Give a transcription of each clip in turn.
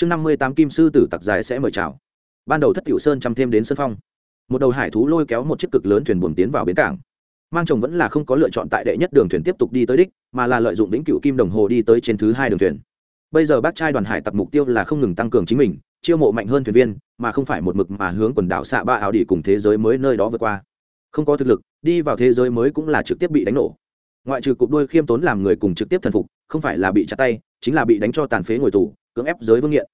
chương năm mươi tám kim sư tử tặc dài sẽ mời chào. Ban đầu thất tiểu sơn chăm thêm đến sân phong. Một đầu hải thú lôi kéo một chiếc cực lớn thuyền buồm tiến vào bến cảng. Mang chồng vẫn là không có lựa chọn tại đệ nhất đường thuyền tiếp tục đi tới đích, mà là lợi dụng vĩnh cựu kim đồng hồ đi tới trên thứ hai đường thuyền. Bây giờ bác trai đoàn hải tặc mục tiêu là không ngừng tăng cường chính mình, chiêu mộ mạnh hơn thuyền viên, mà không phải một mực mà hướng quần đảo xạ ba ảo đi cùng thế giới mới nơi đó vượt qua. Không có thực lực, đi vào thế giới mới cũng là trực tiếp bị đánh nổ. Ngoại trừ cục đuôi khiêm tốn làm người cùng trực tiếp thần phục, không phải là bị chặt tay, chính là bị đánh cho tàn phế ngồi tù cưỡng ép giới vương nghiện.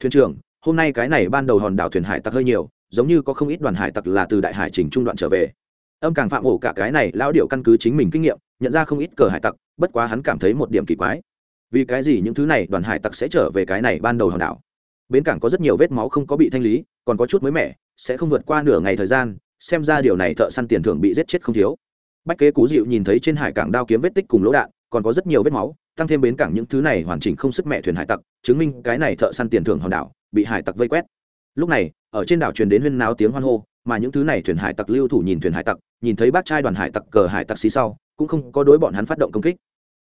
Thuyền trưởng, hôm nay cái này ban đầu hòn đảo thuyền hải tặc hơi nhiều, giống như có không ít đoàn hải tặc là từ đại hải trình trung đoạn trở về. Âm càng phạm ổ cả cái này, lão điệu căn cứ chính mình kinh nghiệm, nhận ra không ít cờ hải tặc, bất quá hắn cảm thấy một điểm kỳ quái. Vì cái gì những thứ này đoàn hải tặc sẽ trở về cái này ban đầu hòn đảo? Bến cảng có rất nhiều vết máu không có bị thanh lý, còn có chút mới mẻ, sẽ không vượt qua nửa ngày thời gian, xem ra điều này thợ săn tiền thưởng bị giết chết không thiếu. Bách kế cú dịu nhìn thấy trên hải cảng đao kiếm vết tích cùng lỗ đạn, còn có rất nhiều vết máu tăng thêm bến cảng những thứ này hoàn chỉnh không sức mẹ thuyền hải tặc, chứng minh cái này thợ săn tiền thưởng hòn đảo, bị hải tặc vây quét. Lúc này, ở trên đảo truyền đến huyên náo tiếng hoan hô, mà những thứ này thuyền hải tặc lưu thủ nhìn thuyền hải tặc, nhìn thấy bác trai đoàn hải tặc cờ hải tặc xí sau, cũng không có đối bọn hắn phát động công kích.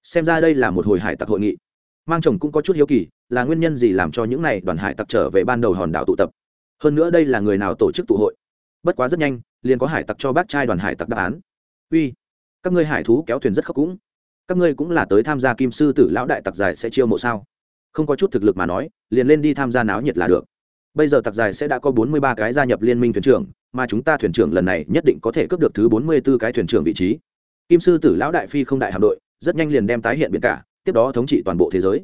Xem ra đây là một hồi hải tặc hội nghị. Mang chồng cũng có chút hiếu kỳ, là nguyên nhân gì làm cho những này đoàn hải tặc trở về ban đầu hòn đảo tụ tập? Hơn nữa đây là người nào tổ chức tụ hội? Bất quá rất nhanh, liền có hải tặc cho bác trai đoàn hải tặc đáp án. Uy, các ngươi hải thú kéo thuyền rất khóc cũng các ngươi cũng là tới tham gia kim sư tử lão đại tặc dài sẽ chiêu mộ sao? Không có chút thực lực mà nói, liền lên đi tham gia náo nhiệt là được. Bây giờ tặc dài sẽ đã có bốn mươi ba cái gia nhập liên minh thuyền trưởng, mà chúng ta thuyền trưởng lần này nhất định có thể cướp được thứ bốn mươi b ố cái thuyền trưởng vị trí. Kim sư tử lão đại phi không đại hạm đội, rất nhanh liền đem tái hiện biển cả, tiếp đó thống trị toàn bộ thế giới.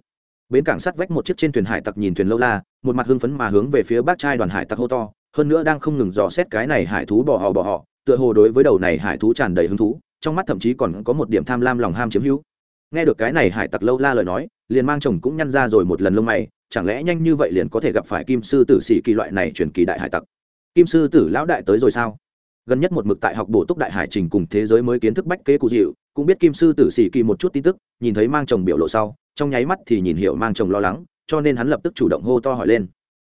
Bến cảng sắt vách một chiếc trên thuyền hải tặc nhìn thuyền lâu la, một mặt hưng phấn mà hướng về phía bác trai đoàn hải tặc hô to, hơn nữa đang không ngừng dò xét cái này hải thú bỏ họ bỏ họ tựa hồ đối với đầu này hải thú tràn đầy hứng thú trong mắt thậm chí còn có một điểm tham lam lòng ham chiếm hữu. Nghe được cái này hải tặc lâu la lời nói, liền mang chồng cũng nhăn ra rồi một lần lông mày, chẳng lẽ nhanh như vậy liền có thể gặp phải kim sư tử sĩ kỳ loại này truyền kỳ đại hải tặc? Kim sư tử lão đại tới rồi sao? Gần nhất một mực tại học bổ túc đại hải trình cùng thế giới mới kiến thức bách kế cụ dịu cũng biết kim sư tử sĩ kỳ một chút tin tức, nhìn thấy mang chồng biểu lộ sau, trong nháy mắt thì nhìn hiểu mang chồng lo lắng, cho nên hắn lập tức chủ động hô to hỏi lên.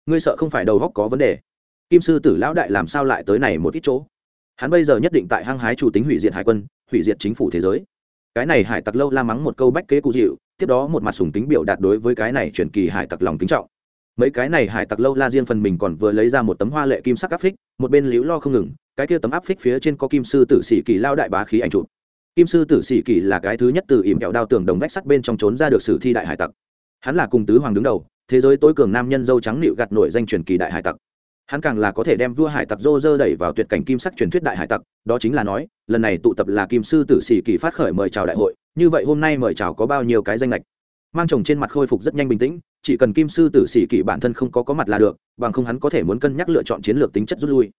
Ngươi sợ không phải đầu góc có vấn đề? Kim sư tử lão đại làm sao lại tới này một ít chỗ? Hắn bây giờ nhất định tại hăng hái chủ tính hủy diệt hải quân hủy diệt chính phủ thế giới. Cái này hải tặc lâu la mắng một câu bách kế cụ dịu, tiếp đó một mặt sùng tính biểu đạt đối với cái này chuyển kỳ hải tặc lòng kính trọng. Mấy cái này hải tặc lâu la riêng phần mình còn vừa lấy ra một tấm hoa lệ kim sắc áp phích, một bên liễu lo không ngừng, cái kia tấm áp phích phía trên có kim sư tử sĩ kỳ lao đại bá khí ảnh chụp. Kim sư tử sĩ kỳ là cái thứ nhất từ ỉm kẹo đao tường đồng vách sắt bên trong trốn ra được sử thi đại hải tặc. Hắn là cùng tứ hoàng đứng đầu, thế giới tối cường nam nhân dâu trắng nịu gạt nổi danh truyền kỳ đại hải tặc hắn càng là có thể đem vua hải tặc dô dơ đẩy vào tuyệt cảnh kim sắc truyền thuyết đại hải tặc, đó chính là nói, lần này tụ tập là kim sư tử sĩ kỳ phát khởi mời chào đại hội, như vậy hôm nay mời chào có bao nhiêu cái danh lệch mang chồng trên mặt khôi phục rất nhanh bình tĩnh, chỉ cần kim sư tử sĩ kỳ bản thân không có có mặt là được, bằng không hắn có thể muốn cân nhắc lựa chọn chiến lược tính chất rút lui.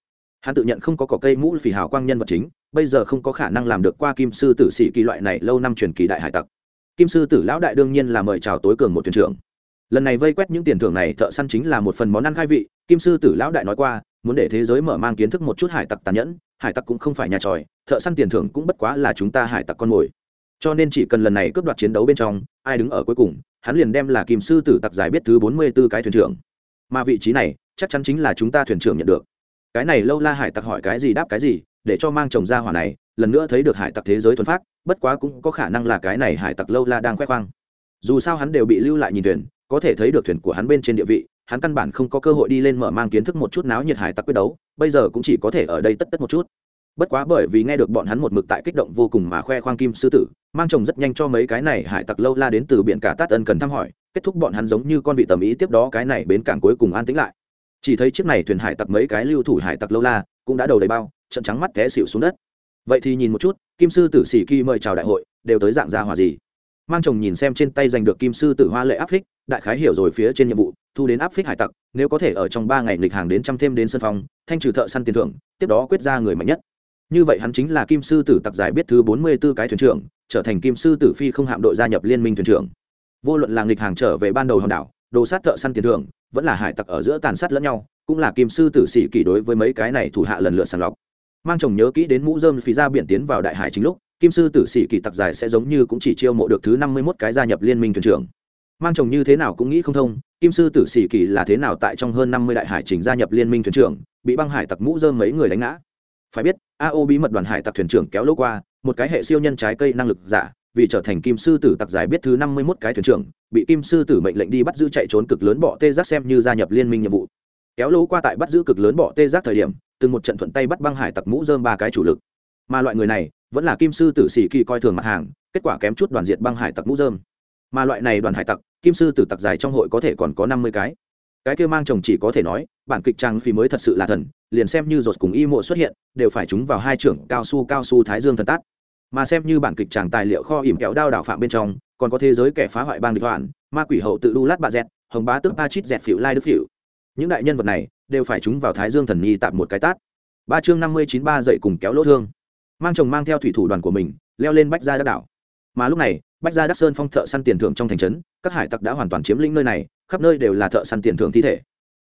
Hắn tự nhận không có cỏ cây mũ phỉ hào quang nhân vật chính, bây giờ không có khả năng làm được qua kim sư tử sĩ kỳ loại này lâu năm truyền kỳ đại hải tặc. Kim sư tử lão đại đương nhiên là mời chào tối cường một thuyền trưởng lần này vây quét những tiền thưởng này, thợ săn chính là một phần món ăn khai vị. Kim sư tử lão đại nói qua, muốn để thế giới mở mang kiến thức một chút hải tặc tàn nhẫn, hải tặc cũng không phải nhà tròi, thợ săn tiền thưởng cũng bất quá là chúng ta hải tặc con mồi. Cho nên chỉ cần lần này cướp đoạt chiến đấu bên trong, ai đứng ở cuối cùng, hắn liền đem là kim sư tử tặc giải biết thứ bốn mươi b ố cái thuyền trưởng. Mà vị trí này, chắc chắn chính là chúng ta thuyền trưởng nhận được. Cái này lâu la hải tặc hỏi cái gì đáp cái gì, để cho mang chồng ra hỏa này, lần nữa thấy được hải tặc thế giới thuần phát bất quá cũng có khả năng là cái này hải tặc lâu la đang khoe khoang. Dù sao hắn đều bị lưu lại nhìn thuyền có thể thấy được thuyền của hắn bên trên địa vị, hắn căn bản không có cơ hội đi lên mở mang kiến thức một chút náo nhiệt hải tặc quyết đấu, bây giờ cũng chỉ có thể ở đây tất tất một chút. Bất quá bởi vì nghe được bọn hắn một mực tại kích động vô cùng mà khoe khoang kim sư tử, mang chồng rất nhanh cho mấy cái này hải tặc lâu la đến từ biển cả tát ân cần thăm hỏi, kết thúc bọn hắn giống như con vị tầm ý tiếp đó cái này bến cảng cuối cùng an tĩnh lại. Chỉ thấy chiếc này thuyền hải tặc mấy cái lưu thủ hải tặc lâu la cũng đã đầu đầy bao trận trắng mắt té xịu xuống đất. Vậy thì nhìn một chút, kim sư tử sĩ kỳ mời chào đại hội, đều tới dạng gia hòa gì? Mang chồng nhìn xem trên tay giành được kim sư tử hoa lệ áp phích, đại khái hiểu rồi phía trên nhiệm vụ, thu đến áp phích hải tặc, nếu có thể ở trong ba ngày lịch hàng đến trăm thêm đến sân phòng thanh trừ thợ săn tiền thưởng, tiếp đó quyết ra người mạnh nhất. Như vậy hắn chính là kim sư tử tặc giải biết thứ bốn mươi 44 cái thuyền trưởng, trở thành kim sư tử phi không hạm đội gia nhập liên minh thuyền trưởng. Vô luận là nghịch hàng trở về ban đầu hòn đảo, đồ sát thợ săn tiền thưởng, vẫn là hải tặc ở giữa tàn sát lẫn nhau, cũng là kim sư tử sĩ kỷ đối với mấy cái này thủ hạ lần lượt sàng lọc. Mang chồng nhớ kỹ đến mũ dơm phí ra biển tiến vào đại hải chính lúc kim sư tử sĩ kỳ tặc dài sẽ giống như cũng chỉ chiêu mộ được thứ năm mươi mốt cái gia nhập liên minh thuyền trưởng. Mang chồng như thế nào cũng nghĩ không thông, kim sư tử sĩ kỳ là thế nào tại trong hơn năm mươi đại hải trình gia nhập liên minh thuyền trưởng, bị băng hải tặc mũ dơm mấy người đánh ngã. Phải biết ao bí mật đoàn hải tặc thuyền trưởng kéo lỗ qua, một cái hệ siêu nhân trái cây năng lực giả, vì trở thành kim sư tử tặc giải biết thứ năm mươi mốt cái thuyền trưởng, bị kim sư tử mệnh lệnh đi bắt giữ chạy trốn cực lớn bọ tê giác xem như gia nhập liên minh nhiệm vụ. Kéo lỗ qua tại bắt giữ cực lớn bọ tê giác thời điểm, từng một trận thuận tay bắt băng hải tặc mũ dơm ba cái chủ lực mà loại người này vẫn là kim sư tử sĩ kỳ coi thường mặt hàng, kết quả kém chút đoàn diệt băng hải tặc mũ dơm mà loại này đoàn hải tặc, kim sư tử tặc dài trong hội có thể còn có năm mươi cái. Cái kia mang chồng chỉ có thể nói, bản kịch trang phi mới thật sự là thần, liền xem như rột cùng y mộ xuất hiện, đều phải chúng vào hai trưởng cao su cao su thái dương thần tát. Mà xem như bản kịch tràng tài liệu kho ỉm kẹo đao đảo phạm bên trong, còn có thế giới kẻ phá hoại bang địch hoạn, ma quỷ hậu tự đu lát bà dẹt, hồng bá tức ba chít dẹt phịu lai đức phịu những đại nhân vật này đều phải chúng vào thái dương thần nhi tạm một cái tát. Ba chương năm mươi chín ba dậy cùng kéo lỗ thương mang chồng mang theo thủy thủ đoàn của mình, leo lên bách gia đắc đảo mà lúc này, bách gia đắc sơn phong thợ săn tiền thưởng trong thành trấn, các hải tặc đã hoàn toàn chiếm lĩnh nơi này, khắp nơi đều là thợ săn tiền thưởng thi thể.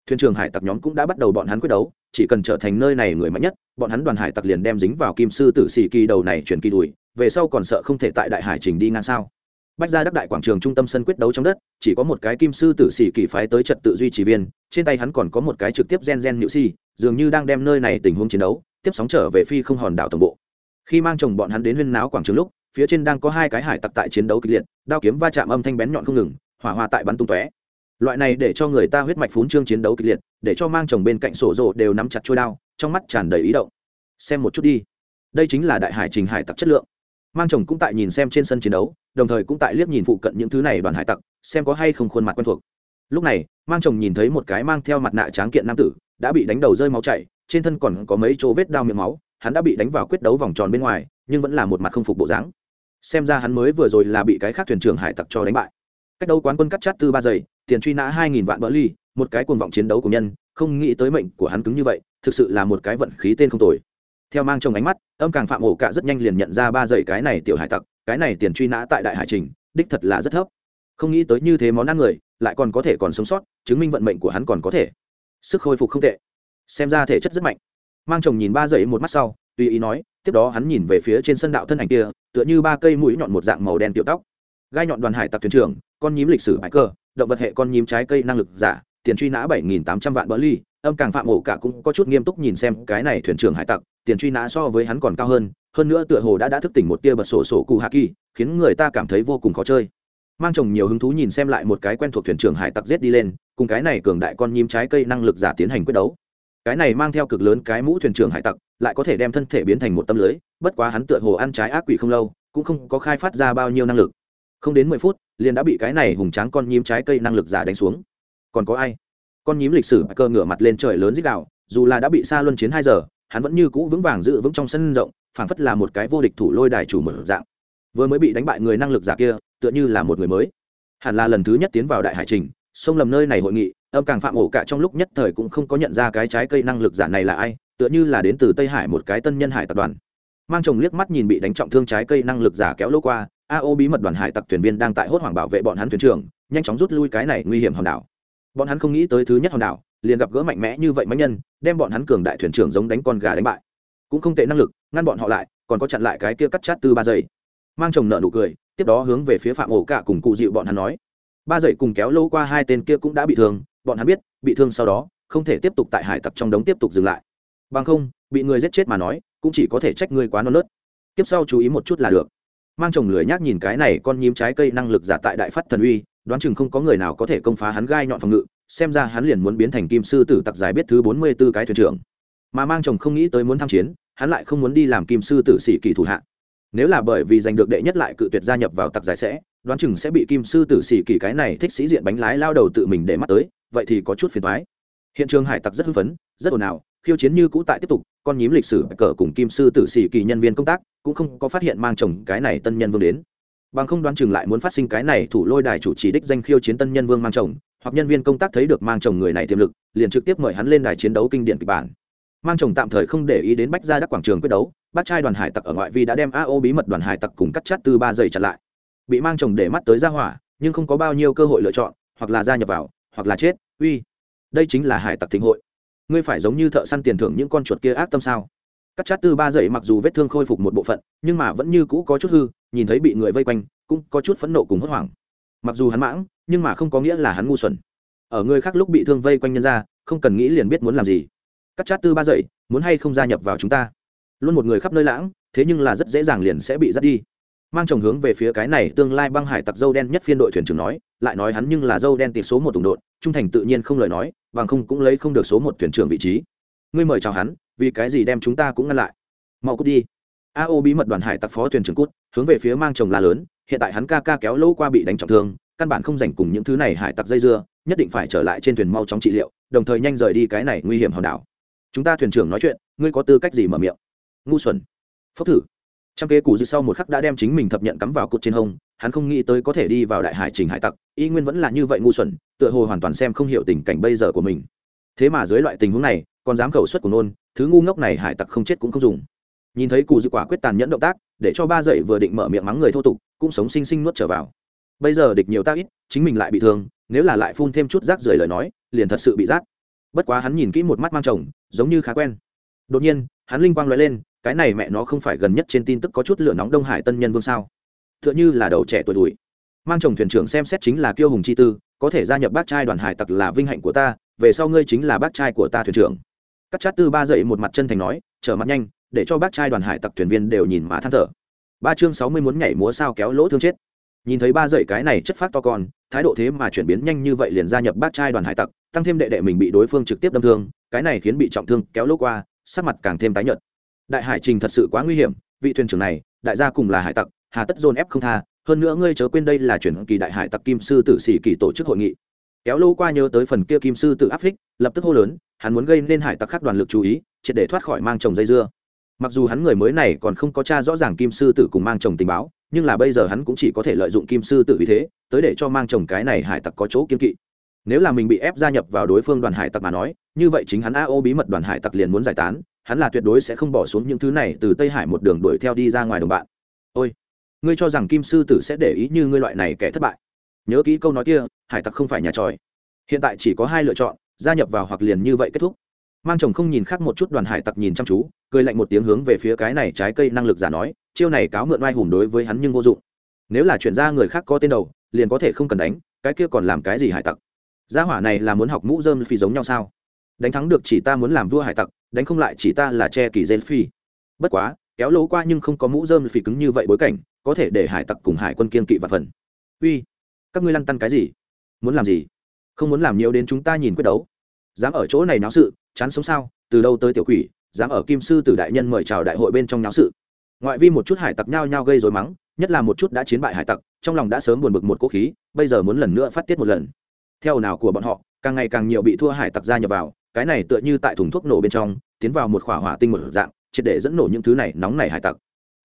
Thuyền trưởng hải tặc nhóm cũng đã bắt đầu bọn hắn quyết đấu, chỉ cần trở thành nơi này người mạnh nhất, bọn hắn đoàn hải tặc liền đem dính vào kim sư tử xì kỳ đầu này chuyển kỳ đùi, về sau còn sợ không thể tại đại hải trình đi ngang sao. Bách gia đắc đại quảng trường trung tâm sân quyết đấu trong đất, chỉ có một cái kim sư tử xì kỳ phái tới trật tự duy trì viên, trên tay hắn còn có một cái trực tiếp gen gen nhự si, dường như đang đem nơi này tình huống chiến đấu, tiếp sóng trở về phi không hòn đảo tổng bộ khi mang chồng bọn hắn đến huyên náo quảng trường lúc, phía trên đang có hai cái hải tặc tại chiến đấu kịch liệt, đao kiếm va chạm âm thanh bén nhọn không ngừng, hỏa hoa tại bắn tung tóe. Loại này để cho người ta huyết mạch phún trương chiến đấu kịch liệt, để cho mang chồng bên cạnh sổ rộ đều nắm chặt trôi đao, trong mắt tràn đầy ý động. Xem một chút đi. Đây chính là đại hải trình hải tặc chất lượng. Mang chồng cũng tại nhìn xem trên sân chiến đấu, đồng thời cũng tại liếc nhìn phụ cận những thứ này đoàn hải tặc, xem có hay không khuôn mặt quen thuộc. Lúc này, mang chồng nhìn thấy một cái mang theo mặt nạ tráng kiện nam tử, đã bị đánh đầu rơi máu chảy, trên thân còn có mấy chỗ vết đao miệng máu hắn đã bị đánh vào quyết đấu vòng tròn bên ngoài, nhưng vẫn là một mặt không phục bộ dáng. Xem ra hắn mới vừa rồi là bị cái khác thuyền trưởng hải tặc cho đánh bại. Cách đấu quán quân cắt chát tư ba giây, tiền truy nã hai nghìn vạn bỡ ly, một cái cuồng vọng chiến đấu của nhân, không nghĩ tới mệnh của hắn cứng như vậy, thực sự là một cái vận khí tên không tồi. Theo mang trong ánh mắt, âm càng phạm ổ cả rất nhanh liền nhận ra ba giây cái này tiểu hải tặc, cái này tiền truy nã tại đại hải trình, đích thật là rất thấp. Không nghĩ tới như thế món ăn người, lại còn có thể còn sống sót, chứng minh vận mệnh của hắn còn có thể. Sức khôi phục không tệ. Xem ra thể chất rất mạnh mang chồng nhìn ba dậy một mắt sau, tùy ý nói, tiếp đó hắn nhìn về phía trên sân đạo thân ảnh kia, tựa như ba cây mũi nhọn một dạng màu đen tiểu tóc. Gai nhọn đoàn hải tặc thuyền trưởng, con nhím lịch sử hải cơ, động vật hệ con nhím trái cây năng lực giả, tiền truy nã bảy nghìn tám trăm vạn bỡ ly âm càng phạm ổ cả cũng có chút nghiêm túc nhìn xem cái này thuyền trưởng hải tặc, tiền truy nã so với hắn còn cao hơn hơn nữa tựa hồ đã đã thức tỉnh một tia bật sổ sổ cụ hạ kỳ, khiến người ta cảm thấy vô cùng khó chơi. Mang chồng nhiều hứng thú nhìn xem lại một cái quen thuộc thuyền trưởng hải tặc giết đi lên, cùng cái này cường đại con nhím trái cây năng lực giả tiến hành quyết đấu cái này mang theo cực lớn cái mũ thuyền trưởng hải tặc, lại có thể đem thân thể biến thành một tâm lưới, bất quá hắn tựa hồ ăn trái ác quỷ không lâu, cũng không có khai phát ra bao nhiêu năng lực. Không đến mười phút, liền đã bị cái này hùng tráng con nhím trái cây năng lực giả đánh xuống. Còn có ai? Con nhím lịch sử cơ ngửa mặt lên trời lớn dích đạo, dù là đã bị xa luân chiến hai giờ, hắn vẫn như cũ vững vàng giữ vững trong sân rộng, phảng phất là một cái vô địch thủ lôi đài chủ mở dạng. Vừa mới bị đánh bại người năng lực giả kia, tựa như là một người mới. Hẳn là lần thứ nhất tiến vào đại hải trình sông lầm nơi này hội nghị, âm càng phạm ổ cả trong lúc nhất thời cũng không có nhận ra cái trái cây năng lực giả này là ai, tựa như là đến từ tây hải một cái tân nhân hải tập đoàn. Mang chồng liếc mắt nhìn bị đánh trọng thương trái cây năng lực giả kéo lỗ qua ao bí mật đoàn hải tặc thuyền viên đang tại hốt hoảng bảo vệ bọn hắn thuyền trưởng, nhanh chóng rút lui cái này nguy hiểm hòn đảo. Bọn hắn không nghĩ tới thứ nhất hòn đảo, liền gặp gỡ mạnh mẽ như vậy mạnh nhân, đem bọn hắn cường đại thuyền trưởng giống đánh con gà đánh bại. Cũng không tệ năng lực, ngăn bọn họ lại, còn có chặn lại cái kia cắt chát từ ba giây. Mang chồng nợ nụ cười, tiếp đó hướng về phía phạm ổ cả cùng cụ dịu bọn hắn nói ba dậy cùng kéo lâu qua hai tên kia cũng đã bị thương, bọn hắn biết, bị thương sau đó, không thể tiếp tục tại hải tặc trong đống tiếp tục dừng lại. Bằng không, bị người giết chết mà nói, cũng chỉ có thể trách ngươi quá non nớt. Tiếp sau chú ý một chút là được. Mang chồng lười nhác nhìn cái này con nhím trái cây năng lực giả tại đại phát thần uy, đoán chừng không có người nào có thể công phá hắn gai nhọn phòng ngự, xem ra hắn liền muốn biến thành kim sư tử tặc giải biết thứ bốn mươi b ố cái thuyền trưởng. Mà mang chồng không nghĩ tới muốn tham chiến, hắn lại không muốn đi làm kim sư tử sĩ kỳ thủ hạ. Nếu là bởi vì giành được đệ nhất lại cự tuyệt gia nhập vào tặc giải sẽ đoán chừng sẽ bị kim sư tử sĩ kỳ cái này thích sĩ diện bánh lái lao đầu tự mình để mắt tới, vậy thì có chút phiền thoái hiện trường hải tặc rất hưng phấn, rất ồn ào, khiêu chiến như cũ tại tiếp tục, con nhím lịch sử cờ cùng kim sư tử sĩ kỳ nhân viên công tác cũng không có phát hiện mang chồng cái này tân nhân vương đến. Bằng không đoán chừng lại muốn phát sinh cái này thủ lôi đài chủ trì đích danh khiêu chiến tân nhân vương mang chồng, hoặc nhân viên công tác thấy được mang chồng người này tiềm lực, liền trực tiếp mời hắn lên đài chiến đấu kinh điển kịch bản. Mang chồng tạm thời không để ý đến bách gia đắc quảng trường quyết đấu, bác trai đoàn hải tặc ở ngoại vi đã đem ao bí mật đoàn hải tặc cùng cắt chát từ ba giây chặn lại bị mang chồng để mắt tới ra hỏa, nhưng không có bao nhiêu cơ hội lựa chọn, hoặc là gia nhập vào, hoặc là chết, uy. Đây chính là hải tặc thịnh hội. Ngươi phải giống như thợ săn tiền thưởng những con chuột kia ác tâm sao? Cắt chát tư ba dậy mặc dù vết thương khôi phục một bộ phận, nhưng mà vẫn như cũ có chút hư, nhìn thấy bị người vây quanh, cũng có chút phẫn nộ cùng hốt hoảng. Mặc dù hắn mãng, nhưng mà không có nghĩa là hắn ngu xuẩn. Ở người khác lúc bị thương vây quanh nhân ra, không cần nghĩ liền biết muốn làm gì. Cắt chát tư ba dậy muốn hay không gia nhập vào chúng ta? Luôn một người khắp nơi lãng, thế nhưng là rất dễ dàng liền sẽ bị dắt đi mang chồng hướng về phía cái này tương lai băng hải tặc dâu đen nhất phiên đội thuyền trưởng nói, lại nói hắn nhưng là dâu đen tỷ số một tùng đội trung thành tự nhiên không lời nói, bằng không cũng lấy không được số một thuyền trưởng vị trí. Ngươi mời chào hắn, vì cái gì đem chúng ta cũng ngăn lại? Mau cút đi. A ô bí mật đoàn hải tặc phó thuyền trưởng cút, hướng về phía mang chồng la lớn, hiện tại hắn ca ca kéo lỗ qua bị đánh trọng thương, căn bản không dành cùng những thứ này hải tặc dây dưa, nhất định phải trở lại trên thuyền mau chóng trị liệu, đồng thời nhanh rời đi cái này nguy hiểm hòn đảo. Chúng ta thuyền trưởng nói chuyện, ngươi có tư cách gì mở miệng? Ngu xuẩn. Phốc thử trong kế cụ dư sau một khắc đã đem chính mình thập nhận cắm vào cột trên hông, hắn không nghĩ tới có thể đi vào đại hải trình hải tặc, y nguyên vẫn là như vậy ngu xuẩn, tựa hồ hoàn toàn xem không hiểu tình cảnh bây giờ của mình. Thế mà dưới loại tình huống này, còn dám khẩu suất của nôn, thứ ngu ngốc này hải tặc không chết cũng không dùng. Nhìn thấy cụ dư quả quyết tàn nhẫn động tác, để cho ba dậy vừa định mở miệng mắng người thô tục, cũng sống sinh sinh nuốt trở vào. Bây giờ địch nhiều tác ít, chính mình lại bị thương, nếu là lại phun thêm chút rác rưởi lời nói, liền thật sự bị rác bất quá hắn nhìn kỹ một mắt mang chồng, giống như khá quen. Đột nhiên, hắn linh quang nói lên cái này mẹ nó không phải gần nhất trên tin tức có chút lửa nóng đông hải tân nhân vương sao? T h ư ợ n h ư là đầu trẻ tuổi đùi. Mang chồng thuyền trưởng xem xét chính là kiêu hùng chi tư, có thể gia nhập bác trai đoàn hải tặc là vinh hạnh của ta, về sau ngươi chính là bác trai của ta thuyền trưởng. Các chát tư ba dậy một mặt chân thành nói, trở mặt nhanh, để cho bác trai đoàn hải tặc thuyền viên đều nhìn mà than thở. Ba chương sáu mươi muốn nhảy múa sao kéo lỗ thương chết. Nhìn thấy ba dậy cái này chất phát to con, thái độ thế mà chuyển biến nhanh như vậy liền gia nhập bác trai đoàn hải tặc, tăng thêm đệ đệ mình bị đối phương trực tiếp đâm thương, cái này khiến bị trọng thương kéo lỗ qua, sắc mặt càng thêm tái nhợt đại hải trình thật sự quá nguy hiểm, vị thuyền trưởng này, đại gia cùng là hải tặc, hà tất dồn ép không tha, hơn nữa ngươi chớ quên đây là chuyển kỳ đại hải tặc kim sư tử sĩ kỳ tổ chức hội nghị. Kéo lô qua nhớ tới phần kia kim sư tử áp phích, lập tức hô lớn, hắn muốn gây nên hải tặc khác đoàn lực chú ý, triệt để thoát khỏi mang chồng dây dưa. Mặc dù hắn người mới này còn không có cha rõ ràng kim sư tử cùng mang chồng tình báo, nhưng là bây giờ hắn cũng chỉ có thể lợi dụng kim sư tử vì thế, tới để cho mang chồng cái này hải tặc có chỗ kiên kỵ. Nếu là mình bị ép gia nhập vào đối phương đoàn hải tặc mà nói, như vậy chính hắn a ô bí mật đoàn hải tặc liền muốn giải tán hắn là tuyệt đối sẽ không bỏ xuống những thứ này từ tây hải một đường đuổi theo đi ra ngoài đồng bạn. Ôi, ngươi cho rằng kim sư tử sẽ để ý như ngươi loại này kẻ thất bại? Nhớ kỹ câu nói kia, hải tặc không phải nhà tròi. Hiện tại chỉ có hai lựa chọn, gia nhập vào hoặc liền như vậy kết thúc. Mang chồng không nhìn khác một chút đoàn hải tặc nhìn chăm chú, cười lạnh một tiếng hướng về phía cái này trái cây năng lực giả nói, chiêu này cáo mượn oai hùng đối với hắn nhưng vô dụng. Nếu là chuyển ra người khác có tên đầu, liền có thể không cần đánh, cái kia còn làm cái gì hải tặc? Gia hỏa này là muốn học mũ dơm phi giống nhau sao? Đánh thắng được chỉ ta muốn làm vua hải tặc, đánh không lại chỉ ta là che kỳ dê phi. Bất quá, kéo lỗ qua nhưng không có mũ dơm phi cứng như vậy bối cảnh, có thể để hải tặc cùng hải quân kiên kỵ và phần. Uy, các ngươi lăn tăn cái gì? Muốn làm gì? Không muốn làm nhiều đến chúng ta nhìn quyết đấu. Dám ở chỗ này náo sự, chán sống sao? Từ đâu tới tiểu quỷ? Dám ở kim sư tử đại nhân mời chào đại hội bên trong náo sự. Ngoại vi một chút hải tặc nhao nhao gây dối mắng, nhất là một chút đã chiến bại hải tặc, trong lòng đã sớm buồn bực một cố khí, bây giờ muốn lần nữa phát tiết một lần. Theo nào của bọn họ, càng ngày càng nhiều bị thua hải tặc gia nhập vào cái này tựa như tại thùng thuốc nổ bên trong, tiến vào một khỏa hỏa tinh một dạng, triệt để dẫn nổ những thứ này nóng này hải tặc.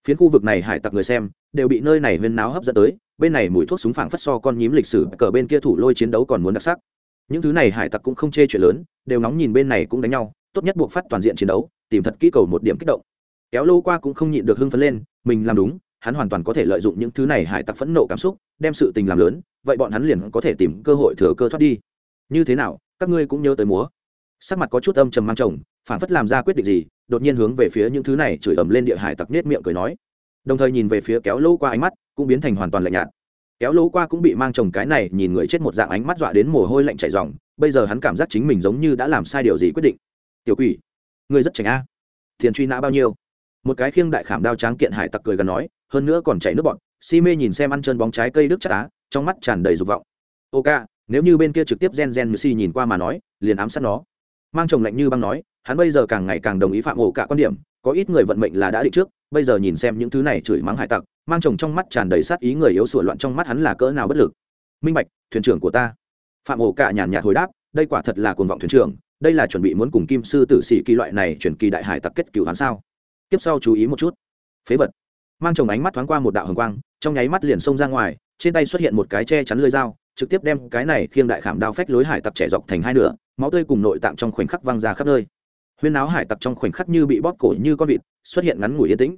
Phiến khu vực này hải tặc người xem, đều bị nơi này huyên náo hấp dẫn tới, bên này mùi thuốc súng phảng phất so con nhím lịch sử, cờ bên kia thủ lôi chiến đấu còn muốn đặc sắc. Những thứ này hải tặc cũng không chê chuyện lớn, đều nóng nhìn bên này cũng đánh nhau, tốt nhất buộc phát toàn diện chiến đấu, tìm thật kỹ cầu một điểm kích động. Kéo lâu qua cũng không nhịn được hưng phấn lên, mình làm đúng, hắn hoàn toàn có thể lợi dụng những thứ này hải tặc phẫn nộ cảm xúc, đem sự tình làm lớn, vậy bọn hắn liền có thể tìm cơ hội thừa cơ thoát đi. Như thế nào, các ngươi cũng nhớ tới múa sắc mặt có chút âm trầm mang chồng, phản phất làm ra quyết định gì, đột nhiên hướng về phía những thứ này chửi ầm lên địa hải tặc nết miệng cười nói. Đồng thời nhìn về phía kéo lỗ qua ánh mắt, cũng biến thành hoàn toàn lạnh nhạt. Kéo lỗ qua cũng bị mang chồng cái này, nhìn người chết một dạng ánh mắt dọa đến mồ hôi lạnh chảy ròng, bây giờ hắn cảm giác chính mình giống như đã làm sai điều gì quyết định. Tiểu quỷ, ngươi rất chảnh a. Tiền truy nã bao nhiêu? Một cái khiêng đại khảm đao tráng kiện hải tặc cười gần nói, hơn nữa còn chảy nước bọn si mê nhìn xem ăn chân bóng trái cây đức chất á, trong mắt tràn đầy dục vọng. Ok nếu như bên kia trực tiếp gen gen messi nhìn qua mà nói, liền ám sát nó mang chồng lạnh như băng nói, hắn bây giờ càng ngày càng đồng ý phạm ổ cả quan điểm, có ít người vận mệnh là đã định trước, bây giờ nhìn xem những thứ này chửi mắng hải tặc, mang chồng trong mắt tràn đầy sát ý người yếu sửa loạn trong mắt hắn là cỡ nào bất lực. Minh bạch, thuyền trưởng của ta. Phạm ổ cả nhàn nhạt hồi đáp, đây quả thật là cuồng vọng thuyền trưởng, đây là chuẩn bị muốn cùng kim sư tử sĩ kỳ loại này chuyển kỳ đại hải tặc kết cựu hắn sao? Tiếp sau chú ý một chút. Phế vật. Mang chồng ánh mắt thoáng qua một đạo hồng quang, trong nháy mắt liền xông ra ngoài, trên tay xuất hiện một cái che chắn lưới dao trực tiếp đem cái này khiêng đại khảm đao phách lối hải tặc trẻ dọc thành hai nửa, máu tươi cùng nội tạng trong khoảnh khắc văng ra khắp nơi. Huyên áo hải tặc trong khoảnh khắc như bị bóp cổ như con vịt, xuất hiện ngắn ngủi yên tĩnh.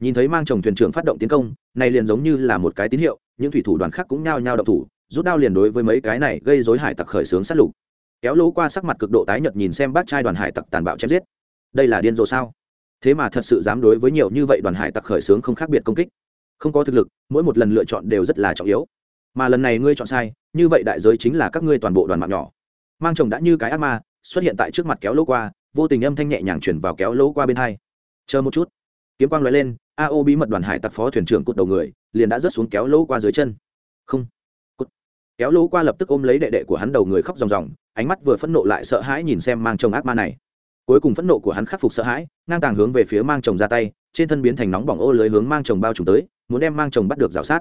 Nhìn thấy mang chồng thuyền trưởng phát động tiến công, này liền giống như là một cái tín hiệu, những thủy thủ đoàn khác cũng nhao nhao động thủ, rút đao liền đối với mấy cái này gây dối hải tặc khởi xướng sát lục. Kéo lỗ qua sắc mặt cực độ tái nhợt nhìn xem bác trai đoàn hải tặc tàn bạo chém giết. Đây là điên rồ sao? Thế mà thật sự dám đối với nhiều như vậy đoàn hải tặc khởi xướng không khác biệt công kích. Không có thực lực, mỗi một lần lựa chọn đều rất là trọng yếu mà lần này ngươi chọn sai, như vậy đại giới chính là các ngươi toàn bộ đoàn mạng nhỏ. Mang chồng đã như cái ác ma, xuất hiện tại trước mặt kéo lỗ qua, vô tình âm thanh nhẹ nhàng chuyển vào kéo lỗ qua bên hai. Chờ một chút. Kiếm quang nói lên, a ô bí mật đoàn hải tặc phó thuyền trưởng cụt đầu người, liền đã rớt xuống kéo lỗ qua dưới chân. Không. Kéo lỗ qua lập tức ôm lấy đệ đệ của hắn đầu người khóc ròng ròng, ánh mắt vừa phẫn nộ lại sợ hãi nhìn xem mang chồng ác ma này. Cuối cùng phẫn nộ của hắn khắc phục sợ hãi, ngang tàng hướng về phía mang chồng ra tay, trên thân biến thành nóng bỏng ô lưới hướng mang chồng bao trùm tới, muốn đem mang chồng bắt được rào sát.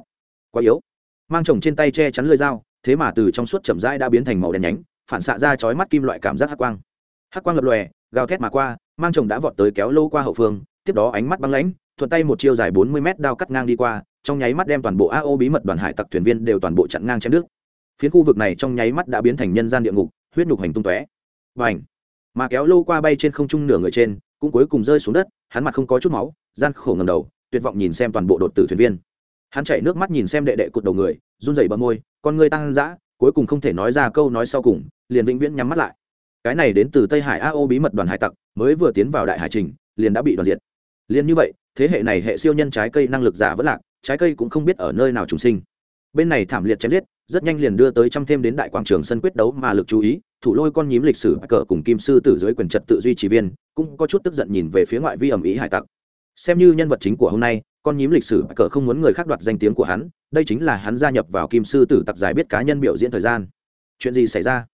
Quá yếu mang chồng trên tay che chắn lưỡi dao, thế mà từ trong suốt chậm rãi đã biến thành màu đen nhánh, phản xạ ra chói mắt kim loại cảm giác hắc quang. Hắc quang lập lòe, gào thét mà qua, mang chồng đã vọt tới kéo lô qua hậu phương, tiếp đó ánh mắt băng lãnh, thuận tay một chiêu dài bốn mươi mét đao cắt ngang đi qua, trong nháy mắt đem toàn bộ ao bí mật đoàn hải tặc thuyền viên đều toàn bộ chặn ngang chém nước phiến khu vực này trong nháy mắt đã biến thành nhân gian địa ngục, huyết nhục hành tung tóe. Và ảnh mà kéo lô qua bay trên không trung nửa người trên, cũng cuối cùng rơi xuống đất, hắn mặt không có chút máu, gian khổ ngầm đầu, tuyệt vọng nhìn xem toàn bộ đột tử thuyền viên hắn chảy nước mắt nhìn xem đệ đệ cụt đầu người, run rẩy bờ môi, con người tăng dã, cuối cùng không thể nói ra câu nói sau cùng, liền vĩnh viễn nhắm mắt lại. Cái này đến từ tây hải ao bí mật đoàn hải tặc, mới vừa tiến vào đại hải trình, liền đã bị đoàn diệt. Liền như vậy, thế hệ này hệ siêu nhân trái cây năng lực giả vẫn lạc, trái cây cũng không biết ở nơi nào trùng sinh. Bên này thảm liệt chém giết, rất nhanh liền đưa tới trăm thêm đến đại quảng trường sân quyết đấu mà lực chú ý, thủ lôi con nhím lịch sử cờ cùng kim sư tử dưới quyền trật tự duy trì viên, cũng có chút tức giận nhìn về phía ngoại vi ẩm ý hải tặc. Xem như nhân vật chính của hôm nay con nhím lịch sử cờ không muốn người khác đoạt danh tiếng của hắn, đây chính là hắn gia nhập vào kim sư tử tặc giải biết cá nhân biểu diễn thời gian. Chuyện gì xảy ra?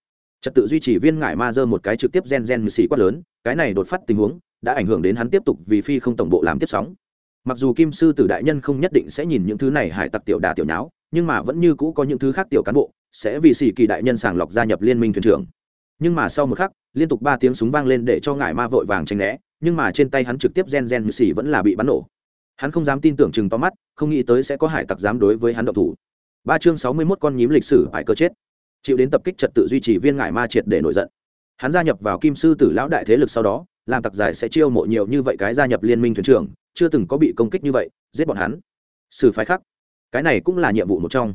Trật tự duy trì viên ngải ma dơ một cái trực tiếp gen gen xì quát lớn, cái này đột phát tình huống đã ảnh hưởng đến hắn tiếp tục vì phi không tổng bộ làm tiếp sóng. Mặc dù kim sư tử đại nhân không nhất định sẽ nhìn những thứ này hải tặc tiểu đà tiểu nháo, nhưng mà vẫn như cũ có những thứ khác tiểu cán bộ sẽ vì xì kỳ đại nhân sàng lọc gia nhập liên minh thuyền trưởng. Nhưng mà sau một khắc, liên tục ba tiếng súng vang lên để cho ngải ma vội vàng tranh né, nhưng mà trên tay hắn trực tiếp gen gen xì vẫn là bị bắn nổ hắn không dám tin tưởng chừng to mắt, không nghĩ tới sẽ có hải tặc dám đối với hắn động thủ. Ba chương sáu mươi mốt con nhím lịch sử hải cơ chết. Chịu đến tập kích trật tự duy trì viên ngải ma triệt để nổi giận. Hắn gia nhập vào kim sư tử lão đại thế lực sau đó, làm tặc giải sẽ chiêu mộ nhiều như vậy cái gia nhập liên minh thuyền trưởng, chưa từng có bị công kích như vậy, giết bọn hắn. Xử phái khắc cái này cũng là nhiệm vụ một trong.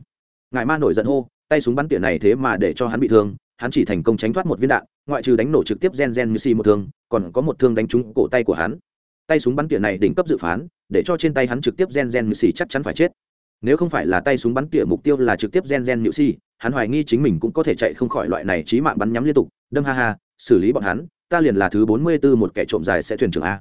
Ngài ma nổi giận hô, tay súng bắn tỉa này thế mà để cho hắn bị thương, hắn chỉ thành công tránh thoát một viên đạn, ngoại trừ đánh nổ trực tiếp gen gen như si một thương, còn có một thương đánh trúng cổ tay của hắn tay súng bắn tỉa này đỉnh cấp dự phán, để cho trên tay hắn trực tiếp gen gen nhự xì chắc chắn phải chết. Nếu không phải là tay súng bắn tỉa mục tiêu là trực tiếp gen gen nhự xì, hắn hoài nghi chính mình cũng có thể chạy không khỏi loại này trí mạng bắn nhắm liên tục. Đâm ha ha, xử lý bọn hắn, ta liền là thứ bốn mươi 44 một kẻ trộm dài sẽ thuyền trưởng a.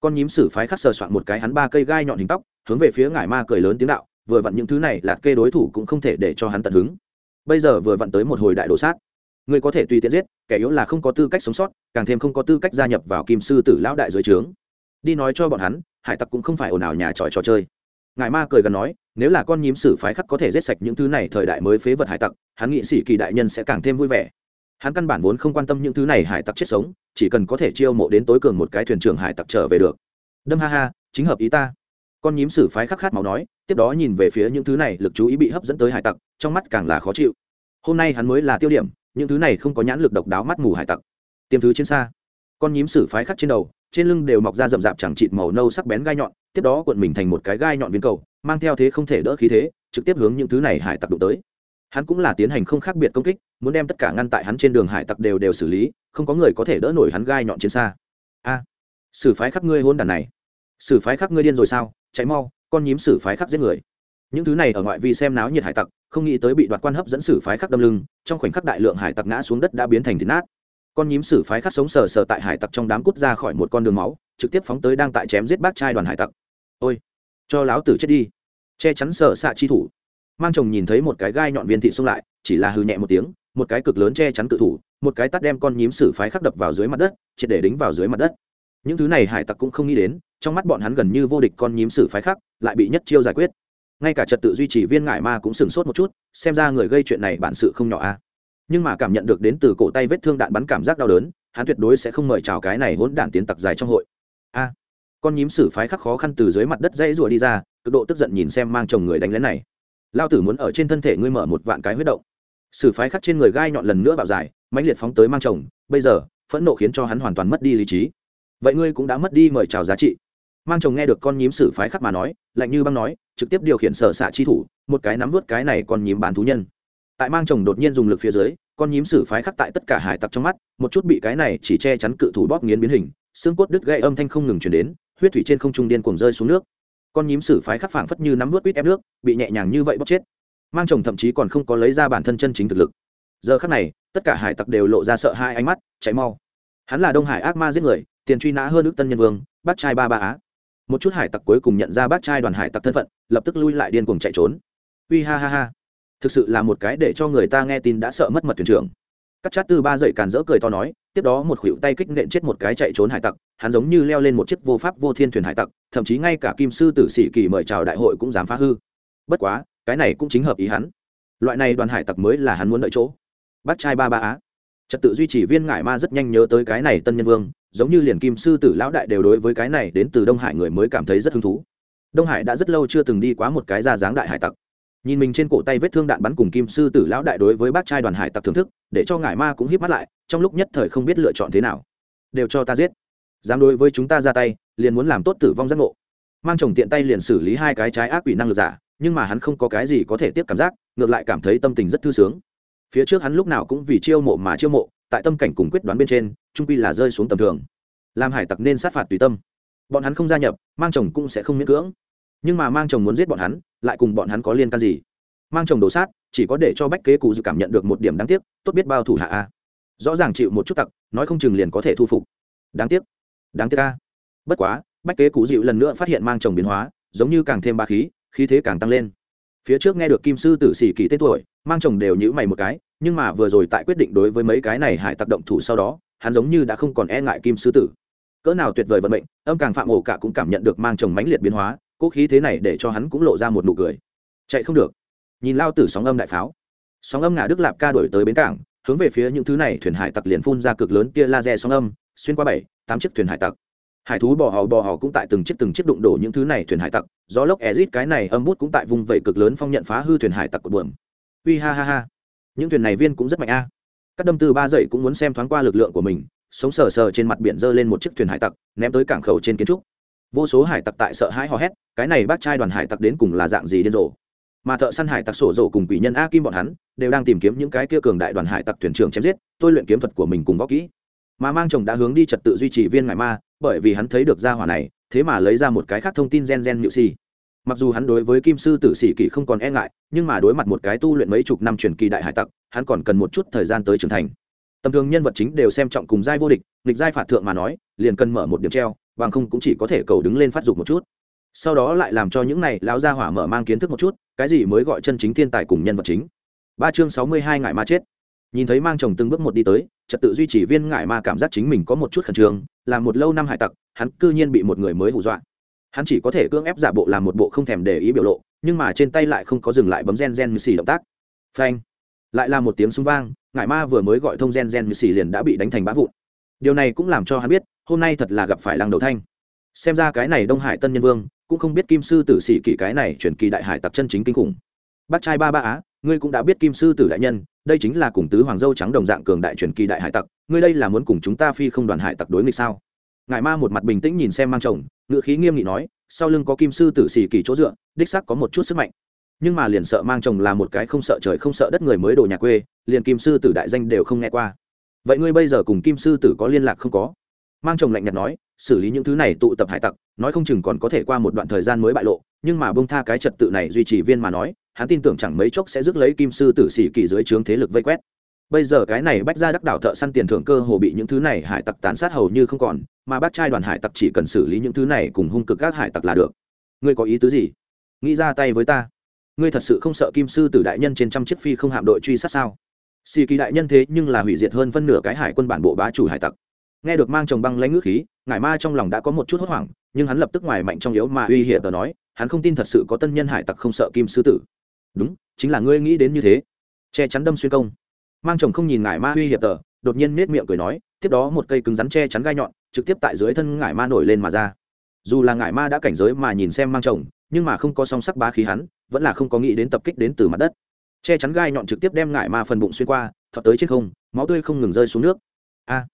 Con nhím sử phái khắc sờ soạn một cái hắn ba cây gai nhọn hình tóc, hướng về phía ngải ma cười lớn tiếng đạo, vừa vặn những thứ này là kê đối thủ cũng không thể để cho hắn tận hứng. Bây giờ vừa vặn tới một hồi đại đồ sát. Người có thể tùy tiện giết, kẻ yếu là không có tư cách sống sót, càng thêm không có tư cách gia nhập vào kim sư tử lão đại dưới trướng đi nói cho bọn hắn, hải tặc cũng không phải ồn ào nhà tròi trò chơi. Ngài ma cười gần nói, nếu là con nhím sử phái khắc có thể giết sạch những thứ này thời đại mới phế vật hải tặc, hắn nghị sĩ kỳ đại nhân sẽ càng thêm vui vẻ. Hắn căn bản vốn không quan tâm những thứ này hải tặc chết sống, chỉ cần có thể chiêu mộ đến tối cường một cái thuyền trưởng hải tặc trở về được. Đâm ha ha, chính hợp ý ta. Con nhím sử phái khắc khát máu nói, tiếp đó nhìn về phía những thứ này, lực chú ý bị hấp dẫn tới hải tặc, trong mắt càng là khó chịu. Hôm nay hắn mới là tiêu điểm, những thứ này không có nhãn lực độc đáo mắt mù hải tặc. Tiêm thứ trên xa con nhím sử phái khắc trên đầu, trên lưng đều mọc ra rậm rạp chẳng chịt màu nâu sắc bén gai nhọn, tiếp đó cuộn mình thành một cái gai nhọn viên cầu, mang theo thế không thể đỡ khí thế, trực tiếp hướng những thứ này hải tặc đụng tới. Hắn cũng là tiến hành không khác biệt công kích, muốn đem tất cả ngăn tại hắn trên đường hải tặc đều đều xử lý, không có người có thể đỡ nổi hắn gai nhọn trên xa. A, sử phái khắc ngươi hôn đàn này. Sử phái khắc ngươi điên rồi sao? Cháy mau, con nhím sử phái khắc giết người. Những thứ này ở ngoại vi xem náo nhiệt hải tặc, không nghĩ tới bị đoạt quan hấp dẫn sử phái khắc đâm lưng, trong khoảnh khắc đại lượng hải tặc ngã xuống đất đã biến thành thịt nát con nhím sử phái khắc sống sờ sờ tại hải tặc trong đám cút ra khỏi một con đường máu, trực tiếp phóng tới đang tại chém giết bác trai đoàn hải tặc. Ôi, cho láo tử chết đi. Che chắn sợ xạ chi thủ. Mang chồng nhìn thấy một cái gai nhọn viên thị xông lại, chỉ là hư nhẹ một tiếng, một cái cực lớn che chắn cự thủ, một cái tắt đem con nhím sử phái khắc đập vào dưới mặt đất, triệt để đính vào dưới mặt đất. Những thứ này hải tặc cũng không nghĩ đến, trong mắt bọn hắn gần như vô địch con nhím sử phái khắc, lại bị nhất chiêu giải quyết. Ngay cả trật tự duy trì viên ngải ma cũng sửng sốt một chút, xem ra người gây chuyện này bản sự không nhỏ a nhưng mà cảm nhận được đến từ cổ tay vết thương đạn bắn cảm giác đau đớn, hắn tuyệt đối sẽ không mời chào cái này hỗn đạn tiến tặc dài trong hội. A, con nhím sử phái khắc khó khăn từ dưới mặt đất dãy rùa đi ra, cực độ tức giận nhìn xem mang chồng người đánh lén này. Lao tử muốn ở trên thân thể ngươi mở một vạn cái huyết động. Sử phái khắc trên người gai nhọn lần nữa bạo dài, mãnh liệt phóng tới mang chồng, bây giờ, phẫn nộ khiến cho hắn hoàn toàn mất đi lý trí. Vậy ngươi cũng đã mất đi mời chào giá trị. Mang chồng nghe được con nhím sử phái khắc mà nói, lạnh như băng nói, trực tiếp điều khiển sở xạ chi thủ, một cái nắm vớt cái này con nhím bán thú nhân tại mang chồng đột nhiên dùng lực phía dưới, con nhím sử phái khắc tại tất cả hải tặc trong mắt, một chút bị cái này chỉ che chắn cự thủ bóp nghiến biến hình, xương cốt đứt gãy âm thanh không ngừng chuyển đến, huyết thủy trên không trung điên cuồng rơi xuống nước. Con nhím sử phái khắc phảng phất như nắm vớt quýt ép nước, bị nhẹ nhàng như vậy bóp chết. Mang chồng thậm chí còn không có lấy ra bản thân chân chính thực lực. Giờ khắc này, tất cả hải tặc đều lộ ra sợ hai ánh mắt cháy mau. Hắn là đông hải ác ma giết người, tiền truy nã hơn ước tân nhân vương bắt trai ba ba á. Một chút hải tặc cuối cùng nhận ra bác trai đoàn hải tặc thân phận, lập tức lui lại điên cuồng chạy trốn. Uy ha ha ha thực sự là một cái để cho người ta nghe tin đã sợ mất mật thuyền trưởng. Các chát tư ba dậy càn rỡ cười to nói, tiếp đó một khuỷu tay kích nện chết một cái chạy trốn hải tặc, hắn giống như leo lên một chiếc vô pháp vô thiên thuyền hải tặc, thậm chí ngay cả kim sư tử sĩ kỳ mời chào đại hội cũng dám phá hư. Bất quá, cái này cũng chính hợp ý hắn. Loại này đoàn hải tặc mới là hắn muốn đợi chỗ. Bác trai ba ba á. Trật tự duy trì viên ngải ma rất nhanh nhớ tới cái này tân nhân vương, giống như liền kim sư tử lão đại đều đối với cái này đến từ đông hải người mới cảm thấy rất hứng thú. Đông hải đã rất lâu chưa từng đi quá một cái ra dáng đại hải tặc nhìn mình trên cổ tay vết thương đạn bắn cùng kim sư tử lão đại đối với bác trai đoàn hải tặc thưởng thức, để cho ngải ma cũng híp mắt lại, trong lúc nhất thời không biết lựa chọn thế nào. Đều cho ta giết. Dám đối với chúng ta ra tay, liền muốn làm tốt tử vong giác ngộ. Mang chồng tiện tay liền xử lý hai cái trái ác quỷ năng lực giả, nhưng mà hắn không có cái gì có thể tiếp cảm giác, ngược lại cảm thấy tâm tình rất thư sướng. Phía trước hắn lúc nào cũng vì chiêu mộ mà chiêu mộ, tại tâm cảnh cùng quyết đoán bên trên, trung quy là rơi xuống tầm thường. Làm hải tặc nên sát phạt tùy tâm. Bọn hắn không gia nhập, mang chồng cũng sẽ không miễn cưỡng. Nhưng mà mang chồng muốn giết bọn hắn lại cùng bọn hắn có liên can gì? Mang chồng đồ sát, chỉ có để cho bách kế cụ dự cảm nhận được một điểm đáng tiếc, tốt biết bao thủ hạ a. Rõ ràng chịu một chút tặc, nói không chừng liền có thể thu phục. Đáng tiếc đáng tiếc a. Bất quá, bách kế cụ dịu lần nữa phát hiện mang chồng biến hóa, giống như càng thêm ba khí khí thế càng tăng lên. Phía trước nghe được kim sư tử sĩ kỳ tên tuổi, mang chồng đều nhữ mày một cái, nhưng mà vừa rồi tại quyết định đối với mấy cái này hải tặc động thủ sau đó, hắn giống như đã không còn e ngại kim sư tử. Cỡ nào tuyệt vời vận mệnh, âm càng phạm ổ cả cũng cảm nhận được mang chồng mãnh liệt biến hóa cố khí thế này để cho hắn cũng lộ ra một nụ cười. Chạy không được. Nhìn lao tử sóng âm đại pháo. Sóng âm ngã đức lạp ca đổi tới bến cảng, hướng về phía những thứ này thuyền hải tặc liền phun ra cực lớn tia laser sóng âm, xuyên qua bảy, tám chiếc thuyền hải tặc. Hải thú bò hò bò hò cũng tại từng chiếc từng chiếc đụng đổ những thứ này thuyền hải tặc, gió lốc ezit cái này âm bút cũng tại vùng vẩy cực lớn phong nhận phá hư thuyền hải tặc của buồm. Uy ha ha ha. Những thuyền này viên cũng rất mạnh a. Các đâm tư ba dậy cũng muốn xem thoáng qua lực lượng của mình, sống sờ sờ trên mặt biển dơ lên một chiếc thuyền hải tặc, ném tới cảng khẩu trên kiến trúc vô số hải tặc tại sợ hãi hò hét, cái này bác trai đoàn hải tặc đến cùng là dạng gì điên rồ? Mà thợ săn hải tặc sổ rổ cùng quỷ nhân a kim bọn hắn, đều đang tìm kiếm những cái kia cường đại đoàn hải tặc thuyền trưởng chém giết, tôi luyện kiếm thuật của mình cùng võ kỹ. Mà mang chồng đã hướng đi trật tự duy trì viên ngải ma, bởi vì hắn thấy được gia hỏa này, thế mà lấy ra một cái khác thông tin gen gen nhự xì mặc dù hắn đối với kim sư tử sĩ kỷ không còn e ngại, nhưng mà đối mặt một cái tu luyện mấy chục năm truyền kỳ đại hải tặc, hắn còn cần một chút thời gian tới trưởng thành. Tầm thường nhân vật chính đều xem trọng cùng giai vô địch, nghịch giai phạt thượng mà nói, liền cần mở một điểm treo bằng không cũng chỉ có thể cầu đứng lên phát dục một chút. Sau đó lại làm cho những này lão gia hỏa mở mang kiến thức một chút, cái gì mới gọi chân chính thiên tài cùng nhân vật chính. Ba chương sáu mươi hai ngại ma chết. Nhìn thấy mang chồng từng bước một đi tới, trật tự duy trì viên ngại ma cảm giác chính mình có một chút khẩn trương, là một lâu năm hải tặc, hắn cư nhiên bị một người mới hù dọa. Hắn chỉ có thể cưỡng ép giả bộ làm một bộ không thèm để ý biểu lộ, nhưng mà trên tay lại không có dừng lại bấm gen gen như xì động tác. Phanh. Lại là một tiếng súng vang, ngải ma vừa mới gọi thông gen gen như xì liền đã bị đánh thành bã vụn. Điều này cũng làm cho hắn biết hôm nay thật là gặp phải lăng đầu thanh. Xem ra cái này đông hải tân nhân vương, cũng không biết kim sư tử sĩ kỳ cái này chuyển kỳ đại hải tặc chân chính kinh khủng. Bác trai ba ba á, ngươi cũng đã biết kim sư tử đại nhân, đây chính là cùng tứ hoàng dâu trắng đồng dạng cường đại truyền kỳ đại hải tặc, ngươi đây là muốn cùng chúng ta phi không đoàn hải tặc đối nghịch sao? Ngài ma một mặt bình tĩnh nhìn xem mang chồng ngự khí nghiêm nghị nói, sau lưng có kim sư tử xì kỳ chỗ dựa, đích sắc có một chút sức mạnh. Nhưng mà liền sợ mang chồng là một cái không sợ trời không sợ đất người mới đồ nhà quê, liền kim sư tử đại danh đều không nghe qua. Vậy ngươi bây giờ cùng kim sư tử có liên lạc không có? Mang chồng lạnh nhạt nói, xử lý những thứ này tụ tập hải tặc, nói không chừng còn có thể qua một đoạn thời gian mới bại lộ, nhưng mà bông tha cái trật tự này duy trì viên mà nói, hắn tin tưởng chẳng mấy chốc sẽ rước lấy kim sư tử sĩ kỳ dưới trướng thế lực vây quét. Bây giờ cái này bách ra đắc đảo thợ săn tiền thưởng cơ hồ bị những thứ này hải tặc tàn sát hầu như không còn, mà bác trai đoàn hải tặc chỉ cần xử lý những thứ này cùng hung cực các hải tặc là được. Ngươi có ý tứ gì? Nghĩ ra tay với ta. Ngươi thật sự không sợ kim sư tử đại nhân trên trăm chiếc phi không hạm đội truy sát sao? Xì kỳ đại nhân thế nhưng là hủy diệt hơn phân nửa cái hải quân bản bộ bá chủ hải tặc nghe được mang chồng băng lãnh ngữ khí, ngải ma trong lòng đã có một chút hốt hoảng, nhưng hắn lập tức ngoài mạnh trong yếu mà uy hiểm tờ nói, hắn không tin thật sự có tân nhân hải tặc không sợ kim sư tử. Đúng, chính là ngươi nghĩ đến như thế. Che chắn đâm xuyên công. Mang chồng không nhìn ngải ma uy hiểm tờ, đột nhiên nết miệng cười nói, tiếp đó một cây cứng rắn che chắn gai nhọn, trực tiếp tại dưới thân ngải ma nổi lên mà ra. Dù là ngải ma đã cảnh giới mà nhìn xem mang chồng, nhưng mà không có song sắc bá khí hắn, vẫn là không có nghĩ đến tập kích đến từ mặt đất. Che chắn gai nhọn trực tiếp đem ngải ma phần bụng xuyên qua, thọt tới trên không, máu tươi không ngừng rơi xuống nước. A!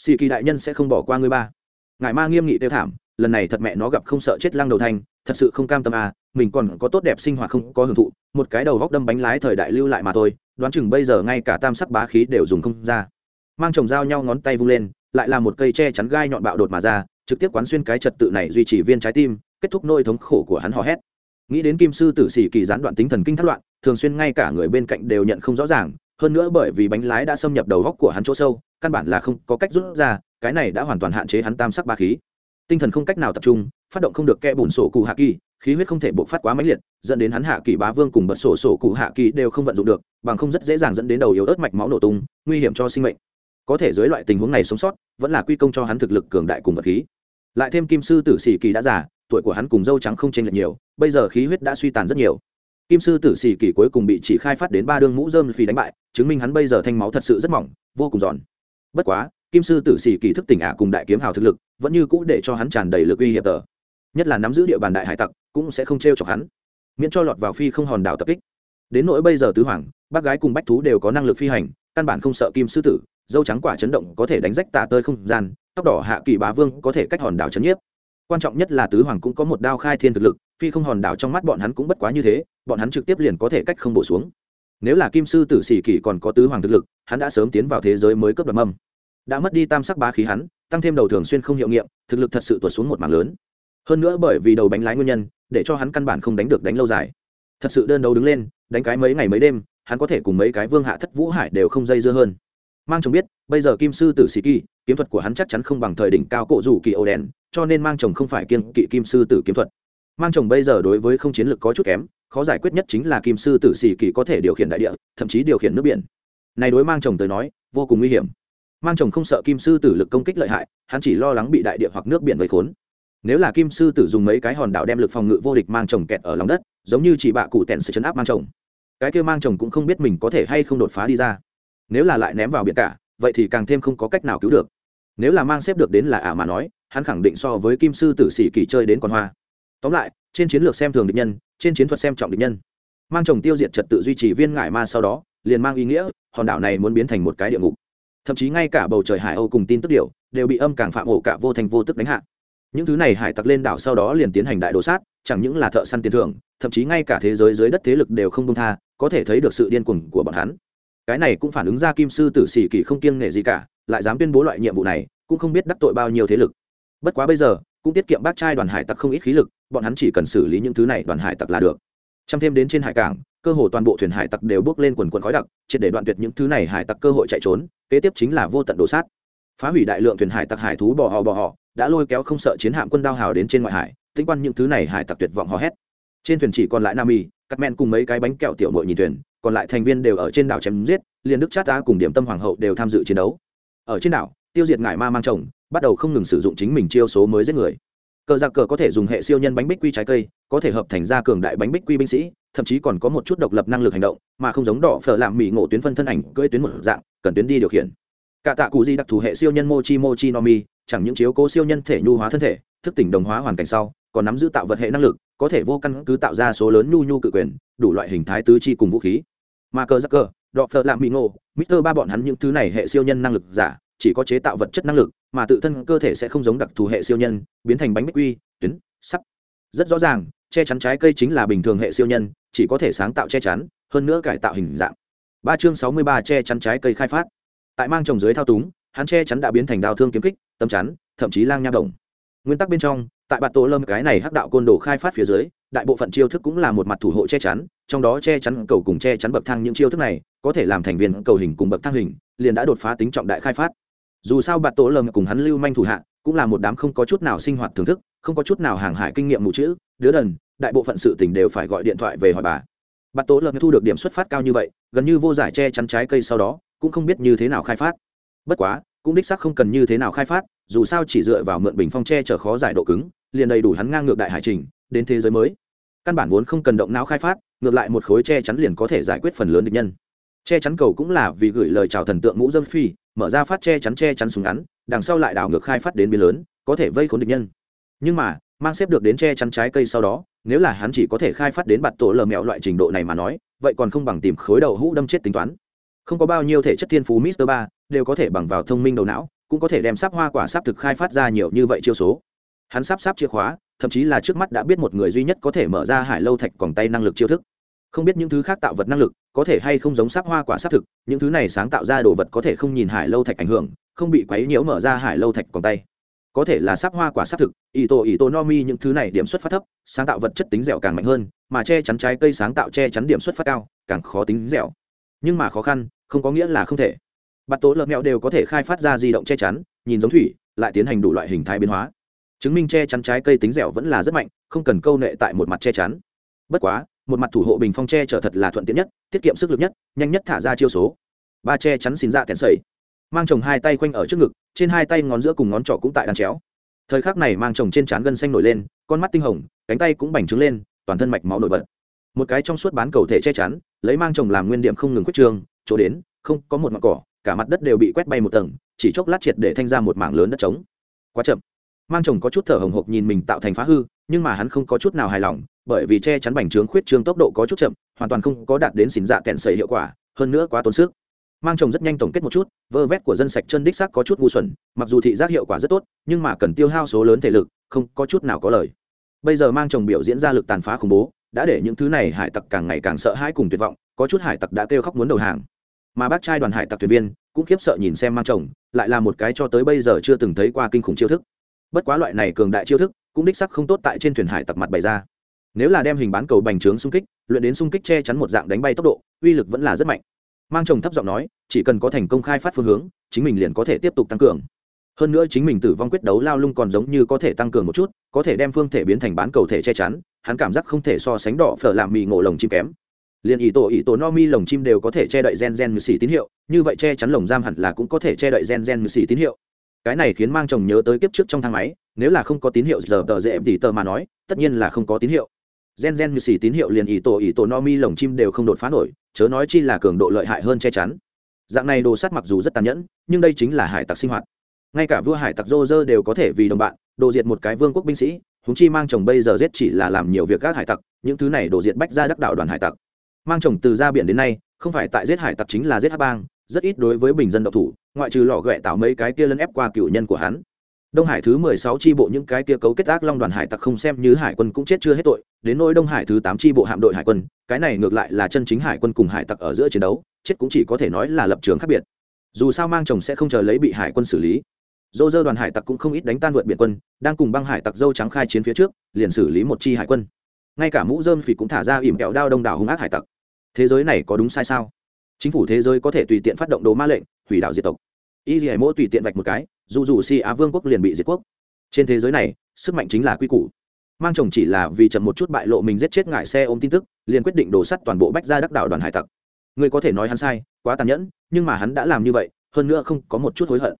Xì kỳ đại nhân sẽ không bỏ qua ngươi ba. Ngài ma nghiêm nghị tiêu thảm, lần này thật mẹ nó gặp không sợ chết lăng đầu thanh thật sự không cam tâm à mình còn có tốt đẹp sinh hoạt không có hưởng thụ, một cái đầu góc đâm bánh lái thời đại lưu lại mà thôi, đoán chừng bây giờ ngay cả tam sắc bá khí đều dùng không ra. Mang chồng dao nhau ngón tay vung lên, lại là một cây che chắn gai nhọn bạo đột mà ra, trực tiếp quán xuyên cái trật tự này duy trì viên trái tim, kết thúc nỗi thống khổ của hắn hò hét. Nghĩ đến kim sư tử sĩ kỳ gián đoạn tính thần kinh thất loạn, thường xuyên ngay cả người bên cạnh đều nhận không rõ ràng, hơn nữa bởi vì bánh lái đã xâm nhập đầu góc của hắn chỗ sâu căn bản là không có cách rút ra, cái này đã hoàn toàn hạn chế hắn tam sắc ba khí. Tinh thần không cách nào tập trung, phát động không được kẽ bùn sổ cụ hạ kỳ, khí huyết không thể bộc phát quá mãnh liệt, dẫn đến hắn hạ kỳ bá vương cùng bật sổ sổ cụ hạ kỳ đều không vận dụng được, bằng không rất dễ dàng dẫn đến đầu yếu ớt mạch máu nổ tung, nguy hiểm cho sinh mệnh. Có thể dưới loại tình huống này sống sót, vẫn là quy công cho hắn thực lực cường đại cùng vật khí. Lại thêm kim sư tử sĩ kỳ đã già, tuổi của hắn cùng dâu trắng không chênh lệch nhiều, bây giờ khí huyết đã suy tàn rất nhiều. Kim sư tử sĩ kỳ cuối cùng bị chỉ khai phát đến ba đương mũ dơm phi đánh bại, chứng minh hắn bây giờ thanh máu thật sự rất mỏng, vô cùng giòn bất quá, kim sư tử sĩ kỳ thức tỉnh ả cùng đại kiếm hào thực lực, vẫn như cũ để cho hắn tràn đầy lực uy hiểm tờ. Nhất là nắm giữ địa bàn đại hải tặc, cũng sẽ không t r e o chọc hắn. Miễn cho lọt vào phi không hòn đảo tập kích. Đến nỗi bây giờ tứ hoàng, bác gái cùng bách thú đều có năng lực phi hành, căn bản không sợ kim sư tử, dâu trắng quả chấn động có thể đánh rách tạ tơi không gian, tóc đỏ hạ kỳ bá vương có thể cách hòn đảo chấn nhiếp. Quan trọng nhất là tứ hoàng cũng có một đao khai thiên thực lực, phi không hòn đảo trong mắt bọn hắn cũng bất quá như thế, bọn hắn trực tiếp liền có thể cách không bổ xuống nếu là kim sư tử sĩ kỷ còn có tứ hoàng thực lực, hắn đã sớm tiến vào thế giới mới cấp đoạt mâm. Đã mất đi tam sắc bá khí hắn, tăng thêm đầu thường xuyên không hiệu nghiệm, thực lực thật sự tuột xuống một mảng lớn. Hơn nữa bởi vì đầu bánh lái nguyên nhân, để cho hắn căn bản không đánh được đánh lâu dài. Thật sự đơn đấu đứng lên, đánh cái mấy ngày mấy đêm, hắn có thể cùng mấy cái vương hạ thất vũ hải đều không dây dưa hơn. Mang chồng biết, bây giờ kim sư tử sĩ kỳ kiếm thuật của hắn chắc chắn không bằng thời đỉnh cao cổ rủ kỳ Âu đen, cho nên mang chồng không phải kiên kỵ kim sư tử kiếm thuật mang chồng bây giờ đối với không chiến lược có chút kém, khó giải quyết nhất chính là kim sư tử xì kỳ có thể điều khiển đại địa, thậm chí điều khiển nước biển. Này đối mang chồng tới nói, vô cùng nguy hiểm. Mang chồng không sợ kim sư tử lực công kích lợi hại, hắn chỉ lo lắng bị đại địa hoặc nước biển vây khốn. Nếu là kim sư tử dùng mấy cái hòn đảo đem lực phòng ngự vô địch mang chồng kẹt ở lòng đất, giống như chỉ bạ cụ tẹn sự chấn áp mang chồng. Cái kia mang chồng cũng không biết mình có thể hay không đột phá đi ra. Nếu là lại ném vào biển cả, vậy thì càng thêm không có cách nào cứu được. Nếu là mang xếp được đến là ả mà nói, hắn khẳng định so với kim sư tử sĩ kỳ chơi đến con hoa tóm lại, trên chiến lược xem thường địch nhân, trên chiến thuật xem trọng địch nhân. Mang chồng tiêu diệt trật tự duy trì viên ngải ma sau đó, liền mang ý nghĩa, hòn đảo này muốn biến thành một cái địa ngục. Thậm chí ngay cả bầu trời hải âu cùng tin tức điều đều bị âm càng phạm ổ cả vô thành vô tức đánh hạ. Những thứ này hải tặc lên đảo sau đó liền tiến hành đại đồ sát, chẳng những là thợ săn tiền thưởng, thậm chí ngay cả thế giới dưới đất thế lực đều không công tha, có thể thấy được sự điên cuồng của bọn hắn. Cái này cũng phản ứng ra kim sư tử sĩ kỳ không kiêng nghệ gì cả, lại dám tuyên bố loại nhiệm vụ này, cũng không biết đắc tội bao nhiêu thế lực. Bất quá bây giờ cũng tiết kiệm bác trai đoàn hải tặc không ít khí lực, bọn hắn chỉ cần xử lý những thứ này đoàn hải tặc là được. Chăm thêm đến trên hải cảng, cơ hồ toàn bộ thuyền hải tặc đều bước lên quần quần khói đặc, triệt để đoạn tuyệt những thứ này hải tặc cơ hội chạy trốn, kế tiếp chính là vô tận đồ sát. Phá hủy đại lượng thuyền hải tặc hải thú bò họ bò họ đã lôi kéo không sợ chiến hạm quân đao hào đến trên ngoại hải tinh quan những thứ này hải tặc tuyệt vọng hò hét. Trên thuyền chỉ còn lại nam y cắt men cùng mấy cái bánh kẹo tiểu nội nhìn thuyền, còn lại thành viên đều ở trên đảo chém giết, liền đức chát ta cùng điểm tâm hoàng hậu đều tham dự chiến đấu. Ở trên đảo tiêu diệt ngải ma mang chồng bắt đầu không ngừng sử dụng chính mình chiêu số mới giết người. Cờ giặc cờ có thể dùng hệ siêu nhân bánh bích quy trái cây có thể hợp thành ra cường đại bánh bích quy binh sĩ thậm chí còn có một chút độc lập năng lực hành động mà không giống đỏ phở làm mỹ ngộ tuyến phân thân ảnh cưỡi tuyến một dạng cần tuyến đi điều khiển. Cả tạ cụ di đặc thù hệ siêu nhân mochi mochi no mi, chẳng những chiếu cố siêu nhân thể nhu hóa thân thể thức tỉnh đồng hóa hoàn cảnh sau còn nắm giữ tạo vật hệ năng lực có thể vô căn cứ tạo ra số lớn nhu nhu cự quyền đủ loại hình thái tứ chi cùng vũ khí. Mà cờ giặc cờ đọ phở làm mỹ ngộ mister ba bọn hắn những thứ này hệ siêu nhân năng lực giả chỉ có chế tạo vật chất năng lực, mà tự thân cơ thể sẽ không giống đặc thù hệ siêu nhân, biến thành bánh bích quy, tuyến, sắp. Rất rõ ràng, che chắn trái cây chính là bình thường hệ siêu nhân, chỉ có thể sáng tạo che chắn, hơn nữa cải tạo hình dạng. Ba chương sáu mươi ba che chắn trái cây khai phát. Tại mang trồng dưới thao túng, hắn che chắn đã biến thành đào thương kiếm kích, tấm chắn, thậm chí lang nha đồng. Nguyên tắc bên trong, tại bạt tổ lâm cái này hắc đạo côn đồ khai phát phía dưới, đại bộ phận chiêu thức cũng là một mặt thủ hộ che chắn, trong đó che chắn cầu cùng che chắn bậc thang những chiêu thức này, có thể làm thành viên cầu hình cùng bậc thang hình, liền đã đột phá tính trọng đại khai phát dù sao bạt tổ lâm cùng hắn lưu manh thủ hạ, cũng là một đám không có chút nào sinh hoạt thưởng thức, không có chút nào hàng hải kinh nghiệm mù chữ, đứa đần, đại bộ phận sự tình đều phải gọi điện thoại về hỏi bà. Bạt tổ lâm thu được điểm xuất phát cao như vậy, gần như vô giải che chắn trái cây sau đó, cũng không biết như thế nào khai phát. Bất quá, cũng đích xác không cần như thế nào khai phát, dù sao chỉ dựa vào mượn bình phong che chở khó giải độ cứng, liền đầy đủ hắn ngang ngược đại hải trình, đến thế giới mới. Căn bản vốn không cần động não khai phát, ngược lại một khối che chắn liền có thể giải quyết phần lớn địch nhân. Che chắn cầu cũng là vì gửi lời chào thần tượng ngũ dâm phi mở ra phát che chắn che chắn súng ngắn, đằng sau lại đảo ngược khai phát đến biên lớn, có thể vây khốn địch nhân. Nhưng mà, mang xếp được đến che chắn trái cây sau đó, nếu là hắn chỉ có thể khai phát đến bạt tổ lờ mẹo loại trình độ này mà nói, vậy còn không bằng tìm khối đầu hũ đâm chết tính toán. Không có bao nhiêu thể chất thiên phú Mister ba đều có thể bằng vào thông minh đầu não, cũng có thể đem sắp hoa quả sắp thực khai phát ra nhiều như vậy chiêu số. Hắn sắp sắp chìa khóa, thậm chí là trước mắt đã biết một người duy nhất có thể mở ra hải lâu thạch còn tay năng lực chiêu thức không biết những thứ khác tạo vật năng lực, có thể hay không giống sáp hoa quả sáp thực, những thứ này sáng tạo ra đồ vật có thể không nhìn hải lâu thạch ảnh hưởng, không bị quấy nhiễu mở ra hải lâu thạch còn tay. Có thể là sáp hoa quả sáp thực ý tổ ý tổ no mi những thứ này điểm xuất phát thấp, sáng tạo vật chất tính dẻo càng mạnh hơn, mà che chắn trái cây sáng tạo che chắn điểm xuất phát cao, càng khó tính dẻo. Nhưng mà khó khăn, không có nghĩa là không thể. Bạt tố lợn mẹo đều có thể khai phát ra di động che chắn, nhìn giống thủy, lại tiến hành đủ loại hình thái biến hóa. Chứng minh che chắn trái cây tính dẻo vẫn là rất mạnh, không cần câu nệ tại một mặt che chắn. Bất quá một mặt thủ hộ bình phong che trở thật là thuận tiện nhất, tiết kiệm sức lực nhất, nhanh nhất thả ra chiêu số. Ba che chắn xin ra kèn sầy mang chồng hai tay quanh ở trước ngực, trên hai tay ngón giữa cùng ngón trỏ cũng tại đàn chéo. Thời khắc này mang chồng trên trán gân xanh nổi lên, con mắt tinh hồng, cánh tay cũng bành trướng lên, toàn thân mạch máu nổi bật. Một cái trong suốt bán cầu thể che chắn, lấy mang chồng làm nguyên điểm không ngừng quyết trường chỗ đến, không có một mặt cỏ, cả mặt đất đều bị quét bay một tầng, chỉ chốc lát triệt để thanh ra một mảng lớn đất trống. Quá chậm. Mang chồng có chút thở hồng hộc nhìn mình tạo thành phá hư nhưng mà hắn không có chút nào hài lòng, bởi vì che chắn bành trướng khuyết trương tốc độ có chút chậm, hoàn toàn không có đạt đến xỉn dạ kẹn sầy hiệu quả, hơn nữa quá tốn sức. Mang chồng rất nhanh tổng kết một chút, vơ vét của dân sạch chân đích sắc có chút ngu xuẩn, mặc dù thị giác hiệu quả rất tốt, nhưng mà cần tiêu hao số lớn thể lực, không có chút nào có lời. Bây giờ mang chồng biểu diễn ra lực tàn phá khủng bố, đã để những thứ này hải tặc càng ngày càng sợ hãi cùng tuyệt vọng, có chút hải tặc đã kêu khóc muốn đầu hàng. Mà bác trai đoàn hải tặc thuyền viên cũng khiếp sợ nhìn xem mang chồng, lại là một cái cho tới bây giờ chưa từng thấy qua kinh khủng chiêu thức. Bất quá loại này cường đại chiêu thức cũng đích sắc không tốt tại trên thuyền hải tặc mặt bày ra. Nếu là đem hình bán cầu bành trướng xung kích, luyện đến xung kích che chắn một dạng đánh bay tốc độ, uy lực vẫn là rất mạnh. Mang chồng thấp giọng nói, chỉ cần có thành công khai phát phương hướng, chính mình liền có thể tiếp tục tăng cường. Hơn nữa chính mình tử vong quyết đấu lao lung còn giống như có thể tăng cường một chút, có thể đem phương thể biến thành bán cầu thể che chắn, hắn cảm giác không thể so sánh đỏ phở làm mì ngộ lồng chim kém. Liền ý tổ ý tổ no mi lồng chim đều có thể che đậy gen gen mười xỉ tín hiệu, như vậy che chắn lồng giam hẳn là cũng có thể che đậy gen gen mười xỉ tín hiệu. Cái này khiến mang chồng nhớ tới kiếp trước trong thang máy nếu là không có tín hiệu giờ tờ dễ thì tờ mà nói, tất nhiên là không có tín hiệu. Gen gen như xì tín hiệu liền ý tổ ý tổ no mi lồng chim đều không đột phá nổi, chớ nói chi là cường độ lợi hại hơn che chắn. Dạng này đồ sắt mặc dù rất tàn nhẫn, nhưng đây chính là hải tặc sinh hoạt. Ngay cả vua hải tặc dô dơ đều có thể vì đồng bạn, đồ diệt một cái vương quốc binh sĩ húng chi mang chồng bây giờ giết chỉ là làm nhiều việc các hải tặc, những thứ này đồ diệt bách ra đắc đạo đoàn hải tặc. Mang chồng từ ra biển đến nay, không phải tại giết hải tặc chính là giết hát bang, rất ít đối với bình dân độc thủ, ngoại trừ lò ghẹ tạo mấy cái kia lấn ép qua cựu nhân của hắn đông hải thứ mười sáu tri bộ những cái kia cấu kết ác long đoàn hải tặc không xem như hải quân cũng chết chưa hết tội, đến nỗi đông hải thứ tám tri bộ hạm đội hải quân, cái này ngược lại là chân chính hải quân cùng hải tặc ở giữa chiến đấu, chết cũng chỉ có thể nói là lập trường khác biệt. Dù sao mang chồng sẽ không chờ lấy bị hải quân xử lý. Dô dơ đoàn hải tặc cũng không ít đánh tan vượt biển quân, đang cùng băng hải tặc dâu trắng khai chiến phía trước, liền xử lý một chi hải quân. Ngay cả mũ dơm phỉ cũng thả ra ỉm kẹo đao đông đảo hung ác hải tặc. Thế giới này có đúng sai sao? Chính phủ thế giới có thể tùy tiện phát động đồ ma lệnh, hủy đảo diệt tộc y dì mỗ tùy tiện vạch một cái, dù dù si á vương quốc liền bị diệt quốc. Trên thế giới này, sức mạnh chính là quy củ. Mang chồng chỉ là vì chậm một chút bại lộ mình giết chết ngại xe ôm tin tức, liền quyết định đổ sắt toàn bộ bách ra đắc đảo đoàn hải tặc. Người có thể nói hắn sai, quá tàn nhẫn, nhưng mà hắn đã làm như vậy, hơn nữa không có một chút hối hận.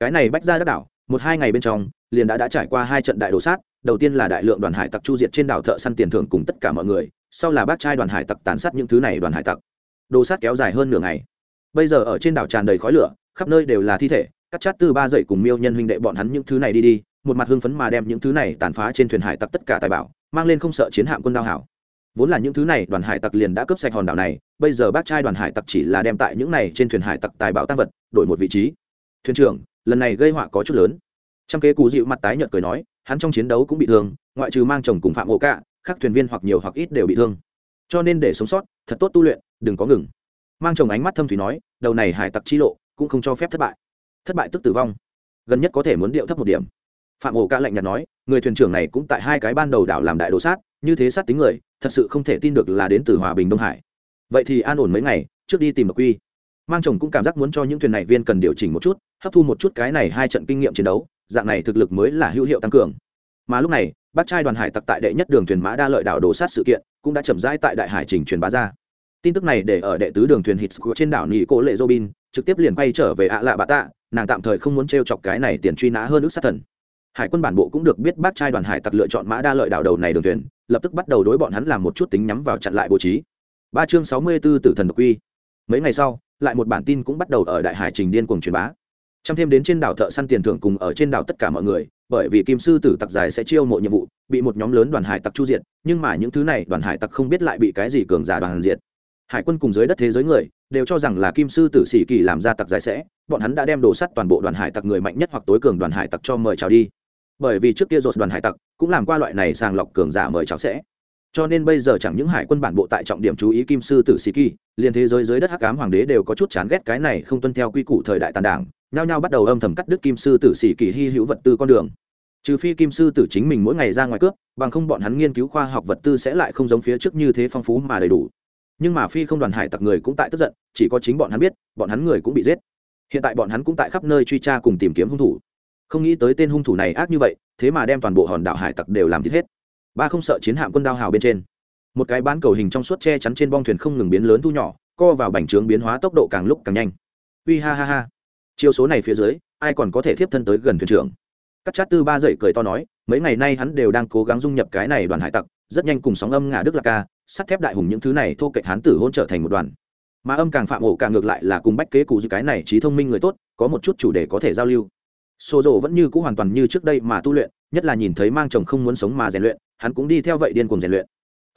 Cái này bách ra đắc đảo một hai ngày bên trong, liền đã đã trải qua hai trận đại đồ sát, đầu tiên là đại lượng đoàn hải tặc chu diệt trên đảo thợ săn tiền thưởng cùng tất cả mọi người, sau là bác trai đoàn hải tặc tàn sát những thứ này đoàn hải tặc. Đồ sát kéo dài hơn nửa ngày. Bây giờ ở trên đảo tràn đầy khói lửa khắp nơi đều là thi thể, cắt chát tư ba dậy cùng miêu nhân huynh đệ bọn hắn những thứ này đi đi, một mặt hưng phấn mà đem những thứ này tàn phá trên thuyền hải tặc tất cả tài bảo, mang lên không sợ chiến hạm quân đao hảo. Vốn là những thứ này, đoàn hải tặc liền đã cướp sạch hòn đảo này, bây giờ bác trai đoàn hải tặc chỉ là đem tại những này trên thuyền hải tặc tài bảo tăng vật, đổi một vị trí. Thuyền trưởng, lần này gây họa có chút lớn. Trong kế cú dịu mặt tái nhợt cười nói, hắn trong chiến đấu cũng bị thương, ngoại trừ mang chồng cùng phạm hộ cả các thuyền viên hoặc nhiều hoặc ít đều bị thương. Cho nên để sống sót, thật tốt tu luyện, đừng có ngừng. Mang chồng ánh mắt thâm thủy nói, đầu này hải tặc chi lộ cũng không cho phép thất bại. Thất bại tức tử vong. Gần nhất có thể muốn điệu thấp một điểm. Phạm ổ ca lạnh nhạt nói, người thuyền trưởng này cũng tại hai cái ban đầu đảo làm đại đồ sát, như thế sát tính người, thật sự không thể tin được là đến từ hòa bình đông hải. Vậy thì an ổn mấy ngày, trước đi tìm độc quy mang chồng cũng cảm giác muốn cho những thuyền này viên cần điều chỉnh một chút, hấp thu một chút cái này hai trận kinh nghiệm chiến đấu, dạng này thực lực mới là hữu hiệu tăng cường. Mà lúc này, bác trai đoàn hải tặc tại đệ nhất đường thuyền mã đa lợi đảo đồ sát sự kiện, cũng đã chậm rãi tại đại hải trình truyền bá ra tin tức này để ở đệ tứ đường thuyền hít trên đảo nỉ cổ lệ robin, trực tiếp liền bay trở về ạ lạ bà tạ, nàng tạm thời không muốn t r e o chọc cái này tiền truy nã hơn ước sát thần. Hải quân bản bộ cũng được biết bác trai đoàn hải tặc lựa chọn mã đa lợi đảo đầu này đường thuyền, lập tức bắt đầu đối bọn hắn làm một chút tính nhắm vào chặn lại bố trí. Ba chương sáu mươi b ố tử thần độc quy. Mấy ngày sau, lại một bản tin cũng bắt đầu ở đại hải trình điên cuồng truyền bá. Chăm thêm đến trên đảo thợ săn tiền thưởng cùng ở trên đảo tất cả mọi người, bởi vì kim sư tử tặc dài sẽ chiêu mộ nhiệm vụ, bị một nhóm lớn đoàn hải tặc chu diệt, nhưng mà những thứ này đoàn hải tặc không biết lại bị cái gì cường giả đoàn diệt hải quân cùng dưới đất thế giới người, đều cho rằng là kim sư tử sĩ kỳ làm ra tặc dài sẽ, bọn hắn đã đem đồ sắt toàn bộ đoàn hải tặc người mạnh nhất hoặc tối cường đoàn hải tặc cho mời chào đi. Bởi vì trước kia dột đoàn hải tặc cũng làm qua loại này sàng lọc cường giả mời chào sẽ. Cho nên bây giờ chẳng những hải quân bản bộ tại trọng điểm chú ý kim sư tử sĩ kỳ, liền thế giới dưới đất hắc ám hoàng đế đều có chút chán ghét cái này không tuân theo quy củ thời đại tàn đảng, nhao nhao bắt đầu âm thầm cắt đứt kim sư tử sĩ kỳ hy hữu vật tư con đường. Trừ phi kim sư tử chính mình mỗi ngày ra ngoài cướp, bằng không bọn hắn nghiên cứu khoa học vật tư sẽ lại không giống phía trước như thế phong phú mà đầy đủ nhưng mà phi không đoàn hải tặc người cũng tại tức giận, chỉ có chính bọn hắn biết, bọn hắn người cũng bị giết. Hiện tại bọn hắn cũng tại khắp nơi truy tra cùng tìm kiếm hung thủ. Không nghĩ tới tên hung thủ này ác như vậy, thế mà đem toàn bộ hòn đảo hải tặc đều làm thịt hết. Ba không sợ chiến hạm quân đao hào bên trên. Một cái bán cầu hình trong suốt che chắn trên bong thuyền không ngừng biến lớn thu nhỏ, co vào bành trướng biến hóa tốc độ càng lúc càng nhanh. Uy ha ha ha. Chiêu số này phía dưới, ai còn có thể tiếp thân tới gần thuyền trưởng? Các chát tư ba dậy cười to nói, mấy ngày nay hắn đều đang cố gắng dung nhập cái này đoàn hải tặc, rất nhanh cùng sóng âm ngả đức lạc ca sắt thép đại hùng những thứ này thô kệch hán tử hôn trở thành một đoàn. Mà âm càng phạm ổ càng ngược lại là cùng bách kế cụ dư cái này trí thông minh người tốt, có một chút chủ đề có thể giao lưu. Xô rộ vẫn như c ũ hoàn toàn như trước đây mà tu luyện, nhất là nhìn thấy mang chồng không muốn sống mà rèn luyện, hắn cũng đi theo vậy điên cùng rèn luyện.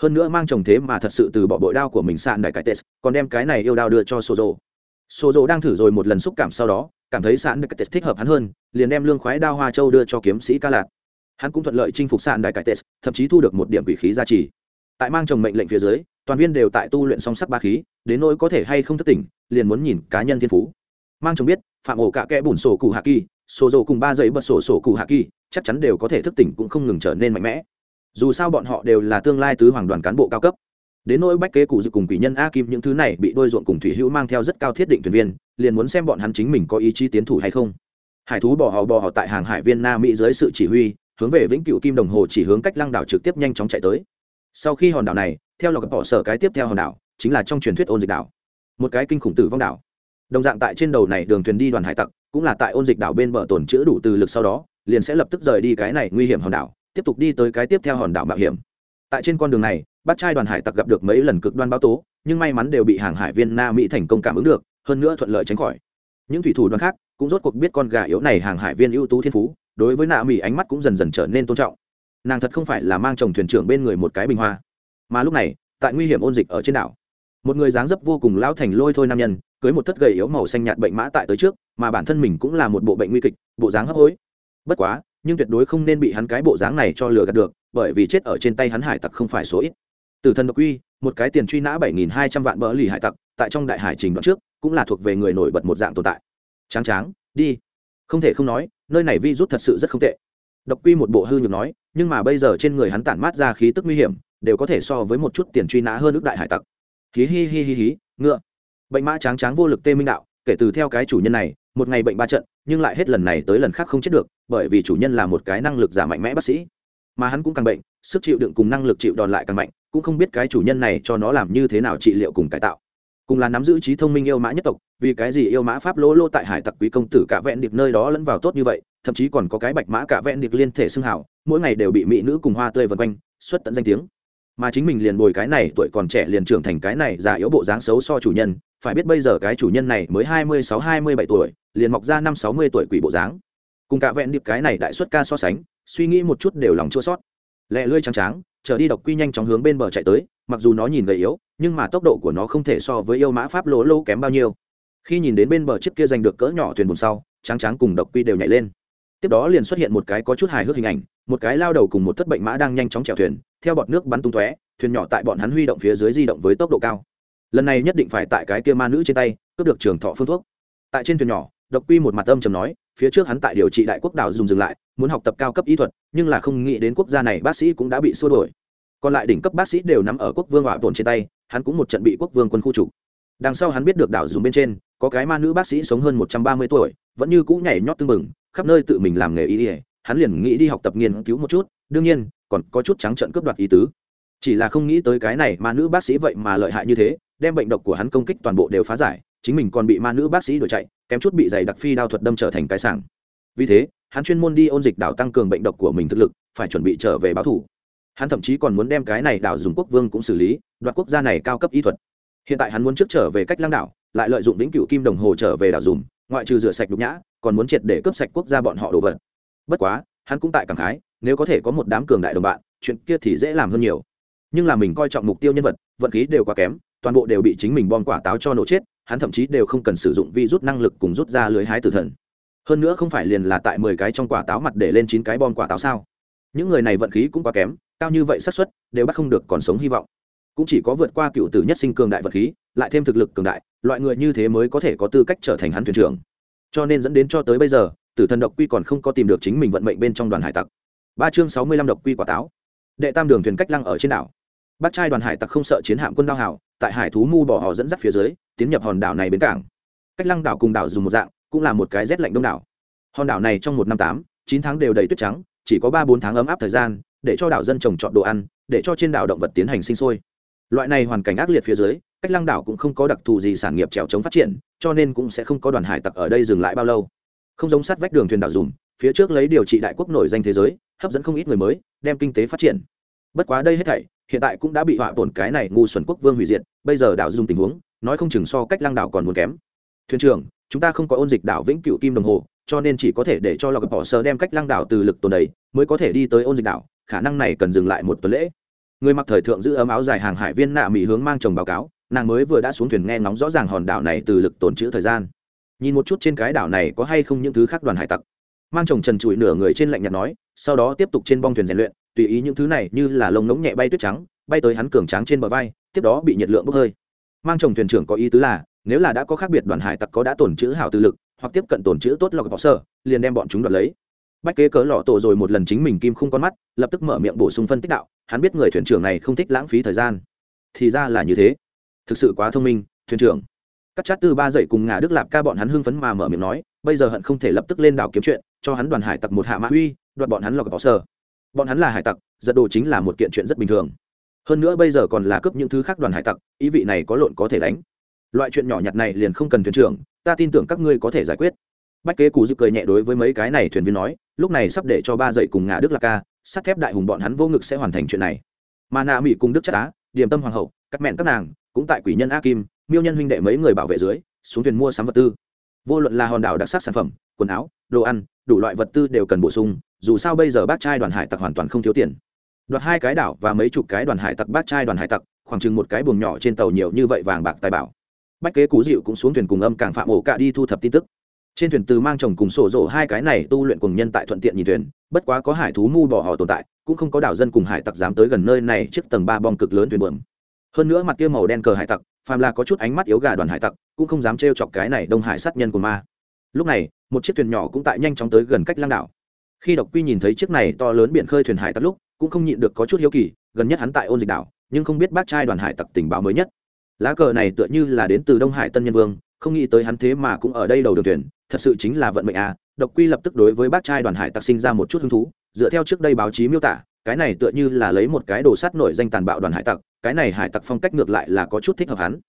Hơn nữa mang chồng thế mà thật sự từ bỏ bội đao của mình sạn đại cái tes còn đem cái này yêu đao đưa cho xô rộ xô rộ đang thử rồi một lần xúc cảm sau đó, cảm thấy sạn đại cái tes thích hợp hắn hơn, liền đem lương khoái đao hoa châu đưa cho kiếm sĩ ca lạc hắn cũng thuận lợi chinh phục sạn đại cái tes thậm chí thu được một điểm vị khí gia trì tại mang chồng mệnh lệnh phía dưới, toàn viên đều tại tu luyện song sắc ba khí, đến nỗi có thể hay không thất tỉnh, liền muốn nhìn cá nhân thiên phú. Mang chồng biết, phạm ổ cả kẽ bùn sổ cụ hạ kỳ, sổ dồ cùng ba giấy bật sổ sổ cụ hạ kỳ, chắc chắn đều có thể thức tỉnh cũng không ngừng trở nên mạnh mẽ. Dù sao bọn họ đều là tương lai tứ hoàng đoàn cán bộ cao cấp. Đến nỗi bách kế cụ dự cùng quỷ nhân a kim những thứ này bị đôi ruộng cùng thủy hữu mang theo rất cao thiết định thuyền viên, liền muốn xem bọn hắn chính mình có ý chí tiến thủ hay không. Hải thú bỏ họ bỏ họ tại hàng hải viên na mỹ dưới sự chỉ huy, hướng về vĩnh cựu kim đồng hồ chỉ hướng cách lăng đảo trực tiếp nhanh chóng chạy tới sau khi hòn đảo này, theo lọc bỏ sở cái tiếp theo hòn đảo, chính là trong truyền thuyết ôn dịch đảo. Một cái kinh khủng tử vong đảo. Đồng dạng tại trên đầu này đường thuyền đi đoàn hải tặc, cũng là tại ôn dịch đảo bên bờ tồn chữ đủ từ lực sau đó, liền sẽ lập tức rời đi cái này nguy hiểm hòn đảo, tiếp tục đi tới cái tiếp theo hòn đảo mạo hiểm. Tại trên con đường này, bác trai đoàn hải tặc gặp được mấy lần cực đoan báo tố, nhưng may mắn đều bị hàng hải viên na mỹ thành công cảm ứng được, hơn nữa thuận lợi tránh khỏi. Những thủy thủ đoàn khác cũng rốt cuộc biết con gà yếu này hàng hải viên ưu tú thiên phú, đối với nạ mỹ ánh mắt cũng dần dần trở nên tôn trọng nàng thật không phải là mang chồng thuyền trưởng bên người một cái bình hoa. Mà lúc này, tại nguy hiểm ôn dịch ở trên đảo, một người dáng dấp vô cùng lão thành lôi thôi nam nhân, cưới một thất gầy yếu màu xanh nhạt bệnh mã tại tới trước, mà bản thân mình cũng là một bộ bệnh nguy kịch, bộ dáng hấp hối. Bất quá, nhưng tuyệt đối không nên bị hắn cái bộ dáng này cho lừa gạt được, bởi vì chết ở trên tay hắn hải tặc không phải số ít. Từ thần độc uy, một cái tiền truy nã bảy nghìn hai trăm vạn bỡ lì hải tặc, tại trong đại hải trình đoạn trước, cũng là thuộc về người nổi bật một dạng tồn tại. Tráng tráng, đi. Không thể không nói, nơi này vi rút thật sự rất không tệ độc quy một bộ hư nhược nói nhưng mà bây giờ trên người hắn tản mát ra khí tức nguy hiểm đều có thể so với một chút tiền truy nã hơn ước đại hải tặc. Hí hi hi hi hí, ngựa. Bệnh mã tráng tráng vô lực tê minh đạo kể từ theo cái chủ nhân này một ngày bệnh ba trận nhưng lại hết lần này tới lần khác không chết được bởi vì chủ nhân là một cái năng lực giả mạnh mẽ bác sĩ. Mà hắn cũng càng bệnh sức chịu đựng cùng năng lực chịu đòn lại càng mạnh cũng không biết cái chủ nhân này cho nó làm như thế nào trị liệu cùng cải tạo. Cùng là nắm giữ trí thông minh yêu mã nhất tộc vì cái gì yêu mã pháp lỗ lô tại hải tặc quý công tử cả vẹn điệp nơi đó lẫn vào tốt như vậy thậm chí còn có cái bạch mã cả vẹn điệp liên thể xưng hảo, mỗi ngày đều bị mỹ nữ cùng hoa tươi vân quanh, xuất tận danh tiếng. Mà chính mình liền bồi cái này tuổi còn trẻ liền trưởng thành cái này già yếu bộ dáng xấu so chủ nhân, phải biết bây giờ cái chủ nhân này mới hai mươi sáu, hai mươi bảy tuổi, liền mọc ra năm sáu mươi tuổi quỷ bộ dáng. Cùng cả vẹn điệp cái này đại xuất ca so sánh, suy nghĩ một chút đều lòng chua sót lẹ lưỡi trắng tráng trở đi độc quy nhanh chóng hướng bên bờ chạy tới, mặc dù nó nhìn gầy yếu, nhưng mà tốc độ của nó không thể so với yêu mã pháp lỗ lô kém bao nhiêu. Khi nhìn đến bên bờ chiếc kia giành được cỡ nhỏ thuyền buồn sau, trắng tráng cùng độc quy đều nhảy lên tiếp đó liền xuất hiện một cái có chút hài hước hình ảnh, một cái lao đầu cùng một thất bệnh mã đang nhanh chóng chèo thuyền, theo bọt nước bắn tung tóe, thuyền nhỏ tại bọn hắn huy động phía dưới di động với tốc độ cao. Lần này nhất định phải tại cái kia ma nữ trên tay, cướp được trường thọ phương thuốc. Tại trên thuyền nhỏ, độc quy một mặt âm trầm nói, phía trước hắn tại điều trị đại quốc đảo dùng dừng lại, muốn học tập cao cấp y thuật, nhưng là không nghĩ đến quốc gia này bác sĩ cũng đã bị xua đổi còn lại đỉnh cấp bác sĩ đều nắm ở quốc vương hỏa tồn trên tay, hắn cũng một trận bị quốc vương quân khu trục. Đằng sau hắn biết được đảo dùng bên trên, có cái ma nữ bác sĩ sống hơn một trăm ba mươi tuổi, vẫn như cũ nhảy nhót tương bừng khắp nơi tự mình làm nghề y ỉa hắn liền nghĩ đi học tập nghiên cứu một chút, đương nhiên, còn có chút trắng trợn cướp đoạt ý tứ. Chỉ là không nghĩ tới cái này ma nữ bác sĩ vậy mà lợi hại như thế, đem bệnh độc của hắn công kích toàn bộ đều phá giải, chính mình còn bị ma nữ bác sĩ đuổi chạy, kém chút bị giày đặc phi đao thuật đâm trở thành cái sảng. Vì thế, hắn chuyên môn đi ôn dịch đảo tăng cường bệnh độc của mình thực lực, phải chuẩn bị trở về báo thủ. Hắn thậm chí còn muốn đem cái này đảo dùng quốc vương cũng xử lý, đoạt quốc gia này cao cấp y thuật. Hiện tại hắn muốn trước trở về cách lăng đảo, lại lợi dụng vĩnh cửu kim đồng hồ trở về đảo dùng ngoại trừ rửa sạch đục nhã, còn muốn triệt để cướp sạch quốc gia bọn họ đồ vật. Bất quá, hắn cũng tại cảm khái, nếu có thể có một đám cường đại đồng bạn, chuyện kia thì dễ làm hơn nhiều. Nhưng là mình coi trọng mục tiêu nhân vật, vận khí đều quá kém, toàn bộ đều bị chính mình bom quả táo cho nổ chết, hắn thậm chí đều không cần sử dụng vi rút năng lực cùng rút ra lưới hái tử thần. Hơn nữa không phải liền là tại mười cái trong quả táo mặt để lên chín cái bom quả táo sao? Những người này vận khí cũng quá kém, cao như vậy xác suất, đều bắt không được còn sống hy vọng cũng chỉ có vượt qua cựu tử nhất sinh cường đại vật khí, lại thêm thực lực cường đại, loại người như thế mới có thể có tư cách trở thành hắn thuyền trưởng. Cho nên dẫn đến cho tới bây giờ, tử thần độc quy còn không có tìm được chính mình vận mệnh bên trong đoàn hải tặc. Ba chương sáu mươi lăm độc quy quả táo. Đệ tam đường thuyền cách lăng ở trên đảo. Bác trai đoàn hải tặc không sợ chiến hạm quân đao hào, tại hải thú mu bỏ họ dẫn dắt phía dưới, tiến nhập hòn đảo này bến cảng. Cách lăng đảo cùng đảo dùng một dạng, cũng là một cái rét lạnh đông đảo. Hòn đảo này trong một năm tám, chín tháng đều đầy tuyết trắng, chỉ có ba bốn tháng ấm áp thời gian, để cho đảo dân trồng trọt đồ ăn, để cho trên đảo động vật tiến hành sinh sôi loại này hoàn cảnh ác liệt phía dưới, cách lăng đảo cũng không có đặc thù gì sản nghiệp trèo chống phát triển, cho nên cũng sẽ không có đoàn hải tặc ở đây dừng lại bao lâu. Không giống sát vách đường thuyền đảo dùng, phía trước lấy điều trị đại quốc nổi danh thế giới, hấp dẫn không ít người mới, đem kinh tế phát triển. Bất quá đây hết thảy, hiện tại cũng đã bị họa tổn cái này ngu xuẩn quốc vương hủy diệt, bây giờ đảo dùng tình huống, nói không chừng so cách lăng đảo còn muốn kém. Thuyền trưởng, chúng ta không có ôn dịch đảo vĩnh cựu kim đồng hồ, cho nên chỉ có thể để cho lọc bỏ sơ đem cách lăng đảo từ lực tồn đầy, mới có thể đi tới ôn dịch đảo, khả năng này cần dừng lại một tuần lễ người mặc thời thượng giữ ấm áo dài hàng hải viên nạ mỹ hướng mang chồng báo cáo, nàng mới vừa đã xuống thuyền nghe ngóng rõ ràng hòn đảo này từ lực tồn trữ thời gian. Nhìn một chút trên cái đảo này có hay không những thứ khác đoàn hải tặc. Mang chồng trần trụi nửa người trên lạnh nhạt nói, sau đó tiếp tục trên bong thuyền rèn luyện, tùy ý những thứ này như là lông ngỗng nhẹ bay tuyết trắng, bay tới hắn cường tráng trên bờ vai, tiếp đó bị nhiệt lượng bốc hơi. Mang chồng thuyền trưởng có ý tứ là, nếu là đã có khác biệt đoàn hải tặc có đã tổn chữ hảo tư lực, hoặc tiếp cận tổn chữ tốt lọc bỏ sơ, liền đem bọn chúng đoạt lấy. Bách kế cớ lọ tổ rồi một lần chính mình kim không con mắt, lập tức mở miệng bổ sung phân tích đạo hắn biết người thuyền trưởng này không thích lãng phí thời gian. Thì ra là như thế. Thực sự quá thông minh, thuyền trưởng. Các chát tư ba dậy cùng ngà đức lạp ca bọn hắn hưng phấn mà mở miệng nói, bây giờ hận không thể lập tức lên đảo kiếm chuyện, cho hắn đoàn hải tặc một hạ mã uy, đoạt bọn hắn lọc bỏ sơ bọn hắn là hải tặc, giật đồ chính là một kiện chuyện rất bình thường. Hơn nữa bây giờ còn là cướp những thứ khác đoàn hải tặc, ý vị này có lộn có thể đánh. Loại chuyện nhỏ nhặt này liền không cần thuyền trưởng, ta tin tưởng các ngươi có thể giải quyết. Bách kế cù dư cười nhẹ đối với mấy cái này thuyền viên nói, lúc này sắp để cho ba dậy cùng ngà đức lạc ca sắt thép đại hùng bọn hắn vô ngực sẽ hoàn thành chuyện này. Mà nạ mỹ cùng đức chất á điểm tâm hoàng hậu cắt mẹn các nàng, cũng tại quỷ nhân a kim, miêu nhân huynh đệ mấy người bảo vệ dưới, xuống thuyền mua sắm vật tư. Vô luận là hòn đảo đặc sắc sản phẩm, quần áo, đồ ăn, đủ loại vật tư đều cần bổ sung, dù sao bây giờ bác trai đoàn hải tặc hoàn toàn không thiếu tiền. Đoạt hai cái đảo và mấy chục cái đoàn hải tặc bác trai đoàn hải tặc, khoảng chừng một cái buồng nhỏ trên tàu nhiều như vậy vàng bạc tài bảo. Bách kế cú dịu cũng xuống thuyền cùng âm càng phạm ổ cả đi thu thập tin tức trên thuyền từ mang chồng cùng sổ rộ hai cái này tu luyện cùng nhân tại thuận tiện nhìn thuyền, bất quá có hải thú mu bỏ họ tồn tại, cũng không có đảo dân cùng hải tặc dám tới gần nơi này trước tầng ba bom cực lớn thuyền buồm. Hơn nữa mặt kia màu đen cờ hải tặc, phàm là có chút ánh mắt yếu gà đoàn hải tặc, cũng không dám trêu chọc cái này đông hải sát nhân của ma. Lúc này, một chiếc thuyền nhỏ cũng tại nhanh chóng tới gần cách lăng đảo. Khi độc quy nhìn thấy chiếc này to lớn biển khơi thuyền hải tặc lúc, cũng không nhịn được có chút hiếu kỳ, gần nhất hắn tại ôn dịch đảo, nhưng không biết bác trai đoàn hải tặc tình báo mới nhất. Lá cờ này tựa như là đến từ đông hải tân nhân vương, không nghĩ tới hắn thế mà cũng ở đây đầu đường thuyền thật sự chính là vận mệnh à độc quy lập tức đối với bác trai đoàn hải tặc sinh ra một chút hứng thú, dựa theo trước đây báo chí miêu tả, cái này tựa như là lấy một cái đồ sắt nổi danh tàn bạo đoàn hải tặc, cái này hải tặc phong cách ngược lại là có chút thích hợp hắn.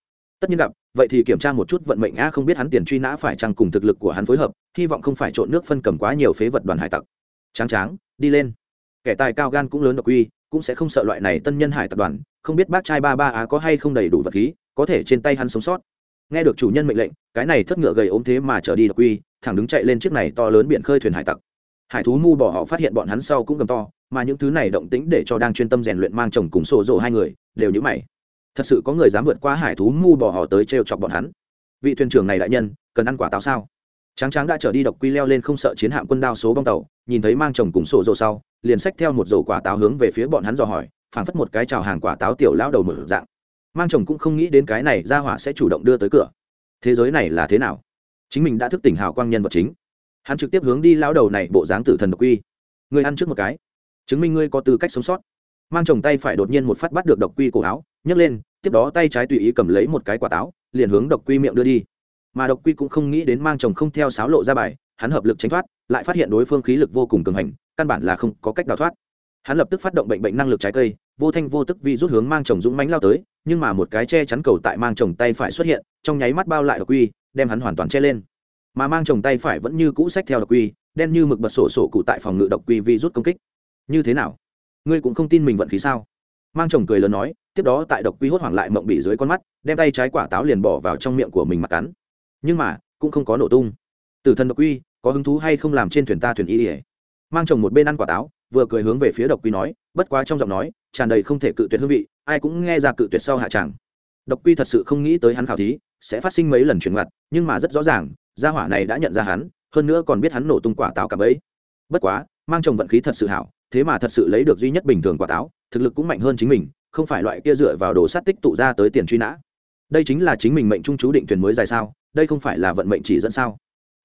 Tất nhiên gặp, vậy thì kiểm tra một chút vận mệnh a, không biết hắn tiền truy nã phải chăng cùng thực lực của hắn phối hợp, hy vọng không phải trộn nước phân cầm quá nhiều phế vật đoàn hải tặc. Tráng tráng, đi lên. Kẻ tài cao gan cũng lớn độc quy, cũng sẽ không sợ loại này tân nhân hải tập đoàn, không biết bác trai ba ba á có hay không đầy đủ vật khí, có thể trên tay hắn sống sót nghe được chủ nhân mệnh lệnh, cái này thất ngựa gầy ốm thế mà trở đi độc quy thẳng đứng chạy lên chiếc này to lớn biển khơi thuyền hải tặc. Hải thú mu bỏ họ phát hiện bọn hắn sau cũng gầm to, mà những thứ này động tĩnh để cho đang chuyên tâm rèn luyện mang chồng cùng sổ rộ hai người, đều nhữ mày. Thật sự có người dám vượt qua hải thú mu bỏ họ tới t chọc bọn hắn. Vị thuyền trưởng này đại nhân, cần ăn quả táo sao? Tráng tráng đã trở đi độc quy leo lên không sợ chiến hạm quân đao số bong tàu, nhìn thấy mang chồng cùng sổ rộ sau, liền xách theo một rổ quả táo hướng về phía bọn hắn dò hỏi, phảng phất một cái chào hàng quả táo tiểu lão đầu mở dạng mang chồng cũng không nghĩ đến cái này ra hỏa sẽ chủ động đưa tới cửa. Thế giới này là thế nào? Chính mình đã thức tỉnh hào quang nhân vật chính. Hắn trực tiếp hướng đi lão đầu này bộ dáng tử thần độc quy. Người ăn trước một cái. Chứng minh ngươi có tư cách sống sót. Mang chồng tay phải đột nhiên một phát bắt được độc quy cổ áo, nhấc lên, tiếp đó tay trái tùy ý cầm lấy một cái quả táo, liền hướng độc quy miệng đưa đi. Mà độc quy cũng không nghĩ đến mang chồng không theo sáo lộ ra bài, hắn hợp lực tránh thoát, lại phát hiện đối phương khí lực vô cùng cường hành, căn bản là không có cách đào thoát hắn lập tức phát động bệnh bệnh năng lực trái cây, vô thanh vô tức vi rút hướng mang chồng dũng mánh lao tới, nhưng mà một cái che chắn cầu tại mang chồng tay phải xuất hiện, trong nháy mắt bao lại độc quy, đem hắn hoàn toàn che lên. Mà mang chồng tay phải vẫn như cũ sách theo độc quy, đen như mực bật sổ sổ cụ tại phòng ngự độc quy vi rút công kích. Như thế nào? Ngươi cũng không tin mình vận khí sao? Mang chồng cười lớn nói, tiếp đó tại độc quy hốt hoảng lại mộng bị dưới con mắt, đem tay trái quả táo liền bỏ vào trong miệng của mình mà cắn. Nhưng mà, cũng không có nổ tung. Tử thần độc quy, có hứng thú hay không làm trên thuyền ta thuyền y ỉa mang chồng một bên ăn quả táo, vừa cười hướng về phía độc quy nói, bất quá trong giọng nói, tràn đầy không thể cự tuyệt hương vị, ai cũng nghe ra cự tuyệt sau hạ tràng độc quy thật sự không nghĩ tới hắn khảo thí, sẽ phát sinh mấy lần chuyển ngặt nhưng mà rất rõ ràng, gia hỏa này đã nhận ra hắn, hơn nữa còn biết hắn nổ tung quả táo cả bấy. Bất quá, mang chồng vận khí thật sự hảo, thế mà thật sự lấy được duy nhất bình thường quả táo, thực lực cũng mạnh hơn chính mình, không phải loại kia dựa vào đồ sát tích tụ ra tới tiền truy nã. Đây chính là chính mình mệnh trung chú định thuyền mới dài sao, đây không phải là vận mệnh chỉ dẫn sao?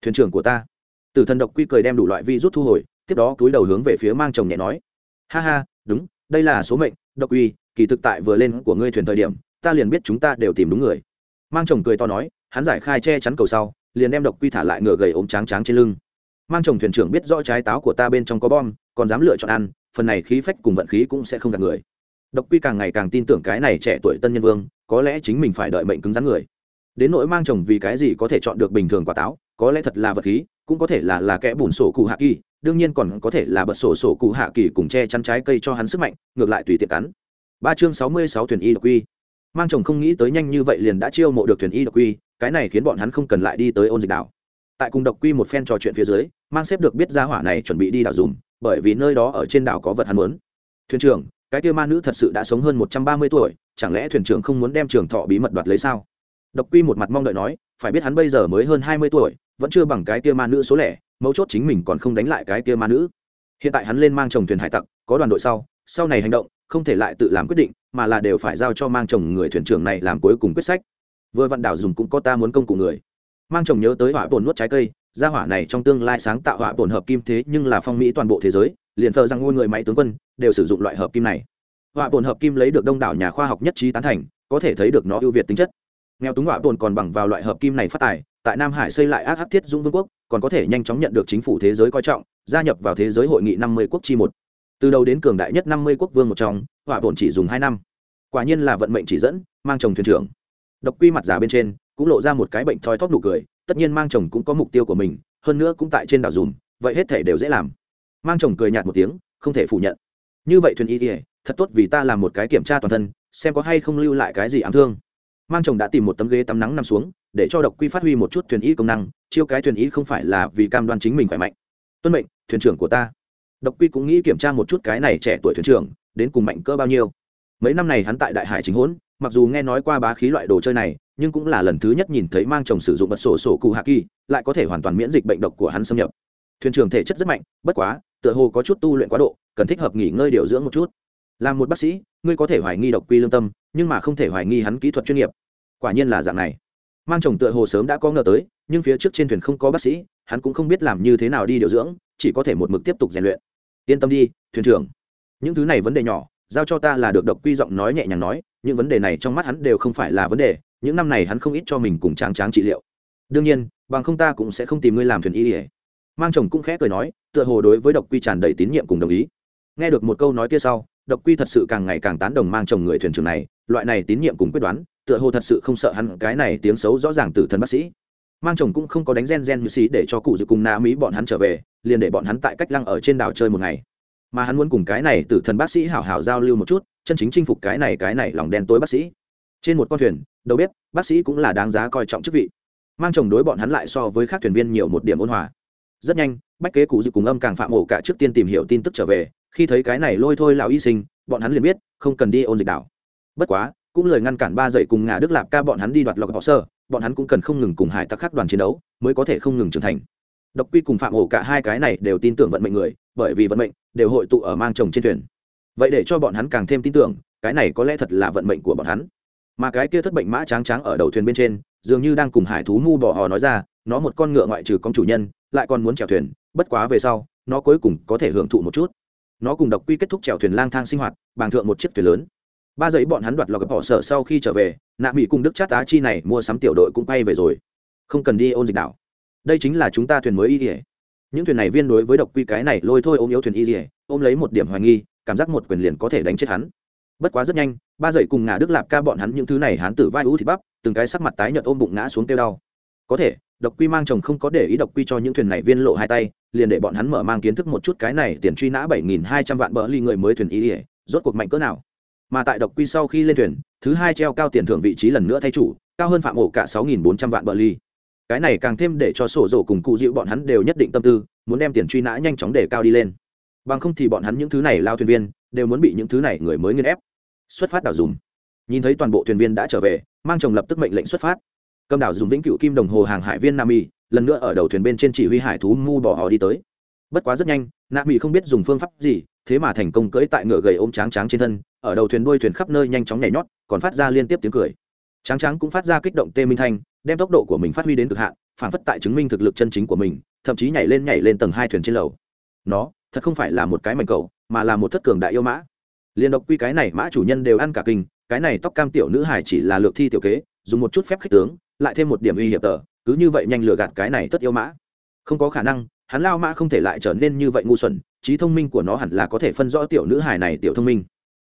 Thuyền trưởng của ta. Tử thần độc quy cười đem đủ loại vi rút thu hồi tiếp đó túi đầu hướng về phía mang chồng nhẹ nói, ha ha, đúng, đây là số mệnh, độc quy kỳ thực tại vừa lên của ngươi thuyền thời điểm, ta liền biết chúng ta đều tìm đúng người. Mang chồng cười to nói, hắn giải khai che chắn cầu sau, liền đem độc quy thả lại ngựa gầy ốm tráng tráng trên lưng. Mang chồng thuyền trưởng biết rõ trái táo của ta bên trong có bom, còn dám lựa chọn ăn, phần này khí phách cùng vận khí cũng sẽ không gạt người. Độc quy càng ngày càng tin tưởng cái này trẻ tuổi tân nhân vương, có lẽ chính mình phải đợi mệnh cứng rắn người. Đến nỗi mang chồng vì cái gì có thể chọn được bình thường quả táo, có lẽ thật là vật khí, cũng có thể là là kẽ bùn sổ cụ hạ kỳ đương nhiên còn có thể là bật sổ sổ cụ hạ kỳ cùng che chắn trái cây cho hắn sức mạnh, ngược lại tùy tiện cắn. Ba chương sáu mươi sáu thuyền y độc quy. Mang chồng không nghĩ tới nhanh như vậy liền đã chiêu mộ được thuyền y độc quy, cái này khiến bọn hắn không cần lại đi tới ôn dịch đảo. Tại cùng độc quy một phen trò chuyện phía dưới, mang xếp được biết ra hỏa này chuẩn bị đi đảo dùm, bởi vì nơi đó ở trên đảo có vật hắn muốn. Thuyền trưởng, cái kia ma nữ thật sự đã sống hơn một trăm ba mươi tuổi, chẳng lẽ thuyền trưởng không muốn đem trường thọ bí mật đoạt lấy sao? Độc quy một mặt mong đợi nói, phải biết hắn bây giờ mới hơn hai mươi tuổi, vẫn chưa bằng cái kia ma nữ số lẻ mấu chốt chính mình còn không đánh lại cái kia ma nữ. Hiện tại hắn lên mang chồng thuyền hải tặc, có đoàn đội sau sau này hành động, không thể lại tự làm quyết định, mà là đều phải giao cho mang chồng người thuyền trưởng này làm cuối cùng quyết sách. Vừa vạn đảo dùng cũng có ta muốn công cụ người. Mang chồng nhớ tới hỏa bồn nuốt trái cây, gia hỏa này trong tương lai sáng tạo hỏa bồn hợp kim thế nhưng là phong mỹ toàn bộ thế giới, liền thờ rằng ngôi người máy tướng quân, đều sử dụng loại hợp kim này. Hỏa bồn hợp kim lấy được đông đảo nhà khoa học nhất trí tán thành, có thể thấy được nó ưu việt tính chất. Nghèo túng hỏa bồn còn bằng vào loại hợp kim này phát tài tại nam hải xây lại ác hắc thiết dũng vương quốc, còn có thể nhanh chóng nhận được chính phủ thế giới coi trọng, gia nhập vào thế giới hội nghị năm mươi quốc chi một. Từ đầu đến cường đại nhất năm mươi quốc vương một trong, hỏa bổn chỉ dùng hai năm. Quả nhiên là vận mệnh chỉ dẫn, mang chồng thuyền trưởng. Độc quy mặt giả bên trên, cũng lộ ra một cái bệnh thoi thóp nụ cười, tất nhiên mang chồng cũng có mục tiêu của mình, hơn nữa cũng tại trên đảo dùm, vậy hết thể đều dễ làm. Mang chồng cười nhạt một tiếng, không thể phủ nhận. Như vậy thuyền y thật tốt vì ta làm một cái kiểm tra toàn thân, xem có hay không lưu lại cái gì ám thương mang chồng đã tìm một tấm ghế tắm nắng nằm xuống, để cho độc quy phát huy một chút thuyền y công năng, chiêu cái thuyền y không phải là vì cam đoan chính mình khỏe mạnh. Tuân mệnh, thuyền trưởng của ta. Độc quy cũng nghĩ kiểm tra một chút cái này trẻ tuổi thuyền trưởng, đến cùng mạnh cỡ bao nhiêu. Mấy năm này hắn tại đại hải chính hỗn, mặc dù nghe nói qua bá khí loại đồ chơi này, nhưng cũng là lần thứ nhất nhìn thấy mang chồng sử dụng bật sổ sổ cụ hạ kỳ, lại có thể hoàn toàn miễn dịch bệnh độc của hắn xâm nhập. Thuyền trưởng thể chất rất mạnh, bất quá, tựa hồ có chút tu luyện quá độ, cần thích hợp nghỉ ngơi điều dưỡng một chút làm một bác sĩ, ngươi có thể hoài nghi độc quy lương tâm, nhưng mà không thể hoài nghi hắn kỹ thuật chuyên nghiệp. Quả nhiên là dạng này. Mang chồng tựa hồ sớm đã có ngờ tới, nhưng phía trước trên thuyền không có bác sĩ, hắn cũng không biết làm như thế nào đi điều dưỡng, chỉ có thể một mực tiếp tục rèn luyện. Yên tâm đi, thuyền trưởng. Những thứ này vấn đề nhỏ, giao cho ta là được độc quy giọng nói nhẹ nhàng nói, những vấn đề này trong mắt hắn đều không phải là vấn đề, những năm này hắn không ít cho mình cùng tráng tráng trị liệu. Đương nhiên, bằng không ta cũng sẽ không tìm ngươi làm thuyền y ỉa mang chồng cũng khẽ cười nói, tựa hồ đối với độc quy tràn đầy tín nhiệm cùng đồng ý. Nghe được một câu nói kia sau độc quy thật sự càng ngày càng tán đồng mang chồng người thuyền trưởng này, loại này tín nhiệm cùng quyết đoán, tựa hồ thật sự không sợ hắn cái này tiếng xấu rõ ràng từ thân bác sĩ. Mang chồng cũng không có đánh gen gen như xí để cho cụ dự cùng na mỹ bọn hắn trở về, liền để bọn hắn tại cách lăng ở trên đảo chơi một ngày. Mà hắn muốn cùng cái này từ thần bác sĩ hảo hảo giao lưu một chút, chân chính chinh phục cái này cái này lòng đen tối bác sĩ. Trên một con thuyền, đầu bếp, bác sĩ cũng là đáng giá coi trọng chức vị. Mang chồng đối bọn hắn lại so với các thuyền viên nhiều một điểm ôn hòa. Rất nhanh, bách kế cụ dự cùng âm càng phạm ổ cả trước tiên tìm hiểu tin tức trở về khi thấy cái này lôi thôi lão y sinh, bọn hắn liền biết, không cần đi ôn dịch đảo. Bất quá, cũng lời ngăn cản ba dậy cùng ngà đức lạp ca bọn hắn đi đoạt lọc họ sơ, bọn hắn cũng cần không ngừng cùng hải tặc khắc đoàn chiến đấu, mới có thể không ngừng trưởng thành. Độc quy cùng phạm ổ cả hai cái này đều tin tưởng vận mệnh người, bởi vì vận mệnh đều hội tụ ở mang chồng trên thuyền. Vậy để cho bọn hắn càng thêm tin tưởng, cái này có lẽ thật là vận mệnh của bọn hắn. Mà cái kia thất bệnh mã tráng tráng ở đầu thuyền bên trên, dường như đang cùng hải thú mu bò hò nói ra, nó một con ngựa ngoại trừ con chủ nhân, lại còn muốn chèo thuyền, bất quá về sau, nó cuối cùng có thể hưởng thụ một chút nó cùng độc quy kết thúc chèo thuyền lang thang sinh hoạt, bàng thượng một chiếc thuyền lớn. Ba giấy bọn hắn đoạt lọc bỏ sở sau khi trở về, nạ mỹ cùng đức chát á chi này mua sắm tiểu đội cũng bay về rồi. Không cần đi ôn dịch đảo. Đây chính là chúng ta thuyền mới y ỉa những thuyền này viên đối với độc quy cái này lôi thôi ôm yếu thuyền y ỉa ôm lấy một điểm hoài nghi, cảm giác một quyền liền có thể đánh chết hắn. Bất quá rất nhanh, ba giấy cùng ngà đức lạp ca bọn hắn những thứ này hắn tử vai ú thịt bắp, từng cái sắc mặt tái nhợt ôm bụng ngã xuống kêu đau. Có thể, độc quy mang chồng không có để ý độc quy cho những thuyền này viên lộ hai tay liền để bọn hắn mở mang kiến thức một chút cái này tiền truy nã bảy nghìn hai trăm vạn bỡ ly người mới thuyền ý ỉa, rốt cuộc mạnh cỡ nào. Mà tại độc quy sau khi lên thuyền, thứ hai treo cao tiền thưởng vị trí lần nữa thay chủ, cao hơn phạm ổ cả sáu nghìn bốn trăm vạn bờ ly. Cái này càng thêm để cho sổ rổ cùng cụ dịu bọn hắn đều nhất định tâm tư, muốn đem tiền truy nã nhanh chóng để cao đi lên. Bằng không thì bọn hắn những thứ này lao thuyền viên, đều muốn bị những thứ này người mới nghiên ép. Xuất phát đảo dùng. Nhìn thấy toàn bộ thuyền viên đã trở về, mang chồng lập tức mệnh lệnh xuất phát. Cầm đảo dùng vĩnh cựu kim đồng hồ hàng hải viên nam y lần nữa ở đầu thuyền bên trên chỉ huy hải thú mu bỏ họ đi tới. Bất quá rất nhanh, nạ mỹ không biết dùng phương pháp gì, thế mà thành công cưỡi tại ngựa gầy ôm tráng tráng trên thân, ở đầu thuyền đuôi thuyền khắp nơi nhanh chóng nhảy nhót, còn phát ra liên tiếp tiếng cười. Tráng tráng cũng phát ra kích động tê minh thanh, đem tốc độ của mình phát huy đến cực hạn, phản phất tại chứng minh thực lực chân chính của mình, thậm chí nhảy lên nhảy lên tầng hai thuyền trên lầu. Nó, thật không phải là một cái mảnh cầu, mà là một thất cường đại yêu mã. Liên độc quy cái này mã chủ nhân đều ăn cả kinh, cái này tóc cam tiểu nữ hải chỉ là lược thi tiểu kế, dùng một chút phép khích tướng, lại thêm một điểm uy hiểm tờ cứ như vậy nhanh lừa gạt cái này tất yêu mã. Không có khả năng, hắn lao mã không thể lại trở nên như vậy ngu xuẩn, trí thông minh của nó hẳn là có thể phân rõ tiểu nữ hài này tiểu thông minh.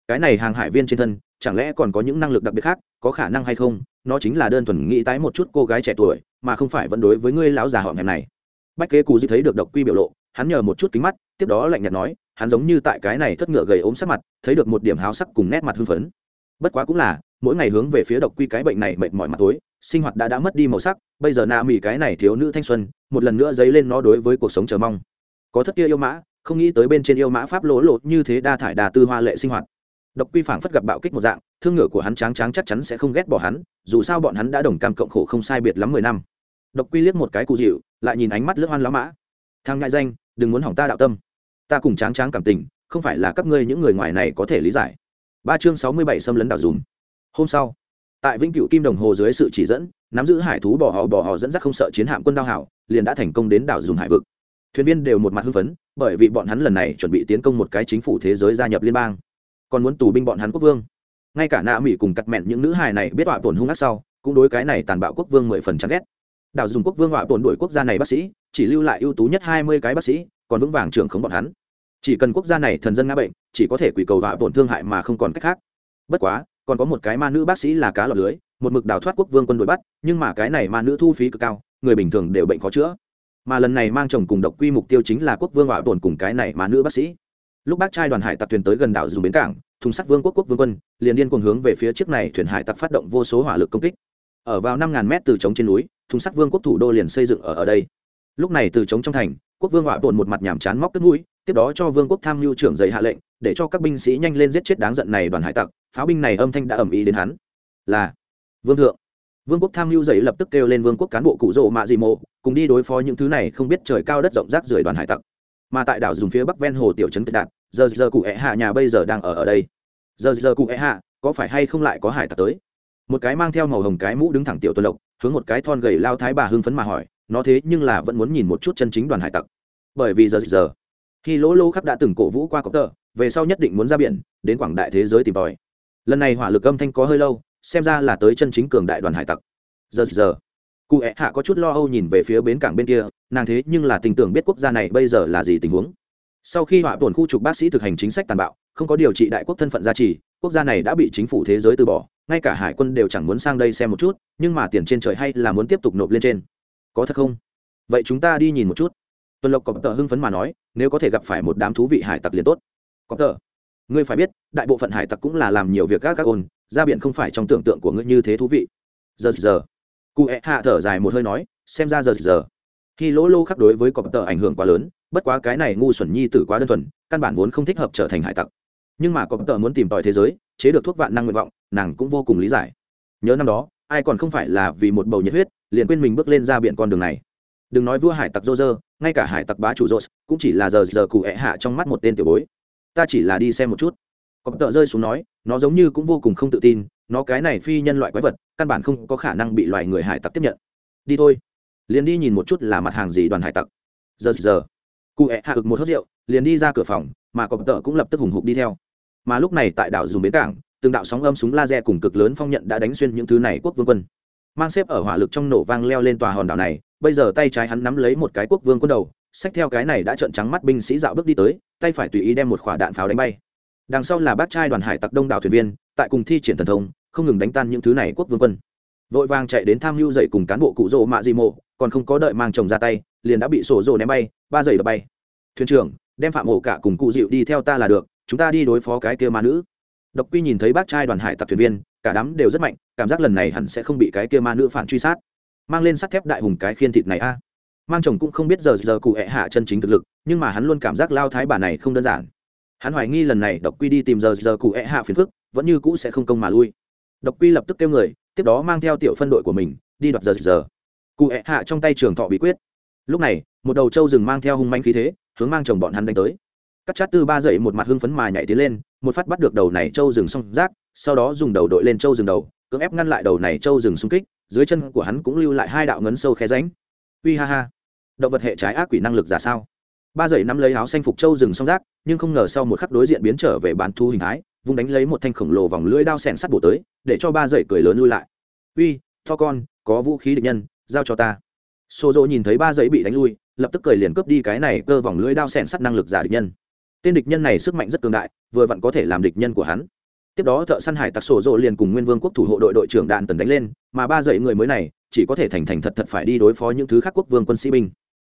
Cái này hàng hải viên trên thân, chẳng lẽ còn có những năng lực đặc biệt khác, có khả năng hay không? Nó chính là đơn thuần nghĩ tái một chút cô gái trẻ tuổi, mà không phải vẫn đối với ngươi lão già họ ngày này. Bách kế cù di thấy được độc quy biểu lộ, hắn nhờ một chút kính mắt, tiếp đó lạnh nhạt nói, hắn giống như tại cái này thất ngựa gầy ốm sắc mặt, thấy được một điểm háo sắc cùng nét mặt hưng phấn. Bất quá cũng là, mỗi ngày hướng về phía độc quy cái bệnh này mệt mỏi mặt tối sinh hoạt đã đã mất đi màu sắc, bây giờ nạ mỹ cái này thiếu nữ thanh xuân, một lần nữa dấy lên nó đối với cuộc sống chờ mong. Có thất kia yêu mã, không nghĩ tới bên trên yêu mã pháp lỗ lộ như thế đa thải đà tư hoa lệ sinh hoạt. Độc quy phảng phất gặp bạo kích một dạng, thương ngựa của hắn tráng tráng chắc chắn sẽ không ghét bỏ hắn, dù sao bọn hắn đã đồng cam cộng khổ không sai biệt lắm mười năm. Độc quy liếc một cái cụ dịu, lại nhìn ánh mắt lướt hoan lá mã. Thang ngại danh, đừng muốn hỏng ta đạo tâm. Ta cùng tráng tráng cảm tình, không phải là các ngươi những người ngoài này có thể lý giải. Ba chương sáu mươi bảy xâm lấn đảo dùm. Hôm sau tại vĩnh cửu kim đồng hồ dưới sự chỉ dẫn, nắm giữ hải thú bỏ họ bỏ họ dẫn dắt không sợ chiến hạm quân đao hảo, liền đã thành công đến đảo dùng hải vực. Thuyền viên đều một mặt hưng phấn, bởi vì bọn hắn lần này chuẩn bị tiến công một cái chính phủ thế giới gia nhập liên bang. Còn muốn tù binh bọn hắn quốc vương. Ngay cả nạ mỹ cùng cặt mẹn những nữ hài này biết họa tổn hung ác sau, cũng đối cái này tàn bạo quốc vương mười phần chán ghét. Đảo dùng quốc vương họa tổn đuổi quốc gia này bác sĩ, chỉ lưu lại ưu tú nhất hai mươi cái bác sĩ, còn vững vàng trưởng khống bọn hắn. Chỉ cần quốc gia này thần dân ngã bệnh, chỉ có thể quỷ cầu họa tổn thương hại mà không còn cách khác. Bất quá còn có một cái ma nữ bác sĩ là cá lọt lưới, một mực đào thoát quốc vương quân đội bắt, nhưng mà cái này ma nữ thu phí cực cao, người bình thường đều bệnh khó chữa. Mà lần này mang chồng cùng độc quy mục tiêu chính là quốc vương họa tồn cùng cái này ma nữ bác sĩ. Lúc bác trai đoàn hải tặc thuyền tới gần đảo dùng bến cảng, thùng sắt vương quốc quốc vương quân, liền điên cùng hướng về phía chiếc này thuyền hải tặc phát động vô số hỏa lực công kích. Ở vào năm ngàn mét từ trống trên núi, thùng sắt vương quốc thủ đô liền xây dựng ở ở đây. Lúc này từ trống trong thành, quốc vương họa tồn một mặt nhàm chán móc tức mũi, tiếp đó cho vương quốc tham mưu trưởng dày hạ lệnh, để cho các binh sĩ nhanh lên giết chết đáng giận này đoàn hải tặc pháo binh này âm thanh đã ẩm ý đến hắn. Là vương thượng. Vương quốc tham mưu dậy lập tức kêu lên vương quốc cán bộ cụ rỗ mạ dị mộ, cùng đi đối phó những thứ này không biết trời cao đất rộng rác rưởi đoàn hải tặc. Mà tại đảo dùng phía bắc ven hồ tiểu trấn kết đạt, giờ giờ cụ ẹ hạ nhà bây giờ đang ở ở đây. Giờ giờ cụ ẹ hạ, có phải hay không lại có hải tặc tới? Một cái mang theo màu hồng cái mũ đứng thẳng tiểu tuần lộc, hướng một cái thon gầy lao thái bà hưng phấn mà hỏi, nó thế nhưng là vẫn muốn nhìn một chút chân chính đoàn hải tặc? Bởi vì giờ giờ, khi lỗ lô khắp đã từng cổ vũ qua cọc tờ, về sau nhất định muốn ra biển, đến quảng đại thế giới tìm tòi lần này hỏa lực âm thanh có hơi lâu, xem ra là tới chân chính cường đại đoàn hải tặc. Giờ giờ. Cụ hẹ hạ có chút lo âu nhìn về phía bến cảng bên kia, nàng thế nhưng là tình tưởng biết quốc gia này bây giờ là gì tình huống. Sau khi hỏa tổn khu trục bác sĩ thực hành chính sách tàn bạo, không có điều trị đại quốc thân phận gia trì, quốc gia này đã bị chính phủ thế giới từ bỏ, ngay cả hải quân đều chẳng muốn sang đây xem một chút, nhưng mà tiền trên trời hay là muốn tiếp tục nộp lên trên. Có thật không? Vậy chúng ta đi nhìn một chút. Tuần lộc cọp tờ hưng phấn mà nói, nếu có thể gặp phải một đám thú vị hải tặc liền tốt. Cọp tờ ngươi phải biết, đại bộ phận hải tặc cũng là làm nhiều việc các các ôn, ra biển không phải trong tưởng tượng của ngươi như thế thú vị. Giờ giờ. Cụ hẹ hạ thở dài một hơi nói, xem ra giờ giờ. Khi lỗ lô khắc đối với cọp tờ ảnh hưởng quá lớn, bất quá cái này ngu xuẩn nhi tử quá đơn thuần, căn bản vốn không thích hợp trở thành hải tặc. Nhưng mà cọp tờ muốn tìm tòi thế giới, chế được thuốc vạn năng nguyện vọng, nàng cũng vô cùng lý giải. Nhớ năm đó, ai còn không phải là vì một bầu nhiệt huyết, liền quên mình bước lên ra biển con đường này. Đừng nói vua hải tặc dô dơ ngay cả hải tặc bá chủ rốt cũng chỉ là giờ giờ cụ hẹ hạ trong mắt một tên tiểu bối ta chỉ là đi xem một chút. Cọp tợ rơi xuống nói, nó giống như cũng vô cùng không tự tin, nó cái này phi nhân loại quái vật, căn bản không có khả năng bị loài người hải tặc tiếp nhận. Đi thôi. Liền đi nhìn một chút là mặt hàng gì đoàn hải tặc. Giờ giờ. Cụ hẹ hạ ực một hớt rượu, liền đi ra cửa phòng, mà cọp tợ cũng lập tức hùng hục đi theo. Mà lúc này tại đảo dùng bến cảng, từng đạo sóng âm súng laser cùng cực lớn phong nhận đã đánh xuyên những thứ này quốc vương quân. Mang xếp ở hỏa lực trong nổ vang leo lên tòa hòn đảo này, bây giờ tay trái hắn nắm lấy một cái quốc vương quân đầu xách theo cái này đã trợn trắng mắt binh sĩ dạo bước đi tới, tay phải tùy ý đem một quả đạn pháo đánh bay. Đằng sau là bác trai đoàn hải tặc đông đảo thuyền viên, tại cùng thi triển thần thông, không ngừng đánh tan những thứ này quốc vương quân. Vội vàng chạy đến tham mưu dậy cùng cán bộ cụ rỗ mạ di mộ, còn không có đợi mang chồng ra tay, liền đã bị sổ rồ ném bay, ba giây đập bay. Thuyền trưởng, đem phạm ổ cả cùng cụ dịu đi theo ta là được, chúng ta đi đối phó cái kia ma nữ. Độc quy nhìn thấy bác trai đoàn hải tặc thuyền viên, cả đám đều rất mạnh, cảm giác lần này hẳn sẽ không bị cái kia ma nữ phản truy sát. Mang lên sắt thép đại hùng cái khiên thịt này a mang chồng cũng không biết giờ giờ cụ hệ hạ chân chính thực lực, nhưng mà hắn luôn cảm giác lao thái bà này không đơn giản. Hắn hoài nghi lần này độc quy đi tìm giờ giờ cụ hệ hạ phiền phức, vẫn như cũ sẽ không công mà lui. Độc quy lập tức kêu người, tiếp đó mang theo tiểu phân đội của mình, đi đoạt giờ giờ cụ hệ hạ trong tay trường thọ bí quyết. Lúc này, một đầu trâu rừng mang theo hung manh khí thế, hướng mang chồng bọn hắn đánh tới. Cắt chát tư ba dậy một mặt hưng phấn mà nhảy tiến lên, một phát bắt được đầu này trâu rừng xong rác, sau đó dùng đầu đội lên trâu rừng đầu, cưỡng ép ngăn lại đầu này trâu rừng xung kích, dưới chân của hắn cũng lưu lại hai đạo ngấn sâu khe ránh uy ha ha động vật hệ trái ác quỷ năng lực giả sao? Ba dậy nắm lấy áo xanh phục châu rừng xong rác, nhưng không ngờ sau một khắc đối diện biến trở về bán thu hình thái, vung đánh lấy một thanh khổng lồ vòng lưỡi đao sẻn sắt bổ tới, để cho ba dậy cười lớn lui lại. Uy, to con, có vũ khí địch nhân, giao cho ta. Xô dỗ nhìn thấy ba giấy bị đánh lui, lập tức cười liền cướp đi cái này cơ vòng lưỡi đao xẻn sắt năng lực giả địch nhân. Tên địch nhân này sức mạnh rất cường đại, vừa vặn có thể làm địch nhân của hắn. Tiếp đó thợ săn hải tặc sổ rộ liền cùng nguyên vương quốc thủ hộ đội đội trưởng đạn tần đánh lên, mà ba dãy người mới này chỉ có thể thành thành thật thật phải đi đối phó những thứ khác quốc vương quân sĩ binh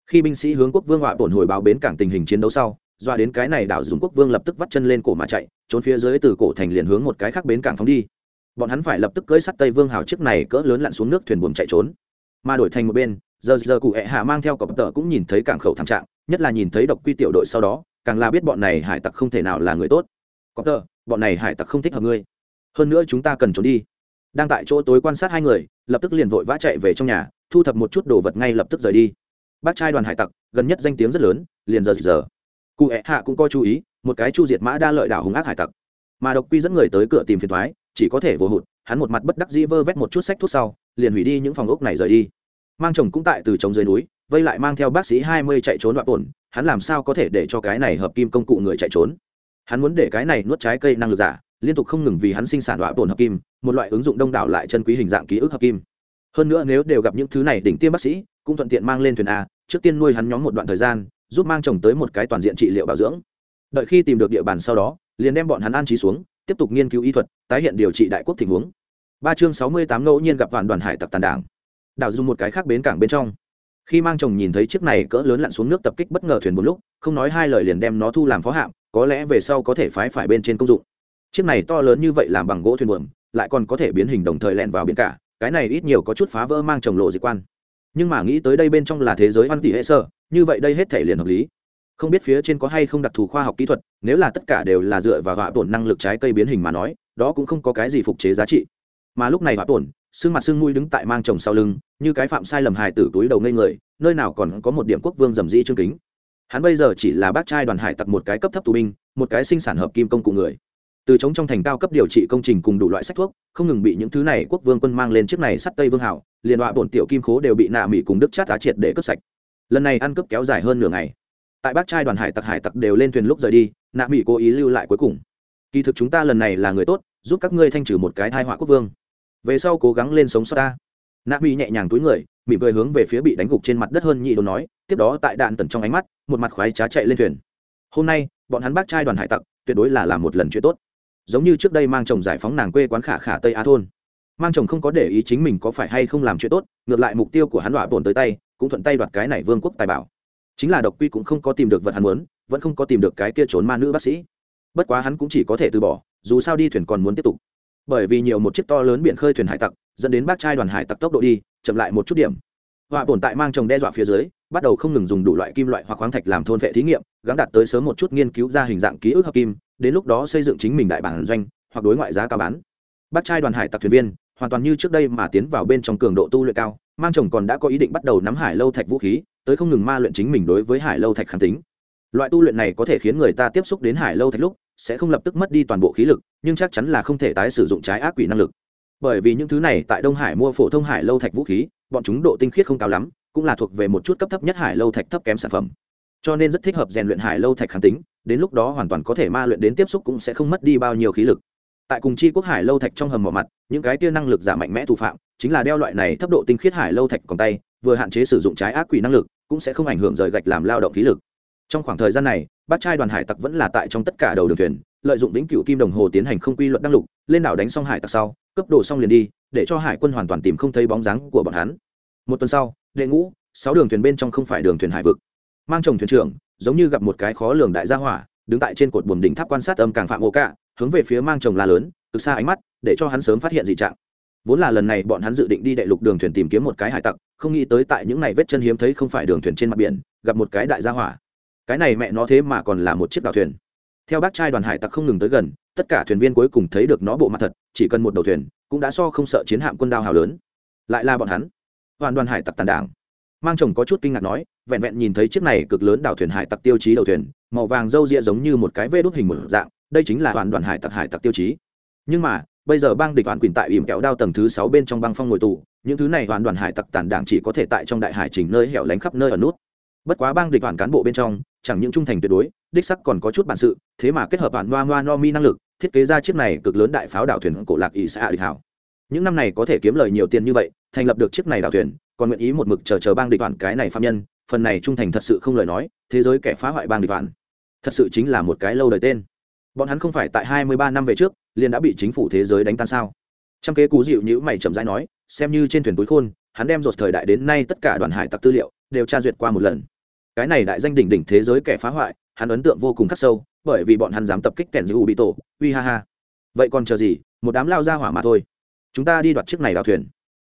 khi binh sĩ hướng quốc vương họa bổn hồi báo bến cảng tình hình chiến đấu sau, doa đến cái này đảo dùng quốc vương lập tức vắt chân lên cổ mà chạy, trốn phía dưới từ cổ thành liền hướng một cái khác bến cảng phóng đi. Bọn hắn phải lập tức cưỡi sắt tây vương hào chiếc này cỡ lớn lặn xuống nước thuyền buồm chạy trốn. Mà đổi thành một bên, giờ giờ cụ hẹ hạ mang theo cọp tợ cũng nhìn thấy cảng khẩu thảm trạng, nhất là nhìn thấy độc quy tiểu đội sau đó, càng là biết bọn này hải tặc không thể nào là người tốt. Cọp tợ, bọn này hải tặc không thích hợp ngươi. Hơn nữa chúng ta cần trốn đi. Đang tại chỗ tối quan sát hai người, lập tức liền vội vã chạy về trong nhà, thu thập một chút đồ vật ngay lập tức rời đi bác trai đoàn hải tặc, gần nhất danh tiếng rất lớn, liền giờ giờ. Cụ hẹ hạ cũng có chú ý, một cái chu diệt mã đa lợi đảo hùng ác hải tặc. Mà độc quy dẫn người tới cửa tìm phiền thoái, chỉ có thể vô hụt, hắn một mặt bất đắc dĩ vơ vét một chút sách thuốc sau, liền hủy đi những phòng ốc này rời đi. Mang chồng cũng tại từ trống dưới núi, vây lại mang theo bác sĩ hai mươi chạy trốn đoạn ổn, hắn làm sao có thể để cho cái này hợp kim công cụ người chạy trốn? Hắn muốn để cái này nuốt trái cây năng lực giả, liên tục không ngừng vì hắn sinh sản đoạn ổn hợp kim, một loại ứng dụng đông đảo lại chân quý hình dạng ký ức hợp kim. Hơn nữa nếu đều gặp những thứ này đỉnh tiêm bác sĩ, cũng thuận tiện mang lên thuyền a trước tiên nuôi hắn nhóm một đoạn thời gian, giúp mang chồng tới một cái toàn diện trị liệu bảo dưỡng. Đợi khi tìm được địa bàn sau đó, liền đem bọn hắn an trí xuống, tiếp tục nghiên cứu y thuật, tái hiện điều trị đại quốc tình huống. Ba chương sáu mươi tám ngẫu nhiên gặp đoàn đoàn hải tặc tàn đảng. Đảo dùng một cái khác bến cảng bên trong. Khi mang chồng nhìn thấy chiếc này cỡ lớn lặn xuống nước tập kích bất ngờ thuyền một lúc, không nói hai lời liền đem nó thu làm phó hạm, có lẽ về sau có thể phái phải bên trên công dụng. Chiếc này to lớn như vậy làm bằng gỗ thuyền buồm, lại còn có thể biến hình đồng thời lẹn vào biển cả, cái này ít nhiều có chút phá vỡ mang chồng lộ dị quan nhưng mà nghĩ tới đây bên trong là thế giới văn tỷ hệ sơ như vậy đây hết thể liền hợp lý. Không biết phía trên có hay không đặc thù khoa học kỹ thuật, nếu là tất cả đều là dựa vào họa tổn năng lực trái cây biến hình mà nói, đó cũng không có cái gì phục chế giá trị. Mà lúc này họa tổn, xương mặt xương mũi đứng tại mang chồng sau lưng, như cái phạm sai lầm hài tử túi đầu ngây người, nơi nào còn có một điểm quốc vương dầm dĩ chương kính. Hắn bây giờ chỉ là bác trai đoàn hải tặc một cái cấp thấp tù binh, một cái sinh sản hợp kim công cụ người từ chống trong thành cao cấp điều trị công trình cùng đủ loại sách thuốc, không ngừng bị những thứ này quốc vương quân mang lên chiếc này sắt tây vương hảo, liền họa bổn tiểu kim khố đều bị nạ mỹ cùng đức chát á triệt để cướp sạch. Lần này ăn cướp kéo dài hơn nửa ngày. Tại bác trai đoàn hải tặc hải tặc đều lên thuyền lúc rời đi, nạ mỹ cố ý lưu lại cuối cùng. Kỳ thực chúng ta lần này là người tốt, giúp các ngươi thanh trừ một cái thai họa quốc vương. Về sau cố gắng lên sống sót ta. Nạ mỹ nhẹ nhàng túi người, mỉm cười hướng về phía bị đánh gục trên mặt đất hơn nhị đồ nói, tiếp đó tại đạn tần trong ánh mắt, một mặt khoái trá chạy lên thuyền. Hôm nay, bọn hắn bác trai đoàn hải tặc, tuyệt đối là làm một lần chuyện tốt giống như trước đây mang chồng giải phóng nàng quê quán khả khả tây á thôn. Mang chồng không có để ý chính mình có phải hay không làm chuyện tốt, ngược lại mục tiêu của hắn đọa bồn tới tay, cũng thuận tay đoạt cái này vương quốc tài bảo. Chính là độc quy cũng không có tìm được vật hắn muốn, vẫn không có tìm được cái kia trốn ma nữ bác sĩ. Bất quá hắn cũng chỉ có thể từ bỏ, dù sao đi thuyền còn muốn tiếp tục. Bởi vì nhiều một chiếc to lớn biển khơi thuyền hải tặc, dẫn đến bác trai đoàn hải tặc tốc độ đi, chậm lại một chút điểm. Họa bổn tại mang chồng đe dọa phía dưới, bắt đầu không ngừng dùng đủ loại kim loại hoặc khoáng thạch làm thôn vệ thí nghiệm gắn đặt tới sớm một chút nghiên cứu ra hình dạng ký ức hợp kim đến lúc đó xây dựng chính mình đại bản doanh, hoặc đối ngoại giá cao bán. Bác trai đoàn hải tặc thuyền viên, hoàn toàn như trước đây mà tiến vào bên trong cường độ tu luyện cao, mang chồng còn đã có ý định bắt đầu nắm hải lâu thạch vũ khí, tới không ngừng ma luyện chính mình đối với hải lâu thạch kháng tính. Loại tu luyện này có thể khiến người ta tiếp xúc đến hải lâu thạch lúc, sẽ không lập tức mất đi toàn bộ khí lực, nhưng chắc chắn là không thể tái sử dụng trái ác quỷ năng lực. Bởi vì những thứ này tại đông hải mua phổ thông hải lâu thạch vũ khí, bọn chúng độ tinh khiết không cao lắm, cũng là thuộc về một chút cấp thấp nhất hải lâu thạch thấp kém sản phẩm cho nên rất thích hợp rèn luyện hải lâu thạch kháng tính, đến lúc đó hoàn toàn có thể ma luyện đến tiếp xúc cũng sẽ không mất đi bao nhiêu khí lực. Tại cùng chi quốc hải lâu thạch trong hầm mỏ mặt, những cái tia năng lực giả mạnh mẽ thủ phạm, chính là đeo loại này thấp độ tinh khiết hải lâu thạch còn tay, vừa hạn chế sử dụng trái ác quỷ năng lực, cũng sẽ không ảnh hưởng rời gạch làm lao động khí lực. Trong khoảng thời gian này bác trai đoàn hải tặc vẫn là tại trong tất cả đầu đường thuyền, lợi dụng vĩnh cửu kim đồng hồ tiến hành không quy luật đăng lục, lên đảo đánh xong hải tặc sau cấp đồ xong liền đi, để cho hải quân hoàn toàn tìm không thấy bóng dáng của bọn hắn. Một tuần sau, đệ ngũ, sáu đường thuyền bên trong không phải đường thuyền hải vực mang chồng thuyền trưởng, giống như gặp một cái khó lường đại gia hỏa, đứng tại trên cột buồm đỉnh tháp quan sát âm càng phạm ô cả, hướng về phía mang chồng la lớn từ xa ánh mắt, để cho hắn sớm phát hiện dị trạng. Vốn là lần này bọn hắn dự định đi đệ lục đường thuyền tìm kiếm một cái hải tặc, không nghĩ tới tại những này vết chân hiếm thấy không phải đường thuyền trên mặt biển, gặp một cái đại gia hỏa. Cái này mẹ nó thế mà còn là một chiếc đào thuyền. Theo bác trai đoàn hải tặc không ngừng tới gần, tất cả thuyền viên cuối cùng thấy được nó bộ mặt thật, chỉ cần một đầu thuyền, cũng đã so không sợ chiến hạm quân đao hào lớn. Lại là bọn hắn. Hoàn đoàn hải tặc tàn đảng mang chồng có chút kinh ngạc nói, vẹn vẹn nhìn thấy chiếc này cực lớn đảo thuyền hải tặc tiêu chí đầu thuyền, màu vàng râu ria giống như một cái vê đốt hình một dạng, đây chính là hoàn đoàn hải tặc hải tặc tiêu chí. Nhưng mà, bây giờ bang địch hoàn quyền tại ỉm kẹo đao tầng thứ sáu bên trong băng phong ngồi tù, những thứ này hoàn đoàn hải tặc tàn đảng chỉ có thể tại trong đại hải trình nơi hẻo lánh khắp nơi ở nút. Bất quá bang địch hoàn cán bộ bên trong, chẳng những trung thành tuyệt đối, đích sắc còn có chút bản sự, thế mà kết hợp hoàn noa noa no mi năng lực, thiết kế ra chiếc này cực lớn đại pháo đảo thuyền cổ lạc ỷ xã địch hảo. Những năm này có thể kiếm lời nhiều tiền như vậy, thành lập được chiếc này đảo thuyền còn nguyện ý một mực chờ chờ bang địch toàn cái này phạm nhân, phần này trung thành thật sự không lời nói, thế giới kẻ phá hoại bang địch toàn thật sự chính là một cái lâu đời tên. Bọn hắn không phải tại hai mươi ba năm về trước, liền đã bị chính phủ thế giới đánh tan sao? Trong kế cú dịu nhữ mày chậm rãi nói, xem như trên thuyền túi khôn, hắn đem dột thời đại đến nay tất cả đoàn hải tặc tư liệu đều tra duyệt qua một lần. Cái này đại danh đỉnh đỉnh thế giới kẻ phá hoại, hắn ấn tượng vô cùng khắc sâu, bởi vì bọn hắn dám tập kích kẻn giữ bị tổ, uy ha ha. Vậy còn chờ gì, một đám lao ra hỏa mà thôi. Chúng ta đi đoạt chiếc này đào thuyền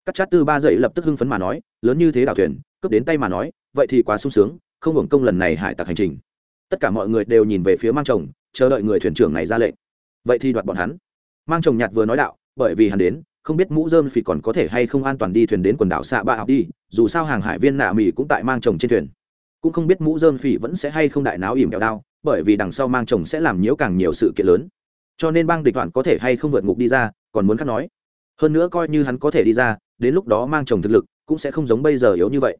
các chát tư ba dậy lập tức hưng phấn mà nói, lớn như thế đảo thuyền, cướp đến tay mà nói, vậy thì quá sung sướng, không hưởng công lần này hải tặc hành trình. Tất cả mọi người đều nhìn về phía mang chồng, chờ đợi người thuyền trưởng này ra lệnh. Vậy thì đoạt bọn hắn. Mang chồng nhạt vừa nói đạo, bởi vì hắn đến, không biết mũ dơm phì còn có thể hay không an toàn đi thuyền đến quần đảo xạ ba học đi, dù sao hàng hải viên nạ mì cũng tại mang chồng trên thuyền. Cũng không biết mũ dơm phì vẫn sẽ hay không đại náo ỉm kẹo đao, bởi vì đằng sau mang chồng sẽ làm nhiễu càng nhiều sự kiện lớn. Cho nên bang địch toàn có thể hay không vượt ngục đi ra, còn muốn khắc nói hơn nữa coi như hắn có thể đi ra, đến lúc đó mang chồng thực lực, cũng sẽ không giống bây giờ yếu như vậy.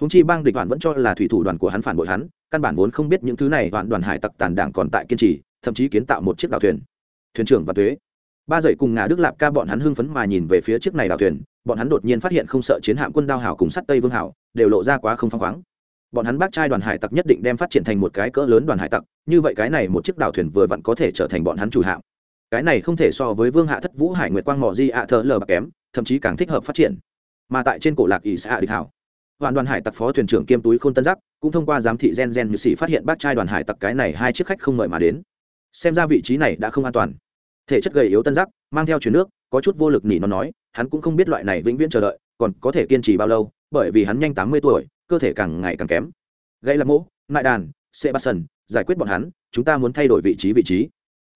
Húng chi bang địch đoàn vẫn cho là thủy thủ đoàn của hắn phản bội hắn, căn bản vốn không biết những thứ này đoàn đoàn hải tặc tàn đảng còn tại kiên trì, thậm chí kiến tạo một chiếc đảo thuyền. Thuyền trưởng và thuế. Ba dậy cùng ngà đức lạp ca bọn hắn hưng phấn mà nhìn về phía chiếc này đảo thuyền, bọn hắn đột nhiên phát hiện không sợ chiến hạm quân đao hảo cùng sắt tây vương hảo, đều lộ ra quá không phăng khoáng. Bọn hắn bác trai đoàn hải tặc nhất định đem phát triển thành một cái cỡ lớn đoàn hải tặc, như vậy cái này một chiếc đảo thuyền vừa vặn có thể trở thành bọn hắn chủ hạm cái này không thể so với vương hạ thất vũ hải nguyệt quang mỏ di ạ thợ lờ bạc kém, thậm chí càng thích hợp phát triển. Mà tại trên cổ lạc ỷ xã địch hảo hoàn đoàn hải tặc phó thuyền trưởng kiêm túi khôn tân giác cũng thông qua giám thị gen gen như sĩ phát hiện bác trai đoàn hải tặc cái này hai chiếc khách không mời mà đến. Xem ra vị trí này đã không an toàn. Thể chất gầy yếu tân giác, mang theo chuyến nước, có chút vô lực nỉ nó nói, hắn cũng không biết loại này vĩnh viễn chờ đợi, còn có thể kiên trì bao lâu, bởi vì hắn nhanh tám mươi tuổi, cơ thể càng ngày càng kém. Gây lạc mỗ, nại đàn sê bắt sần giải quyết bọn hắn, chúng ta muốn thay đổi vị trí vị trí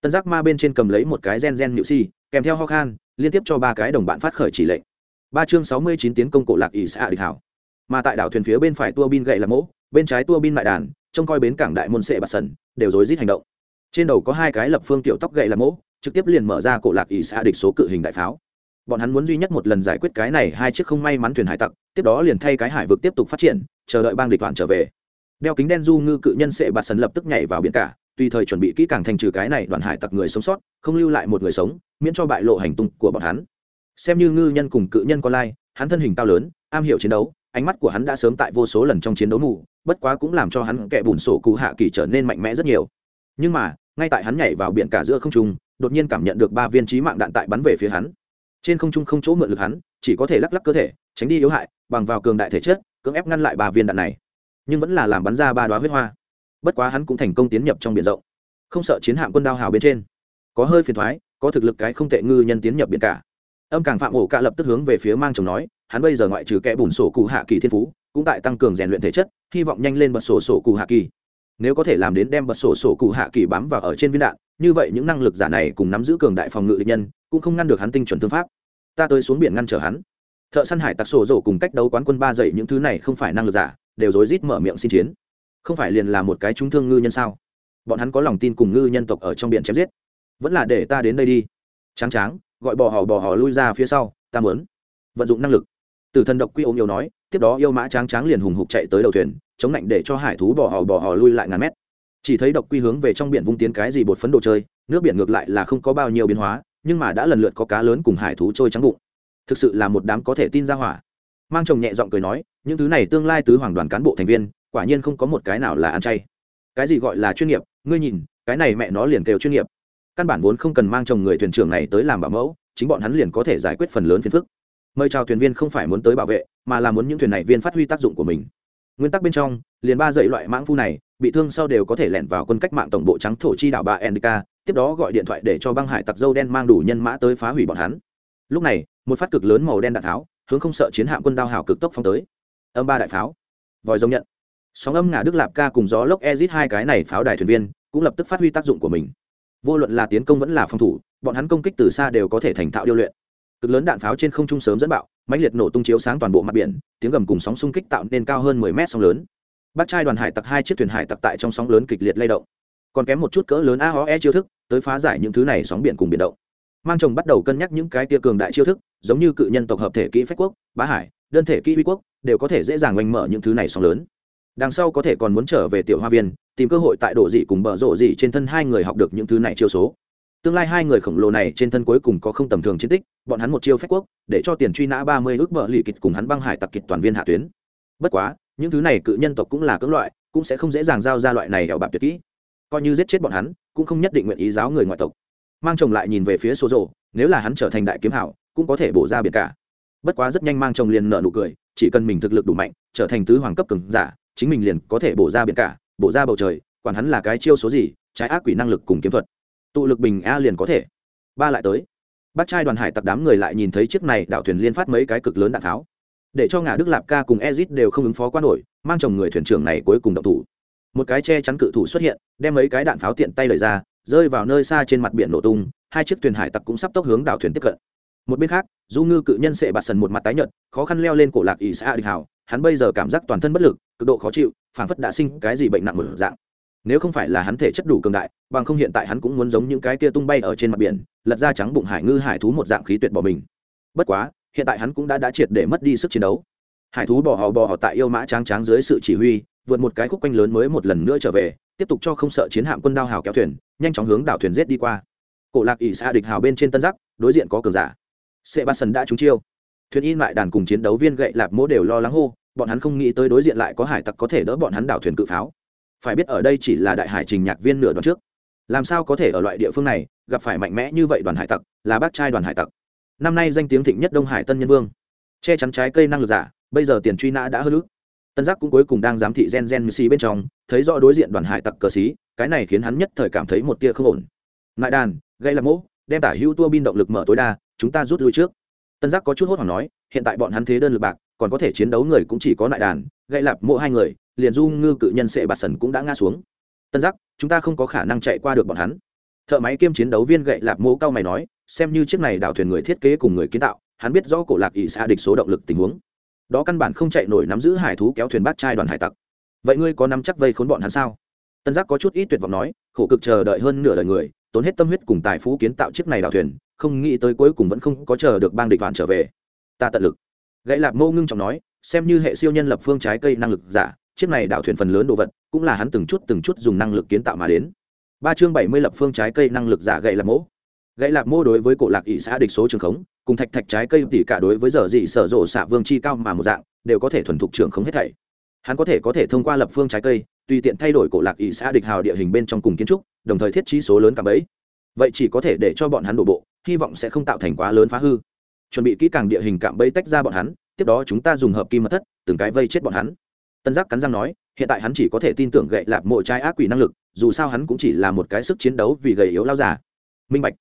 tân giác ma bên trên cầm lấy một cái gen gen nhự si, kèm theo ho khan, liên tiếp cho ba cái đồng bạn phát khởi chỉ lệnh. Ba chương sáu mươi chín tiến công cổ lạc ỷ xã địch hảo. Mà tại đảo thuyền phía bên phải tua bin gậy là mỗ, bên trái tua bin mại đàn, trông coi bến cảng đại môn sệ bạt sần đều rối rít hành động. Trên đầu có hai cái lập phương tiểu tóc gậy là mỗ, trực tiếp liền mở ra cổ lạc ỷ xã địch số cự hình đại pháo. Bọn hắn muốn duy nhất một lần giải quyết cái này hai chiếc không may mắn thuyền hải tặc, tiếp đó liền thay cái hải vực tiếp tục phát triển, chờ đợi bang địch toàn trở về. Đeo kính đen du ngư cự nhân sệ bạt sần lập tức nhảy vào biển cả tùy thời chuẩn bị kỹ càng thành trừ cái này đoàn hải tặc người sống sót, không lưu lại một người sống, miễn cho bại lộ hành tung của bọn hắn. Xem như ngư nhân cùng cự nhân con lai, hắn thân hình cao lớn, am hiểu chiến đấu, ánh mắt của hắn đã sớm tại vô số lần trong chiến đấu mù, bất quá cũng làm cho hắn kẻ bùn sổ cụ hạ kỳ trở nên mạnh mẽ rất nhiều. Nhưng mà, ngay tại hắn nhảy vào biển cả giữa không trung, đột nhiên cảm nhận được ba viên trí mạng đạn tại bắn về phía hắn. Trên không trung không chỗ mượn lực hắn, chỉ có thể lắc lắc cơ thể, tránh đi yếu hại, bằng vào cường đại thể chất, cưỡng ép ngăn lại ba viên đạn này. Nhưng vẫn là làm bắn ra ba đoá huyết hoa bất quá hắn cũng thành công tiến nhập trong biển rộng. Không sợ chiến hạm quân đao hào bên trên. Có hơi phiền thoái, có thực lực cái không tệ ngư nhân tiến nhập biển cả. Âm càng phạm ổ cả lập tức hướng về phía mang chồng nói, hắn bây giờ ngoại trừ kẽ bùn sổ cụ hạ kỳ thiên phú, cũng tại tăng cường rèn luyện thể chất, hy vọng nhanh lên bật sổ sổ cụ hạ kỳ. Nếu có thể làm đến đem bật sổ sổ cụ hạ kỳ bám vào ở trên viên đạn, như vậy những năng lực giả này cùng nắm giữ cường đại phòng ngự địch nhân, cũng không ngăn được hắn tinh chuẩn thương pháp. Ta tới xuống biển ngăn trở hắn. Thợ săn hải tặc sổ rổ cùng cách đấu quán quân ba dậy những thứ này không phải năng lực giả, đều rối rít mở miệng xin chiến không phải liền là một cái trúng thương ngư nhân sao? Bọn hắn có lòng tin cùng ngư nhân tộc ở trong biển chém giết. Vẫn là để ta đến đây đi. Tráng tráng, gọi bò hò bò hò lui ra phía sau, ta mớn vận dụng năng lực. Từ thần độc quy ôm yêu nói, tiếp đó yêu mã tráng tráng liền hùng hục chạy tới đầu thuyền, chống lạnh để cho hải thú bò hò bò hò lui lại ngàn mét. Chỉ thấy độc quy hướng về trong biển vung tiến cái gì bột phấn đồ chơi, nước biển ngược lại là không có bao nhiêu biến hóa, nhưng mà đã lần lượt có cá lớn cùng hải thú trôi trắng bụng. Thực sự là một đám có thể tin ra hỏa. Mang chồng nhẹ giọng cười nói, những thứ này tương lai tứ hoàng đoàn cán bộ thành viên quả nhiên không có một cái nào là ăn chay. Cái gì gọi là chuyên nghiệp ngươi nhìn cái này mẹ nó liền kêu chuyên nghiệp. Căn bản vốn không cần mang chồng người thuyền trưởng này tới làm bảo mẫu chính bọn hắn liền có thể giải quyết phần lớn phiền phức. Mời chào thuyền viên không phải muốn tới bảo vệ mà là muốn những thuyền này viên phát huy tác dụng của mình. Nguyên tắc bên trong liền ba dãy loại mãng phu này bị thương sau đều có thể lẻn vào quân cách mạng tổng bộ trắng thổ chi đảo bà Endica, tiếp đó gọi điện thoại để cho băng hải tặc dâu đen mang đủ nhân mã tới phá hủy bọn hắn. Lúc này một phát cực lớn màu đen đạn tháo hướng không sợ chiến hạm quân đao hào cực tốc phóng tới. Âm ba đại pháo. Vòi giống nhận sóng âm ngả đức lạp ca cùng gió lốc ezit hai cái này pháo đài thuyền viên cũng lập tức phát huy tác dụng của mình. Vô luận là tiến công vẫn là phòng thủ, bọn hắn công kích từ xa đều có thể thành thạo điêu luyện. Cực lớn đạn pháo trên không trung sớm dẫn bạo, mãnh liệt nổ tung chiếu sáng toàn bộ mặt biển, tiếng gầm cùng sóng xung kích tạo nên cao hơn mười mét sóng lớn. Bác trai đoàn hải tặc hai chiếc thuyền hải tặc tại trong sóng lớn kịch liệt lay động. Còn kém một chút cỡ lớn a hỏa chiêu thức, tới phá giải những thứ này sóng biển cùng biển động. Mang chồng bắt đầu cân nhắc những cái tia cường đại chiêu thức, giống như cự nhân tộc hợp thể kỹ phách quốc, bá hải, đơn thể kỹ uy quốc, đều có thể dễ dàng oanh mở những thứ này sóng lớn đằng sau có thể còn muốn trở về tiểu hoa viên, tìm cơ hội tại độ dị cùng bờ rộ dị trên thân hai người học được những thứ này chiêu số. Tương lai hai người khổng lồ này trên thân cuối cùng có không tầm thường chiến tích, bọn hắn một chiêu phách quốc, để cho tiền truy nã ba mươi ước bờ lì kịch cùng hắn băng hải tặc kịch toàn viên hạ tuyến. Bất quá, những thứ này cự nhân tộc cũng là cưỡng loại, cũng sẽ không dễ dàng giao ra loại này đèo bạc tuyệt kỹ. Coi như giết chết bọn hắn, cũng không nhất định nguyện ý giáo người ngoại tộc. Mang chồng lại nhìn về phía số rộ nếu là hắn trở thành đại kiếm hảo, cũng có thể bổ ra biển cả. Bất quá rất nhanh mang chồng liền nợ nụ cười, chỉ cần mình thực lực đủ mạnh, trở thành tứ hoàng cấp cường giả chính mình liền có thể bổ ra biển cả, bổ ra bầu trời, quản hắn là cái chiêu số gì, trái ác quỷ năng lực cùng kiếm thuật. Tụ lực bình a liền có thể. Ba lại tới. Bác trai đoàn hải tặc đám người lại nhìn thấy chiếc này, đảo thuyền liên phát mấy cái cực lớn đạn tháo. Để cho ngã đức lạp ca cùng ezit đều không ứng phó qua nổi, mang chồng người thuyền trưởng này cuối cùng động thủ. Một cái che chắn cự thủ xuất hiện, đem mấy cái đạn pháo tiện tay lời ra, rơi vào nơi xa trên mặt biển nổ tung, hai chiếc thuyền hải tặc cũng sắp tốc hướng đảo thuyền tiếp cận. Một bên khác, du ngư cự nhân sệ bạt sần một mặt tái nhợt, khó khăn leo lên cổ lạc ỷ xã địch hảo hắn bây giờ cảm giác toàn thân bất lực, cực độ khó chịu, phảng phất đã sinh cái gì bệnh nặng mở dạng. Nếu không phải là hắn thể chất đủ cường đại, bằng không hiện tại hắn cũng muốn giống những cái kia tung bay ở trên mặt biển, lật ra trắng bụng hải ngư hải thú một dạng khí tuyệt bỏ mình. Bất quá, hiện tại hắn cũng đã đã triệt để mất đi sức chiến đấu. Hải thú bò họ bò họ tại yêu mã tráng tráng dưới sự chỉ huy, vượt một cái khúc quanh lớn mới một lần nữa trở về, tiếp tục cho không sợ chiến hạm quân đao hào kéo thuyền, nhanh chóng hướng đảo thuyền rết đi qua. Cổ lạc ỷ xa địch hào bên trên tân giác, đối diện có cường giả. Sệ ba sần đã trúng chiêu thuyền in lại đàn cùng chiến đấu viên gậy lạp mỗ đều lo lắng hô, bọn hắn không nghĩ tới đối diện lại có hải tặc có thể đỡ bọn hắn đảo thuyền cự pháo. Phải biết ở đây chỉ là đại hải trình nhạc viên nửa đoạn trước. Làm sao có thể ở loại địa phương này, gặp phải mạnh mẽ như vậy đoàn hải tặc, là bác trai đoàn hải tặc. Năm nay danh tiếng thịnh nhất đông hải tân nhân vương. Che chắn trái cây năng lực giả, bây giờ tiền truy nã đã hơn ước tân giác cũng cuối cùng đang giám thị gen gen xì bên trong, thấy rõ đối diện đoàn hải tặc cờ xí, cái này khiến hắn nhất thời cảm thấy một tia không ổn. Lại đàn gây là mỗ, đem tả hữu tua bin động lực mở tối đa, chúng ta rút lui trước tân giác có chút hốt hoảng nói, hiện tại bọn hắn thế đơn lực bạc, còn có thể chiến đấu người cũng chỉ có nại đàn, gậy lạp mộ hai người, liền du ngư cự nhân sệ bạt sần cũng đã ngã xuống. Tân giác, chúng ta không có khả năng chạy qua được bọn hắn. Thợ máy kiêm chiến đấu viên gậy lạp mộ cao mày nói, xem như chiếc này đảo thuyền người thiết kế cùng người kiến tạo, hắn biết rõ cổ lạc ỷ xa địch số động lực tình huống. Đó căn bản không chạy nổi nắm giữ hải thú kéo thuyền bát trai đoàn hải tặc. Vậy ngươi có nắm chắc vây khốn bọn hắn sao? Tân giác có chút ít tuyệt vọng nói, khổ cực chờ đợi hơn nửa đời người, tốn hết tâm huyết cùng tài phú kiến tạo chiếc này đảo thuyền không nghĩ tới cuối cùng vẫn không có chờ được bang địch vạn trở về. Ta tận lực. Gãy lạp mô ngưng trọng nói, xem như hệ siêu nhân lập phương trái cây năng lực giả, chiếc này đảo thuyền phần lớn đồ vật, cũng là hắn từng chút từng chút dùng năng lực kiến tạo mà đến. Ba chương bảy mươi lập phương trái cây năng lực giả gậy lạp mô. Gãy lạp mô đối với cổ lạc ỵ xã địch số trường khống, cùng thạch thạch trái cây tỉ cả đối với giờ dị sở rộ xạ vương chi cao mà một dạng, đều có thể thuần thục trường khống hết thảy. Hắn có thể có thể thông qua lập phương trái cây, tùy tiện thay đổi cổ lạc ỵ xã địch hào địa hình bên trong cùng kiến trúc, đồng thời thiết trí số lớn cả bấy vậy chỉ có thể để cho bọn hắn đổ bộ, hy vọng sẽ không tạo thành quá lớn phá hư. Chuẩn bị kỹ càng địa hình cạm bẫy tách ra bọn hắn, tiếp đó chúng ta dùng hợp kim mật thất, từng cái vây chết bọn hắn. Tân giác cắn răng nói, hiện tại hắn chỉ có thể tin tưởng gậy lạp mộ trai ác quỷ năng lực, dù sao hắn cũng chỉ là một cái sức chiến đấu vì gầy yếu lao giả minh bạch.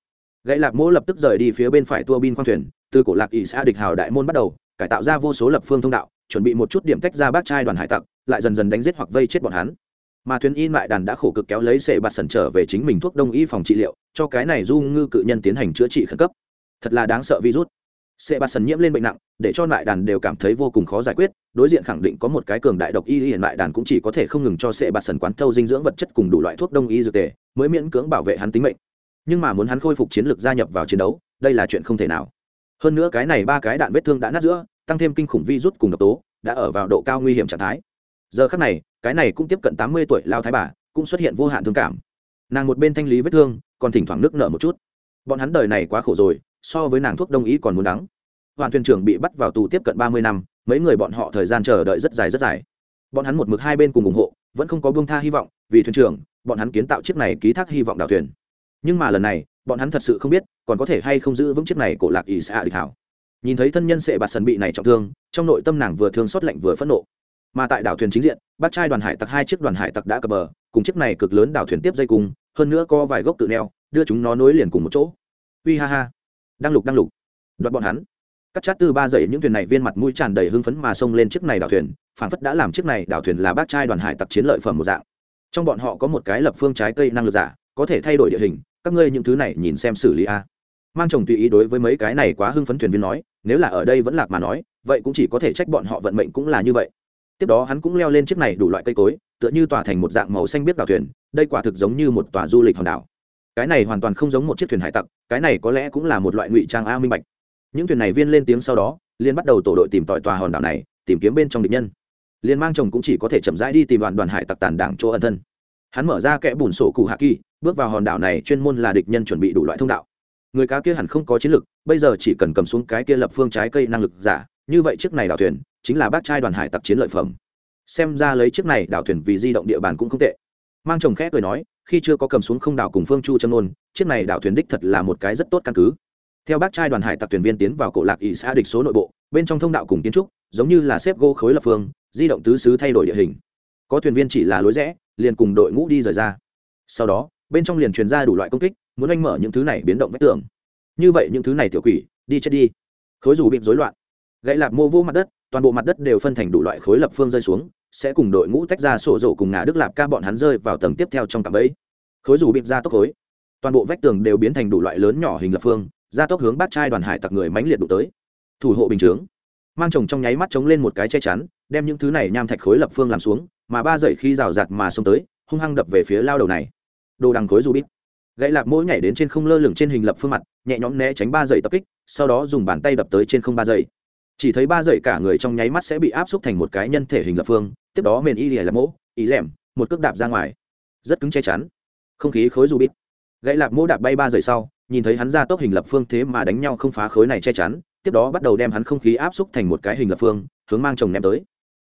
Gậy lạp mộ lập tức rời đi phía bên phải tua bin khoang thuyền, từ cổ lạc ỷ xã địch hào đại môn bắt đầu, cải tạo ra vô số lập phương thông đạo, chuẩn bị một chút điểm tách ra bác trai đoàn hải tặc, lại dần dần đánh giết hoặc vây chết bọn hắn mà thuyền in lại đàn đã khổ cực kéo lấy sệ bạt sẩn trở về chính mình thuốc đông y phòng trị liệu, cho cái này du ngư cự nhân tiến hành chữa trị khẩn cấp. Thật là đáng sợ virus. Sệ bạt sẩn nhiễm lên bệnh nặng, để cho lại đàn đều cảm thấy vô cùng khó giải quyết, đối diện khẳng định có một cái cường đại độc y hiện lại đàn cũng chỉ có thể không ngừng cho sệ bạt sẩn quán thâu dinh dưỡng vật chất cùng đủ loại thuốc đông y dược tề, mới miễn cưỡng bảo vệ hắn tính mệnh. Nhưng mà muốn hắn khôi phục chiến lược gia nhập vào chiến đấu, đây là chuyện không thể nào. Hơn nữa cái này ba cái đạn vết thương đã nát giữa, tăng thêm kinh khủng virus cùng độc tố, đã ở vào độ cao nguy hiểm trạng thái. Giờ khắc này cái này cũng tiếp cận tám mươi tuổi lao thái bà, cũng xuất hiện vô hạn thương cảm. Nàng một bên thanh lý vết thương, còn thỉnh thoảng nước nợ một chút. Bọn hắn đời này quá khổ rồi, so với nàng thuốc đông y còn muốn đắng. Hoàn thuyền trưởng bị bắt vào tù tiếp cận ba mươi năm, mấy người bọn họ thời gian chờ đợi rất dài rất dài. Bọn hắn một mực hai bên cùng ủng hộ, vẫn không có buông tha hy vọng, vì thuyền trưởng, bọn hắn kiến tạo chiếc này ký thác hy vọng đảo thuyền. Nhưng mà lần này, bọn hắn thật sự không biết, còn có thể hay không giữ vững chiếc này cổ lạc ỷ xã địch hảo. Nhìn thấy thân nhân sệ bạt sần bị này trọng thương, trong nội tâm nàng vừa thương xót lạnh vừa phẫn nộ mà tại đảo thuyền chính diện bác trai đoàn hải tặc hai chiếc đoàn hải tặc đã cập bờ, cùng chiếc này cực lớn đảo thuyền tiếp dây cùng, hơn nữa có vài gốc tự neo, đưa chúng nó nối liền cùng một chỗ. Uy ha ha. Đang lục đang lục. Đoạt bọn hắn. Cắt chát tư ba dậy những thuyền này viên mặt mũi tràn đầy hưng phấn mà xông lên chiếc này đảo thuyền phản phất đã làm chiếc này đảo thuyền là bác trai đoàn hải tặc chiến lợi phẩm một dạng. Trong bọn họ có một cái lập phương trái cây năng lực giả, có thể thay đổi địa hình, các ngươi những thứ này nhìn xem xử lý a. Mang chồng tùy ý đối với mấy cái này quá hưng phấn thuyền viên nói, nếu là ở đây vẫn lạc mà nói, vậy cũng chỉ có thể trách bọn họ vận mệnh cũng là như vậy tiếp đó hắn cũng leo lên chiếc này đủ loại cây cối, tựa như tòa thành một dạng màu xanh biết đảo thuyền, đây quả thực giống như một tòa du lịch hòn đảo. Cái này hoàn toàn không giống một chiếc thuyền hải tặc, cái này có lẽ cũng là một loại ngụy trang a minh bạch. Những thuyền này viên lên tiếng sau đó liên bắt đầu tổ đội tìm tòi tòa hòn đảo này, tìm kiếm bên trong địch nhân. Liên mang chồng cũng chỉ có thể chậm rãi đi tìm đoàn đoàn hải tặc tàn đảng chỗ ẩn thân. Hắn mở ra kẽ bùn sổ cụ hạ kỳ, bước vào hòn đảo này chuyên môn là địch nhân chuẩn bị đủ loại thông đạo. Người cá kia hẳn không có chiến lực, bây giờ chỉ cần cầm xuống cái kia lập phương trái cây năng lực giả như vậy chiếc này đảo thuyền chính là bác trai đoàn hải tặc chiến lợi phẩm. Xem ra lấy chiếc này đảo thuyền vì di động địa bàn cũng không tệ. Mang chồng khẽ cười nói, khi chưa có cầm xuống không đảo cùng phương chu châm nôn, chiếc này đảo thuyền đích thật là một cái rất tốt căn cứ. Theo bác trai đoàn hải tặc thuyền viên tiến vào cổ lạc ỵ xã địch số nội bộ, bên trong thông đạo cùng kiến trúc, giống như là xếp gỗ khối lập phương, di động tứ xứ thay đổi địa hình. Có thuyền viên chỉ là lối rẽ, liền cùng đội ngũ đi rời ra. Sau đó, bên trong liền truyền ra đủ loại công kích, muốn anh mở những thứ này biến động vách tường. Như vậy những thứ này tiểu quỷ, đi chết đi. Khối dù bị rối loạn gãy lạp mô vô mặt đất, toàn bộ mặt đất đều phân thành đủ loại khối lập phương rơi xuống, sẽ cùng đội ngũ tách ra sổ rổ cùng ngã đức lạp ca bọn hắn rơi vào tầng tiếp theo trong cạm ấy khối dù bịp ra tốc khối. Toàn bộ vách tường đều biến thành đủ loại lớn nhỏ hình lập phương, ra tốc hướng bát trai đoàn hải tặc người mãnh liệt đụng tới. Thủ hộ bình chướng. Mang chồng trong nháy mắt chống lên một cái che chắn, đem những thứ này nham thạch khối lập phương làm xuống, mà ba dậy khi rào rạt mà xông tới, hung hăng đập về phía lao đầu này. Đồ đằng khối dù bít gãy lạc mỗi nhảy đến trên không lơ lửng trên hình lập phương mặt, nhẹ nhõm né tránh ba dậy tập kích, sau đó dùng bàn tay đập tới trên không ba dậy chỉ thấy ba dậy cả người trong nháy mắt sẽ bị áp xúc thành một cái nhân thể hình lập phương, tiếp đó mền y lìa là mỗ ý rèm một cước đạp ra ngoài. Rất cứng che chắn. Không khí khối dù bít. Gãy lạc mỗ đạp bay ba dậy sau, nhìn thấy hắn ra tốc hình lập phương thế mà đánh nhau không phá khối này che chắn, tiếp đó bắt đầu đem hắn không khí áp xúc thành một cái hình lập phương, hướng mang chồng ném tới.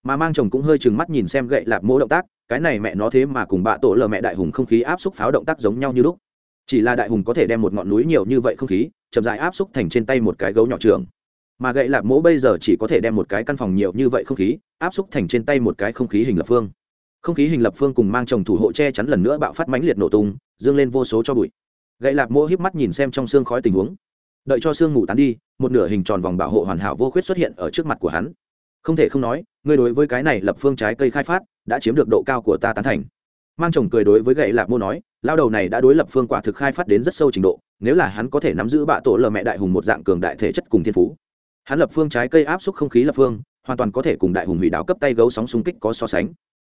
Mà mang chồng cũng hơi chừng mắt nhìn xem gậy lạp mỗ động tác, cái này mẹ nó thế mà cùng bạ tổ lờ mẹ đại hùng không khí áp xúc pháo động tác giống nhau như lúc. Chỉ là đại hùng có thể đem một ngọn núi nhiều như vậy không khí, chậm dại áp xúc thành trên tay một cái gấu nhỏ trường mà gậy lạp mỗ bây giờ chỉ có thể đem một cái căn phòng nhiều như vậy không khí, áp xúc thành trên tay một cái không khí hình lập phương. Không khí hình lập phương cùng mang chồng thủ hộ che chắn lần nữa bạo phát mãnh liệt nổ tung, dương lên vô số cho bụi. Gậy lạp mỗ híp mắt nhìn xem trong xương khói tình huống. Đợi cho xương ngủ tán đi, một nửa hình tròn vòng bảo hộ hoàn hảo vô khuyết xuất hiện ở trước mặt của hắn. Không thể không nói ngươi đối với cái này lập phương trái cây khai phát, đã chiếm được độ cao của ta tán thành. Mang chồng cười đối với gậy lạp mô nói, lao đầu này đã đối lập phương quả thực khai phát đến rất sâu trình độ, nếu là hắn có thể nắm giữ bạ tổ lờ mẹ đại hùng một dạng cường đại thể chất cùng thiên phú hắn lập phương trái cây áp suất không khí lập phương, hoàn toàn có thể cùng đại hùng hủy đảo cấp tay gấu sóng xung kích có so sánh.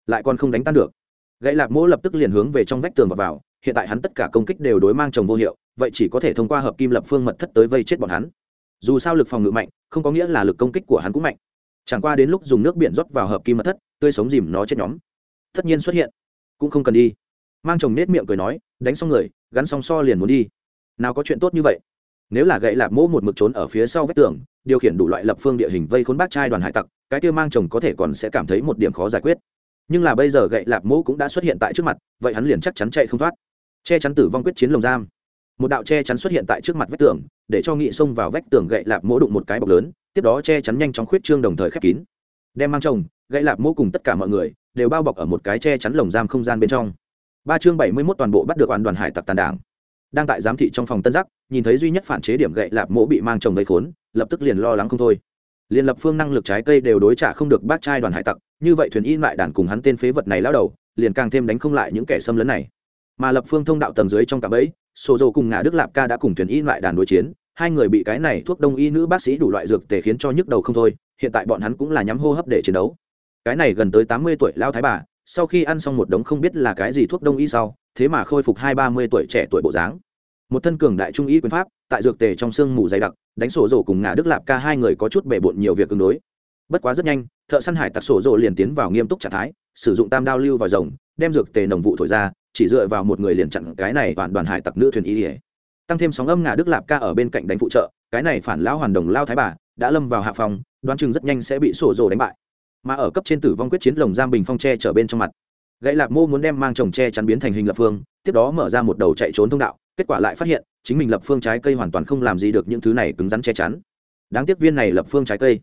Lại còn không đánh tan được. Gãy lạc mỗ lập tức liền hướng về trong vách tường và vào, hiện tại hắn tất cả công kích đều đối mang chồng vô hiệu, vậy chỉ có thể thông qua hợp kim lập phương mật thất tới vây chết bọn hắn. Dù sao lực phòng ngự mạnh, không có nghĩa là lực công kích của hắn cũng mạnh. Chẳng qua đến lúc dùng nước biển rót vào hợp kim mật thất, tươi sống dìm nó chết nhóm. Tất nhiên xuất hiện. Cũng không cần đi. Mang chồng nết miệng cười nói, đánh xong người, gắn xong so liền muốn đi. Nào có chuyện tốt như vậy nếu là gậy lạp mỗ một mực trốn ở phía sau vách tường, điều khiển đủ loại lập phương địa hình vây khốn bác trai đoàn hải tặc, cái kia mang chồng có thể còn sẽ cảm thấy một điểm khó giải quyết. Nhưng là bây giờ gậy lạp mỗ cũng đã xuất hiện tại trước mặt, vậy hắn liền chắc chắn chạy không thoát. Che chắn tử vong quyết chiến lồng giam. Một đạo che chắn xuất hiện tại trước mặt vách tường, để cho nghị xông vào vách tường gậy lạp mỗ đụng một cái bọc lớn, tiếp đó che chắn nhanh chóng khuyết trương đồng thời khép kín. Đem mang chồng, gậy lạp mỗ cùng tất cả mọi người, đều bao bọc ở một cái che chắn lồng giam không gian bên trong. Ba chương bảy mươi mốt toàn bộ bắt được an đoàn hải tặc tàn đảng đang tại giám thị trong phòng tân giác, nhìn thấy duy nhất phản chế điểm gậy lạp mỗ bị mang chồng gây khốn, lập tức liền lo lắng không thôi. Liên lập phương năng lực trái cây đều đối trả không được bác trai đoàn hải tặc, như vậy thuyền in lại đàn cùng hắn tên phế vật này lao đầu, liền càng thêm đánh không lại những kẻ xâm lấn này. Mà lập phương thông đạo tầng dưới trong cạm ấy sổ dầu cùng ngã đức lạp ca đã cùng thuyền in lại đàn đối chiến, hai người bị cái này thuốc đông y nữ bác sĩ đủ loại dược tề khiến cho nhức đầu không thôi, hiện tại bọn hắn cũng là nhắm hô hấp để chiến đấu. Cái này gần tới tám mươi tuổi lao thái bà, sau khi ăn xong một đống không biết là cái gì thuốc đông y sau thế mà khôi phục hai ba mươi tuổi trẻ tuổi bộ dáng. Một thân cường đại trung ý quyền pháp, tại dược tề trong sương mù dày đặc, đánh sổ rổ cùng ngã đức lạp ca hai người có chút bể bộn nhiều việc ứng đối. Bất quá rất nhanh, thợ săn hải tặc sổ rổ liền tiến vào nghiêm túc trạng thái, sử dụng tam đao lưu vào rồng, đem dược tề nồng vụ thổi ra, chỉ dựa vào một người liền chặn cái này toàn đoàn hải tặc nữ thuyền ý ỉa tăng thêm sóng âm ngà đức lạp ca ở bên cạnh đánh phụ trợ, cái này phản lao hoàn đồng lao thái bà, đã lâm vào hạ phòng đoán chừng rất nhanh sẽ bị sổ rồ đánh bại. Mà ở cấp trên tử vong quyết chiến lồng giam bình phong tre trở bên trong mặt gãy lạp mô muốn đem mang trồng tre chắn biến thành hình lập phương, tiếp đó mở ra một đầu chạy trốn thông đạo, kết quả lại phát hiện, chính mình lập phương trái cây hoàn toàn không làm gì được những thứ này cứng rắn che chắn. Đáng tiếc viên này lập phương trái cây.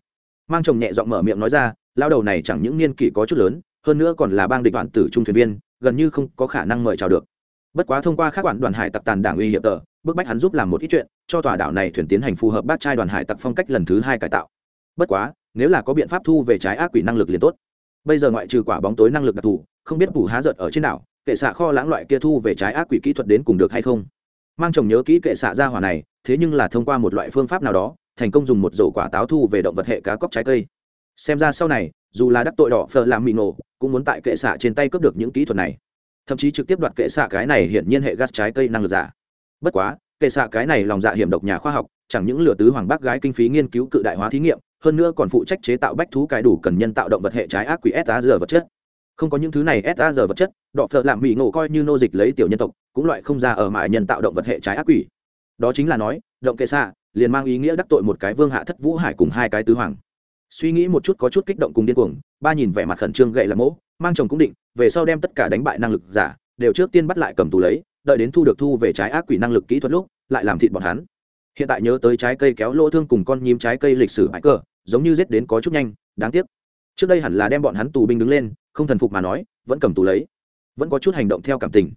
Mang chồng nhẹ giọng mở miệng nói ra lao đầu này chẳng những niên kỷ có chút lớn, hơn nữa còn là bang địch đoạn tử trung thuyền viên, gần như không có khả năng mời chào được. Bất quá thông qua các quản đoàn hải tặc tàn đảng uy hiệp tờ, bức bách hắn giúp làm một ít chuyện, cho tòa đảo này thuyền tiến hành phù hợp bác trai đoàn hải tặc phong cách lần thứ hai cải tạo. Bất quá, nếu là có biện pháp thu về trái ác quỷ năng lực liền tốt bây giờ ngoại trừ quả bóng tối năng lực đặc thù, không biết bù há giật ở trên đảo, kệ xạ kho lãng loại kia thu về trái ác quỷ kỹ thuật đến cùng được hay không? Mang chồng nhớ kỹ kệ xạ ra hỏa này, thế nhưng là thông qua một loại phương pháp nào đó, thành công dùng một rổ quả táo thu về động vật hệ cá cóc trái cây. Xem ra sau này, dù là đắc tội đỏ phờ làm mị nổ, cũng muốn tại kệ xạ trên tay cướp được những kỹ thuật này. Thậm chí trực tiếp đoạt kệ xạ cái này hiển nhiên hệ gas trái cây năng lực giả. Bất quá, kệ xạ cái này lòng dạ hiểm độc nhà khoa học, chẳng những lừa tứ hoàng bác gái kinh phí nghiên cứu cự đại hóa thí nghiệm hơn nữa còn phụ trách chế tạo bách thú cải đủ cần nhân tạo động vật hệ trái ác quỷ s vật chất. Không có những thứ này s vật chất, đọ phợ làm mỹ ngộ coi như nô dịch lấy tiểu nhân tộc, cũng loại không ra ở mại nhân tạo động vật hệ trái ác quỷ. Đó chính là nói, động kệ xạ, liền mang ý nghĩa đắc tội một cái vương hạ thất vũ hải cùng hai cái tứ hoàng. Suy nghĩ một chút có chút kích động cùng điên cuồng, ba nhìn vẻ mặt khẩn trương gậy là mỗ, mang chồng cũng định, về sau đem tất cả đánh bại năng lực giả, đều trước tiên bắt lại cầm tù lấy, đợi đến thu được thu về trái ác quỷ năng lực kỹ thuật lúc, lại làm thịt bọn hắn. Hiện tại nhớ tới trái cây kéo lỗ thương cùng con nhím trái cây lịch sử hải cờ giống như giết đến có chút nhanh, đáng tiếc. Trước đây hẳn là đem bọn hắn tù binh đứng lên, không thần phục mà nói, vẫn cầm tù lấy. Vẫn có chút hành động theo cảm tình.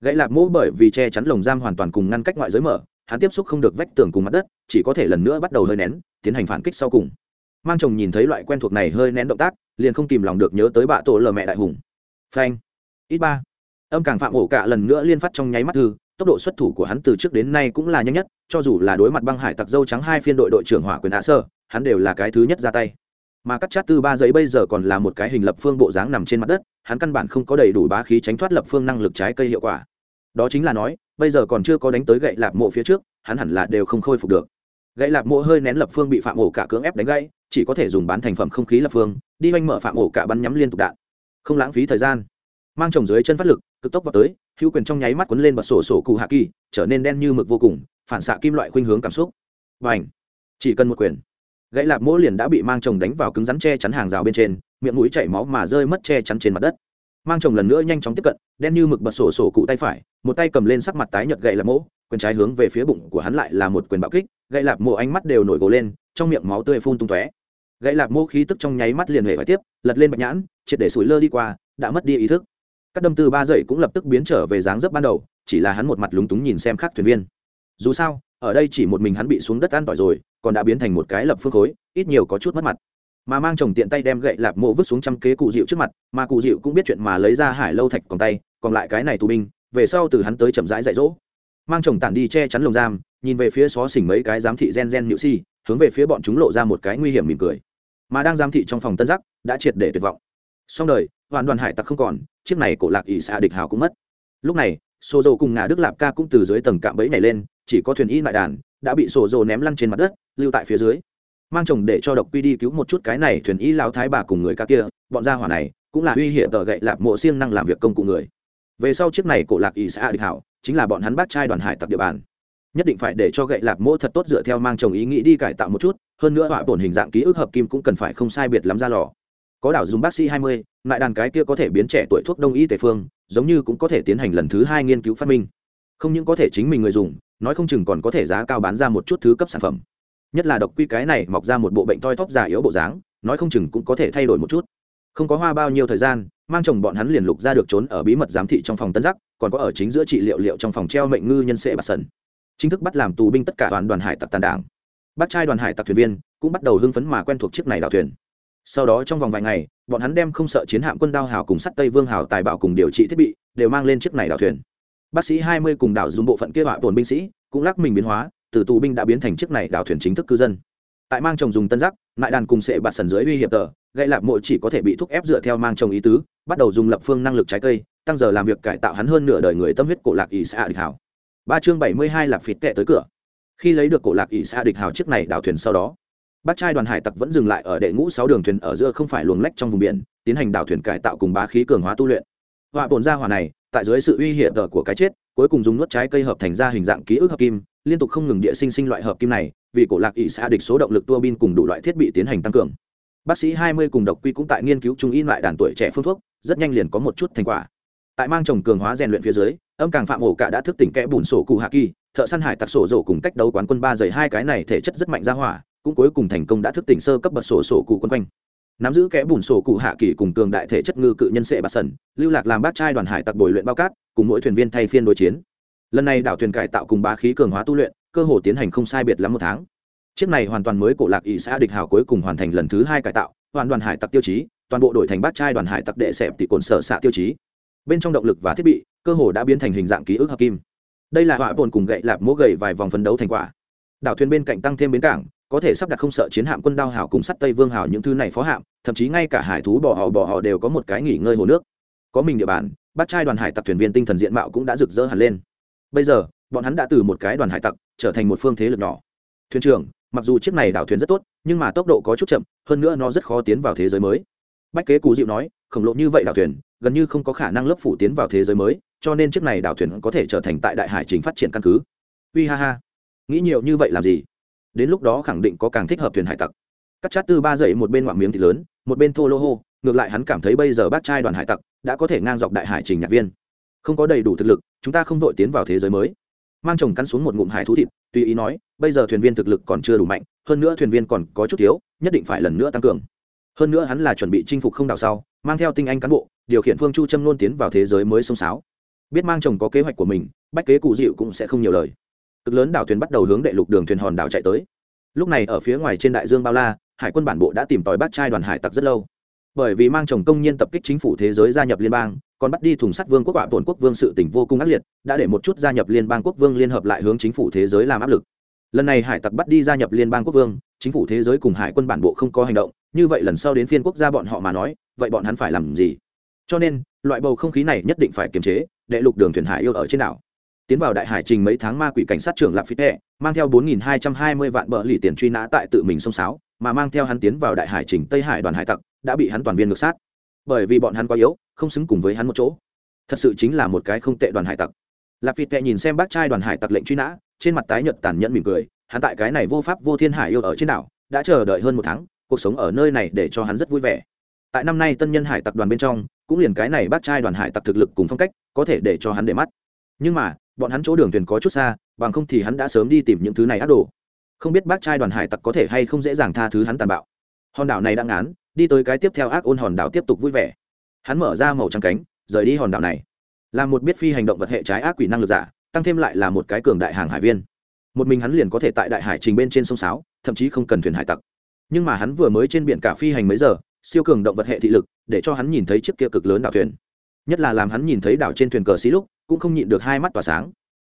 Gãy lạp mỗ bởi vì che chắn lồng giam hoàn toàn cùng ngăn cách ngoại giới mở, hắn tiếp xúc không được vách tường cùng mặt đất, chỉ có thể lần nữa bắt đầu hơi nén, tiến hành phản kích sau cùng. Mang chồng nhìn thấy loại quen thuộc này hơi nén động tác, liền không kìm lòng được nhớ tới bạ tổ lờ mẹ đại hùng. Phanh. Ít ba. Âm càng phạm ổ cả lần nữa liên phát trong nháy mắt thư, tốc độ xuất thủ của hắn từ trước đến nay cũng là nhanh nhất, cho dù là đối mặt băng hải tặc dâu trắng hai phiên đội đội trưởng hỏa quyền hạ sơ hắn đều là cái thứ nhất ra tay. Mà cắt chát tư ba giấy bây giờ còn là một cái hình lập phương bộ dáng nằm trên mặt đất, hắn căn bản không có đầy đủ bá khí tránh thoát lập phương năng lực trái cây hiệu quả. Đó chính là nói, bây giờ còn chưa có đánh tới gậy lạp mộ phía trước, hắn hẳn là đều không khôi phục được. Gậy lạp mộ hơi nén lập phương bị phạm ổ cả cưỡng ép đánh gãy, chỉ có thể dùng bán thành phẩm không khí lập phương, đi oanh mở phạm ổ cả bắn nhắm liên tục đạn. Không lãng phí thời gian. Mang trồng dưới chân phát lực, cực tốc vào tới, hữu quyền trong nháy mắt quấn lên bật sổ sổ cụ hạ kỳ, trở nên đen như mực vô cùng, phản xạ kim loại khuynh hướng cảm xúc. Và ảnh chỉ cần một quyền gãy lạp mỗ liền đã bị mang chồng đánh vào cứng rắn che chắn hàng rào bên trên, miệng mũi chảy máu mà rơi mất che chắn trên mặt đất. Mang chồng lần nữa nhanh chóng tiếp cận, đen như mực bật sổ sổ cụ tay phải, một tay cầm lên sắc mặt tái nhợt gậy lạp mỗ, quyền trái hướng về phía bụng của hắn lại là một quyền bạo kích gậy lạp mỗ ánh mắt đều nổi gồ lên, trong miệng máu tươi phun tung tóe. Gậy lạp mỗ khí tức trong nháy mắt liền hề phải tiếp, lật lên bạch nhãn, triệt để sủi lơ đi qua, đã mất đi ý thức. Các đâm tư ba dậy cũng lập tức biến trở về dáng dấp ban đầu, chỉ là hắn một mặt lúng túng nhìn xem khác thuyền viên. Dù sao, ở đây chỉ một mình hắn bị xuống đất an tỏi rồi còn đã biến thành một cái lập phương khối, ít nhiều có chút mất mặt. Mà mang chồng tiện tay đem gậy lạp mộ vứt xuống trăm kế cụ dịu trước mặt, mà cụ dịu cũng biết chuyện mà lấy ra hải lâu thạch còn tay, còn lại cái này tù binh, về sau từ hắn tới chậm rãi dạy dỗ. Mang chồng tản đi che chắn lồng giam, nhìn về phía xó xỉnh mấy cái giám thị gen gen nhự si, hướng về phía bọn chúng lộ ra một cái nguy hiểm mỉm cười. Mà đang giám thị trong phòng tân giác, đã triệt để tuyệt vọng. Xong đời, hoàn đoàn hải tặc không còn, chiếc này cổ lạc ỷ xạ địch hào cũng mất. Lúc này xô dầu cùng ngà đức lạp ca cũng từ dưới tầng cạm bẫy này lên, chỉ có thuyền y lại đàn đã bị sổ rồ ném lăn trên mặt đất, lưu tại phía dưới. Mang chồng để cho độc quy đi cứu một chút cái này thuyền y lao thái bà cùng người ca kia, bọn gia hỏa này cũng là uy hiểm tờ gậy lạp mộ siêng năng làm việc công cụ người. Về sau chiếc này cổ lạc ỷ xã địch hảo, chính là bọn hắn bác trai đoàn hải tặc địa bàn. Nhất định phải để cho gậy lạp mộ thật tốt dựa theo mang chồng ý nghĩ đi cải tạo một chút, hơn nữa họa bổn hình dạng ký ức hợp kim cũng cần phải không sai biệt lắm ra lò. Có đảo dùng bác sĩ hai mươi lại đàn cái kia có thể biến trẻ tuổi thuốc đông y tề phương, giống như cũng có thể tiến hành lần thứ hai nghiên cứu phát minh. Không những có thể chính mình người dùng nói không chừng còn có thể giá cao bán ra một chút thứ cấp sản phẩm. Nhất là độc quy cái này mọc ra một bộ bệnh toi thóp già yếu bộ dáng, nói không chừng cũng có thể thay đổi một chút. Không có hoa bao nhiêu thời gian, mang chồng bọn hắn liền lục ra được trốn ở bí mật giám thị trong phòng tân giác, còn có ở chính giữa trị liệu liệu trong phòng treo mệnh ngư nhân sệ bạc sần. Chính thức bắt làm tù binh tất cả đoàn đoàn hải tặc tàn đảng. Bác trai đoàn hải tặc thuyền viên cũng bắt đầu hưng phấn mà quen thuộc chiếc này đảo thuyền. Sau đó trong vòng vài ngày, bọn hắn đem không sợ chiến hạm quân đao hào cùng sắt tây vương hào tài bảo cùng điều trị thiết bị đều mang lên chiếc này đảo thuyền bác sĩ hai mươi cùng đảo dùng bộ phận kia họa tổn binh sĩ, cũng lắc mình biến hóa, từ tù binh đã biến thành chiếc này đảo thuyền chính thức cư dân. Tại mang chồng dùng tân giác lại đàn cùng sệ bạt sần dưới uy hiệp tờ gây lạc mộ chỉ có thể bị thúc ép dựa theo mang chồng ý tứ, bắt đầu dùng lập phương năng lực trái cây, tăng giờ làm việc cải tạo hắn hơn nửa đời người tâm huyết cổ lạc ỷ xã địch hảo. Ba chương bảy mươi hai lạc phịt tệ tới cửa. Khi lấy được cổ lạc ỷ xã địch hảo chiếc này đảo thuyền sau đó, bác trai đoàn hải tặc vẫn dừng lại ở đệ ngũ sáu đường thuyền ở giữa không phải luồng lách trong vùng biển, tiến hành đảo thuyền cải tạo cùng bá khí cường hóa tu luyện. Họa bồn ra hỏa này tại dưới sự uy hiểm của cái chết, cuối cùng dùng nuốt trái cây hợp thành ra hình dạng ký ức hợp kim, liên tục không ngừng địa sinh sinh loại hợp kim này, vì cổ lạc ỵ xã địch số động lực tua bin cùng đủ loại thiết bị tiến hành tăng cường. Bác sĩ hai mươi cùng độc quy cũng tại nghiên cứu trung in lại đàn tuổi trẻ phương thuốc, rất nhanh liền có một chút thành quả. Tại mang trồng cường hóa rèn luyện phía dưới, âm càng phạm ổ cả đã thức tỉnh kẽ bùn sổ cụ hạ kỳ, thợ săn hải tặc sổ rổ cùng cách đấu quán quân ba giày hai cái này thể chất rất mạnh ra hỏa, cũng cuối cùng thành công đã thức tỉnh sơ cấp bật sổ sổ cụ quân quanh nắm giữ kẽ bùn sổ cụ hạ kỳ cùng cường đại thể chất ngư cự nhân sệ bạt sần, lưu lạc làm bác trai đoàn hải tặc bồi luyện bao cát, cùng mỗi thuyền viên thay phiên đối chiến. Lần này đảo thuyền cải tạo cùng bá khí cường hóa tu luyện, cơ hồ tiến hành không sai biệt lắm một tháng. Chiếc này hoàn toàn mới cổ lạc ỵ xã địch hào cuối cùng hoàn thành lần thứ hai cải tạo, hoàn đoàn hải tặc tiêu chí, toàn bộ đổi thành bát trai đoàn hải tặc đệ xẹp tỷ cồn sở xạ tiêu chí. Bên trong động lực và thiết bị, cơ hồ đã biến thành hình dạng ký ức hợp kim. Đây là họa bồn cùng gậy lạp mỗ gậy vài vòng phấn đấu thành quả. Đảo thuyền bên cạnh tăng thêm bến cảng có thể sắp đặt không sợ chiến hạm quân đao hảo cùng sắt tây vương hảo những thứ này phó hạm, thậm chí ngay cả hải thú bỏ họ bỏ họ đều có một cái nghỉ ngơi hồ nước. Có mình địa bàn bát trai đoàn hải tặc thuyền viên tinh thần diện mạo cũng đã rực rỡ hẳn lên. Bây giờ, bọn hắn đã từ một cái đoàn hải tặc trở thành một phương thế lực nhỏ. Thuyền trưởng, mặc dù chiếc này đảo thuyền rất tốt, nhưng mà tốc độ có chút chậm, hơn nữa nó rất khó tiến vào thế giới mới. Bách kế cú dịu nói, khổng lồ như vậy đảo thuyền, gần như không có khả năng lớp phủ tiến vào thế giới mới, cho nên chiếc này đảo thuyền có thể trở thành tại đại hải trình phát triển căn cứ. Uy ha ha. Nghĩ nhiều như vậy làm gì? Đến lúc đó khẳng định có càng thích hợp thuyền hải tặc. Cắt chát tư ba dậy một bên ngoạm miếng thịt lớn, một bên thô lô hô, ngược lại hắn cảm thấy bây giờ bác trai đoàn hải tặc đã có thể ngang dọc đại hải trình nhạc viên. Không có đầy đủ thực lực, chúng ta không vội tiến vào thế giới mới. Mang chồng cắn xuống một ngụm hải thú thịt, tùy ý nói, bây giờ thuyền viên thực lực còn chưa đủ mạnh, hơn nữa thuyền viên còn có chút thiếu, nhất định phải lần nữa tăng cường. Hơn nữa hắn là chuẩn bị chinh phục không đảo sau, mang theo tinh anh cán bộ, điều khiển phương chu châm nôn tiến vào thế giới mới sông sáo. Biết mang chồng có kế hoạch của mình, bách kế cụ dịu cũng sẽ không nhiều lời cực lớn đảo thuyền bắt đầu hướng đệ lục đường thuyền hòn đảo chạy tới. Lúc này ở phía ngoài trên đại dương bao la, hải quân bản bộ đã tìm tòi bác trai đoàn hải tặc rất lâu. Bởi vì mang chồng công nhân tập kích chính phủ thế giới gia nhập liên bang, còn bắt đi thùng sắt vương quốc quả tổn quốc vương sự tỉnh vô cùng ác liệt, đã để một chút gia nhập liên bang quốc vương liên hợp lại hướng chính phủ thế giới làm áp lực. Lần này hải tặc bắt đi gia nhập liên bang quốc vương, chính phủ thế giới cùng hải quân bản bộ không có hành động, như vậy lần sau đến phiên quốc gia bọn họ mà nói, vậy bọn hắn phải làm gì? Cho nên, loại bầu không khí này nhất định phải kiềm chế, đệ lục đường thuyền hải yêu ở trên đảo tiến vào đại hải trình mấy tháng ma quỷ cảnh sát trưởng lạp phi tệ mang theo 4.220 vạn bờ lì tiền truy nã tại tự mình sông sáo mà mang theo hắn tiến vào đại hải trình tây hải đoàn hải tặc, đã bị hắn toàn viên ngược sát. Bởi vì bọn hắn quá yếu, không xứng cùng với hắn một chỗ. Thật sự chính là một cái không tệ đoàn hải tặc. Lạp phi tệ nhìn xem bác trai đoàn hải tặc lệnh truy nã, trên mặt tái nhợt tàn nhẫn mỉm cười, hắn tại cái này vô pháp vô thiên hải yêu ở trên đảo, đã chờ đợi hơn một tháng, cuộc sống ở nơi này để cho hắn rất vui vẻ. Tại năm nay tân nhân hải tặc đoàn bên trong, cũng liền cái này bác trai đoàn hải tặc thực lực cùng phong cách, có thể để cho hắn để mắt. Nhưng mà bọn hắn chỗ đường thuyền có chút xa, bằng không thì hắn đã sớm đi tìm những thứ này ác đồ. Không biết bác trai đoàn hải tặc có thể hay không dễ dàng tha thứ hắn tàn bạo. Hòn đảo này đang ngán, đi tới cái tiếp theo ác ôn hòn đảo tiếp tục vui vẻ. Hắn mở ra màu trắng cánh, rời đi hòn đảo này. Là một biết phi hành động vật hệ trái ác quỷ năng lực giả, tăng thêm lại là một cái cường đại hàng hải viên. Một mình hắn liền có thể tại đại hải trình bên trên sông sáo, thậm chí không cần thuyền hải tặc. Nhưng mà hắn vừa mới trên biển cả phi hành mấy giờ, siêu cường động vật hệ thị lực, để cho hắn nhìn thấy chiếc kia cực lớn đảo thuyền. Nhất là làm hắn nhìn thấy đảo trên thuyền cờ xí lúc cũng không nhịn được hai mắt tỏa sáng.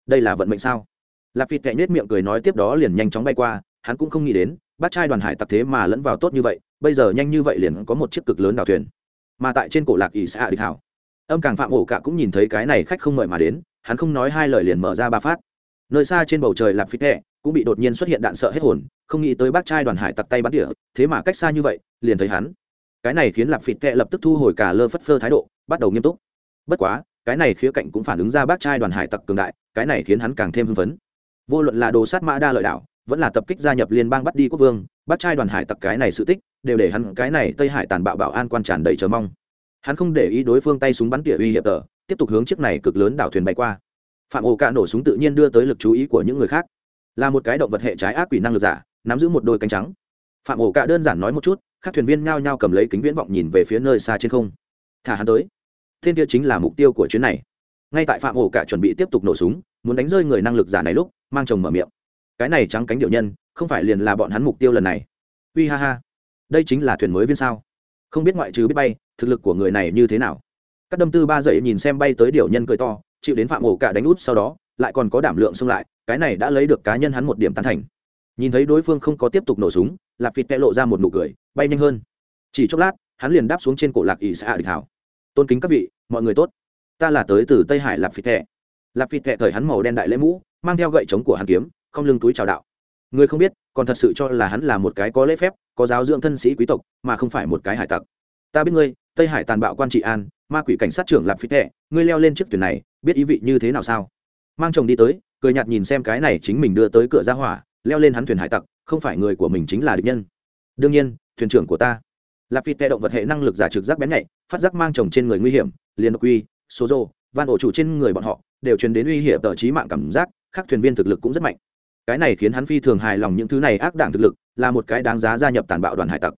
Đây là vận mệnh sao? Lạp phịt cậy nết miệng cười nói tiếp đó liền nhanh chóng bay qua, hắn cũng không nghĩ đến, bác trai đoàn hải tặc thế mà lẫn vào tốt như vậy, bây giờ nhanh như vậy liền có một chiếc cực lớn đào thuyền. Mà tại trên cổ lạc ỷ xã địch hảo, âm càng phạm ổ cả cũng nhìn thấy cái này khách không mời mà đến, hắn không nói hai lời liền mở ra ba phát. Nơi xa trên bầu trời lạp phít thẹ cũng bị đột nhiên xuất hiện đạn sợ hết hồn, không nghĩ tới bác trai đoàn hải tặc tay bắn tỉa, thế mà cách xa như vậy, liền thấy hắn. Cái này khiến lạp phít thẹ lập tức thu hồi cả lơ phất phơ thái độ, bắt đầu nghiêm túc. Bất quá cái này khía cạnh cũng phản ứng ra bác trai đoàn hải tặc cường đại, cái này khiến hắn càng thêm hưng phấn. Vô luận là đồ sát mã đa lợi đảo, vẫn là tập kích gia nhập liên bang bắt đi quốc vương, bác trai đoàn hải tặc cái này sự tích, đều để hắn cái này tây hải tàn bạo bảo an quan tràn đầy chờ mong. Hắn không để ý đối phương tay súng bắn tỉa uy hiểm tờ, tiếp tục hướng chiếc này cực lớn đảo thuyền bay qua. Phạm ổ cạ nổ súng tự nhiên đưa tới lực chú ý của những người khác. Là một cái động vật hệ trái ác quỷ năng lực giả, nắm giữ một đôi cánh trắng. Phạm ổ cạ đơn giản nói một chút, các thuyền viên nhao nhao cầm lấy kính viễn vọng nhìn về phía nơi xa trên không. Thả hắn tới tên kia chính là mục tiêu của chuyến này. Ngay tại phạm ổ cả chuẩn bị tiếp tục nổ súng, muốn đánh rơi người năng lực giả này lúc, mang chồng mở miệng. Cái này trắng cánh điệu nhân, không phải liền là bọn hắn mục tiêu lần này. Uy ha ha. Đây chính là thuyền mới viên sao? Không biết ngoại trừ biết bay, thực lực của người này như thế nào? Các đâm tư ba dậy nhìn xem bay tới điệu nhân cười to, chịu đến phạm ổ cả đánh út sau đó, lại còn có đảm lượng xông lại, cái này đã lấy được cá nhân hắn một điểm tán thành. Nhìn thấy đối phương không có tiếp tục nổ súng lạp phịt tẹ lộ ra một nụ cười, bay nhanh hơn. Chỉ chốc lát, hắn liền đáp xuống trên cổ lạc ỷ xã địch hảo. Tôn kính các vị mọi người tốt. Ta là tới từ tây hải lạp phịt thẹ. Lạp phịt thẹ thời hắn màu đen đại lễ mũ, mang theo gậy chống của hàn kiếm, không lưng túi chào đạo. Người không biết, còn thật sự cho là hắn là một cái có lễ phép, có giáo dưỡng thân sĩ quý tộc, mà không phải một cái hải tặc. Ta biết ngươi, tây hải tàn bạo quan trị an, ma quỷ cảnh sát trưởng lạp phi thẹ, ngươi leo lên chiếc thuyền này, biết ý vị như thế nào sao? Mang chồng đi tới, cười nhạt nhìn xem cái này chính mình đưa tới cửa ra hỏa, leo lên hắn thuyền hải tặc, không phải người của mình chính là địch nhân. Đương nhiên, thuyền trưởng của ta lạp vịt tệ động vật hệ năng lực giả trực giác bén nhạy, phát giác mang chồng trên người nguy hiểm, liền độc quy số rô, van ổ chủ trên người bọn họ, đều truyền đến uy hiểm tờ trí mạng cảm giác các thuyền viên thực lực cũng rất mạnh. Cái này khiến hắn phi thường hài lòng những thứ này ác đảng thực lực, là một cái đáng giá gia nhập tàn bạo đoàn hải tặc.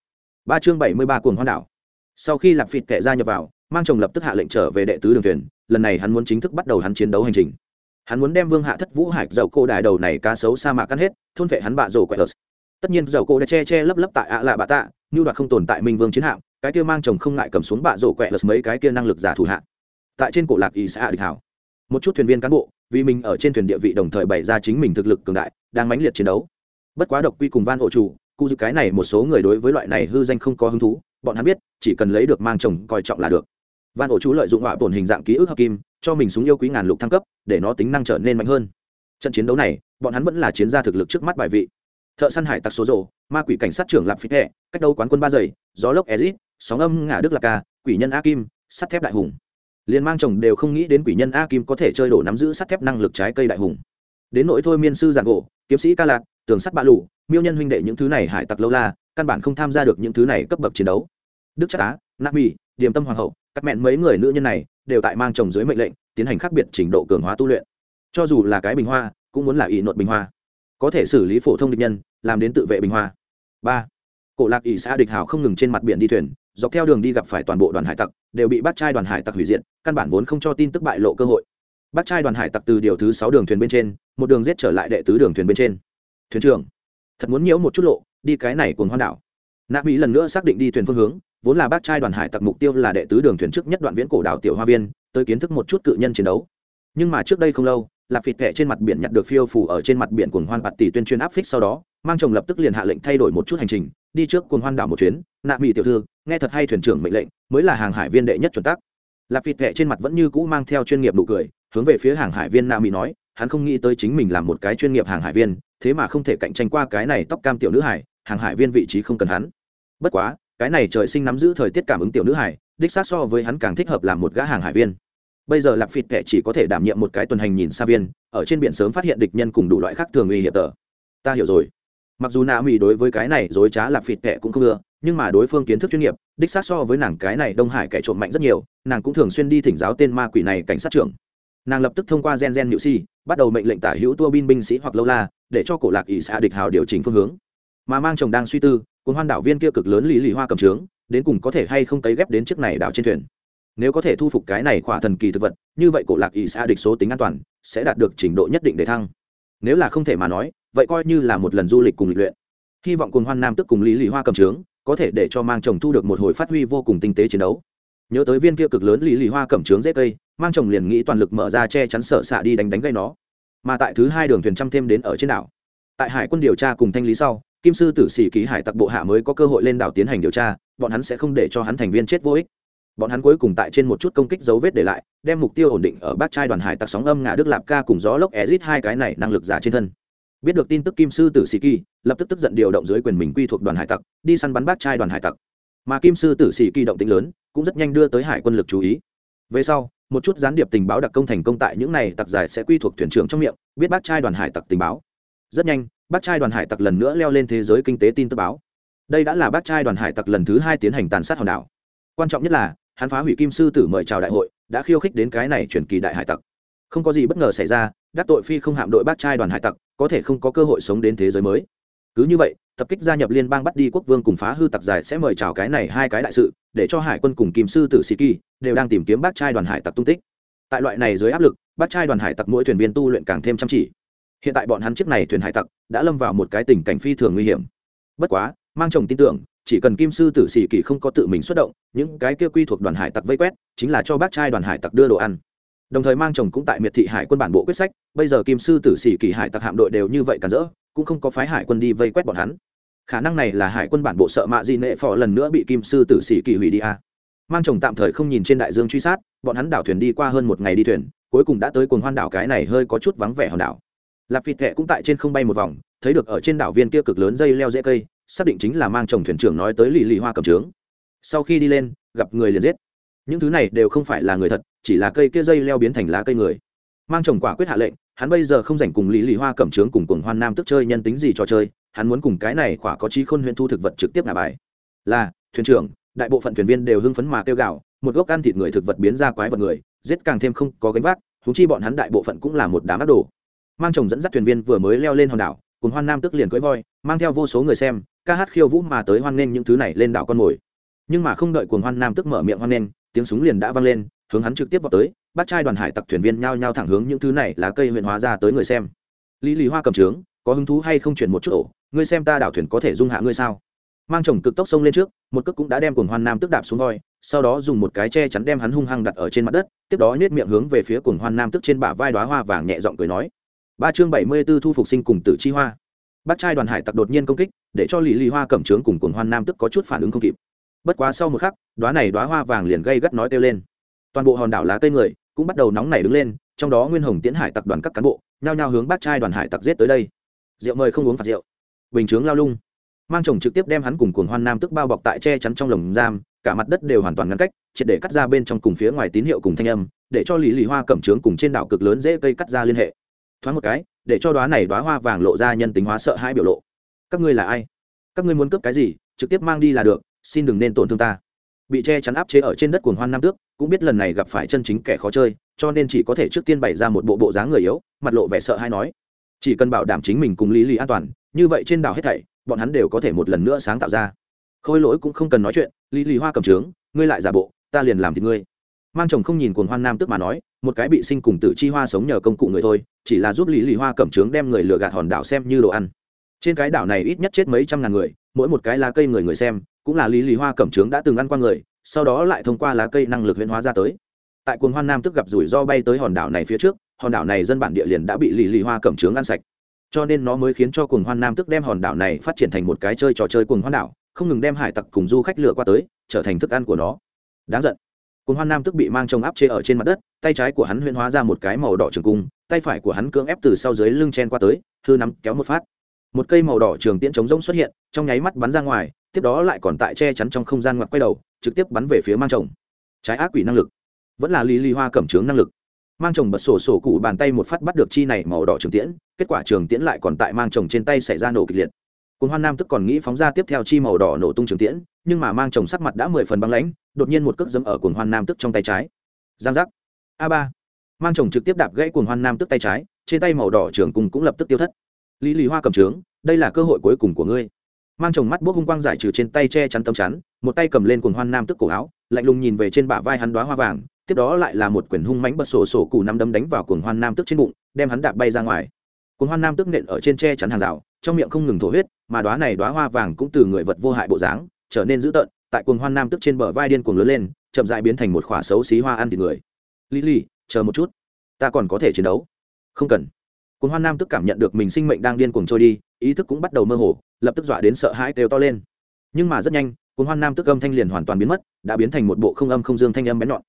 Ba chương bảy mươi ba cuồng hoan đảo. Sau khi lạp vịt tệ gia nhập vào, mang chồng lập tức hạ lệnh trở về đệ tứ đường thuyền, lần này hắn muốn chính thức bắt đầu hắn chiến đấu hành trình. Hắn muốn đem vương hạ thất vũ hải dầu cô đài đầu này cá sấu sa mạc cắn hết, thôn vệ hắn bạ rổ quẹt tất nhiên dầu cô đã che che lấp lấp tại ạ lạ bạ tạ như đoạt không tồn tại minh vương chiến hạm, cái kia mang chồng không ngại cầm xuống bạ rổ quẹt mấy cái kia năng lực giả thủ hạ. Tại trên cổ lạc ý xã địch hảo. Một chút thuyền viên cán bộ, vì mình ở trên thuyền địa vị đồng thời bày ra chính mình thực lực cường đại, đang mãnh liệt chiến đấu. Bất quá độc quy cùng van hộ chủ, cụ dự cái này một số người đối với loại này hư danh không có hứng thú, bọn hắn biết, chỉ cần lấy được mang chồng coi trọng là được. Van ổ chú lợi dụng họa bổn hình dạng ký ức hợp kim, cho mình súng yêu quý ngàn lục thăng cấp, để nó tính năng trở nên mạnh hơn. Trận chiến đấu này, bọn hắn vẫn là chiến gia thực lực trước mắt bài vị. Thợ săn hải tặc số rộ ma quỷ cảnh sát trưởng lạp phí thẹ cách đâu quán quân ba giây, gió lốc ezit sóng âm ngả đức lạc ca quỷ nhân a kim, sắt thép đại hùng. Liền mang chồng đều không nghĩ đến quỷ nhân a kim có thể chơi đổ nắm giữ sắt thép năng lực trái cây đại hùng. Đến nỗi thôi miên sư giàn gỗ, kiếm sĩ ca lạc tường sắt bạ lụ, miêu nhân huynh đệ những thứ này hải tặc lâu la, căn bản không tham gia được những thứ này cấp bậc chiến đấu. Đức chắc á nạp mỹ điềm tâm hoàng hậu, các mẹn mấy người nữ nhân này đều tại mang chồng dưới mệnh lệnh, tiến hành khác biệt trình độ cường hóa tu luyện. Cho dù là cái bình hoa, cũng muốn là ỷ nột bình hoa. Có thể xử lý phổ thông địch nhân làm đến tự vệ bình hoa. Ba. Cổ lạc ỷ xã địch hào không ngừng trên mặt biển đi thuyền, dọc theo đường đi gặp phải toàn bộ đoàn hải tặc, đều bị bắt trai đoàn hải tặc hủy diệt, căn bản vốn không cho tin tức bại lộ cơ hội. Bắt trai đoàn hải tặc từ điều thứ sáu đường thuyền bên trên, một đường giết trở lại đệ tứ đường thuyền bên trên. Thuyền trưởng, thật muốn nhiễu một chút lộ, đi cái này cùng hoan đảo. Nạ mỹ lần nữa xác định đi thuyền phương hướng, vốn là bác trai đoàn hải tặc mục tiêu là đệ tứ đường thuyền trước nhất đoạn viễn cổ đảo tiểu hoa viên, tới kiến thức một chút cự nhân chiến đấu. Nhưng mà trước đây không lâu lạp phịt kệ trên mặt biển nhặt được phiêu phủ ở trên mặt biển cuồng hoan bạt tỷ tuyên truyền áp phích sau đó, mang chồng lập tức liền hạ lệnh thay đổi một chút hành trình, đi trước cuồng hoan đảo một chuyến. Nạ mỹ tiểu thư, nghe thật hay thuyền trưởng mệnh lệnh, mới là hàng hải viên đệ nhất chuẩn tắc. Lạp phịt kệ trên mặt vẫn như cũ mang theo chuyên nghiệp nụ cười, hướng về phía hàng hải viên nạ mỹ nói, hắn không nghĩ tới chính mình làm một cái chuyên nghiệp hàng hải viên, thế mà không thể cạnh tranh qua cái này tóc cam tiểu nữ hải, hàng hải viên vị trí không cần hắn. Bất quá, cái này trời sinh nắm giữ thời tiết cảm ứng tiểu nữ hải, đích xác so với hắn càng thích hợp làm một gã hàng hải viên bây giờ lạp phịt kệ chỉ có thể đảm nhiệm một cái tuần hành nhìn xa viên, ở trên biển sớm phát hiện địch nhân cùng đủ loại khác thường uy hiểm tờ. Ta hiểu rồi. Mặc dù nạ mỹ đối với cái này dối trá lạp phịt kệ cũng không ưa, nhưng mà đối phương kiến thức chuyên nghiệp, đích xác so với nàng cái này đông hải kẻ trộm mạnh rất nhiều, nàng cũng thường xuyên đi thỉnh giáo tên ma quỷ này cảnh sát trưởng. Nàng lập tức thông qua gen gen nhự si, bắt đầu mệnh lệnh tả hữu tua bin binh sĩ hoặc lâu la, để cho cổ lạc ỷ xã địch hào điều chỉnh phương hướng. Mà mang chồng đang suy tư cùng hoan đảo viên kia cực lớn lý lì hoa cầm trướng, đến cùng có thể hay không cấy ghép đến chiếc này đảo trên thuyền nếu có thể thu phục cái này khỏa thần kỳ thực vật, như vậy cổ lạc ỷ xã địch số tính an toàn, sẽ đạt được trình độ nhất định để thăng. Nếu là không thể mà nói, vậy coi như là một lần du lịch cùng lịch luyện. Hy vọng cùng hoan nam tức cùng lý lì hoa cầm trướng, có thể để cho mang chồng thu được một hồi phát huy vô cùng tinh tế chiến đấu. Nhớ tới viên kia cực lớn lý lì hoa cầm trướng dễ cây, mang chồng liền nghĩ toàn lực mở ra che chắn sợ xạ đi đánh đánh gây nó. Mà tại thứ hai đường thuyền trăm thêm đến ở trên đảo. Tại hải quân điều tra cùng thanh lý sau, kim sư tử sĩ ký hải tặc bộ hạ mới có cơ hội lên đảo tiến hành điều tra, bọn hắn sẽ không để cho hắn thành viên chết vô ích bọn hắn cuối cùng tại trên một chút công kích dấu vết để lại, đem mục tiêu ổn định ở bát trai đoàn hải tặc sóng âm ngã đức lạp ca cùng gió lốc ezit hai cái này năng lực giả trên thân. Biết được tin tức kim sư tử sĩ kỳ, lập tức tức giận điều động dưới quyền mình quy thuộc đoàn hải tặc, đi săn bắn bát trai đoàn hải tặc. Mà kim sư tử sĩ kỳ động tính lớn, cũng rất nhanh đưa tới hải quân lực chú ý. Về sau, một chút gián điệp tình báo đặc công thành công tại những này tặc giải sẽ quy thuộc thuyền trưởng trong miệng, biết bác trai đoàn hải tặc tình báo. Rất nhanh, bác trai đoàn hải tặc lần nữa leo lên thế giới kinh tế tin tức báo. Đây đã là bác trai đoàn hải tặc lần thứ hai tiến hành tàn sát hòn đảo. Quan trọng nhất là hắn phá hủy kim sư tử mời chào đại hội, đã khiêu khích đến cái này chuyển kỳ đại hải tặc. Không có gì bất ngờ xảy ra, đắc tội phi không hạm đội bát trai đoàn hải tặc, có thể không có cơ hội sống đến thế giới mới. Cứ như vậy, tập kích gia nhập liên bang bắt đi quốc vương cùng phá hư tặc dài sẽ mời chào cái này hai cái đại sự, để cho hải quân cùng kim sư tử sĩ kỳ đều đang tìm kiếm bác trai đoàn hải tặc tung tích. Tại loại này dưới áp lực, bác trai đoàn hải tặc mỗi thuyền viên tu luyện càng thêm chăm chỉ. Hiện tại bọn hắn chiếc này thuyền hải tặc đã lâm vào một cái tình cảnh phi thường nguy hiểm. Bất quá, mang chồng tin tưởng chỉ cần kim sư tử sĩ kỳ không có tự mình xuất động, những cái kia quy thuộc đoàn hải tặc vây quét, chính là cho bác trai đoàn hải tặc đưa đồ ăn. Đồng thời mang chồng cũng tại miệt thị hải quân bản bộ quyết sách, bây giờ kim sư tử sĩ kỳ hải tặc hạm đội đều như vậy cản rỡ, cũng không có phái hải quân đi vây quét bọn hắn. Khả năng này là hải quân bản bộ sợ mạ di nệ phò lần nữa bị kim sư tử sĩ kỳ hủy đi a à. mang chồng tạm thời không nhìn trên đại dương truy sát, bọn hắn đảo thuyền đi qua hơn một ngày đi thuyền, cuối cùng đã tới cuồng hoan đảo cái này hơi có chút vắng vẻ hòn đảo. Lạp vịt thẹ cũng tại trên không bay một vòng, thấy được ở trên đảo viên kia cực lớn dây leo dễ cây xác định chính là mang chồng thuyền trưởng nói tới lì lì hoa cầm trướng. Sau khi đi lên, gặp người liền giết. Những thứ này đều không phải là người thật, chỉ là cây kia dây leo biến thành lá cây người. Mang chồng quả quyết hạ lệnh, hắn bây giờ không dành cùng lý lì hoa cẩm trướng cùng cùng hoan nam tức chơi nhân tính gì trò chơi, hắn muốn cùng cái này quả có trí khôn huyện thu thực vật trực tiếp ngả bài. Là, thuyền trưởng, đại bộ phận thuyền viên đều hưng phấn mà kêu gạo một gốc ăn thịt người thực vật biến ra quái vật người, giết càng thêm không có gánh vác thú chi bọn hắn đại bộ phận cũng là một đám ác đồ. Mang chồng dẫn dắt thuyền viên vừa mới leo lên hòn đảo cùng hoan nam tức liền cưỡi voi, mang theo vô số người xem, ca hát khiêu vũ mà tới hoan nghênh những thứ này lên đảo con mồi. Nhưng mà không đợi cuồng hoan nam tức mở miệng hoan nghênh, tiếng súng liền đã vang lên, hướng hắn trực tiếp vào tới, bắt trai đoàn hải tặc thuyền viên nhao nhao thẳng hướng những thứ này lá cây huyện hóa ra tới người xem. Lý lý hoa cầm trướng, có hứng thú hay không chuyển một chút ổ, ngươi xem ta đảo thuyền có thể dung hạ ngươi sao? Mang chồng cực tốc sông lên trước, một cước cũng đã đem cuồng hoan nam tức đạp xuống voi, sau đó dùng một cái che chắn đem hắn hung hăng đặt ở trên mặt đất, tiếp đó nhét miệng hướng về phía cuồng hoan nam tức trên bả vai đoá hoa vàng nhẹ giọng cười nói ba chương bảy mươi b ố thu phục sinh cùng tử chi hoa. Bắt trai đoàn hải tặc đột nhiên công kích, để cho lý Lì hoa cẩm trướng cùng cồn hoan nam tức có chút phản ứng không kịp. Bất quá sau một khắc đoá này đoá hoa vàng liền gây gắt nói kêu lên. Toàn bộ hòn đảo lá cây người cũng bắt đầu nóng nảy đứng lên, trong đó nguyên hồng tiến hải tặc đoàn các cán bộ nhao nhao hướng bắt trai đoàn hải tặc giết tới đây. Rượu mời không uống phạt rượu. Bình chướng lao lung. Mang chồng trực tiếp đem hắn cùng cuồng hoan nam tức bao bọc tại che chắn trong lồng giam, cả mặt đất đều hoàn toàn ngăn cách, triệt để cắt ra bên trong cùng phía ngoài tín hiệu cùng thanh âm, để cho lý lì hoa cẩm trướng cùng trên đảo cực lớn dễ cây cắt ra liên hệ thoáng một cái, để cho đoá này đoá hoa vàng lộ ra nhân tính hóa sợ hai biểu lộ. Các ngươi là ai? Các ngươi muốn cướp cái gì? Trực tiếp mang đi là được, xin đừng nên tổn thương ta. Bị che chắn áp chế ở trên đất cuồng hoan nam tước, cũng biết lần này gặp phải chân chính kẻ khó chơi, cho nên chỉ có thể trước tiên bày ra một bộ bộ dáng người yếu, mặt lộ vẻ sợ hay nói. Chỉ cần bảo đảm chính mình cùng lý lý an toàn, như vậy trên đảo hết thảy, bọn hắn đều có thể một lần nữa sáng tạo ra. Khôi lỗi cũng không cần nói chuyện, lý lý hoa cầm trướng, ngươi lại giả bộ, ta liền làm thì ngươi mang chồng không nhìn cuồng hoan nam tức mà nói, một cái bị sinh cùng tử chi hoa sống nhờ công cụ người thôi, chỉ là giúp lý lý hoa cẩm trướng đem người lừa gạt hòn đảo xem như đồ ăn. Trên cái đảo này ít nhất chết mấy trăm ngàn người, mỗi một cái lá cây người người xem, cũng là lý lý hoa cẩm trướng đã từng ăn qua người, sau đó lại thông qua lá cây năng lực huyễn hóa ra tới. Tại cuồng hoan nam tức gặp rủi ro bay tới hòn đảo này phía trước, hòn đảo này dân bản địa liền đã bị lý lý hoa cẩm trướng ăn sạch. Cho nên nó mới khiến cho cuồng hoan nam tức đem hòn đảo này phát triển thành một cái chơi trò chơi cuồng hoan đảo, không ngừng đem hải tặc cùng du khách lừa qua tới, trở thành thức ăn của nó. Đáng giận cuồng hoan nam tức bị mang trông áp chế ở trên mặt đất, tay trái của hắn huyễn hóa ra một cái màu đỏ trường cung, tay phải của hắn cưỡng ép từ sau dưới lưng chen qua tới, hư nắm kéo một phát. Một cây màu đỏ trường tiễn chống rỗng xuất hiện, trong nháy mắt bắn ra ngoài, tiếp đó lại còn tại che chắn trong không gian ngoặt quay đầu, trực tiếp bắn về phía mang chồng. Trái ác quỷ năng lực. Vẫn là ly ly hoa cẩm trướng năng lực. Mang chồng bật sổ sổ cụ bàn tay một phát bắt được chi này màu đỏ trường tiễn, kết quả trường tiễn lại còn tại mang chồng trên tay xảy ra nổ kịch liệt cùng hoan nam tức còn nghĩ phóng ra tiếp theo chi màu đỏ nổ tung trường tiễn, nhưng mà mang chồng sắc mặt đã mười phần băng lãnh, đột nhiên một cước dẫm ở cuồng hoan nam tức trong tay trái. Giang giác. A ba. Mang chồng trực tiếp đạp gãy cuồng hoan nam tức tay trái, trên tay màu đỏ trường cùng cũng lập tức tiêu thất. Lý lý hoa cầm trướng, đây là cơ hội cuối cùng của ngươi. Mang chồng mắt bốc hung quang giải trừ trên tay che chắn tấm chắn, một tay cầm lên cuồng hoan nam tức cổ áo, lạnh lùng nhìn về trên bả vai hắn đóa hoa vàng, tiếp đó lại là một quyền hung mãnh bật sổ sổ cù năm đấm đánh vào cuồng hoan nam tức trên bụng, đem hắn đạp bay ra ngoài. Cuồng hoan nam tức nện ở trên che chắn hàng rào trong miệng không ngừng thổ huyết, mà đoá này đoá hoa vàng cũng từ người vật vô hại bộ dáng, trở nên dữ tợn, tại cuồng hoan nam tức trên bờ vai điên cuồng lớn lên, chậm dại biến thành một khỏa xấu xí hoa ăn thịt người. Lý lý chờ một chút, ta còn có thể chiến đấu. Không cần. Cuồng hoan nam tức cảm nhận được mình sinh mệnh đang điên cuồng trôi đi, ý thức cũng bắt đầu mơ hồ, lập tức dọa đến sợ hãi kêu to lên. Nhưng mà rất nhanh, cuồng hoan nam tức âm thanh liền hoàn toàn biến mất, đã biến thành một bộ không âm không dương thanh âm bén nhọn.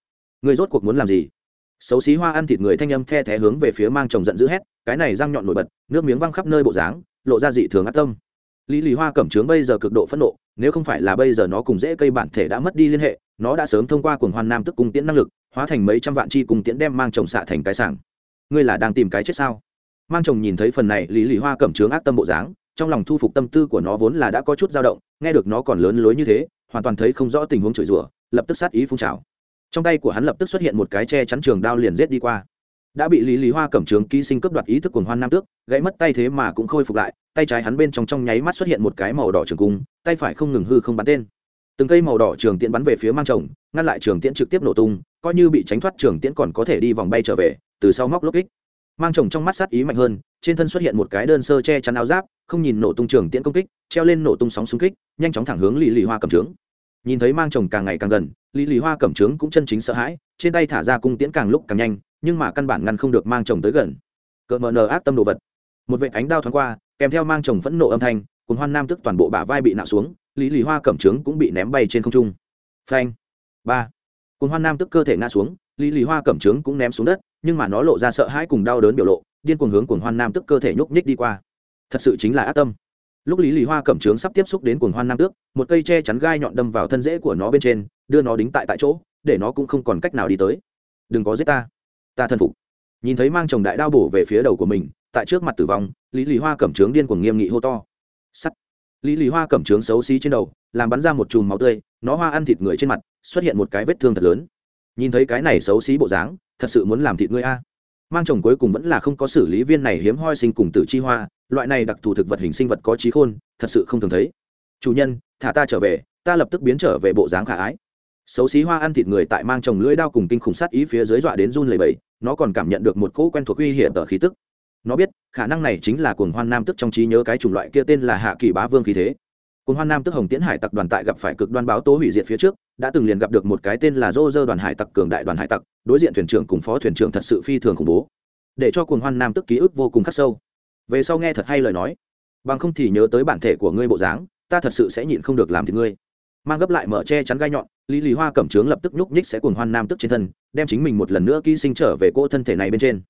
Người rốt cuộc muốn làm gì? Xấu xí hoa ăn thịt người thanh âm the thé hướng về phía mang chồng giận dữ hét, cái này răng nhọn nổi bật, nước miếng văng khắp nơi bộ dáng, lộ ra dị thường ác tâm. Lý lý hoa cẩm trướng bây giờ cực độ phẫn nộ, nếu không phải là bây giờ nó cùng dễ cây bản thể đã mất đi liên hệ, nó đã sớm thông qua cuồng hoan nam tức cung tiễn năng lực, hóa thành mấy trăm vạn chi cùng tiễn đem mang chồng xạ thành cái sảng. Ngươi là đang tìm cái chết sao? Mang chồng nhìn thấy phần này, lý lý hoa cẩm trướng ác tâm bộ dáng, trong lòng thu phục tâm tư của nó vốn là đã có chút dao động, nghe được nó còn lớn lối như thế, hoàn toàn thấy không rõ tình huống chửi rủa, lập tức sát ý phun trào trong tay của hắn lập tức xuất hiện một cái che chắn trường đao liền giết đi qua. Đã bị lý lý hoa cẩm trướng ký sinh cướp đoạt ý thức của hoan nam tước, gãy mất tay thế mà cũng khôi phục lại, tay trái hắn bên trong trong nháy mắt xuất hiện một cái màu đỏ trường cung, tay phải không ngừng hư không bắn tên. Từng cây màu đỏ trường tiễn bắn về phía mang chồng, ngăn lại trường tiễn trực tiếp nổ tung, coi như bị tránh thoát trường tiễn còn có thể đi vòng bay trở về, từ sau móc lốc kích. Mang chồng trong mắt sát ý mạnh hơn, trên thân xuất hiện một cái đơn sơ che chắn áo giáp, không nhìn nổ tung trường tiễn công kích, treo lên nổ tung sóng xung kích, nhanh chóng thẳng hướng lì lì hoa cầm trướng nhìn thấy mang chồng càng ngày càng gần, Lý lì hoa Cẩm trướng cũng chân chính sợ hãi, trên tay thả ra cung tiễn càng lúc càng nhanh, nhưng mà căn bản ngăn không được mang chồng tới gần. Cỡ mờ nờ ác tâm đồ vật. Một vệ ánh đao thoáng qua, kèm theo mang chồng phẫn nộ âm thanh, cùng hoan nam tức toàn bộ bả vai bị nạo xuống, lý lì hoa cẩm trướng cũng bị ném bay trên không trung. Phanh. Ba. Cùng hoan nam tức cơ thể ngã xuống, lý lì hoa cẩm trướng cũng ném xuống đất, nhưng mà nó lộ ra sợ hãi cùng đau đớn biểu lộ, điên cuồng hướng cuồng hoan nam tức cơ thể nhúc nhích đi qua. Thật sự chính là ác tâm lúc lý lì hoa cẩm trướng sắp tiếp xúc đến cuồng hoan nam tước, một cây che chắn gai nhọn đâm vào thân rễ của nó bên trên, đưa nó đính tại tại chỗ, để nó cũng không còn cách nào đi tới. Đừng có giết ta ta thân phục. Nhìn thấy mang chồng đại đao bổ về phía đầu của mình, tại trước mặt tử vong, lý lì hoa cẩm trướng điên cuồng nghiêm nghị hô to. Sắt. Lý lì hoa cẩm trướng xấu xí trên đầu, làm bắn ra một chùm máu tươi, nó hoa ăn thịt người trên mặt, xuất hiện một cái vết thương thật lớn. Nhìn thấy cái này xấu xí bộ dáng, thật sự muốn làm thịt ngươi a. Mang chồng cuối cùng vẫn là không có xử lý viên này hiếm hoi sinh cùng tử chi hoa loại này đặc thù thực vật hình sinh vật có trí khôn, thật sự không thường thấy. Chủ nhân, thả ta trở về, ta lập tức biến trở về bộ dáng khả ái. Xấu xí hoa ăn thịt người tại mang chồng lưỡi đao cùng kinh khủng sát ý phía dưới dọa đến run lầy bầy nó còn cảm nhận được một cỗ quen thuộc uy hiểm ở khí tức. Nó biết, khả năng này chính là cuồng hoan nam tức trong trí nhớ cái chủng loại kia tên là hạ kỳ bá vương khí thế. Cuồng hoan nam tức hồng tiễn hải tặc đoàn tại gặp phải cực đoan báo tố hủy diệt phía trước, đã từng liền gặp được một cái tên là dô dơ đoàn hải tặc, cường đại đoàn hải tặc, đối diện thuyền trưởng cùng phó thuyền trưởng thật sự phi thường khủng bố. Để cho cuồng hoan nam tức ký ức vô cùng khắc sâu về sau nghe thật hay lời nói. Bằng không thì nhớ tới bản thể của ngươi bộ dáng, ta thật sự sẽ nhịn không được làm thì ngươi. Mang gấp lại mở che chắn gai nhọn, lý lý hoa cẩm trướng lập tức nhúc nhích sẽ cuồng hoan nam tức trên thân, đem chính mình một lần nữa ký sinh trở về cô thân thể này bên trên.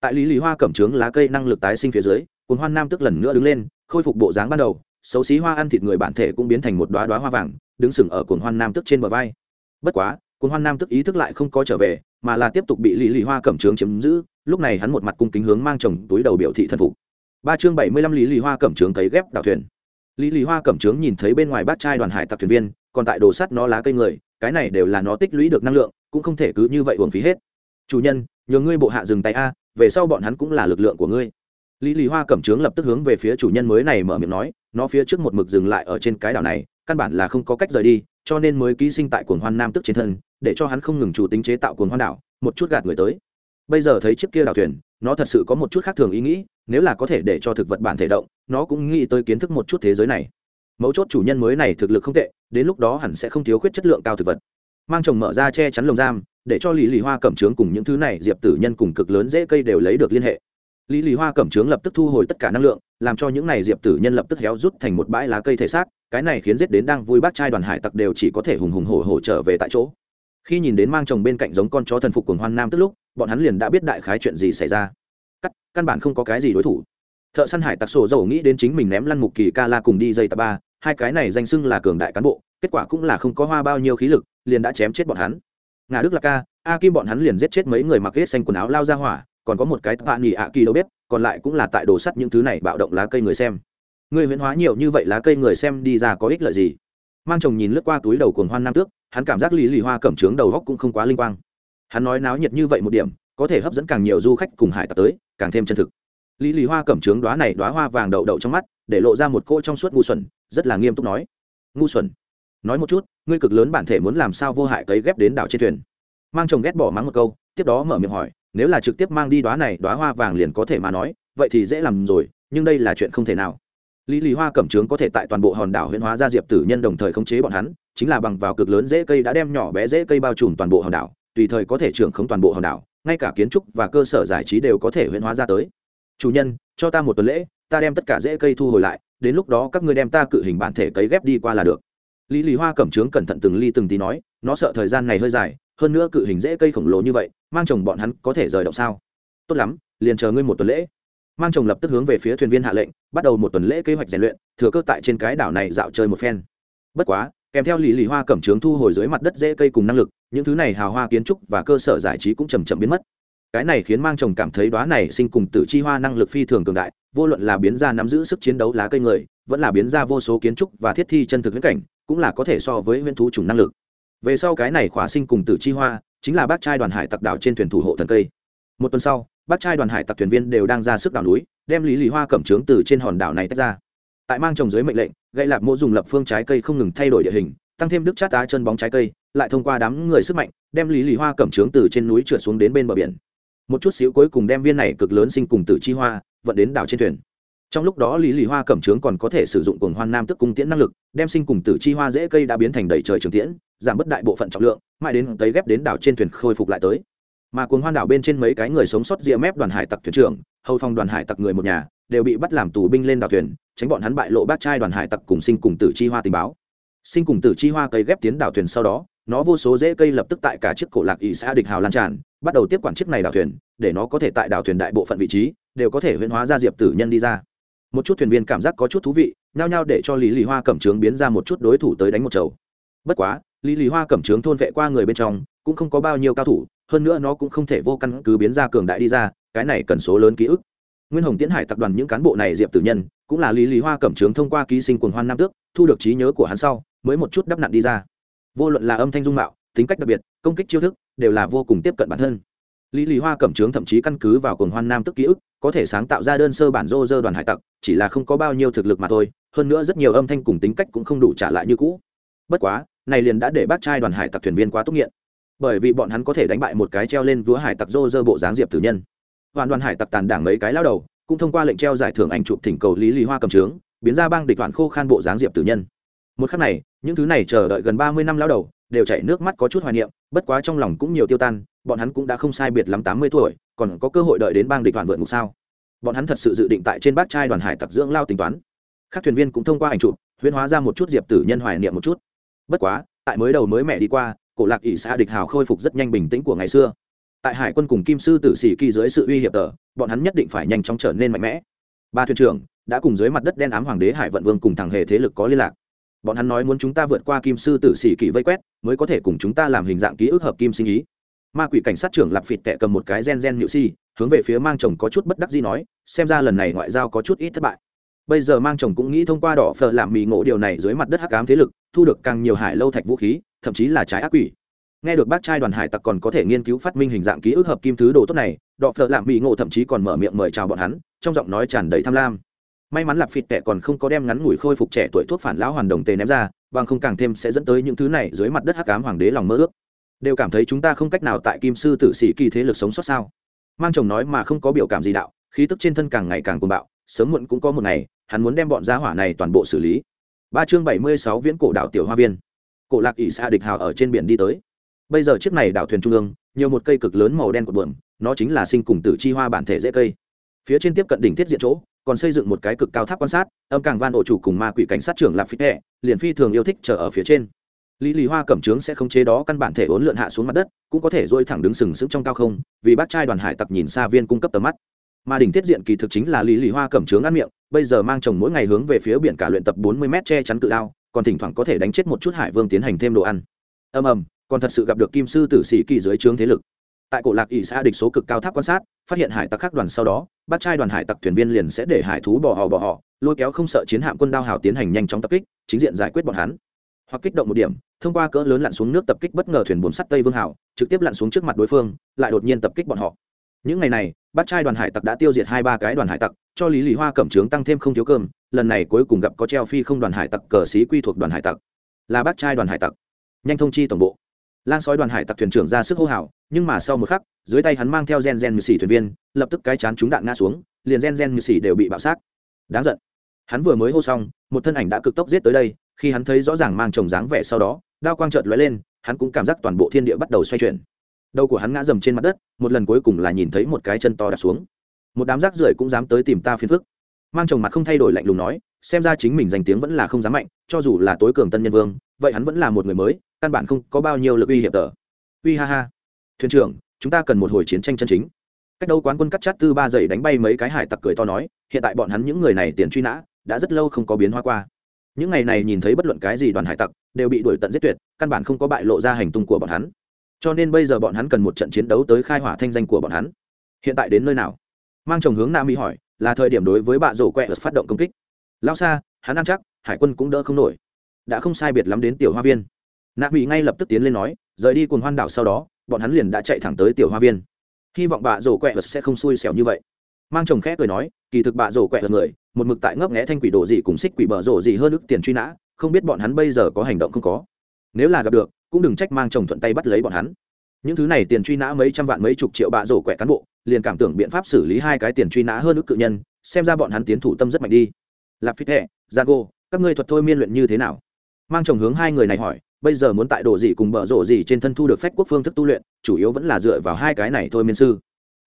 Tại lý lý hoa cẩm trướng lá cây năng lực tái sinh phía dưới, cuồng hoan nam tức lần nữa đứng lên, khôi phục bộ dáng ban đầu, xấu xí hoa ăn thịt người bản thể cũng biến thành một đoá đoá hoa vàng, đứng sừng ở cuồng hoan nam tức trên bờ vai. Bất quá, cuồng hoan nam tức ý thức lại không có trở về, mà là tiếp tục bị lý lý hoa cẩm trướng chiếm giữ, lúc này hắn một mặt cung kính hướng mang chồng túi đầu biểu thị thân phục ba chương bảy mươi lăm lý lý hoa cẩm trướng cấy ghép đảo thuyền. Lý lý hoa cẩm trướng nhìn thấy bên ngoài bát trai đoàn hải tặc thuyền viên, còn tại đồ sắt nó lá cây người, cái này đều là nó tích lũy được năng lượng, cũng không thể cứ như vậy uổng phí hết. Chủ nhân, nhờ ngươi bộ hạ dừng tay a, về sau bọn hắn cũng là lực lượng của ngươi. Lý lý hoa cẩm trướng lập tức hướng về phía chủ nhân mới này mở miệng nói, nó phía trước một mực dừng lại ở trên cái đảo này, căn bản là không có cách rời đi, cho nên mới ký sinh tại cuồng hoan nam tức trên thân, để cho hắn không ngừng chủ tính chế tạo cuồng hoan đảo, một chút gạt người tới. Bây giờ thấy chiếc kia đảo thuyền, nó thật sự có một chút khác thường ý nghĩ nếu là có thể để cho thực vật bản thể động, nó cũng nghĩ tới kiến thức một chút thế giới này. Mấu chốt chủ nhân mới này thực lực không tệ, đến lúc đó hẳn sẽ không thiếu khuyết chất lượng cao thực vật. Mang chồng mở ra che chắn lồng giam, để cho lý lì hoa cẩm trướng cùng những thứ này diệp tử nhân cùng cực lớn dễ cây đều lấy được liên hệ. Lý lì hoa cẩm trướng lập tức thu hồi tất cả năng lượng, làm cho những này diệp tử nhân lập tức héo rút thành một bãi lá cây thể xác, cái này khiến giết đến đang vui bác trai đoàn hải tặc đều chỉ có thể hùng hùng hổ hổ trở về tại chỗ. Khi nhìn đến mang chồng bên cạnh giống con chó thần phục cùng hoan nam tức lúc, bọn hắn liền đã biết đại khái chuyện gì xảy ra cắt, căn bản không có cái gì đối thủ. Thợ săn hải tặc sổ dầu nghĩ đến chính mình ném lăn mục kỳ ca la cùng đi dây tà ba, hai cái này danh xưng là cường đại cán bộ, kết quả cũng là không có hoa bao nhiêu khí lực, liền đã chém chết bọn hắn. Ngà đức là ca, a kim bọn hắn liền giết chết mấy người mặc ghét xanh quần áo lao ra hỏa, còn có một cái tạ nghỉ ạ kỳ đâu bếp, còn lại cũng là tại đồ sắt những thứ này bạo động lá cây người xem. Người huyễn hóa nhiều như vậy lá cây người xem đi ra có ích lợi gì? Mang chồng nhìn lướt qua túi đầu cuồng hoan nam tước, hắn cảm giác lý lì hoa cẩm trướng đầu góc cũng không quá linh quang. Hắn nói náo nhiệt như vậy một điểm, có thể hấp dẫn càng nhiều du khách cùng hải tặc tới càng thêm chân thực. Lý lì hoa cẩm trướng đoá này đoá hoa vàng đậu đậu trong mắt, để lộ ra một cỗ trong suốt ngu xuẩn, rất là nghiêm túc nói. Ngu xuẩn? Nói một chút, ngươi cực lớn bản thể muốn làm sao vô hại cấy ghép đến đảo trên thuyền? Mang chồng ghét bỏ mắng một câu, tiếp đó mở miệng hỏi, nếu là trực tiếp mang đi đoá này đoá hoa vàng liền có thể mà nói, vậy thì dễ làm rồi, nhưng đây là chuyện không thể nào. Lý lý hoa cẩm trướng có thể tại toàn bộ hòn đảo huyễn hóa ra diệp tử nhân đồng thời khống chế bọn hắn, chính là bằng vào cực lớn dễ cây đã đem nhỏ bé dễ cây bao trùm toàn bộ hòn đảo, tùy thời có thể trưởng khống toàn bộ hòn đảo ngay cả kiến trúc và cơ sở giải trí đều có thể huyễn hóa ra tới. Chủ nhân, cho ta một tuần lễ, ta đem tất cả rễ cây thu hồi lại, đến lúc đó các ngươi đem ta cự hình bản thể cấy ghép đi qua là được. Lý lý hoa cẩm trướng cẩn thận từng ly từng tí nói, nó sợ thời gian này hơi dài, hơn nữa cự hình rễ cây khổng lồ như vậy, mang chồng bọn hắn có thể rời động sao? Tốt lắm, liền chờ ngươi một tuần lễ. Mang chồng lập tức hướng về phía thuyền viên hạ lệnh, bắt đầu một tuần lễ kế hoạch rèn luyện, thừa cơ tại trên cái đảo này dạo chơi một phen. Bất quá kèm theo lì lì hoa cẩm trướng thu hồi dưới mặt đất dễ cây cùng năng lực, những thứ này hào hoa kiến trúc và cơ sở giải trí cũng chầm chậm biến mất. Cái này khiến mang chồng cảm thấy đoá này sinh cùng tử chi hoa năng lực phi thường cường đại, vô luận là biến ra nắm giữ sức chiến đấu lá cây người, vẫn là biến ra vô số kiến trúc và thiết thi chân thực viễn cảnh, cũng là có thể so với huyễn thú chủng năng lực. Về sau cái này khỏa sinh cùng tử chi hoa, chính là bác trai đoàn hải tặc đảo trên thuyền thủ hộ thần cây. Một tuần sau, bác trai đoàn hải tặc thuyền viên đều đang ra sức đảo núi, đem lý lý hoa cẩm trướng từ trên hòn đảo này tách ra tại mang trồng dưới mệnh lệnh gây lạc mô dùng lập phương trái cây không ngừng thay đổi địa hình, tăng thêm đức chát tá chân bóng trái cây, lại thông qua đám người sức mạnh, đem lý lý hoa cẩm trướng từ trên núi trượt xuống đến bên bờ biển. Một chút xíu cuối cùng đem viên này cực lớn sinh cùng tử chi hoa, vận đến đảo trên thuyền. Trong lúc đó lý lý hoa cẩm trướng còn có thể sử dụng cuồng hoan nam tức cung tiễn năng lực, đem sinh cùng tử chi hoa dễ cây đã biến thành đầy trời trường tiễn, giảm bớt đại bộ phận trọng lượng, mãi đến tới ghép đến đảo trên thuyền khôi phục lại tới. Mà cuồng hoan đảo bên trên mấy cái người sống sót rìa mép đoàn hải tặc thuyền trưởng, hầu phong đoàn hải tặc người một nhà, đều bị bắt làm tù binh lên đảo thuyền tránh bọn hắn bại lộ bát trai đoàn hải tặc cùng sinh cùng tử chi hoa tình báo. Sinh cùng tử chi hoa cây ghép tiến đảo thuyền sau đó, nó vô số dễ cây lập tức tại cả chiếc cổ lạc ỵ xã địch hào lan tràn, bắt đầu tiếp quản chiếc này đảo thuyền, để nó có thể tại đảo thuyền đại bộ phận vị trí, đều có thể huyễn hóa ra diệp tử nhân đi ra. Một chút thuyền viên cảm giác có chút thú vị, nhao nhao để cho lý lý hoa cẩm trướng biến ra một chút đối thủ tới đánh một chầu. Bất quá, lý lý hoa cẩm trướng thôn vệ qua người bên trong, cũng không có bao nhiêu cao thủ, hơn nữa nó cũng không thể vô căn cứ biến ra cường đại đi ra, cái này cần số lớn ký ức nguyên hồng tiến hải tập đoàn những cán bộ này diệp tử nhân, cũng là lý lý hoa cẩm trướng thông qua ký sinh quần hoan nam tước, thu được trí nhớ của hắn sau, mới một chút đắp nặn đi ra. Vô luận là âm thanh dung mạo, tính cách đặc biệt, công kích chiêu thức, đều là vô cùng tiếp cận bản thân. Lý lý hoa cẩm trướng thậm chí căn cứ vào quần hoan nam tức ký ức, có thể sáng tạo ra đơn sơ bản rô rơ đoàn hải tặc, chỉ là không có bao nhiêu thực lực mà thôi, hơn nữa rất nhiều âm thanh cùng tính cách cũng không đủ trả lại như cũ. Bất quá, này liền đã để bác trai đoàn hải tặc thuyền viên quá tốt nghiện. Bởi vì bọn hắn có thể đánh bại một cái treo lên vúa hải tặc rô rơ bộ dáng diệp tử nhân hoàn đoàn hải tặc tàn đảng mấy cái lao đầu, cũng thông qua lệnh treo giải thưởng ảnh chụp thỉnh cầu lý lý hoa cầm trướng, biến ra bang địch toàn khô khan bộ dáng diệp tử nhân. Một khắc này, những thứ này chờ đợi gần ba mươi năm lao đầu, đều chảy nước mắt có chút hoài niệm, bất quá trong lòng cũng nhiều tiêu tan, bọn hắn cũng đã không sai biệt lắm tám mươi tuổi, còn có cơ hội đợi đến bang địch toàn vượt ngục sao? Bọn hắn thật sự dự định tại trên bát trai đoàn hải tặc dưỡng lao tính toán. Các thuyền viên cũng thông qua ảnh chụp, huyễn hóa ra một chút diệp tử nhân hoài niệm một chút. Bất quá, tại mới đầu mới mẹ đi qua, cổ lạc ỷ xã địch hào khôi phục rất nhanh bình tĩnh của ngày xưa tại hải quân cùng kim sư tử sĩ kỳ dưới sự uy hiếp tờ, bọn hắn nhất định phải nhanh chóng trở nên mạnh mẽ. Ba thuyền trưởng đã cùng dưới mặt đất đen ám hoàng đế hải vận vương cùng thằng hề thế lực có liên lạc. Bọn hắn nói muốn chúng ta vượt qua kim sư tử sĩ kỳ vây quét, mới có thể cùng chúng ta làm hình dạng ký ức hợp kim sinh ý. Ma quỷ cảnh sát trưởng lạp phịt tệ cầm một cái gen gen nhự si, hướng về phía mang chồng có chút bất đắc gì nói, xem ra lần này ngoại giao có chút ít thất bại. Bây giờ mang chồng cũng nghĩ thông qua đỏ phở làm mì ngộ điều này dưới mặt đất hắc ám thế lực, thu được càng nhiều hải lâu thạch vũ khí, thậm chí là trái ác quỷ nghe được bác trai đoàn hải tặc còn có thể nghiên cứu phát minh hình dạng ký ức hợp kim thứ đồ tốt này, đọ phở lạm mỹ ngộ thậm chí còn mở miệng mời chào bọn hắn, trong giọng nói tràn đầy tham lam. May mắn lạp phịt tệ còn không có đem ngắn ngủi khôi phục trẻ tuổi thuốc phản lão hoàn đồng tề ném ra, bằng không càng thêm sẽ dẫn tới những thứ này dưới mặt đất hắc ám hoàng đế lòng mơ ước. Đều cảm thấy chúng ta không cách nào tại kim sư tử sĩ kỳ thế lực sống sót sao? Mang chồng nói mà không có biểu cảm gì đạo, khí tức trên thân càng ngày càng cuồng bạo, sớm muộn cũng có một ngày, hắn muốn đem bọn gia hỏa này toàn bộ xử lý. Ba chương bảy mươi sáu viễn cổ đảo tiểu hoa viên. Cổ lạc ỷ xa địch hào ở trên biển đi tới bây giờ chiếc này đảo thuyền trung ương, nhiều một cây cực lớn màu đen của bờm nó chính là sinh cùng tử chi hoa bản thể dễ cây. Phía trên tiếp cận đỉnh tiết diện chỗ, còn xây dựng một cái cực cao tháp quan sát, âm càng van ổ chủ cùng ma quỷ cảnh sát trưởng lạp phí hẹ liền phi thường yêu thích chờ ở phía trên. Lý lý hoa cẩm trướng sẽ không chế đó căn bản thể ốn lượn hạ xuống mặt đất, cũng có thể dôi thẳng đứng sừng sững trong cao không, vì bác trai đoàn hải tặc nhìn xa viên cung cấp tầm mắt. Mà đỉnh tiết diện kỳ thực chính là lý lý hoa cẩm trướng ăn miệng, bây giờ mang chồng mỗi ngày hướng về phía biển cả luyện tập bốn mươi m che chắn cự đao, còn thỉnh thoảng có thể đánh chết một chút hải vương tiến hành thêm đồ ăn. Ầm ầm còn thật sự gặp được kim sư tử sĩ kỳ dưới trướng thế lực. Tại cổ lạc ỷ xã địch số cực cao tháp quan sát, phát hiện hải tặc khác đoàn sau đó bác trai đoàn hải tặc thuyền viên liền sẽ để hải thú bỏ họ bỏ họ lôi kéo không sợ chiến hạm quân đao hào tiến hành nhanh chóng tập kích, chính diện giải quyết bọn hắn. Hoặc kích động một điểm, thông qua cỡ lớn lặn xuống nước tập kích bất ngờ thuyền buồm sắt tây vương hào, trực tiếp lặn xuống trước mặt đối phương, lại đột nhiên tập kích bọn họ. Những ngày này bác trai đoàn hải tặc đã tiêu diệt hai ba cái đoàn hải tặc, cho lý lý hoa cẩm trướng tăng thêm không thiếu cơm, lần này cuối cùng gặp có treo phi không đoàn hải tặc cờ xí quy thuộc đoàn hải tặc. Là bác trai đoàn hải tặc. Nhanh thông chi tổng bộ lan sói đoàn hải tặc thuyền trưởng ra sức hô hào, nhưng mà sau một khắc, dưới tay hắn mang theo gen gen như xỉ thuyền viên, lập tức cái chán chúng đạn ngã xuống, liền gen gen như xỉ đều bị bạo sát đáng giận. Hắn vừa mới hô xong, một thân ảnh đã cực tốc giết tới đây, khi hắn thấy rõ ràng mang chồng dáng vẻ sau đó, đao quang trợt lóe lên, hắn cũng cảm giác toàn bộ thiên địa bắt đầu xoay chuyển. Đầu của hắn ngã dầm trên mặt đất, một lần cuối cùng là nhìn thấy một cái chân to đặt xuống. Một đám rác rưởi cũng dám tới tìm ta phiền phức. Mang chồng mặt không thay đổi lạnh lùng nói, xem ra chính mình danh tiếng vẫn là không dám mạnh, cho dù là tối cường tân nhân vương, vậy hắn vẫn là một người mới căn bản không có bao nhiêu lực uy hiểm tờ. Uy ha ha. Thuyền trưởng, chúng ta cần một hồi chiến tranh chân chính. Cách đâu quán quân cắt chát tư ba giây đánh bay mấy cái hải tặc cười to nói, hiện tại bọn hắn những người này tiền truy nã, đã rất lâu không có biến hóa qua. Những ngày này nhìn thấy bất luận cái gì đoàn hải tặc, đều bị đuổi tận giết tuyệt, căn bản không có bại lộ ra hành tung của bọn hắn. Cho nên bây giờ bọn hắn cần một trận chiến đấu tới khai hỏa thanh danh của bọn hắn. Hiện tại đến nơi nào? Mang chồng hướng nam mỹ hỏi, là thời điểm đối với bạ rổ quẹ phát động công kích. Lao xa, hắn ăn chắc, hải quân cũng đỡ không nổi. Đã không sai biệt lắm đến tiểu hoa viên nạ mỹ ngay lập tức tiến lên nói, rời đi cùng hoan đảo sau đó, bọn hắn liền đã chạy thẳng tới tiểu hoa viên. Hy vọng bà rổ quẹ sẽ không xui xẻo như vậy. Mang chồng khẽ cười nói, kỳ thực bà rổ quẹ người, một mực tại ngấp nghẽ thanh quỷ đồ gì cùng xích quỷ bờ rổ gì hơn ức tiền truy nã, không biết bọn hắn bây giờ có hành động không có. Nếu là gặp được, cũng đừng trách mang chồng thuận tay bắt lấy bọn hắn. Những thứ này tiền truy nã mấy trăm vạn mấy chục triệu bạ rổ quẹ cán bộ, liền cảm tưởng biện pháp xử lý hai cái tiền truy nã hơn ức cự nhân, xem ra bọn hắn tiến thủ tâm rất mạnh đi. Lạp phít hẹ giago các ngươi thuật thôi miên luyện như thế nào? Mang chồng hướng hai người này hỏi bây giờ muốn tại đồ gì cùng bờ rổ gì trên thân thu được phép quốc phương thức tu luyện, chủ yếu vẫn là dựa vào hai cái này thôi miên sư.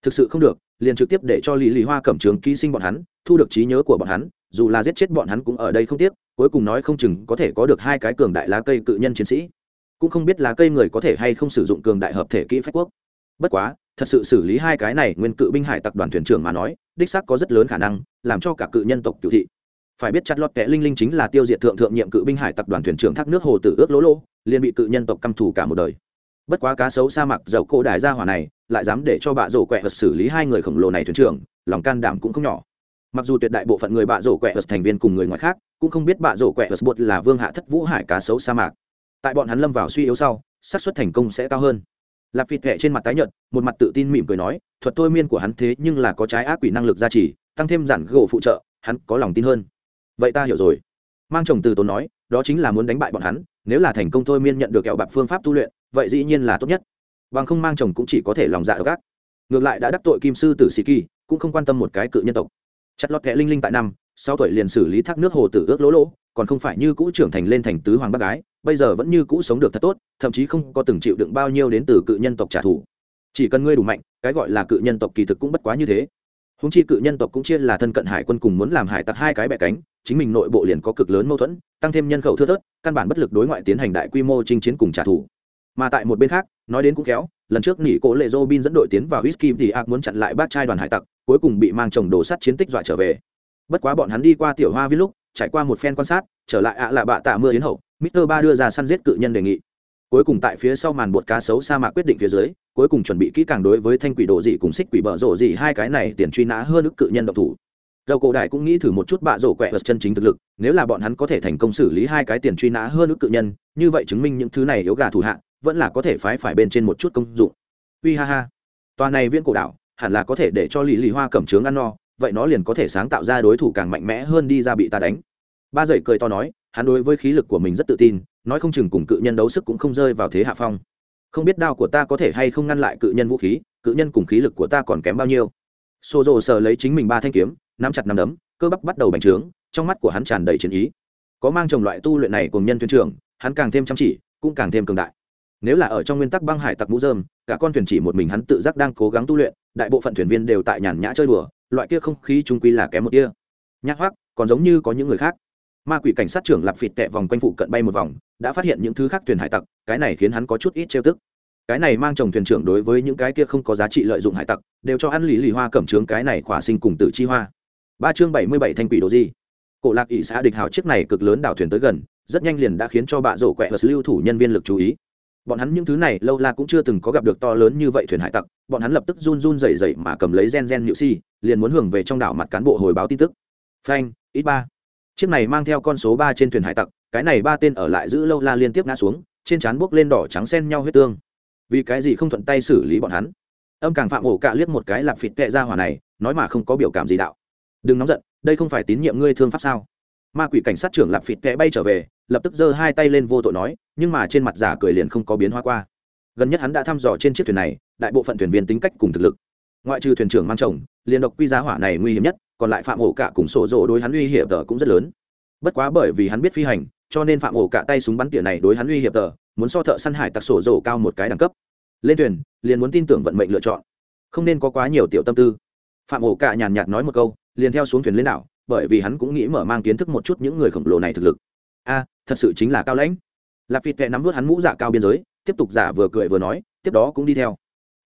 Thực sự không được, liền trực tiếp để cho lý lý hoa cẩm trường ký sinh bọn hắn, thu được trí nhớ của bọn hắn, dù là giết chết bọn hắn cũng ở đây không tiếc, cuối cùng nói không chừng có thể có được hai cái cường đại lá cây cự nhân chiến sĩ. Cũng không biết lá cây người có thể hay không sử dụng cường đại hợp thể kỹ phách quốc. Bất quá, thật sự xử lý hai cái này nguyên cự binh hải tặc đoàn thuyền trưởng mà nói, đích xác có rất lớn khả năng, làm cho cả cự nhân tộc cựu thị phải biết chặt lọt kẻ linh linh chính là tiêu diệt thượng thượng nhiệm cự binh hải tặc đoàn thuyền trưởng thác nước hồ tử ước lỗ lỗ, liền bị cự nhân tộc căm thù cả một đời. Bất quá cá sấu sa mạc dầu cổ đại gia hỏa này, lại dám để cho bạ rổ quẹ vật xử lý hai người khổng lồ này thuyền trưởng, lòng can đảm cũng không nhỏ. Mặc dù tuyệt đại bộ phận người bạ rổ quẹ vật thành viên cùng người ngoài khác, cũng không biết bạ rổ quẹ vật bột là vương hạ thất vũ hải cá sấu sa mạc. Tại bọn hắn lâm vào suy yếu sau, xác suất thành công sẽ cao hơn. Lạp vịt thẹ trên mặt tái nhợt, một mặt tự tin mỉm cười nói, thuật thôi miên của hắn thế nhưng là có trái ác quỷ năng lực gia trì, tăng thêm giản gỗ phụ trợ, hắn có lòng tin hơn vậy ta hiểu rồi. Mang chồng từ tốn nói, đó chính là muốn đánh bại bọn hắn, nếu là thành công thôi miên nhận được kẹo bạc phương pháp tu luyện, vậy dĩ nhiên là tốt nhất. Bằng không mang chồng cũng chỉ có thể lòng dạ gác ngược lại đã đắc tội kim sư tử sĩ kỳ, cũng không quan tâm một cái cự nhân tộc. Chặt lọt kẹ linh linh tại năm sau tuổi liền xử lý thác nước hồ tử ước lỗ lỗ, còn không phải như cũ trưởng thành lên thành tứ hoàng bác gái, bây giờ vẫn như cũ sống được thật tốt, thậm chí không có từng chịu đựng bao nhiêu đến từ cự nhân tộc trả thù. Chỉ cần ngươi đủ mạnh, cái gọi là cự nhân tộc kỳ thực cũng bất quá như thế húng chi cự nhân tộc cũng chia là thân cận hải quân cùng muốn làm hải tặc hai cái bẹ cánh, chính mình nội bộ liền có cực lớn mâu thuẫn, tăng thêm nhân khẩu thưa thớt, căn bản bất lực đối ngoại tiến hành đại quy mô chinh chiến cùng trả thù. Mà tại một bên khác, nói đến cũng khéo, lần trước nghỉ cố lệ dô bin dẫn đội tiến vào whisky thì ác muốn chặn lại bát trai đoàn hải tặc, cuối cùng bị mang chồng đồ sắt chiến tích dọa trở về. Bất quá bọn hắn đi qua tiểu hoa viên lúc, trải qua một phen quan sát, trở lại ạ là bạ tạ mưa yến hậu, mister ba đưa ra săn giết cự nhân đề nghị cuối cùng tại phía sau màn bột cá sấu sa mạc quyết định phía dưới, cuối cùng chuẩn bị kỹ càng đối với thanh quỷ đồ dị cùng xích quỷ bợ rộ dị hai cái này tiền truy nã hơn ức cự nhân độc thủ. Dầu cổ đại cũng nghĩ thử một chút bạ rổ quẹ vật chân chính thực lực, nếu là bọn hắn có thể thành công xử lý hai cái tiền truy nã hơn ức cự nhân, như vậy chứng minh những thứ này yếu gà thủ hạ, vẫn là có thể phái phải bên trên một chút công dụng. Uy ha ha. Tòa này viên cổ đảo, hẳn là có thể để cho lì lì hoa cẩm trướng ăn no, vậy nó liền có thể sáng tạo ra đối thủ càng mạnh mẽ hơn đi ra bị ta đánh. Ba dậy cười to nói, hắn đối với khí lực của mình rất tự tin nói không chừng cùng cự nhân đấu sức cũng không rơi vào thế hạ phong. Không biết đao của ta có thể hay không ngăn lại cự nhân vũ khí, cự nhân cùng khí lực của ta còn kém bao nhiêu. Xô rồ sờ lấy chính mình ba thanh kiếm, nắm chặt nắm đấm, cơ bắp bắt đầu bành trướng, trong mắt của hắn tràn đầy chiến ý. Có mang chồng loại tu luyện này cùng nhân thuyền trưởng, hắn càng thêm chăm chỉ, cũng càng thêm cường đại. Nếu là ở trong nguyên tắc băng hải tặc mũ dơm cả con thuyền chỉ một mình hắn tự giác đang cố gắng tu luyện, đại bộ phận thuyền viên đều tại nhàn nhã chơi đùa, loại kia không khí trung quy là kém một kia. Nhắc hoắc, còn giống như có những người khác ma quỷ cảnh sát trưởng lạp phịt tẹ vòng quanh phụ cận bay một vòng, đã phát hiện những thứ khác thuyền hải tặc, cái này khiến hắn có chút ít trêu tức. Cái này mang chồng thuyền trưởng đối với những cái kia không có giá trị lợi dụng hải tặc, đều cho ăn lý lì hoa cẩm trướng cái này khỏa sinh cùng tử chi hoa. Ba chương bảy mươi bảy thanh quỷ đồ gì cổ lạc ỵ xã địch hào chiếc này cực lớn đảo thuyền tới gần, rất nhanh liền đã khiến cho bạ rổ quẹ vật lưu thủ nhân viên lực chú ý. Bọn hắn những thứ này lâu la cũng chưa từng có gặp được to lớn như vậy thuyền hải tặc, bọn hắn lập tức run run rẩy rẩy mà cầm lấy gen gen nhự si, liền muốn hưởng về trong đảo mặt cán bộ hồi báo tin tức. Phanh, ít ba chiếc này mang theo con số ba trên thuyền hải tặc, cái này ba tên ở lại giữ lâu la liên tiếp ngã xuống, trên trán buốc lên đỏ trắng xen nhau huyết tương. Vì cái gì không thuận tay xử lý bọn hắn? Âm càng phạm ổ cạ liếc một cái lạp phịt tệ ra hỏa này, nói mà không có biểu cảm gì đạo. Đừng nóng giận, đây không phải tín nhiệm ngươi thương pháp sao? Ma quỷ cảnh sát trưởng lạp phịt tệ bay trở về, lập tức giơ hai tay lên vô tội nói, nhưng mà trên mặt giả cười liền không có biến hóa qua. Gần nhất hắn đã thăm dò trên chiếc thuyền này, đại bộ phận thuyền viên tính cách cùng thực lực. Ngoại trừ thuyền trưởng mang chồng, liền độc quy giá hỏa này nguy hiểm nhất còn lại phạm ổ cả cùng sổ rộ đối hắn uy hiểm tờ cũng rất lớn. Bất quá bởi vì hắn biết phi hành, cho nên phạm ổ cả tay súng bắn tỉa này đối hắn uy hiểm tờ, muốn so thợ săn hải tặc sổ rộ cao một cái đẳng cấp. Lên thuyền, liền muốn tin tưởng vận mệnh lựa chọn. Không nên có quá nhiều tiểu tâm tư. Phạm ổ cả nhàn nhạt nói một câu, liền theo xuống thuyền lên đảo, bởi vì hắn cũng nghĩ mở mang kiến thức một chút những người khổng lồ này thực lực. A, thật sự chính là cao lãnh. Lạp vịt tệ nắm vớt hắn mũ giả cao biên giới, tiếp tục giả vừa cười vừa nói, tiếp đó cũng đi theo.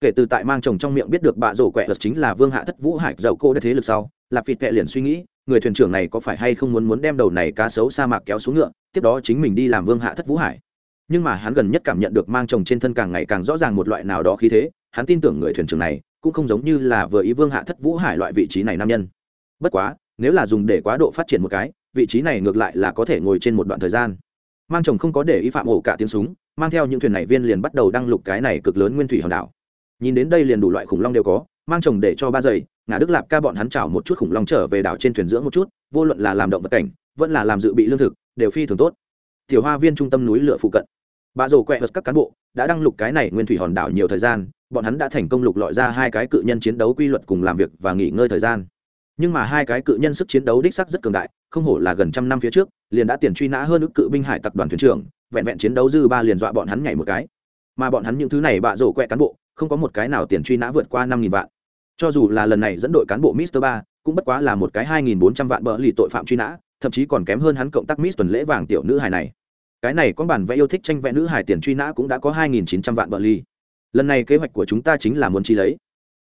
Kể từ tại mang chồng trong miệng biết được bạ rổ quẹ lật chính là vương hạ thất vũ hải dậu cô đã thế lực sau lạp vịt kệ liền suy nghĩ, người thuyền trưởng này có phải hay không muốn muốn đem đầu này cá sấu sa mạc kéo xuống ngựa, tiếp đó chính mình đi làm vương hạ thất vũ hải. Nhưng mà hắn gần nhất cảm nhận được mang chồng trên thân càng ngày càng rõ ràng một loại nào đó khí thế, hắn tin tưởng người thuyền trưởng này cũng không giống như là vừa ý vương hạ thất vũ hải loại vị trí này nam nhân. Bất quá, nếu là dùng để quá độ phát triển một cái, vị trí này ngược lại là có thể ngồi trên một đoạn thời gian. Mang chồng không có để ý phạm ổ cả tiếng súng, mang theo những thuyền này viên liền bắt đầu đăng lục cái này cực lớn nguyên thủy hòn đảo. Nhìn đến đây liền đủ loại khủng long đều có mang chồng để cho ba giày ngã đức lạp ca bọn hắn chảo một chút khủng long trở về đảo trên thuyền dưỡng một chút, vô luận là làm động vật cảnh, vẫn là làm dự bị lương thực, đều phi thường tốt. Tiểu hoa viên trung tâm núi lửa phụ cận. Bà rồ quẹ các cán bộ đã đăng lục cái này nguyên thủy hòn đảo nhiều thời gian, bọn hắn đã thành công lục lọi ra hai cái cự nhân chiến đấu quy luật cùng làm việc và nghỉ ngơi thời gian. Nhưng mà hai cái cự nhân sức chiến đấu đích sắc rất cường đại, không hổ là gần trăm năm phía trước, liền đã tiền truy nã hơn ức cự binh hải tập đoàn thuyền trưởng, vẹn vẹn chiến đấu dư ba liền dọa bọn hắn nhảy một cái. Mà bọn hắn những thứ này bạ rổ quẹ cán bộ không có một cái nào tiền truy nã vượt qua năm nghìn vạn. Cho dù là lần này dẫn đội cán bộ mister ba, cũng bất quá là một cái hai nghìn bốn trăm vạn bỡ lì tội phạm truy nã, thậm chí còn kém hơn hắn cộng tác miss tuần lễ vàng tiểu nữ hài này. Cái này có bản vẽ yêu thích tranh vẽ nữ hài tiền truy nã cũng đã có hai nghìn chín trăm vạn bỡ lì. Lần này kế hoạch của chúng ta chính là muốn chi lấy.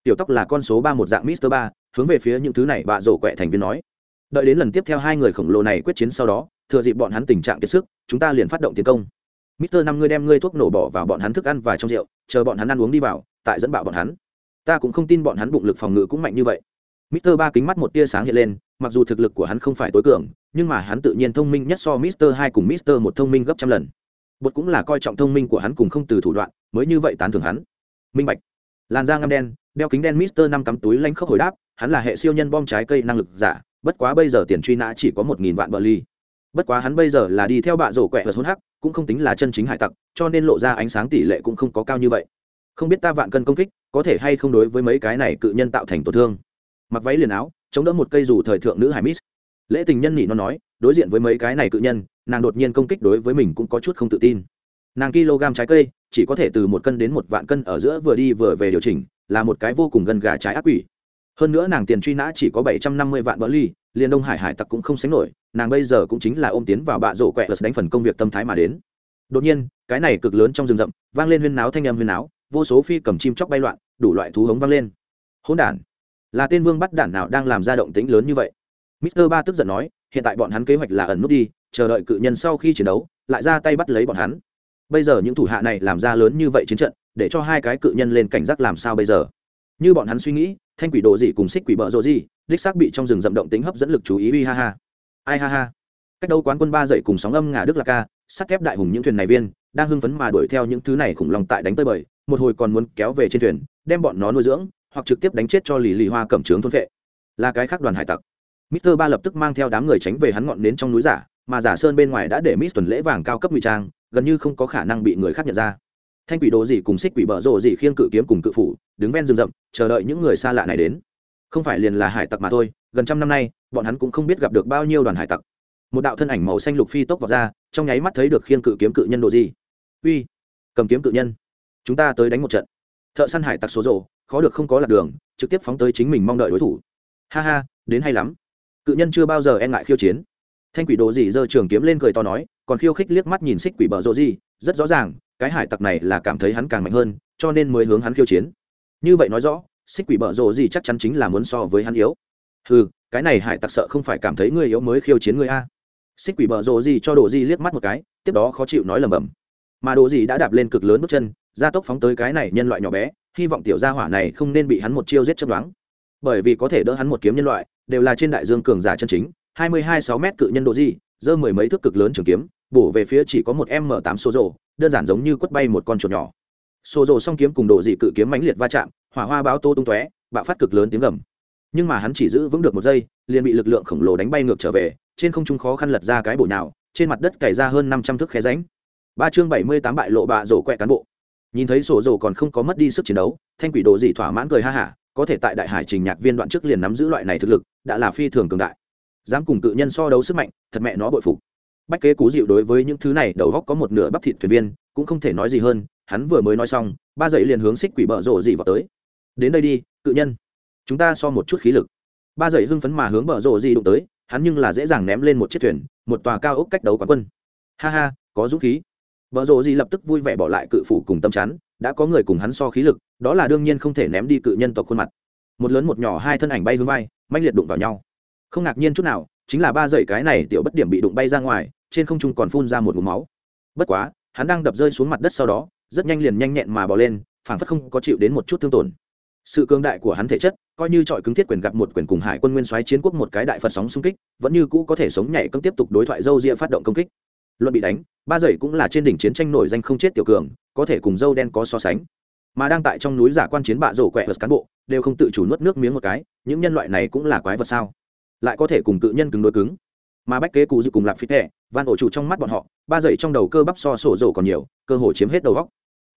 Tiểu tóc là con số ba một dạng mister ba, hướng về phía những thứ này bạ rổ quẹ thành viên nói. Đợi đến lần tiếp theo hai người khổng lồ này quyết chiến sau đó, thừa dịp bọn hắn tình trạng kiệt sức, chúng ta liền phát động tiến công mister năm ngươi đem ngươi thuốc nổ bỏ vào bọn hắn thức ăn và trong rượu, chờ bọn hắn ăn uống đi vào, tại dẫn bạo bọn hắn. Ta cũng không tin bọn hắn bụng lực phòng ngự cũng mạnh như vậy. mister ba kính mắt một tia sáng hiện lên, mặc dù thực lực của hắn không phải tối cường, nhưng mà hắn tự nhiên thông minh nhất so mister hai cùng mister một thông minh gấp trăm lần. Bột cũng là coi trọng thông minh của hắn cùng không từ thủ đoạn, mới như vậy tán thưởng hắn. Minh bạch. Làn da ngăm đen, đeo kính đen mister năm cắm túi lanh khóc hồi đáp, hắn là hệ siêu nhân bom trái cây năng lực giả, bất quá bây giờ tiền truy nã chỉ có một nghìn vạn bờ ly. Bất quá hắn bây giờ là đi theo bạ rổ quẹ và hôn hắc cũng không tính là chân chính hải tặc, cho nên lộ ra ánh sáng tỷ lệ cũng không có cao như vậy. Không biết ta vạn cân công kích, có thể hay không đối với mấy cái này cự nhân tạo thành tổn thương. Mặc váy liền áo, chống đỡ một cây dù thời thượng nữ hải mít lễ tình nhân nhị nó nói, đối diện với mấy cái này cự nhân, nàng đột nhiên công kích đối với mình cũng có chút không tự tin. Nàng kg trái cây, chỉ có thể từ một cân đến một vạn cân ở giữa vừa đi vừa về điều chỉnh, là một cái vô cùng gần gà trái ác quỷ. Hơn nữa nàng tiền truy nã chỉ có bảy trăm năm mươi vạn bỡ ly liền đông hải hải tặc cũng không sánh nổi, nàng bây giờ cũng chính là ôm tiến vào bạ rổ quẹ đánh phần công việc tâm thái mà đến. Đột nhiên, cái này cực lớn trong rừng rậm, vang lên huyên náo thanh âm huyên náo, vô số phi cầm chim chóc bay loạn, đủ loại thú hống vang lên. Hỗn đản! Là tên vương bắt đản nào đang làm ra động tĩnh lớn như vậy? Mister ba tức giận nói, hiện tại bọn hắn kế hoạch là ẩn nút đi, chờ đợi cự nhân sau khi chiến đấu, lại ra tay bắt lấy bọn hắn. Bây giờ những thủ hạ này làm ra lớn như vậy chiến trận, để cho hai cái cự nhân lên cảnh giác làm sao bây giờ? Như bọn hắn suy nghĩ thanh quỷ đồ gì cùng xích quỷ bợ rộ gì đích xác bị trong rừng rậm động tính hấp dẫn lực chú ý uy ha ha. Ai ha ha. Cách đâu quán quân ba dậy cùng sóng âm ngà đức lạc ca sắt thép đại hùng những thuyền này viên đang hưng phấn mà đuổi theo những thứ này khủng long tại đánh tới bời một hồi còn muốn kéo về trên thuyền đem bọn nó nuôi dưỡng hoặc trực tiếp đánh chết cho lì lì hoa cẩm trướng thôn vệ. Là cái khác đoàn hải tặc. Mister Ba lập tức mang theo đám người tránh về hắn ngọn nến trong núi giả, mà giả sơn bên ngoài đã để Miss tuần lễ vàng cao cấp ngụy trang, gần như không có khả năng bị người khác nhận ra. Thanh quỷ đồ gì cùng xích quỷ bợ rồ gì khiêng cự kiếm cùng cự phủ, đứng ven rừng rậm, chờ đợi những người xa lạ này đến. Không phải liền là hải tặc mà thôi, gần trăm năm nay, bọn hắn cũng không biết gặp được bao nhiêu đoàn hải tặc. Một đạo thân ảnh màu xanh lục phi tốc vào ra, trong nháy mắt thấy được khiêng cự kiếm cự nhân đồ gì. Uy, cầm kiếm cự nhân, chúng ta tới đánh một trận. Thợ săn hải tặc số rồ, khó được không có lạc đường, trực tiếp phóng tới chính mình mong đợi đối thủ. Ha ha, đến hay lắm cự nhân chưa bao giờ e ngại khiêu chiến thanh quỷ đồ gì giơ trường kiếm lên cười to nói còn khiêu khích liếc mắt nhìn xích quỷ bờ rộ gì rất rõ ràng cái hải tặc này là cảm thấy hắn càng mạnh hơn, cho nên mới hướng hắn khiêu chiến. Như vậy nói rõ, xích quỷ bợ rộ gì chắc chắn chính là muốn so với hắn yếu. Ừ cái này hải tặc sợ không phải cảm thấy người yếu mới khiêu chiến người a. Xích quỷ bợ rộ gì cho đồ gì liếc mắt một cái, tiếp đó khó chịu nói lầm bầm mà đồ gì đã đạp lên cực lớn bước chân, gia tốc phóng tới cái này nhân loại nhỏ bé, hy vọng tiểu gia hỏa này không nên bị hắn một chiêu giết chấp đoán. Bởi vì có thể đỡ hắn một kiếm nhân loại, đều là trên đại dương cường giả chân chính, hai mươi hai sáu mét cự nhân đồ di dơ mười mấy thước cực lớn trường kiếm bổ về phía chỉ có một m tám số rồ đơn giản giống như quất bay một con chuột nhỏ. Số rồ song kiếm cùng đồ dị cự kiếm mãnh liệt va chạm, hỏa hoa báo tô tung tóe, bạo phát cực lớn tiếng gầm. Nhưng mà hắn chỉ giữ vững được một giây, liền bị lực lượng khổng lồ đánh bay ngược trở về, trên không trung khó khăn lật ra cái bổ nào trên mặt đất cày ra hơn năm trăm thước khe ránh ba chương bảy mươi tám bại lộ bạ rổ quẹ cán bộ. Nhìn thấy sổ rổ còn không có mất đi sức chiến đấu, thanh quỷ đồ dị thỏa mãn cười ha hả, có thể tại đại hải trình nhạc viên đoạn trước liền nắm giữ loại này thực lực, đã là phi thường cường đại. Dám cùng cự nhân so đấu sức mạnh, thật mẹ nó bội phục bách kế cú dịu đối với những thứ này đầu góc có một nửa bắp thịt thuyền viên, cũng không thể nói gì hơn, hắn vừa mới nói xong, ba dậy liền hướng xích quỷ bợ rộ dị vào tới. Đến đây đi, cự nhân. Chúng ta so một chút khí lực. Ba dậy hưng phấn mà hướng bợ rộ dị đụng tới, hắn nhưng là dễ dàng ném lên một chiếc thuyền, một tòa cao ốc cách đấu quán quân. Ha ha, có dũng khí. Bợ rộ dị lập tức vui vẻ bỏ lại cự phủ cùng tâm chắn đã có người cùng hắn so khí lực, đó là đương nhiên không thể ném đi cự nhân tộc khuôn mặt. Một lớn một nhỏ hai thân ảnh bay hướng vai mạnh liệt đụng vào nhau. Không ngạc nhiên chút nào, chính là ba dậy cái này tiểu bất điểm bị đụng bay ra ngoài trên không trung còn phun ra một mũ máu. Bất quá, hắn đang đập rơi xuống mặt đất sau đó, rất nhanh liền nhanh nhẹn mà bỏ lên, phảng phất không có chịu đến một chút thương tổn. Sự cường đại của hắn thể chất, coi như trọi cứng thiết quyền gặp một quyền cùng hải quân nguyên soái chiến quốc một cái đại phật sóng xung kích, vẫn như cũ có thể sống nhảy cấm tiếp tục đối thoại dâu ria phát động công kích. Luận bị đánh, ba dậy cũng là trên đỉnh chiến tranh nổi danh không chết tiểu cường, có thể cùng dâu đen có so sánh. Mà đang tại trong núi giả quan chiến bạ rổ quẹ vật cán bộ, đều không tự chủ nuốt nước miếng một cái, những nhân loại này cũng là quái vật sao? Lại có thể cùng cự nhân cứng đối cứng mà bách kế cụ dự cùng lạp phí thẻ, van ổ chủ trong mắt bọn họ, ba dậy trong đầu cơ bắp so sổ rổ còn nhiều, cơ hồ chiếm hết đầu góc.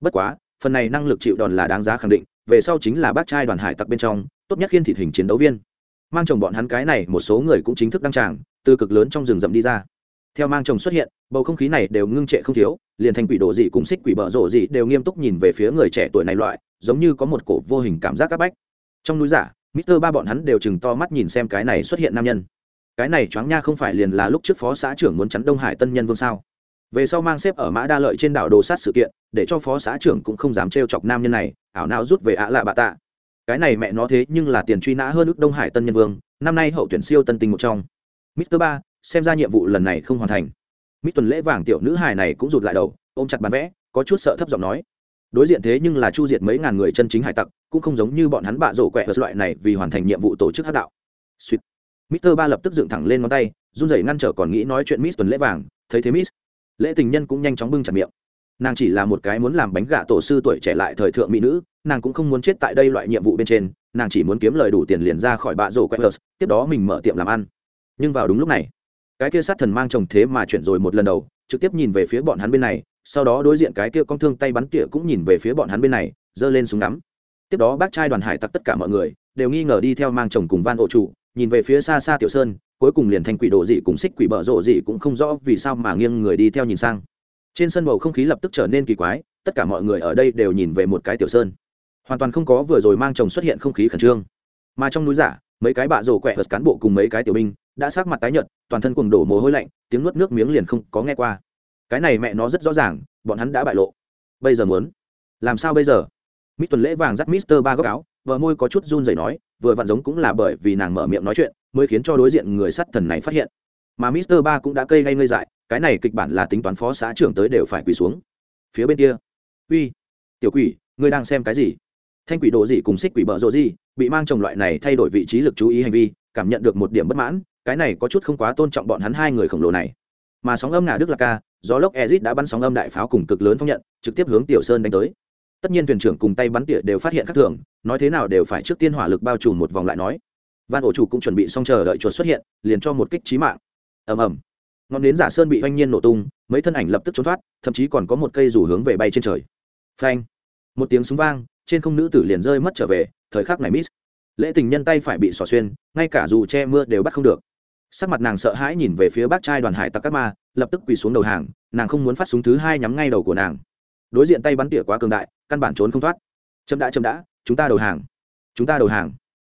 Bất quá, phần này năng lực chịu đòn là đáng giá khẳng định, về sau chính là bác trai đoàn hải tặc bên trong, tốt nhất khiên thịt hình chiến đấu viên. Mang chồng bọn hắn cái này, một số người cũng chính thức đăng tràng, từ cực lớn trong rừng rậm đi ra. Theo mang chồng xuất hiện, bầu không khí này đều ngưng trệ không thiếu, liền thành quỷ đồ dị cùng xích quỷ bợ rộ dị đều nghiêm túc nhìn về phía người trẻ tuổi này loại, giống như có một cổ vô hình cảm giác áp bách. Trong núi giả, mister ba bọn hắn đều chừng to mắt nhìn xem cái này xuất hiện nam nhân cái này choáng nha không phải liền là lúc trước phó xã trưởng muốn chắn đông hải tân nhân vương sao? Về sau mang xếp ở mã đa lợi trên đảo đồ sát sự kiện, để cho phó xã trưởng cũng không dám trêu chọc nam nhân này, ảo não rút về ạ lạ bạ tạ. Cái này mẹ nó thế nhưng là tiền truy nã hơn ước đông hải tân nhân vương, năm nay hậu tuyển siêu tân tình một trong. Mister ba, xem ra nhiệm vụ lần này không hoàn thành. Mít tuần lễ vàng tiểu nữ hài này cũng rụt lại đầu, ôm chặt bán vẽ, có chút sợ thấp giọng nói. Đối diện thế nhưng là chu diệt mấy ngàn người chân chính hải tặc, cũng không giống như bọn hắn bạ rổ quẹ vật loại này vì hoàn thành nhiệm vụ tổ chức hát đạo mister ba lập tức dựng thẳng lên ngón tay, run rẩy ngăn trở còn nghĩ nói chuyện miss tuần lễ vàng, thấy thế miss, lễ tình nhân cũng nhanh chóng bưng chặt miệng. Nàng chỉ là một cái muốn làm bánh gà tổ sư tuổi trẻ lại thời thượng mỹ nữ, nàng cũng không muốn chết tại đây loại nhiệm vụ bên trên, nàng chỉ muốn kiếm lời đủ tiền liền ra khỏi bạ rổ quẹ tiếp đó mình mở tiệm làm ăn. Nhưng vào đúng lúc này, cái kia sát thần mang chồng thế mà chuyển rồi một lần đầu, trực tiếp nhìn về phía bọn hắn bên này, sau đó đối diện cái kia con thương tay bắn tỉa cũng nhìn về phía bọn hắn bên này, giơ lên súng ngắm. Tiếp đó bác trai đoàn hải tặc tất cả mọi người đều nghi ngờ đi theo mang chồng cùng van ổ trụ nhìn về phía xa xa tiểu sơn, cuối cùng liền thành quỷ đồ dị cùng xích quỷ bợ rộ dị cũng không rõ vì sao mà nghiêng người đi theo nhìn sang. Trên sân bầu không khí lập tức trở nên kỳ quái, tất cả mọi người ở đây đều nhìn về một cái tiểu sơn. Hoàn toàn không có vừa rồi mang chồng xuất hiện không khí khẩn trương. Mà trong núi giả, mấy cái bạ rổ quẹ vật cán bộ cùng mấy cái tiểu binh đã sát mặt tái nhợt, toàn thân cuồng đổ mồ hôi lạnh, tiếng nuốt nước miếng liền không có nghe qua. Cái này mẹ nó rất rõ ràng, bọn hắn đã bại lộ. Bây giờ muốn làm sao bây giờ? Mít tuần lễ vàng dắt mister ba góc áo vợ môi có chút run rẩy nói, vừa vặn giống cũng là bởi vì nàng mở miệng nói chuyện, mới khiến cho đối diện người sắt thần này phát hiện. Mà mister ba cũng đã cây ngay ngây dại, cái này kịch bản là tính toán phó xã trưởng tới đều phải quỳ xuống. Phía bên kia. Uy, tiểu quỷ, ngươi đang xem cái gì? Thanh quỷ đồ gì cùng xích quỷ bợ rộ gì, bị mang chồng loại này thay đổi vị trí lực chú ý hành vi, cảm nhận được một điểm bất mãn, cái này có chút không quá tôn trọng bọn hắn hai người khổng lồ này. Mà sóng âm ngả đức lạc ca gió lốc ezit đã bắn sóng âm đại pháo cùng cực lớn phong nhận, trực tiếp hướng tiểu sơn đánh tới tất nhiên thuyền trưởng cùng tay bắn tỉa đều phát hiện khác thường, nói thế nào đều phải trước tiên hỏa lực bao trùm một vòng lại nói. Van ổ chủ cũng chuẩn bị xong chờ đợi chuột xuất hiện, liền cho một kích trí mạng. Ầm ầm. Ngọn nến giả sơn bị oanh nhiên nổ tung, mấy thân ảnh lập tức trốn thoát, thậm chí còn có một cây rủ hướng về bay trên trời. Phanh. Một tiếng súng vang, trên không nữ tử liền rơi mất trở về, thời khắc này miss. Lễ tình nhân tay phải bị xỏ xuyên, ngay cả dù che mưa đều bắt không được. Sắc mặt nàng sợ hãi nhìn về phía bác trai đoàn hải tặc các ma, lập tức quỳ xuống đầu hàng, nàng không muốn phát súng thứ hai nhắm ngay đầu của nàng đối diện tay bắn tỉa quá cường đại căn bản trốn không thoát chậm đã chậm đã chúng ta đầu hàng chúng ta đầu hàng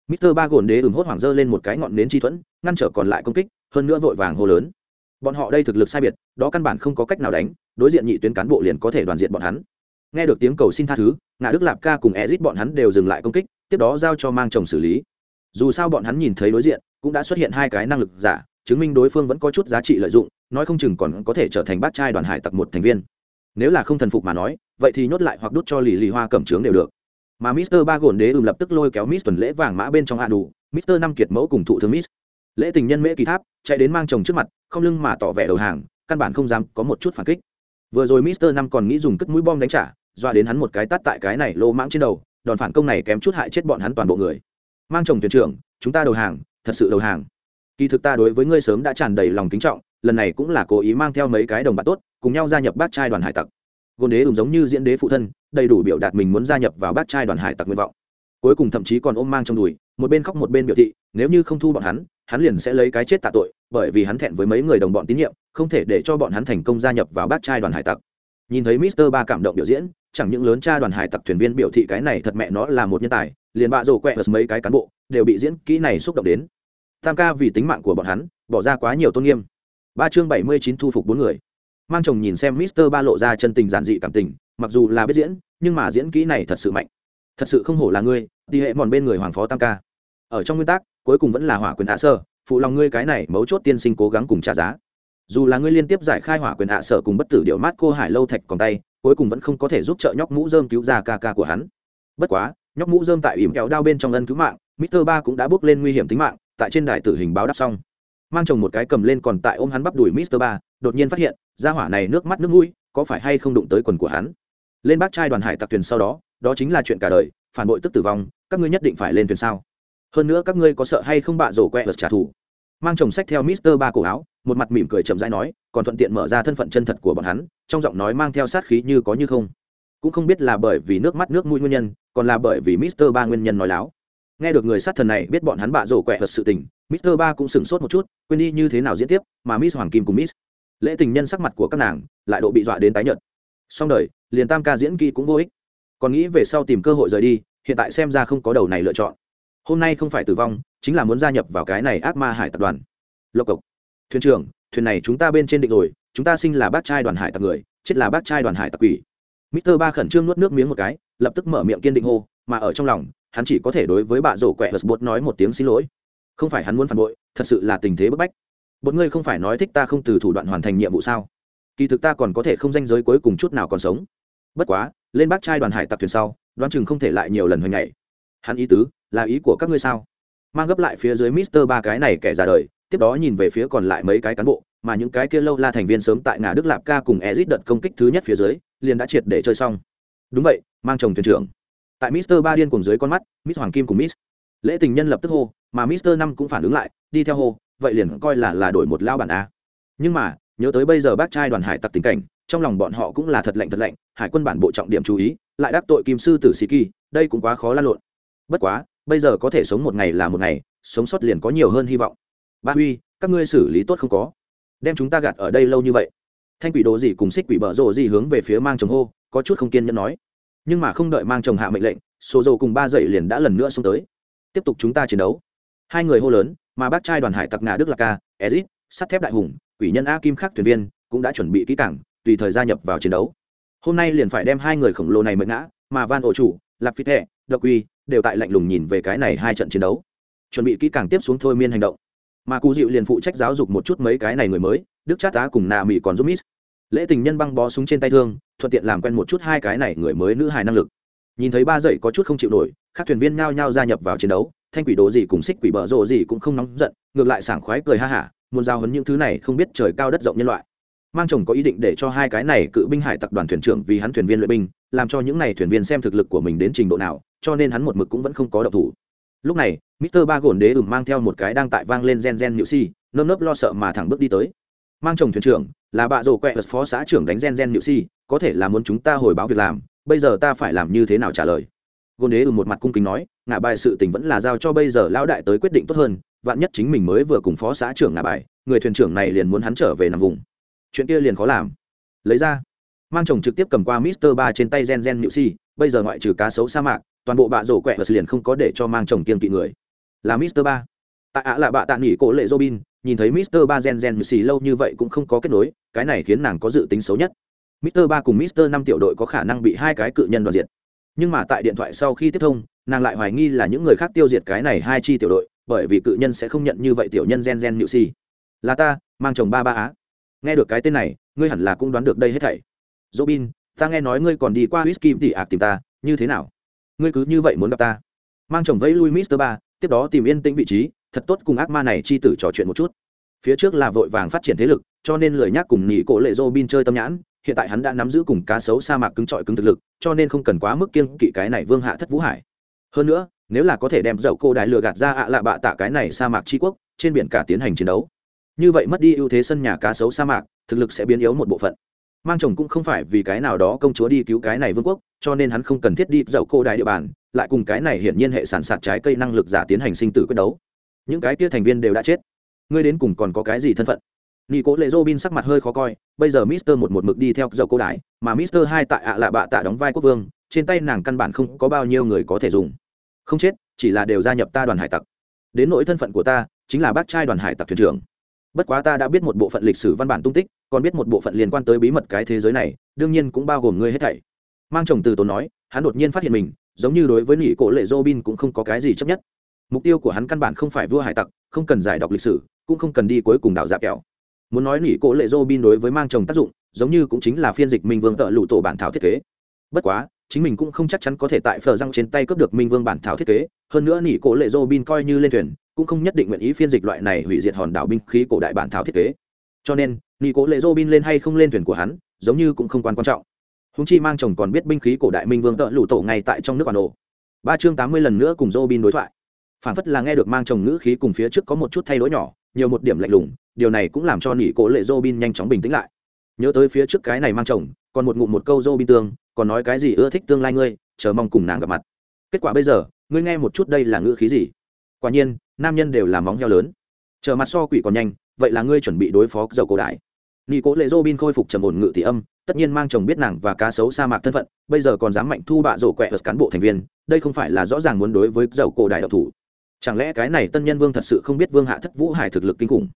Mister Ba gồn đế ửng hốt hoảng dơ lên một cái ngọn nến chi thuẫn, ngăn trở còn lại công kích, hơn nữa vội vàng hô lớn. Bọn họ đây thực lực sai biệt, đó căn bản không có cách nào đánh, đối diện nhị tuyến cán bộ liền có thể đoàn diện bọn hắn. Nghe được tiếng cầu xin tha thứ, ngã Đức Lạp Ca cùng Ezic bọn hắn đều dừng lại công kích, tiếp đó giao cho mang chồng xử lý. Dù sao bọn hắn nhìn thấy đối diện, cũng đã xuất hiện hai cái năng lực giả, chứng minh đối phương vẫn có chút giá trị lợi dụng, nói không chừng còn có thể trở thành bát trai đoàn hải tặc một thành viên. Nếu là không thần phục mà nói, vậy thì nhốt lại hoặc đút cho lì lì hoa cẩm trướng đều được mà Mister Ba gồn đế ừm lập tức lôi kéo Miss tuần lễ vàng mã bên trong hạ đủ, Mister năm kiệt mẫu cùng thụ thương Miss. Lễ tình nhân mễ kỳ tháp, chạy đến mang chồng trước mặt, không lưng mà tỏ vẻ đầu hàng, căn bản không dám có một chút phản kích. Vừa rồi Mister năm còn nghĩ dùng cất mũi bom đánh trả, doa đến hắn một cái tát tại cái này lô mãng trên đầu, đòn phản công này kém chút hại chết bọn hắn toàn bộ người. Mang chồng thuyền trưởng, chúng ta đầu hàng, thật sự đầu hàng. Kỳ thực ta đối với ngươi sớm đã tràn đầy lòng kính trọng, lần này cũng là cố ý mang theo mấy cái đồng bạn tốt, cùng nhau gia nhập bát trai đoàn hải tặc. Gôn đế ủng giống như diễn đế phụ thân, đầy đủ biểu đạt mình muốn gia nhập vào bát trai đoàn hải tặc nguyện vọng. Cuối cùng thậm chí còn ôm mang trong đùi, một bên khóc một bên biểu thị, nếu như không thu bọn hắn hắn liền sẽ lấy cái chết tạ tội, bởi vì hắn thẹn với mấy người đồng bọn tín nhiệm, không thể để cho bọn hắn thành công gia nhập vào bát trai đoàn hải tặc. Nhìn thấy mister ba cảm động biểu diễn, chẳng những lớn cha đoàn hải tặc thuyền viên biểu thị cái này thật mẹ nó là một nhân tài, liền bạ rổ quẹ mấy cái cán bộ, đều bị diễn kỹ này xúc động đến. Tam ca vì tính mạng của bọn hắn, bỏ ra quá nhiều tôn nghiêm. Ba chương bảy mươi chín thu phục bốn người mang chồng nhìn xem mister ba lộ ra chân tình giản dị cảm tình, mặc dù là biết diễn, nhưng mà diễn kỹ này thật sự mạnh. Thật sự không hổ là ngươi đi hệ mòn bên người hoàng phó tam ca. Ở trong nguyên tắc, cuối cùng vẫn là hỏa quyền hạ sơ phụ lòng ngươi cái này mấu chốt tiên sinh cố gắng cùng trả giá. Dù là ngươi liên tiếp giải khai hỏa quyền hạ sở cùng bất tử điệu mát cô hải lâu thạch còn tay, cuối cùng vẫn không có thể giúp trợ nhóc mũ dơm cứu ra ca ca của hắn. Bất quá, nhóc mũ dơm tại ỉm kéo đao bên trong ân cứu mạng, mister ba cũng đã bước lên nguy hiểm tính mạng, tại trên đài tử hình báo đáp xong. Mang chồng một cái cầm lên còn tại ôm hắn bắp đùi mister ba, đột nhiên phát hiện ra hỏa này nước mắt nước mũi, có phải hay không đụng tới quần của hắn? Lên bác trai đoàn hải tặc thuyền sau đó đó chính là chuyện cả đời, phản bội tức tử vong, các ngươi nhất định phải lên thuyền sao? Hơn nữa các ngươi có sợ hay không bạ rổ quẹ vật trả thù? Mang chồng sách theo mister ba cổ áo, một mặt mỉm cười chậm rãi nói, còn thuận tiện mở ra thân phận chân thật của bọn hắn, trong giọng nói mang theo sát khí như có như không. Cũng không biết là bởi vì nước mắt nước mũi nguyên nhân, còn là bởi vì mister ba nguyên nhân nói láo. Nghe được người sát thần này biết bọn hắn bạ rổ quẹ vật sự tình, mister ba cũng sửng sốt một chút, quên đi như thế nào diễn tiếp, mà miss hoàng kim cùng miss lễ tình nhân sắc mặt của các nàng lại độ bị dọa đến tái nhợt. Xong đời, liền tam ca diễn kỹ cũng vô ích. Còn nghĩ về sau tìm cơ hội rời đi, hiện tại xem ra không có đầu này lựa chọn. Hôm nay không phải tử vong, chính là muốn gia nhập vào cái này ác ma hải tập đoàn. Lộc cộc. Thuyền trưởng, thuyền này chúng ta bên trên định rồi, chúng ta sinh là bác trai đoàn hải tặc người, chết là bác trai đoàn hải tặc quỷ. Mister ba khẩn trương nuốt nước miếng một cái, lập tức mở miệng kiên định hô, mà ở trong lòng, hắn chỉ có thể đối với bà rổ quẹ hờ bột nói một tiếng xin lỗi. Không phải hắn muốn phản bội, thật sự là tình thế bức bách bốn ngươi không phải nói thích ta không từ thủ đoạn hoàn thành nhiệm vụ sao? Kỳ thực ta còn có thể không danh giới cuối cùng chút nào còn sống. Bất quá, lên bác trai đoàn hải tặc thuyền sau, đoán chừng không thể lại nhiều lần hồi ngày hắn ý tứ, là ý của các ngươi sao? Mang gấp lại phía dưới mister ba cái này kẻ ra đời, tiếp đó nhìn về phía còn lại mấy cái cán bộ, mà những cái kia lâu la thành viên sớm tại ngã đức lạp ca cùng ezit đợt công kích thứ nhất phía dưới, liền đã triệt để chơi xong. Đúng vậy, mang chồng thuyền trưởng. Tại mister ba điên cùng dưới con mắt, miss hoàng kim cùng miss lễ tình nhân lập tức hô, mà mister năm cũng phản ứng lại, đi theo hô vậy liền coi là là đổi một lao bản a. Nhưng mà, nhớ tới bây giờ bác trai đoàn hải tặc tình cảnh, trong lòng bọn họ cũng là thật lạnh thật lạnh, hải quân bản bộ trọng điểm chú ý, lại đắc tội kim sư tử sĩ kỳ, đây cũng quá khó lan lộn. Bất quá, bây giờ có thể sống một ngày là một ngày, sống sót liền có nhiều hơn hy vọng. Ba huy, các ngươi xử lý tốt không có? Đem chúng ta gạt ở đây lâu như vậy. Thanh quỷ đồ gì cùng xích quỷ bở rộ gì hướng về phía mang chồng hô, có chút không kiên nhẫn nói. Nhưng mà không đợi mang chồng hạ mệnh lệnh, số dầu cùng ba dậy liền đã lần nữa xông tới. Tiếp tục chúng ta chiến đấu. Hai người hô lớn mà bác trai đoàn hải tặc ngà đức lạc ca ezit sắt thép đại hùng quỷ nhân a kim khắc thuyền viên cũng đã chuẩn bị kỹ cảng tùy thời gia nhập vào chiến đấu. Hôm nay liền phải đem hai người khổng lồ này mệnh ngã mà van ổ chủ lạc phi thệ, độc uy đều tại lạnh lùng nhìn về cái này hai trận chiến đấu. Chuẩn bị kỹ càng tiếp xuống thôi miên hành động. Mà cụ dịu liền phụ trách giáo dục một chút mấy cái này người mới đức chát tá cùng nà mỹ còn giúp mít lễ tình nhân băng bó súng trên tay thương thuận tiện làm quen một chút hai cái này người mới nữ hài năng lực. Nhìn thấy ba dậy có chút không chịu nổi các thuyền viên nhao nhao gia nhập vào chiến đấu thanh quỷ đồ gì cùng xích quỷ bở rộ gì cũng không nóng giận, ngược lại sảng khoái cười ha hả, muốn giao hấn những thứ này không biết trời cao đất rộng nhân loại. Mang chồng có ý định để cho hai cái này cự binh hải tặc đoàn thuyền trưởng vì hắn thuyền viên luyện binh, làm cho những này thuyền viên xem thực lực của mình đến trình độ nào, cho nên hắn một mực cũng vẫn không có độc thủ. Lúc này, mister ba gồn đế ửng mang theo một cái đang tại vang lên gen gen nhự si nơm nớp lo sợ mà thẳng bước đi tới. Mang chồng thuyền trưởng, là bạ rổ quẹ phó xã trưởng đánh gen gen nhự si có thể là muốn chúng ta hồi báo việc làm, bây giờ ta phải làm như thế nào trả lời? Gôn đế ừ một mặt cung kính nói, ngả bài sự tình vẫn là giao cho bây giờ lão đại tới quyết định tốt hơn, vạn nhất chính mình mới vừa cùng phó xã trưởng ngả bài, người thuyền trưởng này liền muốn hắn trở về nằm vùng. Chuyện kia liền khó làm. Lấy ra. Mang chồng trực tiếp cầm qua mister ba trên tay gen gen nhự si, bây giờ ngoại trừ cá sấu sa mạc, toàn bộ bạ rổ quẹ vật liền không có để cho mang chồng kiên kỵ người. Là mister ba. Tại ạ là bạ tạ nghỉ cổ lệ robin, nhìn thấy mister ba gen gen xì lâu như vậy cũng không có kết nối, cái này khiến nàng có dự tính xấu nhất. Mister ba cùng mister năm tiểu đội có khả năng bị hai cái cự nhân đoàn diệt nhưng mà tại điện thoại sau khi tiếp thông, nàng lại hoài nghi là những người khác tiêu diệt cái này hai chi tiểu đội, bởi vì cự nhân sẽ không nhận như vậy tiểu nhân gen gen nhự si. Là ta, mang chồng ba ba á. Nghe được cái tên này, ngươi hẳn là cũng đoán được đây hết thảy. Robin, ta nghe nói ngươi còn đi qua whisky tỉ ạc tìm ta, như thế nào? Ngươi cứ như vậy muốn gặp ta. Mang chồng vẫy lui mister ba, tiếp đó tìm yên tĩnh vị trí, thật tốt cùng ác ma này chi tử trò chuyện một chút. Phía trước là vội vàng phát triển thế lực, cho nên lười nhắc cùng nhị cổ lệ robin chơi tâm nhãn hiện tại hắn đã nắm giữ cùng cá sấu sa mạc cứng trọi cứng thực lực, cho nên không cần quá mức kiêng kỵ cái này vương hạ thất vũ hải. Hơn nữa, nếu là có thể đem dậu cô đại lừa gạt ra ạ lạ bạ tạ cái này sa mạc tri quốc, trên biển cả tiến hành chiến đấu. Như vậy mất đi ưu thế sân nhà cá sấu sa mạc, thực lực sẽ biến yếu một bộ phận. Mang chồng cũng không phải vì cái nào đó công chúa đi cứu cái này vương quốc, cho nên hắn không cần thiết đi dậu cô đại địa bàn, lại cùng cái này hiển nhiên hệ sản sạt trái cây năng lực giả tiến hành sinh tử quyết đấu. Những cái kia thành viên đều đã chết. Ngươi đến cùng còn có cái gì thân phận? Nị cố lệ robin sắc mặt hơi khó coi, bây giờ mister một một mực đi theo dậu cô đại mà mister hai tại ạ lạ bạ tạ đóng vai quốc vương, trên tay nàng căn bản không có bao nhiêu người có thể dùng. Không chết, chỉ là đều gia nhập ta đoàn hải tặc. Đến nỗi thân phận của ta, chính là bác trai đoàn hải tặc thuyền trưởng. Bất quá ta đã biết một bộ phận lịch sử văn bản tung tích, còn biết một bộ phận liên quan tới bí mật cái thế giới này, đương nhiên cũng bao gồm ngươi hết thảy. Mang chồng từ tốn nói, hắn đột nhiên phát hiện mình, giống như đối với nị cổ lệ robin cũng không có cái gì chấp nhất. Mục tiêu của hắn căn bản không phải vua hải tặc, không cần giải đọc lịch sử, cũng không cần đi cuối cùng đảo dạp kẹo muốn nói nỉ cổ lệ robin đối với mang chồng tác dụng, giống như cũng chính là phiên dịch minh vương tợ lụ tổ bản thảo thiết kế. Bất quá, chính mình cũng không chắc chắn có thể tại phờ răng trên tay cướp được minh vương bản thảo thiết kế, hơn nữa nỉ cổ lệ robin coi như lên thuyền, cũng không nhất định nguyện ý phiên dịch loại này hủy diệt hòn đảo binh khí cổ đại bản thảo thiết kế. Cho nên nỉ cổ lệ robin lên hay không lên thuyền của hắn, giống như cũng không quan quan trọng. Húng chi mang chồng còn biết binh khí cổ đại minh vương tợ lụ tổ ngay tại trong nước bản đồ ba chương tám mươi lần nữa cùng robin đối thoại. Phản phất là nghe được mang chồng ngữ khí cùng phía trước có một chút thay đổi nhỏ nhiều một điểm lạnh lùng, điều này cũng làm cho nỉ cổ lệ robin nhanh chóng bình tĩnh lại. Nhớ tới phía trước cái này mang chồng, còn một ngụm một câu robin tương, còn nói cái gì ưa thích tương lai ngươi, chờ mong cùng nàng gặp mặt. Kết quả bây giờ, ngươi nghe một chút đây là ngữ khí gì? Quả nhiên, nam nhân đều là móng heo lớn. Chờ mặt so quỷ còn nhanh, vậy là ngươi chuẩn bị đối phó dầu cổ đại. Nghi cố lệ robin khôi phục trầm ổn ngự tỷ âm, tất nhiên mang chồng biết nàng và cá sấu sa mạc thân phận, bây giờ còn dám mạnh thu bạ rổ quẹ ở cán bộ thành viên, đây không phải là rõ ràng muốn đối với dầu cổ đại độc thủ chẳng lẽ cái này tân nhân vương thật sự không biết vương hạ thất vũ hải thực lực kinh khủng?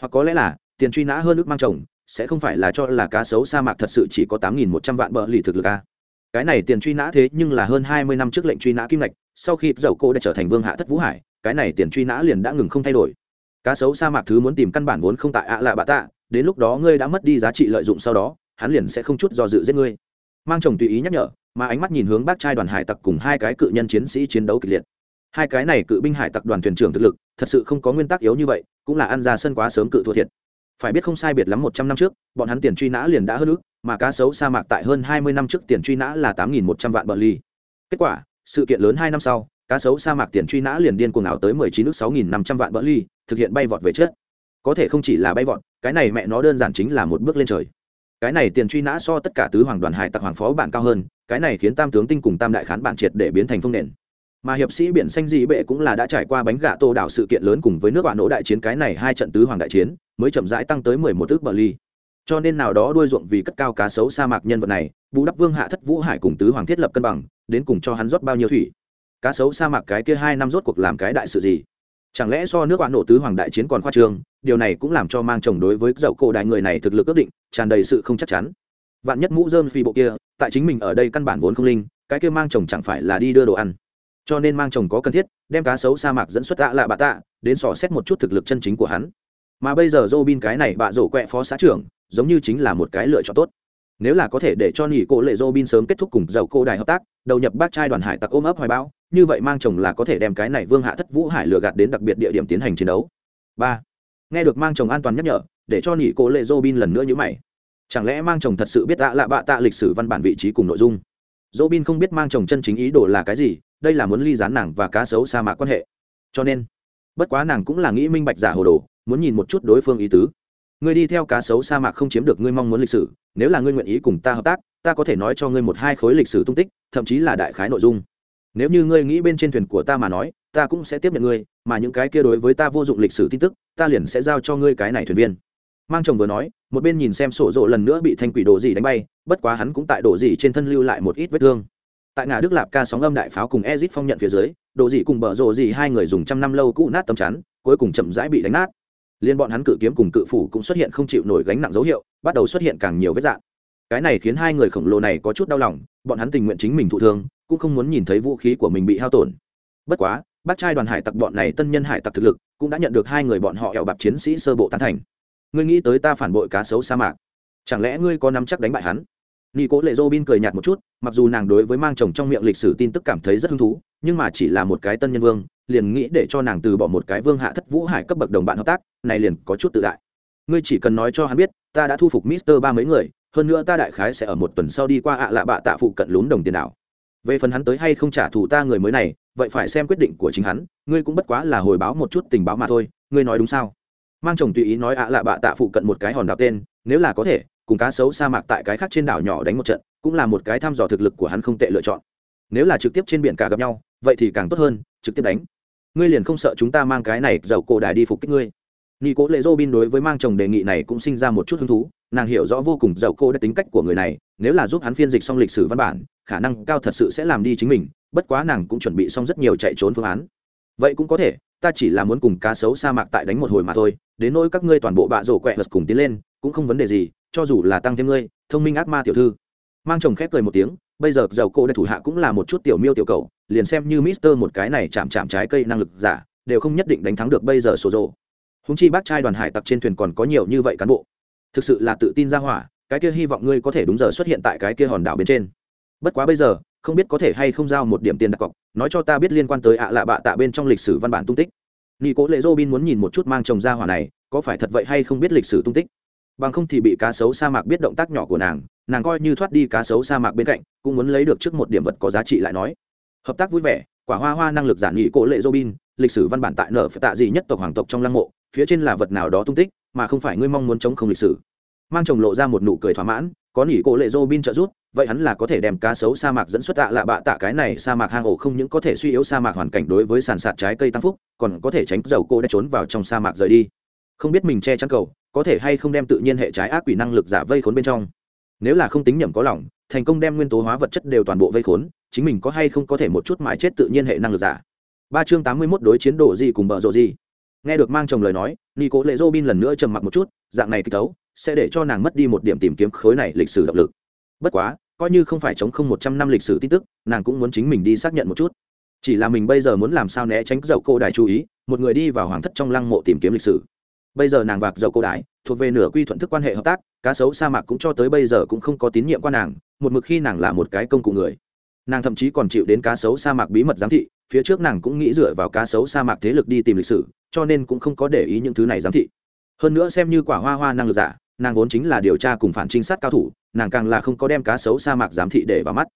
Hoặc có lẽ là, tiền truy nã hơn nước mang chồng, sẽ không phải là cho là cá sấu sa mạc thật sự chỉ có tám nghìn một trăm vạn bờ lì thực lực a. Cái này tiền truy nã thế nhưng là hơn hai mươi năm trước lệnh truy nã kim lệch sau khi dầu cô đã trở thành vương hạ thất vũ hải, cái này tiền truy nã liền đã ngừng không thay đổi. Cá sấu sa mạc thứ muốn tìm căn bản vốn không tại ạ à lạ bạ tạ, đến lúc đó ngươi đã mất đi giá trị lợi dụng sau đó, hắn liền sẽ không chút do dự giết ngươi. Mang chồng tùy ý nhắc nhở, mà ánh mắt nhìn hướng bác trai đoàn hải tặc cùng hai cái cự nhân chiến sĩ chiến đấu kịch liệt hai cái này cự binh hải tặc đoàn thuyền trưởng thực lực, thật sự không có nguyên tắc yếu như vậy, cũng là ăn ra sân quá sớm cự thua thiệt. Phải biết không sai biệt lắm một trăm năm trước, bọn hắn tiền truy nã liền đã hơn ước mà cá sấu sa mạc tại hơn hai mươi năm trước tiền truy nã là tám nghìn một trăm vạn bờ ly. Kết quả, sự kiện lớn hai năm sau, cá sấu sa mạc tiền truy nã liền điên cuồng ảo tới mười chín nước sáu nghìn năm trăm vạn bờ ly, thực hiện bay vọt về chết có thể không chỉ là bay vọt, cái này mẹ nó đơn giản chính là một bước lên trời. Cái này tiền truy nã so tất cả tứ hoàng đoàn hải tặc hoàng phó bản cao hơn, cái này khiến tam tướng tinh cùng tam đại khán bản triệt để biến thành phong nền mà hiệp sĩ biển xanh dị bệ cũng là đã trải qua bánh gạ tô đảo sự kiện lớn cùng với nước bạn nỗ đại chiến, cái này hai trận tứ hoàng đại chiến mới chậm rãi tăng tới mười một ước bờ ly. Cho nên nào đó đuôi ruộng vì cất cao cá sấu sa mạc nhân vật này, bù đắp vương hạ thất vũ hải cùng tứ hoàng thiết lập cân bằng, đến cùng cho hắn rót bao nhiêu thủy? Cá sấu sa mạc cái kia hai năm rốt cuộc làm cái đại sự gì? Chẳng lẽ so nước bạn nổ tứ hoàng đại chiến còn khoa trương? Điều này cũng làm cho mang chồng đối với dậu cổ đại người này thực lực ước định, tràn đầy sự không chắc chắn. Vạn nhất mũ dơm phi bộ kia, tại chính mình ở đây căn bản vốn không linh, cái kia mang chồng chẳng phải là đi đưa đồ ăn cho nên mang chồng có cần thiết, đem cá sấu sa mạc dẫn xuất tạ lạ bạ tạ, đến sò xét một chút thực lực chân chính của hắn. Mà bây giờ Robin cái này bạ rổ quẹ phó xã trưởng, giống như chính là một cái lựa chọn tốt. Nếu là có thể để cho nghỉ cổ lệ Robin sớm kết thúc cùng dầu cô đài hợp tác, đầu nhập bác trai đoàn hải tặc ôm ấp hoài bão, như vậy mang chồng là có thể đem cái này vương hạ thất vũ hải lừa gạt đến đặc biệt địa điểm tiến hành chiến đấu. Ba, nghe được mang chồng an toàn nhắc nhở, để cho nghỉ cổ lệ Robin lần nữa như mày. Chẳng lẽ mang chồng thật sự biết tạ lạ bạ tạ lịch sử văn bản vị trí cùng nội dung? Robin không biết mang chồng chân chính ý đồ là cái gì đây là muốn ly gián nàng và cá sấu sa mạc quan hệ. Cho nên, bất quá nàng cũng là nghĩ minh bạch giả hồ đồ, muốn nhìn một chút đối phương ý tứ. Ngươi đi theo cá sấu sa mạc không chiếm được ngươi mong muốn lịch sử, nếu là ngươi nguyện ý cùng ta hợp tác, ta có thể nói cho ngươi một hai khối lịch sử tung tích, thậm chí là đại khái nội dung. Nếu như ngươi nghĩ bên trên thuyền của ta mà nói, ta cũng sẽ tiếp nhận ngươi, mà những cái kia đối với ta vô dụng lịch sử tin tức, ta liền sẽ giao cho ngươi cái này thuyền viên. Mang chồng vừa nói, một bên nhìn xem sổ rộ lần nữa bị thanh quỷ đồ gì đánh bay, bất quá hắn cũng tại đồ gì trên thân lưu lại một ít vết thương tại ngã đức lạp ca sóng âm đại pháo cùng ezit phong nhận phía dưới, đồ gì cùng bờ rộ gì hai người dùng trăm năm lâu cũ nát tấm chắn, cuối cùng chậm rãi bị đánh nát. Liên bọn hắn cự kiếm cùng cự phủ cũng xuất hiện không chịu nổi gánh nặng dấu hiệu, bắt đầu xuất hiện càng nhiều vết dạn cái này khiến hai người khổng lồ này có chút đau lòng, bọn hắn tình nguyện chính mình thụ thương, cũng không muốn nhìn thấy vũ khí của mình bị hao tổn. Bất quá, bác trai đoàn hải tặc bọn này tân nhân hải tặc thực lực, cũng đã nhận được hai người bọn họ hẹo bạc chiến sĩ sơ bộ tán thành. Ngươi nghĩ tới ta phản bội cá sấu sa mạc. Chẳng lẽ ngươi có nắm chắc đánh bại hắn? Nghi cố lệ dô bin cười nhạt một chút, mặc dù nàng đối với mang chồng trong miệng lịch sử tin tức cảm thấy rất hứng thú, nhưng mà chỉ là một cái tân nhân vương, liền nghĩ để cho nàng từ bỏ một cái vương hạ thất vũ hải cấp bậc đồng bạn hợp tác, này liền có chút tự đại. Ngươi chỉ cần nói cho hắn biết, ta đã thu phục mister ba mấy người, hơn nữa ta đại khái sẽ ở một tuần sau đi qua ạ lạ bạ tạ phụ cận lún đồng tiền đảo. Về phần hắn tới hay không trả thù ta người mới này, vậy phải xem quyết định của chính hắn, ngươi cũng bất quá là hồi báo một chút tình báo mà thôi, ngươi nói đúng sao? Mang chồng tùy ý nói ạ lạ bạ tạ phụ cận một cái hòn đảo tên, nếu là có thể cùng cá sấu sa mạc tại cái khác trên đảo nhỏ đánh một trận, cũng là một cái thăm dò thực lực của hắn không tệ lựa chọn. Nếu là trực tiếp trên biển cả gặp nhau, vậy thì càng tốt hơn, trực tiếp đánh. Ngươi liền không sợ chúng ta mang cái này dầu cổ đài đi phục kích ngươi. Nghi cố lệ dô bin đối với mang chồng đề nghị này cũng sinh ra một chút hứng thú, nàng hiểu rõ vô cùng dầu cô đã tính cách của người này, nếu là giúp hắn phiên dịch xong lịch sử văn bản, khả năng cao thật sự sẽ làm đi chính mình, bất quá nàng cũng chuẩn bị xong rất nhiều chạy trốn phương án. Vậy cũng có thể, ta chỉ là muốn cùng cá sấu sa mạc tại đánh một hồi mà thôi, đến nỗi các ngươi toàn bộ bạ rổ quẹ vật cùng tiến lên, cũng không vấn đề gì cho dù là tăng thêm ngươi, thông minh ác ma tiểu thư. Mang chồng khép cười một tiếng, bây giờ dầu cô đại thủ hạ cũng là một chút tiểu miêu tiểu cầu liền xem như mister một cái này chạm chạm trái cây năng lực giả, đều không nhất định đánh thắng được bây giờ sổ rộ. Húng chi bác trai đoàn hải tặc trên thuyền còn có nhiều như vậy cán bộ. Thực sự là tự tin ra hỏa, cái kia hy vọng ngươi có thể đúng giờ xuất hiện tại cái kia hòn đảo bên trên. Bất quá bây giờ, không biết có thể hay không giao một điểm tiền đặt cọc, nói cho ta biết liên quan tới ạ lạ bạ tạ bên trong lịch sử văn bản tung tích. Nghi cố lệ dô bin muốn nhìn một chút mang chồng ra hỏa này, có phải thật vậy hay không biết lịch sử tung tích bằng không thì bị cá sấu sa mạc biết động tác nhỏ của nàng nàng coi như thoát đi cá sấu sa mạc bên cạnh, cũng muốn lấy được trước một điểm vật có giá trị lại nói. Hợp tác vui vẻ, quả hoa hoa năng lực giản nghị cổ lệ robin, lịch sử văn bản tại nở phải tạ gì nhất tộc hoàng tộc trong lăng mộ, phía trên là vật nào đó tung tích, mà không phải ngươi mong muốn chống không lịch sử. Mang chồng lộ ra một nụ cười thỏa mãn, có nỉ cổ lệ robin trợ giúp, vậy hắn là có thể đem cá sấu sa mạc dẫn xuất tạ lạ bạ tạ cái này, sa mạc hang ổ không những có thể suy yếu sa mạc hoàn cảnh đối với sàn sạt trái cây tăng phúc, còn có thể tránh dầu cô đã trốn vào trong sa mạc rời đi. Không biết mình che chắn cầu có thể hay không đem tự nhiên hệ trái ác quỷ năng lực giả vây khốn bên trong. Nếu là không tính nhầm có lòng, thành công đem nguyên tố hóa vật chất đều toàn bộ vây khốn, chính mình có hay không có thể một chút mãi chết tự nhiên hệ năng lực giả? Ba chương tám mươi mốt đối chiến đồ gì cùng bợ rộ gì? Nghe được mang chồng lời nói nghi cố lệ dô bin lần nữa trầm mặc một chút, dạng này kích tấu sẽ để cho nàng mất đi một điểm tìm kiếm khối này lịch sử động lực. Bất quá, coi như không phải chống không một trăm năm lịch sử tin tức, nàng cũng muốn chính mình đi xác nhận một chút. Chỉ là mình bây giờ muốn làm sao né tránh dậu cô đài chú ý, một người đi vào hoàng thất trong lăng mộ tìm kiếm lịch sử bây giờ nàng vạc dầu cô đái thuộc về nửa quy thuận thức quan hệ hợp tác, cá sấu sa mạc cũng cho tới bây giờ cũng không có tín nhiệm qua nàng, một mực khi nàng là một cái công cụ người. Nàng thậm chí còn chịu đến cá sấu sa mạc bí mật giám thị, phía trước nàng cũng nghĩ dựa vào cá sấu sa mạc thế lực đi tìm lịch sử, cho nên cũng không có để ý những thứ này giám thị. Hơn nữa xem như quả hoa hoa năng lực giả, nàng vốn chính là điều tra cùng phản trinh sát cao thủ, nàng càng là không có đem cá sấu sa mạc giám thị để vào mắt.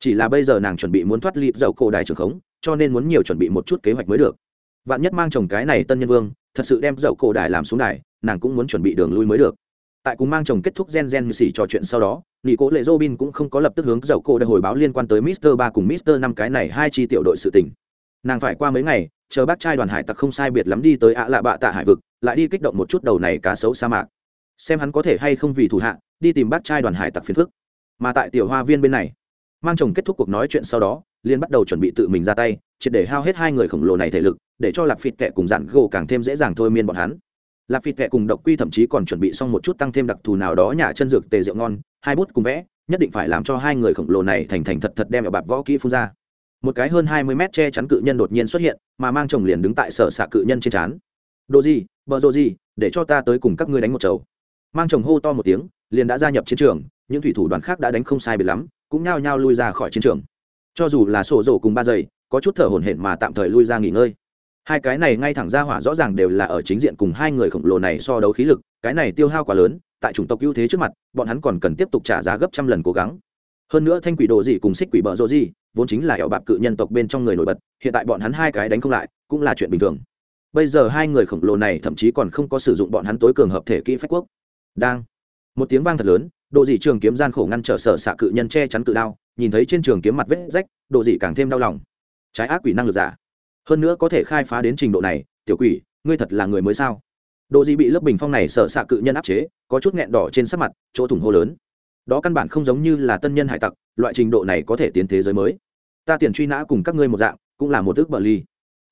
Chỉ là bây giờ nàng chuẩn bị muốn thoát lịp dầu cổ đài trường khống, cho nên muốn nhiều chuẩn bị một chút kế hoạch mới được. Vạn nhất mang chồng cái này tân nhân vương thật sự đem dậu cổ đài làm xuống đài, nàng cũng muốn chuẩn bị đường lui mới được. Tại cùng mang chồng kết thúc gen gen như xỉ trò chuyện sau đó nghị cố lệ robin cũng không có lập tức hướng dậu cổ đài hồi báo liên quan tới mister ba cùng mister năm cái này hai chi tiểu đội sự tình. Nàng phải qua mấy ngày, chờ bác trai đoàn hải tặc không sai biệt lắm đi tới ạ lạ bạ tạ hải vực, lại đi kích động một chút đầu này cá sấu sa mạc. Xem hắn có thể hay không vì thủ hạ, đi tìm bác trai đoàn hải tặc phiền phức. Mà tại tiểu hoa viên bên này, mang chồng kết thúc cuộc nói chuyện sau đó liên bắt đầu chuẩn bị tự mình ra tay, triệt để hao hết hai người khổng lồ này thể lực, để cho lạp phịt tệ cùng dạn gỗ càng thêm dễ dàng thôi miên bọn hắn. Lạp phịt tệ cùng độc quy thậm chí còn chuẩn bị xong một chút tăng thêm đặc thù nào đó nhà chân dược tề rượu ngon, hai bút cùng vẽ, nhất định phải làm cho hai người khổng lồ này thành thành thật thật đem ở bạp võ kỹ phun ra. Một cái hơn hai mươi mét che chắn cự nhân đột nhiên xuất hiện, mà mang chồng liền đứng tại sở xạ cự nhân trên trán. Đồ gì vợ đồ gì, để cho ta tới cùng các ngươi đánh một chầu. Mang chồng hô to một tiếng, liền đã gia nhập chiến trường, những thủy thủ đoàn khác đã đánh không sai biệt lắm, cũng nhao nhao lui ra khỏi chiến trường cho dù là sổ rổ cùng ba giây có chút thở hổn hển mà tạm thời lui ra nghỉ ngơi. Hai cái này ngay thẳng ra hỏa rõ ràng đều là ở chính diện cùng hai người khổng lồ này so đấu khí lực, cái này tiêu hao quá lớn, tại chủng tộc ưu thế trước mặt, bọn hắn còn cần tiếp tục trả giá gấp trăm lần cố gắng. Hơn nữa thanh quỷ đồ gì cùng xích quỷ bợ rộ gì, vốn chính là ẻo bạc cự nhân tộc bên trong người nổi bật, hiện tại bọn hắn hai cái đánh không lại, cũng là chuyện bình thường. Bây giờ hai người khổng lồ này thậm chí còn không có sử dụng bọn hắn tối cường hợp thể kỹ phách quốc. Đang. Một tiếng vang thật lớn độ dị trường kiếm gian khổ ngăn trở sở xạ cự nhân che chắn cự đao nhìn thấy trên trường kiếm mặt vết rách độ dị càng thêm đau lòng. Trái ác quỷ năng lực giả. Hơn nữa có thể khai phá đến trình độ này, tiểu quỷ, ngươi thật là người mới sao? Độ dị bị lớp bình phong này sợ xạ cự nhân áp chế, có chút nghẹn đỏ trên sắc mặt, chỗ thủng hô lớn. Đó căn bản không giống như là tân nhân hải tặc, loại trình độ này có thể tiến thế giới mới. Ta tiền truy nã cùng các ngươi một dạng, cũng là một ước bờ ly.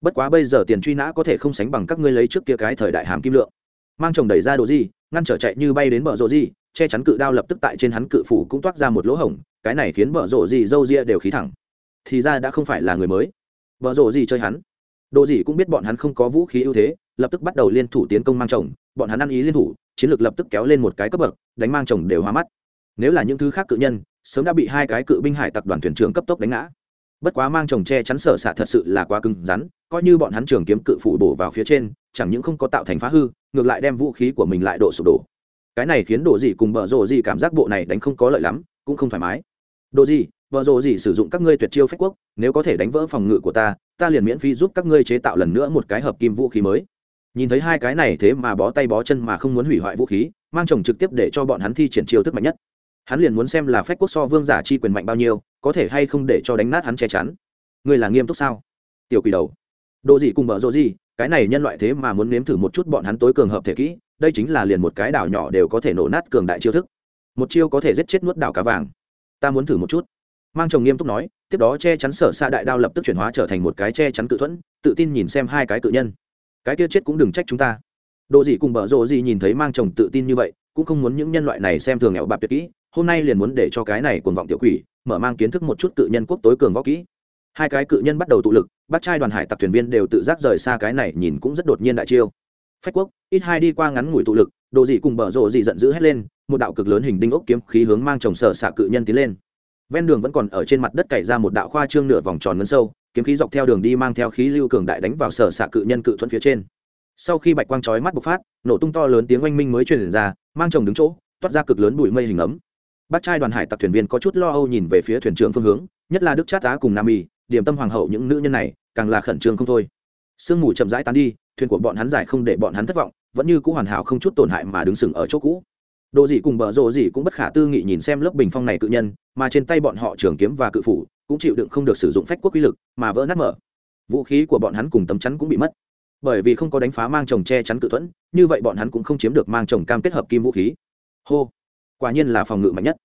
Bất quá bây giờ tiền truy nã có thể không sánh bằng các ngươi lấy trước kia cái thời đại hàm kim lượng. Mang chồng đẩy ra đồ di ngăn trở chạy như bay đến bờ rộ di che chắn cự đao lập tức tại trên hắn cự phủ cũng toát ra một lỗ hổng cái này khiến bờ rộ gì dâu ria đều khí thẳng. Thì ra đã không phải là người mới. Bờ rộ gì chơi hắn. Đồ gì cũng biết bọn hắn không có vũ khí ưu thế, lập tức bắt đầu liên thủ tiến công mang chồng. Bọn hắn ăn ý liên thủ, chiến lược lập tức kéo lên một cái cấp bậc, đánh mang chồng đều hoa mắt. Nếu là những thứ khác cự nhân, sớm đã bị hai cái cự binh hải tặc đoàn thuyền trưởng cấp tốc đánh ngã. Bất quá mang chồng che chắn sở xạ thật sự là quá cứng rắn, coi như bọn hắn trường kiếm cự phủ bổ vào phía trên, chẳng những không có tạo thành phá hư, ngược lại đem vũ khí của mình lại độ sụp đổ. Cái này khiến đồ gì cùng bờ rộ gì cảm giác bộ này đánh không có lợi lắm, cũng không thoải mái đồ gì? Vợ rộ gì sử dụng các ngươi tuyệt chiêu phách quốc, nếu có thể đánh vỡ phòng ngự của ta ta liền miễn phí giúp các ngươi chế tạo lần nữa một cái hợp kim vũ khí mới. Nhìn thấy hai cái này thế mà bó tay bó chân mà không muốn hủy hoại vũ khí, mang chồng trực tiếp để cho bọn hắn thi triển chiêu thức mạnh nhất. Hắn liền muốn xem là phách quốc so vương giả chi quyền mạnh bao nhiêu, có thể hay không để cho đánh nát hắn che chắn. Ngươi là nghiêm túc sao? Tiểu quỷ đầu. Đồ gì cùng bở rộ gì, cái này nhân loại thế mà muốn nếm thử một chút bọn hắn tối cường hợp thể kỹ, đây chính là liền một cái đảo nhỏ đều có thể nổ nát cường đại chiêu thức. Một chiêu có thể giết chết nuốt đảo cá vàng ta muốn thử một chút. Mang chồng nghiêm túc nói, tiếp đó che chắn sở xa đại đao lập tức chuyển hóa trở thành một cái che chắn cự thuẫn, tự tin nhìn xem hai cái cự nhân. Cái kia chết cũng đừng trách chúng ta. Độ gì cùng bở rộ gì nhìn thấy mang chồng tự tin như vậy, cũng không muốn những nhân loại này xem thường nghèo bạp tuyệt kỹ, hôm nay liền muốn để cho cái này cuồng vọng tiểu quỷ, mở mang kiến thức một chút cự nhân quốc tối cường võ kỹ. Hai cái cự nhân bắt đầu tụ lực bắt trai đoàn hải tặc thuyền viên đều tự giác rời xa cái này nhìn cũng rất đột nhiên đại chiêu. Phách quốc, ít hai đi qua ngắn ngủi tụ lực, đồ dị cùng bở rộ dị giận dữ hét lên một đạo cực lớn hình đinh ốc kiếm khí hướng mang chồng sở xạ cự nhân tiến lên. Ven đường vẫn còn ở trên mặt đất cày ra một đạo khoa trương nửa vòng tròn ngân sâu, kiếm khí dọc theo đường đi mang theo khí lưu cường đại đánh vào sở xạ cự nhân cự thuận phía trên. Sau khi bạch quang chói mắt bộc phát, nổ tung to lớn tiếng oanh minh mới truyền ra, mang chồng đứng chỗ, toát ra cực lớn bụi mây hình ấm. Bác trai đoàn hải tặc thuyền viên có chút lo âu nhìn về phía thuyền trưởng phương hướng, nhất là đức chát á cùng nam y điểm tâm hoàng hậu những nữ nhân này, càng là khẩn trương không thôi. Sương mù chậm rãi tán đi, thuyền của bọn hắn giải không để bọn hắn thất vọng, vẫn như cũ hoàn hảo không chút tổn hại mà đứng sừng ở chỗ cũ đồ dị cùng bờ rộ dị cũng bất khả tư nghị nhìn xem lớp bình phong này cự nhân, mà trên tay bọn họ trường kiếm và cự phủ cũng chịu đựng không được sử dụng phách quốc quy lực, mà vỡ nát mở. Vũ khí của bọn hắn cùng tấm chắn cũng bị mất. Bởi vì không có đánh phá mang chồng che chắn cự thuẫn, như vậy bọn hắn cũng không chiếm được mang chồng cam kết hợp kim vũ khí. Hô! Quả nhiên là phòng ngự mạnh nhất.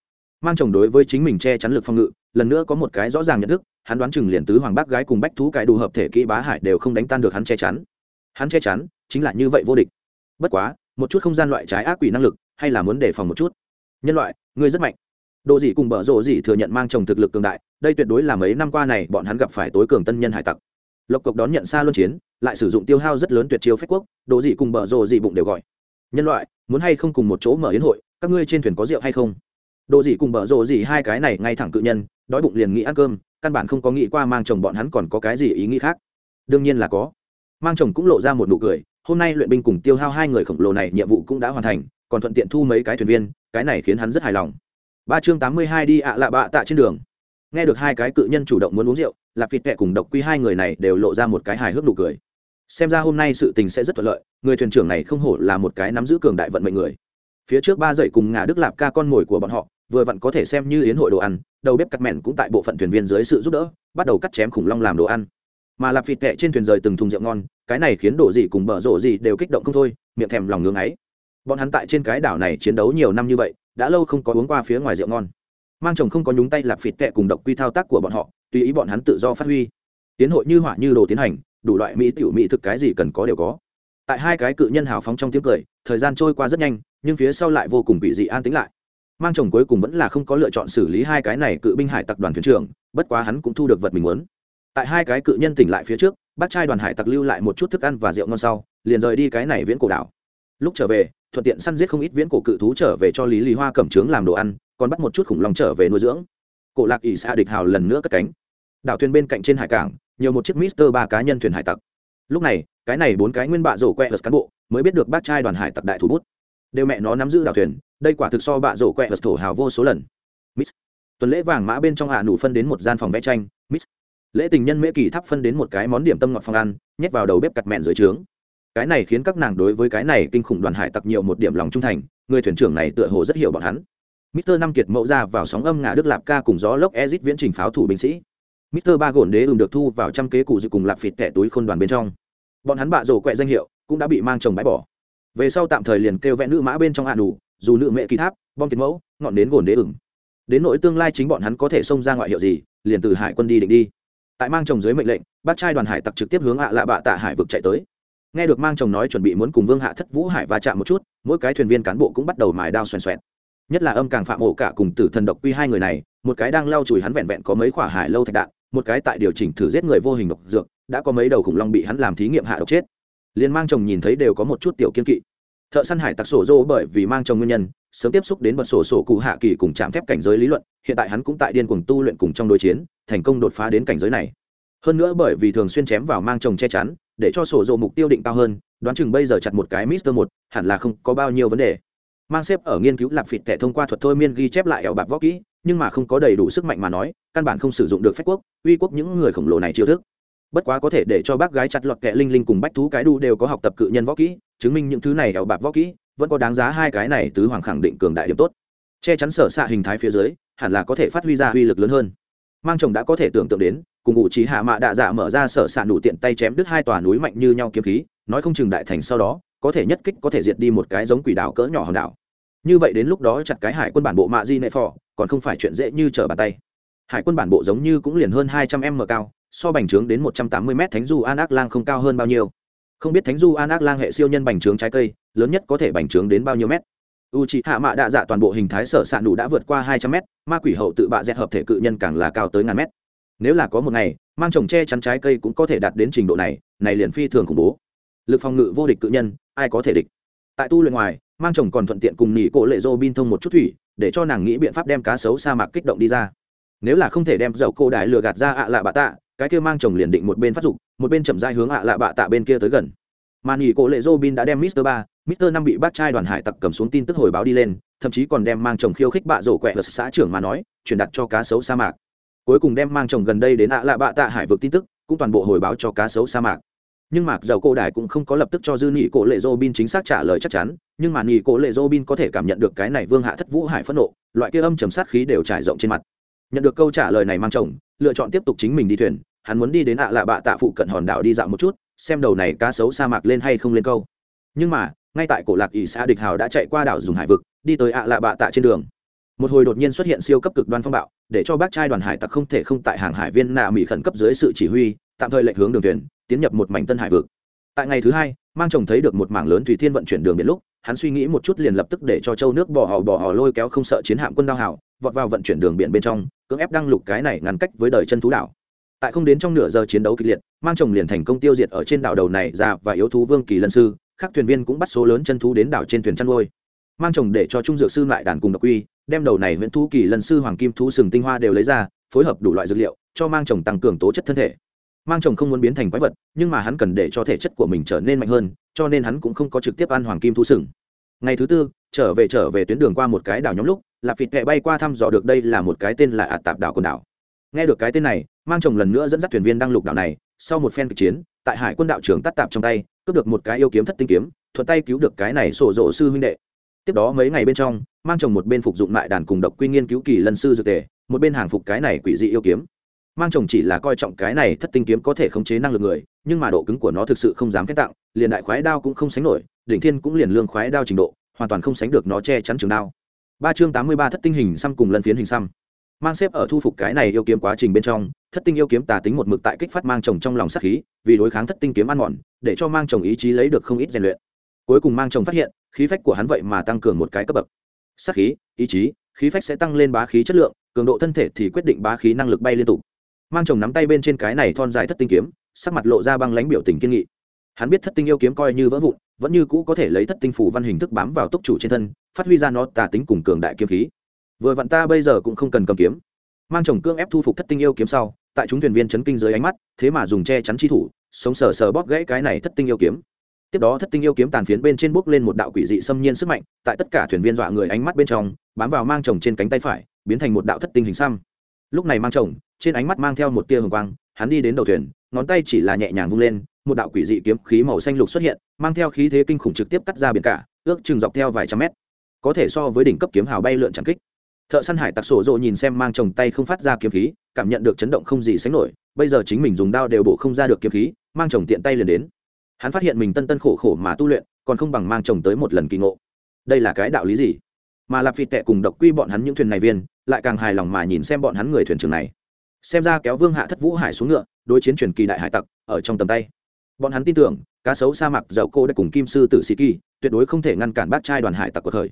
Mang chồng đối với chính mình che chắn lực phòng ngự, lần nữa có một cái rõ ràng nhận thức, hắn đoán chừng liền tứ hoàng bác gái cùng bách thú cái đủ hợp thể kỹ bá hải đều không đánh tan được hắn che chắn. Hắn che chắn, chính là như vậy vô địch. Bất quá, một chút không gian loại trái ác quỷ năng lực hay là muốn đề phòng một chút? Nhân loại, ngươi rất mạnh. Độ dị cùng bở rộ dị thừa nhận mang chồng thực lực cường đại, đây tuyệt đối là mấy năm qua này bọn hắn gặp phải tối cường tân nhân hải tặc. Lộc cộc đón nhận xa luân chiến, lại sử dụng tiêu hao rất lớn tuyệt chiêu phách quốc độ dị cùng bở rộ dị bụng đều gọi. Nhân loại, muốn hay không cùng một chỗ mở yến hội, các ngươi trên thuyền có rượu hay không? Độ dị cùng bở rộ dị hai cái này ngay thẳng cự nhân, đói bụng liền nghĩ ăn cơm, căn bản không có nghĩ qua mang chồng bọn hắn còn có cái gì ý nghĩ khác. Đương nhiên là có. Mang chồng cũng lộ ra một nụ cười, hôm nay luyện binh cùng tiêu hao hai người khổng lồ này nhiệm vụ cũng đã hoàn thành còn thuận tiện thu mấy cái thuyền viên, cái này khiến hắn rất hài lòng. Ba chương tám mươi hai đi ạ lạ bạ tạ trên đường. Nghe được hai cái cự nhân chủ động muốn uống rượu, lạp vịt vẹ cùng độc quy hai người này đều lộ ra một cái hài hước nụ cười. Xem ra hôm nay sự tình sẽ rất thuận lợi, người thuyền trưởng này không hổ là một cái nắm giữ cường đại vận mệnh người. Phía trước ba dậy cùng ngà đức lạp ca con mồi của bọn họ, vừa vặn có thể xem như yến hội đồ ăn, đầu bếp cắt mẹn cũng tại bộ phận thuyền viên dưới sự giúp đỡ, bắt đầu cắt chém khủng long làm đồ ăn. Mà lạp vịt tệ trên thuyền rời từng thùng rượu ngon, cái này khiến đồ gì cùng bở rộ gì đều kích động không thôi, miệng thèm lòng ngưng ấy bọn hắn tại trên cái đảo này chiến đấu nhiều năm như vậy, đã lâu không có uống qua phía ngoài rượu ngon. Mang chồng không có nhúng tay lạp phịt tệ cùng độc quy thao tác của bọn họ, tùy ý bọn hắn tự do phát huy. Tiến hội như hỏa như đồ tiến hành, đủ loại mỹ tiểu mỹ thực cái gì cần có đều có. Tại hai cái cự nhân hào phóng trong tiếng cười, thời gian trôi qua rất nhanh, nhưng phía sau lại vô cùng bị dị an tĩnh lại. Mang chồng cuối cùng vẫn là không có lựa chọn xử lý hai cái này cự binh hải tặc đoàn thuyền trưởng, bất quá hắn cũng thu được vật mình muốn. Tại hai cái cự nhân tỉnh lại phía trước, bác trai đoàn hải tặc lưu lại một chút thức ăn và rượu ngon sau, liền rời đi cái này viễn cổ đảo. Lúc trở về thuận tiện săn giết không ít viễn cổ cự thú trở về cho lý lý hoa cẩm trướng làm đồ ăn, còn bắt một chút khủng long trở về nuôi dưỡng. Cổ lạc ỷ xa địch hào lần nữa cất cánh. Đảo thuyền bên cạnh trên hải cảng, nhiều một chiếc mister ba cá nhân thuyền hải tặc. Lúc này, cái này bốn cái nguyên bạ rổ quẹ vật cán bộ mới biết được bác trai đoàn hải tặc đại thủ bút. Đều mẹ nó nắm giữ đảo thuyền, đây quả thực so bạ rổ quẹ vật thổ hào vô số lần. Miss. Tuần lễ vàng mã bên trong hạ nủ phân đến một gian phòng vẽ tranh. Miss. Lễ tình nhân mễ kỳ thắp phân đến một cái món điểm tâm ngọt phòng ăn, nhét vào đầu bếp cặt mẹn dưới trướng cái này khiến các nàng đối với cái này kinh khủng đoàn hải tặc nhiều một điểm lòng trung thành người thuyền trưởng này tựa hồ rất hiểu bọn hắn Mister năm kiệt mẫu ra vào sóng âm ngã Đức Lạp ca cùng gió lốc Ezit viễn trình pháo thủ binh sĩ. Mister ba gồn đế ừm được thu vào trăm kế cụ dự cùng lạp phịt tẻ túi khôn đoàn bên trong. Bọn hắn bạ rổ quẹ danh hiệu cũng đã bị mang chồng bãi bỏ. Về sau tạm thời liền kêu vẽ nữ mã bên trong hạ đủ, dù nữ mẹ kỳ tháp, bom kiệt mẫu, ngọn đến gồn đế ửng. Đến nỗi tương lai chính bọn hắn có thể xông ra ngoại hiệu gì, liền từ hải quân đi định đi. Tại mang chồng dưới mệnh lệnh, bác trai đoàn hải tặc trực tiếp hướng ạ lạ bạ tạ hải vực chạy tới. Nghe được mang chồng nói chuẩn bị muốn cùng Vương Hạ Thất Vũ Hải va chạm một chút, mỗi cái thuyền viên cán bộ cũng bắt đầu mài đao xoèn xoẹt. Nhất là âm càng phạm ổ cả cùng tử thần độc quy hai người này một cái đang lau chùi hắn vẹn vẹn có mấy quả hải lâu thạch đạn một cái tại điều chỉnh thử giết người vô hình độc dược đã có mấy đầu khủng long bị hắn làm thí nghiệm hạ độc chết. Liền mang chồng nhìn thấy đều có một chút tiểu kiên kỵ. Thợ săn hải tặc sổ dô bởi vì mang chồng nguyên nhân sớm tiếp xúc đến bật sổ sổ cụ hạ kỳ cùng chạm thép cảnh giới lý luận hiện tại hắn cũng tại điên cuồng tu luyện cùng trong đối chiến thành công đột phá đến cảnh giới này hơn nữa bởi vì thường xuyên chém vào mang chồng che chắn, để cho sổ dô mục tiêu định cao hơn, đoán chừng bây giờ chặt một cái mister một, hẳn là không có bao nhiêu vấn đề. Mang xếp ở nghiên cứu lạp phịt tệ thông qua thuật thôi miên ghi chép lại ẻo bạc võ kỹ, nhưng mà không có đầy đủ sức mạnh mà nói, căn bản không sử dụng được phép quốc, uy quốc những người khổng lồ này chiêu thức. Bất quá có thể để cho bác gái chặt lọt kẹ linh linh cùng bách thú cái đu đều có học tập cự nhân võ kỹ, chứng minh những thứ này ẻo bạc võ kỹ, vẫn có đáng giá hai cái này tứ hoàng khẳng định cường đại điểm tốt. Che chắn sở xạ hình thái phía dưới, hẳn là có thể phát huy ra uy lực lớn hơn. Mang chồng đã có thể tưởng tượng đến cùng ngụ trí hạ mạ đạ dạ mở ra sở xạ đủ tiện tay chém đứt hai tòa núi mạnh như nhau kiếm khí, nói không chừng đại thành sau đó, có thể nhất kích có thể diệt đi một cái giống quỷ đảo cỡ nhỏ hòn đảo. Như vậy đến lúc đó chặt cái hải quân bản bộ mạ di nệ phò, còn không phải chuyện dễ như trở bàn tay. Hải quân bản bộ giống như cũng liền hơn hai trăm m cao, so bành trướng đến một trăm tám mươi m thánh du an ác lang không cao hơn bao nhiêu. Không biết thánh du an ác lang hệ siêu nhân bành trướng trái cây, lớn nhất có thể bành trướng đến bao nhiêu mét? U c hạ mạ đạ dạ toàn bộ hình thái sở s ạ nụ đã vượt qua hai trăm mét, ma quỷ hậu tự bạ dẹt hợp thể cự nhân càng là cao tới ngàn mét nếu là có một ngày, mang trồng che chắn trái cây cũng có thể đạt đến trình độ này này liền phi thường khủng bố. Lực phòng ngự vô địch cự nhân, ai có thể địch? Tại tu luyện ngoài, mang chồng còn thuận tiện cùng nghỉ cổ lệ dô bin thông một chút thủy, để cho nàng nghĩ biện pháp đem cá sấu sa mạc kích động đi ra. Nếu là không thể đem dầu cô đại lừa gạt ra ạ lạ bạ tạ, cái kia mang chồng liền định một bên phát dục, một bên chậm dai hướng ạ lạ bạ tạ bên kia tới gần. Mà nghỉ cổ lệ dô bin đã đem mister ba, mister năm bị bác trai đoàn hải tặc cầm xuống tin tức hồi báo đi lên, thậm chí còn đem mang chồng khiêu khích bạ rổ quẹ ở xã trưởng mà nói, truyền đặt cho cá sấu sa mạc cuối cùng đem mang chồng gần đây đến ạ lạ bạ tạ hải vực tin tức, cũng toàn bộ hồi báo cho cá sấu sa mạc. Nhưng mạc dầu cổ đài cũng không có lập tức cho dư nghị cổ lệ dô bin chính xác trả lời chắc chắn, nhưng mà nghị cổ lệ dô bin có thể cảm nhận được cái này vương hạ thất vũ hải phẫn nộ, loại kia âm trầm sát khí đều trải rộng trên mặt. Nhận được câu trả lời này mang chồng, lựa chọn tiếp tục chính mình đi thuyền, hắn muốn đi đến ạ lạ bạ tạ phụ cận hòn đảo đi dạo một chút, xem đầu này cá sấu sa mạc lên hay không lên câu. Nhưng mà, ngay tại cổ lạc ỷ xã địch hào đã chạy qua đảo dùng hải vực, đi tới ạ lạ bạ tạ trên đường một hồi đột nhiên xuất hiện siêu cấp cực đoan phong bạo, để cho bác trai đoàn hải tặc không thể không tại hàng hải viên nạ mỹ khẩn cấp dưới sự chỉ huy, tạm thời lệnh hướng đường thuyền, tiến nhập một mảnh tân hải vực. Tại ngày thứ hai, mang chồng thấy được một mảng lớn thủy thiên vận chuyển đường biển lúc, hắn suy nghĩ một chút liền lập tức để cho châu nước bỏ họ bỏ họ lôi kéo không sợ chiến hạm quân đao hảo vọt vào vận chuyển đường biển bên trong, cưỡng ép đăng lục cái này ngăn cách với đời chân thú đảo. Tại không đến trong nửa giờ chiến đấu kịch liệt, mang chồng liền thành công tiêu diệt ở trên đảo đầu này ra và yếu thú vương kỳ lân sư các thuyền viên cũng bắt số lớn chân thú đến đảo trên thuyền chăn nuôi mang chồng để cho trung dược sư lại đàn cùng độc quy, đem đầu này nguyễn thu kỳ lần sư hoàng kim thú sừng tinh hoa đều lấy ra, phối hợp đủ loại dược liệu, cho mang chồng tăng cường tố chất thân thể. Mang chồng không muốn biến thành quái vật, nhưng mà hắn cần để cho thể chất của mình trở nên mạnh hơn, cho nên hắn cũng không có trực tiếp ăn hoàng kim thú sừng. Ngày thứ tư, trở về trở về tuyến đường qua một cái đảo nhóm lúc lạp vịt kẹ bay qua thăm dò được đây là một cái tên là ạt tạp đảo quần đảo. Nghe được cái tên này, mang chồng lần nữa dẫn dắt thuyền viên đăng lục đảo này, sau một phen kịch chiến, tại hải quân đạo trưởng tắt tạp trong tay, cướp được một cái yêu kiếm thất tinh kiếm, thuận tay cứu được cái này sổ rộ sư huynh đệ tiếp đó mấy ngày bên trong, mang chồng một bên phục dụng lại đàn cùng độc quy nghiên cứu kỳ lân sư dược tề, một bên hàng phục cái này quỷ dị yêu kiếm. Mang chồng chỉ là coi trọng cái này thất tinh kiếm có thể khống chế năng lực người, nhưng mà độ cứng của nó thực sự không dám khen tặng, liền đại khoái đao cũng không sánh nổi, đỉnh thiên cũng liền lương khoái đao trình độ, hoàn toàn không sánh được nó che chắn trường đao. Ba chương tám mươi ba thất tinh hình xăm cùng lân phiến hình xăm. Mang xếp ở thu phục cái này yêu kiếm quá trình bên trong, thất tinh yêu kiếm tà tính một mực tại kích phát mang chồng trong lòng sát khí, vì đối kháng thất tinh kiếm ăn mòn, để cho mang chồng ý chí lấy được không ít rèn luyện cuối cùng mang chồng phát hiện, khí phách của hắn vậy mà tăng cường một cái cấp bậc. Sắc khí, ý chí, khí phách sẽ tăng lên bá khí chất lượng, cường độ thân thể thì quyết định bá khí năng lực bay liên tục. Mang chồng nắm tay bên trên cái này thon dài thất tinh kiếm, sắc mặt lộ ra băng lãnh biểu tình kiên nghị. Hắn biết thất tinh yêu kiếm coi như vỡ vụn, vẫn như cũ có thể lấy thất tinh phủ văn hình thức bám vào túc chủ trên thân, phát huy ra nó tà tính cùng cường đại kiếm khí. Vừa vặn ta bây giờ cũng không cần cầm kiếm. Mang chồng cương ép thu phục thất tinh yêu kiếm sau, tại chúng thuyền viên chấn kinh dưới ánh mắt, thế mà dùng che chắn chi thủ, sống sờ sờ bóp gãy cái này thất tinh yêu kiếm tiếp đó thất tinh yêu kiếm tàn phiến bên trên bốc lên một đạo quỷ dị xâm nhiên sức mạnh, tại tất cả thuyền viên dọa người ánh mắt bên trong, bám vào mang chồng trên cánh tay phải, biến thành một đạo thất tinh hình xăm. Lúc này mang chồng, trên ánh mắt mang theo một tia hồng quang, hắn đi đến đầu thuyền, ngón tay chỉ là nhẹ nhàng vung lên, một đạo quỷ dị kiếm khí màu xanh lục xuất hiện, mang theo khí thế kinh khủng trực tiếp cắt ra biển cả, ước chừng dọc theo vài trăm mét. Có thể so với đỉnh cấp kiếm hào bay lượn chẳng kích. Thợ săn hải tặc sổ rộ nhìn xem mang chồng tay không phát ra kiếm khí, cảm nhận được chấn động không gì sánh nổi, bây giờ chính mình dùng đao đều bổ không ra được kiếm khí, mang chồng tiện tay liền đến hắn phát hiện mình tân tân khổ khổ mà tu luyện, còn không bằng mang chồng tới một lần kỳ ngộ. Đây là cái đạo lý gì? Mà lạp phịt tệ cùng độc quy bọn hắn những thuyền này viên, lại càng hài lòng mà nhìn xem bọn hắn người thuyền trưởng này. Xem ra kéo vương hạ thất vũ hải xuống ngựa, đối chiến truyền kỳ đại hải tặc, ở trong tầm tay. Bọn hắn tin tưởng, cá sấu sa mạc dậu cô đã cùng kim sư tử sĩ kỳ, tuyệt đối không thể ngăn cản bác trai đoàn hải tặc của thời.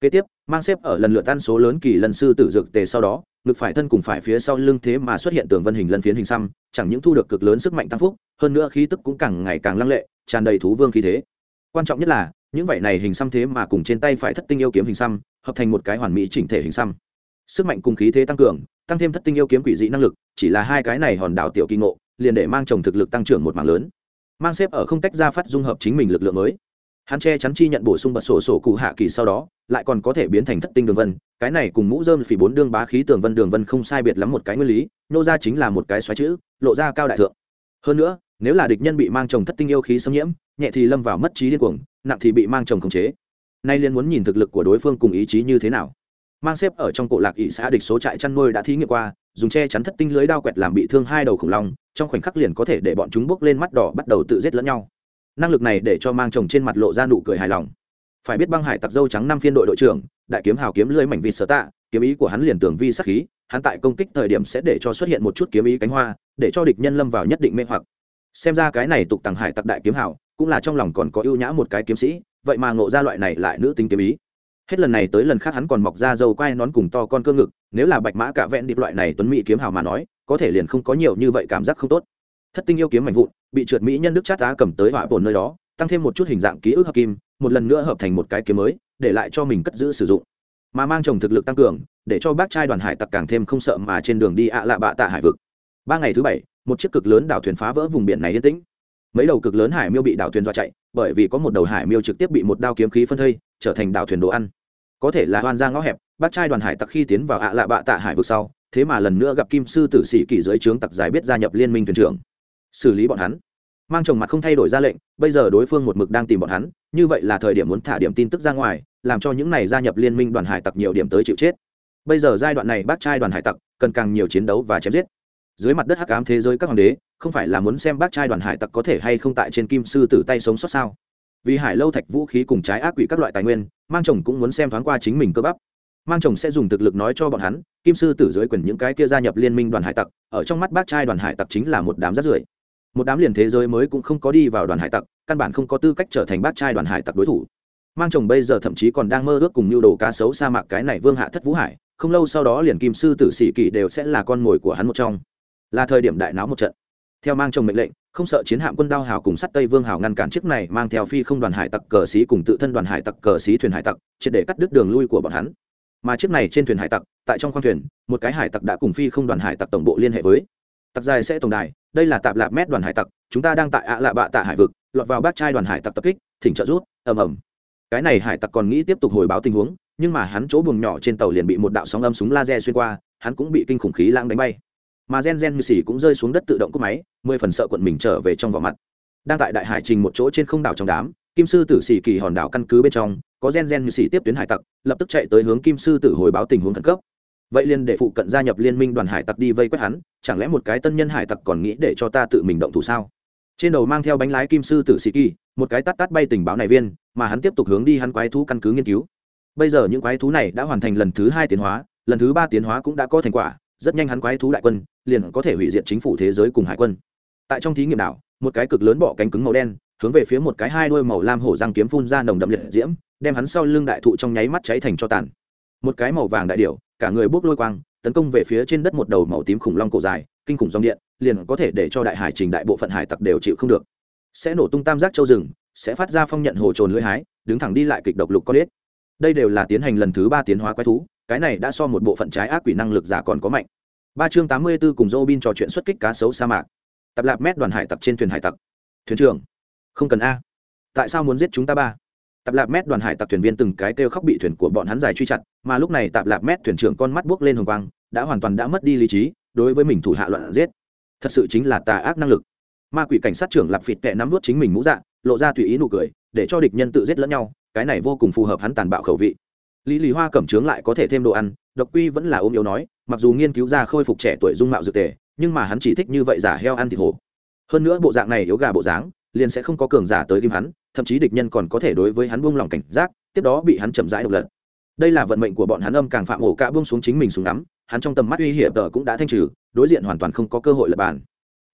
Kế tiếp, mang xếp ở lần lượt tan số lớn kỳ lần sư tử dược tề sau đó ngực phải thân cùng phải phía sau lưng thế mà xuất hiện tường vân hình lân phiến hình xăm, chẳng những thu được cực lớn sức mạnh tăng phúc, hơn nữa khí tức cũng càng ngày càng lăng lệ, tràn đầy thú vương khí thế. Quan trọng nhất là, những vậy này hình xăm thế mà cùng trên tay phải thất tinh yêu kiếm hình xăm, hợp thành một cái hoàn mỹ chỉnh thể hình xăm. Sức mạnh cùng khí thế tăng cường, tăng thêm thất tinh yêu kiếm quỷ dị năng lực, chỉ là hai cái này hòn đảo tiểu kỳ ngộ, liền để mang chồng thực lực tăng trưởng một mảng lớn. Mang xếp ở không tách ra phát dung hợp chính mình lực lượng mới. Hắn che chắn chi nhận bổ sung bật sổ sổ cụ hạ kỳ sau đó lại còn có thể biến thành thất tinh đường vân, cái này cùng mũ dơm phỉ bốn đương bá khí tường vân đường vân không sai biệt lắm một cái nguyên lý, nô ra chính là một cái xoáy chữ, lộ ra cao đại thượng. Hơn nữa, nếu là địch nhân bị mang chồng thất tinh yêu khí xâm nhiễm, nhẹ thì lâm vào mất trí điên cuồng, nặng thì bị mang chồng khống chế. Nay liên muốn nhìn thực lực của đối phương cùng ý chí như thế nào. Mang xếp ở trong cổ lạc ỵ xã địch số trại chăn nuôi đã thí nghiệm qua, dùng che chắn thất tinh lưới đao quẹt làm bị thương hai đầu khủng long, trong khoảnh khắc liền có thể để bọn chúng bốc lên mắt đỏ bắt đầu tự giết lẫn nhau. Năng lực này để cho mang chồng trên mặt lộ ra nụ cười hài lòng phải biết băng hải tặc dâu trắng năm phiên đội đội trưởng, đại kiếm hào kiếm lưới mảnh vịt sở tạ, kiếm ý của hắn liền tưởng vi sắc khí, hắn tại công kích thời điểm sẽ để cho xuất hiện một chút kiếm ý cánh hoa, để cho địch nhân lâm vào nhất định mê hoặc. Xem ra cái này tục tàng hải tặc đại kiếm hào, cũng là trong lòng còn có ưu nhã một cái kiếm sĩ, vậy mà ngộ ra loại này lại nữ tính kiếm ý. Hết lần này tới lần khác hắn còn mọc ra dâu quai nón cùng to con cơ ngực, nếu là bạch mã cả vẹn điệp loại này tuấn mỹ kiếm hào mà nói, có thể liền không có nhiều như vậy cảm giác không tốt. Thất tinh yêu kiếm mạnh vụn, bị trượt mỹ nhân đức chát á cầm tới hỏa bồn nơi đó tăng thêm một chút hình dạng ký ức hợp kim, một lần nữa hợp thành một cái kiếm mới, để lại cho mình cất giữ sử dụng. Mà mang chồng thực lực tăng cường, để cho bác trai đoàn hải tặc càng thêm không sợ mà trên đường đi ạ lạ bạ tạ hải vực. Ba ngày thứ bảy, một chiếc cực lớn đảo thuyền phá vỡ vùng biển này yên tĩnh. Mấy đầu cực lớn hải miêu bị đảo thuyền dọa chạy, bởi vì có một đầu hải miêu trực tiếp bị một đao kiếm khí phân thây, trở thành đảo thuyền đồ ăn. Có thể là hoan ra ngõ hẹp, bác trai đoàn hải tặc khi tiến vào ạ lạ bạ tạ hải vực sau, thế mà lần nữa gặp kim sư tử sĩ kỳ dưới trướng tặc giải biết gia nhập liên minh thuyền trưởng. Xử lý bọn hắn mang chồng mặt không thay đổi ra lệnh, bây giờ đối phương một mực đang tìm bọn hắn, như vậy là thời điểm muốn thả điểm tin tức ra ngoài, làm cho những này gia nhập liên minh đoàn hải tặc nhiều điểm tới chịu chết. Bây giờ giai đoạn này bác trai đoàn hải tặc cần càng nhiều chiến đấu và chém giết. Dưới mặt đất hắc ám thế giới các hoàng đế, không phải là muốn xem bác trai đoàn hải tặc có thể hay không tại trên kim sư tử tay sống sót sao? Vì hải lâu thạch vũ khí cùng trái ác quỷ các loại tài nguyên, mang chồng cũng muốn xem thoáng qua chính mình cơ bắp. Mang chồng sẽ dùng thực lực nói cho bọn hắn, kim sư tử dưới quyền những cái kia gia nhập liên minh đoàn hải tặc, ở trong mắt bác trai đoàn hải tặc chính là một đám rát rưởi một đám liền thế giới mới cũng không có đi vào đoàn hải tặc, căn bản không có tư cách trở thành bác trai đoàn hải tặc đối thủ. Mang chồng bây giờ thậm chí còn đang mơ ước cùng mưu đồ cá sấu sa mạc cái này vương hạ thất vũ hải, không lâu sau đó liền kim sư tử sĩ kỳ đều sẽ là con mồi của hắn một trong. Là thời điểm đại náo một trận. Theo mang chồng mệnh lệnh, không sợ chiến hạm quân đao hào cùng sắt tây vương hào ngăn cản chiếc này mang theo phi không đoàn hải tặc cờ xí cùng tự thân đoàn hải tặc cờ xí thuyền hải tặc, triệt để cắt đứt đường lui của bọn hắn. Mà chiếc này trên thuyền hải tặc, tại trong khoang thuyền, một cái hải tặc đã cùng phi không đoàn hải tặc tổng bộ liên hệ với. Tặc dài sẽ tổng đài đây là tạp lạp mét đoàn hải tặc, chúng ta đang tại ạ lạ bạ tạ hải vực, lọt vào bát trai đoàn hải tặc tập kích, thỉnh trợ rút ầm ầm. Cái này hải tặc còn nghĩ tiếp tục hồi báo tình huống, nhưng mà hắn chỗ buồng nhỏ trên tàu liền bị một đạo sóng âm súng laser xuyên qua, hắn cũng bị kinh khủng khí lãng đánh bay. Mà gen gen như xỉ cũng rơi xuống đất tự động cúp máy, mười phần sợ quận mình trở về trong vỏ mặt. Đang tại đại hải trình một chỗ trên không đảo trong đám, kim sư tử xỉ kỳ hòn đảo căn cứ bên trong, có gen gen như xỉ tiếp tuyến hải tặc, lập tức chạy tới hướng kim sư tử hồi báo tình huống khẩn cấp vậy liền để phụ cận gia nhập liên minh đoàn hải tặc đi vây quét hắn, chẳng lẽ một cái tân nhân hải tặc còn nghĩ để cho ta tự mình động thủ sao? Trên đầu mang theo bánh lái kim sư tử sĩ kỳ một cái tắt tắt bay tình báo này viên, mà hắn tiếp tục hướng đi hắn quái thú căn cứ nghiên cứu. Bây giờ những quái thú này đã hoàn thành lần thứ hai tiến hóa, lần thứ ba tiến hóa cũng đã có thành quả, rất nhanh hắn quái thú đại quân liền có thể hủy diệt chính phủ thế giới cùng hải quân. Tại trong thí nghiệm đảo, một cái cực lớn bọ cánh cứng màu đen, hướng về phía một cái hai đuôi màu lam hổ răng kiếm phun ra nồng đậm liệt diễm, đem hắn sau lưng đại thụ trong nháy mắt cháy thành cho tàn. Một cái màu vàng đại điểu cả người bốc lôi quang, tấn công về phía trên đất một đầu màu tím khủng long cổ dài, kinh khủng dòng điện, liền có thể để cho đại hải trình đại bộ phận hải tặc đều chịu không được. Sẽ nổ tung tam giác châu rừng, sẽ phát ra phong nhận hồ trồn lưỡi hái, đứng thẳng đi lại kịch độc lục con ếch. Đây đều là tiến hành lần thứ ba tiến hóa quái thú, cái này đã so một bộ phận trái ác quỷ năng lực giả còn có mạnh. Ba chương tám mươi b ố cùng bin trò chuyện xuất kích cá sấu sa mạc. Tập lạp mét đoàn hải tặc trên thuyền hải tặc. Thuyền trưởng, không cần a. Tại sao muốn giết chúng ta ba? Tạp lạp mét đoàn hải tặc thuyền viên từng cái kêu khóc bị thuyền của bọn hắn dài truy chặt, mà lúc này tạp lạp mét thuyền trưởng con mắt buốc lên hồng quang, đã hoàn toàn đã mất đi lý trí, đối với mình thủ hạ loạn giết. Thật sự chính là tà ác năng lực. Ma quỷ cảnh sát trưởng lạp phịt tệ nắm vút chính mình mũ dạ lộ ra tùy ý nụ cười, để cho địch nhân tự giết lẫn nhau, cái này vô cùng phù hợp hắn tàn bạo khẩu vị. Lý lý hoa cẩm trướng lại có thể thêm đồ ăn, độc quy vẫn là ôm yếu nói, mặc dù nghiên cứu ra khôi phục trẻ tuổi dung mạo dược tề, nhưng mà hắn chỉ thích như vậy giả heo ăn thịt hổ. Hơn nữa bộ dạng này yếu gà bộ dáng liền sẽ không có cường giả tới tìm hắn thậm chí địch nhân còn có thể đối với hắn buông lỏng cảnh giác tiếp đó bị hắn chậm rãi độc lật. Đây là vận mệnh của bọn hắn âm càng phạm ổ cả buông xuống chính mình xuống nắm, hắn trong tầm mắt uy hiểm tờ cũng đã thanh trừ đối diện hoàn toàn không có cơ hội lập bàn.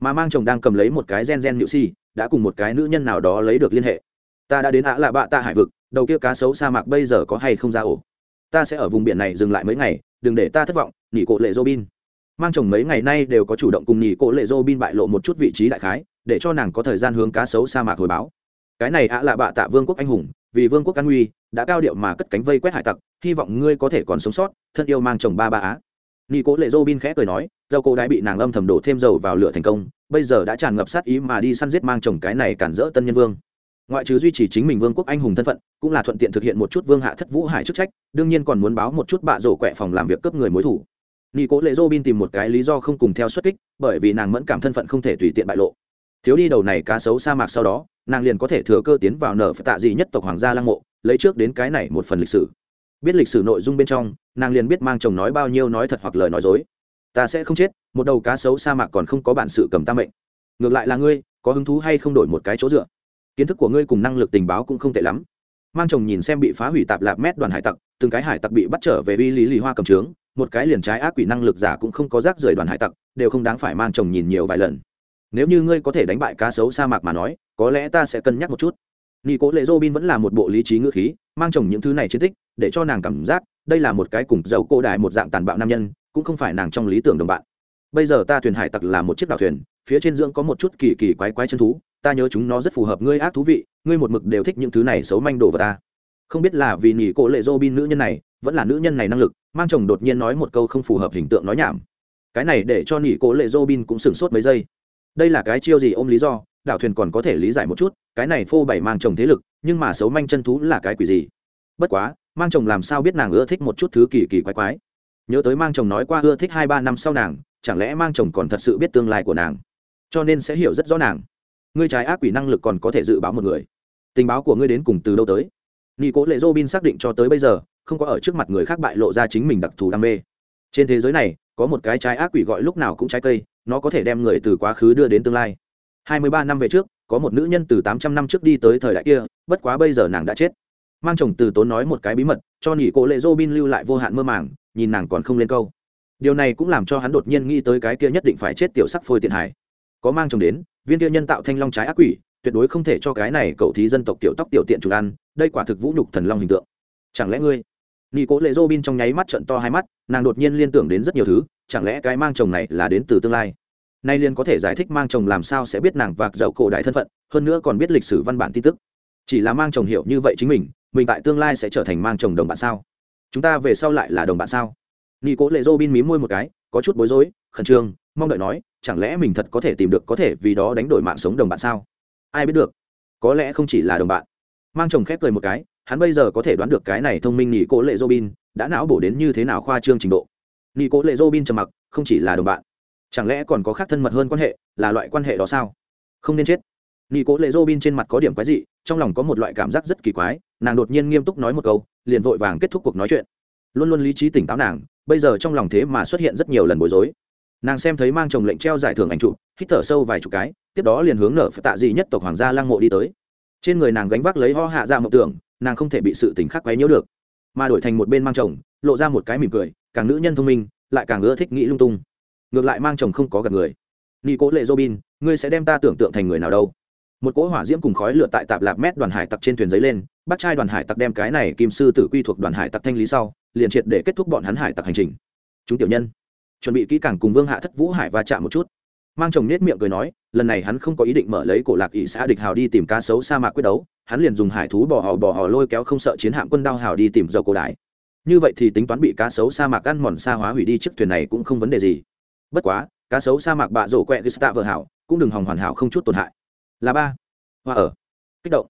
Mà mang chồng đang cầm lấy một cái gen gen nhự si đã cùng một cái nữ nhân nào đó lấy được liên hệ. Ta đã đến ạ là bạ tạ hải vực đầu kia cá sấu sa mạc bây giờ có hay không ra ổ? Ta sẽ ở vùng biển này dừng lại mấy ngày đừng để ta thất vọng nghỉ cộ lệ robin. Mang chồng mấy ngày nay đều có chủ động cùng nghỉ cộ lệ robin bại lộ một chút vị trí đại khái để cho nàng có thời gian hướng cá sấu sa mạc hồi báo. Cái này ạ là bạ tạ vương quốc anh hùng, vì vương quốc an nguy, đã cao điệu mà cất cánh vây quét hải tặc, hy vọng ngươi có thể còn sống sót, thân yêu mang chồng ba ba á. Nghi cố lệ dô bin khẽ cười nói, dâu cô đã bị nàng âm thầm đổ thêm dầu vào lửa thành công, bây giờ đã tràn ngập sát ý mà đi săn giết mang chồng cái này cản rỡ tân nhân vương. Ngoại trừ duy trì chính mình vương quốc anh hùng thân phận, cũng là thuận tiện thực hiện một chút vương hạ thất vũ hải chức trách, đương nhiên còn muốn báo một chút bạ rổ quẹ phòng làm việc cấp người mối thủ. Nghi cố lệ dô bin tìm một cái lý do không cùng theo xuất kích, bởi vì nàng mẫn cảm thân phận không thể tùy tiện bại lộ thiếu đi đầu này cá sấu sa mạc sau đó, nàng liền có thể thừa cơ tiến vào nở phải tạ gì nhất tộc hoàng gia lăng mộ, lấy trước đến cái này một phần lịch sử. Biết lịch sử nội dung bên trong, nàng liền biết mang chồng nói bao nhiêu nói thật hoặc lời nói dối. Ta sẽ không chết, một đầu cá sấu sa mạc còn không có bản sự cầm ta mệnh. Ngược lại là ngươi, có hứng thú hay không đổi một cái chỗ dựa? Kiến thức của ngươi cùng năng lực tình báo cũng không tệ lắm. Mang chồng nhìn xem bị phá hủy tạp lạp mét đoàn hải tặc, từng cái hải tặc bị bắt trở về uy lý lì hoa cầm trướng, một cái liền trái ác quỷ năng lực giả cũng không có rác rời đoàn hải tặc, đều không đáng phải mang chồng nhìn nhiều vài lần nếu như ngươi có thể đánh bại cá sấu sa mạc mà nói, có lẽ ta sẽ cân nhắc một chút. Nghi cố lệ dô bin vẫn là một bộ lý trí ngữ khí, mang chồng những thứ này chiến tích, để cho nàng cảm giác đây là một cái cùng dầu cô đại một dạng tàn bạo nam nhân, cũng không phải nàng trong lý tưởng đồng bạn. Bây giờ ta thuyền hải tặc là một chiếc đảo thuyền, phía trên dưỡng có một chút kỳ kỳ quái quái chân thú, ta nhớ chúng nó rất phù hợp ngươi ác thú vị, ngươi một mực đều thích những thứ này xấu manh đồ vào ta. Không biết là vì nghỉ cố lệ dô bin nữ nhân này, vẫn là nữ nhân này năng lực, mang chồng đột nhiên nói một câu không phù hợp hình tượng nói nhảm. Cái này để cho nghỉ cố lệ dô bin cũng sửng sốt mấy giây đây là cái chiêu gì ôm lý do, đảo thuyền còn có thể lý giải một chút, cái này phô bày mang chồng thế lực, nhưng mà xấu manh chân thú là cái quỷ gì? Bất quá, mang chồng làm sao biết nàng ưa thích một chút thứ kỳ kỳ quái quái? Nhớ tới mang chồng nói qua ưa thích hai ba năm sau nàng, chẳng lẽ mang chồng còn thật sự biết tương lai của nàng? Cho nên sẽ hiểu rất rõ nàng. Ngươi trái ác quỷ năng lực còn có thể dự báo một người. Tình báo của ngươi đến cùng từ đâu tới? Nghi cố lệ dô bin xác định cho tới bây giờ, không có ở trước mặt người khác bại lộ ra chính mình đặc thù đam mê. Trên thế giới này, có một cái trái ác quỷ gọi lúc nào cũng trái cây nó có thể đem người từ quá khứ đưa đến tương lai. Hai mươi ba năm về trước, có một nữ nhân từ tám trăm năm trước đi tới thời đại kia, bất quá bây giờ nàng đã chết. Mang chồng từ tốn nói một cái bí mật, cho nhỉ cổ lệ dô bin lưu lại vô hạn mơ màng, nhìn nàng còn không lên câu. Điều này cũng làm cho hắn đột nhiên nghĩ tới cái kia nhất định phải chết tiểu sắc phôi tiện hải có mang chồng đến, viên kia nhân tạo thanh long trái ác quỷ, tuyệt đối không thể cho cái này cậu thí dân tộc tiểu tóc tiểu tiện chủ ăn, đây quả thực vũ nhục thần long hình tượng. Chẳng lẽ ngươi nghi cố lệ dô bin trong nháy mắt trận to hai mắt, nàng đột nhiên liên tưởng đến rất nhiều thứ, chẳng lẽ cái mang chồng này là đến từ tương lai? Nay liên có thể giải thích mang chồng làm sao sẽ biết nàng vạc dậu cổ đại thân phận, hơn nữa còn biết lịch sử văn bản tin tức. Chỉ là mang chồng hiểu như vậy chính mình mình tại tương lai sẽ trở thành mang chồng đồng bạn sao? Chúng ta về sau lại là đồng bạn sao? Nghi cố lệ dô bin mí môi một cái, có chút bối rối, khẩn trương, mong đợi nói, chẳng lẽ mình thật có thể tìm được, có thể vì đó đánh đổi mạng sống đồng bạn sao? Ai biết được, có lẽ không chỉ là đồng bạn. Mang chồng khép cười một cái hắn bây giờ có thể đoán được cái này thông minh nghỉ cố lệ robin đã não bổ đến như thế nào khoa trương trình độ. Nghỉ cố lệ robin trầm mặc, không chỉ là đồng bạn. Chẳng lẽ còn có khác thân mật hơn quan hệ, là loại quan hệ đó sao? Không nên chết. Nghỉ cố lệ robin trên mặt có điểm quái dị, trong lòng có một loại cảm giác rất kỳ quái, nàng đột nhiên nghiêm túc nói một câu, liền vội vàng kết thúc cuộc nói chuyện. Luôn luôn lý trí tỉnh táo nàng, bây giờ trong lòng thế mà xuất hiện rất nhiều lần bối rối. Nàng xem thấy mang chồng lệnh treo giải thưởng ảnh chụp, hít thở sâu vài chục cái, tiếp đó liền hướng nở phải tạ dị nhất tộc hoàng gia lang mộ đi tới. Trên người nàng gánh vác lấy ho hạ ra mộng tưởng nàng không thể bị sự tình khác quấy nhiễu được. Mà đổi thành một bên mang chồng, lộ ra một cái mỉm cười, càng nữ nhân thông minh, lại càng ưa thích nghĩ lung tung. Ngược lại mang chồng không có gặp người. Nghi cố lệ robin, ngươi sẽ đem ta tưởng tượng thành người nào đâu? Một cỗ hỏa diễm cùng khói lửa tại tạp lạp mét đoàn hải tặc trên thuyền giấy lên, bắt trai đoàn hải tặc đem cái này kim sư tử quy thuộc đoàn hải tặc thanh lý sau, liền triệt để kết thúc bọn hắn hải tặc hành trình. Chúng tiểu nhân, chuẩn bị kỹ càng cùng vương hạ thất vũ hải va chạm một chút mang chồng nết miệng cười nói, lần này hắn không có ý định mở lấy cổ lạc ỵ xã địch hào đi tìm cá sấu sa mạc quyết đấu, hắn liền dùng hải thú bỏ họ bỏ họ lôi kéo không sợ chiến hạm quân đao hào đi tìm dầu cổ đại. Như vậy thì tính toán bị cá sấu sa mạc ăn mòn xa hóa hủy đi chiếc thuyền này cũng không vấn đề gì. Bất quá, cá sấu sa mạc bạ rổ quẹ gista vợ hảo, cũng đừng hòng hoàn hảo không chút tổn hại. Là ba. Hoa ở. Kích động.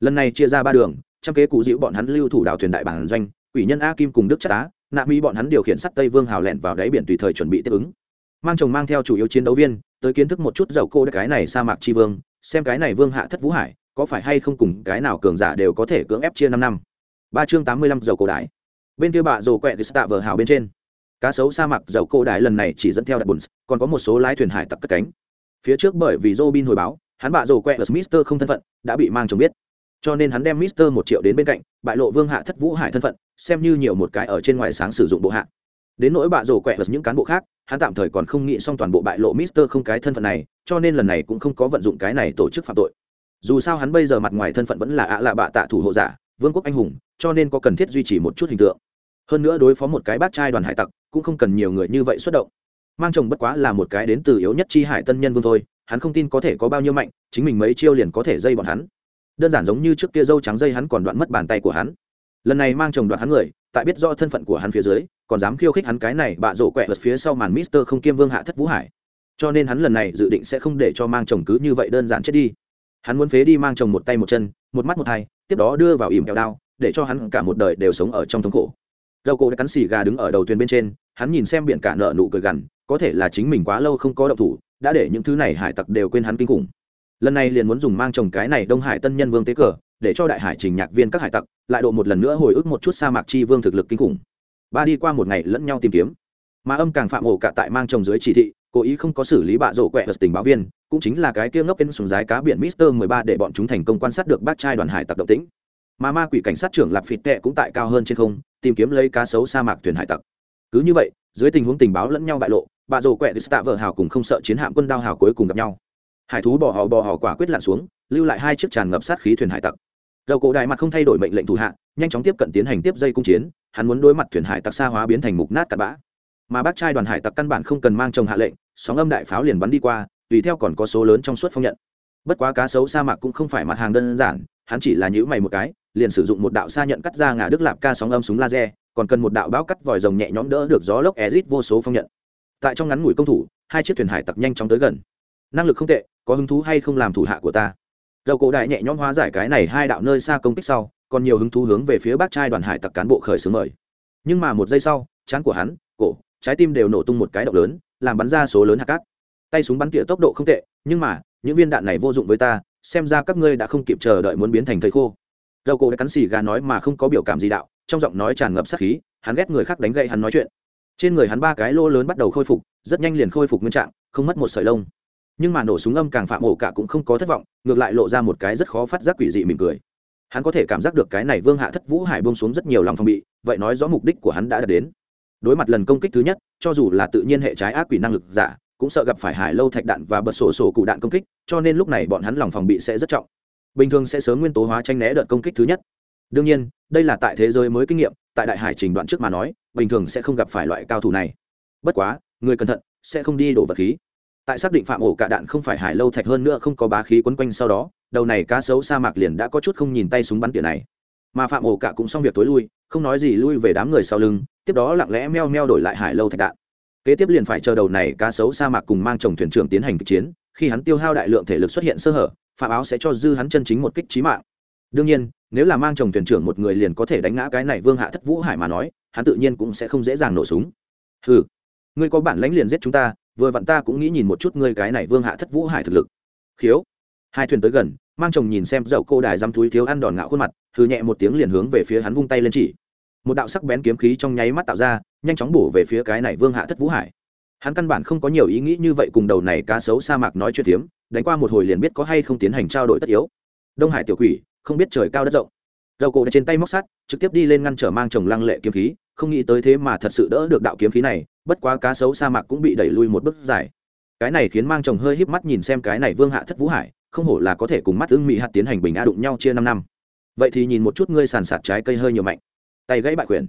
Lần này chia ra ba đường trong kế cụ dịu bọn hắn lưu thủ đảo thuyền đại bản doanh, quỷ nhân a kim cùng đức chất á, nạ mỹ bọn hắn điều khiển sắt tây vương hào lẹn vào đáy biển tùy thời chuẩn bị tiếp ứng. Mang chồng mang theo chủ yếu chiến đấu viên tới kiến thức một chút dầu cô cái này sa mạc tri vương, xem cái này vương hạ thất vũ hải, có phải hay không cùng cái nào cường giả đều có thể cưỡng ép chia năm năm. Ba chương tám mươi lăm dầu cổ đái. Bên kia bạ rồ quẹ thì tạ vờ hào bên trên. Cá sấu sa mạc dầu cô đái lần này chỉ dẫn theo đặt bùn, còn có một số lái thuyền hải tặc cất cánh. Phía trước bởi vì Robin hồi báo, hắn bạ rồ quẹ Mister không thân phận, đã bị mang chồng biết. Cho nên hắn đem Mister một triệu đến bên cạnh, bại lộ vương hạ thất vũ hải thân phận, xem như nhiều một cái ở trên ngoài sáng sử dụng bộ hạ đến nỗi bạ rồ quẹ những cán bộ khác, hắn tạm thời còn không nghĩ xong toàn bộ bại lộ Mister không cái thân phận này, cho nên lần này cũng không có vận dụng cái này tổ chức phạm tội. Dù sao hắn bây giờ mặt ngoài thân phận vẫn là ạ lạ bạ tạ thủ hộ giả, vương quốc anh hùng, cho nên có cần thiết duy trì một chút hình tượng. Hơn nữa đối phó một cái bát trai đoàn hải tặc, cũng không cần nhiều người như vậy xuất động. Mang chồng bất quá là một cái đến từ yếu nhất chi hải tân nhân vương thôi, hắn không tin có thể có bao nhiêu mạnh, chính mình mấy chiêu liền có thể dây bọn hắn. Đơn giản giống như trước kia dâu trắng dây hắn còn đoạn mất bàn tay của hắn. Lần này mang chồng đoạn hắn người, tại biết do thân phận của hắn phía dưới còn dám khiêu khích hắn cái này bạ rổ quẹ vật phía sau màn mister không kiêm vương hạ thất vũ hải. Cho nên hắn lần này dự định sẽ không để cho mang chồng cứ như vậy đơn giản chết đi. Hắn muốn phế đi mang chồng một tay một chân, một mắt một hai, tiếp đó đưa vào ỉm kẹo đao, để cho hắn cả một đời đều sống ở trong thống khổ. Dầu cổ đã cắn xì gà đứng ở đầu thuyền bên trên, hắn nhìn xem biển cả nợ nụ cười gằn, có thể là chính mình quá lâu không có động thủ, đã để những thứ này hải tặc đều quên hắn kinh khủng. Lần này liền muốn dùng mang chồng cái này đông hải tân nhân vương tế cờ, để cho đại hải trình nhạc viên các hải tặc lại độ một lần nữa hồi ức một chút sa mạc chi vương thực lực kinh khủng ba đi qua một ngày lẫn nhau tìm kiếm. Mà âm càng phạm ổ cả tại mang chồng dưới chỉ thị, cố ý không có xử lý bạ rổ quẹt tình báo viên, cũng chính là cái kia ngốc bên sùng rái cá biển mister mười ba để bọn chúng thành công quan sát được bác trai đoàn hải tặc động tĩnh. Mà ma quỷ cảnh sát trưởng lạp phịt tệ cũng tại cao hơn trên không, tìm kiếm lấy cá sấu sa mạc thuyền hải tặc. Cứ như vậy, dưới tình huống tình báo lẫn nhau bại lộ, bạ rổ quẹ tạ vợ hào cùng không sợ chiến hạm quân đao hào cuối cùng gặp nhau. Hải thú bỏ họ bò họ quả quyết lặn xuống, lưu lại hai chiếc tràn ngập sát khí thuyền hải tặc. Dầu cổ đại mặt không thay đổi mệnh lệnh thủ hạ nhanh chóng tiếp cận tiến hành tiếp dây cung chiến, hắn muốn đối mặt thuyền hải tặc xa hóa biến thành mục nát cặn bã. Mà bác trai đoàn hải tặc căn bản không cần mang chồng hạ lệnh, sóng âm đại pháo liền bắn đi qua, tùy theo còn có số lớn trong suốt phong nhận. Bất quá cá sấu sa mạc cũng không phải mặt hàng đơn giản, hắn chỉ là nhữ mày một cái, liền sử dụng một đạo xa nhận cắt ra ngà đức lạp ca sóng âm súng laser, còn cần một đạo bão cắt vòi rồng nhẹ nhõm đỡ được gió lốc ezit vô số phong nhận. Tại trong ngắn ngủi công thủ, hai chiếc thuyền hải tặc nhanh chóng tới gần. Năng lực không tệ, có hứng thú hay không làm thủ hạ của ta? Dầu cổ đại nhẹ nhõm hóa giải cái này hai đạo nơi xa công kích sau còn nhiều hứng thú hướng về phía bác trai đoàn hải tặc cán bộ khởi xướng mời. Nhưng mà một giây sau, chán của hắn, cổ, trái tim đều nổ tung một cái động lớn, làm bắn ra số lớn hạt cát. Tay súng bắn tỉa tốc độ không tệ, nhưng mà, những viên đạn này vô dụng với ta, xem ra các ngươi đã không kịp chờ đợi muốn biến thành thầy khô. Dầu cổ đã cắn xì gà nói mà không có biểu cảm gì đạo, trong giọng nói tràn ngập sát khí, hắn ghét người khác đánh gậy hắn nói chuyện. Trên người hắn ba cái lô lớn bắt đầu khôi phục, rất nhanh liền khôi phục nguyên trạng, không mất một sợi lông. Nhưng mà nổ súng âm càng phạm ổ cả cũng không có thất vọng, ngược lại lộ ra một cái rất khó phát giác quỷ dị mỉm cười hắn có thể cảm giác được cái này vương hạ thất vũ hải bông xuống rất nhiều lòng phòng bị, vậy nói rõ mục đích của hắn đã đạt đến. Đối mặt lần công kích thứ nhất, cho dù là tự nhiên hệ trái ác quỷ năng lực giả, cũng sợ gặp phải hải lâu thạch đạn và bật sổ sổ cụ đạn công kích, cho nên lúc này bọn hắn lòng phòng bị sẽ rất trọng. Bình thường sẽ sớm nguyên tố hóa tranh né đợt công kích thứ nhất. Đương nhiên, đây là tại thế giới mới kinh nghiệm, tại đại hải trình đoạn trước mà nói, bình thường sẽ không gặp phải loại cao thủ này. Bất quá, người cẩn thận, sẽ không đi đổ vật khí. Tại xác định phạm ổ cả đạn không phải hải lâu thạch hơn nữa không có bá khí quấn quanh sau đó đầu này cá sấu sa mạc liền đã có chút không nhìn tay súng bắn tỉa này. Mà phạm ổ cả cũng xong việc tối lui, không nói gì lui về đám người sau lưng, tiếp đó lặng lẽ meo meo đổi lại hải lâu thạch đạn. Kế tiếp liền phải chờ đầu này cá sấu sa mạc cùng mang chồng thuyền trưởng tiến hành kịch chiến, khi hắn tiêu hao đại lượng thể lực xuất hiện sơ hở, phạm áo sẽ cho dư hắn chân chính một kích trí mạng. Đương nhiên, nếu là mang chồng thuyền trưởng một người liền có thể đánh ngã cái này vương hạ thất vũ hải mà nói, hắn tự nhiên cũng sẽ không dễ dàng nổ súng. Ừ ngươi có bản lãnh liền giết chúng ta, vừa vặn ta cũng nghĩ nhìn một chút ngươi cái này vương hạ thất vũ hải thực lực. Khiếu hai thuyền tới gần mang chồng nhìn xem dậu cô đài dăm túi thiếu ăn đòn ngạo khuôn mặt thư nhẹ một tiếng liền hướng về phía hắn vung tay lên chỉ. Một đạo sắc bén kiếm khí trong nháy mắt tạo ra nhanh chóng bổ về phía cái này vương hạ thất vũ hải. Hắn căn bản không có nhiều ý nghĩ như vậy cùng đầu này cá sấu sa mạc nói chuyện tiếm, đánh qua một hồi liền biết có hay không tiến hành trao đổi tất yếu. Đông hải tiểu quỷ không biết trời cao đất rộng. Dầu cổ trên tay móc sắt trực tiếp đi lên ngăn trở mang chồng lăng lệ kiếm khí không nghĩ tới thế mà thật sự đỡ được đạo kiếm khí này bất quá cá sấu sa mạc cũng bị đẩy lui một bước dài. Cái này khiến mang chồng hơi híp mắt nhìn xem cái này vương hạ thất vũ hải không hổ là có thể cùng mắt ưng mỹ hạt tiến hành bình a đụng nhau chia năm năm. Vậy thì nhìn một chút ngươi sàn sạt trái cây hơi nhiều mạnh. Tay gãy bại quyền.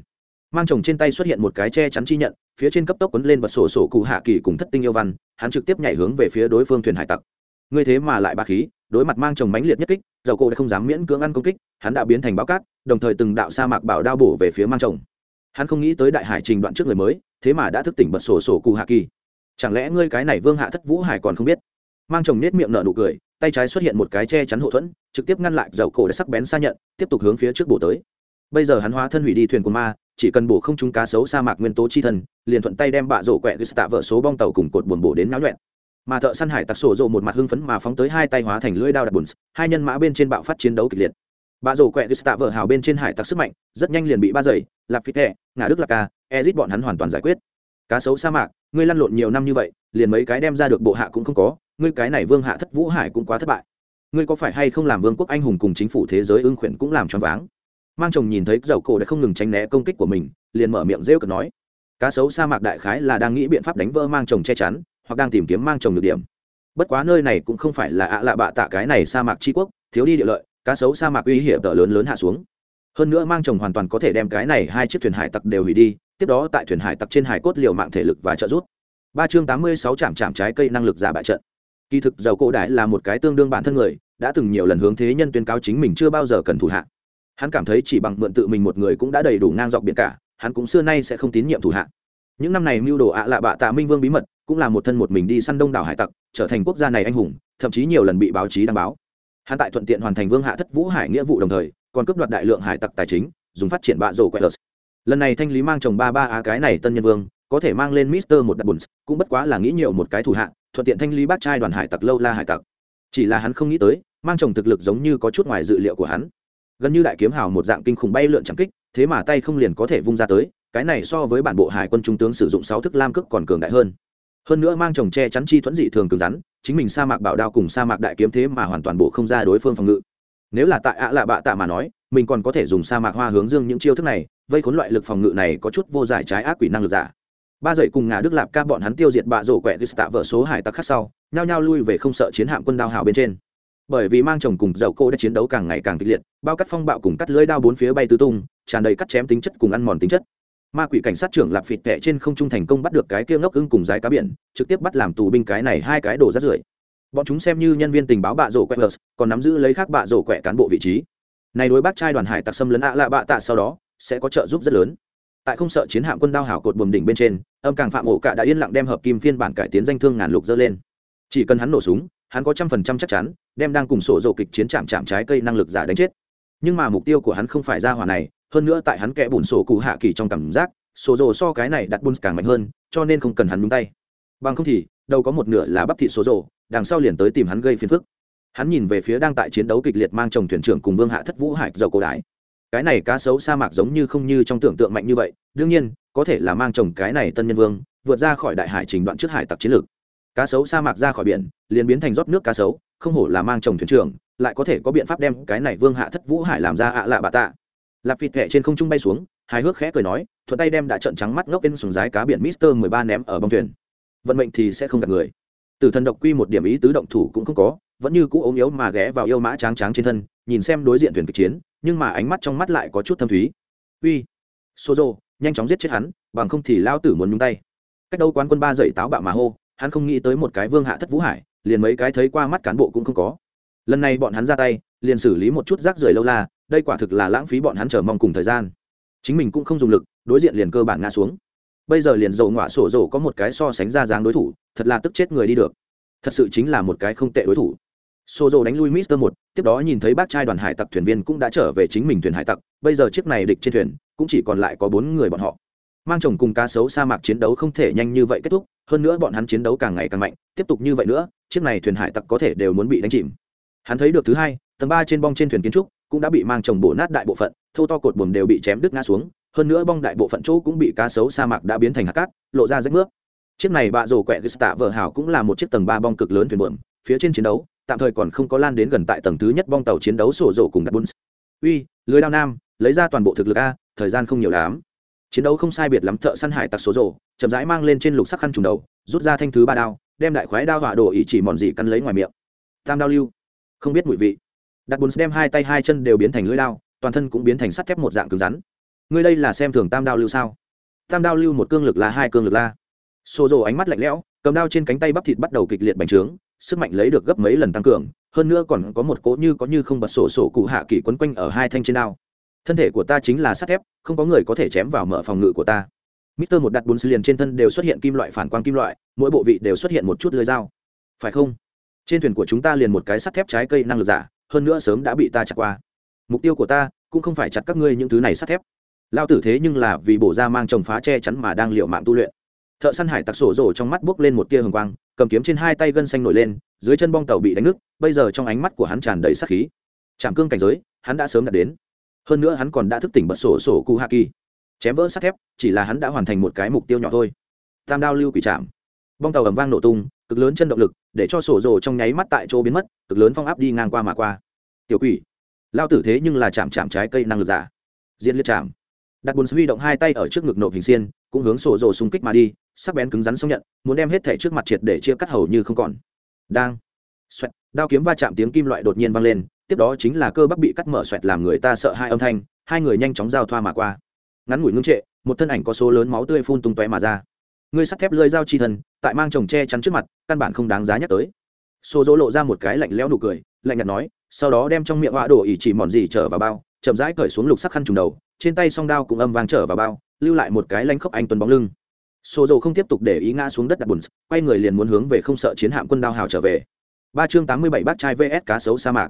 Mang chồng trên tay xuất hiện một cái che chắn chi nhận, phía trên cấp tốc quấn lên bật sổ sổ cụ hạ kỳ cùng thất tinh yêu văn, hắn trực tiếp nhảy hướng về phía đối phương thuyền hải tặc. Ngươi thế mà lại ba khí, đối mặt mang chồng mãnh liệt nhất kích, dầu cổ đã không dám miễn cưỡng ăn công kích, hắn đã biến thành báo cát, đồng thời từng đạo sa mạc bảo đao bổ về phía mang chồng. Hắn không nghĩ tới đại hải trình đoạn trước người mới, thế mà đã thức tỉnh bật sổ sổ cụ hạ kỳ. Chẳng lẽ ngươi cái này vương hạ thất vũ hải còn không biết? Mang chồng nết miệng nở nụ cười tay trái xuất hiện một cái che chắn hậu thuẫn, trực tiếp ngăn lại dầu cổ đã sắc bén xa nhận, tiếp tục hướng phía trước bổ tới. Bây giờ hắn hóa thân hủy đi thuyền của ma, chỉ cần bổ không trúng cá sấu sa mạc nguyên tố chi thân liền thuận tay đem bạ rổ quẹ cái tạ vợ số bong tàu cùng cột buồn bổ đến náo nhuẹn mà thợ săn hải tặc sổ rộ một mặt hưng phấn mà phóng tới hai tay hóa thành lưỡi đao đặt bùn, hai nhân mã bên trên bạo phát chiến đấu kịch liệt. Bạ rổ quẹ cái tạ vợ hào bên trên hải tặc sức mạnh, rất nhanh liền bị ba dày lạp phít thẹ ngã đức lạc ca ezit bọn hắn hoàn toàn giải quyết. Cá sấu sa mạc, ngươi lăn lộn nhiều năm như vậy, liền mấy cái đem ra được bộ hạ cũng không có ngươi cái này vương hạ thất vũ hải cũng quá thất bại. Ngươi có phải hay không làm vương quốc anh hùng cùng chính phủ thế giới ưng khuyển cũng làm cho váng? Mang chồng nhìn thấy dầu cổ đã không ngừng tránh né công kích của mình, liền mở miệng rêu cực nói, cá sấu sa mạc đại khái là đang nghĩ biện pháp đánh vỡ mang chồng che chắn, hoặc đang tìm kiếm mang chồng được điểm. Bất quá nơi này cũng không phải là ạ lạ bạ tạ cái này sa mạc tri quốc, thiếu đi địa lợi, cá sấu sa mạc uy hiểm tờ lớn lớn hạ xuống. Hơn nữa mang chồng hoàn toàn có thể đem cái này hai chiếc thuyền hải tặc đều hủy đi, tiếp đó tại thuyền hải tặc trên hải cốt liều mạng thể lực và trợ giúp. Ba chương tám mươi sáu trạm trạm trái cây năng lực giả bại trận kỳ thực, giàu cổ đại là một cái tương đương bản thân người, đã từng nhiều lần hướng thế nhân tuyên cáo chính mình chưa bao giờ cần thủ hạ. Hắn cảm thấy chỉ bằng mượn tự mình một người cũng đã đầy đủ ngang dọc biển cả, hắn cũng xưa nay sẽ không tín nhiệm thủ hạ. Những năm này mưu đồ ạ lạ bạ tạ minh vương bí mật, cũng là một thân một mình đi săn đông đảo hải tặc, trở thành quốc gia này anh hùng, thậm chí nhiều lần bị báo chí đăng báo. Hắn tại thuận tiện hoàn thành vương hạ thất vũ hải nghĩa vụ đồng thời, còn cướp đoạt đại lượng hải tặc tài chính, dùng phát triển bạ rổ quẹt lần này thanh lý mang chồng ba ba á cái này tân nhân vương, có thể mang lên mister một đặc bùn, cũng bất quá là nghĩ nhiều một cái thủ hạ thuận tiện thanh lý bác trai đoàn hải tặc lâu la hải tặc. Chỉ là hắn không nghĩ tới, mang chồng thực lực giống như có chút ngoài dự liệu của hắn. Gần như đại kiếm hào một dạng kinh khủng bay lượn chẳng kích, thế mà tay không liền có thể vung ra tới, cái này so với bản bộ hải quân trung tướng sử dụng sáu thức lam cước còn cường đại hơn. Hơn nữa mang chồng che chắn chi thuẫn dị thường cứng rắn, chính mình sa mạc bảo đao cùng sa mạc đại kiếm thế mà hoàn toàn bộ không ra đối phương phòng ngự. Nếu là tại ạ lạ bạ tạ mà nói, mình còn có thể dùng sa mạc hoa hướng dương những chiêu thức này, vây khốn loại lực phòng ngự này có chút vô giải trái ác quỷ năng lực giả ba dậy cùng ngà đức lạp ca bọn hắn tiêu diệt bạ rổ quẹ tạ vợ số hải tặc khác sau, nhao nhao lui về không sợ chiến hạm quân đao hào bên trên. Bởi vì mang chồng cùng dầu cô đã chiến đấu càng ngày càng kịch liệt, bao cắt phong bạo cùng cắt lưới đao bốn phía bay tứ tung, tràn đầy cắt chém tính chất cùng ăn mòn tính chất. Ma quỷ cảnh sát trưởng lạp phịt tệ trên không trung thành công bắt được cái kia ngốc ưng cùng dài cá biển, trực tiếp bắt làm tù binh cái này hai cái đồ rát rưởi. Bọn chúng xem như nhân viên tình báo bạ rổ quẹ còn nắm giữ lấy khác bạ rổ quẹ cán bộ vị trí. Này đối bác trai đoàn hải tặc xâm lấn ạ lạ bạ tạ sau đó, sẽ có trợ giúp rất lớn tại không sợ chiến hạm quân đao hảo cột buồm đỉnh bên trên, âm càng phạm ổ cả đã yên lặng đem hợp kim phiên bản cải tiến danh thương ngàn lục dơ lên. Chỉ cần hắn nổ súng, hắn có trăm phần trăm chắc chắn, đem đang cùng sổ dầu kịch chiến chạm chạm trái cây năng lực giả đánh chết. Nhưng mà mục tiêu của hắn không phải ra hỏa này, hơn nữa tại hắn kẽ bùn sổ cụ hạ kỳ trong cảm giác, sổ dầu so cái này đặt bùn càng mạnh hơn, cho nên không cần hắn nhúng tay. Bằng không thì, đâu có một nửa là bắp thị sổ dầu đằng sau liền tới tìm hắn gây phiền phức. Hắn nhìn về phía đang tại chiến đấu kịch liệt mang chồng thuyền trưởng cùng vương hạ thất vũ hải, dầu cổ đại cái này cá sấu sa mạc giống như không như trong tưởng tượng mạnh như vậy, đương nhiên, có thể là mang chồng cái này tân nhân vương, vượt ra khỏi đại hải trình đoạn trước hải tặc chiến lược. Cá sấu sa mạc ra khỏi biển, liền biến thành rót nước cá sấu, không hổ là mang chồng thuyền trưởng, lại có thể có biện pháp đem cái này vương hạ thất vũ hải làm ra ạ lạ bà tạ. Lạp vịt thẹ trên không trung bay xuống, hài hước khẽ cười nói, thuận tay đem đã trận trắng mắt ngốc lên xuống rái cá biển mister mười ba ném ở bông thuyền. Vận mệnh thì sẽ không gặp người. Từ thần độc quy một điểm ý tứ động thủ cũng không có, vẫn như cũ ốm yếu mà ghé vào yêu mã tráng tráng trên thân, nhìn xem đối diện thuyền kịch chiến nhưng mà ánh mắt trong mắt lại có chút thâm thúy. Uy, sozo, nhanh chóng giết chết hắn, bằng không thì lao tử muốn nhúng tay. Cách đâu quán quân ba dậy táo bạo mà hô, hắn không nghĩ tới một cái vương hạ thất vũ hải, liền mấy cái thấy qua mắt cán bộ cũng không có. Lần này bọn hắn ra tay, liền xử lý một chút rác rưởi lâu la, đây quả thực là lãng phí bọn hắn chờ mong cùng thời gian. Chính mình cũng không dùng lực, đối diện liền cơ bản ngã xuống. Bây giờ liền dầu ngọa sổ dầu có một cái so sánh ra dáng đối thủ, thật là tức chết người đi được. Thật sự chính là một cái không tệ đối thủ. Sô Dô đánh lui Mister một, tiếp đó nhìn thấy bác trai đoàn hải tặc thuyền viên cũng đã trở về chính mình thuyền hải tặc, bây giờ chiếc này địch trên thuyền, cũng chỉ còn lại có bốn người bọn họ. Mang chồng cùng cá sấu sa mạc chiến đấu không thể nhanh như vậy kết thúc, hơn nữa bọn hắn chiến đấu càng ngày càng mạnh, tiếp tục như vậy nữa, chiếc này thuyền hải tặc có thể đều muốn bị đánh chìm. Hắn thấy được thứ hai, tầng ba trên bong trên thuyền kiến trúc cũng đã bị mang chồng bổ nát đại bộ phận, thâu to cột buồm đều bị chém đứt ngã xuống, hơn nữa bong đại bộ phận chỗ cũng bị cá sấu sa mạc đã biến thành hạt cát, lộ ra rách nước. Chiếc này bạ rồ quẹ Gusta vợ hảo cũng là một chiếc tầng ba bong cực lớn thuyền buồm, phía trên chiến đấu tạm thời còn không có lan đến gần tại tầng thứ nhất bong tàu chiến đấu sổ rổ cùng đặt bún. Uy, lưới đao nam, lấy ra toàn bộ thực lực a, thời gian không nhiều lắm. Chiến đấu không sai biệt lắm, thợ săn hải tặc số rổ, chậm rãi mang lên trên lục sắc khăn trùng đầu, rút ra thanh thứ ba đao, đem đại khoái đao hỏa đổ ỉ chỉ mòn dị cắn lấy ngoài miệng. Tam đao lưu. Không biết mùi vị. Đặt bún đem hai tay hai chân đều biến thành lưỡi đao, toàn thân cũng biến thành sắt thép một dạng cứng rắn. Ngươi đây là xem thường tam đao lưu sao? Tam đao lưu một cương lực là hai cương lực la. Xô rồ ánh mắt lạnh lẽo, cầm đao trên cánh tay bắp thịt bắt đầu kịch liệt bành trướng sức mạnh lấy được gấp mấy lần tăng cường hơn nữa còn có một cỗ như có như không bật sổ sổ cụ hạ kỳ quấn quanh ở hai thanh trên đao thân thể của ta chính là sắt thép không có người có thể chém vào mở phòng ngự của ta Mister một đặt bốn sư liền trên thân đều xuất hiện kim loại phản quang kim loại, mỗi bộ vị đều xuất hiện một chút lưỡi dao. Phải không? Trên thuyền của chúng ta liền một cái sắt thép trái cây năng lực giả, hơn nữa sớm đã bị ta chặt qua. Mục tiêu của ta cũng không phải chặt các ngươi những thứ này sắt thép. Lao tử thế nhưng là vì bổ ra mang trồng phá che chắn mà đang liều mạng tu luyện. Thợ săn hải tặc sổ rổ trong mắt bước lên một tia hừng quang, cầm kiếm trên hai tay gân xanh nổi lên, dưới chân bong tàu bị đánh nứt, bây giờ trong ánh mắt của hắn tràn đầy sát khí. Chạm cương cảnh giới, hắn đã sớm đạt đến. Hơn nữa hắn còn đã thức tỉnh bật sổ sổ cụ hạ kỳ. Chém vỡ sắt thép chỉ là hắn đã hoàn thành một cái mục tiêu nhỏ thôi. Tam đao lưu quỷ chạm bong tàu ầm vang nổ tung cực lớn chân động lực để cho sổ rồ trong nháy mắt tại chỗ biến mất cực lớn phong áp đi ngang qua mà qua. Tiểu quỷ. Lao tử thế nhưng là chạm chạm trái cây năng lực giả. Diễn liệt chạm đặt bùn huy động hai tay ở trước ngực nộp hình xiên cũng hướng sổ rồ xung kích mà đi sắc bén cứng rắn xông nhận, muốn đem hết thể trước mặt triệt để chia cắt hầu như không còn. Đang. Xoẹt, đao kiếm va chạm tiếng kim loại đột nhiên vang lên, tiếp đó chính là cơ bắp bị cắt mở xoẹt làm người ta sợ hai âm thanh, hai người nhanh chóng giao thoa mà qua. Ngắn ngủi ngưng trệ, một thân ảnh có số lớn máu tươi phun tung tóe mà ra. Người sắt thép lơi dao chi thân tại mang chồng che chắn trước mặt, căn bản không đáng giá nhắc tới. Xô dỗ lộ ra một cái lạnh lẽo nụ cười, lạnh nhạt nói, sau đó đem trong miệng họa đổ ỉ chỉ mòn gì trở vào bao, chậm rãi cởi xuống lục sắc khăn trùng đầu, trên tay song đao cũng âm vang trở vào bao, lưu lại một cái lanh khốc anh tuấn bóng lưng. Sô Dầu không tiếp tục để ý ngã xuống đất đặt bùn quay người liền muốn hướng về không sợ chiến hạm quân đao hào trở về. Ba chương tám mươi bảy bát trai vs cá sấu sa mạc.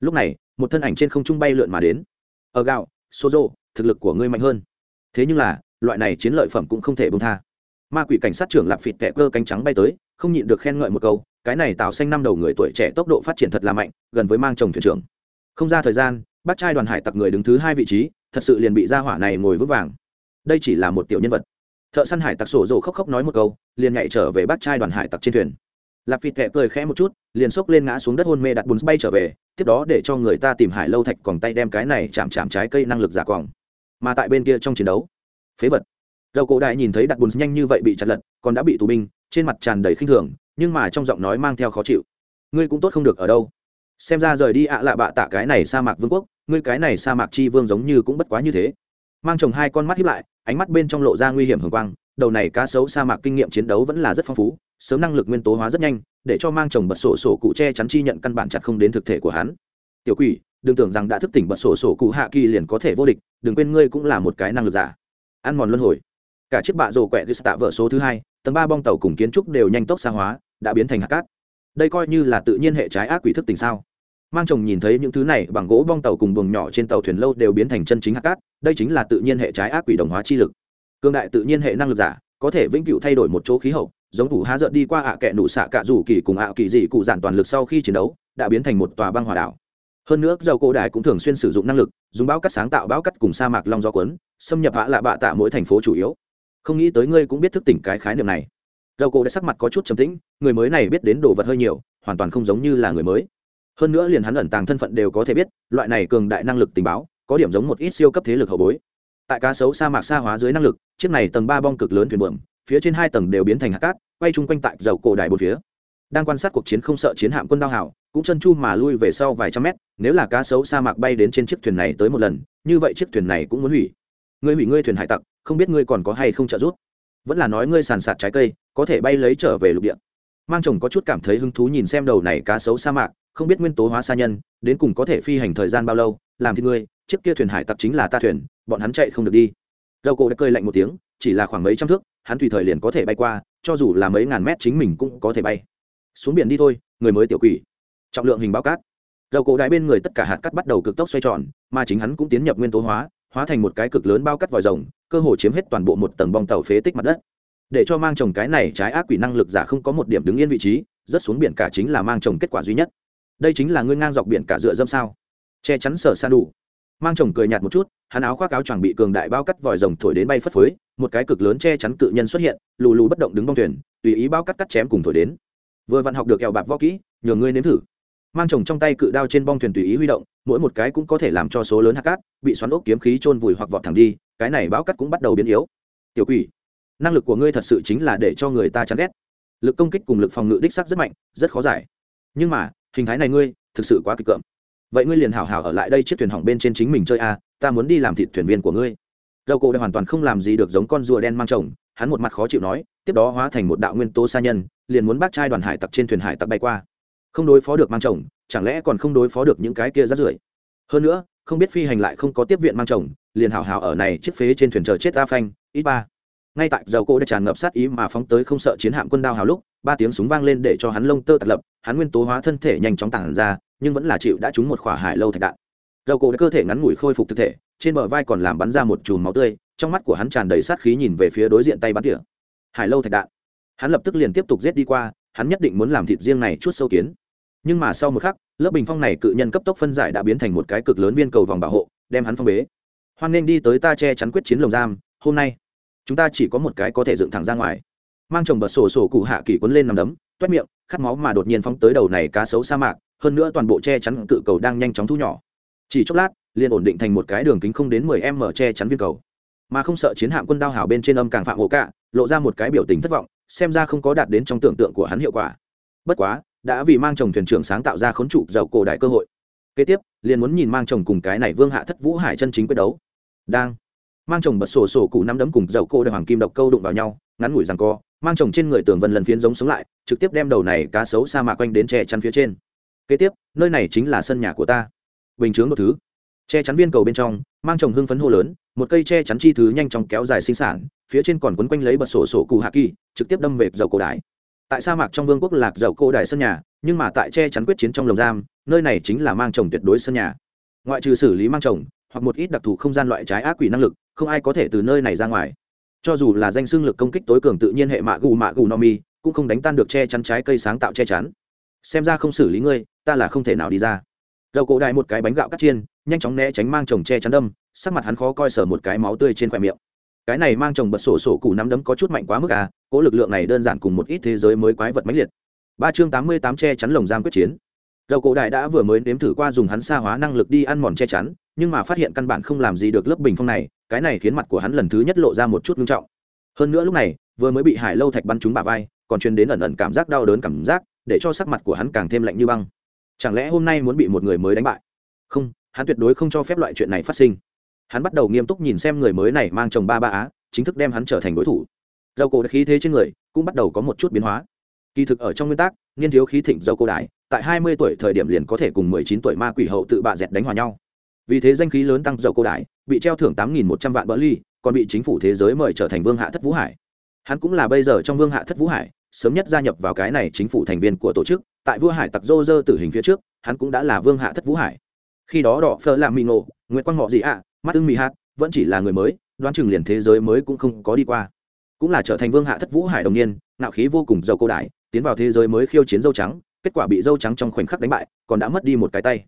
Lúc này một thân ảnh trên không trung bay lượn mà đến. Ở gạo Sô Dầu, thực lực của ngươi mạnh hơn. Thế nhưng là loại này chiến lợi phẩm cũng không thể buông tha. Ma quỷ cảnh sát trưởng lạp phịt kẹ cơ cánh trắng bay tới không nhịn được khen ngợi một câu cái này tạo xanh năm đầu người tuổi trẻ tốc độ phát triển thật là mạnh gần với mang chồng thuyền trưởng. Không ra thời gian bác trai đoàn hải tặc người đứng thứ hai vị trí thật sự liền bị ra hỏa này ngồi vững vàng. Đây chỉ là một tiểu nhân vật thợ săn hải tặc sổ rồ khóc khóc nói một câu, liền nhảy trở về bác trai đoàn hải tặc trên thuyền. Lạp phịt thẹ cười khẽ một chút, liền xốc lên ngã xuống đất hôn mê đặt bùn bay trở về, tiếp đó để cho người ta tìm hải lâu thạch còn tay đem cái này chạm chạm trái cây năng lực giả quòng mà tại bên kia trong chiến đấu, phế vật. Dầu cổ đại nhìn thấy đặt bùn nhanh như vậy bị chặt lật, còn đã bị tù binh, trên mặt tràn đầy khinh thường, nhưng mà trong giọng nói mang theo khó chịu. Ngươi cũng tốt không được ở đâu. Xem ra rời đi ạ à lạ bạ tạ cái này sa mạc vương quốc, ngươi cái này sa mạc chi vương giống như cũng bất quá như thế mang chồng hai con mắt hiếp lại, ánh mắt bên trong lộ ra nguy hiểm hưởng quang, đầu này cá sấu sa mạc kinh nghiệm chiến đấu vẫn là rất phong phú, sớm năng lực nguyên tố hóa rất nhanh, để cho mang chồng bật sổ sổ cụ che chắn chi nhận căn bản chặt không đến thực thể của hắn. Tiểu quỷ, đừng tưởng rằng đã thức tỉnh bật sổ sổ cụ hạ kỳ liền có thể vô địch, đừng quên ngươi cũng là một cái năng lực giả. Ăn mòn luân hồi. Cả chiếc bạ rổ quẹ tạ vợ số thứ hai, tầng ba bong tàu cùng kiến trúc đều nhanh tốc xa hóa, đã biến thành hạt cát. Đây coi như là tự nhiên hệ trái ác quỷ thức tỉnh sao? Mang chồng nhìn thấy những thứ này bằng gỗ bong tàu cùng buồng nhỏ trên tàu thuyền lâu đều biến thành chân chính hạt cát, đây chính là tự nhiên hệ trái ác quỷ đồng hóa chi lực. Cương đại tự nhiên hệ năng lực giả, có thể vĩnh cửu thay đổi một chỗ khí hậu, giống thủ há giận đi qua ạ à kẹ nụ xạ cạ rủ kỳ cùng ạ kỳ dị cụ giản toàn lực sau khi chiến đấu, đã biến thành một tòa băng hòa đảo. Hơn nữa, dầu cổ đại cũng thường xuyên sử dụng năng lực, dùng bão cắt sáng tạo bão cắt cùng sa mạc long gió quấn xâm nhập hạ lạ bạ tạ mỗi thành phố chủ yếu. Không nghĩ tới ngươi cũng biết thức tỉnh cái khái niệm này. Dầu cổ đã sắc mặt có chút trầm tĩnh, người mới này biết đến đồ vật hơi nhiều, hoàn toàn không giống như là người mới hơn nữa liền hắn ẩn tàng thân phận đều có thể biết, loại này cường đại năng lực tình báo, có điểm giống một ít siêu cấp thế lực hậu bối. Tại cá sấu sa mạc sa hóa dưới năng lực, chiếc này tầng ba bong cực lớn thuyền bượm phía trên hai tầng đều biến thành hạt cát, quay chung quanh tại dầu cổ đại một phía. Đang quan sát cuộc chiến không sợ chiến hạm quân đao hảo cũng chân chu mà lui về sau vài trăm mét, nếu là cá sấu sa mạc bay đến trên chiếc thuyền này tới một lần, như vậy chiếc thuyền này cũng muốn hủy. Ngươi hủy ngươi thuyền hải tặc, không biết ngươi còn có hay không trợ giúp. Vẫn là nói ngươi sàn sạt trái cây, có thể bay lấy trở về lục địa. Mang chồng có chút cảm thấy hứng thú nhìn xem đầu này cá sấu sa mạc không biết nguyên tố hóa sa nhân, đến cùng có thể phi hành thời gian bao lâu, làm thì ngươi, chiếc kia thuyền hải tặc chính là ta thuyền, bọn hắn chạy không được đi. Dầu cổ đã cơi lạnh một tiếng, chỉ là khoảng mấy trăm thước, hắn tùy thời liền có thể bay qua, cho dù là mấy ngàn mét chính mình cũng có thể bay. Xuống biển đi thôi, người mới tiểu quỷ. Trọng lượng hình bao cát. Dầu cổ đại bên người tất cả hạt cát bắt đầu cực tốc xoay tròn, mà chính hắn cũng tiến nhập nguyên tố hóa hóa thành một cái cực lớn bao cắt vòi rồng, cơ hồ chiếm hết toàn bộ một tầng bong tàu phế tích mặt đất. Để cho mang trồng cái này trái ác quỷ năng lực giả không có một điểm đứng yên vị trí rất xuống biển cả chính là mang trồng kết quả duy nhất đây chính là ngươi ngang dọc biển cả dựa dâm sao? Che chắn sở san đủ. Mang chồng cười nhạt một chút, hắn áo khoác áo choàng bị cường đại bao cắt vòi rồng thổi đến bay phất phới, một cái cực lớn che chắn cự nhân xuất hiện, lù lù bất động đứng bong thuyền, tùy ý bao cắt cắt chém cùng thổi đến. Vừa vặn học được kẹo bạc võ kỹ, nhờ ngươi nếm thử. Mang chồng trong tay cự đao trên bong thuyền tùy ý huy động, mỗi một cái cũng có thể làm cho số lớn hạt cát bị xoắn ốc kiếm khí trôn vùi hoặc vọt thẳng đi, cái này bão cắt cũng bắt đầu biến yếu. Tiểu quỷ, năng lực của ngươi thật sự chính là để cho người ta chán ghét. Lực công kích cùng lực phòng ngự đích sắc rất mạnh, rất khó giải. Nhưng mà hình thái này ngươi thực sự quá kịch cợm. Vậy ngươi liền hảo hảo ở lại đây chiếc thuyền hỏng bên trên chính mình chơi a à, ta muốn đi làm thịt thuyền viên của ngươi. Dầu cổ đã hoàn toàn không làm gì được giống con rùa đen mang chồng hắn một mặt khó chịu nói tiếp đó hóa thành một đạo nguyên tố sa nhân liền muốn bác trai đoàn hải tặc trên thuyền hải tặc bay qua. Không đối phó được mang chồng chẳng lẽ còn không đối phó được những cái kia rắt rưởi? Hơn nữa không biết phi hành lại không có tiếp viện mang chồng liền hảo hảo ở này chiếc phế trên thuyền chờ chết ta phanh ít ba. Ngay tại dầu cổ đã tràn ngập sát ý mà phóng tới không sợ chiến hạm quân đao hào lúc ba tiếng súng vang lên để cho hắn lông tơ tạt lập, hắn nguyên tố hóa thân thể nhanh chóng tản ra, nhưng vẫn là chịu đã trúng một khỏa hải lâu thạch đạn. Dầu cổ đã cơ thể ngắn ngủi khôi phục thực thể, trên bờ vai còn làm bắn ra một chùm máu tươi, trong mắt của hắn tràn đầy sát khí nhìn về phía đối diện tay bắn tỉa. Hải lâu thạch đạn. Hắn lập tức liền tiếp tục giết đi qua, hắn nhất định muốn làm thịt riêng này chút sâu kiến. Nhưng mà sau một khắc, lớp bình phong này cự nhân cấp tốc phân giải đã biến thành một cái cực lớn viên cầu vòng bảo hộ, đem hắn phong bế. Hoan nên đi tới ta che chắn quyết chiến lồng giam, hôm nay, chúng ta chỉ có một cái có thể dựng thẳng ra ngoài mang chồng bật sổ sổ cụ hạ kỳ quấn lên nằm đấm, toét miệng, khát máu mà đột nhiên phóng tới đầu này cá sấu sa mạc, hơn nữa toàn bộ che chắn cự cầu đang nhanh chóng thu nhỏ. Chỉ chốc lát, liền ổn định thành một cái đường kính không đến mười m che chắn viên cầu. Mà không sợ chiến hạm quân đao hảo bên trên âm càng phạm hộ cả, lộ ra một cái biểu tình thất vọng, xem ra không có đạt đến trong tưởng tượng của hắn hiệu quả. Bất quá, đã vì mang chồng thuyền trưởng sáng tạo ra khốn trụ giàu cổ đại cơ hội. Kế tiếp, liền muốn nhìn mang chồng cùng cái này vương hạ thất vũ hải chân chính quyết đấu. Đang, mang chồng bật sổ sổ cụ nắm đấm cùng dầu cô đại hoàng kim độc câu đụng vào nhau, ngắn ngủi rằng co mang chồng trên người tường vân lần phiến giống sống lại, trực tiếp đem đầu này cá sấu sa mạc quanh đến che chắn phía trên. Kế tiếp, nơi này chính là sân nhà của ta. Bình chướng một thứ. Che chắn viên cầu bên trong, mang chồng hưng phấn hô lớn, một cây che chắn chi thứ nhanh chóng kéo dài sinh sản, phía trên còn quấn quanh lấy bật sổ sổ cụ hạ kỳ, trực tiếp đâm về dầu cổ đái tại sa mạc trong vương quốc lạc dầu cổ đài sân nhà, nhưng mà tại che chắn quyết chiến trong lồng giam, nơi này chính là mang chồng tuyệt đối sân nhà. Ngoại trừ xử lý mang chồng, hoặc một ít đặc thù không gian loại trái ác quỷ năng lực, không ai có thể từ nơi này ra ngoài cho dù là danh xương lực công kích tối cường tự nhiên hệ mạ gù mạ gù no mi, cũng không đánh tan được che chắn trái cây sáng tạo che chắn. Xem ra không xử lý ngươi, ta là không thể nào đi ra. Dầu cổ đại một cái bánh gạo cắt chiên, nhanh chóng né tránh mang chồng che chắn đâm, sắc mặt hắn khó coi sở một cái máu tươi trên khoe miệng. Cái này mang chồng bật sổ sổ củ nắm đấm có chút mạnh quá mức à Cỗ lực lượng này đơn giản cùng một ít thế giới mới quái vật mãnh liệt. Ba chương tám mươi tám che chắn lồng giam quyết chiến dầu cổ đại đã vừa mới nếm thử qua dùng hắn xa hóa năng lực đi ăn mòn che chắn, nhưng mà phát hiện căn bản không làm gì được lớp bình phong này, cái này khiến mặt của hắn lần thứ nhất lộ ra một chút nghiêm trọng. Hơn nữa lúc này, vừa mới bị hải lâu thạch bắn trúng bả vai, còn truyền đến ẩn ẩn cảm giác đau đớn cảm giác, để cho sắc mặt của hắn càng thêm lạnh như băng. Chẳng lẽ hôm nay muốn bị một người mới đánh bại? Không, hắn tuyệt đối không cho phép loại chuyện này phát sinh. Hắn bắt đầu nghiêm túc nhìn xem người mới này mang chồng ba ba á, chính thức đem hắn trở thành đối thủ. Dầu cổ khí thế trên người cũng bắt đầu có một chút biến hóa. Kỳ thực ở trong nguyên tắc, niên thiếu khí thịnh dầu cổ đại tại hai mươi tuổi thời điểm liền có thể cùng mười chín tuổi ma quỷ hậu tự bạ dẹt đánh hòa nhau. Vì thế danh khí lớn tăng dầu cô đại bị treo thưởng tám nghìn một trăm vạn bỡ ly, còn bị chính phủ thế giới mời trở thành vương hạ thất vũ hải. Hắn cũng là bây giờ trong vương hạ thất vũ hải, sớm nhất gia nhập vào cái này chính phủ thành viên của tổ chức, tại vua hải tặc dô dơ tử hình phía trước, hắn cũng đã là vương hạ thất vũ hải. Khi đó đỏ phơ làm mì ngộ nguyễn quang ngọ gì ạ, mắt ưng mì hát vẫn chỉ là người mới, đoán chừng liền thế giới mới cũng không có đi qua. Cũng là trở thành vương hạ thất vũ hải đồng niên nạo khí vô cùng giàu cô đại tiến vào thế giới mới khiêu chiến dâu trắng kết quả bị dâu trắng trong khoảnh khắc đánh bại, còn đã mất đi một cái tay.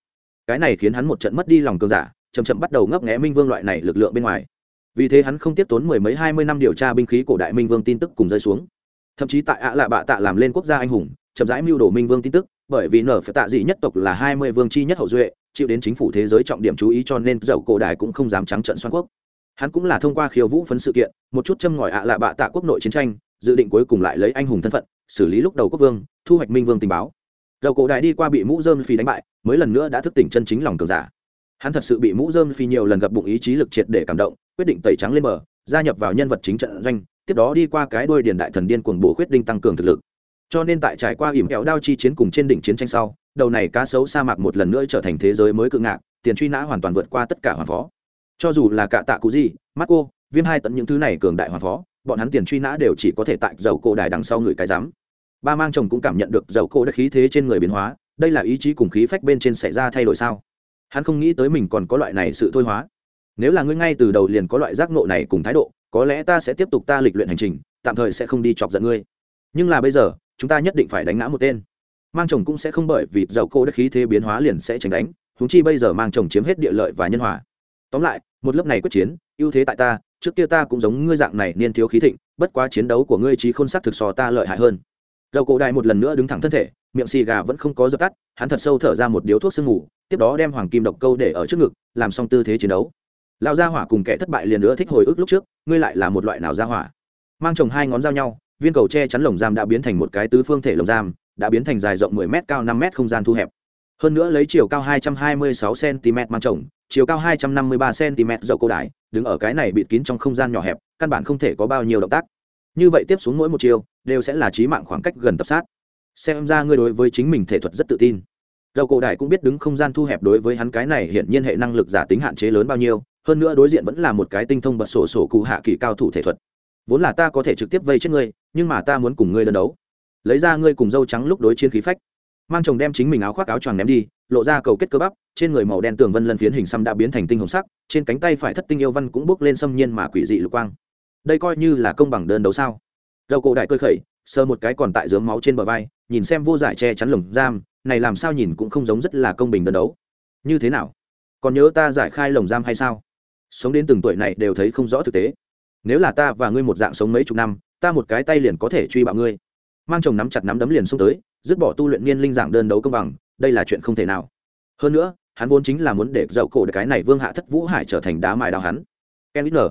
Cái này khiến hắn một trận mất đi lòng cường giả chầm chậm bắt đầu ngấp nghé minh vương loại này lực lượng bên ngoài. Vì thế hắn không tiếp tốn mười mấy hai mươi năm điều tra binh khí cổ đại minh vương tin tức cùng rơi xuống. Thậm chí tại ạ lạ bạ tạ làm lên quốc gia anh hùng, chậm rãi mưu đồ minh vương tin tức, bởi vì nở phải tạ dị nhất tộc là hai mươi vương chi nhất hậu duệ, chịu đến chính phủ thế giới trọng điểm chú ý cho nên dầu cổ đại cũng không dám trắng trận xoan quốc. Hắn cũng là thông qua khiêu vũ phấn sự kiện, một chút châm ngòi ạ lạ bạ tạ quốc nội chiến tranh, dự định cuối cùng lại lấy anh hùng thân phận, xử lý lúc đầu quốc vương, thu hoạch minh vương tình báo dầu cổ đại đi qua bị mũ dơm phi đánh bại, mới lần nữa đã thức tỉnh chân chính lòng cường giả. Hắn thật sự bị mũ dơm phi nhiều lần gặp bụng ý chí lực triệt để cảm động, quyết định tẩy trắng lên bờ, gia nhập vào nhân vật chính trận doanh, tiếp đó đi qua cái đôi điền đại thần điên cuồng bổ khuyết đinh tăng cường thực lực. Cho nên tại trải qua ỉm kẹo đao chi chiến cùng trên đỉnh chiến tranh sau, đầu này cá sấu sa mạc một lần nữa trở thành thế giới mới cự ngạc, tiền truy nã hoàn toàn vượt qua tất cả hoàng phó. Cho dù là cả tạ cụ gì, marco, viêm hai tận những thứ này cường đại hoàng phó, bọn hắn tiền truy nã đều chỉ có thể tại dầu cổ đài đằng sau người cái giám ba mang chồng cũng cảm nhận được dầu cổ đã khí thế trên người biến hóa, đây là ý chí cùng khí phách bên trên xảy ra thay đổi sao? Hắn không nghĩ tới mình còn có loại này sự thôi hóa. Nếu là ngươi ngay từ đầu liền có loại giác nộ này cùng thái độ, có lẽ ta sẽ tiếp tục ta lịch luyện hành trình, tạm thời sẽ không đi chọc giận ngươi. Nhưng là bây giờ, chúng ta nhất định phải đánh ngã một tên. Mang chồng cũng sẽ không bởi vì dầu cô đã khí thế biến hóa liền sẽ tránh đánh húng chi bây giờ mang chồng chiếm hết địa lợi và nhân hòa. Tóm lại, một lớp này quyết chiến, ưu thế tại ta, trước kia ta cũng giống ngươi dạng này niên thiếu khí thịnh, bất quá chiến đấu của ngươi trí khôn sắc thực so ta lợi hại hơn dầu cổ đại một lần nữa đứng thẳng thân thể, miệng xì gà vẫn không có dập tắt, hắn thật sâu thở ra một điếu thuốc sương ngủ tiếp đó đem hoàng kim độc câu để ở trước ngực, làm xong tư thế chiến đấu. Lão gia hỏa cùng kẻ thất bại liền nữa thích hồi ức lúc trước, ngươi lại là một loại nào gia hỏa? Mang chồng hai ngón dao nhau, viên cầu che chắn lồng giam đã biến thành một cái tứ phương thể lồng giam, đã biến thành dài rộng 10 m cao 5 m không gian thu hẹp. Hơn nữa lấy chiều cao 226 cm mang chồng, chiều cao 253 cm dậu cổ đại, đứng ở cái này bịt kín trong không gian nhỏ hẹp, căn bản không thể có bao nhiêu động tác như vậy tiếp xuống mỗi một chiều đều sẽ là trí mạng khoảng cách gần tập sát. Xem ra ngươi đối với chính mình thể thuật rất tự tin. Dầu cổ đại cũng biết đứng không gian thu hẹp đối với hắn cái này hiện nhiên hệ năng lực giả tính hạn chế lớn bao nhiêu, hơn nữa đối diện vẫn là một cái tinh thông bật sổ sổ cụ hạ kỳ cao thủ thể thuật. Vốn là ta có thể trực tiếp vây chết ngươi, nhưng mà ta muốn cùng ngươi đơn đấu. Lấy ra ngươi cùng dâu trắng lúc đối chiến khí phách. Mang chồng đem chính mình áo khoác áo choàng ném đi, lộ ra cầu kết cơ bắp, trên người màu đen tường vân lân phiến hình xăm đã biến thành tinh hồng sắc, trên cánh tay phải thất tinh yêu văn cũng bước lên xâm nhiên mà quỷ dị lục quang đây coi như là công bằng đơn đấu sao? Dầu cổ đại cơ khẩy, sờ một cái còn tại dướng máu trên bờ vai, nhìn xem vô giải che chắn lồng giam, này làm sao nhìn cũng không giống rất là công bình đơn đấu. Như thế nào? Còn nhớ ta giải khai lồng giam hay sao? Sống đến từng tuổi này đều thấy không rõ thực tế. Nếu là ta và ngươi một dạng sống mấy chục năm, ta một cái tay liền có thể truy bạo ngươi. Mang chồng nắm chặt nắm đấm liền xông tới, dứt bỏ tu luyện niên linh giảng đơn đấu công bằng, đây là chuyện không thể nào. Hơn nữa, hắn vốn chính là muốn để dậu cổ cái này vương hạ thất vũ hải trở thành đá mài đào hắn. Ken ít nở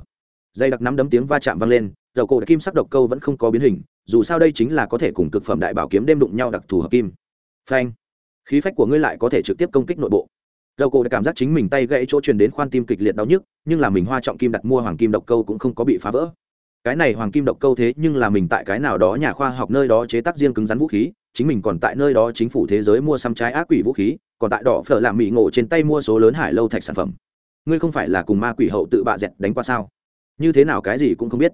dây đặc nắm đấm tiếng va chạm vang lên, dầu cổ kim sắc độc câu vẫn không có biến hình, dù sao đây chính là có thể cùng cực phẩm đại bảo kiếm đêm đụng nhau đặc thù hợp kim. Phanh. Khí phách của ngươi lại có thể trực tiếp công kích nội bộ. Dầu cổ đã cảm giác chính mình tay gãy chỗ truyền đến khoan tim kịch liệt đau nhức, nhưng là mình hoa trọng kim đặt mua hoàng kim độc câu cũng không có bị phá vỡ. Cái này hoàng kim độc câu thế nhưng là mình tại cái nào đó nhà khoa học nơi đó chế tác riêng cứng rắn vũ khí, chính mình còn tại nơi đó chính phủ thế giới mua xăm trái ác quỷ vũ khí, còn tại đỏ phở làm mỹ ngộ trên tay mua số lớn hải lâu thạch sản phẩm. Ngươi không phải là cùng ma quỷ hậu tự bạ dẹt đánh qua sao? Như thế nào cái gì cũng không biết.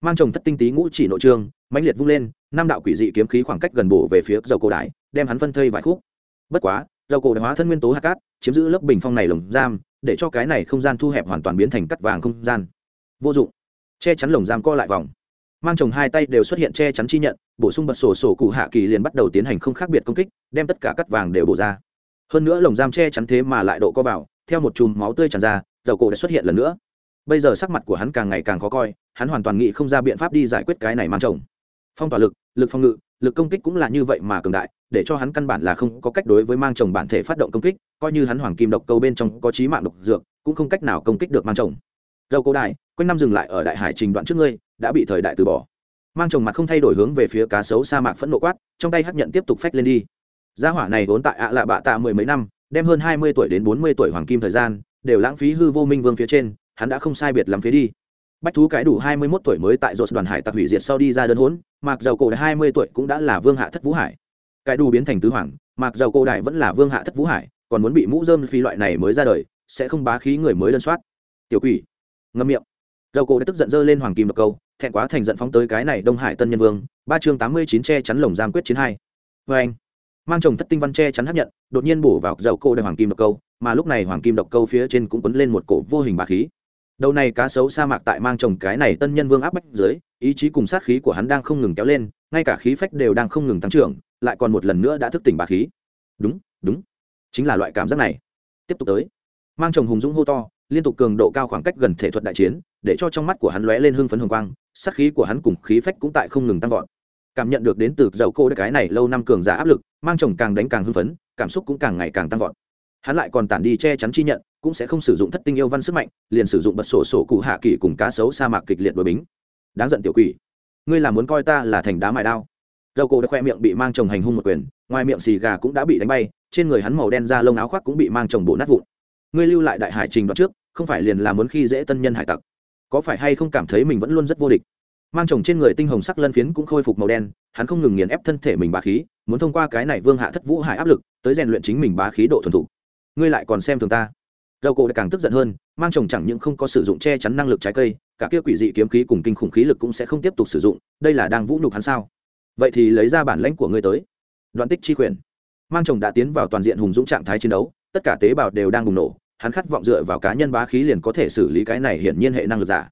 Mang chồng thất tinh tý ngũ chỉ nội trương, mãnh liệt vung lên, năm đạo quỷ dị kiếm khí khoảng cách gần bổ về phía dầu cổ đái đem hắn phân thây vài khúc. Bất quá, dầu cổ đại hóa thân nguyên tố hạt cát, chiếm giữ lớp bình phong này lồng giam, để cho cái này không gian thu hẹp hoàn toàn biến thành cắt vàng không gian. Vô dụng. Che chắn lồng giam co lại vòng. Mang chồng hai tay đều xuất hiện che chắn chi nhận, bổ sung bật sổ sổ cụ hạ kỳ liền bắt đầu tiến hành không khác biệt công kích, đem tất cả cắt vàng đều bổ ra. Hơn nữa lồng giam che chắn thế mà lại độ co vào, theo một chùm máu tươi tràn ra, dầu cổ đã xuất hiện lần nữa bây giờ sắc mặt của hắn càng ngày càng khó coi, hắn hoàn toàn nghĩ không ra biện pháp đi giải quyết cái này mang chồng. Phong tỏa lực lực phòng ngự, lực công kích cũng là như vậy mà cường đại, để cho hắn căn bản là không có cách đối với mang chồng bản thể phát động công kích, coi như hắn hoàng kim độc câu bên trong có trí mạng độc dược, cũng không cách nào công kích được mang chồng. Dầu cổ đại, quanh năm dừng lại ở đại hải trình đoạn trước ngươi, đã bị thời đại từ bỏ. Mang chồng mặt không thay đổi hướng về phía cá sấu sa mạc phẫn nộ quát, trong tay hắc nhận tiếp tục phách lên đi. Gia hỏa này vốn tại ạ lạ bạ tạ mười mấy năm, đem hơn hai mươi tuổi đến bốn mươi tuổi hoàng kim thời gian, đều lãng phí hư vô minh vương phía trên hắn đã không sai biệt lắm phía đi. Bách thú cái đủ hai mươi 21 tuổi mới tại rột đoàn hải tặc hủy diệt sau đi ra đơn hỗn mặc dầu cổ đại hai mươi tuổi cũng đã là vương hạ thất vũ hải. Cái đủ biến thành tứ hoàng mặc dầu cổ đại vẫn là vương hạ thất vũ hải, còn muốn bị mũ dơm phi loại này mới ra đời, sẽ không bá khí người mới đơn soát. Tiểu quỷ. Ngâm miệng. Dầu cổ đã tức giận dơ lên hoàng kim độc câu, thẹn quá thành giận phóng tới cái này đông hải tân nhân vương, ba chương tám mươi chín che chắn lồng giam quyết chiến hai. Vê anh. Mang chồng thất tinh văn che chắn hấp nhận, đột nhiên bổ vào dầu cổ đại hoàng kim độc câu, mà lúc này hoàng kim độc câu phía trên cũng quấn lên một cổ vô hình bá khí đầu này cá sấu sa mạc tại mang chồng cái này tân nhân vương áp bách dưới, ý chí cùng sát khí của hắn đang không ngừng kéo lên, ngay cả khí phách đều đang không ngừng tăng trưởng, lại còn một lần nữa đã thức tỉnh bá khí. Đúng đúng. Chính là loại cảm giác này. Tiếp tục tới. Mang chồng hùng dũng hô to, liên tục cường độ cao khoảng cách gần thể thuật đại chiến, để cho trong mắt của hắn lóe lên hưng phấn hồng quang, sát khí của hắn cùng khí phách cũng tại không ngừng tăng vọt. Cảm nhận được đến từ dầu cô cái này lâu năm cường giả áp lực, mang chồng càng đánh càng hưng phấn, cảm xúc cũng càng ngày càng tăng vọt hắn lại còn tản đi che chắn chi nhận, cũng sẽ không sử dụng thất tinh yêu văn sức mạnh, liền sử dụng bật sổ sổ cụ hạ kỳ cùng cá sấu sa mạc kịch liệt đuổi bính. Đáng giận tiểu quỷ. Ngươi là muốn coi ta là thành đá mài đao. Dầu cổ đã khoe miệng bị mang chồng hành hung một quyền, ngoài miệng xì gà cũng đã bị đánh bay, trên người hắn màu đen da lông áo khoác cũng bị mang chồng bộ nát vụn. Ngươi lưu lại đại hải trình đoạn trước, không phải liền là muốn khi dễ tân nhân hải tặc. Có phải hay không cảm thấy mình vẫn luôn rất vô địch? Mang chồng trên người tinh hồng sắc lân phiến cũng khôi phục màu đen, hắn không ngừng nghiền ép thân thể mình bá khí, muốn thông qua cái này vương hạ thất vũ hải áp lực, tới rèn luyện chính mình bá khí độ thuần thục ngươi lại còn xem thường ta. Dầu cổ càng tức giận hơn, mang chồng chẳng những không có sử dụng che chắn năng lực trái cây, cả kia quỷ dị kiếm khí cùng kinh khủng khí lực cũng sẽ không tiếp tục sử dụng, đây là đang vũ nhục hắn sao? Vậy thì lấy ra bản lãnh của ngươi tới. Đoạn tích chi quyền. Mang chồng đã tiến vào toàn diện hùng dũng trạng thái chiến đấu, tất cả tế bào đều đang bùng nổ, hắn khát vọng dựa vào cá nhân bá khí liền có thể xử lý cái này hiển nhiên hệ năng lực giả.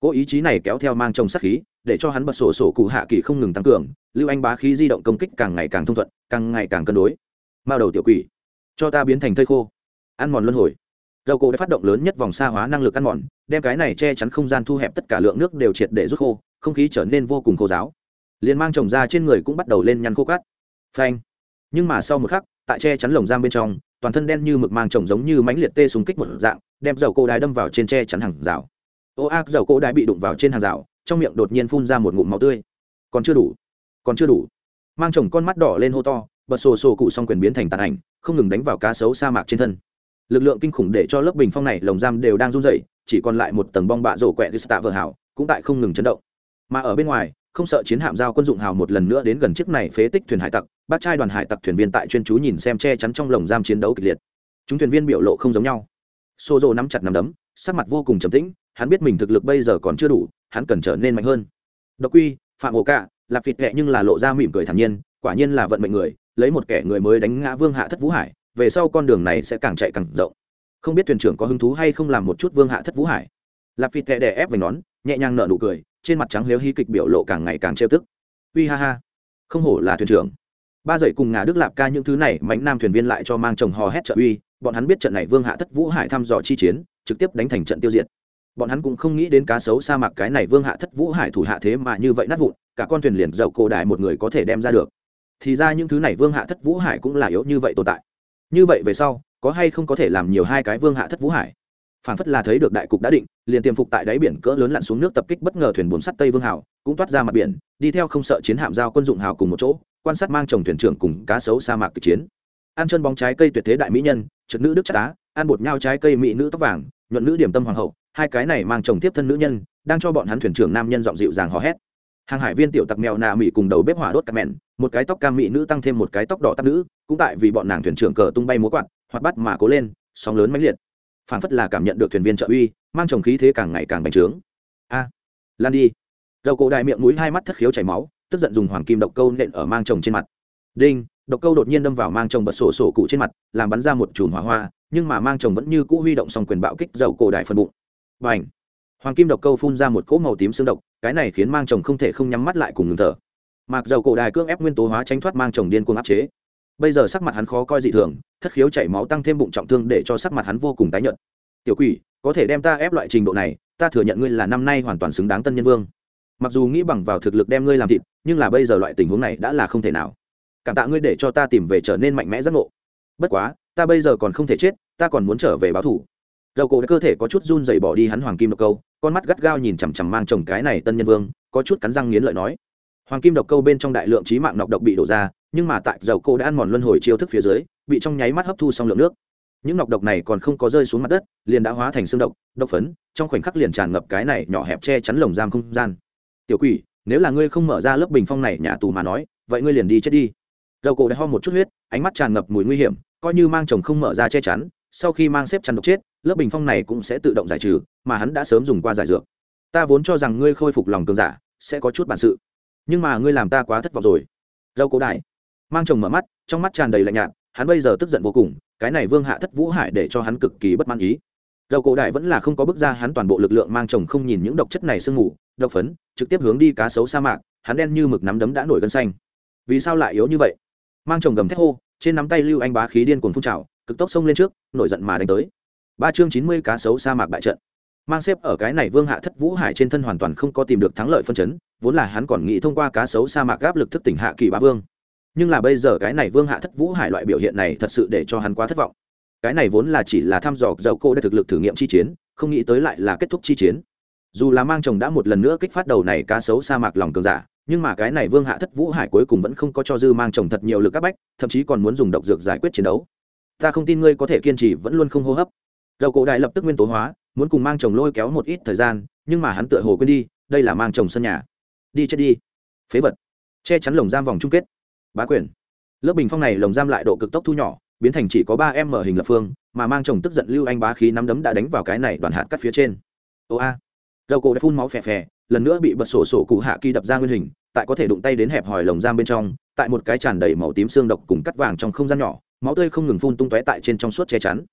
Cố ý chí này kéo theo mang chồng sát khí, để cho hắn bật sổ sổ cụ hạ kỳ không ngừng tăng cường, lưu anh bá khí di động công kích càng ngày càng thông thuận, càng ngày càng cân đối. Mao đầu tiểu quỷ cho ta biến thành thây khô. Ăn mòn luân hồi. Dầu cổ đã phát động lớn nhất vòng xa hóa năng lực ăn mòn, đem cái này che chắn không gian thu hẹp tất cả lượng nước đều triệt để rút khô, không khí trở nên vô cùng khô giáo liền mang trồng ra trên người cũng bắt đầu lên nhăn khô cát. Phanh. Nhưng mà sau một khắc, tại che chắn lồng giam bên trong, toàn thân đen như mực mang trồng giống như mánh liệt tê súng kích một dạng, đem dầu cổ đái đâm vào trên che chắn hàng rào. Ô ác, dầu cổ đái bị đụng vào trên hàng rào, trong miệng đột nhiên phun ra một ngụm máu tươi. Còn chưa đủ. Còn chưa đủ. Mang chồng con mắt đỏ lên hô to bật sổ sổ cụ xong quyền biến thành tàn ảnh, không ngừng đánh vào cá sấu sa mạc trên thân. Lực lượng kinh khủng để cho lớp bình phong này lồng giam đều đang run rẩy, chỉ còn lại một tầng bong bạ rổ quẹ tạ vợ hảo, cũng tại không ngừng chấn động. Mà ở bên ngoài, không sợ chiến hạm giao quân dụng hào một lần nữa đến gần chiếc này phế tích thuyền hải tặc, bác trai đoàn hải tặc thuyền viên tại chuyên chú nhìn xem che chắn trong lồng giam chiến đấu kịch liệt. Chúng thuyền viên biểu lộ không giống nhau. Xô rộ nắm chặt nắm đấm, sắc mặt vô cùng trầm tĩnh, hắn biết mình thực lực bây giờ còn chưa đủ, hắn cần trở nên mạnh hơn. Độc quy, phạm ổ cả lạp vịt vẹ nhưng là lộ ra mỉm cười thản nhiên, quả nhiên là vận mệnh người lấy một kẻ người mới đánh ngã vương hạ thất vũ hải, về sau con đường này sẽ càng chạy càng rộng. Không biết thuyền trưởng có hứng thú hay không làm một chút vương hạ thất vũ hải. Lạp vịt tệ đè ép về nón, nhẹ nhàng nở nụ cười, trên mặt trắng liếu hí kịch biểu lộ càng ngày càng trêu tức. Uy ha ha. Không hổ là thuyền trưởng. Ba dậy cùng ngà đức lạp ca những thứ này mánh nam thuyền viên lại cho mang chồng hò hét trợ uy, bọn hắn biết trận này vương hạ thất vũ hải thăm dò chi chiến, trực tiếp đánh thành trận tiêu diệt. Bọn hắn cũng không nghĩ đến cá sấu sa mạc cái này vương hạ thất vũ hải thủ hạ thế mà như vậy nát vụn, cả con thuyền liền dậu cổ đại một người có thể đem ra được thì ra những thứ này vương hạ thất vũ hải cũng là yếu như vậy tồn tại. Như vậy về sau, có hay không có thể làm nhiều hai cái vương hạ thất vũ hải? Phản phất là thấy được đại cục đã định, liền tiềm phục tại đáy biển cỡ lớn lặn xuống nước tập kích bất ngờ thuyền buồm sắt tây vương hào, cũng toát ra mặt biển, đi theo không sợ chiến hạm giao quân dụng hào cùng một chỗ, quan sát mang chồng thuyền trưởng cùng cá sấu sa mạc kịch chiến. Ăn chân bóng trái cây tuyệt thế đại mỹ nhân, trực nữ đức chắc tá ăn bột nhau trái cây mỹ nữ tóc vàng, nhuận nữ điểm tâm hoàng hậu, hai cái này mang chồng tiếp thân nữ nhân, đang cho bọn hắn thuyền trưởng nam nhân giọng dịu dàng hò hét hàng hải viên tiểu tặc mèo nà mỹ cùng đầu bếp hỏa đốt cà mèn một cái tóc cam mỹ nữ tăng thêm một cái tóc đỏ tắc nữ, cũng tại vì bọn nàng thuyền trưởng cờ tung bay múa quạt, hoạt bắt mà cố lên, sóng lớn mãnh liệt. Phảng phất là cảm nhận được thuyền viên trợ uy, mang chồng khí thế càng ngày càng bành trướng. A, lan đi. Dầu cổ đại miệng mũi hai mắt thất khiếu chảy máu, tức giận dùng hoàng kim độc câu nện ở mang chồng trên mặt. Đinh, độc câu đột nhiên đâm vào mang chồng bật sổ sổ cụ trên mặt, làm bắn ra một chùm hỏa hoa, nhưng mà mang chồng vẫn như cũ huy động xong quyền bạo kích dầu cổ đại phần bụng. Và ảnh hoàng kim độc câu phun ra một cỗ màu tím xương độc, cái này khiến mang chồng không thể không nhắm mắt lại cùng ngừng thở. Mặc dầu cổ đài cưỡng ép nguyên tố hóa tránh thoát mang chồng điên cuồng áp chế, bây giờ sắc mặt hắn khó coi dị thường, thất khiếu chảy máu tăng thêm bụng trọng thương để cho sắc mặt hắn vô cùng tái nhợt. Tiểu quỷ, có thể đem ta ép loại trình độ này, ta thừa nhận ngươi là năm nay hoàn toàn xứng đáng tân nhân vương. Mặc dù nghĩ bằng vào thực lực đem ngươi làm thịt, nhưng là bây giờ loại tình huống này đã là không thể nào. Cảm tạ ngươi để cho ta tìm về trở nên mạnh mẽ giác ngộ. Bất quá, ta bây giờ còn không thể chết, ta còn muốn trở về báo thủ. Dầu cổ cơ thể có chút run dày bỏ đi hắn hoàng kim độc câu con mắt gắt gao nhìn chằm chằm mang chồng cái này tân nhân vương, có chút cắn răng nghiến lợi nói. Hoàng kim độc câu bên trong đại lượng trí mạng nọc độc bị đổ ra, nhưng mà tại dầu cô đã ăn mòn luân hồi chiêu thức phía dưới, bị trong nháy mắt hấp thu xong lượng nước. Những nọc độc này còn không có rơi xuống mặt đất, liền đã hóa thành xương độc độc phấn, trong khoảnh khắc liền tràn ngập cái này nhỏ hẹp che chắn lồng giam không gian. Tiểu quỷ, nếu là ngươi không mở ra lớp bình phong này nhà tù mà nói, vậy ngươi liền đi chết đi. Dầu cổ đã ho một chút huyết, ánh mắt tràn ngập mùi nguy hiểm, coi như mang chồng không mở ra che chắn sau khi mang xếp chăn độc chết, lớp bình phong này cũng sẽ tự động giải trừ, mà hắn đã sớm dùng qua giải dược. Ta vốn cho rằng ngươi khôi phục lòng cường giả, sẽ có chút bản sự. Nhưng mà ngươi làm ta quá thất vọng rồi. Dâu cố đại. Mang chồng mở mắt, trong mắt tràn đầy lạnh nhạt, hắn bây giờ tức giận vô cùng, cái này vương hạ thất vũ hải để cho hắn cực kỳ bất mãn ý. Dầu cổ đại vẫn là không có bước ra, hắn toàn bộ lực lượng mang chồng không nhìn những độc chất này sương mù, độc phấn, trực tiếp hướng đi cá sấu sa mạc, hắn đen như mực nắm đấm đã nổi gân xanh. Vì sao lại yếu như vậy? Mang chồng gầm thét hô, trên nắm tay lưu anh bá khí điên cuồng phun trào cực tốc xông lên trước, nổi giận mà đánh tới. Ba chương chín mươi cá sấu sa mạc bại trận. Mang xếp ở cái này vương hạ thất vũ hải trên thân hoàn toàn không có tìm được thắng lợi phân chấn, vốn là hắn còn nghĩ thông qua cá sấu sa mạc áp lực thức tỉnh hạ kỳ bá vương. Nhưng là bây giờ cái này vương hạ thất vũ hải loại biểu hiện này thật sự để cho hắn quá thất vọng. Cái này vốn là chỉ là thăm dò dầu cô đã thực lực thử nghiệm chi chiến, không nghĩ tới lại là kết thúc chi chiến. Dù là mang chồng đã một lần nữa kích phát đầu này cá sấu sa mạc lòng cường giả, nhưng mà cái này vương hạ thất vũ hải cuối cùng vẫn không có cho dư mang chồng thật nhiều lực các bách, thậm chí còn muốn dùng độc dược giải quyết chiến đấu ta không tin ngươi có thể kiên trì vẫn luôn không hô hấp. Dầu cổ đại lập tức nguyên tố hóa, muốn cùng mang chồng lôi kéo một ít thời gian, nhưng mà hắn tựa hồ quên đi, đây là mang chồng sân nhà. Đi chết đi. Phế vật. Che chắn lồng giam vòng chung kết. Bá quyền. Lớp bình phong này lồng giam lại độ cực tốc thu nhỏ, biến thành chỉ có ba em mở hình lập phương, mà mang chồng tức giận lưu anh bá khí nắm đấm đã đánh vào cái này đoàn hạt cắt phía trên. Ô a. Dầu cổ đã phun máu phè phè, lần nữa bị bật sổ sổ cụ hạ kỳ đập ra nguyên hình, tại có thể đụng tay đến hẹp hòi lồng giam bên trong tại một cái tràn đầy màu tím xương độc cùng cắt vàng trong không gian nhỏ, máu tươi không ngừng phun tung tóe tại trên trong suốt che chắn.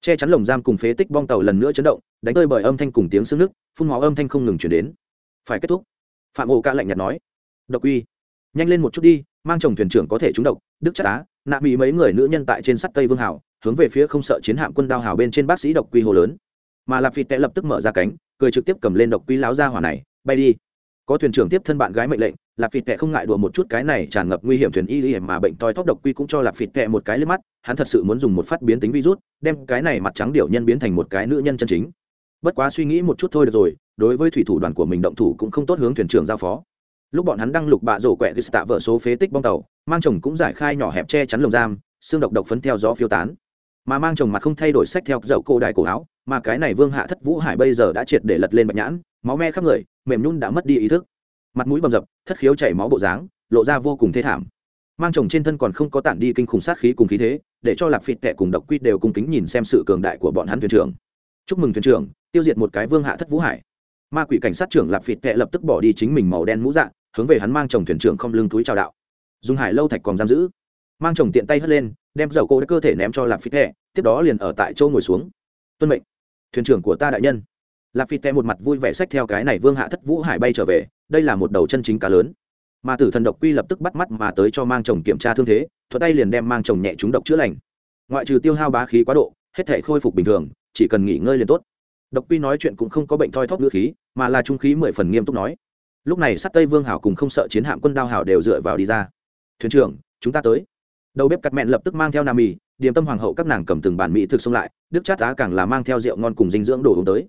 Che chắn lồng giam cùng phế tích bong tàu lần nữa chấn động, đánh tơi bởi âm thanh cùng tiếng xương nước, phun máu âm thanh không ngừng chuyển đến. Phải kết thúc. Phạm ô ca lạnh nhạt nói. Độc uy. Nhanh lên một chút đi, mang chồng thuyền trưởng có thể trúng độc, đức chắc á, nạ bị mấy người nữ nhân tại trên sắt tây vương hảo hướng về phía không sợ chiến hạm quân đao hào bên trên bác sĩ độc quy hồ lớn. Mà lạp phịt tệ lập tức mở ra cánh, cười trực tiếp cầm lên độc quy láo ra hỏa này, bay đi. Có thuyền trưởng tiếp thân bạn gái mệnh lệnh lạp phịt tệ không ngại đùa một chút cái này tràn ngập nguy hiểm thuyền y y mà bệnh toi thóp độc quy cũng cho lạp phịt tệ một cái lên mắt, hắn thật sự muốn dùng một phát biến tính virus, đem cái này mặt trắng điệu nhân biến thành một cái nữ nhân chân chính. Bất quá suy nghĩ một chút thôi được rồi, đối với thủy thủ đoàn của mình động thủ cũng không tốt hướng thuyền trưởng giao phó. Lúc bọn hắn đang lục bạ rổ quẹ tạ vỡ số phế tích bong tàu, mang chồng cũng giải khai nhỏ hẹp che chắn lồng giam, xương độc độc phấn theo gió phiêu tán. Mà mang chồng mặt không thay đổi sách theo dậu cổ đại cổ áo, mà cái này vương hạ thất vũ hải bây giờ đã triệt để lật lên bạch nhãn, máu me khắp người, mềm nhún đã mất đi ý thức mặt mũi bầm dập, thất khiếu chảy máu bộ dáng, lộ ra vô cùng thê thảm. Mang chồng trên thân còn không có tản đi kinh khủng sát khí cùng khí thế, để cho lạp phịt tệ cùng độc quy đều cung kính nhìn xem sự cường đại của bọn hắn thuyền trưởng. Chúc mừng thuyền trưởng, tiêu diệt một cái vương hạ thất vũ hải. Ma quỷ cảnh sát trưởng lạp phịt tệ lập tức bỏ đi chính mình màu đen mũ dạ hướng về hắn mang chồng thuyền trưởng không lưng túi chào đạo. Dùng hải lâu thạch còn giam giữ. Mang chồng tiện tay hất lên, đem dầu cô cơ thể ném cho lạp phịt tệ tiếp đó liền ở tại chỗ ngồi xuống. Tuân mệnh. Thuyền trưởng của ta đại nhân. Lạp phịt tệ một mặt vui vẻ sách theo cái này vương hạ thất vũ hải bay trở về đây là một đầu chân chính cá lớn. Mà tử thần độc quy lập tức bắt mắt mà tới cho mang chồng kiểm tra thương thế thuật tay liền đem mang chồng nhẹ trúng độc chữa lành. Ngoại trừ tiêu hao bá khí quá độ, hết thể khôi phục bình thường, chỉ cần nghỉ ngơi liền tốt. Độc quy nói chuyện cũng không có bệnh thoi thóp ngữ khí, mà là trung khí mười phần nghiêm túc nói. Lúc này sát tây vương hảo cùng không sợ chiến hạm quân đao hảo đều dựa vào đi ra. Thuyền trưởng, chúng ta tới. Đầu bếp cắt mẹn lập tức mang theo nam mì, điềm tâm hoàng hậu các nàng cầm từng bản mỹ thực xông lại, đức chát á càng là mang theo rượu ngon cùng dinh dưỡng đồ uống tới.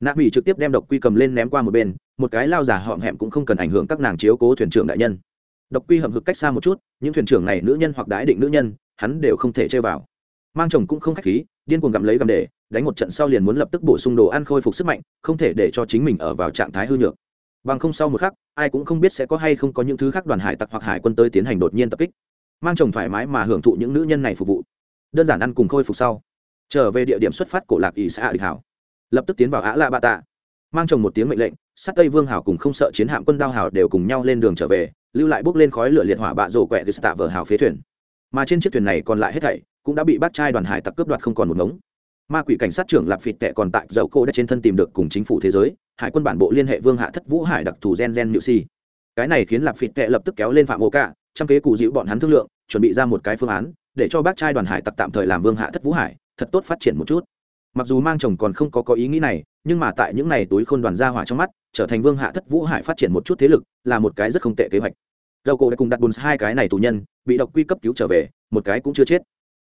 Nạ mỹ trực tiếp đem độc quy cầm lên ném qua một bên một cái lao giả họm hẹm cũng không cần ảnh hưởng các nàng chiếu cố thuyền trưởng đại nhân. Độc quy hầm hực cách xa một chút, những thuyền trưởng này nữ nhân hoặc đái định nữ nhân, hắn đều không thể chơi vào. Mang chồng cũng không khách khí, điên cuồng gặm lấy gặm để, đánh một trận sau liền muốn lập tức bổ sung đồ ăn khôi phục sức mạnh, không thể để cho chính mình ở vào trạng thái hư nhược. Bằng không sau một khắc, ai cũng không biết sẽ có hay không có những thứ khác đoàn hải tặc hoặc hải quân tới tiến hành đột nhiên tập kích. Mang chồng thoải mái mà hưởng thụ những nữ nhân này phục vụ. Đơn giản ăn cùng khôi phục sau, trở về địa điểm xuất phát cổ lạc ỷ xã địch hảo. Lập tức tiến vào ả la bạ tạ. Mang chồng một tiếng mệnh lệnh sát tây vương hảo cùng không sợ chiến hạm quân đao hảo đều cùng nhau lên đường trở về, lưu lại bốc lên khói lửa liệt hỏa bạ rổ quẹ tạ vở hảo phế thuyền. Mà trên chiếc thuyền này còn lại hết thảy, cũng đã bị bác trai đoàn hải tặc cướp đoạt không còn một ngống. Ma quỷ cảnh sát trưởng lạp phịt tệ còn tại dầu cô đã trên thân tìm được cùng chính phủ thế giới, hải quân bản bộ liên hệ vương hạ thất vũ hải đặc thù gen gen nhự si. Cái này khiến lạp phịt tệ lập tức kéo lên phạm ô cả trong kế cụ dịu bọn hắn thương lượng, chuẩn bị ra một cái phương án, để cho bác trai đoàn hải tặc tạm thời làm vương hạ thất vũ hải, thật tốt phát triển một chút. Mặc dù mang chồng còn không có có ý nghĩ này nhưng mà tại những này túi khôn đoàn gia hỏa trong mắt, trở thành vương hạ thất vũ hải phát triển một chút thế lực, là một cái rất không tệ kế hoạch. Dầu cổ đã cùng đặt bùn hai cái này tù nhân, bị độc quy cấp cứu trở về, một cái cũng chưa chết.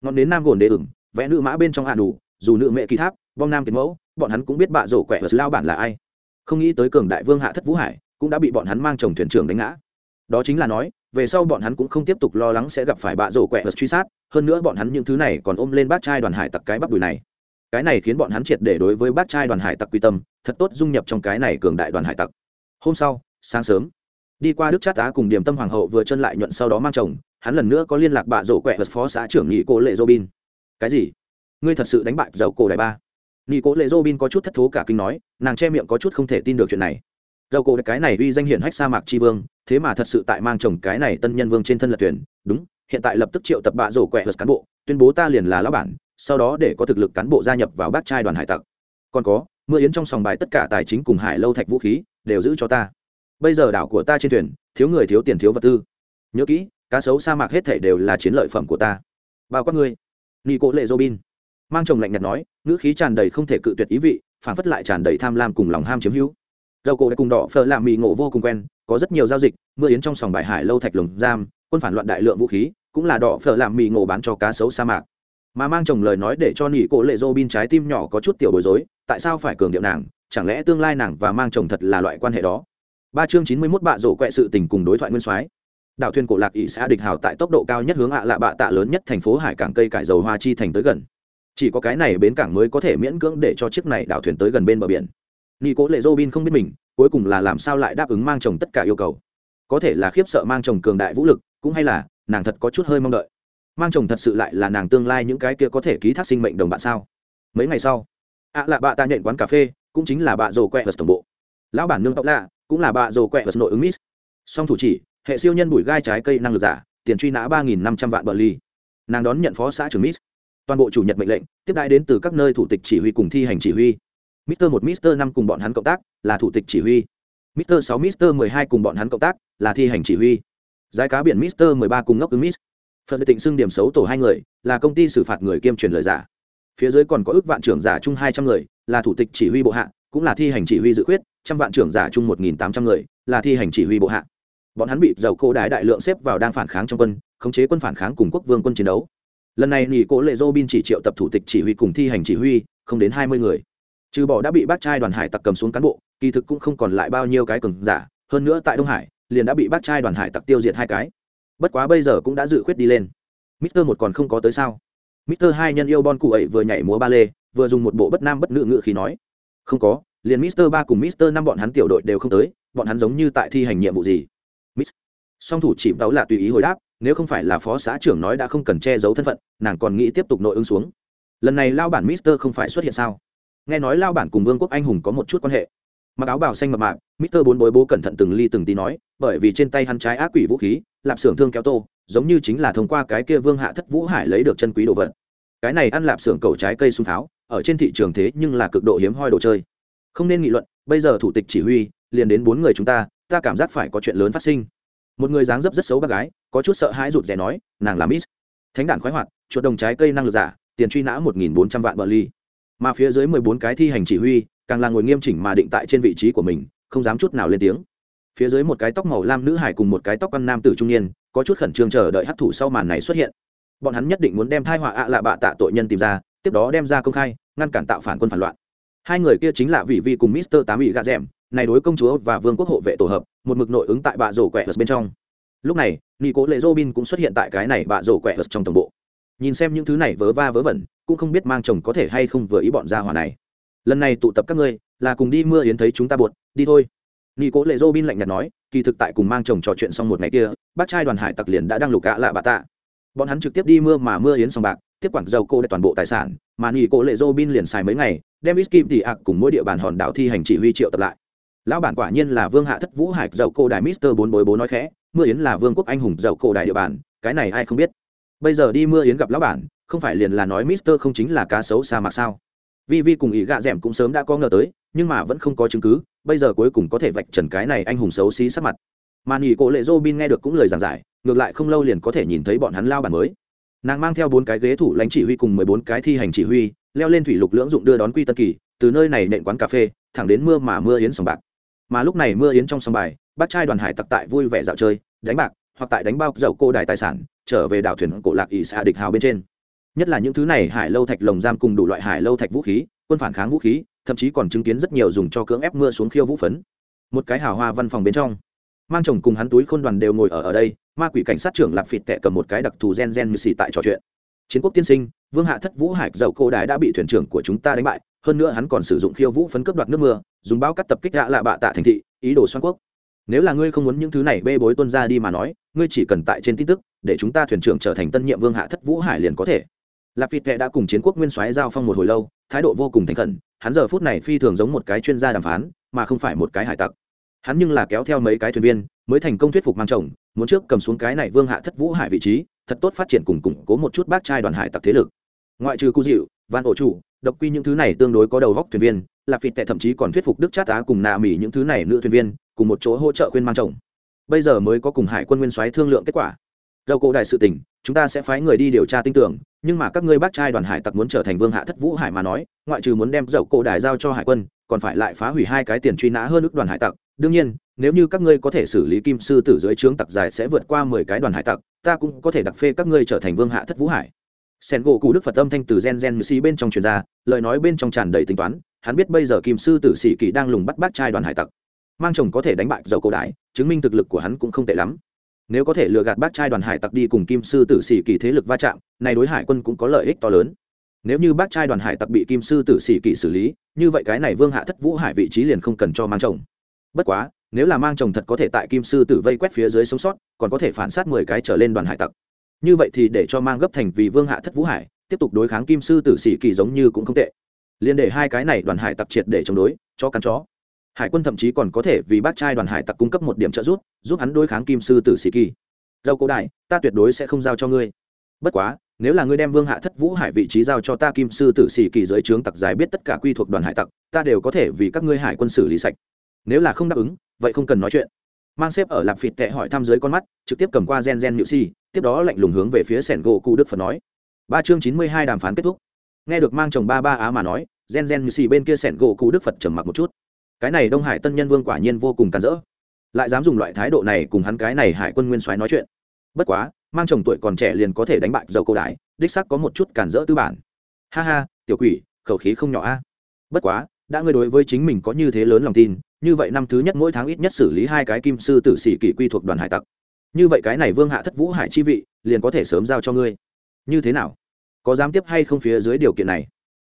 Ngọn đến nam gồn đế ửng, vẽ nữ mã bên trong hạ đủ, dù nữ mẹ kỳ tháp vong nam kiến mẫu, bọn hắn cũng biết bạ rổ quẹ vật lao bản là ai. Không nghĩ tới cường đại vương hạ thất vũ hải cũng đã bị bọn hắn mang chồng thuyền trưởng đánh ngã. Đó chính là nói, về sau bọn hắn cũng không tiếp tục lo lắng sẽ gặp phải bạ rổ quẹ và truy sát, hơn nữa bọn hắn những thứ này còn ôm lên bác trai đoàn hải tặc cái bắp đùi này cái này khiến bọn hắn triệt để đối với bác trai đoàn hải tặc quy tâm, thật tốt dung nhập trong cái này cường đại đoàn hải tặc. Hôm sau, sáng sớm, đi qua đức chát á cùng điểm tâm hoàng hậu vừa chân lại nhuận sau đó mang chồng, hắn lần nữa có liên lạc bạ rổ quẹ vật phó xã trưởng nghị cô lệ robin. Cái gì? Ngươi thật sự đánh bại dầu cổ đại ba? Nghị cố lệ robin có chút thất thố cả kinh nói, nàng che miệng có chút không thể tin được chuyện này. Dầu cổ cái này uy danh hiển hách sa mạc tri vương, thế mà thật sự tại mang chồng cái này tân nhân vương trên thân lật tuyển. Đúng, hiện tại lập tức triệu tập bạ rổ quẹ vật cán bộ, tuyên bố ta liền là lão bản sau đó để có thực lực cán bộ gia nhập vào bác trai đoàn hải tặc. Còn có, mưa yến trong sòng bài tất cả tài chính cùng hải lâu thạch vũ khí, đều giữ cho ta. Bây giờ đảo của ta trên thuyền, thiếu người thiếu tiền thiếu vật tư. Nhớ kỹ, cá sấu sa mạc hết thể đều là chiến lợi phẩm của ta. Bao quát ngươi. Nghi cố lệ robin. Mang chồng lạnh nhạt nói, ngữ khí tràn đầy không thể cự tuyệt ý vị, phản phất lại tràn đầy tham lam cùng lòng ham chiếm hữu. Dầu cổ đã cùng đỏ phờ làm mì ngộ vô cùng quen, có rất nhiều giao dịch, mưa yến trong sòng bài hải lâu thạch lồng giam, quân phản loạn đại lượng vũ khí, cũng là đỏ phở làm mì ngộ bán cho cá sấu sa mạc mà mang chồng lời nói để cho nỉ cổ lệ dô bin trái tim nhỏ có chút tiểu bối rối, tại sao phải cường điệu nàng? Chẳng lẽ tương lai nàng và mang chồng thật là loại quan hệ đó? Ba chương chín mươi mốt bạ rổ quẹ sự tình cùng đối thoại nguyên soái. Đảo thuyền cổ lạc ỵ xã địch hào tại tốc độ cao nhất hướng ạ lạ bạ tạ lớn nhất thành phố hải cảng cây cải dầu hoa chi thành tới gần. Chỉ có cái này bến cảng mới có thể miễn cưỡng để cho chiếc này đảo thuyền tới gần bên bờ biển. Nghi cố lệ dô bin không biết mình, cuối cùng là làm sao lại đáp ứng mang chồng tất cả yêu cầu. Có thể là khiếp sợ mang chồng cường đại vũ lực, cũng hay là nàng thật có chút hơi mong đợi mang chồng thật sự lại là nàng tương lai những cái kia có thể ký thác sinh mệnh đồng bạn sao? Mấy ngày sau, ạ lạ bạ ta nhện quán cà phê, cũng chính là bạ rồ quẹ vật tổng bộ. Lão bản nương tóc lạ, cũng là bạ rồ quẹ vật nội ứng miss. Song thủ chỉ, hệ siêu nhân bùi gai trái cây năng lực giả, tiền truy nã ba nghìn năm trăm vạn bờ ly nàng đón nhận phó xã trưởng miss. Toàn bộ chủ nhật mệnh lệnh, tiếp đãi đến từ các nơi thủ tịch chỉ huy cùng thi hành chỉ huy. Mister một, mister năm cùng bọn hắn cộng tác, là thủ tịch chỉ huy. Mister sáu, mister mười hai cùng bọn hắn cộng tác, là thi hành chỉ huy. Giải cá biển mister mười ba cùng ngốc ứng miss phật tịnh xưng điểm xấu tổ hai người, là công ty xử phạt người kiêm truyền lời giả. Phía dưới còn có ước vạn trưởng giả chung hai trăm người, là thủ tịch chỉ huy bộ hạ, cũng là thi hành chỉ huy dự khuyết, trăm vạn trưởng giả chung một nghìn tám trăm người, là thi hành chỉ huy bộ hạ. Bọn hắn bị dầu cổ đại đại lượng xếp vào đang phản kháng trong quân, khống chế quân phản kháng cùng quốc vương quân chiến đấu. Lần này nghỉ cố lệ dô bin chỉ triệu tập thủ tịch chỉ huy cùng thi hành chỉ huy, không đến hai mươi người. Trừ bỏ đã bị bác trai đoàn hải tặc cầm xuống cán bộ, kỳ thực cũng không còn lại bao nhiêu cái cường giả, hơn nữa tại đông hải, liền đã bị bác trai đoàn hải tặc tiêu diệt hai cái bất quá bây giờ cũng đã dự khuyết đi lên. Mister một còn không có tới sao? Mister hai nhân yêu bon cụ ấy vừa nhảy múa ba lê, vừa dùng một bộ bất nam bất nữ ngự khí nói. Không có, liền mister ba cùng mister năm bọn hắn tiểu đội đều không tới, bọn hắn giống như tại thi hành nhiệm vụ gì. Miss. song thủ chỉ báo là tùy ý hồi đáp, nếu không phải là phó xã trưởng nói đã không cần che giấu thân phận, nàng còn nghĩ tiếp tục nội ứng xuống. Lần này lao bản mister không phải xuất hiện sao? Nghe nói lao bản cùng vương quốc anh hùng có một chút quan hệ mặc áo bào xanh mập mạp, mister bốn bối bố cẩn thận từng ly từng tí nói, bởi vì trên tay hắn trái ác quỷ vũ khí, lạp xưởng thương kéo tô, giống như chính là thông qua cái kia vương hạ thất vũ hải lấy được chân quý đồ vật. Cái này ăn lạp xưởng cầu trái cây sung tháo, ở trên thị trường thế nhưng là cực độ hiếm hoi đồ chơi. Không nên nghị luận, bây giờ thủ tịch chỉ huy, liền đến bốn người chúng ta ta cảm giác phải có chuyện lớn phát sinh. Một người dáng dấp rất xấu bác gái, có chút sợ hãi rụt rè nói, nàng là miss. Thánh đản khoái hoạt, chuột đồng trái cây năng lực giả, tiền truy nã một nghìn bốn trăm vạn bờ ly. Mà phía dưới mười bốn cái thi hành chỉ huy càng là ngồi nghiêm chỉnh mà định tại trên vị trí của mình, không dám chút nào lên tiếng. Phía dưới một cái tóc màu lam nữ hải cùng một cái tóc con nam tử trung niên, có chút khẩn trương chờ đợi hấp thụ sau màn này xuất hiện. Bọn hắn nhất định muốn đem thai họa ạ à lạ bạ tạ tội nhân tìm ra, tiếp đó đem ra công khai, ngăn cản tạo phản quân phản loạn. Hai người kia chính là vị vi cùng mister tám ủy gà rèm này đối công chúa và vương quốc hộ vệ tổ hợp, một mực nội ứng tại bạ rổ quẹt bên trong. Lúc này nghi cố lệ robin cũng xuất hiện tại cái này bạ rổ quẹt trong tổng bộ. Nhìn xem những thứ này vớ va vớ vẩn, cũng không biết mang chồng có thể hay không vừa ý bọn gia hỏa này lần này tụ tập các ngươi, là cùng đi mưa yến thấy chúng ta buột đi thôi. Nghi cố lệ robin lạnh nhạt nói, kỳ thực tại cùng mang chồng trò chuyện xong một ngày kia, bác trai đoàn hải tặc liền đã đang lục gã lạ bà tạ. Bọn hắn trực tiếp đi mưa mà mưa yến xong bạc, tiếp quản dầu cô để toàn bộ tài sản, mà nghi cố lệ robin liền xài mấy ngày, đem ít kim tỷ ạc cùng mỗi địa bàn hòn đảo thi hành chỉ huy triệu tập lại. Lão bản quả nhiên là vương hạ thất vũ hải dầu cô đài mister bốn bối bố nói khẽ, mưa yến là vương quốc anh hùng dầu cô đài địa bàn, cái này ai không biết. Bây giờ đi mưa yến gặp lão bản, không phải liền là nói mister không chính là cá sấu sa mạc sao? Vi vi cùng ý gạ d ẻ m cũng sớm đã có ngờ tới, nhưng mà vẫn không có chứng cứ, bây giờ cuối cùng có thể vạch trần cái này anh hùng xấu xí sắc mặt. Mà nghỉ cổ lệ dô bin nghe được cũng lời giảng giải, ngược lại không lâu liền có thể nhìn thấy bọn hắn lao bản mới. Nàng mang theo bốn cái ghế thủ lãnh chỉ huy cùng mười bốn cái thi hành chỉ huy, leo lên thủy lục lưỡng dụng đưa đón quy tân kỳ, từ nơi này nện quán cà phê, thẳng đến mưa mà mưa yến sòng bạc. Mà lúc này mưa yến trong sòng bài, bác trai đoàn hải tặc tại vui vẻ dạo chơi, đánh bạc, hoặc tại đánh bao dậu cô đài tài sản, trở về đảo thuyền cổ lạc ỷ xạ địch hào bên trên nhất là những thứ này hải lâu thạch lồng giam cùng đủ loại hải lâu thạch vũ khí, quân phản kháng vũ khí, thậm chí còn chứng kiến rất nhiều dùng cho cưỡng ép mưa xuống khiêu vũ phấn. Một cái hào hoa văn phòng bên trong, mang chồng cùng hắn túi khôn đoàn đều ngồi ở ở đây, ma quỷ cảnh sát trưởng lạp phịt tệ cầm một cái đặc thù gen gen như xì tại trò chuyện. Chiến quốc tiên sinh, vương hạ thất vũ hải dầu cô đài đã bị thuyền trưởng của chúng ta đánh bại, hơn nữa hắn còn sử dụng khiêu vũ phấn cướp đoạt nước mưa, dùng bao cắt tập kích hạ lạ bạ tạ thành thị, ý đồ xoan quốc. Nếu là ngươi không muốn những thứ này bê bối tuân ra đi mà nói, ngươi chỉ cần tại trên tin tức, để chúng ta thuyền trưởng trở thành tân nhiệm vương hạ thất vũ hải liền có thể lạp Phi tệ đã cùng chiến quốc nguyên soái giao phong một hồi lâu, thái độ vô cùng thành khẩn, hắn giờ phút này phi thường giống một cái chuyên gia đàm phán, mà không phải một cái hải tặc. Hắn nhưng là kéo theo mấy cái thuyền viên, mới thành công thuyết phục mang chồng, muốn trước cầm xuống cái này vương hạ thất vũ hải vị trí, thật tốt phát triển cùng củng cố một chút bác trai đoàn hải tặc thế lực. Ngoại trừ cu dịu van ổ chủ, độc quy những thứ này tương đối có đầu góc thuyền viên, lạp Phi tệ thậm chí còn thuyết phục đức chát á cùng nạ mỹ những thứ này nữ thuyền viên, cùng một chỗ hỗ trợ khuyên mang chồng. Bây giờ mới có cùng hải quân nguyên soái thương lượng kết quả. Dầu cổ đại sự tình chúng ta sẽ phái người đi điều tra tin tưởng, nhưng mà các ngươi bác trai đoàn hải tặc muốn trở thành vương hạ thất vũ hải mà nói, ngoại trừ muốn đem dậu cổ đài giao cho hải quân, còn phải lại phá hủy hai cái tiền truy nã hơn ước đoàn hải tặc. Đương nhiên, nếu như các ngươi có thể xử lý kim sư tử dưới trướng tặc dài sẽ vượt qua mười cái đoàn hải tặc, ta cũng có thể đặc phê các ngươi trở thành vương hạ thất vũ hải. Sen gỗ cụ đức phật âm thanh từ gen gen xì bên trong truyền ra, lời nói bên trong tràn đầy tính toán, hắn biết bây giờ kim sư tử sĩ kỳ đang lùng bắt bác trai đoàn hải tặc. Mang chồng có thể đánh bại dầu cổ đái chứng minh thực lực của hắn cũng không tệ lắm nếu có thể lừa gạt bác trai đoàn hải tặc đi cùng kim sư tử sĩ kỳ thế lực va chạm, này đối hải quân cũng có lợi ích to lớn. Nếu như bác trai đoàn hải tặc bị kim sư tử sĩ kỳ xử lý, như vậy cái này vương hạ thất vũ hải vị trí liền không cần cho mang chồng. Bất quá, nếu là mang chồng thật có thể tại kim sư tử vây quét phía dưới sống sót, còn có thể phản sát mười cái trở lên đoàn hải tặc. Như vậy thì để cho mang gấp thành vì vương hạ thất vũ hải, tiếp tục đối kháng kim sư tử sĩ kỳ giống như cũng không tệ. Liên để hai cái này đoàn hải tặc triệt để chống đối, cho cắn chó hải quân thậm chí còn có thể vì bác trai đoàn hải tặc cung cấp một điểm trợ giúp giúp hắn đối kháng kim sư tử sĩ kỳ. Dâu cổ đại, ta tuyệt đối sẽ không giao cho ngươi. Bất quá, nếu là ngươi đem vương hạ thất vũ hải vị trí giao cho ta kim sư tử sĩ kỳ dưới trướng tặc giải biết tất cả quy thuộc đoàn hải tặc, ta đều có thể vì các ngươi hải quân xử lý sạch. Nếu là không đáp ứng, vậy không cần nói chuyện. Mang xếp ở lạp phịt tệ hỏi thăm dưới con mắt, trực tiếp cầm qua gen gen nhự si, tiếp đó lạnh lùng hướng về phía sẻn gỗ cụ đức phật nói. Ba chương chín mươi hai đàm phán kết thúc. Nghe được mang chồng ba ba á mà nói, gen gen nhự si bên kia sẻn gỗ cụ đức phật trầm mặc một chút cái này đông hải tân nhân vương quả nhiên vô cùng càn rỡ. Lại dám dùng loại thái độ này cùng hắn cái này hải quân nguyên soái nói chuyện. Bất quá, mang chồng tuổi còn trẻ liền có thể đánh bại dầu câu đại đích sắc có một chút cản rỡ tư bản. Ha ha, tiểu quỷ, khẩu khí không nhỏ a. Bất quá, đã ngươi đối với chính mình có như thế lớn lòng tin, như vậy năm thứ nhất mỗi tháng ít nhất xử lý hai cái kim sư tử sĩ kỷ quy thuộc đoàn hải tặc. Như vậy cái này vương hạ thất vũ hải chi vị, liền có thể sớm giao cho ngươi. Như thế nào? Có dám tiếp hay không phía dưới điều kiện này?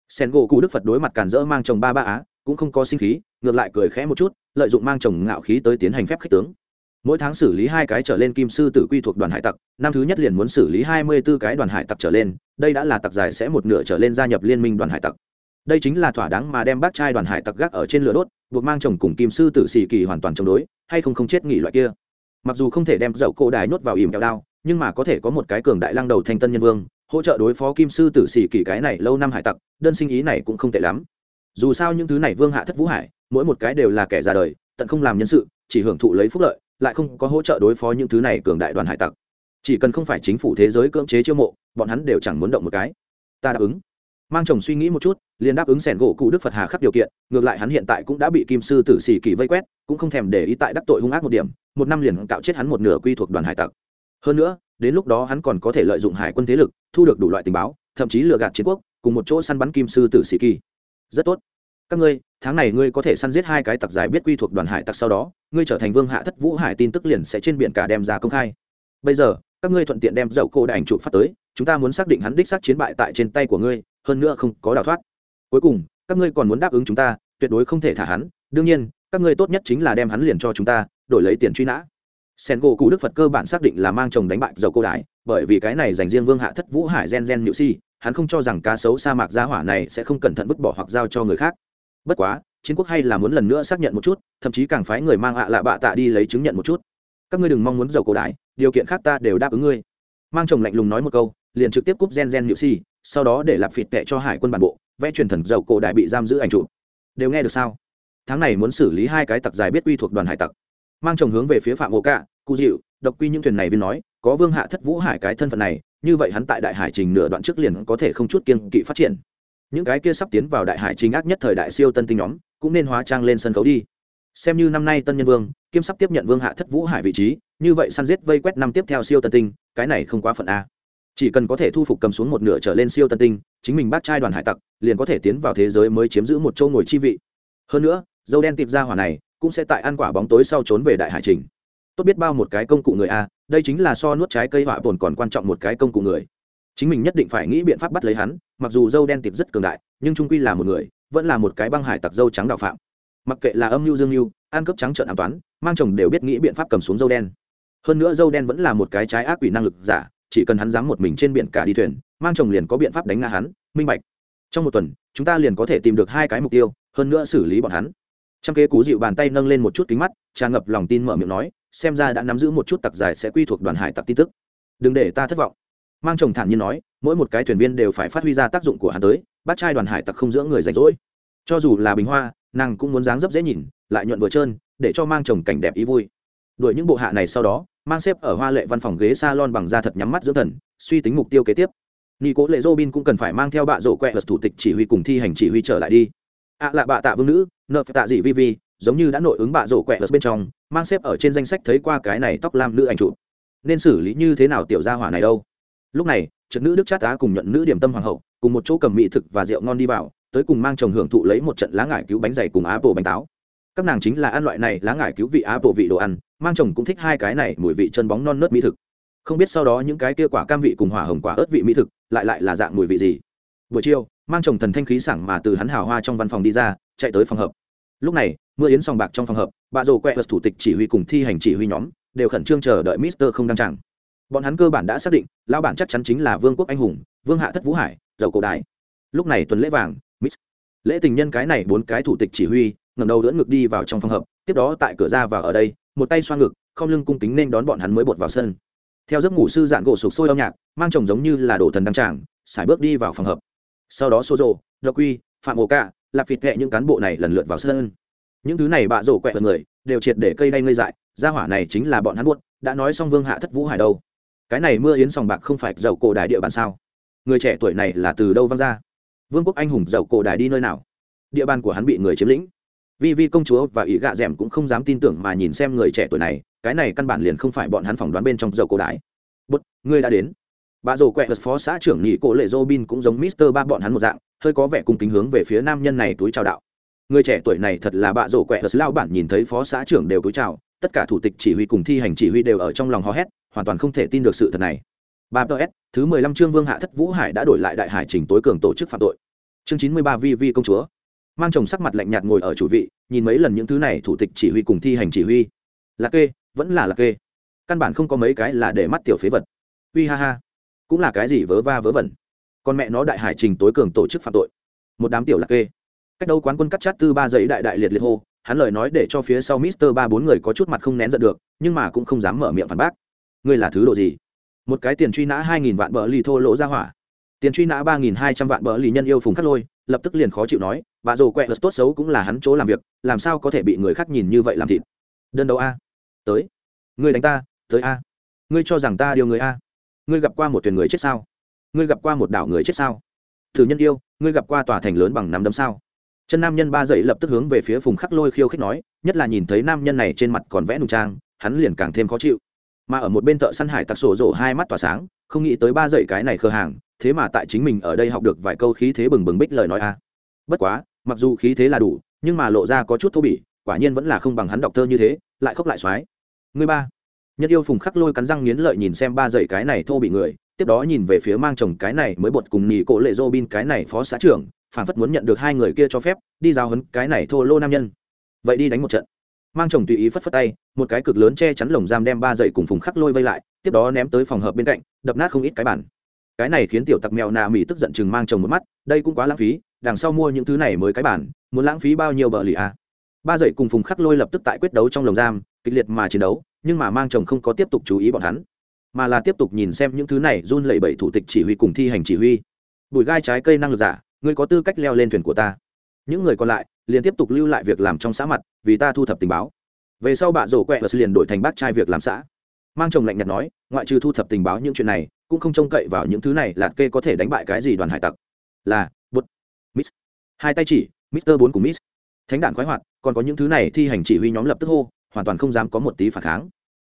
Sen gỗ cụ đức phật đối mặt cản rỡ mang chồng ba ba á, cũng không có sinh khí ngược lại cười khẽ một chút, lợi dụng mang chồng ngạo khí tới tiến hành phép khích tướng. Mỗi tháng xử lý hai cái trở lên kim sư tử quy thuộc đoàn hải tặc, năm thứ nhất liền muốn xử lý hai mươi b ố cái đoàn hải tặc trở lên, đây đã là tặc dài sẽ một nửa trở lên gia nhập liên minh đoàn hải tặc. Đây chính là thỏa đáng mà đem bác trai đoàn hải tặc gác ở trên lửa đốt, buộc mang chồng cùng kim sư tử xì kỳ hoàn toàn chống đối, hay không không chết nghỉ loại kia. Mặc dù không thể đem dậu cổ đài nhốt vào ìm kẹo đao, nhưng mà có thể có một cái cường đại lăng đầu thanh tân nhân vương, hỗ trợ đối phó kim sư tử xì kỳ cái này lâu năm hải tặc, đơn sinh ý này cũng không tệ lắm. Dù sao những thứ này vương hạ thất vũ hải mỗi một cái đều là kẻ già đời, tận không làm nhân sự, chỉ hưởng thụ lấy phúc lợi, lại không có hỗ trợ đối phó những thứ này cường đại đoàn hải tặc. Chỉ cần không phải chính phủ thế giới cưỡng chế chiêu mộ, bọn hắn đều chẳng muốn động một cái. Ta đáp ứng. Mang chồng suy nghĩ một chút, liền đáp ứng sẻn gỗ cụ đức phật hà khắc điều kiện, ngược lại hắn hiện tại cũng đã bị kim sư tử xì kỳ vây quét, cũng không thèm để ý tại đắc tội hung ác một điểm, một năm liền cạo chết hắn một nửa quy thuộc đoàn hải tặc. Hơn nữa, đến lúc đó hắn còn có thể lợi dụng hải quân thế lực, thu được đủ loại tình báo, thậm chí lừa gạt chiến quốc, cùng một chỗ săn bắn kim sư tử xì kỳ rất tốt các ngươi, tháng này ngươi có thể săn giết hai cái tặc giải biết quy thuộc đoàn hải tặc sau đó, ngươi trở thành vương hạ thất vũ hải tin tức liền sẽ trên biển cả đem ra công khai. Bây giờ, các ngươi thuận tiện đem dậu cô đại ảnh chụp phát tới, chúng ta muốn xác định hắn đích xác chiến bại tại trên tay của ngươi, hơn nữa không có đào thoát. Cuối cùng, các ngươi còn muốn đáp ứng chúng ta, tuyệt đối không thể thả hắn, đương nhiên, các ngươi tốt nhất chính là đem hắn liền cho chúng ta, đổi lấy tiền truy nã. Sen gỗ cụ đức phật cơ bản xác định là mang chồng đánh bại dầu cô đại bởi vì cái này dành riêng vương hạ thất vũ hải gen gen nhự si, hắn không cho rằng cá sấu sa mạc gia hỏa này sẽ không cẩn thận vứt bỏ hoặc giao cho người khác bất quá, chiến quốc hay là muốn lần nữa xác nhận một chút, thậm chí càng phái người mang ạ lạ bạ tạ đi lấy chứng nhận một chút. Các ngươi đừng mong muốn giàu cổ đại, điều kiện khác ta đều đáp ứng ngươi. Mang chồng lạnh lùng nói một câu, liền trực tiếp cúp gen gen nhự si, sau đó để lạp phịt tệ cho hải quân bản bộ, vẽ truyền thần giàu cổ đại bị giam giữ ảnh trụ đều nghe được sao? Tháng này muốn xử lý hai cái tặc dài biết quy thuộc đoàn hải tặc. Mang chồng hướng về phía phạm ô cạ cụ dịu độc quy những thuyền này viên nói, có vương hạ thất vũ hải cái thân phận này, như vậy hắn tại đại hải trình nửa đoạn trước liền có thể không chút kiên kỵ phát triển những cái kia sắp tiến vào đại hải chính ác nhất thời đại siêu tân tinh nhóm, cũng nên hóa trang lên sân khấu đi. Xem như năm nay tân nhân vương kim sắp tiếp nhận vương hạ thất vũ hải vị trí, như vậy săn giết vây quét năm tiếp theo siêu tân tinh, cái này không quá phận a. Chỉ cần có thể thu phục cầm xuống một nửa trở lên siêu tân tinh, chính mình bác trai đoàn hải tặc, liền có thể tiến vào thế giới mới chiếm giữ một châu ngồi chi vị. Hơn nữa, dâu đen tiệp ra hỏa này, cũng sẽ tại ăn quả bóng tối sau trốn về đại hải trình. Tốt biết bao một cái công cụ người a, đây chính là so nuốt trái cây họa bồn còn quan trọng một cái công cụ người chính mình nhất định phải nghĩ biện pháp bắt lấy hắn, mặc dù dâu đen tiệp rất cường đại, nhưng trung quy là một người, vẫn là một cái băng hải tặc dâu trắng đạo phạm. Mặc kệ là âm mưu dương mưu, ăn cướp trắng trợn an toán, mang chồng đều biết nghĩ biện pháp cầm xuống dâu đen. Hơn nữa dâu đen vẫn là một cái trái ác quỷ năng lực giả, chỉ cần hắn dám một mình trên biển cả đi thuyền, mang chồng liền có biện pháp đánh ngã hắn, minh bạch. Trong một tuần, chúng ta liền có thể tìm được hai cái mục tiêu, hơn nữa xử lý bọn hắn. Trong kế cú dịu bàn tay nâng lên một chút kính mắt, tràn ngập lòng tin mở miệng nói, xem ra đã nắm giữ một chút tặc giải sẽ quy thuộc đoàn hải tặc tin tức. Đừng để ta thất vọng mang chồng thản nhiên nói, mỗi một cái thuyền viên đều phải phát huy ra tác dụng của hắn tới, bác trai đoàn hải tặc không giữa người rảnh rỗi. Cho dù là bình hoa, nàng cũng muốn dáng dấp dễ nhìn, lại nhuận vừa trơn, để cho mang chồng cảnh đẹp ý vui. Đuổi những bộ hạ này sau đó, mang xếp ở hoa lệ văn phòng ghế salon bằng da thật nhắm mắt dưỡng thần, suy tính mục tiêu kế tiếp. Nghi cố lệ robin cũng cần phải mang theo bạ rổ quẹ vật thủ tịch chỉ huy cùng thi hành chỉ huy trở lại đi. Ạ à lạ bạ tạ vương nữ, nợ tạ dị vi vi, giống như đã nội ứng bạ rổ quẹ vật bên trong, mang xếp ở trên danh sách thấy qua cái này tóc lam nữ anh chụp. Nên xử lý như thế nào tiểu gia hỏa này đâu? Lúc này trật nữ đức chát á cùng nhuận nữ điểm tâm hoàng hậu cùng một chỗ cầm mỹ thực và rượu ngon đi vào, tới cùng mang chồng hưởng thụ lấy một trận lá ngải cứu bánh dày cùng á bộ bánh táo. Các nàng chính là ăn loại này lá ngải cứu vị á bộ vị đồ ăn, mang chồng cũng thích hai cái này mùi vị chân bóng non nớt mỹ thực. Không biết sau đó những cái kia quả cam vị cùng hỏa hồng quả ớt vị mỹ thực lại lại là dạng mùi vị gì. Buổi chiều, mang chồng thần thanh khí sảng mà từ hắn hào hoa trong văn phòng đi ra, chạy tới phòng hợp lúc này, mưa yến sòng bạc trong phòng hợp bà rồ quẹ vật thủ tịch chỉ huy cùng thi hành chỉ huy nhóm đều khẩn trương chờ đợi mister không đăng tràng bọn hắn cơ bản đã xác định, lão bản chắc chắn chính là vương quốc anh hùng, vương hạ thất vũ hải dầu cổ đại. Lúc này tuần lễ vàng, miss lễ tình nhân cái này bốn cái thủ tịch chỉ huy ngầm đầu dẫn ngực đi vào trong phòng hợp tiếp đó tại cửa ra vào ở đây, một tay xoa ngực, không lưng cung kính nên đón bọn hắn mới bột vào sân. Theo giấc ngủ sư dạn gỗ sụp sôi âm nhạc, mang chồng giống như là đổ thần đăng tràng, sải bước đi vào phòng hợp sau đó xô rộ đ quy, phạm ổ cạ, lạp phịt kệ những cán bộ này lần lượt vào sân. Những thứ này bạ rổ quẹt người, đều triệt để cây đay ngây dại, gia hỏa này chính là bọn hắn buốt, đã nói xong vương hạ thất vũ hải đâu cái này mưa yến sòng bạc không phải dầu cổ đài địa bàn sao? Người trẻ tuổi này là từ đâu văng ra? Vương quốc anh hùng dầu cổ đài đi nơi nào? Địa bàn của hắn bị người chiếm lĩnh. Vi vi công chúa và ý gạ d ẻ m cũng không dám tin tưởng mà nhìn xem người trẻ tuổi này, cái này căn bản liền không phải bọn hắn phỏng đoán bên trong dầu cổ đài. Bút ngươi đã đến. Bà rổ quẹt phó xã trưởng nghị cổ lệ robin cũng giống mister ba bọn hắn một dạng, hơi có vẻ cung kính hướng về phía nam nhân này túi chào đạo. Người trẻ tuổi này thật là bà rổ quẹt lao bản nhìn thấy phó xã trưởng đều túi chào, tất cả thủ tịch chỉ huy cùng thi hành chỉ huy đều ở trong lòng hò hét hoàn toàn không thể tin được sự thật này. Ba ts thứ mười lăm chương vương hạ thất vũ hải đã đổi lại đại hải trình tối cường tổ chức phạm tội. Chương chín mươi ba vi vi công chúa. Mang chồng sắc mặt lạnh nhạt ngồi ở chủ vị, nhìn mấy lần những thứ này thủ tịch chỉ huy cùng thi hành chỉ huy. Lạc kê, vẫn là lạc kê. Căn bản không có mấy cái là để mắt tiểu phế vật. Uy ha ha. Cũng là cái gì vớ va vớ vẩn. Con mẹ nó đại hải trình tối cường tổ chức phạm tội. Một đám tiểu lạc kê. Cách đâu quán quân cắt chát tư ba giấy đại đại liệt liệt hô, hắn lời nói để cho phía sau mister ba bốn người có chút mặt không nén giận được, nhưng mà cũng không dám mở miệng phản bác ngươi là thứ độ gì? Một cái tiền truy nã hai nghìn vạn bờ lì thô lỗ ra hỏa. Tiền truy nã ba nghìn hai trăm vạn bờ lì nhân yêu phùng khắc lôi, lập tức liền khó chịu nói, bà rồ quẹ, tốt xấu cũng là hắn chỗ làm việc, làm sao có thể bị người khác nhìn như vậy làm thịt? Đơn đấu a. Tới. Ngươi đánh ta. Tới a. Ngươi cho rằng ta điều người a? Ngươi gặp qua một thuyền người chết sao? Ngươi gặp qua một đảo người chết sao? Thử nhân yêu, ngươi gặp qua tòa thành lớn bằng nắm đấm sao? Chân nam nhân ba dậy lập tức hướng về phía phùng khắc lôi khiêu khích nói, nhất là nhìn thấy nam nhân này trên mặt còn vẽ nùng trang, hắn liền càng thêm khó chịu mà ở một bên thợ săn hải tặc sổ rổ hai mắt tỏa sáng, không nghĩ tới ba dậy cái này khờ hàng, thế mà tại chính mình ở đây học được vài câu khí thế bừng bừng bích lời nói a. Bất quá, mặc dù khí thế là đủ, nhưng mà lộ ra có chút thô bỉ, quả nhiên vẫn là không bằng hắn đọc thơ như thế, lại khóc lại xoái. Người ba. Nhất yêu phùng khắc lôi cắn răng nghiến lợi nhìn xem ba dậy cái này thô bị người, tiếp đó nhìn về phía mang chồng cái này mới bột cùng nhì cổ lệ dô bin cái này phó xã trưởng phản phất muốn nhận được hai người kia cho phép, đi giao hấn cái này thô lô nam nhân. Vậy đi đánh một trận mang chồng tùy ý phất phất tay, một cái cực lớn che chắn lồng giam đem ba dậy cùng phùng khắc lôi vây lại, tiếp đó ném tới phòng hợp bên cạnh, đập nát không ít cái bản cái này khiến tiểu tặc mèo nà mỹ tức giận chừng mang chồng một mắt, đây cũng quá lãng phí, đằng sau mua những thứ này mới cái bản muốn lãng phí bao nhiêu bờ lì à. ba dậy cùng phùng khắc lôi lập tức tại quyết đấu trong lồng giam, kịch liệt mà chiến đấu, nhưng mà mang chồng không có tiếp tục chú ý bọn hắn, mà là tiếp tục nhìn xem những thứ này run lẩy bẩy thủ tịch chỉ huy cùng thi hành chỉ huy. Bụi gai trái cây năng lực giả, ngươi có tư cách leo lên thuyền của ta những người còn lại liền tiếp tục lưu lại việc làm trong xã mặt, vì ta thu thập tình báo. Về sau bạ rổ quẹ và liền đổi thành bác trai việc làm xã. Mang chồng lạnh nhạt nói, ngoại trừ thu thập tình báo những chuyện này, cũng không trông cậy vào những thứ này, lạt kê có thể đánh bại cái gì đoàn hải tặc? Là, bút, miss. Hai tay chỉ, mister bốn cùng miss. Thánh đạn khoái hoạt, còn có những thứ này thi hành chỉ huy nhóm lập tức hô, hoàn toàn không dám có một tí phản kháng.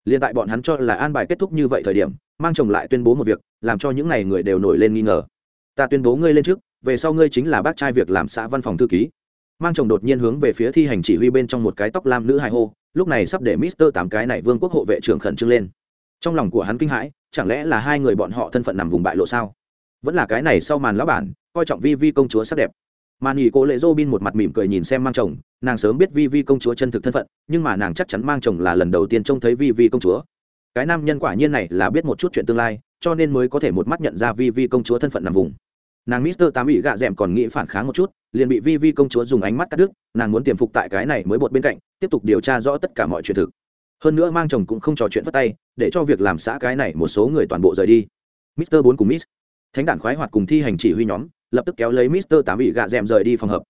Liền tại bọn hắn cho là an bài kết thúc như vậy thời điểm, mang chồng lại tuyên bố một việc, làm cho những n à y người đều nổi lên nghi ngờ. Ta tuyên bố ngươi lên trước về sau ngươi chính là bác trai việc làm xã văn phòng thư ký. Mang chồng đột nhiên hướng về phía thi hành chỉ huy bên trong một cái tóc lam nữ hài hô, lúc này sắp để mister tám cái này vương quốc hộ vệ trưởng khẩn trương lên. Trong lòng của hắn kinh hãi, chẳng lẽ là hai người bọn họ thân phận nằm vùng bại lộ sao? Vẫn là cái này sau màn lão bản, coi trọng vi vi công chúa sắc đẹp. Mà nghỉ cô lệ dô bin một mặt mỉm cười nhìn xem mang chồng, nàng sớm biết vi vi công chúa chân thực thân phận, nhưng mà nàng chắc chắn mang chồng là lần đầu tiên trông thấy vi vi công chúa. Cái nam nhân quả nhiên này là biết một chút chuyện tương lai, cho nên mới có thể một mắt nhận ra vi vi công chúa thân phận nằm vùng nàng mister tám bị gạ d ẻ m còn nghĩ phản kháng một chút, liền bị vi vi công chúa dùng ánh mắt cắt đứt, nàng muốn tiềm phục tại cái này mới bột bên cạnh, tiếp tục điều tra rõ tất cả mọi chuyện thực. Hơn nữa mang chồng cũng không trò chuyện phất tay, để cho việc làm xã cái này một số người toàn bộ rời đi. Mister bốn cùng miss. Thánh đản khoái hoạt cùng thi hành chỉ huy nhóm, lập tức kéo lấy mister tám bị gạ d ẻ m rời đi phòng hợp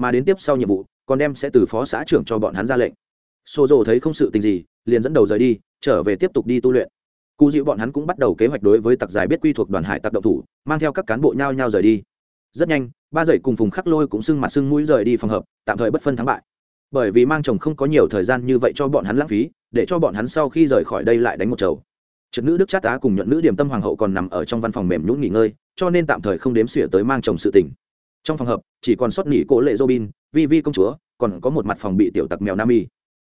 mà đến tiếp sau nhiệm vụ, còn đem sẽ từ phó xã trưởng cho bọn hắn ra lệnh. Xô dồ thấy không sự tình gì, liền dẫn đầu rời đi, trở về tiếp tục đi tu luyện cụ dịu bọn hắn cũng bắt đầu kế hoạch đối với tặc giải biết quy thuộc đoàn hải tặc động thủ, mang theo các cán bộ nhao nhao rời đi. Rất nhanh, ba dậy cùng phùng khắc lôi cũng sưng mặt sưng mũi rời đi phòng hợp, tạm thời bất phân thắng bại. Bởi vì mang chồng không có nhiều thời gian như vậy cho bọn hắn lãng phí, để cho bọn hắn sau khi rời khỏi đây lại đánh một chầu. Trật nữ đức chát tá cùng nhuận nữ điểm tâm hoàng hậu còn nằm ở trong văn phòng mềm nhũng nghỉ ngơi, cho nên tạm thời không đếm xỉa tới mang chồng sự tình. Trong phòng hợp, chỉ còn sót nỉ cỗ lệ robin, vi vi công chúa, còn có một mặt phòng bị tiểu tặc mèo nam y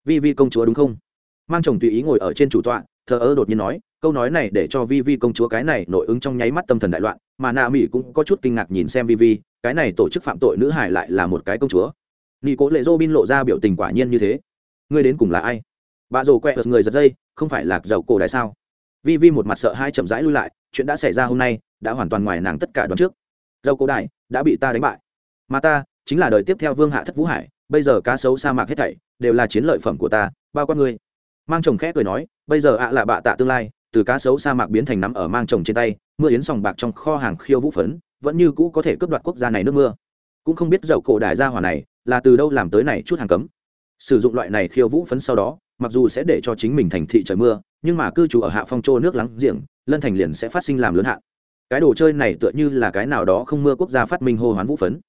vi vi công chúa đúng không? Mang chồng tùy ý ngồi ở trên chủ tọa, thờ ơ đột nhiên nói câu nói này để cho vi vi công chúa cái này nội ứng trong nháy mắt tâm thần đại loạn, mà nạ mỹ cũng có chút kinh ngạc nhìn xem vi vi cái này tổ chức phạm tội nữ hải lại là một cái công chúa. Nghi cố lệ dô bin lộ ra biểu tình quả nhiên như thế. Ngươi đến cùng là ai? Bà rồ quẹt người giật dây, không phải là dầu cổ đại sao? Vi vi một mặt sợ hai chậm rãi lui lại, chuyện đã xảy ra hôm nay, đã hoàn toàn ngoài nàng tất cả đoán trước. Dầu cổ đại, đã bị ta đánh bại. Mà ta, chính là đời tiếp theo vương hạ thất vũ hải, bây giờ cá sấu sa mạc hết thảy, đều là chiến lợi phẩm của ta, bao quát ngươi. Mang chồng khẽ cười nói, bây giờ ạ là bạ tạ tương lai từ cá sấu sa mạc biến thành nắm ở mang chồng trên tay, mưa yến sòng bạc trong kho hàng khiêu vũ phấn, vẫn như cũ có thể cướp đoạt quốc gia này nước mưa. Cũng không biết dậu cổ đại gia hỏa này là từ đâu làm tới này chút hàng cấm. Sử dụng loại này khiêu vũ phấn sau đó, mặc dù sẽ để cho chính mình thành thị trời mưa, nhưng mà cư trú ở hạ phong châu nước lắng giềng, lân thành liền sẽ phát sinh làm lớn hạn. Cái đồ chơi này tựa như là cái nào đó không mưa quốc gia phát minh hô hoán vũ phấn.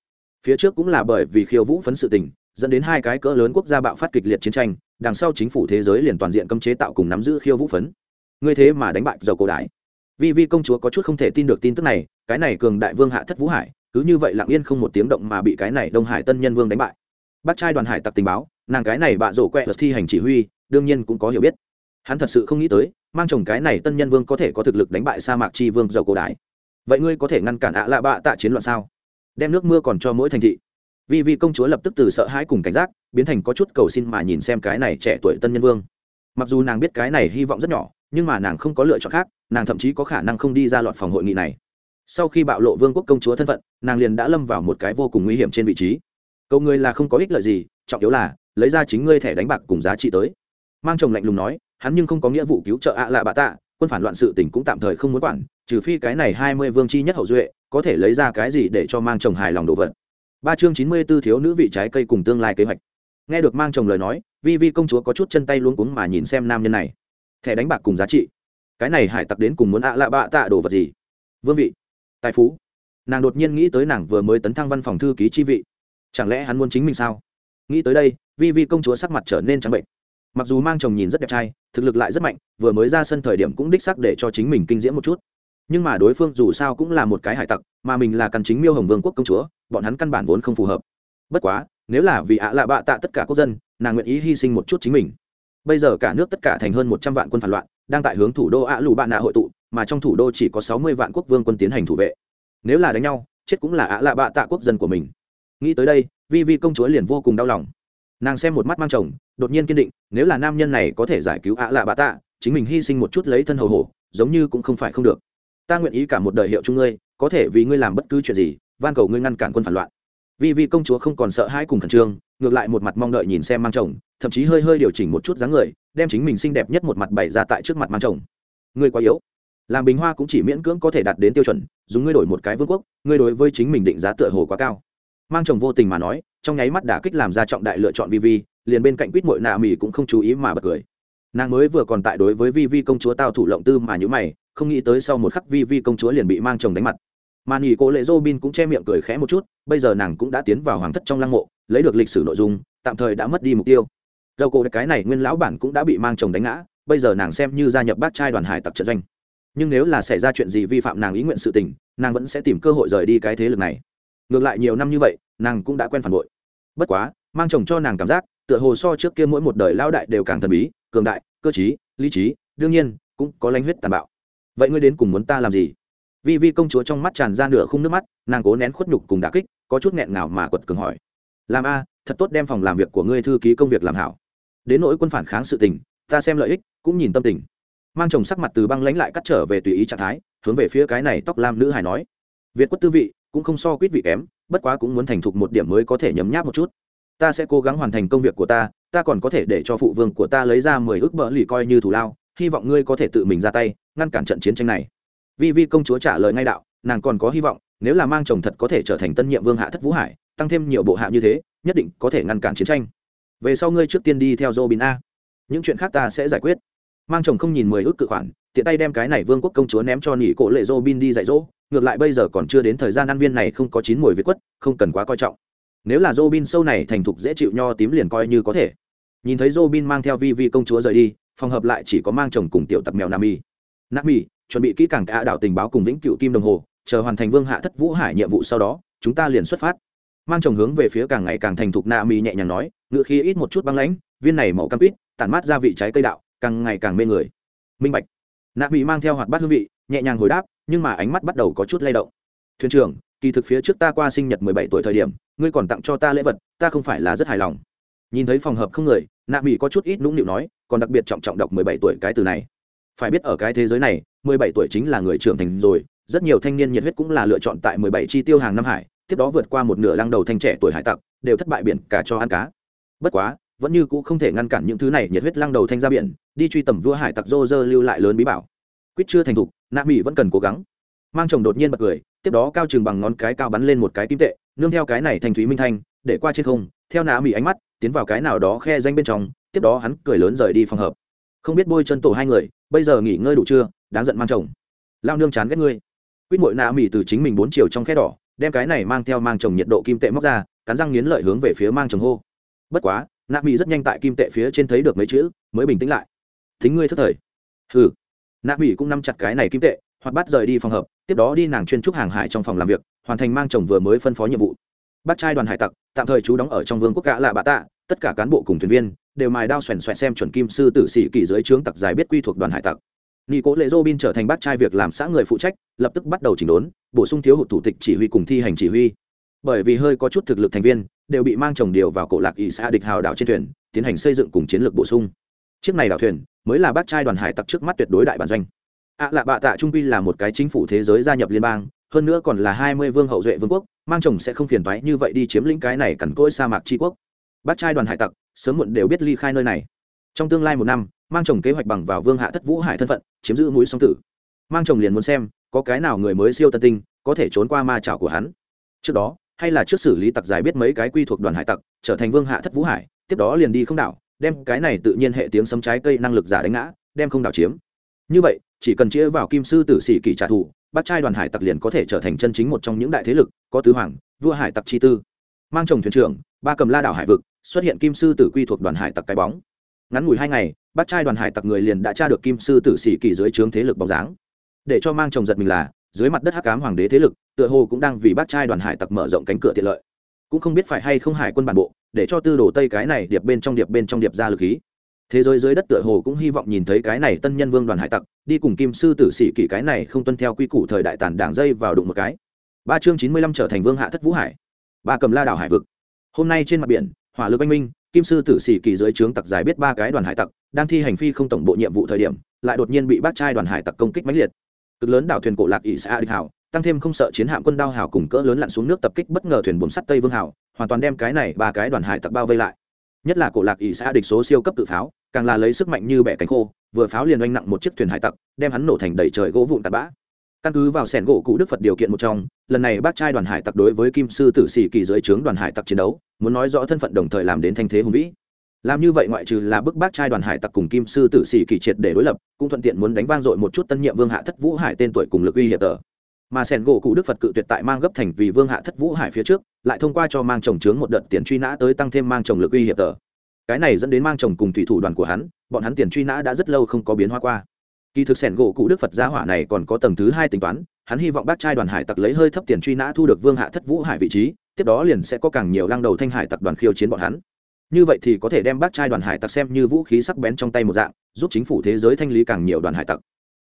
Phía trước cũng là bởi vì khiêu vũ phấn sự tình, dẫn đến hai cái cỡ lớn quốc gia bạo phát kịch liệt chiến tranh, đằng sau chính phủ thế giới liền toàn diện cấm chế tạo cùng nắm giữ khiêu vũ phấn ngươi thế mà đánh bại dầu cổ đại. Vi vi công chúa có chút không thể tin được tin tức này, cái này cường đại vương hạ thất vũ hải, cứ như vậy lặng yên không một tiếng động mà bị cái này đông hải tân nhân vương đánh bại. Bắt trai đoàn hải tặc tình báo, nàng cái này bạ rổ quẹ thi hành chỉ huy, đương nhiên cũng có hiểu biết. Hắn thật sự không nghĩ tới, mang chồng cái này tân nhân vương có thể có thực lực đánh bại sa mạc chi vương dầu cổ đại. vậy ngươi có thể ngăn cản ạ lạ bạ tạ chiến loạn sao? Đem nước mưa còn cho mỗi thành thị. Vì vì công chúa lập tức từ sợ hãi cùng cảnh giác, biến thành có chút cầu xin mà nhìn xem cái này trẻ tuổi tân nhân vương. Mặc dù nàng biết cái này hy vọng rất nhỏ nhưng mà nàng không có lựa chọn khác, nàng thậm chí có khả năng không đi ra loạt phòng hội nghị này. Sau khi bạo lộ vương quốc công chúa thân phận, nàng liền đã lâm vào một cái vô cùng nguy hiểm trên vị trí. Câu ngươi là không có ích lợi gì, trọng yếu là, lấy ra chính ngươi thẻ đánh bạc cùng giá trị tới. Mang chồng lạnh lùng nói, hắn nhưng không có nghĩa vụ cứu trợ ạ lạ bạ tạ, quân phản loạn sự tình cũng tạm thời không muốn quản, trừ phi cái này hai mươi vương chi nhất hậu duệ, có thể lấy ra cái gì để cho mang chồng hài lòng đồ vật. Ba chương chín mươi b ố thiếu nữ vị trái cây cùng tương lai kế hoạch. Nghe được mang chồng lời nói, vi vi công chúa có chút chân tay luống cuống mà nhìn xem nam nhân này thẻ đánh bạc cùng giá trị. Cái này hải tặc đến cùng muốn ạ lạ bạ tạ đồ vật gì? Vương vị, tài phú. Nàng đột nhiên nghĩ tới nàng vừa mới tấn thăng văn phòng thư ký chi vị. Chẳng lẽ hắn muốn chính mình sao? Nghĩ tới đây, vi vi công chúa sắc mặt trở nên trắng bệnh. Mặc dù mang chồng nhìn rất đẹp trai, thực lực lại rất mạnh, vừa mới ra sân thời điểm cũng đích sắc để cho chính mình kinh diễm một chút. Nhưng mà đối phương dù sao cũng là một cái hải tặc, mà mình là căn chính miêu hồng vương quốc công chúa, bọn hắn căn bản vốn không phù hợp. Bất quá, nếu là vì ạ lạ bạ tạ tất cả quốc dân, nàng nguyện ý hy sinh một chút chính mình bây giờ cả nước tất cả thành hơn một trăm vạn quân phản loạn, đang tại hướng thủ đô ạ lù bạn nạ hội tụ, mà trong thủ đô chỉ có sáu mươi vạn quốc vương quân tiến hành thủ vệ. Nếu là đánh nhau, chết cũng là ạ lạ bạ tạ quốc dân của mình. Nghĩ tới đây, vi vi công chúa liền vô cùng đau lòng. Nàng xem một mắt mang chồng, đột nhiên kiên định, nếu là nam nhân này có thể giải cứu ạ lạ bạ tạ, chính mình hy sinh một chút lấy thân hầu hổ, giống như cũng không phải không được. Ta nguyện ý cả một đời hiệu chung ngươi, có thể vì ngươi làm bất cứ chuyện gì, van cầu ngươi ngăn cản quân phản loạn. Vì vì công chúa không còn sợ hãi cùng khẩn trương, ngược lại một mặt mong đợi nhìn xem mang chồng thậm chí hơi hơi điều chỉnh một chút dáng người, đem chính mình xinh đẹp nhất một mặt bày ra tại trước mặt mang chồng. Ngươi quá yếu. Làm bình hoa cũng chỉ miễn cưỡng có thể đạt đến tiêu chuẩn, dùng ngươi đổi một cái vương quốc, ngươi đối với chính mình định giá tựa hồ quá cao. Mang chồng vô tình mà nói, trong nháy mắt đả kích làm ra trọng đại lựa chọn vi vi liền bên cạnh quýt mội nạ mì cũng không chú ý mà bật cười. Nàng mới vừa còn tại đối với vi vi công chúa tao thủ lộng tư mà nhữ mày, không nghĩ tới sau một khắc vi vi công chúa liền bị mang chồng đánh mặt. Mà nghỉ cô lệ dô bin cũng che miệng cười khẽ một chút, bây giờ nàng cũng đã tiến vào hoàng thất trong lăng mộ, lấy được lịch sử nội dung, tạm thời đã mất đi mục tiêu dầu cổ cái này nguyên lão bản cũng đã bị mang chồng đánh ngã, bây giờ nàng xem như gia nhập bát trai đoàn hải tặc trận doanh. Nhưng nếu là xảy ra chuyện gì vi phạm nàng ý nguyện sự tình, nàng vẫn sẽ tìm cơ hội rời đi cái thế lực này. Ngược lại nhiều năm như vậy, nàng cũng đã quen phản bội. Bất quá, mang chồng cho nàng cảm giác, tựa hồ so trước kia mỗi một đời lao đại đều càng thần bí, cường đại, cơ t lý trí, đương nhiên, cũng có lanh huyết tàn bạo. Vậy ngươi đến cùng muốn ta làm gì? Vi vi công chúa trong mắt tràn ra nửa khung nước mắt, nàng cố nén khuất nhục cùng đà kích, có chút nghẹn ngào mà quật cường hỏi. Làm a, thật tốt đem phòng làm việc của ngươi thư ký công việc làm hảo đến nỗi quân phản kháng sự tình, ta xem lợi ích, cũng nhìn tâm tình. Mang chồng sắc mặt từ băng lãnh lại cắt trở về tùy ý trạng thái, hướng về phía cái này tóc lam nữ hài nói. Việt quất tư vị, cũng không so quýt vị kém, bất quá cũng muốn thành thục một điểm mới có thể nhấm nháp một chút. Ta sẽ cố gắng hoàn thành công việc của ta ta còn có thể để cho phụ vương của ta lấy ra mười ước bỡ lì coi như thủ lao, hy vọng ngươi có thể tự mình ra tay, ngăn cản trận chiến tranh này. Vi vi công chúa trả lời ngay đạo, nàng còn có hy vọng, nếu là mang chồng thật có thể trở thành tân nhiệm vương hạ thất vũ hải, tăng thêm nhiều bộ hạ như thế, nhất định có thể ngăn cản chiến tranh về sau ngươi trước tiên đi theo Robin a. Những chuyện khác ta sẽ giải quyết. Mang chồng không nhìn mười ước cự khoản, tiện tay đem cái này vương quốc công chúa ném cho nỉ cổ lệ Robin đi dạy dỗ. Ngược lại bây giờ còn chưa đến thời gian ăn viên này không có chín mùi việt quất, không cần quá coi trọng. Nếu là Robin sâu này thành thục dễ chịu nho tím liền coi như có thể. Nhìn thấy Robin mang theo vi vi công chúa rời đi, phòng hợp lại chỉ có mang chồng cùng tiểu tặc mèo nam y nam y chuẩn bị kỹ càng cả đảo tình báo cùng vĩnh cựu kim đồng hồ, chờ hoàn thành vương hạ thất vũ hải nhiệm vụ sau đó, chúng ta liền xuất phát mang chồng hướng về phía càng ngày càng thành thục nam Mi nhẹ nhàng nói ngựa khí ít một chút băng lãnh, viên này màu cam quýt, tản mát ra vị trái cây đạo, càng ngày càng mê người. Minh bạch. Nạ bị mang theo hoạt bát hương vị, nhẹ nhàng hồi đáp, nhưng mà ánh mắt bắt đầu có chút lay động. Thuyền trưởng, kỳ thực phía trước ta qua sinh nhật mười bảy tuổi thời điểm, ngươi còn tặng cho ta lễ vật, ta không phải là rất hài lòng. Nhìn thấy phòng hợp không người, nạ bị có chút ít nũng nịu nói, còn đặc biệt trọng trọng đọc mười bảy tuổi cái từ này. Phải biết ở cái thế giới này, mười bảy tuổi chính là người trưởng thành rồi, rất nhiều thanh niên nhiệt huyết cũng là lựa chọn tại mười bảy chi tiêu hàng năm hải tiếp đó vượt qua một nửa lăng đầu thanh trẻ tuổi hải tặc, đều thất bại biển cả cho ăn cá. Bất quá, vẫn như cũ không thể ngăn cản những thứ này nhiệt huyết lăng đầu thanh ra biển, đi truy tầm vua hải tặc dô dơ lưu lại lớn bí bảo. Quýt chưa thành thục, nạ mỹ vẫn cần cố gắng. Mang chồng đột nhiên bật cười, tiếp đó cao chừng bằng ngón cái cao bắn lên một cái kim tệ, nương theo cái này thành thúy minh thanh, để qua trên không, theo nạ mỹ ánh mắt, tiến vào cái nào đó khe danh bên trong, tiếp đó hắn cười lớn rời đi phòng hợp. Không biết bôi chân tổ hai người, bây giờ nghỉ ngơi đủ chưa? Đáng giận mang chồng. Lao nương chán ghét ngươi. Quýt mội nạ mỹ từ chính mình bốn chiều trong khe đỏ đem cái này mang theo mang chồng nhiệt độ kim tệ móc ra, cắn răng nghiến lợi hướng về phía mang chồng hô. Bất quá, nạ mỹ rất nhanh tại kim tệ phía trên thấy được mấy chữ, mới bình tĩnh lại. Thính ngươi thất thời. Ừ nạ mỹ cũng nắm chặt cái này kim tệ, hoặc bắt rời đi phòng hợp, tiếp đó đi nàng chuyên trúc hàng hải trong phòng làm việc, hoàn thành mang chồng vừa mới phân phó nhiệm vụ. Bắt trai đoàn hải tặc, tạm thời trú đóng ở trong vương quốc gã lạ bạ tạ, tất cả cán bộ cùng thuyền viên, đều mài đao xoèn xoẹt xem chuẩn kim sư tử sĩ kỳ dưới trướng tặc dài biết quy thuộc đoàn hải tặc nghi cố lệ dô bin trở thành bác trai việc làm xã người phụ trách, lập tức bắt đầu chỉnh đốn, bổ sung thiếu hụt thủ tịch chỉ huy cùng thi hành chỉ huy. Bởi vì hơi có chút thực lực thành viên, đều bị mang chồng điều vào cổ lạc ỵ xã địch hào đảo trên thuyền, tiến hành xây dựng cùng chiến lược bổ sung. Chiếc này đảo thuyền mới là bác trai đoàn hải tặc trước mắt tuyệt đối đại bản doanh. Ạ lạ bạ tạ trung quy là một cái chính phủ thế giới gia nhập liên bang, hơn nữa còn là hai mươi vương hậu duệ vương quốc, mang chồng sẽ không phiền thoái như vậy đi chiếm lĩnh cái này cằn cỗi sa mạc tri quốc. Bác trai đoàn hải tặc sớm muộn đều biết ly khai nơi này. Trong tương lai một năm mang chồng kế hoạch bằng vào vương hạ thất vũ hải thân phận, chiếm giữ mũi song tử. Mang chồng liền muốn xem, có cái nào người mới siêu tân tinh, có thể trốn qua ma trảo của hắn. Trước đó, hay là trước xử lý tặc giải biết mấy cái quy thuộc đoàn hải tặc, trở thành vương hạ thất vũ hải, tiếp đó liền đi không đảo, đem cái này tự nhiên hệ tiếng sấm trái cây năng lực giả đánh ngã, đem không đảo chiếm. Như vậy, chỉ cần chia vào kim sư tử sĩ kỳ trả thù, bắt trai đoàn hải tặc liền có thể trở thành chân chính một trong những đại thế lực, có tứ hoàng, vua hải tặc chi tư. Mang chồng thuyền trưởng, ba cầm la đảo hải vực, xuất hiện kim sư tử quy thuộc đoàn hải tặc cái bóng. Ngắn ngủi hai ngày bắt trai đoàn hải tặc người liền đã tra được kim sư tử sĩ kỳ dưới trướng thế lực bóng dáng. Để cho mang chồng giật mình là, dưới mặt đất hắc cám hoàng đế thế lực, tựa hồ cũng đang vì bắt trai đoàn hải tặc mở rộng cánh cửa tiện lợi. Cũng không biết phải hay không hải quân bản bộ, để cho tư đồ tây cái này điệp bên trong điệp bên trong điệp ra lực khí. Thế giới dưới đất tựa hồ cũng hy vọng nhìn thấy cái này tân nhân vương đoàn hải tặc, đi cùng kim sư tử sĩ kỷ cái này không tuân theo quy củ thời đại tàn đảng dây vào đụng một cái. Ba chương chín mươi lăm trở thành vương hạ thất vũ hải. Ba cầm la đảo hải vực. Hôm nay trên mặt biển hỏa lực anh minh, kim sư tử sĩ kỳ dưới trướng tặc dài biết ba cái đoàn hải tặc, đang thi hành phi không tổng bộ nhiệm vụ thời điểm, lại đột nhiên bị bác trai đoàn hải tặc công kích mãnh liệt. Cực lớn đảo thuyền cổ lạc ỷ xã địch hảo, tăng thêm không sợ chiến hạm quân đao hảo cùng cỡ lớn lặn xuống nước tập kích bất ngờ thuyền buồm sắt tây vương hảo, hoàn toàn đem cái này ba cái đoàn hải tặc bao vây lại. Nhất là cổ lạc ỷ xã địch số siêu cấp tự pháo, càng là lấy sức mạnh như bẻ cánh khô, vừa pháo liền oanh nặng một chiếc thuyền hải tặc, đem hắn nổ thành đầy trời gỗ vụn tạt bã căn cứ vào sẻn gỗ cụ đức phật điều kiện một trong, lần này bác trai đoàn hải tặc đối với kim sư tử sĩ kỳ dưới trướng đoàn hải tặc chiến đấu, muốn nói rõ thân phận đồng thời làm đến thanh thế hùng vĩ. Làm như vậy ngoại trừ là bức bác trai đoàn hải tặc cùng kim sư tử sĩ kỳ triệt để đối lập, cũng thuận tiện muốn đánh vang dội một chút tân nhiệm vương hạ thất vũ hải tên tuổi cùng lực uy hiệp tờ. Mà sẻn gỗ cụ đức phật cự tuyệt tại mang gấp thành vì vương hạ thất vũ hải phía trước, lại thông qua cho mang chồng trướng một đợt tiền truy nã tới tăng thêm mang chồng lực uy hiệp tờ. Cái này dẫn đến mang chồng cùng thủy thủ đoàn của hắn, bọn hắn tiền truy nã đã rất lâu không có biến hóa qua kỳ thực sẻn gỗ cụ đức phật gia hỏa này còn có tầng thứ hai tính toán, hắn hy vọng bác trai đoàn hải tặc lấy hơi thấp tiền truy nã thu được vương hạ thất vũ hải vị trí, tiếp đó liền sẽ có càng nhiều lang đầu thanh hải tặc đoàn khiêu chiến bọn hắn. Như vậy thì có thể đem bác trai đoàn hải tặc xem như vũ khí sắc bén trong tay một dạng, giúp chính phủ thế giới thanh lý càng nhiều đoàn hải tặc.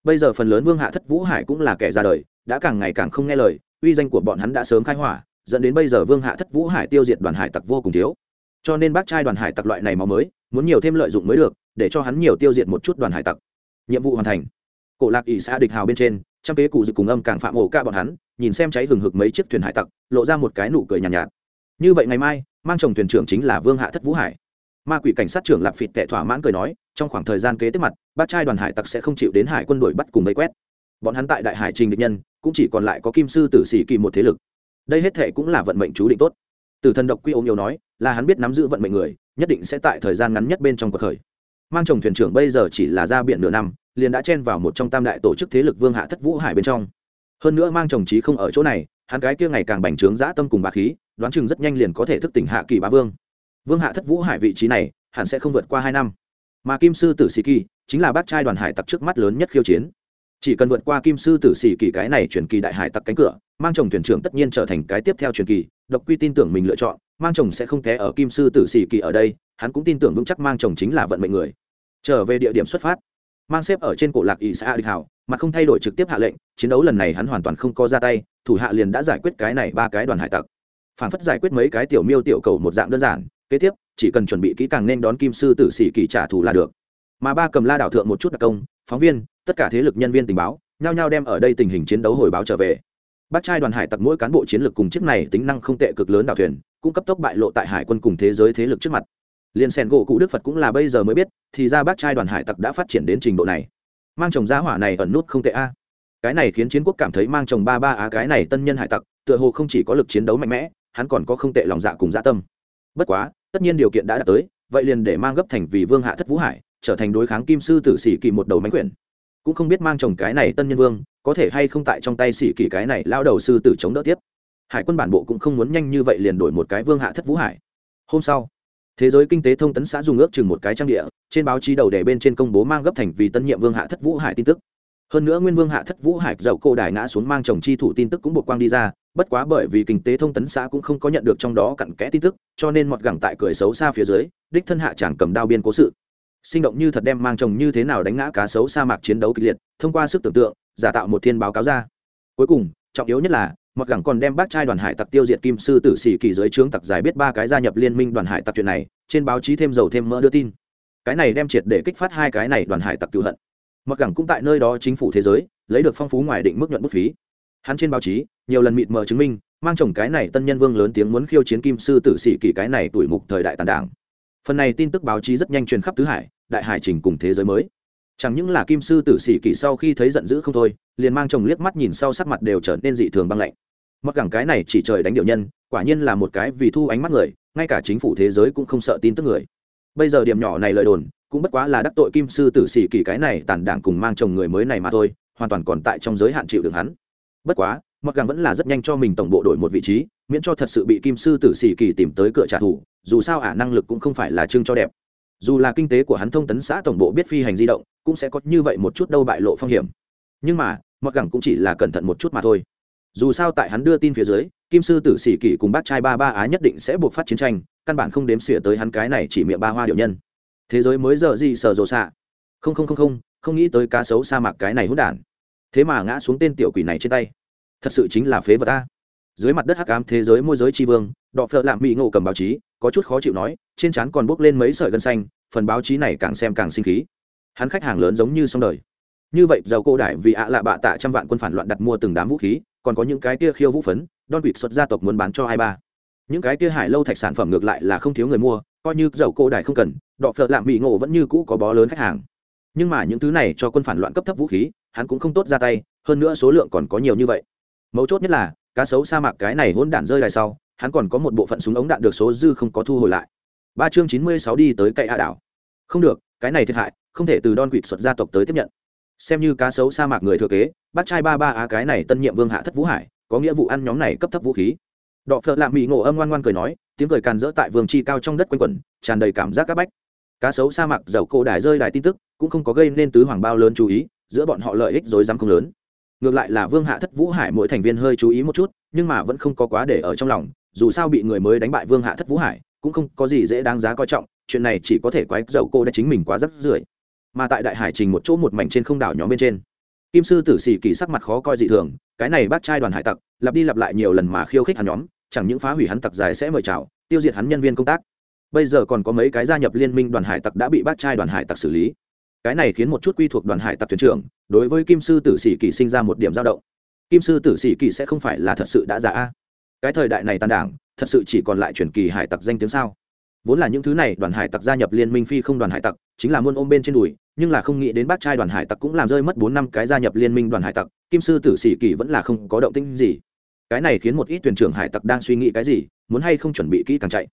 Bây giờ phần lớn vương hạ thất vũ hải cũng là kẻ ra đời, đã càng ngày càng không nghe lời, uy danh của bọn hắn đã sớm khai hỏa, dẫn đến bây giờ vương hạ thất vũ hải tiêu diệt đoàn hải tặc vô cùng thiếu. Cho nên bác trai đoàn hải tặc loại này máu mới, muốn nhiều thêm lợi dụng mới được, để cho hắn nhiều tiêu diệt một chút đoàn hải tặc nhiệm vụ hoàn thành. Cổ lạc ỷ xã địch hào bên trên trăm kế cụ dự cùng âm càng phạm ổ ca bọn hắn nhìn xem cháy hừng hực mấy chiếc thuyền hải tặc lộ ra một cái nụ cười nhàn nhạt, nhạt. Như vậy ngày mai mang chồng thuyền trưởng chính là vương hạ thất vũ hải. Ma quỷ cảnh sát trưởng lạp phịt tệ thỏa mãn cười nói trong khoảng thời gian kế tiếp mặt bác trai đoàn hải tặc sẽ không chịu đến hải quân đội bắt cùng vây quét. Bọn hắn tại đại hải trình địch nhân cũng chỉ còn lại có kim sư tử sĩ kỳ một thế lực. Đây hết thể cũng là vận mệnh chú định tốt. Từ thần độc quy ôm yêu nói là hắn biết nắm giữ vận mệnh người nhất định sẽ tại thời gian ngắn nhất bên trong cuộc khởi mang chồng thuyền trưởng bây giờ chỉ là ra biển nửa năm, liền đã chen vào một trong tam đại tổ chức thế lực vương hạ thất vũ hải bên trong. Hơn nữa mang chồng trí không ở chỗ này, hắn cái kia ngày càng bành trướng dã tâm cùng bà khí, đoán chừng rất nhanh liền có thể thức tỉnh hạ kỳ bá vương. Vương hạ thất vũ hải vị trí này, hẳn sẽ không vượt qua hai năm. Mà kim sư tử sĩ kỳ chính là bác trai đoàn hải tặc trước mắt lớn nhất khiêu chiến. Chỉ cần vượt qua kim sư tử sĩ kỳ cái này chuyển kỳ đại hải tặc cánh cửa, mang chồng thuyền trưởng tất nhiên trở thành cái tiếp theo truyền kỳ, độc quy tin tưởng mình lựa chọn mang chồng sẽ không té ở kim sư tử sĩ kỳ ở đây, hắn cũng tin tưởng vững chắc mang chồng chính là vận mệnh người. Trở về địa điểm xuất phát. Mang xếp ở trên cổ lạc ỷ xã địch hảo, mà không thay đổi trực tiếp hạ lệnh, chiến đấu lần này hắn hoàn toàn không có ra tay, thủ hạ liền đã giải quyết cái này ba cái đoàn hải tặc. Phản phất giải quyết mấy cái tiểu miêu tiểu cầu một dạng đơn giản, kế tiếp, chỉ cần chuẩn bị kỹ càng nên đón kim sư tử sĩ kỳ trả thù là được. Mà ba cầm la đảo thượng một chút đặc công, phóng viên, tất cả thế lực nhân viên tình báo, nhao nhao đem ở đây tình hình chiến đấu hồi báo trở về bác trai đoàn hải tặc mỗi cán bộ chiến lược cùng chiếc này tính năng không tệ cực lớn đảo thuyền, cũng cấp tốc bại lộ tại hải quân cùng thế giới thế lực trước mặt. Liên sen gỗ cụ đức phật cũng là bây giờ mới biết, thì ra bác trai đoàn hải tặc đã phát triển đến trình độ này. Mang chồng giá hỏa này ẩn nút không tệ a. Cái này khiến chiến quốc cảm thấy mang chồng ba ba á, cái này tân nhân hải tặc, tựa hồ không chỉ có lực chiến đấu mạnh mẽ, hắn còn có không tệ lòng dạ cùng dạ tâm. Bất quá, tất nhiên điều kiện đã đạt tới, vậy liền để mang gấp thành vì vương hạ thất vũ hải, trở thành đối kháng kim sư tử sĩ kỳ một đầu mánh quyển cũng không biết mang chồng cái này tân nhân vương, có thể hay không tại trong tay sĩ kỷ cái này lao đầu sư tử chống đỡ tiếp. Hải quân bản bộ cũng không muốn nhanh như vậy liền đổi một cái vương hạ thất vũ hải. Hôm sau, thế giới kinh tế thông tấn xã dùng ước chừng một cái trang địa, trên báo chí đầu đề bên trên công bố mang gấp thành vì tân nhiệm vương hạ thất vũ hải tin tức. Hơn nữa nguyên vương hạ thất vũ hải dậu cô đài ngã xuống mang chồng chi thủ tin tức cũng buộc quang đi ra, bất quá bởi vì kinh tế thông tấn xã cũng không có nhận được trong đó cặn kẽ tin tức, cho nên mọt gẳng tại cười xấu xa phía dưới, đích thân hạ chàng cầm đao biên cố sự sinh động như thật đem mang chồng như thế nào đánh ngã cá sấu sa mạc chiến đấu kịch liệt, thông qua sức tưởng tượng, giả tạo một thiên báo cáo ra. Cuối cùng, trọng yếu nhất là mặc gẳng còn đem bác trai đoàn hải tặc tiêu diệt kim sư tử sĩ kỳ giới trướng tặc giải biết ba cái gia nhập liên minh đoàn hải tặc chuyện này, trên báo chí thêm dầu thêm mỡ đưa tin. Cái này đem triệt để kích phát hai cái này đoàn hải tặc cựu hận. Mặc gẳng cũng tại nơi đó chính phủ thế giới, lấy được phong phú ngoài định mức nhuận bút phí. Hắn trên báo chí, nhiều lần mịt mờ chứng minh, mang chồng cái này tân nhân vương lớn tiếng muốn khiêu chiến kim sư tử sĩ kỳ cái này tuổi mục thời đại tàn đảng. Phần này tin tức báo chí rất nhanh truyền khắp tứ hải đại hải trình cùng thế giới mới. Chẳng những là kim sư tử sĩ kỳ sau khi thấy giận dữ không thôi, liền mang chồng liếc mắt nhìn sau sắc mặt đều trở nên dị thường băng lạnh. Mặc cẳng cái này chỉ trời đánh điệu nhân, quả nhiên là một cái vì thu ánh mắt người, ngay cả chính phủ thế giới cũng không sợ tin tức người. Bây giờ điểm nhỏ này lời đồn, cũng bất quá là đắc tội kim sư tử sĩ kỳ cái này tàn đảng cùng mang chồng người mới này mà thôi, hoàn toàn còn tại trong giới hạn chịu được hắn. Bất quá, mặc gẳng vẫn là rất nhanh cho mình tổng bộ đổi một vị trí, miễn cho thật sự bị kim sư tử sĩ kỳ tìm tới cửa trả thù, dù sao ả năng lực cũng không phải là chương cho đẹp dù là kinh tế của hắn thông tấn xã tổng bộ biết phi hành di động, cũng sẽ có như vậy một chút đâu bại lộ phong hiểm. Nhưng mà, mặc gẳng cũng chỉ là cẩn thận một chút mà thôi. Dù sao tại hắn đưa tin phía dưới, kim sư tử sĩ kỷ cùng bác trai ba ba á nhất định sẽ buộc phát chiến tranh, căn bản không đếm xỉa tới hắn cái này chỉ miệng ba hoa điệu nhân. Thế giới mới giờ gì sờ rồ xạ? Không không không không không nghĩ tới cá sấu sa mạc cái này hút đản. Thế mà ngã xuống tên tiểu quỷ này trên tay. Thật sự chính là phế vật ta dưới mặt đất hắc ám thế giới môi giới tri vương, đọ phợ lạm mỹ ngộ cầm báo chí có chút khó chịu nói, trên trán còn bốc lên mấy sợi gân xanh, phần báo chí này càng xem càng sinh khí. Hắn khách hàng lớn giống như xong đời. Như vậy, giàu cô đại vì ạ lạ bạ tạ trăm vạn quân phản loạn đặt mua từng đám vũ khí, còn có những cái kia khiêu vũ phấn đon quỵt xuất gia tộc muốn bán cho hai ba. Những cái kia hải lâu thạch sản phẩm ngược lại là không thiếu người mua, coi như dầu cô đại không cần, đọ phợ lạm bị ngộ vẫn như cũ có bó lớn khách hàng. Nhưng mà những thứ này cho quân phản loạn cấp thấp vũ khí, hắn cũng không tốt ra tay, hơn nữa số lượng còn có nhiều như vậy. Mấu chốt nhất là, cá sấu sa mạc cái này hỗn đản rơi đài sau hắn còn có một bộ phận súng ống đạn được số dư không có thu hồi lại. Ba chương chín mươi sáu đi tới cậy hạ đảo. Không được, cái này thiệt hại, không thể từ đon quỵt xuất gia tộc tới tiếp nhận. Xem như cá sấu sa mạc người thừa kế bác trai ba ba á cái này tân nhiệm vương hạ thất vũ hải, có nghĩa vụ ăn nhóm này cấp thấp vũ khí. Đọ phợ lạ mỹ ngộ âm ngoan ngoan cười nói, tiếng cười càn rỡ tại vương chi cao trong đất quanh quẩn, tràn đầy cảm giác các bách. Cá sấu sa mạc dầu cổ đài rơi đài tin tức, cũng không có gây nên tứ hoàng bao lớn chú ý, giữa bọn họ lợi ích dối dám không lớn. Ngược lại là vương hạ thất vũ hải mỗi thành viên hơi chú ý một chút, nhưng mà vẫn không có quá để ở trong lòng dù sao bị người mới đánh bại vương hạ thất vũ hải, cũng không có gì dễ đáng giá coi trọng, chuyện này chỉ có thể quái dậu cô đã chính mình quá rất rưởi. Mà tại đại hải trình một chỗ một mảnh trên không đảo nhóm bên trên, kim sư tử xì kỳ sắc mặt khó coi dị thường, cái này bác trai đoàn hải tặc, lặp đi lặp lại nhiều lần mà khiêu khích hắn nhóm, chẳng những phá hủy hắn tặc dài sẽ mời chào, tiêu diệt hắn nhân viên công tác. Bây giờ còn có mấy cái gia nhập liên minh đoàn hải tặc đã bị bác trai đoàn hải tặc xử lý. Cái này khiến một chút quy thuộc đoàn hải tặc thuyền trưởng, đối với kim sư tử sĩ kỳ sinh ra một điểm dao động. Kim sư tử sĩ kỳ sẽ không phải là thật sự đã giả a cái thời đại này tàn đảng, thật sự chỉ còn lại truyền kỳ hải tặc danh tiếng sao? Vốn là những thứ này đoàn hải tặc gia nhập liên minh phi không đoàn hải tặc, chính là muôn ôm bên trên đùi, nhưng là không nghĩ đến bác trai đoàn hải tặc cũng làm rơi mất bốn năm cái gia nhập liên minh đoàn hải tặc, kim sư tử sĩ kỳ vẫn là không có động tĩnh gì. Cái này khiến một ít thuyền trưởng hải tặc đang suy nghĩ cái gì, muốn hay không chuẩn bị kỹ càng chạy.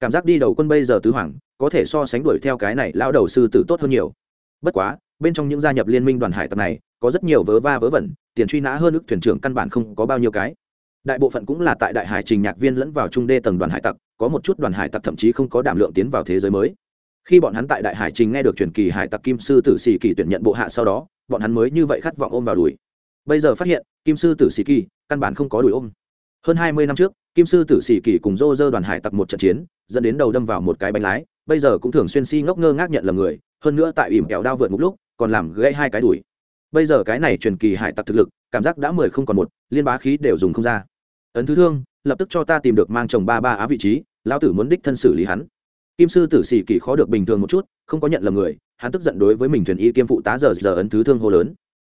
Cảm giác đi đầu quân bây giờ tứ hoàng, có thể so sánh đuổi theo cái này lao đầu sư tử tốt hơn nhiều. Bất quá, bên trong những gia nhập liên minh đoàn hải tặc này, có rất nhiều vớ va vớ vẩn, tiền truy nã hơn ức thuyền trưởng căn bản không có bao nhiêu cái đại bộ phận cũng là tại đại hải trình nhạc viên lẫn vào trung đê tầng đoàn hải tặc, có một chút đoàn hải tặc thậm chí không có đảm lượng tiến vào thế giới mới. Khi bọn hắn tại đại hải trình nghe được truyền kỳ hải tặc kim sư tử sĩ kỳ tuyển nhận bộ hạ sau đó, bọn hắn mới như vậy khát vọng ôm vào đùi. Bây giờ phát hiện, kim sư tử sĩ kỳ căn bản không có đùi ôm. Hơn hai mươi năm trước, kim sư tử sĩ kỳ cùng dô dơ đoàn hải tặc một trận chiến, dẫn đến đầu đâm vào một cái bánh lái, bây giờ cũng thường xuyên si ngốc ngơ ngác nhận lầm người, hơn nữa tại ỉm kẹo đao vượt một lúc, còn làm gãy hai cái đùi. Bây giờ cái này truyền kỳ hải tặc thực lực, cảm giác đã mười không còn một, liên bá khí đều dùng không ra ấn thứ thương, lập tức cho ta tìm được mang chồng ba ba á vị trí, lão tử muốn đích thân xử lý hắn. Kim sư tử sĩ kỳ khó được bình thường một chút, không có nhận lầm người, hắn tức giận đối với mình thuyền y kiêm phụ tá giờ giờ ấn thứ thương hô lớn.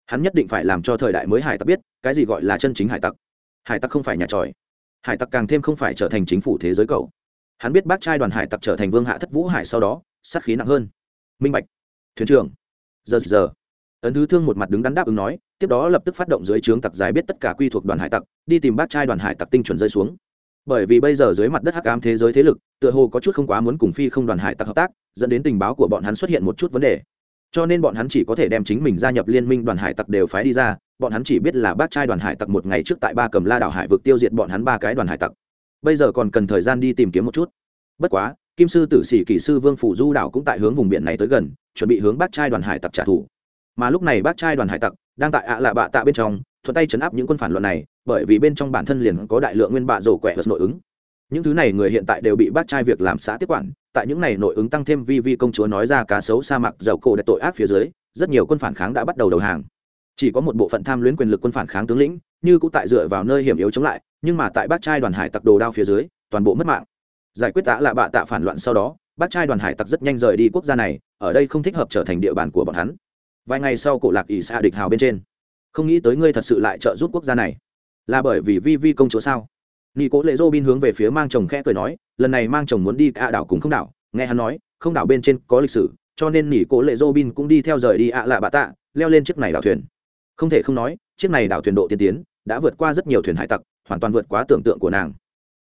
Hắn nhất định phải làm cho thời đại mới hải tặc biết, cái gì gọi là chân chính hải tặc. Hải tặc không phải nhà tròi. Hải tặc càng thêm không phải trở thành chính phủ thế giới cầu hắn biết bác trai đoàn hải tặc trở thành vương hạ thất vũ hải sau đó, sát khí nặng hơn. Minh bạch, thuyền trưởng, giờ giờ. Ấn thứ thương một mặt đứng đắn đáp ứng nói tiếp đó lập tức phát động dưới trướng tặc giải biết tất cả quy thuộc đoàn hải tặc, đi tìm bác trai đoàn hải tặc tinh chuẩn rơi xuống. Bởi vì bây giờ dưới mặt đất hắc ám thế giới thế lực, tựa hồ có chút không quá muốn cùng phi không đoàn hải tặc hợp tác, dẫn đến tình báo của bọn hắn xuất hiện một chút vấn đề. Cho nên bọn hắn chỉ có thể đem chính mình gia nhập liên minh đoàn hải tặc đều phái đi ra, bọn hắn chỉ biết là bác trai đoàn hải tặc một ngày trước tại ba cầm la đảo hải vực tiêu diệt bọn hắn ba cái đoàn hải tặc. Bây giờ còn cần thời gian đi tìm kiếm một chút. Bất quá, kim sư tử sĩ kỳ sư vương phủ du đảo cũng tại hướng vùng biển này tới gần, chuẩn bị hướng bác trai đoàn hải tặc trả thù. Mà lúc này bác trai đoàn hải tặc đang tại ạ lạ bạ tạ bên trong, thuận tay chấn áp những quân phản loạn này, bởi vì bên trong bản thân liền có đại lượng nguyên bạ rổ quẹt nội ứng. Những thứ này người hiện tại đều bị bác trai việc làm xã tiếp quản, tại những này nội ứng tăng thêm vi vi công chúa nói ra cá sấu sa mạc dầu cổ đặt tội ác phía dưới, rất nhiều quân phản kháng đã bắt đầu đầu hàng. Chỉ có một bộ phận tham luyến quyền lực quân phản kháng tướng lĩnh, như cũng tại dựa vào nơi hiểm yếu chống lại, nhưng mà tại bác trai đoàn hải tặc đồ đao phía dưới, toàn bộ mất mạng. Giải quyết tạ là bạ tạ phản loạn sau đó, bác trai đoàn hải tặc rất nhanh rời đi quốc gia này, ở đây không thích hợp trở thành địa bàn của bọn hắn vài ngày sau cổ lạc ỷ xạ địch hào bên trên. Không nghĩ tới ngươi thật sự lại trợ giúp quốc gia này. Là bởi vì vi vi công chúa sao? Nghi cố lệ dô bin hướng về phía mang chồng khẽ cười nói, lần này mang chồng muốn đi cả đảo cùng không đảo. Nghe hắn nói, không đảo bên trên có lịch sử, cho nên nỉ cố lệ dô bin cũng đi theo rời đi ạ lạ bạ tạ, leo lên chiếc này đảo thuyền. Không thể không nói, chiếc này đảo thuyền độ tiên tiến, đã vượt qua rất nhiều thuyền hải tặc, hoàn toàn vượt quá tưởng tượng của nàng.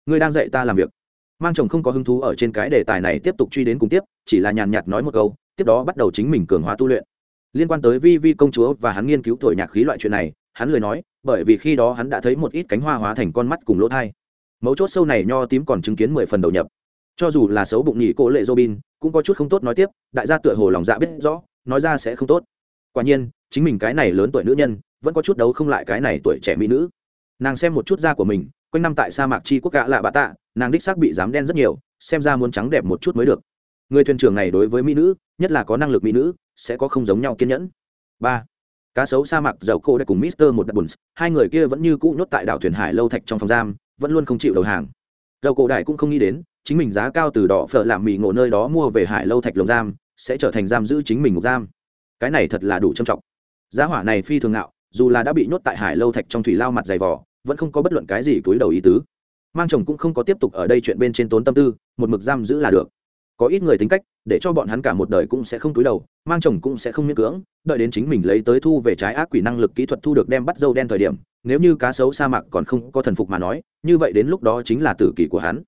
Ngươi đang dạy ta làm việc. Mang chồng không có hứng thú ở trên cái đề tài này tiếp tục truy đến cùng tiếp, chỉ là nhàn nhạt nói một câu, tiếp đó bắt đầu chính mình cường hóa tu luyện liên quan tới vi vi công chúa và hắn nghiên cứu thổi nhạc khí loại chuyện này, hắn lời nói, bởi vì khi đó hắn đã thấy một ít cánh hoa hóa thành con mắt cùng lỗ thai. Mấu chốt sâu này nho tím còn chứng kiến mười phần đầu nhập. Cho dù là xấu bụng nhị cô lệ robin, cũng có chút không tốt nói tiếp, đại gia tựa hồ lòng dạ biết rõ, nói ra sẽ không tốt. Quả nhiên, chính mình cái này lớn tuổi nữ nhân, vẫn có chút đấu không lại cái này tuổi trẻ mỹ nữ. Nàng xem một chút da của mình, quanh năm tại sa mạc chi quốc gạ lạ bạ tạ, nàng đích xác bị dám đen rất nhiều, xem ra muốn trắng đẹp một chút mới được. Người thuyền trưởng này đối với mỹ nữ, nhất là có năng lực mỹ nữ sẽ có không giống nhau kiên nhẫn. Ba, cá sấu sa mạc dầu cô đã cùng mister một đặc bùn, hai người kia vẫn như cũ nhốt tại đảo thuyền hải lâu thạch trong phòng giam, vẫn luôn không chịu đầu hàng. Dầu cổ đại cũng không nghĩ đến, chính mình giá cao từ đỏ phở làm mì ngộ nơi đó mua về hải lâu thạch lồng giam, sẽ trở thành giam giữ chính mình ngục giam. Cái này thật là đủ trầm trọng. Giá hỏa này phi thường ngạo, dù là đã bị nhốt tại hải lâu thạch trong thủy lao mặt dày vỏ vẫn không có bất luận cái gì túi đầu ý tứ. Mang chồng cũng không có tiếp tục ở đây chuyện bên trên tốn tâm tư, một mực giam giữ là được. Có ít người tính cách để cho bọn hắn cả một đời cũng sẽ không túi đầu, mang chồng cũng sẽ không miễn cưỡng, đợi đến chính mình lấy tới thu về trái ác quỷ năng lực kỹ thuật thu được đem bắt dâu đen thời điểm, nếu như cá sấu sa mạc còn không có thần phục mà nói, như vậy đến lúc đó chính là tử kỷ của hắn.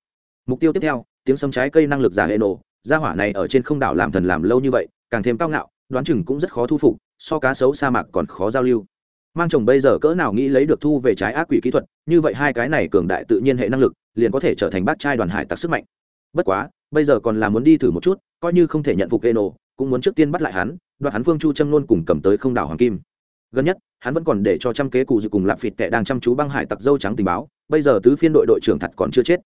Mục tiêu tiếp theo, tiếng sấm trái cây năng lực giả hệ nổ, gia hỏa này ở trên không đảo làm thần làm lâu như vậy, càng thêm cao ngạo, đoán chừng cũng rất khó thu phục, so cá sấu sa mạc còn khó giao lưu. Mang chồng bây giờ cỡ nào nghĩ lấy được thu về trái ác quỷ kỹ thuật, như vậy hai cái này cường đại tự nhiên hệ năng lực, liền có thể trở thành bát trai đoàn hải tặc sức mạnh. Bất quá bây giờ còn là muốn đi thử một chút coi như không thể nhận phục Eno, cũng muốn trước tiên bắt lại hắn đoạt hắn phương chu châm luôn cùng cầm tới không đảo hoàng kim. Gần nhất hắn vẫn còn để cho trăm kế cụ dự cùng lạp phịt tệ đang chăm chú băng hải tặc dâu trắng tình báo bây giờ tứ phiên đội đội trưởng thật còn chưa chết.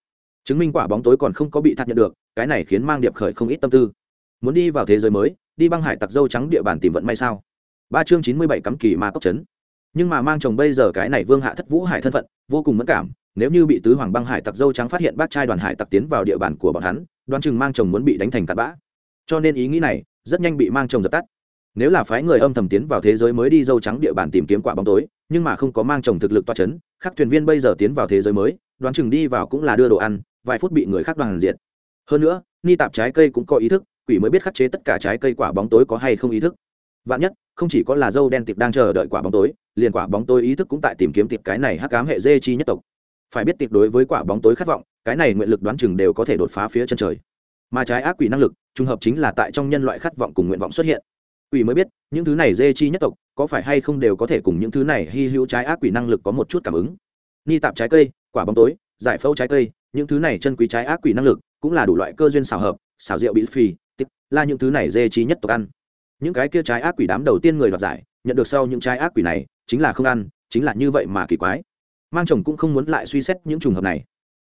Chứng minh quả bóng tối còn không có bị thật nhận được cái này khiến mang điệp khởi không ít tâm tư. Muốn đi vào thế giới mới đi băng hải tặc dâu trắng địa bàn tìm vận may sao? Ba chương chín mươi bảy cắm kỳ ma cốc trấn nhưng mà mang chồng bây giờ cái này vương hạ thất vũ hải thân phận vô cùng mất cảm nếu như bị tứ hoàng băng hải tặc dâu trắng phát hiện bác trai đoàn hải tặc tiến vào địa bàn của bọn hắn đoán chừng mang chồng muốn bị đánh thành cặn bã. Cho nên ý nghĩ này rất nhanh bị mang chồng dập tắt. Nếu là phái người âm thầm tiến vào thế giới mới đi dâu trắng địa bàn tìm kiếm quả bóng tối, nhưng mà không có mang chồng thực lực toa c h ấ n các thuyền viên bây giờ tiến vào thế giới mới, đoán chừng đi vào cũng là đưa đồ ăn, vài phút bị người khác đoàn diện. hơn nữa, ni tạp trái cây cũng có ý thức, quỷ mới biết khắc chế tất cả trái cây quả bóng tối có hay không ý thức. Vạn nhất, không chỉ có là dâu đen tiệp đang chờ đợi quả bóng tối, liền quả bóng tối ý thức cũng tại tìm kiếm tiệp cái này hắc cám hệ dê chi nhất tộc. Phải biết tiệp đối với quả bóng tối khát vọng cái này nguyện lực đoán chừng đều có thể đột phá phía chân trời. Mà trái ác quỷ năng lực trùng hợp chính là tại trong nhân loại khát vọng cùng nguyện vọng xuất hiện. Quỷ mới biết những thứ này dê chi nhất tộc có phải hay không đều có thể cùng những thứ này hy hữu trái ác quỷ năng lực có một chút cảm ứng? Ni tạp trái cây quả bóng tối giải phẫu trái cây những thứ này chân quý trái ác quỷ năng lực cũng là đủ loại cơ duyên xào hợp xào rượu bị phì, tích là những thứ này dê chi nhất tộc ăn. Những cái kia trái ác quỷ đám đầu tiên người đoạt giải nhận được sau những trái ác quỷ này chính là không ăn chính là như vậy mà kỳ quái. Mang chồng cũng không muốn lại suy xét những trùng hợp này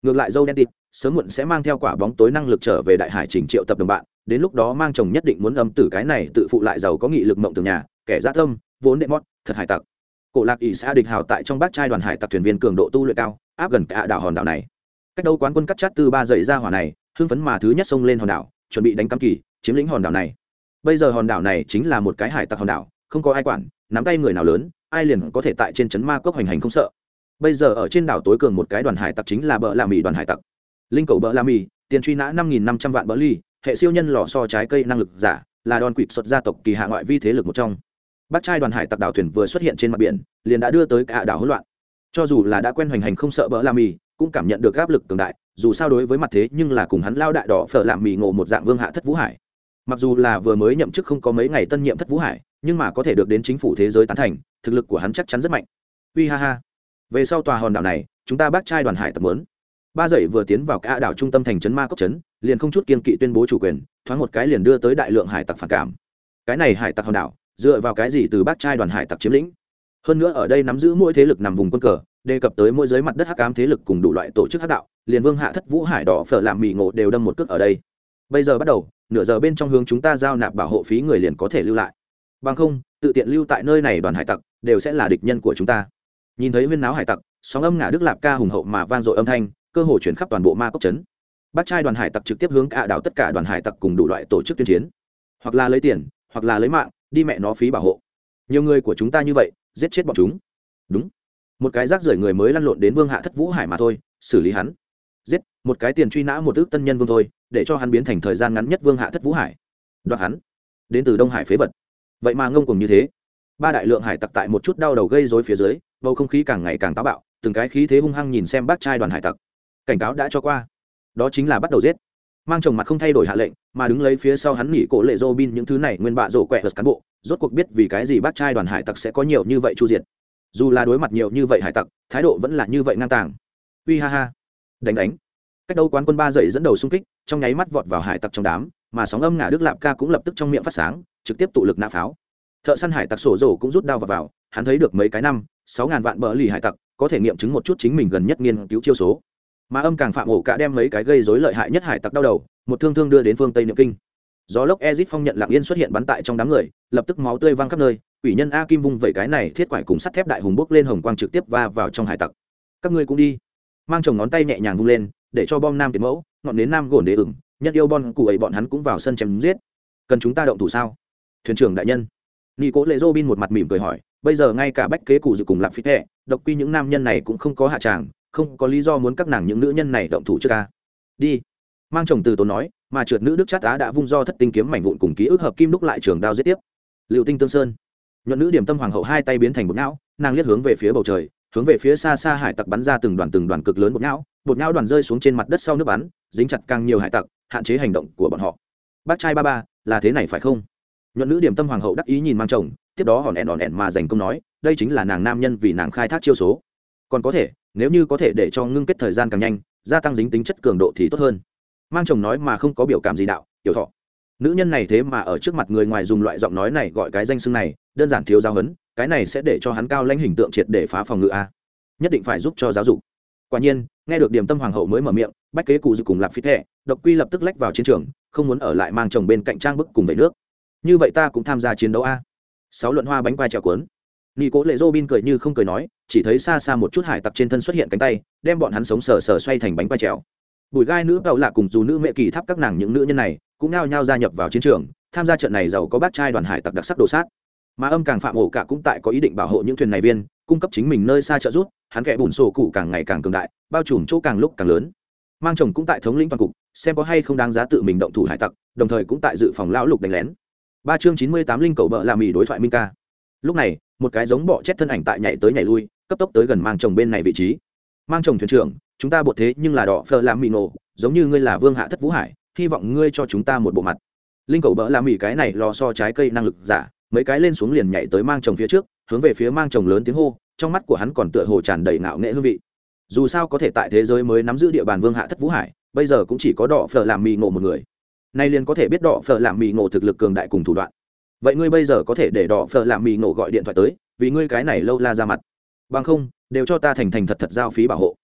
ngược lại dâu đen tịt, sớm muộn sẽ mang theo quả bóng tối năng lực trở về đại hải trình triệu tập đồng bạn, đến lúc đó mang chồng nhất định muốn âm tử cái này tự phụ lại giàu có nghị lực mộng từ nhà, kẻ gia tâm, vốn đệ mót, thật hải tặc. Cổ lạc ỷ xã địch hào tại trong bát trai đoàn hải tặc thuyền viên cường độ tu luyện cao, áp gần cả đảo hòn đảo này. Cách đâu quán quân cắt chát từ ba dậy ra hỏa này, hưng phấn mà thứ nhất xông lên hòn đảo, chuẩn bị đánh cắm kỳ, chiếm lĩnh hòn đảo này. Bây giờ hòn đảo này chính là một cái hải tặc hòn đảo, không có ai quản, nắm tay người nào lớn, ai liền có thể tại trên trấn ma cốc hành hành không sợ bây giờ ở trên đảo tối cường một cái đoàn hải tặc chính là bờ la mì đoàn hải tặc. Linh cầu bờ la mì, tiền truy nã năm nghìn năm trăm vạn bờ ly hệ siêu nhân lò so trái cây năng lực giả, là đoàn quỵt xuất gia tộc kỳ hạ ngoại vi thế lực một trong. Bác trai đoàn hải tặc đảo thuyền vừa xuất hiện trên mặt biển, liền đã đưa tới cả đảo hỗn loạn. Cho dù là đã quen hoành hành không sợ bỡ la mì, cũng cảm nhận được áp lực cường đại, dù sao đối với mặt thế nhưng là cùng hắn lao đại đỏ phở làm mì ngộ một dạng vương hạ thất vũ hải. Mặc dù là vừa mới nhậm chức không có mấy ngày tân nhiệm thất vũ hải, nhưng mà có thể được đến chính phủ thế giới tán thành, thực lực của hắn chắc chắn rất mạnh. Uy ha ha về sau tòa hòn đảo này, chúng ta bác trai đoàn hải tập muốn. Ba dậy vừa tiến vào cả đảo trung tâm thành trấn ma cốc trấn, liền không chút kiên kỵ tuyên bố chủ quyền, thoáng một cái liền đưa tới đại lượng hải tặc phản cảm. Cái này hải tặc hòn đảo, dựa vào cái gì từ bác trai đoàn hải tặc chiếm lĩnh? Hơn nữa ở đây nắm giữ mỗi thế lực nằm vùng quân cờ, đề cập tới mỗi giới mặt đất hắc ám thế lực cùng đủ loại tổ chức hắc đạo, liền vương hạ thất vũ hải đỏ phở làm mì ngộ đều đâm một cước ở đây. Bây giờ bắt đầu, nửa giờ bên trong hướng chúng ta giao nạp bảo hộ phí người liền có thể lưu lại. Bằng không, tự tiện lưu tại nơi này đoàn hải tặc, đều sẽ là địch nhân của chúng ta nhìn thấy huyên náo hải tặc, sóng âm ngả đức lạp ca hùng hậu mà vang dội âm thanh, cơ hồ chuyển khắp toàn bộ ma cốc trấn. Bác trai đoàn hải tặc trực tiếp hướng cả đảo tất cả đoàn hải tặc cùng đủ loại tổ chức tuyên chiến. Hoặc là lấy tiền, hoặc là lấy mạng, đi mẹ nó phí bảo hộ. Nhiều người của chúng ta như vậy, giết chết bọn chúng. Đúng. Một cái rác rưởi người mới lăn lộn đến vương hạ thất vũ hải mà thôi, xử lý hắn. Giết, một cái tiền truy nã một ước tân nhân vương thôi, để cho hắn biến thành thời gian ngắn nhất vương hạ thất vũ hải. Đoạt hắn. Đến từ đông hải phế vật. Vậy mà ngông cùng như thế. Ba đại lượng hải tặc tại một chút đau đầu gây dối phía dưới bầu không khí càng ngày càng táo bạo từng cái khí thế hung hăng nhìn xem bác trai đoàn hải tặc. Cảnh cáo đã cho qua. Đó chính là bắt đầu giết. Mang chồng mặt không thay đổi hạ lệnh mà đứng lấy phía sau hắn nghỉ cổ lệ dô bin những thứ này nguyên bạ rổ quẹ vật cán bộ rốt cuộc biết vì cái gì bác trai đoàn hải tặc sẽ có nhiều như vậy chu diệt. Dù là đối mặt nhiều như vậy hải tặc thái độ vẫn là như vậy ngang tàng. Uy ha ha. Đánh đánh. Cách đâu quán quân ba dậy dẫn đầu xung kích trong nháy mắt vọt vào hải tặc trong đám mà sóng âm ngả đức lạp ca cũng lập tức trong miệng phát sáng trực tiếp tụ lực nã pháo. Thợ săn hải tặc sổ rổ cũng rút đao vào, vào hắn thấy được mấy cái năm sáu ngàn vạn bờ lì hải tặc, có thể nghiệm chứng một chút chính mình gần nhất nghiên cứu chiêu số. Mà âm càng phạm ổ cả đem mấy cái gây rối lợi hại nhất hải tặc đau đầu, một thương thương đưa đến phương tây niệm kinh. Gió lốc ezit phong nhận lặng yên xuất hiện bắn tại trong đám người, lập tức máu tươi văng khắp nơi ủy nhân a kim vung vẩy cái này thiết quải cùng sắt thép đại hùng bốc lên hồng quang trực tiếp va vào trong hải tặc. Các ngươi cũng đi. Mang chồng ngón tay nhẹ nhàng vung lên, để cho bom nam tiến mẫu, ngọn đến nam gồn đế ửng, nhất yêu bon cụ ấy bọn hắn cũng vào sân chém giết. Cần chúng ta động thủ sao? Thuyền trưởng đại nhân. Nghi cố lệ dô bin một mặt mỉm cười hỏi bây giờ ngay cả bách kế cụ dự cùng lạp phi thẹ, độc quy những nam nhân này cũng không có hạ tràng, không có lý do muốn các nàng những nữ nhân này động thủ trước ca. Đi. Mang chồng từ tốn nói, mà trượt nữ đức chát á đã vung do thất tinh kiếm mảnh vụn cùng ký ức hợp kim đúc lại trường đao giết tiếp. Liệu tinh tương sơn. Nhuận nữ điểm tâm hoàng hậu hai tay biến thành một não, nàng liếc hướng về phía bầu trời, hướng về phía xa xa hải tặc bắn ra từng đoàn từng đoàn cực lớn một não một não đoàn rơi xuống trên mặt đất sau nước bắn, dính chặt càng nhiều hải tặc, hạn chế hành động của bọn họ. Bác trai ba ba, là thế này phải không? Nhuận nữ điểm tâm hoàng hậu đắc ý nhìn mang chồng tiếp đó hòn ẻn hòn ẻn mà giành công nói, đây chính là nàng nam nhân vì nàng khai thác chiêu số. Còn có thể, nếu như có thể để cho ngưng kết thời gian càng nhanh, gia tăng dính tính chất cường độ thì tốt hơn. Mang chồng nói mà không có biểu cảm gì đạo hiểu thọ. Nữ nhân này thế mà ở trước mặt người ngoài dùng loại giọng nói này gọi cái danh xưng này, đơn giản thiếu giáo huấn, cái này sẽ để cho hắn cao lãnh hình tượng triệt để phá phòng ngự a. Nhất định phải giúp cho giáo dục. Quả nhiên, nghe được điểm tâm hoàng hậu mới mở miệng, bách kế cụ dự cùng lạp phí thẹ độc quy lập tức lách vào chiến trường, không muốn ở lại mang chồng bên cạnh trang bức cùng về nước. Như vậy ta cũng tham gia chiến đấu a sáu luận hoa bánh quai trèo cuốn. Nghi cố lệ dô bin cười như không cười nói chỉ thấy xa xa một chút hải tặc trên thân xuất hiện cánh tay đem bọn hắn sống sờ sờ xoay thành bánh quai trèo. Bùi gai nữ tàu lạ cùng dù nữ mẹ kỳ tháp các nàng những nữ nhân này cũng nao nhao gia nhập vào chiến trường tham gia trận này giàu có bác trai đoàn hải tặc đặc sắc đồ sát. Mà âm càng phạm ổ cả cũng tại có ý định bảo hộ những thuyền này viên cung cấp chính mình nơi xa trợ giúp, hắn kẻ bùn sổ cụ càng ngày càng cường đại bao trùm chỗ càng lúc càng lớn. Mang chồng cũng tại thống lĩnh toàn cục xem có hay không đáng giá tự mình động thủ hải tặc đồng thời cũng tại dự phòng lão lục đánh lén ba chương chín mươi tám linh cầu bợ làm mì đối thoại minh ca. Lúc này, một cái giống bọ chét thân ảnh tại nhảy tới nhảy lui, cấp tốc tới gần mang chồng bên này vị trí. Mang chồng thuyền trưởng, chúng ta bột thế nhưng là đỏ phờ làm mì nổ, giống như ngươi là vương hạ thất vũ hải, hy vọng ngươi cho chúng ta một bộ mặt. Linh cầu bỡ làm mì cái này lò so trái cây năng lực giả, mấy cái lên xuống liền nhảy tới mang chồng phía trước, hướng về phía mang chồng lớn tiếng hô, trong mắt của hắn còn tựa hồ tràn đầy ngạo nghệ hương vị. Dù sao có thể tại thế giới mới nắm giữ địa bàn vương hạ thất vũ hải, bây giờ cũng chỉ có đỏ phở làm mì ngộ một người nay liền có thể biết đỏ phở làm mì ngộ thực lực cường đại cùng thủ đoạn. Vậy ngươi bây giờ có thể để đỏ phở làm mì ngộ gọi điện thoại tới, vì ngươi cái này lâu la ra mặt. Bằng không, đều cho ta thành thành thật thật giao phí bảo hộ.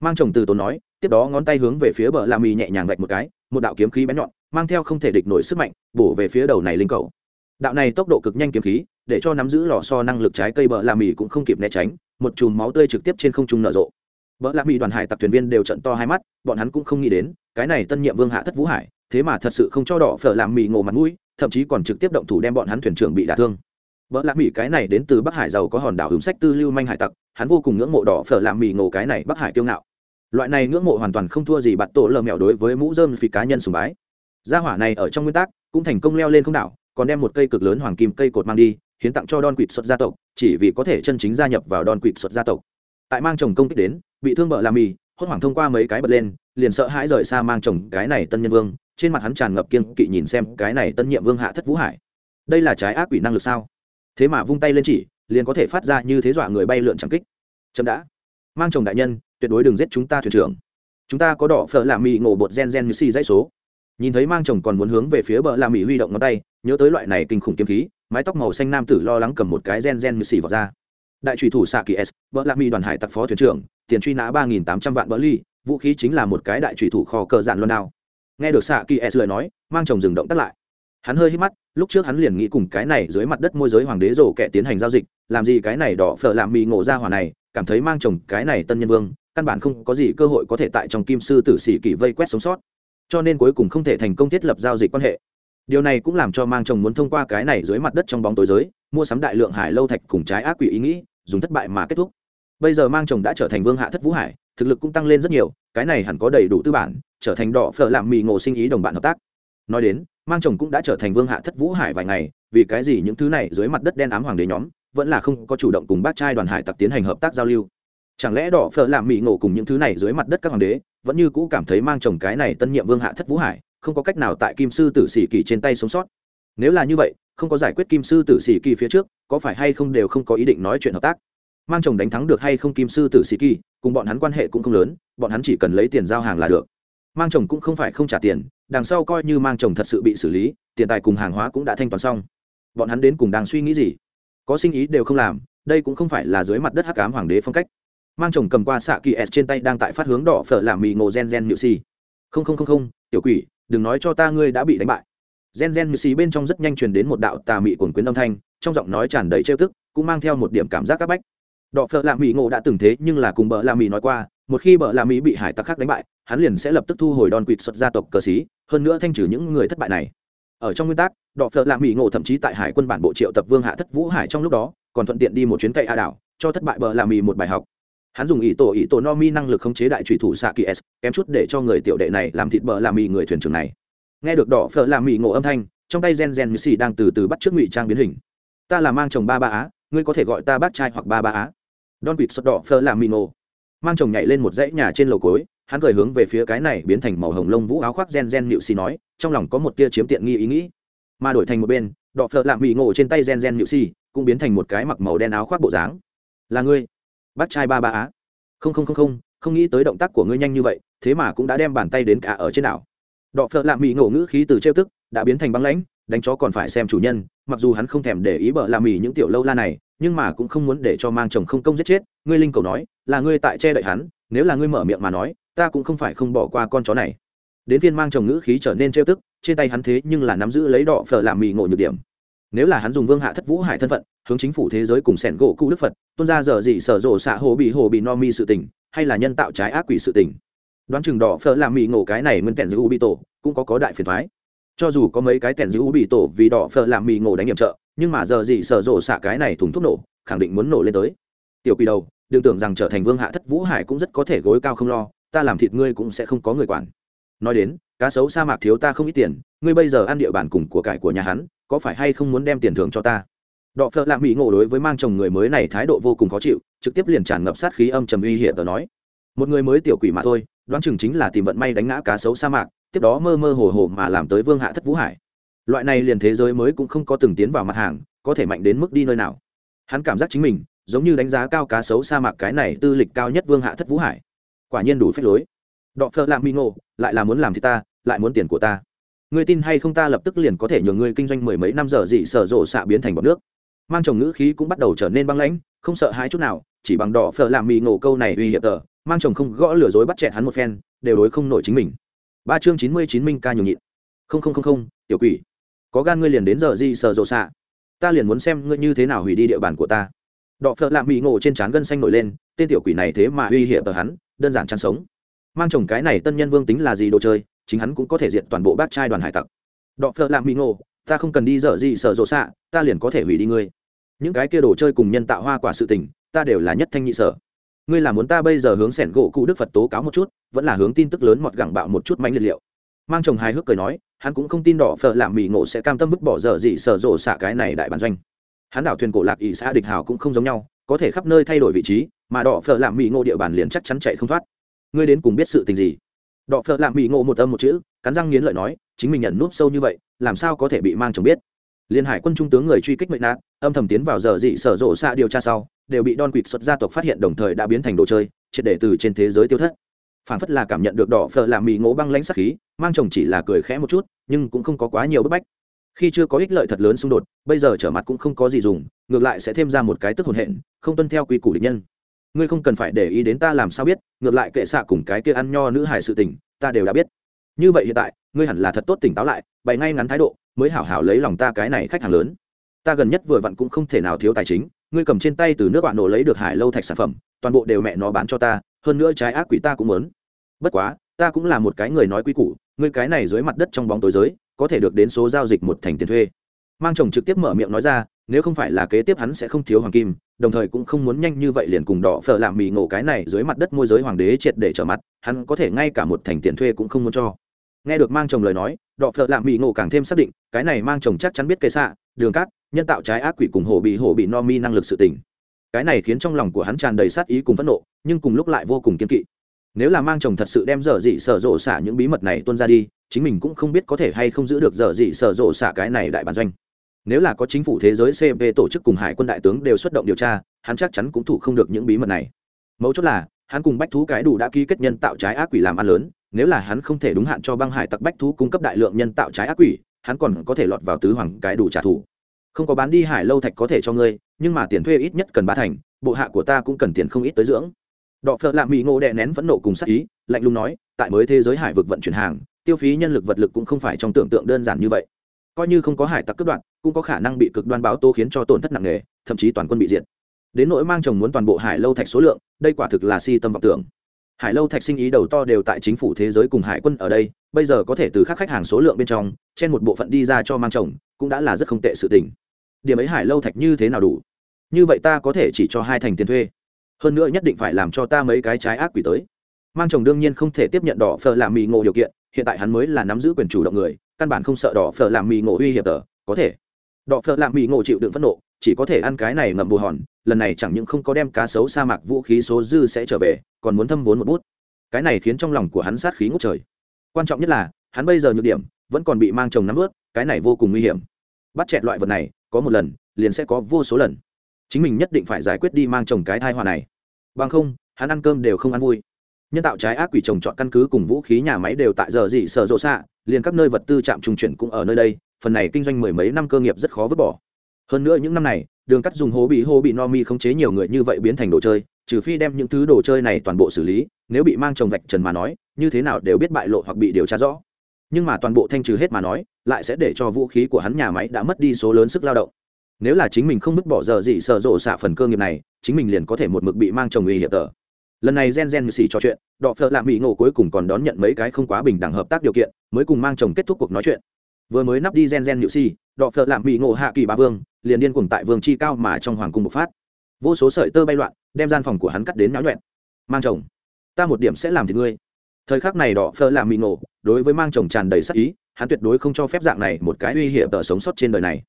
Mang chồng từ tốn nói, tiếp đó ngón tay hướng về phía bờ làm mì nhẹ nhàng gạch một cái, một đạo kiếm khí bén nhọn, mang theo không thể địch nổi sức mạnh, bổ về phía đầu này linh cầu. Đạo này tốc độ cực nhanh kiếm khí, để cho nắm giữ lò so năng lực trái cây bờ làm mì cũng không kịp né tránh, một chùm máu tươi trực tiếp trên không trung nở rộ. Bờ làm mì đoàn hải tặc thuyền viên đều trận to hai mắt, bọn hắn cũng không nghĩ đến, cái này tân nhiệm vương hạ thất vũ hải thế mà thật sự không cho đỏ phở làm mì ngộ mặt mũi, thậm chí còn trực tiếp động thủ đem bọn hắn thuyền trưởng bị đả thương. Vợ lạ mỹ cái này đến từ bắc hải giàu có hòn đảo hứng sách tư lưu manh hải tặc, hắn vô cùng ngưỡng mộ đỏ phở làm mì ngộ cái này bắc hải kiêu ngạo. Loại này ngưỡng mộ hoàn toàn không thua gì bạt tổ lờ mèo đối với mũ dơm phì cá nhân sùng bái. Gia hỏa này ở trong nguyên tắc, cũng thành công leo lên không đảo, còn đem một cây cực lớn hoàng kim cây cột mang đi, hiến tặng cho đòn quỵt xuất gia tộc, chỉ vì có thể chân chính gia nhập vào đòn quỵt xuất gia tộc. Tại mang chồng công kích đến, bị thương vợ làm mì, hốt hoảng thông qua mấy cái bật lên, liền sợ hãi rời xa mang chồng cái này tân nhân vương trên mặt hắn tràn ngập kiên kỵ nhìn xem cái này tân nhiệm vương hạ thất vũ hải. Đây là trái ác quỷ năng lực sao? Thế mà vung tay lên chỉ, liền có thể phát ra như thế dọa người bay lượn chẳng kích. Chậm đã. Mang chồng đại nhân, tuyệt đối đừng giết chúng ta thuyền trưởng. Chúng ta có đỏ phở làm mì ngộ bột gen gen như xì dãy số. Nhìn thấy mang chồng còn muốn hướng về phía bờ làm mì huy động ngón tay, nhớ tới loại này kinh khủng kiếm khí, mái tóc màu xanh nam tử lo lắng cầm một cái gen gen như xì vào ra đại trùy thủ xạ kỳ s, bờ làm mì đoàn hải tặc phó thuyền trưởng, tiền truy nã ba nghìn tám trăm vạn bờ ly, vũ khí chính là một cái đại trùy thủ kho cờ dạn luân đao nghe được xạ kỳ s lời nói, mang chồng dừng động tắt lại. Hắn hơi hít mắt, lúc trước hắn liền nghĩ cùng cái này dưới mặt đất môi giới hoàng đế rổ kẻ tiến hành giao dịch, làm gì cái này đỏ phở làm mì ngộ ra hỏa này, cảm thấy mang chồng cái này tân nhân vương, căn bản không có gì cơ hội có thể tại trong kim sư tử sĩ kỷ vây quét sống sót. Cho nên cuối cùng không thể thành công thiết lập giao dịch quan hệ. Điều này cũng làm cho mang chồng muốn thông qua cái này dưới mặt đất trong bóng tối giới, mua sắm đại lượng hải lâu thạch cùng trái ác quỷ ý nghĩ, dùng thất bại mà kết thúc. Bây giờ mang chồng đã trở thành vương hạ thất vũ hải thực lực cũng tăng lên rất nhiều, cái này hẳn có đầy đủ tư bản, trở thành đỏ phở làm mì ngộ sinh ý đồng bạn hợp tác. Nói đến, mang chồng cũng đã trở thành vương hạ thất vũ hải vài ngày, vì cái gì những thứ này dưới mặt đất đen ám hoàng đế nhóm, vẫn là không có chủ động cùng bác trai đoàn hải tặc tiến hành hợp tác giao lưu. Chẳng lẽ đỏ phở làm mì ngộ cùng những thứ này dưới mặt đất các hoàng đế, vẫn như cũ cảm thấy mang chồng cái này tân nhiệm vương hạ thất vũ hải, không có cách nào tại kim sư tử sĩ kỳ trên tay sống sót? Nếu là như vậy, không có giải quyết kim sư tử sĩ kỳ phía trước, có phải hay không đều không có ý định nói chuyện hợp tác? Mang chồng đánh thắng được hay không kim sư tử sĩ kỳ, cùng bọn hắn quan hệ cũng không lớn, bọn hắn chỉ cần lấy tiền giao hàng là được. Mang chồng cũng không phải không trả tiền, đằng sau coi như mang chồng thật sự bị xử lý, tiền tài cùng hàng hóa cũng đã thanh toán xong. Bọn hắn đến cùng đang suy nghĩ gì? Có sinh ý đều không làm, đây cũng không phải là dưới mặt đất hắc cám hoàng đế phong cách. Mang chồng cầm qua xạ kỳ s trên tay đang tại phát hướng đỏ phở làm mì ngộ gen gen nhự xì. Không không không không, tiểu quỷ, đừng nói cho ta ngươi đã bị đánh bại. Gen gen nhự xì bên trong rất nhanh truyền đến một đạo tà mị cuồng quyến âm thanh, trong giọng nói tràn đầy trêu tức, cũng mang theo một điểm cảm giác c áp bách đọ phợ lạ mỹ ngộ đã từng thế nhưng là cùng bợ lạ mỹ nói qua, một khi bợ lạ mỹ bị hải tặc khác đánh bại, hắn liền sẽ lập tức thu hồi đòn quỵt xuất gia tộc cờ xí, hơn nữa thanh trừ những người thất bại này. Ở trong nguyên tắc, đọ phợ lạ mỹ ngộ thậm chí tại hải quân bản bộ triệu tập vương hạ thất vũ hải trong lúc đó, còn thuận tiện đi một chuyến cậy a đảo, cho thất bại bợ lạ mỹ một bài học. Hắn dùng ý tổ ý tổ no mi năng lực khống chế đại trùy thủ xạ kỳ s, kém chút để cho người tiểu đệ này làm thịt bợ lạ mỹ người thuyền trưởng này. Nghe được đỏ phở lạ mỹ ngộ âm thanh, trong tay gen gen như xì đang từ từ bắt trước ngụy trang biến hình. Ta là mang chồng ba ba á, ngươi có thể gọi ta bác trai hoặc ba ba á don quỵt sọt đỏ phơ làm mỹ ngộ mang chồng nhảy lên một dãy nhà trên lầu cối hắn cười hướng về phía cái này biến thành màu hồng lông vũ áo khoác gen gen nịu xì nói, trong lòng có một tia chiếm tiện nghi ý nghĩ. Mà đổi thành một bên đọ phợ lạm bị ngộ trên tay gen gen nịu si cũng biến thành một cái mặc màu đen áo khoác bộ dáng. Là ngươi bác trai ba ba á. Không không không không không nghĩ tới động tác của ngươi nhanh như vậy, thế mà cũng đã đem bàn tay đến cả ở trên đảo. Đọ phợ lạm bị ngộ ngữ khí từ trêu tức, đã biến thành băng lãnh, đánh chó còn phải xem chủ nhân, mặc dù hắn không thèm để ý bợ làm mì những tiểu lâu la này nhưng mà cũng không muốn để cho mang chồng không công giết chết, ngươi linh cầu nói, là ngươi tại che đậy hắn, nếu là ngươi mở miệng mà nói, ta cũng không phải không bỏ qua con chó này. Đến phiên mang chồng ngữ khí trở nên trêu tức, trên tay hắn thế nhưng là nắm giữ lấy đỏ phở làm mì ngộ nhược điểm. Nếu là hắn dùng vương hạ thất vũ hải thân phận, hướng chính phủ thế giới cùng sẻn gỗ cụ đức phật tôn ra giờ gì sở rộ xạ hồ bị hồ bị no mi sự tình, hay là nhân tạo trái ác quỷ sự tình. Đoán chừng đỏ phở làm mì ngộ cái này nguyên kẹn giữ u bị tổ cũng có có đại phiền thoái. Cho dù có mấy cái kẹn giữ u bị tổ vì đỏ phở làm mì ngộ đánh nhiệm trợ nhưng mà giờ gì sở rộ xạ cái này thùng thuốc nổ, khẳng định muốn nổ lên tới. Tiểu quỷ đầu, đừng tưởng rằng trở thành vương hạ thất vũ hải cũng rất có thể gối cao không lo, ta làm thịt ngươi cũng sẽ không có người quản. Nói đến, cá sấu sa mạc thiếu ta không ít tiền, ngươi bây giờ ăn địa bàn cùng của cải của nhà hắn, có phải hay không muốn đem tiền thưởng cho ta? Đọ phợ lạ mỹ ngộ đối với mang chồng người mới này thái độ vô cùng khó chịu, trực tiếp liền tràn ngập sát khí âm trầm uy hiểm và nói. Một người mới tiểu quỷ mà thôi, đoán chừng chính là tìm vận may đánh ngã cá sấu sa mạc, tiếp đó mơ mơ hồ hồ mà làm tới vương hạ thất vũ hải loại này liền thế giới mới cũng không có từng tiến vào mặt hàng, có thể mạnh đến mức đi nơi nào. Hắn cảm giác chính mình, giống như đánh giá cao cá sấu sa mạc cái này tư lịch cao nhất vương hạ thất vũ hải. Quả nhiên đủ phép lối. Đọ phơ lạ mi ngộ, lại là muốn làm thì ta, lại muốn tiền của ta. Ngươi tin hay không ta lập tức liền có thể nhường ngươi kinh doanh mười mấy năm giờ dị sở rộ xạ biến thành bọt nước. Mang chồng ngữ khí cũng bắt đầu trở nên băng lãnh, không sợ hãi chút nào, chỉ bằng đỏ phở làm mì ngộ câu này uy hiểm tờ, mang chồng không gõ lừa dối bắt chẹt hắn một phen, đều đối không nổi chính mình. Ba chương chín mươi chín minh ca nhường nhịn. Không không không không, tiểu quỷ có gan ngươi liền đến giờ dị sợ rộ xạ. Ta liền muốn xem ngươi như thế nào hủy đi địa bàn của ta. Đọ phợ lạ mỹ ngộ trên trán gân xanh nổi lên, tên tiểu quỷ này thế mà uy hiểm ở hắn, đơn giản chăn sống. Mang chồng cái này tân nhân vương tính là gì đồ chơi, chính hắn cũng có thể diệt toàn bộ bác trai đoàn hải tặc. Đọ phợ lạm mỹ ngộ, ta không cần đi dở gì sợ rộ xạ, ta liền có thể hủy đi ngươi. Những cái kia đồ chơi cùng nhân tạo hoa quả sự tình, ta đều là nhất thanh nhị sở. Ngươi là muốn ta bây giờ hướng sẻn gỗ cụ đức phật tố cáo một chút, vẫn là hướng tin tức lớn mọt gẳng bạo một chút mánh liệt liệu. Mang chồng hài hước cười nói hắn cũng không tin đỏ phở làm mỹ ngộ sẽ cam tâm vứt bỏ dở gì sở rộ xạ cái này đại bản doanh. Hắn đảo thuyền cổ lạc ỷ xã địch hào cũng không giống nhau, có thể khắp nơi thay đổi vị trí, mà đỏ phở làm mỹ ngộ địa bàn liền chắc chắn chạy không thoát. Ngươi đến cùng biết sự tình gì? Đỏ phở lạm bị ngộ một âm một chữ, cắn răng nghiến lợi nói, chính mình nhận núp sâu như vậy, làm sao có thể bị mang chồng biết? Liên hải quân trung tướng người truy kích mệnh nạn, âm thầm tiến vào giờ dị sở rộ xa điều tra sau, đều bị đòn quỵt xuất gia tộc phát hiện đồng thời đã biến thành đồ chơi, triệt để từ trên thế giới tiêu thất phản phất là cảm nhận được đỏ phở làm mì ngố băng lãnh sắc khí, mang chồng chỉ là cười khẽ một chút, nhưng cũng không có quá nhiều bức bách. Khi chưa có ích lợi thật lớn xung đột, bây giờ trở mặt cũng không có gì dùng, ngược lại sẽ thêm ra một cái tức hồn hện, không tuân theo quy củ địch nhân. Ngươi không cần phải để ý đến ta làm sao biết, ngược lại kệ xạ cùng cái kia ăn nho nữ hài sự tình, ta đều đã biết. Như vậy hiện tại, ngươi hẳn là thật tốt tỉnh táo lại, bày ngay ngắn thái độ, mới hảo hảo lấy lòng ta cái này khách hàng lớn. Ta gần nhất vừa vặn cũng không thể nào thiếu tài chính, ngươi cầm trên tay từ nước bạn nổ lấy được hải lâu thạch sản phẩm, toàn bộ đều mẹ nó bán cho ta hơn nữa trái ác quỷ ta cũng muốn. Bất quá, ta cũng là một cái người nói quy củ, ngươi cái này dưới mặt đất trong bóng tối giới, có thể được đến số giao dịch một thành tiền thuê. Mang chồng trực tiếp mở miệng nói ra, nếu không phải là kế tiếp hắn sẽ không thiếu hoàng kim, đồng thời cũng không muốn nhanh như vậy liền cùng đỏ phở làm mì ngộ cái này dưới mặt đất môi giới hoàng đế triệt để trở mặt, hắn có thể ngay cả một thành tiền thuê cũng không muốn cho. Nghe được mang chồng lời nói, đỏ phở làm mì ngộ càng thêm xác định, cái này mang chồng chắc chắn biết cây xạ, đường cát, nhân tạo trái ác quỷ cùng hổ bị hổ bị no mi năng lực sự tình. Cái này khiến trong lòng của hắn tràn đầy sát ý cùng phẫn nộ nhưng cùng lúc lại vô cùng kiên kỵ. Nếu là mang chồng thật sự đem dở dị sở rộ xả những bí mật này tuôn ra đi, chính mình cũng không biết có thể hay không giữ được dở dị sở rộ xả cái này đại bản doanh. Nếu là có chính phủ thế giới cv tổ chức cùng hải quân đại tướng đều xuất động điều tra, hắn chắc chắn cũng thủ không được những bí mật này. Mấu chốt là, hắn cùng bách thú cái đủ đã ký kết nhân tạo trái ác quỷ làm ăn lớn, nếu là hắn không thể đúng hạn cho băng hải tặc bách thú cung cấp đại lượng nhân tạo trái ác quỷ, hắn còn có thể lọt vào tứ hoàng cái đủ trả thù. Không có bán đi hải lâu thạch có thể cho ngươi, nhưng mà tiền thuê ít nhất cần ba thành, bộ hạ của ta cũng cần tiền không ít tới dưỡng đọ phợ lạ mỹ ngộ đè nén phẫn nộ cùng sắc ý, lạnh lùng nói, tại mới thế giới hải vực vận chuyển hàng, tiêu phí nhân lực vật lực cũng không phải trong tưởng tượng đơn giản như vậy. Coi như không có hải tặc cướp đoạn cũng có khả năng bị cực đoan báo tố khiến cho tổn thất nặng nề, thậm chí toàn quân bị diệt. Đến nỗi mang chồng muốn toàn bộ hải lâu thạch số lượng, đây quả thực là si tâm vọng tưởng. Hải lâu thạch sinh ý đầu to đều tại chính phủ thế giới cùng hải quân ở đây, bây giờ có thể từ các khách hàng số lượng bên trong trên một bộ phận đi ra cho mang chồng, cũng đã là rất không tệ sự tình. Điểm ấy hải lâu thạch như thế nào đủ? Như vậy ta có thể chỉ cho hai thành tiền thuê hơn nữa nhất định phải làm cho ta mấy cái trái ác quỷ tới. Mang chồng đương nhiên không thể tiếp nhận đỏ phở làm mì ngộ điều kiện, hiện tại hắn mới là nắm giữ quyền chủ động người, căn bản không sợ đỏ phở làm mì ngộ uy hiểm tờ, có thể. Đỏ phở làm mì ngộ chịu đựng phẫn nộ, chỉ có thể ăn cái này ngậm bù hòn, lần này chẳng những không có đem cá sấu sa mạc vũ khí số dư sẽ trở về, còn muốn thâm vốn một bút. Cái này khiến trong lòng của hắn sát khí ngút trời. Quan trọng nhất là, hắn bây giờ nhược điểm, vẫn còn bị mang chồng nắm ướt, cái này vô cùng nguy hiểm. Bắt chẹt loại vật này, có một lần, liền sẽ có vô số lần chính mình nhất định phải giải quyết đi mang chồng cái thai họa này. Bằng không, hắn ăn cơm đều không ăn vui. Nhân tạo trái ác quỷ trồng chọn căn cứ cùng vũ khí nhà máy đều tại giờ gì sở rộ xạ, liền các nơi vật tư trạm trung chuyển cũng ở nơi đây, phần này kinh doanh mười mấy năm cơ nghiệp rất khó vứt bỏ. Hơn nữa những năm này, đường cắt dùng hố bị hô bị no mi khống chế nhiều người như vậy biến thành đồ chơi, trừ phi đem những thứ đồ chơi này toàn bộ xử lý, nếu bị mang trồng vạch trần mà nói, như thế nào đều biết bại lộ hoặc bị điều tra rõ. Nhưng mà toàn bộ thanh trừ hết mà nói, lại sẽ để cho vũ khí của hắn nhà máy đã mất đi số lớn sức lao động nếu là chính mình không vứt bỏ giờ gì sợ rộ xạ phần cơ nghiệp này, chính mình liền có thể một mực bị mang chồng uy hiểm tờ. Lần này gen gen xì trò chuyện, đọ phợ lạ mỹ ngộ cuối cùng còn đón nhận mấy cái không quá bình đẳng hợp tác điều kiện, mới cùng mang chồng kết thúc cuộc nói chuyện. Vừa mới nắp đi gen gen nhự xì đọ phợ lạ mỹ ngộ hạ kỳ ba vương, liền điên cùng tại vương chi cao mà trong hoàng cung bộc phát. Vô số sợi tơ bay loạn, đem gian phòng của hắn cắt đến náo nhuẹn. Mang chồng, ta một điểm sẽ làm thì ngươi. Thời khắc này đỏ phơ làm mỹ ngộ, đối với mang chồng tràn đầy sắc ý, hắn tuyệt đối không cho phép dạng này một cái uy hiểm tờ sống sót trên đời này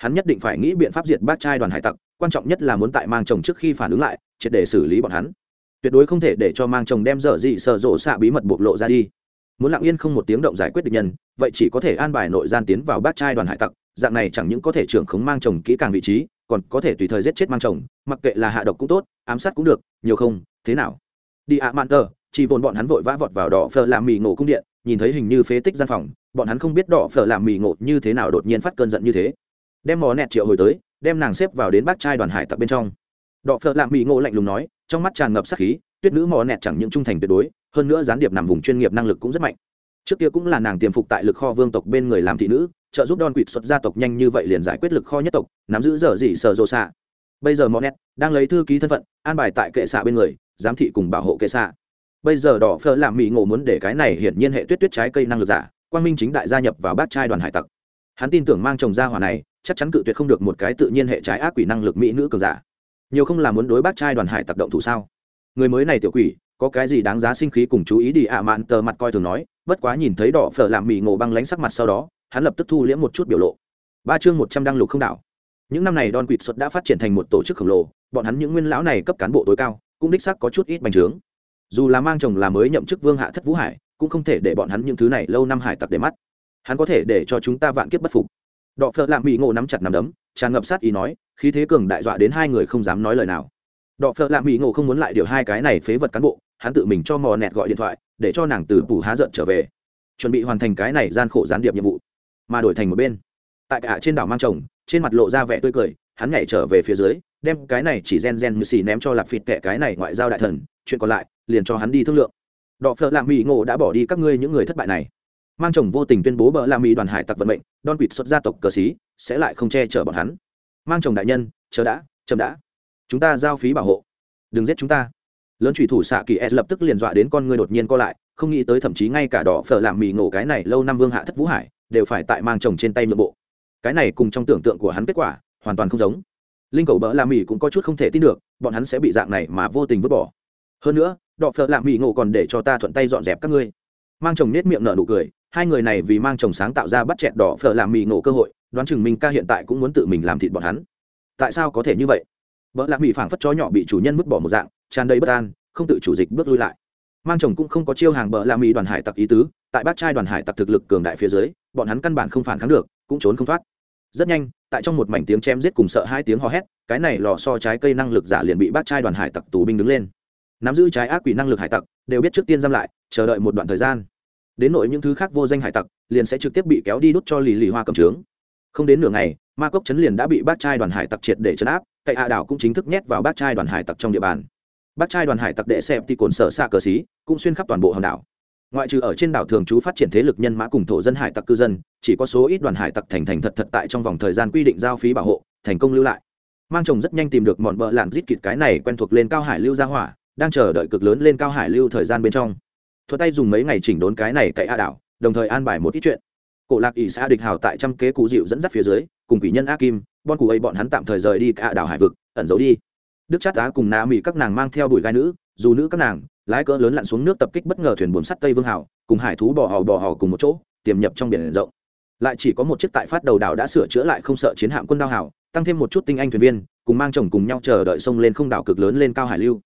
hắn nhất định phải nghĩ biện pháp diệt bác trai đoàn hải tặc, quan trọng nhất là muốn tại mang chồng trước khi phản ứng lại, triệt để xử lý bọn hắn. Tuyệt đối không thể để cho mang chồng đem dở dị sợ rộ xạ bí mật bộc lộ ra đi. Muốn lặng yên không một tiếng động giải quyết được nhân, vậy chỉ có thể an bài nội gian tiến vào bác trai đoàn hải tặc, dạng này chẳng những có thể trưởng khống mang chồng kỹ càng vị trí, còn có thể tùy thời giết chết mang chồng, mặc kệ là hạ độc cũng tốt, ám sát cũng được, nhiều không, thế nào? Đi ạ, mạn tờ, chỉ vồn bọn hắn vội vã vọt vào đỏ phở làm mì ngộ cung điện, nhìn thấy hình như phế tích gian phòng, bọn hắn không biết đỏ phở làm mì ngộ như thế nào đột nhiên phát cơn giận như thế đem mò nẹt triệu hồi tới, đem nàng xếp vào đến bác trai đoàn hải tặc bên trong. Đọ phợ lạ mỹ ngộ lạnh lùng nói, trong mắt tràn ngập sắc khí, tuyết nữ mò nẹt chẳng những trung thành tuyệt đối, hơn nữa gián điệp nằm vùng chuyên nghiệp năng lực cũng rất mạnh. Trước kia cũng là nàng tiềm phục tại lực kho vương tộc bên người làm thị nữ, trợ giúp đòn quỵt xuất gia tộc nhanh như vậy liền giải quyết lực kho nhất tộc, nắm giữ dở gì sở rộ xạ. Bây giờ mò nẹt đang lấy thư ký thân phận, an bài tại kệ xạ bên người, giám thị cùng bảo hộ kệ xạ. Bây giờ đỏ phơ làm mỹ ngộ muốn để cái này hiển nhiên hệ tuyết tuyết trái cây năng lực giả, quang minh chính đại gia nhập vào bát trai đoàn hải tặc. Hắn tin tưởng mang chồng gia hỏa này chắc chắn cự tuyệt không được một cái tự nhiên hệ trái ác quỷ năng lực mỹ nữ cường giả. Nhiều không là muốn đối bác trai đoàn hải tặc động thủ sao? Người mới này tiểu quỷ, có cái gì đáng giá sinh khí cùng chú ý đi ạ, mạn tờ mặt coi thường nói, bất quá nhìn thấy đỏ phở làm mì ngộ băng lánh sắc mặt sau đó, hắn lập tức thu liễm một chút biểu lộ. Ba chương một trăm đăng lục không đảo. Những năm này đòn quỵt xuất đã phát triển thành một tổ chức khổng lồ, bọn hắn những nguyên lão này cấp cán bộ tối cao, cũng đích sắc có chút ít bành trướng. Dù là mang chồng là mới nhậm chức vương hạ thất vũ hải, cũng không thể để bọn hắn những thứ này lâu năm hải tặc để mắt. Hắn có thể để cho chúng ta vạn kiếp bất phục đọ phợ lạm bị ngộ nắm chặt nắm đấm, tràn ngập sát ý nói, khí thế cường đại dọa đến hai người không dám nói lời nào. Đọ phợ lạm bị ngộ không muốn lại điều hai cái này phế vật cán bộ, hắn tự mình cho mò nẹt gọi điện thoại, để cho nàng từ phủ há giận trở về. Chuẩn bị hoàn thành cái này gian khổ gián điệp nhiệm vụ, mà đổi thành một bên. Tại cả trên đảo mang chồng, trên mặt lộ ra vẻ tươi cười, hắn nhảy trở về phía dưới, đem cái này chỉ gen gen như xì ném cho lạp phịt kẻ cái này ngoại giao đại thần, chuyện còn lại, liền cho hắn đi thương lượng. Đọ phợ lạ mỹ ngộ đã bỏ đi các ngươi những người thất bại này mang chồng vô tình tuyên bố bờ la mỹ đoàn hải tặc vận mệnh đon quỵt xuất gia tộc cờ xí sẽ lại không che chở bọn hắn. Mang chồng đại nhân, chờ đã, chậm đã. Chúng ta giao phí bảo hộ. Đừng giết chúng ta. Lớn thủy thủ xạ kỳ s lập tức liền dọa đến con người đột nhiên co lại, không nghĩ tới thậm chí ngay cả đỏ phở làm mì ngộ cái này lâu năm vương hạ thất vũ hải, đều phải tại mang chồng trên tay nội bộ. Cái này cùng trong tưởng tượng của hắn kết quả, hoàn toàn không giống. Linh cầu bỡ làm mì cũng có chút không thể tin được, bọn hắn sẽ bị dạng này mà vô tình vứt bỏ. Hơn nữa, đỏ phở làm mì ngộ còn để cho ta thuận tay dọn dẹp các ngươi. Mang chồng nết miệng nở nụ cười hai người này vì mang chồng sáng tạo ra bắt chẹt đỏ phở làm mì ngộ cơ hội, đoán chừng minh ca hiện tại cũng muốn tự mình làm thịt bọn hắn. Tại sao có thể như vậy? Vợ lạc mỹ phảng phất chó nhỏ bị chủ nhân vứt bỏ một dạng, tràn đầy bất an, không tự chủ dịch bước lui lại. Mang chồng cũng không có chiêu hàng bờ la mỹ đoàn hải tặc ý tứ, tại bát trai đoàn hải tặc thực lực cường đại phía dưới, bọn hắn căn bản không phản kháng được, cũng trốn không thoát. Rất nhanh, tại trong một mảnh tiếng chém giết cùng sợ hai tiếng hò hét, cái này lò so trái cây năng lực giả liền bị bát trai đoàn hải tặc tù binh đứng lên. Nắm giữ trái ác quỷ năng lực hải tặc, đều biết trước tiên giam lại, chờ đợi một đoạn thời gian đến nội những thứ khác vô danh hải tặc, liền sẽ trực tiếp bị kéo đi đút cho lì lì hoa cầm trướng. Không đến nửa ngày, ma cốc chấn liền đã bị bát trai đoàn hải tặc triệt để chấn áp, cậy hạ đảo cũng chính thức nhét vào bát trai đoàn hải tặc trong địa bàn. Bát trai đoàn hải tặc đệ xẹp thì cồn sở xa cờ xí, cũng xuyên khắp toàn bộ hòn đảo. Ngoại trừ ở trên đảo thường trú phát triển thế lực nhân mã cùng thổ dân hải tặc cư dân, chỉ có số ít đoàn hải tặc thành thành thật thật tại trong vòng thời gian quy định giao phí bảo hộ, thành công lưu lại. Mang chồng rất nhanh tìm được mọn bợ lạn rít kịt cái này quen thuộc lên cao hải lưu ra hỏa, đang chờ đợi cực lớn lên cao hải lưu thời gian bên trong thuật tay dùng mấy ngày chỉnh đốn cái này cậy a đảo, đồng thời an bài một ít chuyện. Cổ lạc ỷ xã địch hào tại trăm kế cụ dịu dẫn dắt phía dưới, cùng quỷ nhân a kim bon cụ ấy bọn hắn tạm thời rời đi cả đảo hải vực, ẩn giấu đi. Đức chát á cùng nà mỹ các nàng mang theo đuổi gai nữ, dù nữ các nàng, lái cỡ lớn lặn xuống nước tập kích bất ngờ thuyền buồm sắt tây vương hảo cùng hải thú bỏ hò bỏ hò cùng một chỗ, tiềm nhập trong biển rộng. Lại chỉ có một chiếc tại phát đầu đảo đã sửa chữa lại không sợ chiến hạm quân đao hảo tăng thêm một chút tinh anh thuyền viên, cùng mang chồng cùng nhau chờ đợi sông lên không đảo cực lớn lên cao hải lưu.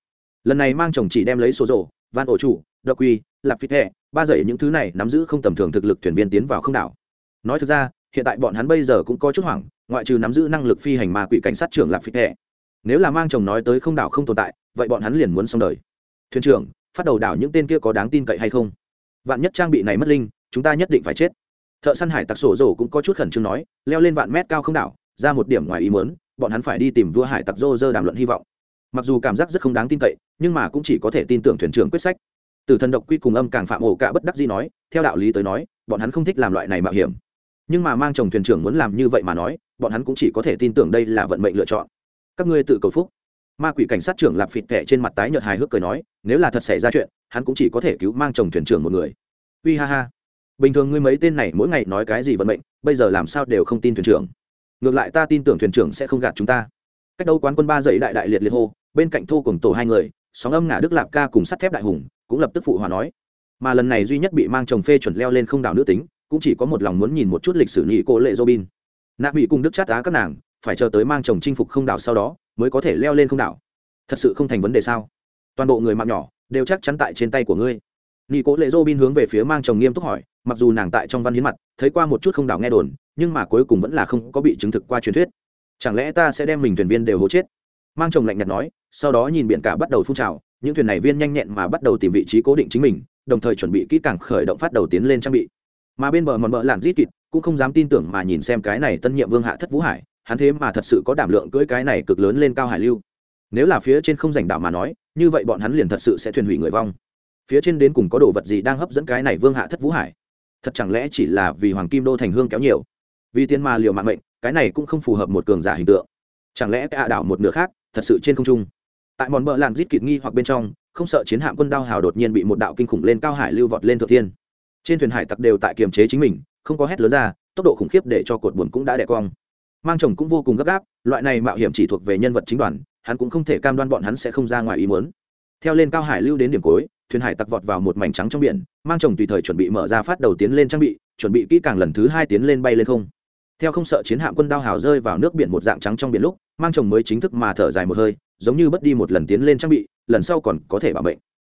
Lần này mang chồng chỉ đem lấy số rổ, van ổ chủ, độc quy lạp phi thẻ ba dãy những thứ này nắm giữ không tầm thường thực lực thuyền viên tiến vào không đảo. Nói thực ra, hiện tại bọn hắn bây giờ cũng có chút hoảng, ngoại trừ nắm giữ năng lực phi hành ma quỷ cảnh sát trưởng lạp phi thẻ nếu là mang chồng nói tới không đảo không tồn tại, vậy bọn hắn liền muốn xong đời. Thuyền trưởng, phát đầu đảo những tên kia có đáng tin cậy hay không? Vạn nhất trang bị này mất linh, chúng ta nhất định phải chết. Thợ săn hải tặc sổ rổ cũng có chút khẩn trương nói, leo lên vạn mét cao không đảo, ra một điểm ngoài ý mớn bọn hắn phải đi tìm vua hải tặc rô rơ đàm luận hy vọng. Mặc dù cảm giác rất không đáng tin cậy, nhưng mà cũng chỉ có thể tin tưởng thuyền trưởng quyết sách từ thần độc quy cùng âm càng phạm ổ cả bất đắc dĩ nói, theo đạo lý tới nói, bọn hắn không thích làm loại này mạo hiểm. Nhưng mà mang chồng thuyền trưởng muốn làm như vậy mà nói, bọn hắn cũng chỉ có thể tin tưởng đây là vận mệnh lựa chọn. Các ngươi tự cầu phúc. Ma quỷ cảnh sát trưởng lạp phịt tệ trên mặt tái nhợt hài hước cười nói, nếu là thật xảy ra chuyện, hắn cũng chỉ có thể cứu mang chồng thuyền trưởng một người. Uy ha ha. Bình thường ngươi mấy tên này mỗi ngày nói cái gì vận mệnh, bây giờ làm sao đều không tin thuyền trưởng. Ngược lại ta tin tưởng thuyền trưởng sẽ không gạt chúng ta. Cách đâu quán quân ba dậy đại đại liệt liệt hô, bên cạnh thô cùng tổ hai người sóng âm ngả đức lạp ca cùng sắt thép đại hùng cũng lập tức phụ hòa nói. Mà lần này duy nhất bị mang chồng phê chuẩn leo lên không đảo nữ tính, cũng chỉ có một lòng muốn nhìn một chút lịch sử nghị cô lệ robin. Nạ bị cùng đức chát á các nàng, phải chờ tới mang chồng chinh phục không đảo sau đó, mới có thể leo lên không đảo. Thật sự không thành vấn đề sao? Toàn bộ người mạng nhỏ, đều chắc chắn tại trên tay của ngươi. Nghị cố lệ robin hướng về phía mang chồng nghiêm túc hỏi, mặc dù nàng tại trong văn hiến mặt, thấy qua một chút không đảo nghe đồn, nhưng mà cuối cùng vẫn là không có bị chứng thực qua truyền thuyết. Chẳng lẽ ta sẽ đem mình thuyền viên đều hố chết? Mang chồng lạnh nhạt nói sau đó nhìn biển cả bắt đầu phun trào, những thuyền này viên nhanh nhẹn mà bắt đầu tìm vị trí cố định chính mình, đồng thời chuẩn bị kỹ càng khởi động phát đầu tiến lên trang bị. Mà bên bờ mòn bờ làng rít kịt, cũng không dám tin tưởng mà nhìn xem cái này tân nhiệm vương hạ thất vũ hải, hắn thế mà thật sự có đảm lượng cưỡi cái này cực lớn lên cao hải lưu. Nếu là phía trên không giành đảo mà nói, như vậy bọn hắn liền thật sự sẽ thuyền hủy người vong. Phía trên đến cùng có đồ vật gì đang hấp dẫn cái này vương hạ thất vũ hải? Thật chẳng lẽ chỉ là vì hoàng kim đô thành hương kéo nhiều? Vì tiền mà liều mạng mệnh, cái này cũng không phù hợp một cường giả hình tượng. Chẳng lẽ cái hạ đảo một nửa khác, thật sự trên không trung? Tại mòn bờ làn rít kịt nghi hoặc bên trong, không sợ chiến hạm quân đao hào đột nhiên bị một đạo kinh khủng lên cao hải lưu vọt lên thượng thiên. Trên thuyền hải tặc đều tại kiềm chế chính mình, không có hét lớn ra, tốc độ khủng khiếp để cho cột buồn cũng đã đẻ cong. Mang chồng cũng vô cùng gấp gáp, loại này mạo hiểm chỉ thuộc về nhân vật chính đoàn, hắn cũng không thể cam đoan bọn hắn sẽ không ra ngoài ý muốn. Theo lên cao hải lưu đến điểm cuối, thuyền hải tặc vọt vào một mảnh trắng trong biển, mang chồng tùy thời chuẩn bị mở ra phát đầu tiến lên trang bị, chuẩn bị kỹ càng lần thứ hai tiến lên bay lên không. Theo không sợ chiến hạm quân đao hào rơi vào nước biển một dạng trắng trong biển lúc, mang chồng mới chính thức mà thở dài một hơi giống như bất đi một lần tiến lên trang bị, lần sau còn có thể bảo mệnh.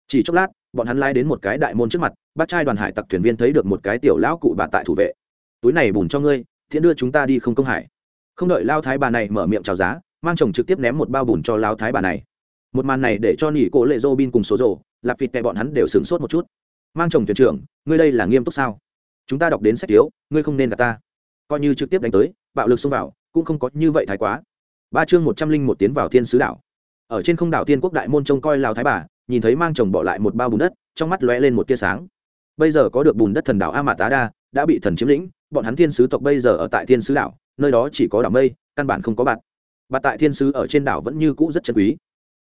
Chỉ chốc lát, bọn hắn lai đến một cái đại môn trước mặt, bác trai đoàn hải tặc thuyền viên thấy được một cái tiểu lão cụ bà tại thủ vệ. Túi này bùn cho ngươi thiện đưa chúng ta đi không công hải. Không đợi lao thái bà này mở miệng chào giá, mang chồng trực tiếp ném một bao bùn cho lao thái bà này. Một màn này để cho nỉ cổ lệ dô bin cùng số rồ, lạp vịt tệ bọn hắn đều sửng sốt một chút. Mang chồng thuyền trưởng, ngươi đây là nghiêm túc sao? Chúng ta đọc đến sách thiếu, ngươi không nên gặp ta. Coi như trực tiếp đánh tới, bạo lực xông vào, cũng không có như vậy thái quá. Ba chương một trăm linh một tiến vào thiên sứ đảo ở trên không đảo tiên quốc đại môn trông coi lào thái bà, nhìn thấy mang chồng bỏ lại một bao bùn đất, trong mắt lóe lên một tia sáng. Bây giờ có được bùn đất thần đảo a mạt tá đa đã bị thần chiếm lĩnh, bọn hắn thiên sứ tộc bây giờ ở tại thiên sứ đảo, nơi đó chỉ có đảo mây, căn bản không có bạt. Bạt tại thiên sứ ở trên đảo vẫn như cũ rất chân quý.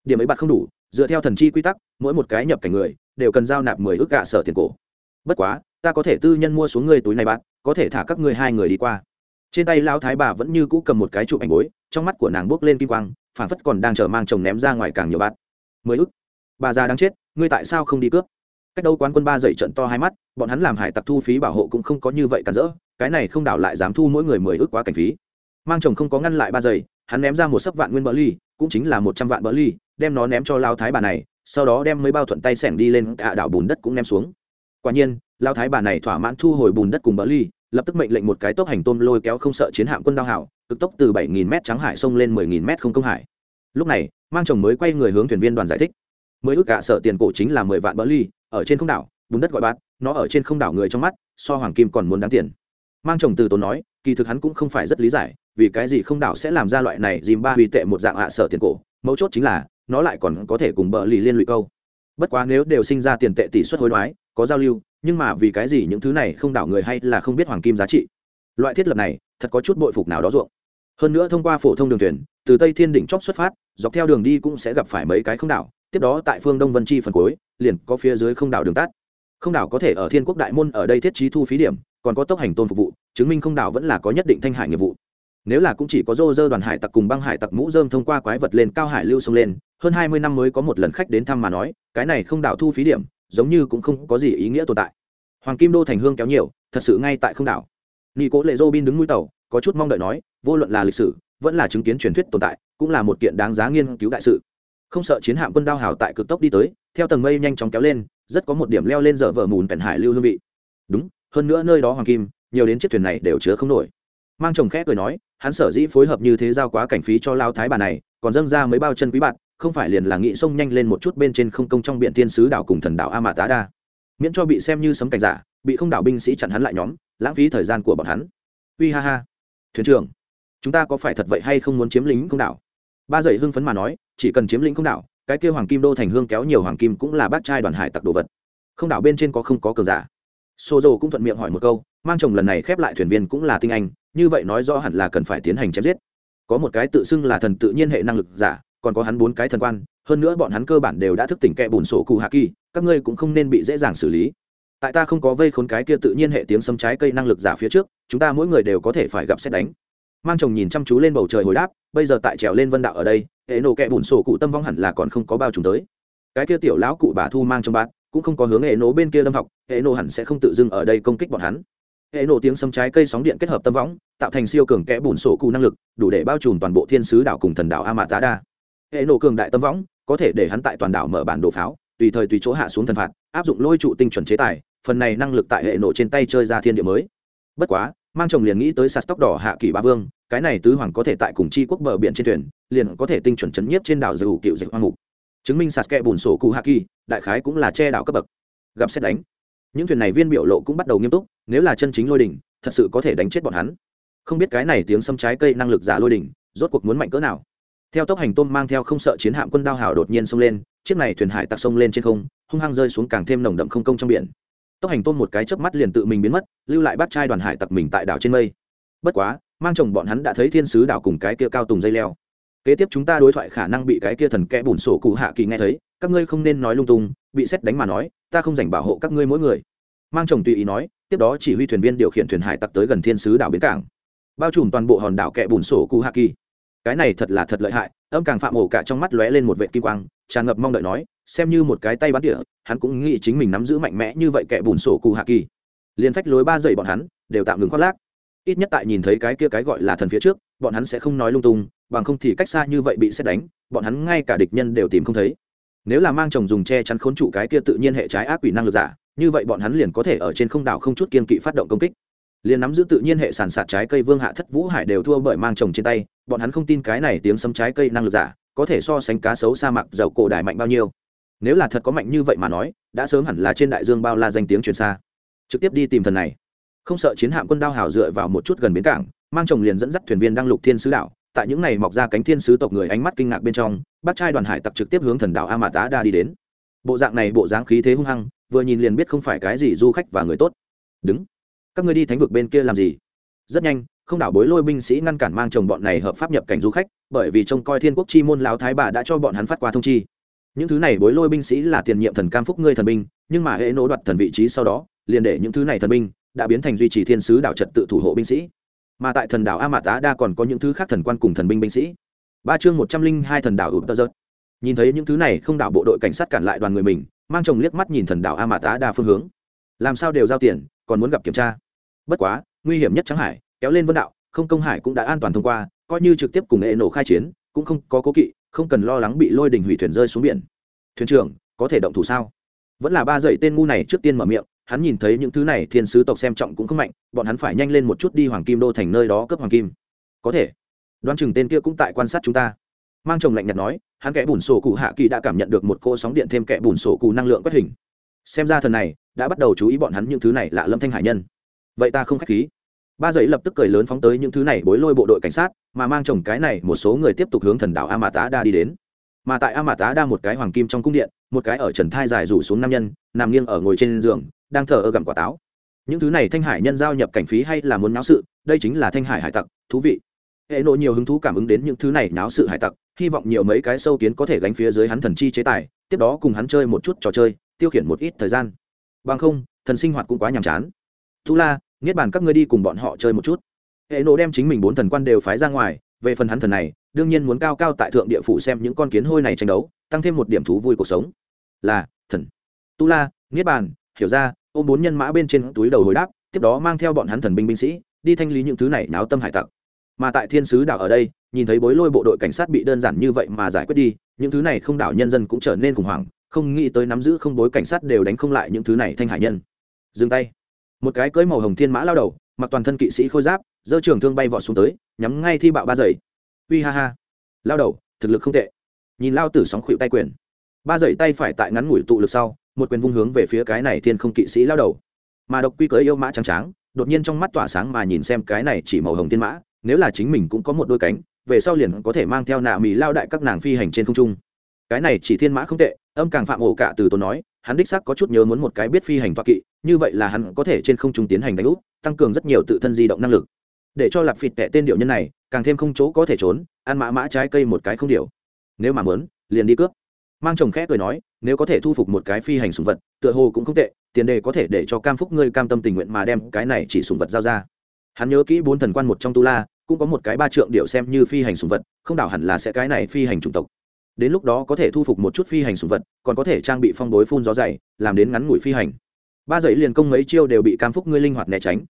Điểm ấy bạt không đủ, dựa theo thần chi quy tắc, mỗi một cái nhập cảnh người đều cần giao nạp mười ước gạ sở tiền cổ. Bất quá, ta có thể tư nhân mua xuống người túi này bạn có thể thả các ngươi hai người đi qua. Trên tay lão thái bà vẫn như cũ cầm một cái chụp ảnh bối trong mắt của nàng bước lên kim quang phản phất còn đang chờ mang chồng ném ra ngoài càng nhiều bát. Mười ức. Bà già đang chết, ngươi tại sao không đi cướp? Cách đâu quán quân ba dậy trận to hai mắt, bọn hắn làm hải tặc thu phí bảo hộ cũng không có như vậy cản rỡ, cái này không đảo lại dám thu mỗi người mười ức quá cảnh phí. Mang chồng không có ngăn lại ba giày, hắn ném ra một sấp vạn nguyên bỡ ly, cũng chính là một trăm vạn bỡ ly, đem nó ném cho lao thái bà này, sau đó đem mấy bao thuận tay xẻng đi lên cả đảo bùn đất cũng ném xuống. Quả nhiên, lao thái bà này thỏa mãn thu hồi bùn đất cùng bỡ ly lập tức mệnh lệnh một cái tốc hành tôm lôi kéo không sợ chiến hạm quân đao hảo, cực tốc từ bảy nghìn m trắng hải sông lên mười nghìn m không công hải. Lúc này, mang chồng mới quay người hướng thuyền viên đoàn giải thích. Mới ước cả sợ tiền cổ chính là mười vạn bỡ ly, ở trên không đảo, bùn đất gọi bát nó ở trên không đảo người trong mắt, so hoàng kim còn muốn đáng tiền. Mang chồng từ tốn nói, kỳ thực hắn cũng không phải rất lý giải, vì cái gì không đảo sẽ làm ra loại này dìm ba huy tệ một dạng hạ sợ tiền cổ, mấu chốt chính là, nó lại còn có thể cùng bờ lì liên lụy câu. Bất quá nếu đều sinh ra tiền tệ tỷ suất hối đoái, có giao lưu nhưng mà vì cái gì những thứ này không đảo người hay là không biết hoàng kim giá trị? Loại thiết lập này, thật có chút bội phục nào đó ruộng. Hơn nữa thông qua phổ thông đường thuyền, từ tây thiên đỉnh chóp xuất phát, dọc theo đường đi cũng sẽ gặp phải mấy cái không đảo, tiếp đó tại phương đông vân chi phần cuối, liền có phía dưới không đảo đường tắt. Không đảo có thể ở thiên quốc đại môn ở đây thiết trí thu phí điểm, còn có tốc hành tôn phục vụ, chứng minh không đảo vẫn là có nhất định thanh hải nghiệp vụ. Nếu là cũng chỉ có dô dơ đoàn hải tặc cùng băng hải tặc mũ dơm thông qua quái vật lên cao hải lưu sông lên, hơn hai mươi năm mới có một lần khách đến thăm mà nói, cái này không đảo thu phí điểm giống như cũng không có gì ý nghĩa tồn tại. Hoàng kim đô thành hương kéo nhiều, thật sự ngay tại không đảo. Nghi cố lệ dô bin đứng mũi tàu, có chút mong đợi nói, vô luận là lịch sử, vẫn là chứng kiến truyền thuyết tồn tại, cũng là một kiện đáng giá nghiên cứu đại sự. Không sợ chiến hạm quân đao hào tại cực tốc đi tới, theo tầng mây nhanh chóng kéo lên, rất có một điểm leo lên dở vở mùn pèn hải lưu hương vị. Đúng, hơn nữa nơi đó hoàng kim, nhiều đến chiếc thuyền này đều chứa không nổi. Mang chồng khẽ cười nói, hắn sở dĩ phối hợp như thế giao quá cảnh phí cho lao thái bà này, còn dâng ra mấy bao chân quý bạn không phải liền là nghị sông nhanh lên một chút bên trên không công trong biển thiên sứ đảo cùng thần đảo a mã tá đa miễn cho bị xem như sấm cảnh giả, bị không đảo binh sĩ chặn hắn lại nhóm, lãng phí thời gian của bọn hắn. Uy ha ha. Thuyền trưởng, chúng ta có phải thật vậy hay không muốn chiếm lính không đảo? Ba dậy hưng phấn mà nói, chỉ cần chiếm lĩnh không đảo, cái kêu hoàng kim đô thành hương kéo nhiều hoàng kim cũng là bác trai đoàn hải tặc đồ vật. Không đảo bên trên có không có cờ giả. Xô dầu cũng thuận miệng hỏi một câu, mang chồng lần này khép lại thuyền viên cũng là tinh anh, như vậy nói rõ hẳn là cần phải tiến hành chém giết. Có một cái tự xưng là thần tự nhiên hệ năng lực giả còn có hắn bốn cái thần quan, hơn nữa bọn hắn cơ bản đều đã thức tỉnh kẽ bùn sổ cụ hạ kỳ, các ngươi cũng không nên bị dễ dàng xử lý. Tại ta không có vây khốn cái kia tự nhiên hệ tiếng sâm trái cây năng lực giả phía trước, chúng ta mỗi người đều có thể phải gặp xét đánh. Mang chồng nhìn chăm chú lên bầu trời hồi đáp, bây giờ tại trèo lên vân đạo ở đây, hệ nổ kẽ bùn sổ cụ tâm vong hẳn là còn không có bao trùm tới. Cái kia tiểu lão cụ bà thu mang trong bạn cũng không có hướng hệ nổ bên kia lâm học, hệ nổ hẳn sẽ không tự dưng ở đây công kích bọn hắn. Hệ nổ tiếng sâm trái cây sóng điện kết hợp tâm vong, tạo thành siêu cường kẽ bùn sổ cụ năng lực, đủ để bao trùm toàn bộ thiên sứ đảo cùng thần đảo amatara hệ nổ cường đại tâm võng, có thể để hắn tại toàn đảo mở bản đồ pháo, tùy thời tùy chỗ hạ xuống thần phạt, áp dụng lôi trụ tinh chuẩn chế tài, phần này năng lực tại hệ nổ trên tay chơi ra thiên địa mới. Bất quá, mang chồng liền nghĩ tới sạt tóc đỏ hạ kỳ ba vương, cái này tứ hoàng có thể tại cùng chi quốc bờ biển trên thuyền, liền có thể tinh chuẩn chấn nhiếp trên đảo dầu cựu dịch hoang mục. Chứng minh sạt kẹ bùn sổ cụ hạ kỳ đại khái cũng là che đảo cấp bậc. Gặp xét đánh. Những thuyền này viên biểu lộ cũng bắt đầu nghiêm túc, nếu là chân chính lôi đỉnh, thật sự có thể đánh chết bọn hắn. Không biết cái này tiếng xâm trái cây năng lực giả lôi đỉnh, rốt cuộc muốn mạnh cỡ nào? Theo tốc hành tôm mang theo không sợ chiến hạm quân đao hào đột nhiên xông lên, chiếc này thuyền hải tặc sông lên trên không, hung hăng rơi xuống càng thêm nồng đậm không công trong biển. Tốc hành tôm một cái chớp mắt liền tự mình biến mất, lưu lại bắt trai đoàn hải tặc mình tại đảo trên mây. Bất quá, mang chồng bọn hắn đã thấy thiên sứ đảo cùng cái kia cao tùng dây leo. Kế tiếp chúng ta đối thoại khả năng bị cái kia thần kẽ bùn sổ cụ hạ kỳ nghe thấy, các ngươi không nên nói lung tung, bị xét đánh mà nói, ta không dành bảo hộ các ngươi mỗi người. Mang chồng tùy ý nói, tiếp đó chỉ huy thuyền viên điều khiển thuyền hải tặc tới gần thiên sứ đảo bến cảng. Bao trùm toàn bộ hòn đảo kẽ bùn sổ cụ hạ kỳ cái này thật là thật lợi hại, âm càng phạm ổ cả trong mắt lóe lên một vệ kim quang, tràn ngập mong đợi nói, xem như một cái tay bắn địa hắn cũng nghĩ chính mình nắm giữ mạnh mẽ như vậy kẻ bùn sổ cụ hạ kỳ. Liền phách lối ba dậy bọn hắn, đều tạm ngừng khoác lác. Ít nhất tại nhìn thấy cái kia cái gọi là thần phía trước, bọn hắn sẽ không nói lung tung, bằng không thì cách xa như vậy bị xét đánh, bọn hắn ngay cả địch nhân đều tìm không thấy. Nếu là mang chồng dùng che chắn khốn trụ cái kia tự nhiên hệ trái ác quỷ năng lực giả, như vậy bọn hắn liền có thể ở trên không đảo không chút kiên kỵ phát động công kích. Liền nắm giữ tự nhiên hệ sản sạt trái cây vương hạ thất vũ hải đều thua bởi mang chồng trên tay bọn hắn không tin cái này tiếng sấm trái cây năng lực giả, có thể so sánh cá sấu sa mạc dầu cổ đại mạnh bao nhiêu. Nếu là thật có mạnh như vậy mà nói, đã sớm hẳn là trên đại dương bao la danh tiếng truyền xa. Trực tiếp đi tìm thần này. Không sợ chiến hạm quân đao hào dựa vào một chút gần bến cảng, mang chồng liền dẫn dắt thuyền viên đăng lục thiên sứ đảo. Tại những này mọc ra cánh thiên sứ tộc người ánh mắt kinh ngạc bên trong, bác trai đoàn hải tặc trực tiếp hướng thần đảo a mã tá đa đi đến. Bộ dạng này bộ dáng khí thế hung hăng, vừa nhìn liền biết không phải cái gì du khách và người tốt. Đứng, các ngươi đi thánh vực bên kia làm gì? Rất nhanh không đảo bối lôi binh sĩ ngăn cản mang chồng bọn này hợp pháp nhập cảnh du khách, bởi vì trông coi thiên quốc chi môn lão thái bà đã cho bọn hắn phát qua thông chi. Những thứ này bối lôi binh sĩ là tiền nhiệm thần cam phúc ngươi thần binh, nhưng mà hệ nỗ đoạt thần vị trí sau đó, liền để những thứ này thần binh đã biến thành duy trì thiên sứ đảo trật tự thủ hộ binh sĩ. Mà tại thần đảo a mạt tá đa còn có những thứ khác thần quan cùng thần binh binh sĩ. Ba chương một trăm linh hai thần đảo ụp tơ rớt. Nhìn thấy những thứ này không đảo bộ đội cảnh sát cản lại đoàn người mình, mang chồng liếc mắt nhìn thần đảo a mạt tá đa phương hướng. Làm sao đều giao tiền, còn muốn gặp kiểm tra? Bất quá, nguy hiểm nhất trắng hải kéo lên vân đạo, không công hải cũng đã an toàn thông qua, coi như trực tiếp cùng hệ nổ khai chiến, cũng không có cố kỵ, không cần lo lắng bị lôi đình hủy thuyền rơi xuống biển. Thuyền trưởng, có thể động thủ sao? Vẫn là ba dậy tên ngu này trước tiên mở miệng, hắn nhìn thấy những thứ này thiên sứ tộc xem trọng cũng không mạnh, bọn hắn phải nhanh lên một chút đi hoàng kim đô thành nơi đó cấp hoàng kim. Có thể. Đoán chừng tên kia cũng tại quan sát chúng ta. Mang chồng lạnh nhạt nói, hắn kẻ bùn sổ cụ hạ kỳ đã cảm nhận được một cô sóng điện thêm kẻ bùn sổ cụ năng lượng quét hình. Xem ra thần này đã bắt đầu chú ý bọn hắn những thứ này là lâm thanh hải nhân. Vậy ta không k h á c h khí ba dậy lập tức cười lớn phóng tới những thứ này bối lôi bộ đội cảnh sát, mà mang chồng cái này một số người tiếp tục hướng thần đảo a mã tá đa đi đến. Mà tại a mã tá đa một cái hoàng kim trong cung điện, một cái ở trần thai dài rủ xuống nam nhân, nằm nghiêng ở ngồi trên giường, đang thờ ơ gặm quả táo. Những thứ này thanh hải nhân giao nhập cảnh phí hay là muốn náo sự, đây chính là thanh hải hải tặc, thú vị. Hệ nội nhiều hứng thú cảm ứng đến những thứ này náo sự hải tặc, hy vọng nhiều mấy cái sâu kiến có thể gánh phía dưới hắn thần chi chế tài, tiếp đó cùng hắn chơi một chút trò chơi, tiêu khiển một ít thời gian. Bằng không, thần sinh hoạt cũng quá nhàm chán. Thu la niết bàn các ngươi đi cùng bọn họ chơi một chút. Hệ nộ đem chính mình bốn thần quan đều phái ra ngoài, về phần hắn thần này, đương nhiên muốn cao cao tại thượng địa phủ xem những con kiến hôi này tranh đấu, tăng thêm một điểm thú vui cuộc sống. Là, thần. Tu la, niết bàn, hiểu ra ôm bốn nhân mã bên trên túi đầu hồi đáp, tiếp đó mang theo bọn hắn thần binh binh sĩ, đi thanh lý những thứ này náo tâm hải tặc. Mà tại thiên sứ đảo ở đây, nhìn thấy bối lôi bộ đội cảnh sát bị đơn giản như vậy mà giải quyết đi, những thứ này không đảo nhân dân cũng trở nên khủng hoảng, không nghĩ tới nắm giữ không bối cảnh sát đều đánh không lại những thứ này thanh hải nhân. Dừng tay một cái cưới màu hồng thiên mã lao đầu, mặc toàn thân kỵ sĩ khôi giáp, giơ trường thương bay vọt xuống tới, nhắm ngay thi bạo ba giày. Uy ha ha. Lao đầu, thực lực không tệ. Nhìn lao tử sóng khuỵu tay quyền. Ba giày tay phải tại ngắn ngủi tụ lực sau, một quyền vung hướng về phía cái này thiên không kỵ sĩ lao đầu. Mà độc quy cưới yêu mã trắng tráng, đột nhiên trong mắt tỏa sáng mà nhìn xem cái này chỉ màu hồng thiên mã, nếu là chính mình cũng có một đôi cánh, về sau liền có thể mang theo nạ mì lao đại các nàng phi hành trên không trung. Cái này chỉ thiên mã không tệ, âm càng phạm ổ cả từ tôi nói hắn đích xác có chút nhớ muốn một cái biết phi hành toa kỵ, như vậy là hắn có thể trên không trung tiến hành đánh úp, tăng cường rất nhiều tự thân di động năng lực. Để cho lạp phịt tệ tên điệu nhân này, càng thêm không chỗ có thể trốn, ăn mã mã trái cây một cái không điệu nếu mà muốn, liền đi cướp. Mang chồng khẽ cười nói, nếu có thể thu phục một cái phi hành sùng vật, tựa hồ cũng không tệ, tiền đề có thể để cho cam phúc ngươi cam tâm tình nguyện mà đem cái này chỉ sùng vật giao ra. Hắn nhớ kỹ bốn thần quan một trong tu la, cũng có một cái ba trượng điệu xem như phi hành sùng vật, không đảo hẳn là sẽ cái này phi hành chủng tộc đến lúc đó có thể thu phục một chút phi hành sùng vật, còn có thể trang bị phong bối phun gió dày, làm đến ngắn ngủi phi hành. Ba dãy liền công mấy chiêu đều bị cam phúc ngươi linh hoạt né tránh.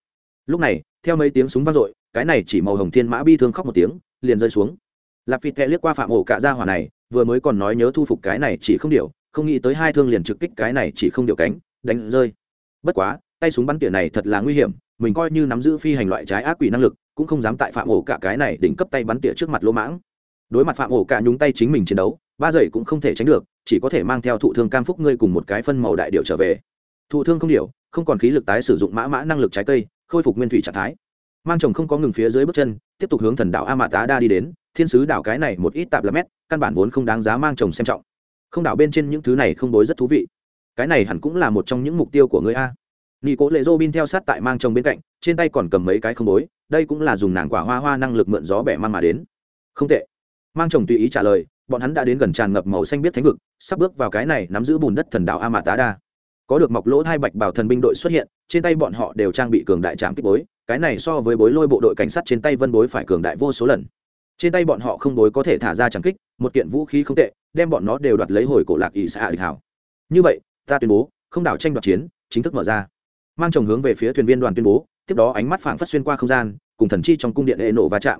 Lúc này, theo mấy tiếng súng vang dội, cái này chỉ màu hồng thiên mã bi thương khóc một tiếng, liền rơi xuống. Lạp vịt tệ liếc qua phạm ổ cả ra hỏa này, vừa mới còn nói nhớ thu phục cái này chỉ không điều, không nghĩ tới hai thương liền trực kích cái này chỉ không điều cánh, đánh rơi. Bất quá, tay súng bắn tỉa này thật là nguy hiểm, mình coi như nắm giữ phi hành loại trái ác quỷ năng lực, cũng không dám tại phạm ổ cả cái này đỉnh cấp tay bắn tỉa trước mặt lỗ mãng đối mặt phạm ổ cả nhúng tay chính mình chiến đấu, ba dậy cũng không thể tránh được, chỉ có thể mang theo thụ thương cam phúc ngươi cùng một cái phân màu đại điệu trở về. Thụ thương không điệu không còn khí lực tái sử dụng mã mã năng lực trái cây, khôi phục nguyên thủy trạng thái. Mang chồng không có ngừng phía dưới bước chân, tiếp tục hướng thần đảo a mã tá đa đi đến, thiên sứ đảo cái này một ít tạp là mét, căn bản vốn không đáng giá mang chồng xem trọng. Không đảo bên trên những thứ này không đối rất thú vị. Cái này hẳn cũng là một trong những mục tiêu của người a. Nghi cố lệ dô bin theo sát tại mang chồng bên cạnh, trên tay còn cầm mấy cái không bối đây cũng là dùng nàng quả hoa hoa năng lực mượn gió bẻ mang mà đến. Không tệ mang chồng tùy ý trả lời, bọn hắn đã đến gần tràn ngập màu xanh biết thánh vực, sắp bước vào cái này nắm giữ bùn đất thần đạo a mã tá đa có được mọc lỗ hai bạch bảo thần binh đội xuất hiện, trên tay bọn họ đều trang bị cường đại trạm kích bối, cái này so với bối lôi bộ đội cảnh sát trên tay vân bối phải cường đại vô số lần. Trên tay bọn họ không bối có thể thả ra trạm kích, một kiện vũ khí không tệ, đem bọn nó đều đoạt lấy hồi cổ lạc ỷ xã địch hảo. Như vậy, ta tuyên bố, không đảo tranh đoạt chiến, chính thức mở ra. Mang chồng hướng về phía thuyền viên đoàn tuyên bố, tiếp đó ánh mắt phảng phất xuyên qua không gian, cùng thần chi trong cung điện hệ nổ va chạm.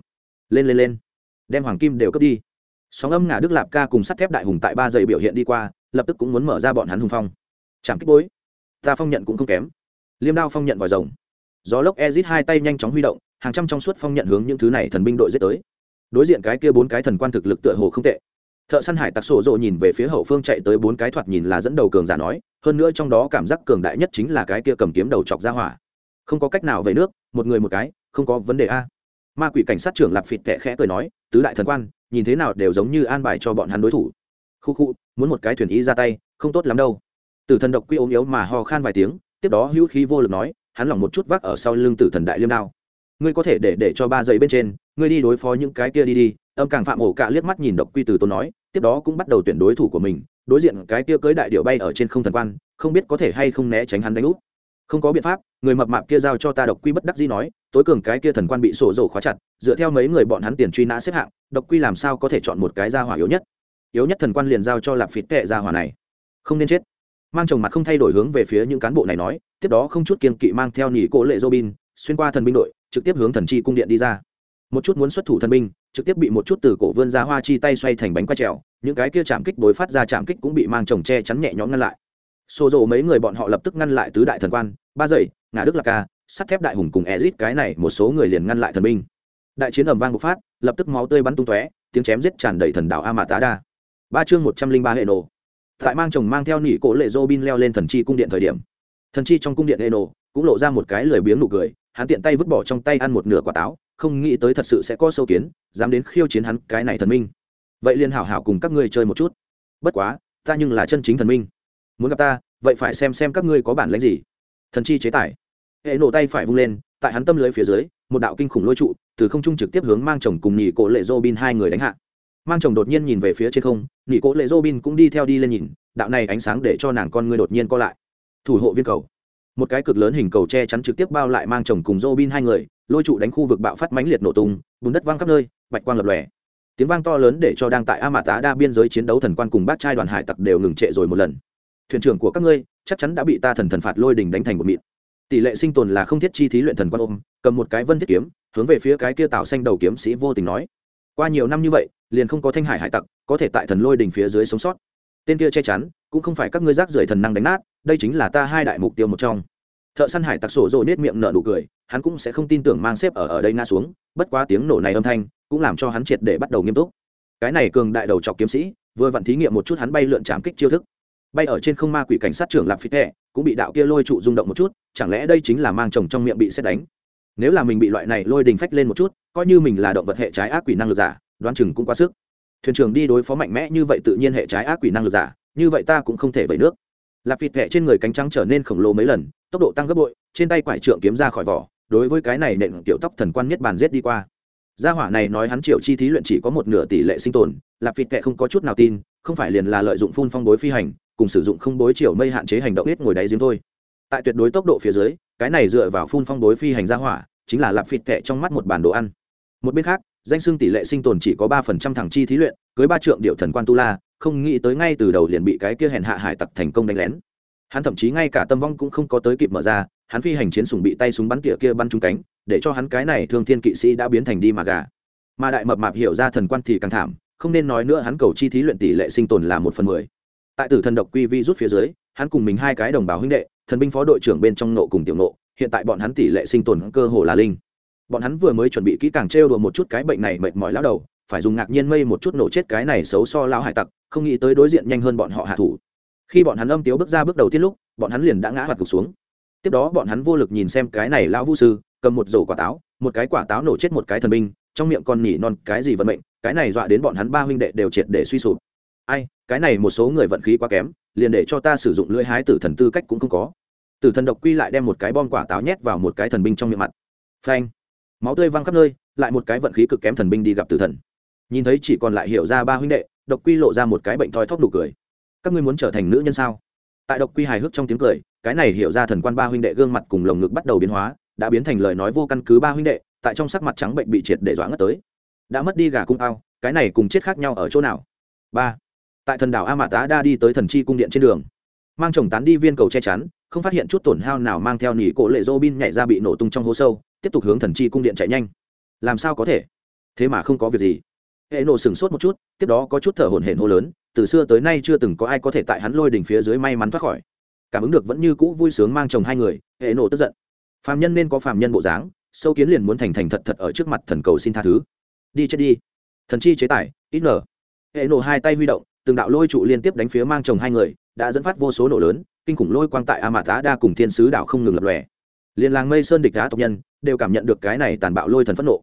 Lên lên lên đem hoàng kim đều cướp đi. Sóng âm ngả đức lạp ca cùng sắt thép đại hùng tại ba giây biểu hiện đi qua, lập tức cũng muốn mở ra bọn hắn hùng phong. Chạm kích bối. Ta phong nhận cũng không kém. Liêm đao phong nhận vòi rồng. Gió lốc ezit hai tay nhanh chóng huy động, hàng trăm trong suốt phong nhận hướng những thứ này thần binh đội giết tới. Đối diện cái kia bốn cái thần quan thực lực tựa hồ không tệ. Thợ săn hải tặc sổ rộ nhìn về phía hậu phương chạy tới bốn cái thoạt nhìn là dẫn đầu cường giả nói, hơn nữa trong đó cảm giác cường đại nhất chính là cái kia cầm kiếm đầu chọc ra hỏa. Không có cách nào về nước, một người một cái, không có vấn đề a ma quỷ cảnh sát trưởng lạp phịt kệ khẽ cười nói, tứ đại thần quan, nhìn thế nào đều giống như an bài cho bọn hắn đối thủ. Khu khu, muốn một cái thuyền ý ra tay, không tốt lắm đâu. Tử thần độc quy ốm yếu mà ho khan vài tiếng, tiếp đó hữu khí vô lực nói, hắn lỏng một chút vác ở sau lưng tử thần đại liêm đao. Ngươi có thể để để cho ba giây bên trên, ngươi đi đối phó những cái kia đi đi. Âm càng phạm ổ cạ liếc mắt nhìn độc quy từ tôn nói, tiếp đó cũng bắt đầu tuyển đối thủ của mình, đối diện cái kia cưới đại điệu bay ở trên không thần quan, không biết có thể hay không né tránh hắn đánh úp không có biện pháp, người mập mạp kia giao cho ta độc quy bất đắc dĩ nói, tối cường cái kia thần quan bị sổ rổ khóa chặt, dựa theo mấy người bọn hắn tiền truy nã xếp hạng, độc quy làm sao có thể chọn một cái gia hỏa yếu nhất? Yếu nhất thần quan liền giao cho lạp phịt tệ gia hỏa này. Không nên chết. Mang chồng mặt không thay đổi hướng về phía những cán bộ này nói, tiếp đó không chút kiên kỵ mang theo nhị cỗ lệ robin, xuyên qua thần binh đội, trực tiếp hướng thần chi cung điện đi ra. Một chút muốn xuất thủ thần binh, trực tiếp bị một chút từ cổ vươn ra hoa chi tay xoay thành bánh quay trèo, những cái kia chạm kích đối phát ra chạm kích cũng bị mang chồng che chắn nhẹ nhõm ngăn lại xô rộ mấy người bọn họ lập tức ngăn lại tứ đại thần quan, ba dậy ngã đức lạc ca sắt thép đại hùng cùng ezit cái này một số người liền ngăn lại thần binh. Đại chiến ầm vang bộc phát, lập tức máu tươi bắn tung tóe, tiếng chém giết tràn đầy thần đảo a mã tá đa ba chương một trăm linh ba hệ nổ. Tại mang chồng mang theo nỉ cổ lệ dô bin leo lên thần chi cung điện thời điểm, thần chi trong cung điện hệ nổ cũng lộ ra một cái lười biếng nụ cười, hắn tiện tay vứt bỏ trong tay ăn một nửa quả táo, không nghĩ tới thật sự sẽ có sâu kiến, dám đến khiêu chiến hắn cái này thần minh. Vậy liền hảo hảo cùng các ngươi chơi một chút. Bất quá, ta nhưng là chân chính thần minh muốn gặp ta, vậy phải xem xem các ngươi có bản lãnh gì. Thần chi chế tài. Hệ nổ tay phải vung lên, tại hắn tâm lưới phía dưới, một đạo kinh khủng lôi trụ, từ không trung trực tiếp hướng mang chồng cùng nhị cổ lệ dô bin hai người đánh hạ. Mang chồng đột nhiên nhìn về phía trên không, nhị cổ lệ dô bin cũng đi theo đi lên nhìn, đạo này ánh sáng để cho nàng con ngươi đột nhiên co lại. Thủ hộ viên cầu. Một cái cực lớn hình cầu che chắn trực tiếp bao lại mang chồng cùng dô bin hai người, lôi trụ đánh khu vực bạo phát mãnh liệt nổ tung, bùn đất văng khắp nơi, bạch quang lập lòe. Tiếng vang to lớn để cho đang tại a mã tá đa biên giới chiến đấu thần quan cùng bác trai đoàn hải tặc đều ngừng trệ rồi một lần thuyền trưởng của các ngươi chắc chắn đã bị ta thần thần phạt lôi đình đánh thành một mịn. Tỷ lệ sinh tồn là không thiết chi thí luyện thần quan ôm, cầm một cái vân thiết kiếm, hướng về phía cái kia tạo xanh đầu kiếm sĩ vô tình nói. Qua nhiều năm như vậy, liền không có thanh hải hải tặc có thể tại thần lôi đình phía dưới sống sót. Tên kia che chắn, cũng không phải các ngươi rác rưởi thần năng đánh nát, đây chính là ta hai đại mục tiêu một trong. Thợ săn hải tặc sổ rồi nết miệng nở nụ cười, hắn cũng sẽ không tin tưởng mang xếp ở ở đây nga xuống, bất quá tiếng nổ này âm thanh cũng làm cho hắn triệt để bắt đầu nghiêm túc. Cái này cường đại đầu chọc kiếm sĩ, vừa vặn thí nghiệm một chút hắn bay lượn chạm kích chiêu thức bay ở trên không ma quỷ cảnh sát trưởng lạp phi tệ, cũng bị đạo kia lôi trụ rung động một chút chẳng lẽ đây chính là mang chồng trong miệng bị xét đánh? Nếu là mình bị loại này lôi đình phách lên một chút coi như mình là động vật hệ trái ác quỷ năng lực giả đoán chừng cũng quá sức. Thuyền trưởng đi đối phó mạnh mẽ như vậy tự nhiên hệ trái ác quỷ năng lực giả như vậy ta cũng không thể vẩy nước. Lạp phi tệ trên người cánh trắng trở nên khổng lồ mấy lần tốc độ tăng gấp bội trên tay quải trượng kiếm ra khỏi vỏ đối với cái này nện kiểu tóc thần quan nhất bàn giết đi qua. Gia hỏa này nói hắn triệu chi thí luyện chỉ có một nửa tỷ lệ sinh tồn lạp phi tệ không có chút nào tin không phải liền là lợi dụng phun phong đối phi hành cùng sử dụng không bối chiều mây hạn chế hành động ít ngồi đáy giếng thôi. Tại tuyệt đối tốc độ phía dưới, cái này dựa vào phun phong đối phi hành gia hỏa, chính là lạp phịt tệ trong mắt một bản đồ ăn. Một bên khác, danh xưng tỷ lệ sinh tồn chỉ có ba phần trăm thằng chi thí luyện, cưới ba trượng điệu thần quan tu la, không nghĩ tới ngay từ đầu liền bị cái kia hèn hạ hải tặc thành công đánh lén. Hắn thậm chí ngay cả tâm vong cũng không có tới kịp mở ra, hắn phi hành chiến sùng bị tay súng bắn tỉa kia bắn trúng cánh, để cho hắn cái này thương thiên kỵ sĩ đã biến thành đi mà gà. Mà đại mập mạp hiểu ra thần quan thì càng thảm, không nên nói nữa hắn cầu chi thí luyện tỷ lệ sinh tồn là một phần mười tại tử thần độc quy vi rút phía dưới, hắn cùng mình hai cái đồng bào huynh đệ, thần binh phó đội trưởng bên trong nộ cùng tiểu nộ, hiện tại bọn hắn tỷ lệ sinh tồn cơ hồ là linh. Bọn hắn vừa mới chuẩn bị kỹ càng trêu đùa một chút cái bệnh này mệt mỏi lão đầu, phải dùng ngạc nhiên mây một chút nổ chết cái này xấu so lao hải tặc, không nghĩ tới đối diện nhanh hơn bọn họ hạ thủ. Khi bọn hắn âm tiếu bước ra bước đầu tiên lúc, bọn hắn liền đã ngã hoạt cục xuống. Tiếp đó bọn hắn vô lực nhìn xem cái này lão vũ sư, cầm một rổ quả táo, một cái quả táo nổ chết một cái thần binh, trong miệng còn nhỉ non cái gì vận mệnh, cái này dọa đến bọn hắn ba huynh đệ đều triệt để suy sụp. Ai? Cái này một số người vận khí quá kém, liền để cho ta sử dụng lưỡi hái tử thần tư cách cũng không có. Tử thần độc quy lại đem một cái bom quả táo nhét vào một cái thần binh trong miệng mặt. Phanh. Máu tươi văng khắp nơi, lại một cái vận khí cực kém thần binh đi gặp tử thần. Nhìn thấy chỉ còn lại hiểu ra ba huynh đệ, độc quy lộ ra một cái bệnh thoi thóp nụ cười. Các ngươi muốn trở thành nữ nhân sao? Tại độc quy hài hước trong tiếng cười, cái này hiểu ra thần quan ba huynh đệ gương mặt cùng lồng ngực bắt đầu biến hóa, đã biến thành lời nói vô căn cứ ba huynh đệ, tại trong sắc mặt trắng bệnh bị triệt để dọa ngất tới. Đã mất đi gà cung ao, cái này cùng chết khác nhau ở chỗ nào? Ba tại thần đảo a mã tá đa đi tới thần chi cung điện trên đường. Mang chồng tán đi viên cầu che chắn, không phát hiện chút tổn hao nào mang theo nỉ cổ lệ dô bin nhảy ra bị nổ tung trong hố sâu, tiếp tục hướng thần chi cung điện chạy nhanh. Làm sao có thể? Thế mà không có việc gì. Hệ nổ sừng sốt một chút, tiếp đó có chút thở hổn hển hô lớn, từ xưa tới nay chưa từng có ai có thể tại hắn lôi đỉnh phía dưới may mắn thoát khỏi. Cảm ứng được vẫn như cũ vui sướng mang chồng hai người, hệ nổ tức giận. Phàm nhân nên có phàm nhân bộ dáng, sâu kiến liền muốn thành thành thật thật ở trước mặt thần cầu xin tha thứ. Đi chết đi. Thần chi chế tài ít nở hệ nổ hai tay huy động từng đạo lôi trụ liên tiếp đánh phía mang chồng hai người, đã dẫn phát vô số nổ lớn, kinh khủng lôi quang tại a mã tá đa cùng thiên sứ đạo không ngừng lập lòe. Liên làng mây sơn địch đá tộc nhân đều cảm nhận được cái này tàn bạo lôi thần phẫn nộ.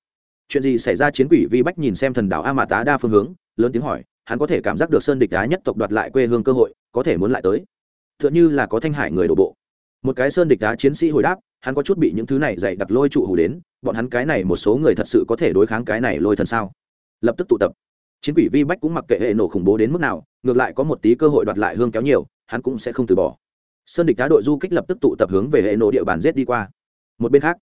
Chuyện gì xảy ra chiến quỷ vi bách nhìn xem thần đảo a mã tá đa phương hướng, lớn tiếng hỏi, hắn có thể cảm giác được sơn địch đá nhất tộc đoạt lại quê hương cơ hội, có thể muốn lại tới. T h ư ợ n h ư là có thanh hải người đổ bộ. Một cái sơn địch đá chiến sĩ hồi đáp, hắn có chút bị những thứ này dày đặt lôi trụ hủ đến, bọn hắn cái này một số người thật sự có thể đối kháng cái này lôi thần sao? Lập tức tụ tập chiến quỷ vi bách cũng mặc kệ hệ nổ khủng bố đến mức nào, ngược lại có một tí cơ hội đoạt lại hương kéo nhiều, hắn cũng sẽ không từ bỏ. Sơn địch đá đội du kích lập tức tụ tập hướng về hệ nổ địa bàn rết đi qua. Một bên khác,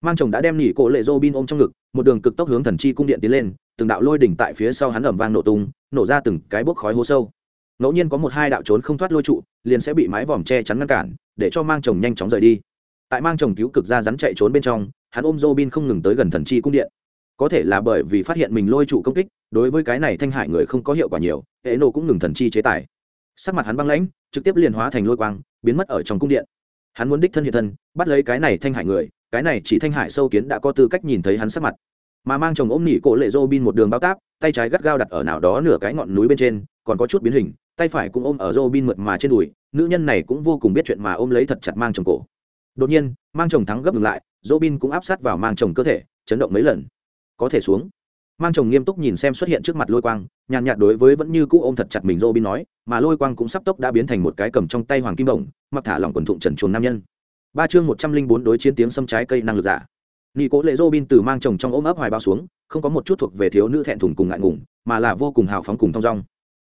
mang chồng đã đem nỉ cổ lệ dô bin ôm trong ngực, một đường cực tốc hướng thần chi cung điện tiến lên, từng đạo lôi đỉnh tại phía sau hắn ẩm vang nổ tung, nổ ra từng cái bốc khói hố sâu. Ngẫu nhiên có một hai đạo trốn không thoát lôi trụ, liền sẽ bị mái vòm che chắn ngăn cản, để cho mang chồng nhanh chóng rời đi. Tại mang chồng cứu cực ra rắn chạy trốn bên trong, hắn ôm dô bin không ngừng tới gần thần chi cung điện có thể là bởi vì phát hiện mình lôi trụ công kích, đối với cái này thanh hải người không có hiệu quả nhiều, hệ nổ cũng ngừng thần chi chế tài. Sắc mặt hắn băng lãnh, trực tiếp liền hóa thành lôi quang, biến mất ở trong cung điện. Hắn muốn đích thân hiện thân, bắt lấy cái này thanh hải người, cái này chỉ thanh hải sâu kiến đã có tư cách nhìn thấy hắn sắc mặt. Mà mang chồng ôm nỉ cổ lệ dô bin một đường bao táp, tay trái gắt gao đặt ở nào đó nửa cái ngọn núi bên trên, còn có chút biến hình, tay phải cũng ôm ở dô bin mượt mà trên đùi, nữ nhân này cũng vô cùng biết chuyện mà ôm lấy thật chặt mang chồng cổ. Đột nhiên, mang chồng thắng gấp ngừng lại dô bin cũng áp sát vào mang chồng cơ thể, chấn động mấy lần có thể xuống. Mang chồng nghiêm túc nhìn xem xuất hiện trước mặt lôi quang, nhàn nhạt đối với vẫn như cũ ôm thật chặt mình dô bin nói, mà lôi quang cũng sắp tốc đã biến thành một cái cầm trong tay hoàng kim đồng mặc thả lỏng quần thụng trần chuồng nam nhân. Ba chương một trăm linh bốn đối chiến tiếng xâm trái cây năng lực giả. Nghi cố lệ dô bin từ mang chồng trong ôm ấp hoài bao xuống, không có một chút thuộc về thiếu nữ thẹn thùng cùng ngại ngùng, mà là vô cùng hào phóng cùng thong dong.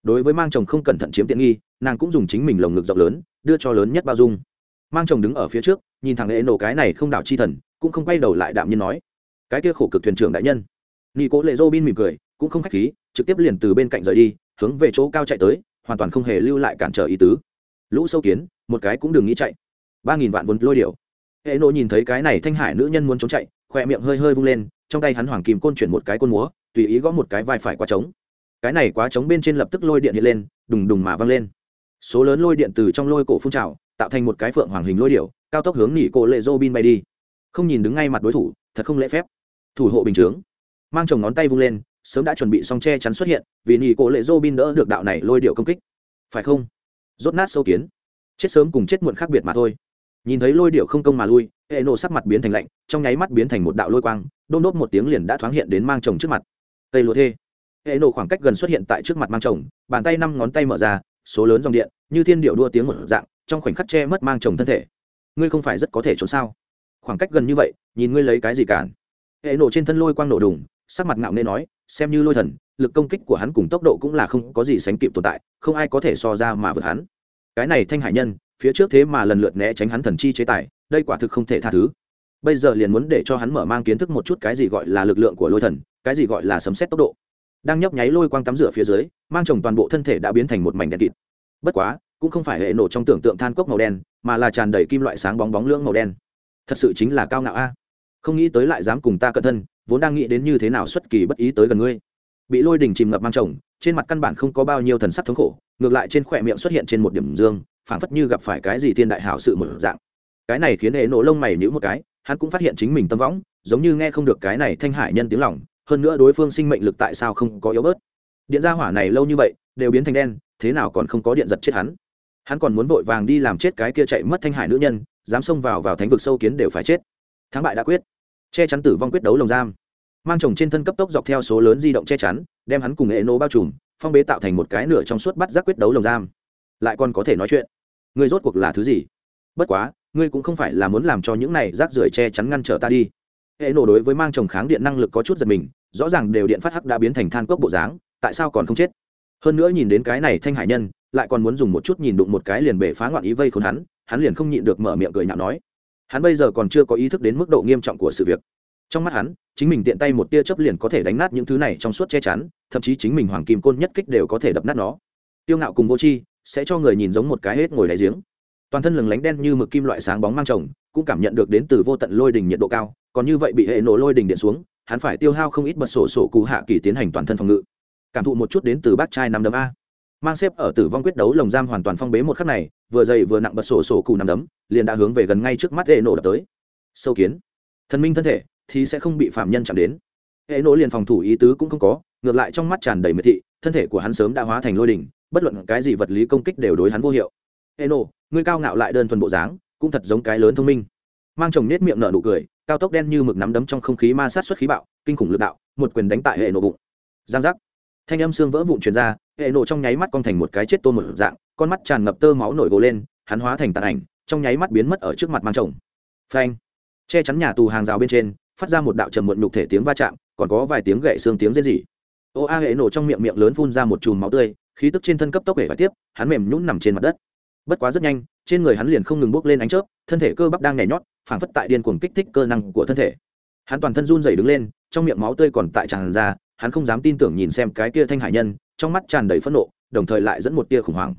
Đối với mang chồng không cẩn thận chiếm tiện nghi, nàng cũng dùng chính mình lồng ngực rộng lớn, đưa cho lớn nhất bao dung. Mang chồng đứng ở phía trước, nhìn thằng lệ nổ cái này không đảo chi thần, cũng không quay đầu lại đạm nhiên nói cái kia khổ cực thuyền trưởng đại nhân. Nghi cố lệ dô bin mỉm cười, cũng không khách khí, trực tiếp liền từ bên cạnh rời đi, hướng về chỗ cao chạy tới, hoàn toàn không hề lưu lại cản trở ý tứ. Lũ sâu kiến, một cái cũng đừng nghĩ chạy. Ba nghìn vạn vốn lôi điệu hệ nộ nhìn thấy cái này thanh hải nữ nhân muốn trốn chạy khoe miệng hơi hơi vung lên, trong tay hắn hoàng kim côn chuyển một cái côn múa, tùy ý gõ một cái vai phải quá trống. Cái này quá trống bên trên lập tức lôi điện hiện lên, đùng đùng mà văng lên. Số lớn lôi điện từ trong lôi cổ phun trào, tạo thành một cái phượng hoàng hình lôi điệu cao tốc hướng nỉ cổ lệ dô bin bay đi. Không nhìn đứng ngay mặt đối thủ, thật không lễ phép thủ hộ bình chướng. Mang chồng ngón tay vung lên, sớm đã chuẩn bị xong che chắn xuất hiện, vì nghỉ cổ lệ dô bin đỡ được đạo này lôi điệu công kích. Phải không? Rốt nát sâu kiến. Chết sớm cùng chết muộn khác biệt mà thôi. Nhìn thấy lôi điệu không công mà lui, hệ nổ sắc mặt biến thành lạnh, trong nháy mắt biến thành một đạo lôi quang, đôn đốt một tiếng liền đã thoáng hiện đến mang chồng trước mặt. Cây lúa thê. Hệ nổ khoảng cách gần xuất hiện tại trước mặt mang chồng, bàn tay năm ngón tay mở ra, số lớn dòng điện, như thiên điệu đua tiếng một dạng, trong khoảnh khắc che mất mang chồng thân thể. Ngươi không phải rất có thể trốn sao? Khoảng cách gần như vậy, nhìn ngươi lấy cái gì cản? Hệ nộ trên thân lôi quang nổ đùng, sắc mặt ngạo nghê nói, xem như lôi thần, lực công kích của hắn cùng tốc độ cũng là không có gì sánh kịp tồn tại, không ai có thể so ra mà vượt hắn. Cái này thanh hải nhân, phía trước thế mà lần lượt né tránh hắn thần chi chế tài, đây quả thực không thể tha thứ. Bây giờ liền muốn để cho hắn mở mang kiến thức một chút cái gì gọi là lực lượng của lôi thần, cái gì gọi là sấm xét tốc độ. Đang nhấp nháy lôi quang tắm rửa phía dưới, mang chồng toàn bộ thân thể đã biến thành một mảnh đen kịt. Bất quá, cũng không phải hệ nổ trong tưởng tượng than cốc màu đen, mà là tràn đầy kim loại sáng bóng bóng lưỡng màu đen. Thật sự chính là cao ngạo a không nghĩ tới lại dám cùng ta cận thân, vốn đang nghĩ đến như thế nào xuất kỳ bất ý tới gần ngươi. Bị lôi đình chìm ngập mang chồng, trên mặt căn bản không có bao nhiêu thần sắc thống khổ, ngược lại trên khỏe miệng xuất hiện trên một điểm dương, phảng phất như gặp phải cái gì thiên đại hảo sự một dạng. Cái này khiến hệ nổ lông mày nhữ một cái, hắn cũng phát hiện chính mình tâm võng, giống như nghe không được cái này thanh hải nhân tiếng lòng, hơn nữa đối phương sinh mệnh lực tại sao không có yếu bớt. Điện gia hỏa này lâu như vậy, đều biến thành đen, thế nào còn không có điện giật chết hắn. Hắn còn muốn vội vàng đi làm chết cái kia chạy mất thanh hải nữ nhân, dám xông vào vào thánh vực sâu kiến đều phải chết. Thắng bại đã quyết che chắn tử vong quyết đấu lồng giam. Mang chồng trên thân cấp tốc dọc theo số lớn di động che chắn, đem hắn cùng hệ nô bao trùm, phong bế tạo thành một cái nửa trong suốt bắt giác quyết đấu lồng giam. Lại còn có thể nói chuyện. Ngươi rốt cuộc là thứ gì? Bất quá, ngươi cũng không phải là muốn làm cho những này rác rưởi che chắn ngăn trở ta đi. Hệ nổ đối với mang chồng kháng điện năng lực có chút giật mình, rõ ràng đều điện phát hắc đã biến thành than cốc bộ dáng, tại sao còn không chết? Hơn nữa nhìn đến cái này thanh hải nhân, lại còn muốn dùng một chút nhìn đụng một cái liền bể phá ngoạn ý vây khốn hắn hắn liền không nhịn được mở miệng cười nhạo nói hắn bây giờ còn chưa có ý thức đến mức độ nghiêm trọng của sự việc. Trong mắt hắn, chính mình tiện tay một tia chớp liền có thể đánh nát những thứ này trong suốt che chắn, thậm chí chính mình hoàng kim côn nhất kích đều có thể đập nát nó. Tiêu ngạo cùng vô tri sẽ cho người nhìn giống một cái hết ngồi đáy giếng. Toàn thân lừng lánh đen như mực kim loại sáng bóng mang chồng, cũng cảm nhận được đến từ vô tận lôi đình nhiệt độ cao, còn như vậy bị hệ nổ lôi đình điện xuống, hắn phải tiêu hao không ít bật sổ sổ cụ hạ kỳ tiến hành toàn thân phòng ngự. Cảm thụ một chút đến từ bát trai năm đấm a mang xếp ở tử vong quyết đấu lồng giam hoàn toàn phong bế một khắc này, vừa dày vừa nặng bật sổ sổ cụ nằm đấm, liền đã hướng về gần ngay trước mắt hệ nổ đập tới. Sâu kiến. Thần minh thân thể, thì sẽ không bị phạm nhân chạm đến. Hệ nổ liền phòng thủ ý tứ cũng không có, ngược lại trong mắt tràn đầy miệt thị, thân thể của hắn sớm đã hóa thành lôi đình bất luận cái gì vật lý công kích đều đối hắn vô hiệu. Hệ nổ người cao ngạo lại đơn thuần bộ dáng, cũng thật giống cái lớn thông minh. Mang chồng nết miệng nở nụ cười, cao tốc đen như mực nắm đấm trong không khí ma sát xuất khí bạo, kinh khủng lực đạo, một quyền đánh tại hệ nổ bụng. Giang giác. Thanh âm xương vỡ vụn truyền ra hệ nổ trong nháy mắt con thành một cái chết tôm một dạng, con mắt tràn ngập tơ máu nổi gồ lên, hắn hóa thành tàn ảnh, trong nháy mắt biến mất ở trước mặt mang chồng. Phanh! Che chắn nhà tù hàng rào bên trên, phát ra một đạo trầm muộn nhục thể tiếng va chạm, còn có vài tiếng gậy xương tiếng rên rỉ. Ô a, hệ nổ trong miệng miệng lớn phun ra một chùm máu tươi, khí tức trên thân cấp tốc hệ và tiếp, hắn mềm nhũn nằm trên mặt đất. Bất quá rất nhanh, trên người hắn liền không ngừng bốc lên ánh chớp, thân thể cơ bắp đang nhảy nhót, phảng phất tại điên cuồng kích thích cơ năng của thân thể. Hắn toàn thân run rẩy đứng lên, trong miệng máu tươi còn tại tràn ra, hắn không dám tin tưởng nhìn xem cái kia thanh hải nhân trong mắt tràn đầy phẫn nộ, đồng thời lại dẫn một tia khủng hoảng.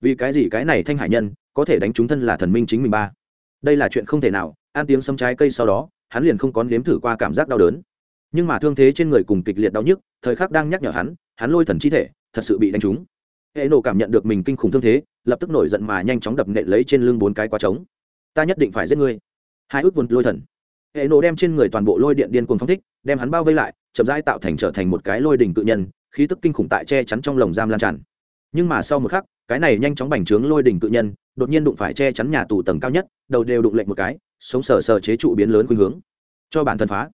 Vì cái gì cái này thanh hải nhân có thể đánh chúng thân là thần minh chính mình ba? Đây là chuyện không thể nào, ăn tiếng sấm trái cây sau đó, hắn liền không có nếm thử qua cảm giác đau đớn. Nhưng mà thương thế trên người cùng kịch liệt đau nhức, thời khắc đang nhắc nhở hắn hắn lôi thần chi thể, thật sự bị đánh trúng. Hệ nổ cảm nhận được mình kinh khủng thương thế, lập tức nổi giận mà nhanh chóng đập nện lấy trên lưng bốn cái quá trống. Ta nhất định phải giết ngươi. Hai ước vun lôi thần. Hệ nổ đem trên người toàn bộ lôi điện điên cuồng phong thích, đem hắn bao vây lại, chậm rãi tạo thành trở thành một cái lôi đỉnh cự nhân khí tức kinh khủng tại che chắn trong lồng giam lan tràn. Nhưng mà sau một khắc, cái này nhanh chóng bành trướng lôi đỉnh cự nhân, đột nhiên đụng phải che chắn nhà tù tầng cao nhất, đầu đều đụng lệnh một cái, sống sờ sờ chế trụ biến lớn khuynh hướng. Cho bản thân phá.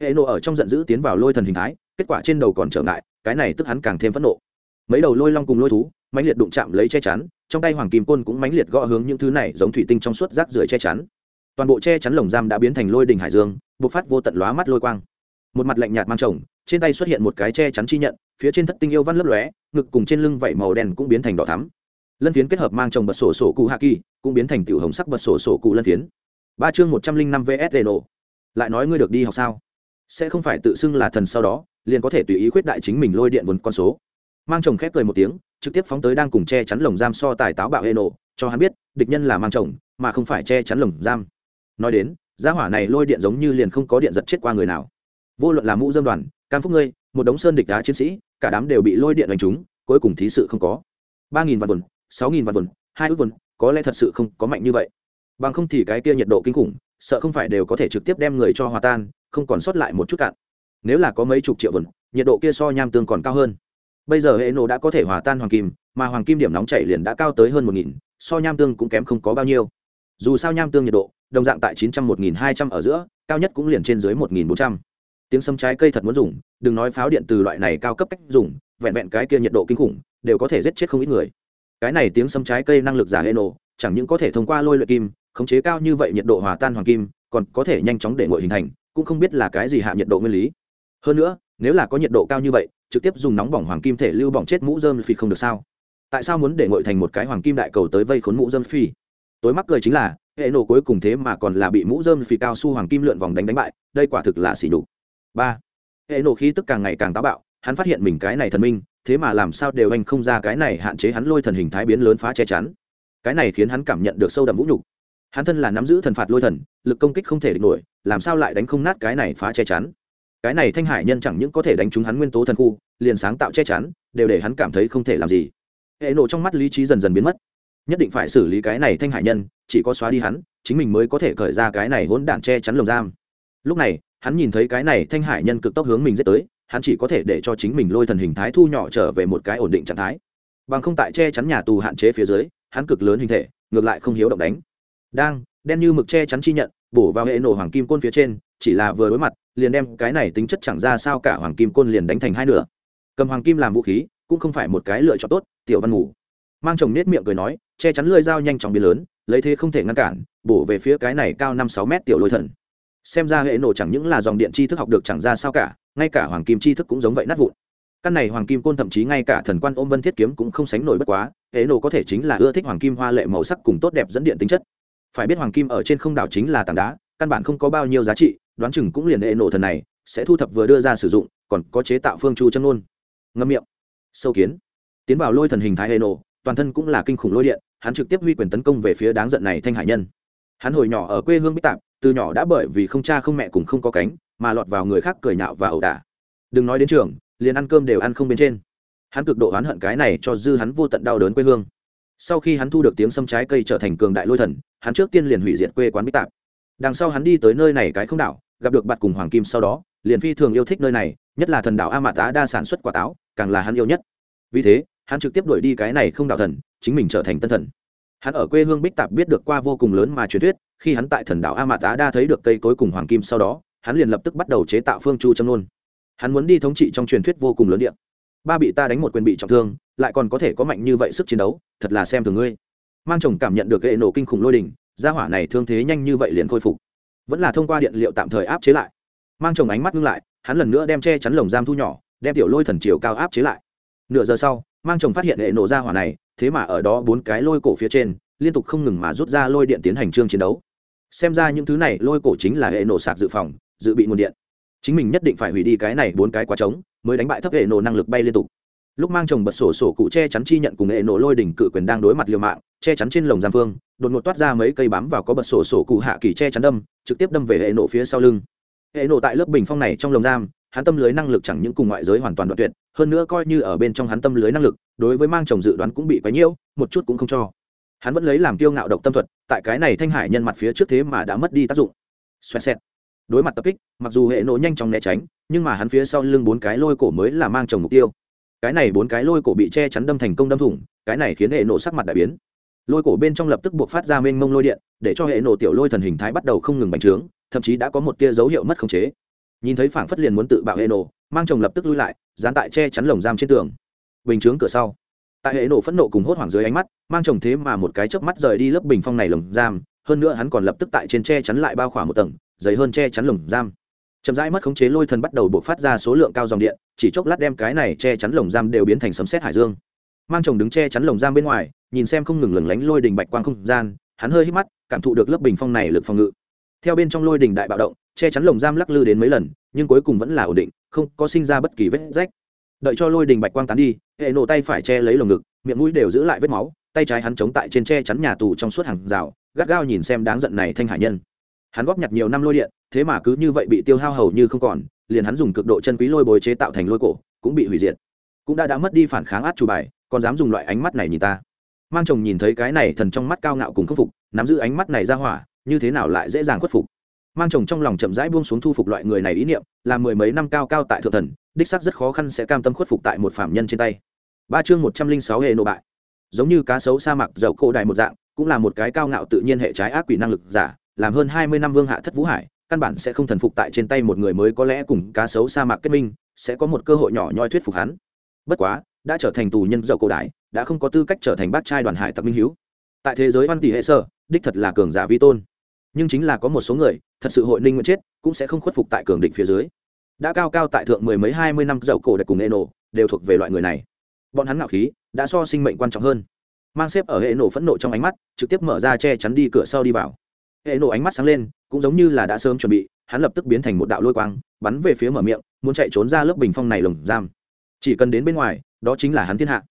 Hệ nộ ở trong giận dữ tiến vào lôi thần hình thái, kết quả trên đầu còn trở ngại, cái này tức hắn càng thêm phẫn nộ. Mấy đầu lôi long cùng lôi thú, mãnh liệt đụng chạm lấy che chắn, trong tay hoàng kim côn cũng mãnh liệt gõ hướng những thứ này giống thủy tinh trong suốt rác rưởi che chắn. Toàn bộ che chắn lồng giam đã biến thành lôi đình hải dương, bộc phát vô tận lóa mắt lôi quang một mặt lạnh nhạt mang chồng, trên tay xuất hiện một cái che chắn chi nhận, phía trên thất tinh yêu văn lấp lóe, ngực cùng trên lưng vảy màu đen cũng biến thành đỏ thắm. Lân phiến kết hợp mang chồng bật sổ sổ cụ hạ kỳ cũng biến thành tiểu hồng sắc bật sổ sổ cụ lân phiến. Ba chương một trăm linh năm vs nổ lại nói ngươi được đi học sao? Sẽ không phải tự xưng là thần sau đó, liền có thể tùy ý khuyết đại chính mình lôi điện vốn con số. Mang chồng khép cười một tiếng, trực tiếp phóng tới đang cùng che chắn lồng giam so tài táo bạo hệ nổ cho hắn biết, địch nhân là mang chồng, mà không phải che chắn lồng giam. Nói đến, gia hỏa này lôi điện giống như liền không có điện giật chết qua người nào vô luận là mũ dâm đoàn, cam phúc ngươi, một đống sơn địch đá chiến sĩ, cả đám đều bị lôi điện đánh trúng, cuối cùng thí sự không có. ba nghìn vạn vườn sáu nghìn vạn vườn hai ước vườn có lẽ thật sự không có mạnh như vậy. Bằng không thì cái kia nhiệt độ kinh khủng, sợ không phải đều có thể trực tiếp đem người cho hòa tan, không còn sót lại một chút cạn. Nếu là có mấy chục triệu vườn nhiệt độ kia so nham tương còn cao hơn. Bây giờ hệ nổ đã có thể hòa tan hoàng kim, mà hoàng kim điểm nóng chảy liền đã cao tới hơn một nghìn, so nham tương cũng kém không có bao nhiêu. Dù sao nham tương nhiệt độ, đồng dạng tại chín trăm, một nghìn hai trăm ở giữa, cao nhất cũng liền trên dưới một nghìn bốn trăm tiếng sâm trái cây thật muốn dùng, đừng nói pháo điện từ loại này cao cấp cách dùng, vẹn vẹn cái kia nhiệt độ kinh khủng, đều có thể giết chết không ít người. Cái này tiếng sâm trái cây năng lực giả hệ nổ chẳng những có thể thông qua lôi luyện kim, khống chế cao như vậy nhiệt độ hòa tan hoàng kim, còn có thể nhanh chóng để ngội hình thành, cũng không biết là cái gì hạ nhiệt độ nguyên lý. Hơn nữa, nếu là có nhiệt độ cao như vậy, trực tiếp dùng nóng bỏng hoàng kim thể lưu bỏng chết mũ dơm phi không được sao? Tại sao muốn để ngội thành một cái hoàng kim đại cầu tới vây khốn mũ dơm phi tối mắc cười chính là hệ nổ cuối cùng thế mà còn là bị mũ dơm phi cao su hoàng kim lượn vòng đánh đánh bại, đây quả thực là xỉ đục ba. Hệ nổ khí tức càng ngày càng táo bạo, hắn phát hiện mình cái này thần minh, thế mà làm sao đều anh không ra cái này hạn chế hắn lôi thần hình thái biến lớn phá che chắn. Cái này khiến hắn cảm nhận được sâu đậm vũ nhục. Hắn thân là nắm giữ thần phạt lôi thần, lực công kích không thể địch nổi, làm sao lại đánh không nát cái này phá che chắn? Cái này thanh hải nhân chẳng những có thể đánh trúng hắn nguyên tố thần khu, liền sáng tạo che chắn, đều để hắn cảm thấy không thể làm gì. Hệ nộ trong mắt lý trí dần dần biến mất. Nhất định phải xử lý cái này thanh hải nhân, chỉ có xóa đi hắn, chính mình mới có thể khởi ra cái này hỗn đạn che chắn lồng giam. Lúc này hắn nhìn thấy cái này thanh hải nhân cực tốc hướng mình giết tới, hắn chỉ có thể để cho chính mình lôi thần hình thái thu nhỏ trở về một cái ổn định trạng thái. Bằng không tại che chắn nhà tù hạn chế phía dưới, hắn cực lớn hình thể, ngược lại không hiếu động đánh. Đang, đen như mực che chắn chi nhận, bổ vào hệ nổ hoàng kim côn phía trên, chỉ là vừa đối mặt, liền đem cái này tính chất chẳng ra sao cả hoàng kim côn liền đánh thành hai nửa. Cầm hoàng kim làm vũ khí, cũng không phải một cái lựa chọn tốt, tiểu văn ngủ. Mang chồng nết miệng cười nói, che chắn lưỡi dao nhanh chóng biến lớn, lấy thế không thể ngăn cản, bổ về phía cái này cao năm sáu mét tiểu lôi thần xem ra hệ nổ chẳng những là dòng điện tri thức học được chẳng ra sao cả, ngay cả hoàng kim tri thức cũng giống vậy nát vụn. Căn này hoàng kim côn thậm chí ngay cả thần quan ôm vân thiết kiếm cũng không sánh nổi bất quá, hệ nổ có thể chính là ưa thích hoàng kim hoa lệ màu sắc cùng tốt đẹp dẫn điện tính chất. Phải biết hoàng kim ở trên không đảo chính là tảng đá, căn bản không có bao nhiêu giá trị, đoán chừng cũng liền hệ nổ thần này sẽ thu thập vừa đưa ra sử dụng, còn có chế tạo phương chu chân ngôn. Ngâm miệng. Sâu kiến. Tiến vào lôi thần hình thái hệ nổ, toàn thân cũng là kinh khủng lôi điện, hắn trực tiếp huy quyền tấn công về phía đáng giận này thanh hải nhân. Hắn hồi nhỏ ở quê hương bích tạp từ nhỏ đã bởi vì không cha không mẹ cùng không có cánh, mà lọt vào người khác cười nhạo và ẩu đả. Đừng nói đến trường, liền ăn cơm đều ăn không bên trên. Hắn cực độ oán hận cái này cho dư hắn vô tận đau đớn quê hương. Sau khi hắn thu được tiếng sâm trái cây trở thành cường đại lôi thần, hắn trước tiên liền hủy diệt quê quán bích tạp. Đằng sau hắn đi tới nơi này cái không đảo, gặp được bạn cùng hoàng kim sau đó, liền phi thường yêu thích nơi này, nhất là thần đảo a mạ tá đa sản xuất quả táo, càng là hắn yêu nhất. Vì thế, hắn trực tiếp đuổi đi cái này không đảo thần, chính mình trở thành tân thần hắn ở quê hương bích tạp biết được qua vô cùng lớn mà truyền thuyết khi hắn tại thần đảo a Mạt Á đa thấy được cây cối cùng hoàng kim sau đó hắn liền lập tức bắt đầu chế tạo phương chu châm nôn. Hắn muốn đi thống trị trong truyền thuyết vô cùng lớn điện ba bị ta đánh một quyền bị trọng thương lại còn có thể có mạnh như vậy sức chiến đấu thật là xem thường ngươi. Mang chồng cảm nhận được hệ nổ kinh khủng lôi đình, gia hỏa này thương thế nhanh như vậy liền khôi phục. Vẫn là thông qua điện liệu tạm thời áp chế lại. Mang chồng ánh mắt ngưng lại hắn lần nữa đem che chắn lồng giam thu nhỏ đem tiểu lôi thần chiều cao áp chế lại. Nửa giờ sau mang chồng phát hiện hệ nổ ra hỏa này, thế mà ở đó bốn cái lôi cổ phía trên, liên tục không ngừng mà rút ra lôi điện tiến hành chương chiến đấu. Xem ra những thứ này lôi cổ chính là hệ nổ sạc dự phòng, dự bị nguồn điện. Chính mình nhất định phải hủy đi cái này bốn cái quá trống, mới đánh bại thấp hệ nổ năng lực bay liên tục. Lúc mang chồng bật sổ sổ cụ che chắn chi nhận cùng hệ nổ lôi đỉnh cự quyền đang đối mặt liều mạng, che chắn trên lồng giam phương, đột ngột toát ra mấy cây bám vào có bật sổ sổ cụ hạ kỳ che chắn đâm, trực tiếp đâm về hệ nổ phía sau lưng. Hệ nổ tại lớp bình phong này trong lồng giam, hắn tâm lưới năng lực chẳng những cùng ngoại giới hoàn toàn đoạn tuyệt hơn nữa coi như ở bên trong hắn tâm lưới năng lực, đối với mang chồng dự đoán cũng bị quấy nhiễu, một chút cũng không cho. Hắn vẫn lấy làm kiêu ngạo độc tâm thuật, tại cái này thanh hải nhân mặt phía trước thế mà đã mất đi tác dụng. Xoẹt xẹt. Đối mặt tập kích, mặc dù hệ nổ nhanh chóng né tránh, nhưng mà hắn phía sau lưng bốn cái lôi cổ mới là mang chồng mục tiêu. Cái này bốn cái lôi cổ bị che chắn đâm thành công đâm thủng, cái này khiến hệ nổ sắc mặt đại biến. Lôi cổ bên trong lập tức buộc phát ra mênh mông lôi điện, để cho hệ nổ tiểu lôi thần hình thái bắt đầu không ngừng bành trướng, thậm chí đã có một tia dấu hiệu mất khống chế. Nhìn thấy phảng phất liền muốn tự bạo hệ nổ mang chồng lập tức lui lại, dán tại che chắn lồng giam trên tường. Bình chướng cửa sau. Tại hệ nổ phẫn nộ cùng hốt hoảng dưới ánh mắt, mang chồng thế mà một cái chớp mắt rời đi lớp bình phong này lồng giam, hơn nữa hắn còn lập tức tại trên che chắn lại bao khỏa một tầng, dày hơn che chắn lồng giam. Chậm rãi mất khống chế lôi thần bắt đầu buộc phát ra số lượng cao dòng điện, chỉ chốc lát đem cái này che chắn lồng giam đều biến thành sấm xét hải dương. Mang chồng đứng che chắn lồng giam bên ngoài, nhìn xem không ngừng lửng lánh lôi đình bạch quang không gian, hắn hơi hít mắt, cảm thụ được lớp bình phong này lực phòng ngự theo bên trong lôi đình đại bạo động, che chắn lồng giam lắc lư đến mấy lần, nhưng cuối cùng vẫn là ổn định, không có sinh ra bất kỳ vết rách. Đợi cho lôi đình bạch quang tán đi, hệ nổ tay phải che lấy lồng ngực, miệng mũi đều giữ lại vết máu, tay trái hắn chống tại trên che chắn nhà tù trong suốt hàng rào, gắt gao nhìn xem đáng giận này thanh hải nhân. Hắn góp nhặt nhiều năm lôi điện, thế mà cứ như vậy bị tiêu hao hầu như không còn, liền hắn dùng cực độ chân quý lôi bồi chế tạo thành lôi cổ, cũng bị hủy diệt. Cũng đã đã mất đi phản kháng át chủ bài, còn dám dùng loại ánh mắt này nhìn ta. Mang chồng nhìn thấy cái này thần trong mắt cao ngạo cùng khắc phục, nắm giữ ánh mắt này ra hỏa như thế nào lại dễ dàng khuất phục. Mang chồng trong lòng chậm rãi buông xuống thu phục loại người này ý niệm là mười mấy năm cao cao tại thượng thần đích sắc rất khó khăn sẽ cam tâm khuất phục tại một phạm nhân trên tay. Ba chương một trăm linh sáu hệ nộ bại. Giống như cá sấu sa mạc dậu cổ đại một dạng cũng là một cái cao ngạo tự nhiên hệ trái ác quỷ năng lực giả làm hơn hai mươi năm vương hạ thất vũ hải căn bản sẽ không thần phục tại trên tay một người mới có lẽ cùng cá sấu sa mạc kết minh sẽ có một cơ hội nhỏ nhoi thuyết phục hắn. Bất quá đã trở thành tù nhân dậu cổ đại, đã không có tư cách trở thành bát trai đoàn hải tặc minh hiếu. Tại thế giới văn tỷ hệ sơ đích thật là cường giả vi tôn nhưng chính là có một số người, thật sự hội ninh nguyện chết, cũng sẽ không khuất phục tại cường địch phía dưới. Đã cao cao tại thượng mười mấy hai mươi năm dậu cổ đại cùng hệ nổ, đều thuộc về loại người này. Bọn hắn ngạo khí, đã so sinh mệnh quan trọng hơn. Mang xếp ở hệ nổ phẫn nộ trong ánh mắt, trực tiếp mở ra che chắn đi cửa sau đi vào. Hệ nổ ánh mắt sáng lên, cũng giống như là đã sớm chuẩn bị, hắn lập tức biến thành một đạo lôi quang, bắn về phía mở miệng, muốn chạy trốn ra lớp bình phong này lồng giam. Chỉ cần đến bên ngoài, đó chính là hắn thiên hạ.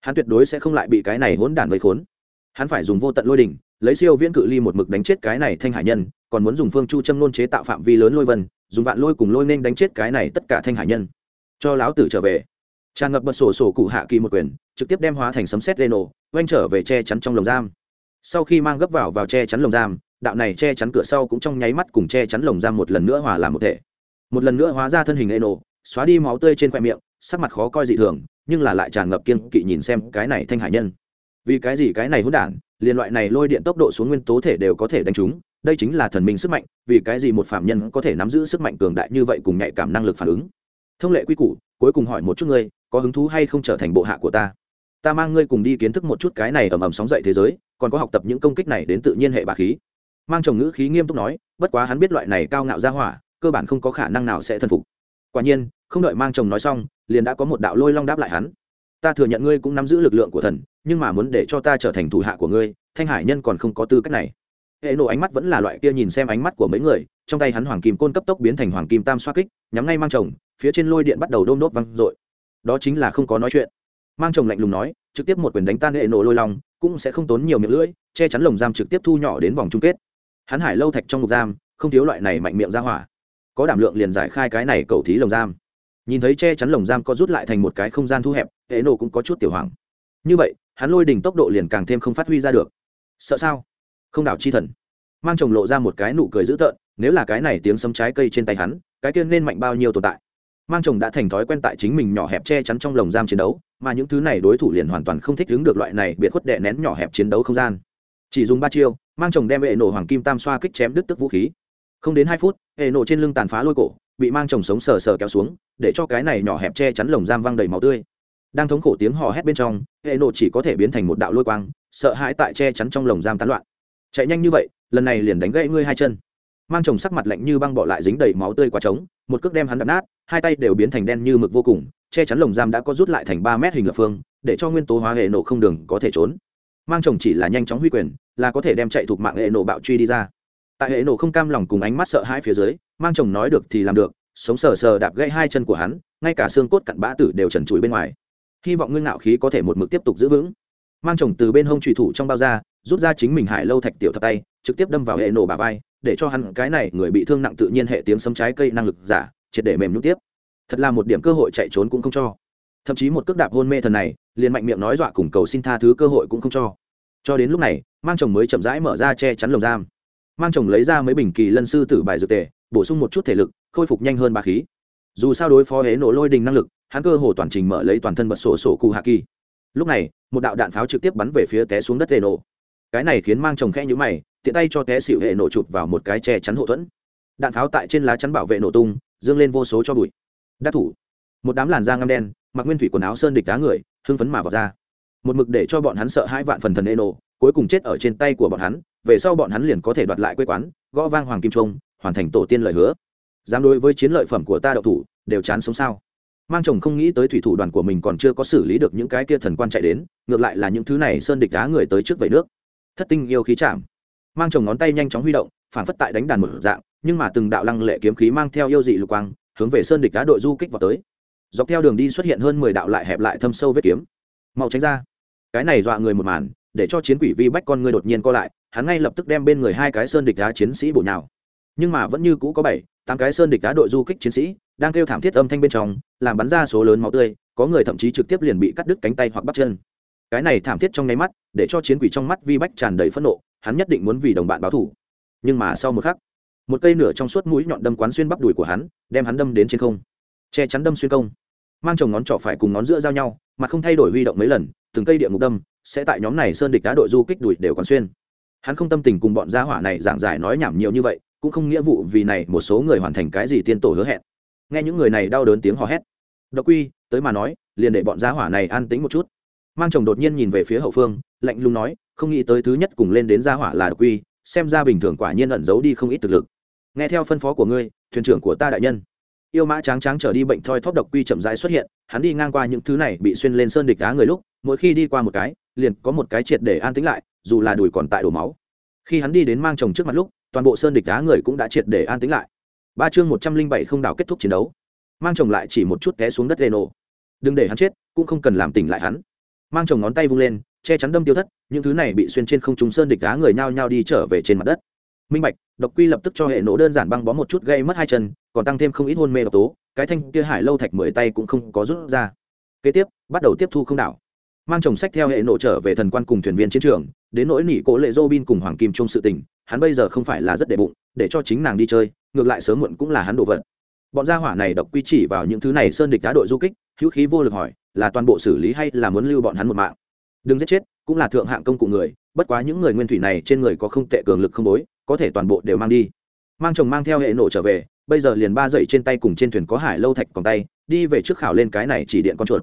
Hắn tuyệt đối sẽ không lại bị cái này hỗn đản vây khốn hắn phải dùng vô tận lôi đỉnh, lấy siêu viễn cự ly một mực đánh chết cái này thanh hải nhân, còn muốn dùng phương chu châm nôn chế tạo phạm vi lớn lôi vân, dùng vạn lôi cùng lôi nên đánh chết cái này tất cả thanh hải nhân. Cho lão tử trở về. Tràn ngập bật sổ sổ cụ hạ kỳ một quyền, trực tiếp đem hóa thành sấm xét reno oanh trở về che chắn trong lồng giam. Sau khi mang gấp vào vào che chắn lồng giam, đạo này che chắn cửa sau cũng trong nháy mắt cùng che chắn lồng giam một lần nữa hòa làm một thể. Một lần nữa hóa ra thân hình reno xóa đi máu tươi trên khoe miệng, sắc mặt khó coi dị thường, nhưng là lại tràn ngập kiên kỵ nhìn xem cái này thanh hải nhân vì cái gì cái này hỗn đản liên loại này lôi điện tốc độ xuống nguyên tố thể đều có thể đánh trúng, đây chính là thần minh sức mạnh, vì cái gì một phạm nhân có thể nắm giữ sức mạnh cường đại như vậy cùng nhạy cảm năng lực phản ứng? Thông lệ quy củ, cuối cùng hỏi một chút ngươi, có hứng thú hay không trở thành bộ hạ của ta? Ta mang ngươi cùng đi kiến thức một chút cái này ầm ầm sóng dậy thế giới, còn có học tập những công kích này đến tự nhiên hệ bà khí. Mang chồng ngữ khí nghiêm túc nói, bất quá hắn biết loại này cao ngạo ra hỏa, cơ bản không có khả năng nào sẽ thần phục. Quả nhiên, không đợi mang chồng nói xong, liền đã có một đạo lôi long đáp lại hắn. Ta thừa nhận ngươi cũng nắm giữ lực lượng của thần nhưng mà muốn để cho ta trở thành thủ hạ của ngươi, thanh hải nhân còn không có tư cách này. Hệ nổ ánh mắt vẫn là loại kia nhìn xem ánh mắt của mấy người, trong tay hắn hoàng kim côn cấp tốc biến thành hoàng kim tam xoa kích, nhắm ngay mang chồng, phía trên lôi điện bắt đầu đôm đốt văng r đó chính là không có nói chuyện. Mang chồng lạnh lùng nói, trực tiếp một quyền đánh tan hệ nổ lôi lòng cũng sẽ không tốn nhiều miệng lưỡi, che chắn lồng giam trực tiếp thu nhỏ đến vòng chung kết. Hắn hải lâu thạch trong ngục giam, không thiếu loại này mạnh miệng ra hỏa. Có đảm lượng liền giải khai cái này cầu thí lồng giam. Nhìn thấy che chắn lồng giam có rút lại thành một cái không gian thu hẹp, hệ nổ cũng có chút tiểu hoàng như vậy hắn lôi đỉnh tốc độ liền càng thêm không phát huy ra được. Sợ sao? Không đảo chi thần. Mang chồng lộ ra một cái nụ cười dữ tợn, nếu là cái này tiếng sấm trái cây trên tay hắn, cái kia nên mạnh bao nhiêu tồn tại? Mang chồng đã thành thói quen tại chính mình nhỏ hẹp che chắn trong lồng giam chiến đấu, mà những thứ này đối thủ liền hoàn toàn không thích đứng được loại này biệt khuất đệ nén nhỏ hẹp chiến đấu không gian. Chỉ dùng ba chiêu, mang chồng đem hệ nổ hoàng kim tam xoa kích chém đứt tức vũ khí. Không đến hai phút hệ nổ trên lưng tàn phá lôi cổ, bị mang chồng sống sờ sờ kéo xuống, để cho cái này nhỏ hẹp che chắn lồng giam văng đầy máu tươi đang thống khổ tiếng hò hét bên trong, hệ nổ chỉ có thể biến thành một đạo lôi quang, sợ hãi tại che chắn trong lồng giam tán loạn. Chạy nhanh như vậy, lần này liền đánh gãy ngươi hai chân. Mang chồng sắc mặt lạnh như băng bỏ lại dính đầy máu tươi quả trống, một cước đem hắn đập nát, hai tay đều biến thành đen như mực vô cùng, che chắn lồng giam đã có rút lại thành ba mét hình lập phương, để cho nguyên tố hóa hệ nổ không đường có thể trốn. Mang chồng chỉ là nhanh chóng huy quyền, là có thể đem chạy thuộc mạng hệ nổ bạo truy đi ra. Tại hệ nổ không cam lòng cùng ánh mắt sợ hãi phía dưới, mang chồng nói được thì làm được, sống sờ sờ đạp gãy hai chân của hắn, ngay cả xương cốt cặn bã tử đều trần trụi bên ngoài hy vọng ngưng ngạo khí có thể một mực tiếp tục giữ vững. Mang chồng từ bên hông trùy thủ trong bao da rút ra chính mình hải lâu thạch tiểu thập tay, trực tiếp đâm vào hệ nổ bà vai, để cho hắn cái này người bị thương nặng tự nhiên hệ tiếng sấm trái cây năng lực giả, triệt để mềm nhút tiếp. Thật là một điểm cơ hội chạy trốn cũng không cho. Thậm chí một cước đạp hôn mê thần này, liền mạnh miệng nói dọa cùng cầu xin tha thứ cơ hội cũng không cho. Cho đến lúc này, mang chồng mới chậm rãi mở ra che chắn lồng giam. Mang chồng lấy ra mấy bình kỳ lân sư tử bài dược tề, bổ sung một chút thể lực, khôi phục nhanh hơn bà khí. Dù sao đối phó hế nổ lôi đình năng lực hắn cơ hồ toàn trình mở lấy toàn thân bật sổ sổ cụ hạ kỳ. Lúc này, một đạo đạn pháo trực tiếp bắn về phía té xuống đất hệ nổ cái này khiến mang chồng khẽ nhũ mày, tiện tay cho té xịu hệ nổ chụp vào một cái che chắn hậu thuẫn. Đạn pháo tại trên lá chắn bảo vệ nổ tung, dương lên vô số cho bụi. Đắc thủ. Một đám làn da ngăm đen, mặc nguyên thủy quần áo sơn địch đá người, hưng phấn mà vào ra. Một mực để cho bọn hắn sợ hai vạn phần thần hệ nổ cuối cùng chết ở trên tay của bọn hắn, về sau bọn hắn liền có thể đoạt lại quê quán, gõ vang hoàng kim trung, hoàn thành tổ tiên lời hứa. Dám đối với chiến lợi phẩm của ta đậu thủ, đều chán sống sao? Mang chồng không nghĩ tới thủy thủ đoàn của mình còn chưa có xử lý được những cái kia thần quan chạy đến, ngược lại là những thứ này sơn địch đá người tới trước vẩy nước. Thất tinh yêu khí chạm. Mang chồng ngón tay nhanh chóng huy động, phản phất tại đánh đàn một dạng, nhưng mà từng đạo lăng lệ kiếm khí mang theo yêu dị lục quang, hướng về sơn địch đá đội du kích vào tới. Dọc theo đường đi xuất hiện hơn mười đạo lại hẹp lại thâm sâu vết kiếm. Mau tránh ra. Cái này dọa người một màn, để cho chiến quỷ vi bách con ngươi đột nhiên co lại, hắn ngay lập tức đem bên người hai cái sơn địch đá chiến sĩ bổ nhào. Nhưng mà vẫn như cũ có bảy tám cái sơn địch đá đội du kích chiến sĩ, đang kêu thảm thiết âm thanh bên trong, làm bắn ra số lớn máu tươi, có người thậm chí trực tiếp liền bị cắt đứt cánh tay hoặc bắp chân. Cái này thảm thiết trong nháy mắt, để cho chiến quỷ trong mắt vi bách tràn đầy phẫn nộ, hắn nhất định muốn vì đồng bạn báo thủ nhưng mà sau một khắc, một cây nửa trong suốt mũi nhọn đâm quán xuyên bắp đùi của hắn, đem hắn đâm đến trên không. Che chắn đâm xuyên công mang chồng ngón trỏ phải cùng ngón giữa giao nhau, mà không thay đổi huy động mấy lần, từng cây địa ngục đâm, sẽ tại nhóm này sơn địch đá đội du kích đùi đều quán xuyên. Hắn không tâm tình cùng bọn gia hỏa này giảng giải nói nhảm nhiều như vậy cũng không nghĩa vụ vì này một số người hoàn thành cái gì tiên tổ hứa hẹn. Nghe những người này đau đớn tiếng hò hét. Độc quy, tới mà nói, liền để bọn gia hỏa này an tính một chút. Mang chồng đột nhiên nhìn về phía hậu phương, lạnh lùng nói, không nghĩ tới thứ nhất cùng lên đến gia hỏa là độc quy, xem ra bình thường quả nhiên ẩn giấu đi không ít thực lực. Nghe theo phân phó của ngươi, thuyền trưởng của ta đại nhân. Yêu mã tráng tráng trở đi bệnh thoi thóp độc quy chậm rãi xuất hiện, hắn đi ngang qua những thứ này bị xuyên lên sơn địch đá người lúc, mỗi khi đi qua một cái, liền có một cái triệt để an tĩnh lại, dù là đùi còn tại đổ máu. Khi hắn đi đến mang chồng trước mặt lúc toàn bộ sơn địch đá người cũng đã triệt để an tĩnh lại. Ba chương một trăm linh bảy không đảo kết thúc chiến đấu. Mang chồng lại chỉ một chút té xuống đất lê nổ đừng để hắn chết, cũng không cần làm tỉnh lại hắn. Mang chồng ngón tay vung lên, che chắn đâm tiêu thất, những thứ này bị xuyên trên không trung sơn địch đá người nhao nhao đi trở về trên mặt đất. Minh bạch, độc quy lập tức cho hệ nổ đơn giản băng bó một chút gây mất hai chân, còn tăng thêm không ít hôn mê độc tố, cái thanh kia hải lâu thạch mười tay cũng không có rút ra. Kế tiếp, bắt đầu tiếp thu không đảo mang chồng sách theo hệ nộ trở về thần quan cùng thuyền viên chiến trường, đến nỗi nỉ cố lệ dô bin cùng hoàng kim chung sự tình, hắn bây giờ không phải là rất đệ bụng, để cho chính nàng đi chơi, ngược lại sớm muộn cũng là hắn đồ vật. Bọn gia hỏa này độc quy chỉ vào những thứ này sơn địch đá đội du kích, hữu khí vô lực hỏi, là toàn bộ xử lý hay là muốn lưu bọn hắn một mạng? Đừng giết chết, cũng là thượng hạng công cụ người, bất quá những người nguyên thủy này trên người có không tệ cường lực không bối, có thể toàn bộ đều mang đi. Mang chồng mang theo hệ nổ trở về, bây giờ liền ba dậy trên tay cùng trên thuyền có hải lâu thạch còn tay, đi về trước khảo lên cái này chỉ điện con chuột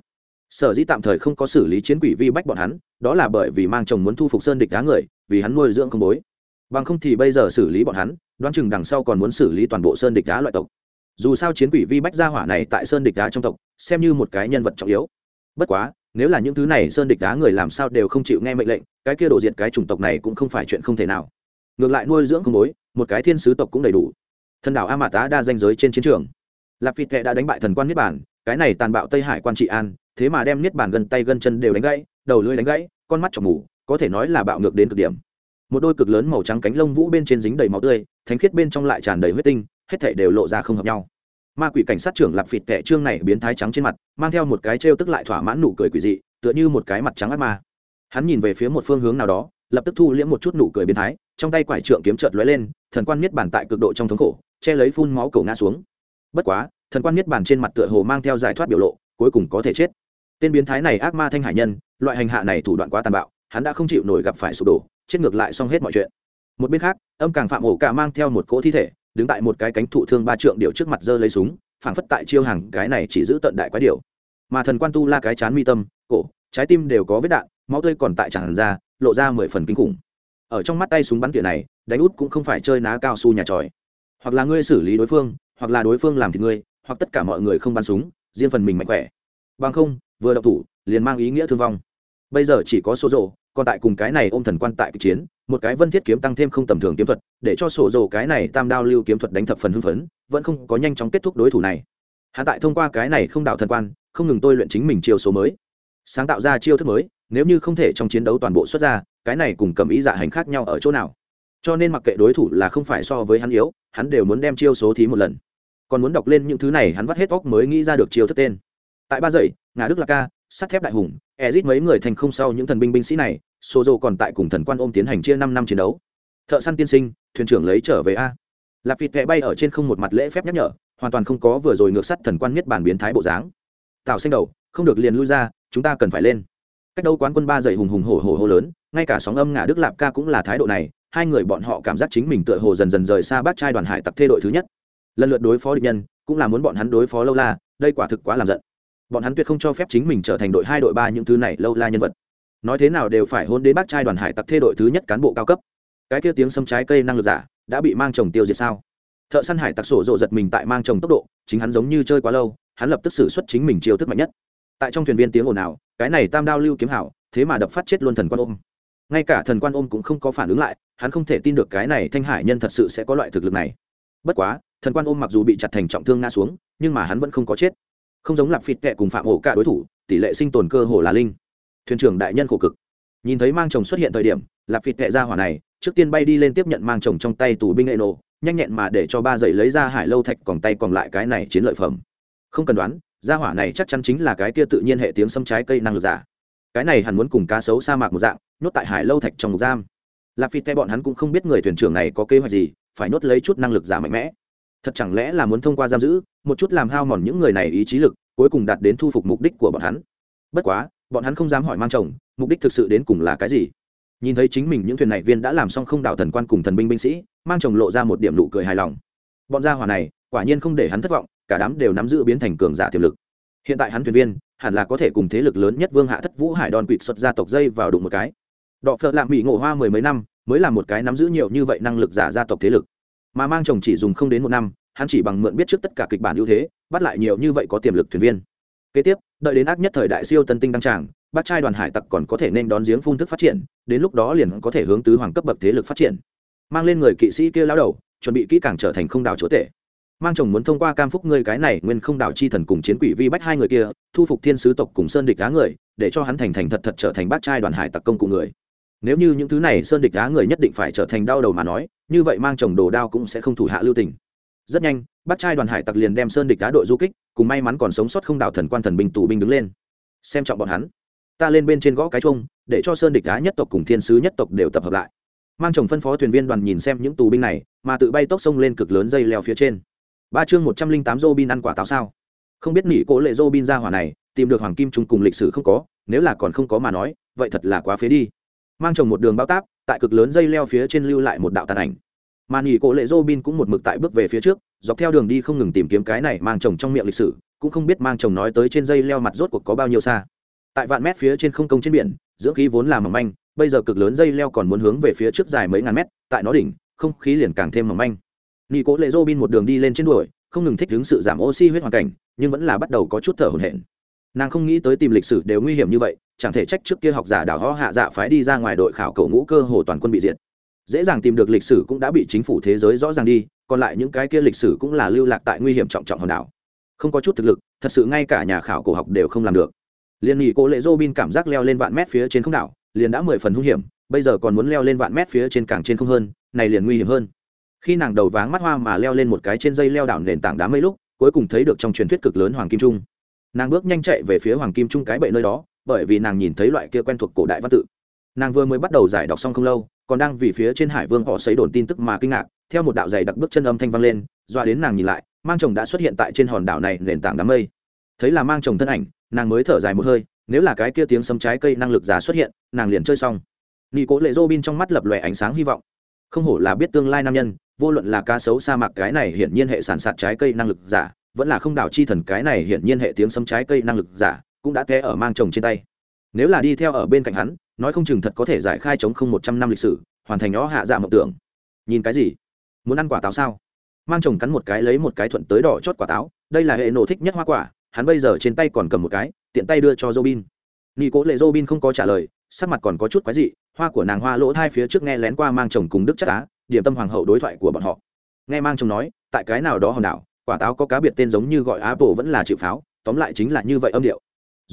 sở dĩ tạm thời không có xử lý chiến quỷ vi bách bọn hắn, đó là bởi vì mang chồng muốn thu phục sơn địch đá người, vì hắn nuôi dưỡng không bối. Bằng không thì bây giờ xử lý bọn hắn, đoán chừng đằng sau còn muốn xử lý toàn bộ sơn địch đá loại tộc. Dù sao chiến quỷ vi bách gia hỏa này tại sơn địch đá trong tộc, xem như một cái nhân vật trọng yếu. Bất quá, nếu là những thứ này sơn địch đá người làm sao đều không chịu nghe mệnh lệnh, cái kia đổ diệt cái chủng tộc này cũng không phải chuyện không thể nào. Ngược lại nuôi dưỡng không bối, một cái thiên sứ tộc cũng đầy đủ. Thần đảo a mã tá đa danh giới trên chiến trường. Lạp phi tệ đã đánh bại thần quan niết bản cái này tàn bạo tây hải quan trị an thế mà đem niết bàn gần tay gân chân đều đánh gãy, đầu lưỡi đánh gãy, con mắt chọc mù, có thể nói là bạo ngược đến cực điểm. Một đôi cực lớn màu trắng cánh lông vũ bên trên dính đầy máu tươi, thánh khiết bên trong lại tràn đầy huyết tinh, hết thảy đều lộ ra không hợp nhau. Ma quỷ cảnh sát trưởng lạp phịt kệ trương này biến thái trắng trên mặt, mang theo một cái trêu tức lại thỏa mãn nụ cười quỷ dị, tựa như một cái mặt trắng ác ma. Hắn nhìn về phía một phương hướng nào đó, lập tức thu liễm một chút nụ cười biến thái, trong tay quải trượng kiếm trợt lóe lên, thần quan niết bàn tại cực độ trong thống khổ, che lấy phun máu cầu ngã xuống. Bất quá, thần quan niết bàn trên mặt tựa hồ mang theo giải thoát biểu lộ cuối cùng có thể chết. Tên biến thái này ác ma thanh hải nhân, loại hành hạ này thủ đoạn quá tàn bạo, hắn đã không chịu nổi gặp phải sụp đổ, chết ngược lại xong hết mọi chuyện. Một bên khác, âm càng phạm ổ cả mang theo một cỗ thi thể, đứng tại một cái cánh thụ thương ba trượng điệu trước mặt giơ lấy súng, phảng phất tại chiêu hàng cái này chỉ giữ tận đại quái điệu mà thần quan tu la cái chán mi tâm, cổ, trái tim đều có vết đạn, máu tươi còn tại tràn ra, lộ ra mười phần kinh khủng. Ở trong mắt tay súng bắn tỉa này, đánh út cũng không phải chơi ná cao su nhà tròi. Hoặc là ngươi xử lý đối phương, hoặc là đối phương làm thì ngươi, hoặc tất cả mọi người không bắn súng riêng phần mình mạnh khỏe. Bằng không, vừa đậu thủ, liền mang ý nghĩa thương vong. Bây giờ chỉ có số rộ còn tại cùng cái này ôm thần quan tại kịch chiến, một cái vân thiết kiếm tăng thêm không tầm thường kiếm thuật, để cho sổ rộ cái này tam đao lưu kiếm thuật đánh thập phần hưng phấn, vẫn không có nhanh chóng kết thúc đối thủ này. Hạ tại thông qua cái này không đạo thần quan, không ngừng tôi luyện chính mình chiêu số mới. Sáng tạo ra chiêu thức mới, nếu như không thể trong chiến đấu toàn bộ xuất ra, cái này cùng cầm ý dạ hành khác nhau ở chỗ nào. Cho nên mặc kệ đối thủ là không phải so với hắn yếu, hắn đều muốn đem chiêu số thí một lần còn muốn đọc lên những thứ này, hắn vắt hết óc mới nghĩ ra được chiêu thức tên. Tại ba dậy ngã đức lạc ca, sắt thép đại hùng, ezit mấy người thành không sau những thần binh binh sĩ này, số dô còn tại cùng thần quan ôm tiến hành chia năm năm chiến đấu. Thợ săn tiên sinh, thuyền trưởng lấy trở về a. Lạp vịt vẽ bay ở trên không một mặt lễ phép nhắc nhở, hoàn toàn không có vừa rồi ngược sắt thần quan miết bản biến thái bộ dáng. Tạo xanh đầu, không được liền lui ra, chúng ta cần phải lên. Cách đâu quán quân ba dậy hùng hùng hổ hổ hô lớn, ngay cả sóng âm ngã đức lạp ca cũng là thái độ này, hai người bọn họ cảm giác chính mình tựa hồ dần dần rời xa bác trai đoàn hải tặc thê đội thứ nhất lần lượt đối phó địch nhân, cũng là muốn bọn hắn đối phó lâu la, đây quả thực quá làm giận. Bọn hắn tuyệt không cho phép chính mình trở thành đội hai, đội ba những thứ này lâu la nhân vật. Nói thế nào đều phải hôn đến bác trai đoàn hải tặc thê đội thứ nhất cán bộ cao cấp. Cái kia tiếng xâm trái cây năng lực giả, đã bị mang trồng tiêu diệt sao? Thợ săn hải tặc sổ rộ giật mình tại mang trồng tốc độ, chính hắn giống như chơi quá lâu, hắn lập tức xử xuất chính mình chiêu thức mạnh nhất. Tại trong thuyền viên tiếng ồn ào, cái này tam đao lưu kiếm hảo, thế mà đập phát chết luôn thần quan ôm. Ngay cả thần quan ôm cũng không có phản ứng lại, hắn không thể tin được cái này thanh hải nhân thật sự sẽ có loại thực lực này. Bất quá thần quan ôm mặc dù bị chặt thành trọng thương ngã xuống, nhưng mà hắn vẫn không có chết. Không giống lạp phịt tệ cùng phạm ổ cả đối thủ, tỷ lệ sinh tồn cơ hồ là linh. Thuyền trưởng đại nhân khổ cực. Nhìn thấy mang chồng xuất hiện thời điểm, lạp phịt tệ ra hỏa này, trước tiên bay đi lên tiếp nhận mang chồng trong tay tù binh nghệ nổ nhanh nhẹn mà để cho ba dậy lấy ra hải lâu thạch còn tay còn lại cái này chiến lợi phẩm. Không cần đoán ra hỏa này chắc chắn chính là cái kia tự nhiên hệ tiếng xâm trái cây năng lực giả. Cái này hẳn muốn cùng cá sấu sa mạc một dạng, nhốt tại hải lâu thạch trong một giam. Lạp phịt tệ bọn hắn cũng không biết người thuyền trưởng này có kế hoạch gì, phải nhốt lấy chút năng lực giả mạnh mẽ thật chẳng lẽ là muốn thông qua giam giữ, một chút làm hao mòn những người này ý chí lực, cuối cùng đạt đến thu phục mục đích của bọn hắn? Bất quá, bọn hắn không dám hỏi mang chồng, mục đích thực sự đến cùng là cái gì? Nhìn thấy chính mình những thuyền này viên đã làm xong không đảo thần quan cùng thần binh binh sĩ, mang chồng lộ ra một điểm nụ cười hài lòng. Bọn gia hỏa này, quả nhiên không để hắn thất vọng, cả đám đều nắm giữ biến thành cường giả tiềm lực. Hiện tại hắn thuyền viên, hẳn là có thể cùng thế lực lớn nhất vương hạ thất vũ hải đòn quỵt xuất gia tộc dây vào đụng một cái. Đọ phợ lạm bị ngộ hoa mười mấy năm, mới là một cái nắm giữ nhiều như vậy năng lực giả gia tộc thế lực mà mang chồng chỉ dùng không đến một năm, hắn chỉ bằng mượn biết trước tất cả kịch bản ưu thế, bắt lại nhiều như vậy có tiềm lực thuyền viên. Kế tiếp, đợi đến ác nhất thời đại siêu tân tinh đăng tràng, bác trai đoàn hải tặc còn có thể nên đón giếng phun thức phát triển, đến lúc đó liền có thể hướng tứ hoàng cấp bậc thế lực phát triển. Mang lên người kỵ sĩ kia lao đầu, chuẩn bị kỹ càng trở thành không đảo chúa tể. Mang chồng muốn thông qua cam phúc ngươi cái này nguyên không đảo chi thần cùng chiến quỷ vi bách hai người kia, thu phục thiên sứ tộc cùng sơn địch cá người, để cho hắn thành thành thật thật trở thành bác trai đoàn hải tặc công cụ người nếu như những thứ này sơn địch đá người nhất định phải trở thành đau đầu mà nói, như vậy mang chồng đồ đao cũng sẽ không thủ hạ lưu tình. Rất nhanh bắt trai đoàn hải tặc liền đem sơn địch đá đội du kích, cùng may mắn còn sống sót không đảo thần quan thần binh tù binh đứng lên. Xem trọng bọn hắn. Ta lên bên trên gõ cái trông để cho sơn địch đá nhất tộc cùng thiên sứ nhất tộc đều tập hợp lại. Mang chồng phân phó thuyền viên đoàn nhìn xem những tù binh này, mà tự bay tốc sông lên cực lớn dây leo phía trên. Ba chương một trăm linh tám dô bin ăn quả táo sao? Không biết nỉ cố lệ dô bin ra hỏa này, tìm được hoàng kim trung cùng lịch sử không có, nếu là còn không có mà nói, vậy thật là quá phế đi mang chồng một đường bao táp, tại cực lớn dây leo phía trên lưu lại một đạo tàn ảnh. Mà nghỉ cổ lệ dô bin cũng một mực tại bước về phía trước, dọc theo đường đi không ngừng tìm kiếm cái này mang chồng trong miệng lịch sử, cũng không biết mang chồng nói tới trên dây leo mặt rốt cuộc có bao nhiêu xa. Tại vạn mét phía trên không công trên biển, dưỡng khí vốn là mỏng manh, bây giờ cực lớn dây leo còn muốn hướng về phía trước dài mấy ngàn mét, tại nó đỉnh, không khí liền càng thêm mỏng manh. Nghỉ cổ lệ dô bin một đường đi lên trên đuổi, không ngừng thích ứng sự giảm oxy huyết hoàn cảnh, nhưng vẫn là bắt đầu có chút thở hổn hển. Nàng không nghĩ tới tìm lịch sử đều nguy hiểm như vậy chẳng thể trách trước kia học giả đảo ho hạ dạ phái đi ra ngoài đội khảo cầu ngũ cơ hồ toàn quân bị diệt. Dễ dàng tìm được lịch sử cũng đã bị chính phủ thế giới rõ ràng đi, còn lại những cái kia lịch sử cũng là lưu lạc tại nguy hiểm trọng trọng hòn đảo. Không có chút thực lực, thật sự ngay cả nhà khảo cổ học đều không làm được. Liền nghỉ cố lệ dô bin cảm giác leo lên vạn mét phía trên không đảo, liền đã mười phần hung hiểm, bây giờ còn muốn leo lên vạn mét phía trên càng trên không hơn, này liền nguy hiểm hơn. Khi nàng đầu váng mắt hoa mà leo lên một cái trên dây leo đảo nền tảng đá mấy lúc, cuối cùng thấy được trong truyền thuyết cực lớn hoàng kim trung. Nàng bước nhanh chạy về phía hoàng kim trung cái bệ nơi đó bởi vì nàng nhìn thấy loại kia quen thuộc cổ đại văn tự. Nàng vừa mới bắt đầu giải đọc xong không lâu, còn đang vì phía trên hải vương họ xấy đồn tin tức mà kinh ngạc, theo một đạo giày đặc bước chân âm thanh vang lên doa đến nàng nhìn lại, mang chồng đã xuất hiện tại trên hòn đảo này nền tảng đám mây. Thấy là mang chồng thân ảnh, nàng mới thở dài một hơi, nếu là cái kia tiếng sấm trái cây năng lực giả xuất hiện, nàng liền chơi xong. Nghi cố lệ dô bin trong mắt lập lòe ánh sáng hy vọng. Không hổ là biết tương lai nam nhân, vô luận là cá sấu sa mạc cái này hiển nhiên hệ sản sạt trái cây năng lực giả, vẫn là không đảo chi thần cái này hiển nhiên hệ tiếng sấm trái cây năng lực giả cũng đã té ở mang chồng trên tay. Nếu là đi theo ở bên cạnh hắn, nói không chừng thật có thể giải khai chống không một trăm năm lịch sử, hoàn thành nó hạ dạ mộng tưởng. Nhìn cái gì? Muốn ăn quả táo sao? Mang chồng cắn một cái lấy một cái thuận tới đỏ chót quả táo, đây là hệ nổ thích nhất hoa quả, hắn bây giờ trên tay còn cầm một cái, tiện tay đưa cho robin. Nghi cố lệ robin không có trả lời, sắc mặt còn có chút quái dị, hoa của nàng hoa lỗ hai phía trước nghe lén qua mang chồng cùng đức chất á, điểm tâm hoàng hậu đối thoại của bọn họ. Nghe mang chồng nói, tại cái nào đó hòn đảo, quả táo có cá biệt tên giống như gọi apple vẫn là chịu pháo, tóm lại chính là như vậy âm điệu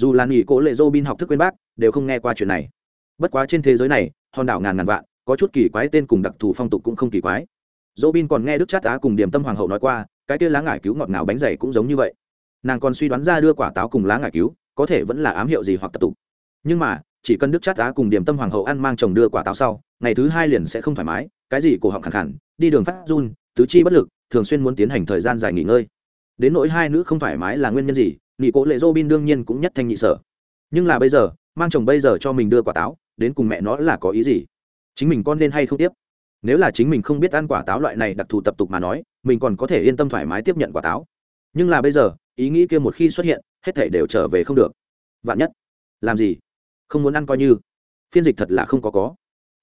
dù là nghỉ cố lệ robin học thức quên bác, đều không nghe qua chuyện này. Bất quá trên thế giới này, hòn đảo ngàn ngàn vạn, có chút kỳ quái tên cùng đặc thù phong tục cũng không kỳ quái. Robin còn nghe đức chát á cùng điểm tâm hoàng hậu nói qua, cái kia lá ngải cứu ngọt ngào bánh dày cũng giống như vậy. Nàng còn suy đoán ra đưa quả táo cùng lá ngải cứu, có thể vẫn là ám hiệu gì hoặc tập tục. Nhưng mà, chỉ cần đức chát á cùng điểm tâm hoàng hậu ăn mang chồng đưa quả táo sau, ngày thứ hai liền sẽ không thoải mái, cái gì cổ họng khẳng khẳng, đi đường phát run, tứ chi bất lực, thường xuyên muốn tiến hành thời gian dài nghỉ ngơi. Đến nỗi hai nữ không thoải mái là nguyên nhân gì nghỉ cố lệ Robin đương nhiên cũng nhất thanh nhị sở. Nhưng là bây giờ, mang chồng bây giờ cho mình đưa quả táo, đến cùng mẹ nó là có ý gì? Chính mình con nên hay không tiếp? Nếu là chính mình không biết ăn quả táo loại này đặc thù tập tục mà nói, mình còn có thể yên tâm thoải mái tiếp nhận quả táo. Nhưng là bây giờ, ý nghĩ kia một khi xuất hiện, hết thể đều trở về không được. Vạn nhất, làm gì? Không muốn ăn coi như. Phiên dịch thật là không có có.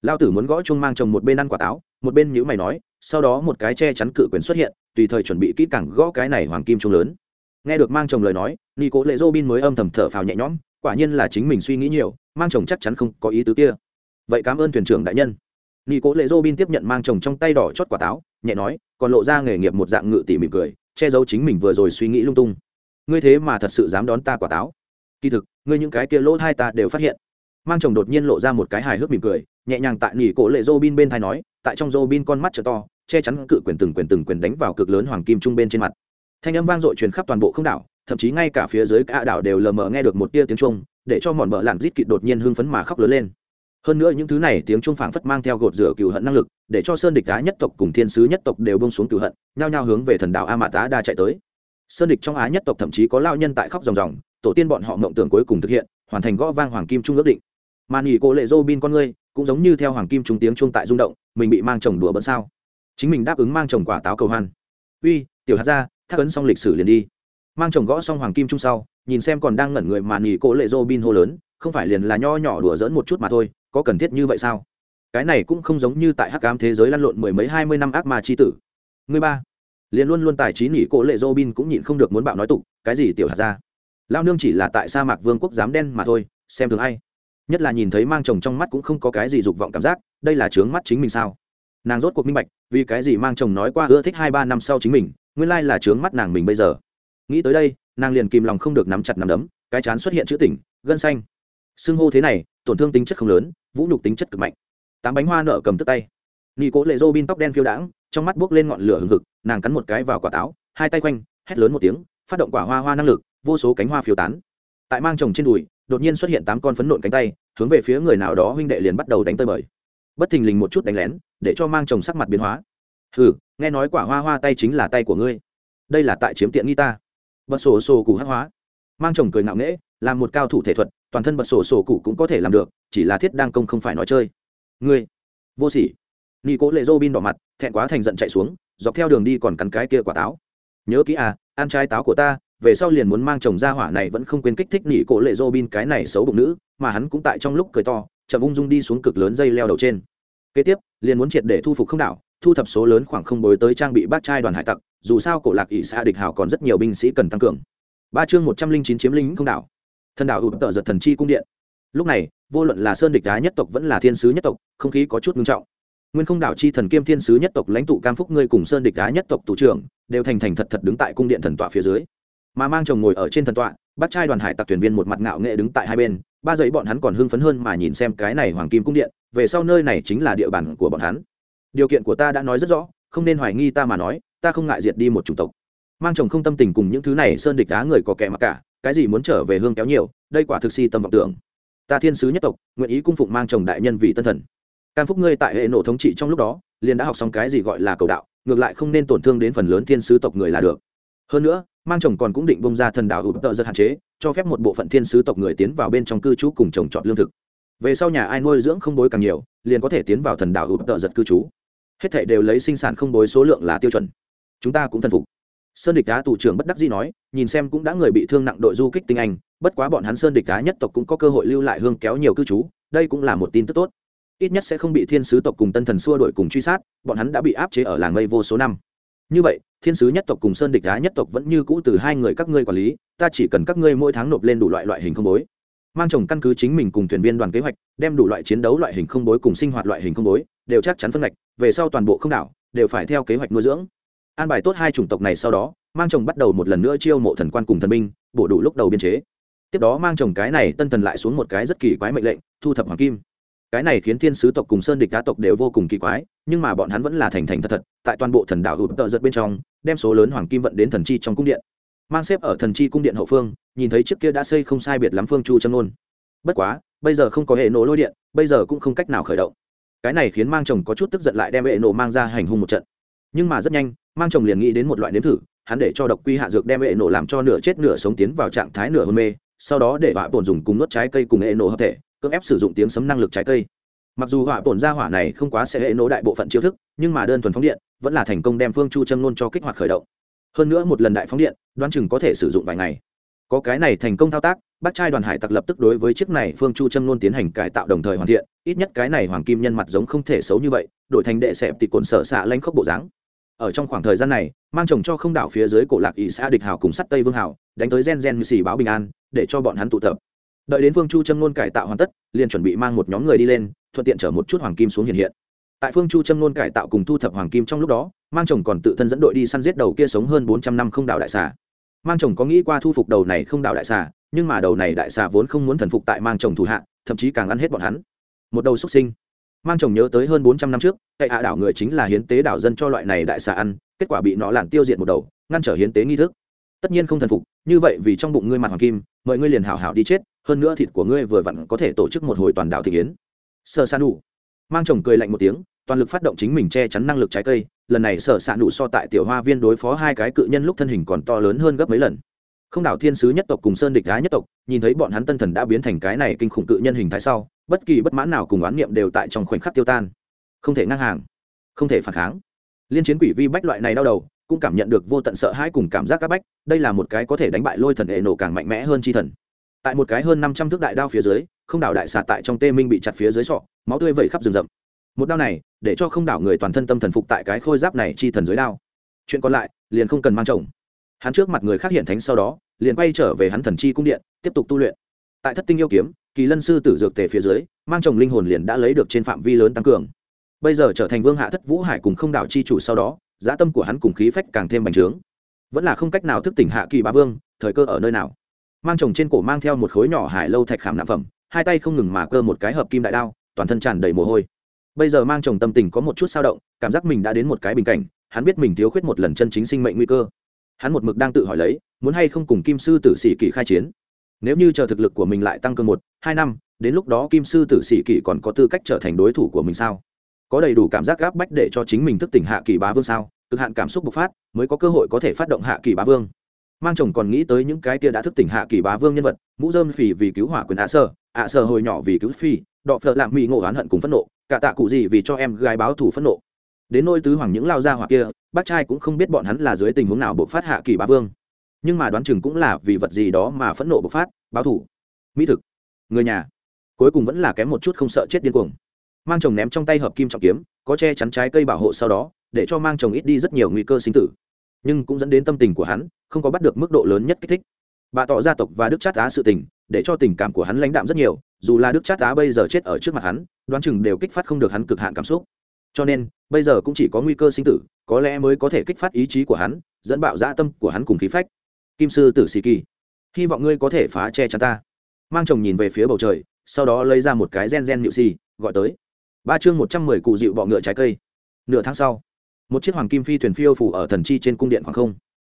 Lao tử muốn gõ chung mang chồng một bên ăn quả táo, một bên nhữ mày nói, sau đó một cái che chắn cự quyền xuất hiện, tùy thời chuẩn bị kỹ càng gõ cái này hoàng kim chung lớn nghe được mang chồng lời nói nghi cố lệ dô bin mới âm thầm thở phào nhẹ nhõm, quả nhiên là chính mình suy nghĩ nhiều, mang chồng chắc chắn không có ý tứ kia. Vậy cảm ơn thuyền trưởng đại nhân. Nghi cố lệ dô bin tiếp nhận mang chồng trong tay đỏ chót quả táo, nhẹ nói, còn lộ ra nghề nghiệp một dạng ngự tỉ mỉm cười, che giấu chính mình vừa rồi suy nghĩ lung tung. Ngươi thế mà thật sự dám đón ta quả táo. Kỳ thực, ngươi những cái kia lỗ hai ta đều phát hiện. Mang chồng đột nhiên lộ ra một cái hài hước mỉm cười, nhẹ nhàng tại nỉ cổ lệ dô bin bên thai nói, tại trong dô bin con mắt t to, che chắn cự quyền từng quyền từng quyền đánh vào cực lớn hoàng kim trung bên trên mặt thanh âm vang dội truyền khắp toàn bộ không đảo, thậm chí ngay cả phía dưới cả đảo đều lờ mờ nghe được một tia tiếng trung để cho mòn bờ lặn rít kịt đột nhiên hưng phấn mà khóc lớn lên. Hơn nữa những thứ này tiếng trung phảng phất mang theo gột rửa cựu hận năng lực, để cho sơn địch đá nhất tộc cùng thiên sứ nhất tộc đều bông xuống cựu hận, nhao nhao hướng về thần đảo a mã tá đa chạy tới. Sơn địch trong á nhất tộc thậm chí có lao nhân tại khóc ròng ròng, tổ tiên bọn họ mộng tưởng cuối cùng thực hiện, hoàn thành gõ vang hoàng kim trung ước định. Mà nghỉ cô lệ dô bin con ngươi, cũng giống như theo hoàng kim trung tiếng chuông tại rung động, mình bị mang chồng đùa bận sao? Chính mình đáp ứng mang chồng quả táo cầu hoan. Uy, tiểu hạt ra thác ấn xong lịch sử liền đi. Mang chồng gõ xong hoàng kim trung sau, nhìn xem còn đang ngẩn người mà nghỉ cỗ lệ dô bin hô lớn, không phải liền là nho nhỏ đùa dỡn một chút mà thôi, có cần thiết như vậy sao? Cái này cũng không giống như tại hắc ám thế giới lăn lộn mười mấy hai mươi năm ác ma chi tử. Người ba, liền luôn luôn tài trí nghỉ cỗ lệ dô bin cũng nhịn không được muốn bạo nói tục, cái gì tiểu hạt ra? Lao nương chỉ là tại sa mạc vương quốc dám đen mà thôi, xem thường ai? Nhất là nhìn thấy mang chồng trong mắt cũng không có cái gì dục vọng cảm giác, đây là trướng mắt chính mình sao? Nàng rốt cuộc minh bạch, vì cái gì mang chồng nói qua ưa thích hai ba năm sau chính mình nguyên lai là trướng mắt nàng mình bây giờ. Nghĩ tới đây, nàng liền kìm lòng không được nắm chặt nắm đấm, cái chán xuất hiện chữ tỉnh, gân xanh. Xưng hô thế này, tổn thương tính chất không lớn, vũ nhục tính chất cực mạnh. Tám bánh hoa nợ cầm tức tay. Nghi cố lệ dô bin tóc đen phiêu đãng, trong mắt buốc lên ngọn lửa hừng hực, nàng cắn một cái vào quả táo, hai tay quanh, hét lớn một tiếng, phát động quả hoa hoa năng lực, vô số cánh hoa phiêu tán. Tại mang chồng trên đùi, đột nhiên xuất hiện tám con phấn nộn cánh tay, hướng về phía người nào đó huynh đệ liền bắt đầu đánh tơi bời. Bất thình lình một chút đánh lén, để cho mang chồng sắc mặt biến hóa hừ, nghe nói quả hoa hoa tay chính là tay của ngươi. Đây là tại chiếm tiện nghi ta. Bật sổ sổ cụ hắc hóa. Mang chồng cười ngạo nghễ, làm một cao thủ thể thuật, toàn thân bật sổ sổ cụ cũng có thể làm được, chỉ là thiết đang công không phải nói chơi. Ngươi, vô sỉ. Nghi cố lệ dô bin đỏ mặt, thẹn quá thành giận chạy xuống, dọc theo đường đi còn cắn cái kia quả táo. Nhớ kỹ à ăn trái táo của ta, về sau liền muốn mang chồng ra hỏa này vẫn không quên kích thích nỉ cổ lệ dô bin cái này xấu bụng nữ, mà hắn cũng tại trong lúc cười to, chậm ung dung đi xuống cực lớn dây leo đầu trên. Kế tiếp, liền muốn triệt để thu phục không đảo thu thập số lớn khoảng không bối tới trang bị bác trai đoàn hải tặc, dù sao cổ lạc ỵ xã địch hào còn rất nhiều binh sĩ cần tăng cường. Ba chương một trăm linh chín chiếm lính không đảo. Thần đảo hụt tợ giật thần chi cung điện. Lúc này, vô luận là sơn địch đá nhất tộc vẫn là thiên sứ nhất tộc, không khí có chút ngưng trọng. Nguyên không đảo chi thần kiêm thiên sứ nhất tộc lãnh tụ cam phúc ngươi cùng sơn địch đá nhất tộc thủ trưởng, đều thành thành thật thật đứng tại cung điện thần tọa phía dưới. Mà mang chồng ngồi ở trên thần tọa bắt trai đoàn hải tặc thuyền viên một mặt ngạo nghệ đứng tại hai bên, ba giấy bọn hắn còn hưng phấn hơn mà nhìn xem cái này hoàng kim cung điện, về sau nơi này chính là địa bàn của bọn hắn điều kiện của ta đã nói rất rõ, không nên hoài nghi ta mà nói, ta không ngại diệt đi một chủng tộc. Mang chồng không tâm tình cùng những thứ này, sơn địch đá người có kẻ mặc cả, cái gì muốn trở về hương kéo nhiều, đây quả thực si tâm vọng tưởng. Ta thiên sứ nhất tộc, nguyện ý cung phụng mang chồng đại nhân vì tân thần. Cam phúc ngươi tại hệ nổ thống trị trong lúc đó, liền đã học xong cái gì gọi là cầu đạo, ngược lại không nên tổn thương đến phần lớn thiên sứ tộc người là được. Hơn nữa, mang chồng còn cũng định bông ra thần đạo hữu tợ rất hạn chế, cho phép một bộ phận thiên sứ tộc người tiến vào bên trong cư trú cùng trồng trọt lương thực. Về sau nhà ai nuôi dưỡng không bối càng nhiều, liền có thể tiến vào thần đạo hữu tợ giật cư trú hết thảy đều lấy sinh sản không bối số lượng là tiêu chuẩn. Chúng ta cũng thần phục. Sơn địch đá tù trưởng bất đắc dĩ nói, nhìn xem cũng đã người bị thương nặng đội du kích tinh anh, bất quá bọn hắn sơn địch đá nhất tộc cũng có cơ hội lưu lại hương kéo nhiều cư trú, đây cũng là một tin tức tốt. Ít nhất sẽ không bị thiên sứ tộc cùng tân thần xua đội cùng truy sát, bọn hắn đã bị áp chế ở làng mây vô số năm. Như vậy, thiên sứ nhất tộc cùng sơn địch đá nhất tộc vẫn như cũ từ hai người các ngươi quản lý, ta chỉ cần các ngươi mỗi tháng nộp lên đủ loại loại hình không bối. Mang chồng căn cứ chính mình cùng thuyền viên đoàn kế hoạch, đem đủ loại chiến đấu loại hình không bối cùng sinh hoạt loại hình không bối đều chắc chắn phân ngạch, về sau toàn bộ không đảo, đều phải theo kế hoạch nuôi dưỡng. An bài tốt hai chủng tộc này sau đó, mang chồng bắt đầu một lần nữa chiêu mộ thần quan cùng thần binh, bổ đủ lúc đầu biên chế. Tiếp đó mang chồng cái này tân thần lại xuống một cái rất kỳ quái mệnh lệnh, thu thập hoàng kim. Cái này khiến thiên sứ tộc cùng sơn địch cá tộc đều vô cùng kỳ quái, nhưng mà bọn hắn vẫn là thành thành thật thật, tại toàn bộ thần đảo hụt tợ giật bên trong, đem số lớn hoàng kim vận đến thần chi trong cung điện. Mang xếp ở thần chi cung điện hậu phương, nhìn thấy trước kia đã xây không sai biệt lắm phương chu châm nôn bất quá, bây giờ không có hệ nổ lôi điện, bây giờ cũng không cách nào khởi động cái này khiến mang chồng có chút tức giận lại đem hệ nổ mang ra hành hung một trận. Nhưng mà rất nhanh, mang chồng liền nghĩ đến một loại nếm thử, hắn để cho độc quy hạ dược đem hệ nổ làm cho nửa chết nửa sống tiến vào trạng thái nửa hôn mê, sau đó để họa bổn dùng cùng nuốt trái cây cùng hệ nổ hợp thể, cưỡng ép sử dụng tiếng sấm năng lực trái cây. Mặc dù họa bổn ra hỏa này không quá sẽ hệ nổ đại bộ phận chiêu thức, nhưng mà đơn thuần phóng điện, vẫn là thành công đem phương chu châm nôn cho kích hoạt khởi động. Hơn nữa một lần đại phóng điện, đoán chừng có thể sử dụng vài ngày. Có cái này thành công thao tác bác trai đoàn hải tặc lập tức đối với chiếc này phương chu châm luôn tiến hành cải tạo đồng thời hoàn thiện, ít nhất cái này hoàng kim nhân mặt giống không thể xấu như vậy, đổi thành đệ xẹp thì cồn sở xạ lanh khốc bộ dáng. Ở trong khoảng thời gian này, mang chồng cho không đảo phía dưới cổ lạc ỷ xã địch hào cùng sắt tây vương hào, đánh tới gen gen như xì báo bình an, để cho bọn hắn tụ tập. Đợi đến phương chu châm luôn cải tạo hoàn tất, liền chuẩn bị mang một nhóm người đi lên, thuận tiện chở một chút hoàng kim xuống hiện hiện. Tại phương chu châm luôn cải tạo cùng thu thập hoàng kim trong lúc đó, mang chồng còn tự thân dẫn đội đi săn giết đầu kia sống hơn bốn trăm năm không đảo đại xà. Mang chồng có nghĩ qua thu phục đầu này không đảo đại xà nhưng mà đầu này đại xà vốn không muốn thần phục tại mang chồng thủ hạ, thậm chí càng ăn hết bọn hắn. Một đầu xuất sinh. Mang chồng nhớ tới hơn bốn trăm năm trước cậy hạ đảo người chính là hiến tế đảo dân cho loại này đại xà ăn, kết quả bị nó làn tiêu diệt một đầu, ngăn trở hiến tế nghi thức. Tất nhiên không thần phục, như vậy vì trong bụng ngươi mặt hoàng kim, mời ngươi liền hảo hảo đi chết, hơn nữa thịt của ngươi vừa vặn có thể tổ chức một hồi toàn đảo thị kiến. Sơ san đủ mang chồng cười lạnh một tiếng, toàn lực phát động chính mình che chắn năng lực trái cây, lần này sở s ạ nụ so tại tiểu hoa viên đối phó hai cái cự nhân lúc thân hình còn to lớn hơn gấp mấy lần không đảo thiên sứ nhất tộc cùng sơn địch gái nhất tộc, nhìn thấy bọn hắn tân thần đã biến thành cái này kinh khủng cự nhân hình thái sau, bất kỳ bất mãn nào cùng oán niệm đều tại trong khoảnh khắc tiêu tan. Không thể ngang hàng, không thể phản kháng. Liên chiến quỷ vi bách loại này đau đầu, cũng cảm nhận được vô tận sợ hãi cùng cảm giác các bách, đây là một cái có thể đánh bại lôi thần hệ nổ càng mạnh mẽ hơn chi thần. Tại một cái hơn năm trăm thước đại đao phía dưới, không đảo đại xà tại trong tê minh bị chặt phía dưới sọ, máu tươi vẩy khắp rừng rậm. Một đao này, để cho không đảo người toàn thân tâm thần phục tại cái khôi giáp này chi thần dưới đao. Chuyện còn lại, liền không cần mang chồng hắn trước mặt người khác hiện thánh sau đó, liền quay trở về hắn thần chi cung điện, tiếp tục tu luyện. Tại thất tinh yêu kiếm, kỳ lân sư tử dược tề phía dưới, mang chồng linh hồn liền đã lấy được trên phạm vi lớn tăng cường. Bây giờ trở thành vương hạ thất vũ hải cùng không đảo chi chủ sau đó, giá tâm của hắn cùng khí phách càng thêm bành trướng. Vẫn là không cách nào thức tỉnh hạ kỳ bá vương, thời cơ ở nơi nào? Mang chồng trên cổ mang theo một khối nhỏ hải lâu thạch khảm nạp phẩm, hai tay không ngừng mà cơ một cái hợp kim đại đao, toàn thân tràn đầy mồ hôi. Bây giờ mang chồng tâm tình có một chút sao động, cảm giác mình đã đến một cái bình cảnh, hắn biết mình thiếu khuyết một lần chân chính sinh mệnh nguy cơ hắn một mực đang tự hỏi lấy, muốn hay không cùng kim sư tử sĩ kỷ khai chiến. Nếu như chờ thực lực của mình lại tăng cường một, hai năm, đến lúc đó kim sư tử sĩ kỷ còn có tư cách trở thành đối thủ của mình sao? Có đầy đủ cảm giác gáp bách để cho chính mình thức tỉnh hạ kỳ bá vương sao? Cực hạn cảm xúc bộc phát, mới có cơ hội có thể phát động hạ kỳ bá vương. Mang chồng còn nghĩ tới những cái kia đã thức tỉnh hạ kỳ bá vương nhân vật, mũ dơm phì vì cứu hỏa quyền ạ sơ ạ sơ hồi nhỏ vì cứu phi, đọ phợ lạm mỹ ngộ oán hận cùng phẫn nộ, cả tạ cụ gì vì cho em gái báo thù phẫn nộ đến nôi tứ hoàng những lao ra hoặc kia, bác trai cũng không biết bọn hắn là dưới tình huống nào bộc phát hạ kỳ bá vương. Nhưng mà đoán chừng cũng là vì vật gì đó mà phẫn nộ bộc phát, báo thủ mỹ thực. Người nhà. Cuối cùng vẫn là kém một chút không sợ chết điên cuồng. Mang chồng ném trong tay hợp kim trọng kiếm, có che chắn trái cây bảo hộ sau đó, để cho mang chồng ít đi rất nhiều nguy cơ sinh tử. Nhưng cũng dẫn đến tâm tình của hắn không có bắt được mức độ lớn nhất kích thích. Bà tỏ gia tộc và đức chát á sự tình, để cho tình cảm của hắn lãnh đạm rất nhiều, dù là đức chát á bây giờ chết ở trước mặt hắn, đoán chừng đều kích phát không được hắn cực hạn cảm xúc cho nên, bây giờ cũng chỉ có nguy cơ sinh tử, có lẽ mới có thể kích phát ý chí của hắn, dẫn bạo dã tâm của hắn cùng khí phách. Kim sư tử sĩ kỳ, hy vọng ngươi có thể phá che chắn ta. Mang chồng nhìn về phía bầu trời, sau đó lấy ra một cái gen gen nhự xì, gọi tới. Ba chương một trăm mười cụ dịu bọ ngựa trái cây. Nửa tháng sau, một chiếc hoàng kim phi thuyền phiêu phủ ở thần chi trên cung điện hoàng không.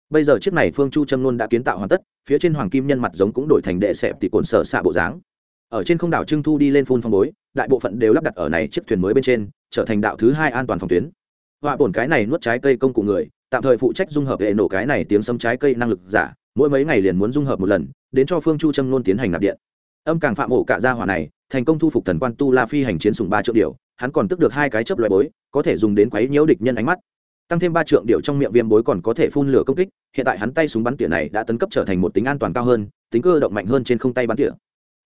Bây giờ chiếc này phương chu trâm nôn đã kiến tạo hoàn tất, phía trên hoàng kim nhân mặt giống cũng đổi thành đệ xẹp thì cồn sở xạ bộ dáng. Ở trên không đảo trưng thu đi lên phun phong bối, đại bộ phận đều lắp đặt ở này chiếc thuyền mới bên trên trở thành đạo thứ hai an toàn phòng tuyến. Họa bổn cái này nuốt trái cây công cụ người, tạm thời phụ trách dung hợp hệ nổ cái này tiếng sấm trái cây năng lực giả, mỗi mấy ngày liền muốn dung hợp một lần, đến cho phương chu trâm nôn tiến hành nạp điện. Âm càng phạm ổ cả gia hỏa này, thành công thu phục thần quan tu la phi hành chiến sùng ba triệu điều, hắn còn tức được hai cái chấp loại bối, có thể dùng đến quấy nhiễu địch nhân ánh mắt. Tăng thêm ba trượng điệu trong miệng viêm bối còn có thể phun lửa công kích, hiện tại hắn tay súng bắn tỉa này đã tấn cấp trở thành một tính an toàn cao hơn, tính cơ động mạnh hơn trên không tay bắn tỉa.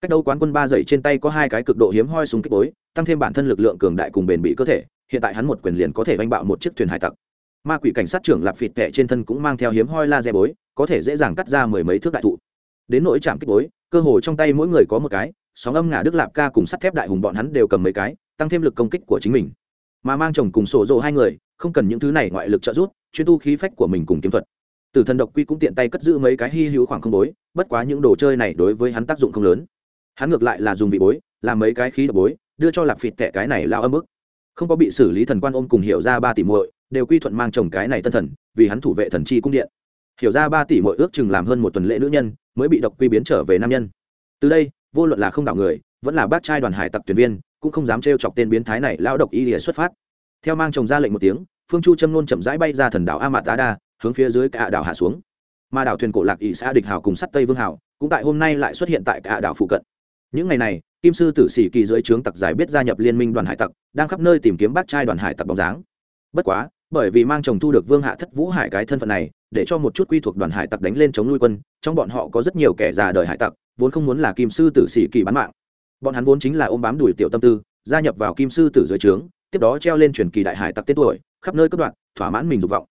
Cách đấu quán quân ba dậy trên tay có hai cái cực độ hiếm hoi súng kích bối tăng thêm bản thân lực lượng cường đại cùng bền bị cơ thể, hiện tại hắn một quyền liền có thể vanh bạo một chiếc thuyền hải tặc. Ma quỷ cảnh sát trưởng lạp phịt tệ trên thân cũng mang theo hiếm hoi laser bối, có thể dễ dàng cắt ra mười mấy thước đại thụ. Đến nỗi chạm kích bối, cơ hồ trong tay mỗi người có một cái, sóng âm ngả đức lạp ca cùng sắt thép đại hùng bọn hắn đều cầm mấy cái, tăng thêm lực công kích của chính mình. Mà mang chồng cùng sổ rộ hai người, không cần những thứ này ngoại lực trợ giúp, chuyên tu khí phách của mình cùng kiếm thuật. Từ thần độc quy cũng tiện tay cất giữ mấy cái hy hữu khoảng không bối, bất quá những đồ chơi này đối với hắn tác dụng không lớn. Hắn ngược lại là dùng vị bối, làm mấy cái khí độc bối đưa cho lạp phịt tệ cái này lao âm ức không có bị xử lý thần quan ôm cùng hiểu ra ba tỷ muội, đều quy thuận mang chồng cái này tân thần, vì hắn thủ vệ thần chi cung điện. Hiểu ra ba tỷ muội ước chừng làm hơn một tuần lễ nữ nhân, mới bị độc quy biến trở về nam nhân. Từ đây, vô luận là không đảo người, vẫn là bác trai đoàn hải tặc tuyển viên, cũng không dám trêu chọc tên biến thái này lao độc y lìa xuất phát. Theo mang chồng ra lệnh một tiếng, phương chu châm nôn chậm rãi bay ra thần đảo a mạt tá đa hướng phía dưới cả đảo hạ xuống. Mà đảo thuyền cổ lạc ỵ xã địch hào cùng sắt tây vương hào, cũng tại hôm nay lại xuất hiện tại cả đảo phụ cận. Những ngày này kim sư tử sĩ kỳ dưới trướng tặc giải biết gia nhập liên minh đoàn hải tặc, đang khắp nơi tìm kiếm bác trai đoàn hải tặc bóng dáng. Bất quá, bởi vì mang chồng thu được vương hạ thất vũ hải cái thân phận này, để cho một chút quy thuộc đoàn hải tặc đánh lên chống nuôi quân, trong bọn họ có rất nhiều kẻ già đời hải tặc, vốn không muốn là kim sư tử sĩ kỳ bán mạng. Bọn hắn vốn chính là ôm bám đuổi tiểu tâm tư, gia nhập vào kim sư tử dưới trướng, tiếp đó treo lên truyền kỳ đại hải tặc tên tuổi, khắp nơi cất đoạn thỏa mãn mình dục vọng.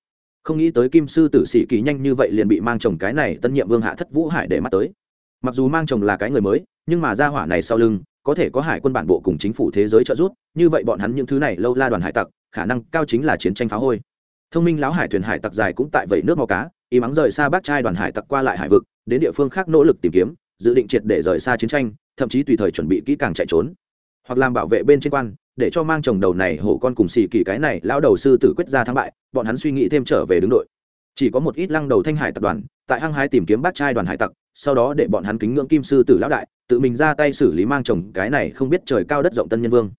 Không nghĩ tới kim sư tử sĩ kỳ nhanh như vậy liền bị mang chồng cái này tân nhiệm vương hạ thất vũ hải để mắt tới. Mặc dù mang chồng là cái người mới nhưng mà gia hỏa này sau lưng, có thể có hải quân bản bộ cùng chính phủ thế giới trợ giúp, như vậy bọn hắn những thứ này lâu la đoàn hải tặc, khả năng cao chính là chiến tranh phá hôi. Thông minh lão hải thuyền hải tặc dài cũng tại vẩy nước màu cá, y mắng rời xa bác trai đoàn hải tặc qua lại hải vực, đến địa phương khác nỗ lực tìm kiếm, dự định triệt để rời xa chiến tranh, thậm chí tùy thời chuẩn bị kỹ càng chạy trốn. Hoặc làm bảo vệ bên trên quan, để cho mang chồng đầu này hổ con cùng xì kỳ cái này lão đầu sư tử quyết ra thắng bại, bọn hắn suy nghĩ thêm trở về đứng đội. Chỉ có một ít lăng đầu thanh hải tập đoàn, tại hăng hái tìm kiếm bác trai đoàn hải tặc sau đó để bọn hắn kính ngưỡng kim sư tử lão đại, tự mình ra tay xử lý mang chồng cái này không biết trời cao đất rộng tân nhân vương.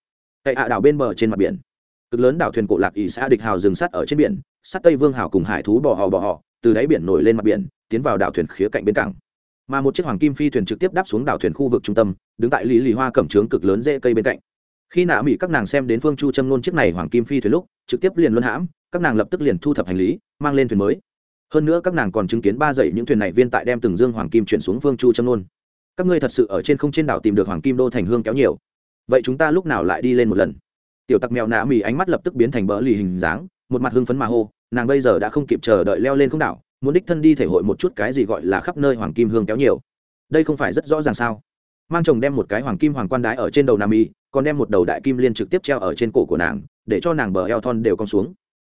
Tại hạ đảo bên bờ trên mặt biển, cực lớn đảo thuyền cổ lạc ỷ xã địch hào dừng sắt ở trên biển sắt tây vương hào cùng hải thú bò hò bò họ, từ đáy biển nổi lên mặt biển, tiến vào đảo thuyền khía cạnh bên cảng. Mà một chiếc hoàng kim phi thuyền trực tiếp đáp xuống đảo thuyền khu vực trung tâm, đứng tại lý lì hoa cẩm trướng cực lớn dễ cây bên cạnh. Khi nạ mỹ các nàng xem đến phương chu châm nôn chiếc này hoàng kim phi thuyền lúc, trực tiếp liền luân hãm, các nàng lập tức liền thu thập hành lý, mang lên thuyền mới hơn nữa các nàng còn chứng kiến ba dãy những thuyền này viên tại đem từng dương hoàng kim chuyển xuống phương chu châm nôn các ngươi thật sự ở trên không trên đảo tìm được hoàng kim đô thành hương kéo nhiều. Vậy chúng ta lúc nào lại đi lên một lần? Tiểu tặc mèo nạ mì ánh mắt lập tức biến thành bỡ lì hình dáng, một mặt hưng phấn mà hô, nàng bây giờ đã không kịp chờ đợi leo lên không đảo, muốn đích thân đi thể hội một chút cái gì gọi là khắp nơi hoàng kim hương kéo nhiều. Đây không phải rất rõ ràng sao? Mang chồng đem một cái hoàng kim hoàng quan đái ở trên đầu nam y còn đem một đầu đại kim liên trực tiếp treo ở trên cổ của nàng, để cho nàng bờ eo thon đều cong xuống.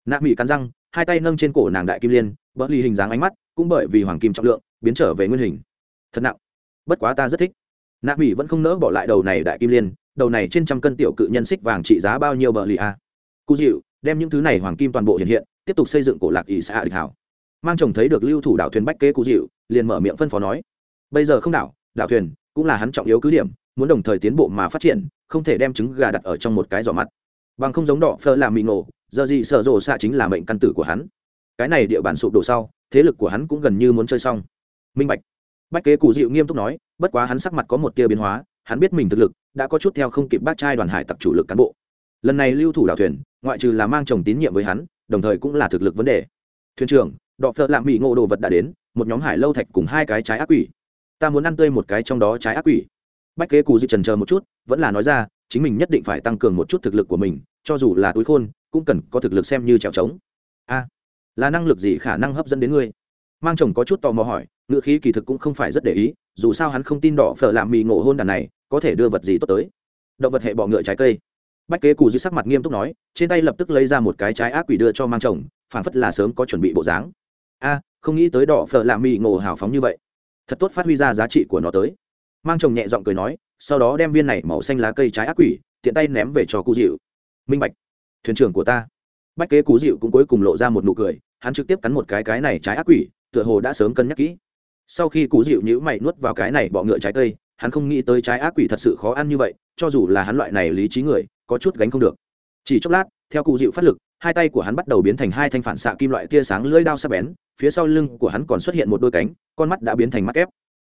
Nạ mỹ cắn răng, hai tay nâng trên cổ nàng đại kim liên bỡ ly hình dáng ánh mắt cũng bởi vì hoàng kim trọng lượng biến trở về nguyên hình. Thật nặng. Bất quá ta rất thích. Nam mỹ vẫn không nỡ bỏ lại đầu này đại kim liên, đầu này trên trăm cân tiểu cự nhân xích vàng trị giá bao nhiêu bờ lì à? a cụ dịu, đem những thứ này hoàng kim toàn bộ hiện hiện, tiếp tục xây dựng cổ lạc ỷ xã địch hảo. Mang chồng thấy được lưu thủ đảo thuyền bách kế cụ dịu, liền mở miệng phân phó nói, bây giờ không đảo đảo thuyền cũng là hắn trọng yếu cứ điểm, muốn đồng thời tiến bộ mà phát triển, không thể đem trứng gà đặt ở trong một cái giỏ mặt. Bằng không giống đỏ phơ làm mì ngộ, giờ gì sợ rồ xạ chính là mệnh căn tử của hắn cái này địa bàn sụp đổ sau, thế lực của hắn cũng gần như muốn chơi xong. Minh bạch. Bách kế cù dịu nghiêm túc nói, bất quá hắn sắc mặt có một tia biến hóa, hắn biết mình thực lực, đã có chút theo không kịp bác trai đoàn hải tặc chủ lực cán bộ. Lần này lưu thủ đảo thuyền, ngoại trừ là mang chồng tín nhiệm với hắn, đồng thời cũng là thực lực vấn đề. Thuyền trưởng, đọ phợ lạm mỹ ngộ đồ vật đã đến, một nhóm hải lâu thạch cùng hai cái trái ác quỷ. Ta muốn ăn tươi một cái trong đó trái ác quỷ. Bách kế cù dịu trần chờ một chút, vẫn là nói ra, chính mình nhất định phải tăng cường một chút thực lực của mình, cho dù là túi khôn, cũng cần có thực lực xem như trèo trống. A là năng lực gì khả năng hấp dẫn đến ngươi? Mang chồng có chút tò mò hỏi ngựa khí kỳ thực cũng không phải rất để ý, dù sao hắn không tin đỏ phở làm mì ngộ hôn đàn này, có thể đưa vật gì tốt tới. Động vật hệ bọ ngựa trái cây. Bách kế cù dư sắc mặt nghiêm túc nói, trên tay lập tức lấy ra một cái trái ác quỷ đưa cho mang chồng phản phất là sớm có chuẩn bị bộ dáng. A, không nghĩ tới đỏ phở làm mì ngộ hào phóng như vậy. Thật tốt phát huy ra giá trị của nó tới. Mang chồng nhẹ giọng cười nói, sau đó đem viên này màu xanh lá cây trái ác quỷ, tiện tay ném về cho cụ dịu. Minh bạch, thuyền trưởng của ta bách kế cú dịu cũng cuối cùng lộ ra một nụ cười, hắn trực tiếp cắn một cái cái này trái ác quỷ, tựa hồ đã sớm cân nhắc kỹ. Sau khi cú dịu nhữ mày nuốt vào cái này bọ ngựa trái cây, hắn không nghĩ tới trái ác quỷ thật sự khó ăn như vậy, cho dù là hắn loại này lý trí người, có chút gánh không được. Chỉ chốc lát, theo cụ dịu phát lực, hai tay của hắn bắt đầu biến thành hai thanh phản xạ kim loại tia sáng lưỡi đao sắc bén, phía sau lưng của hắn còn xuất hiện một đôi cánh, con mắt đã biến thành mắt kép.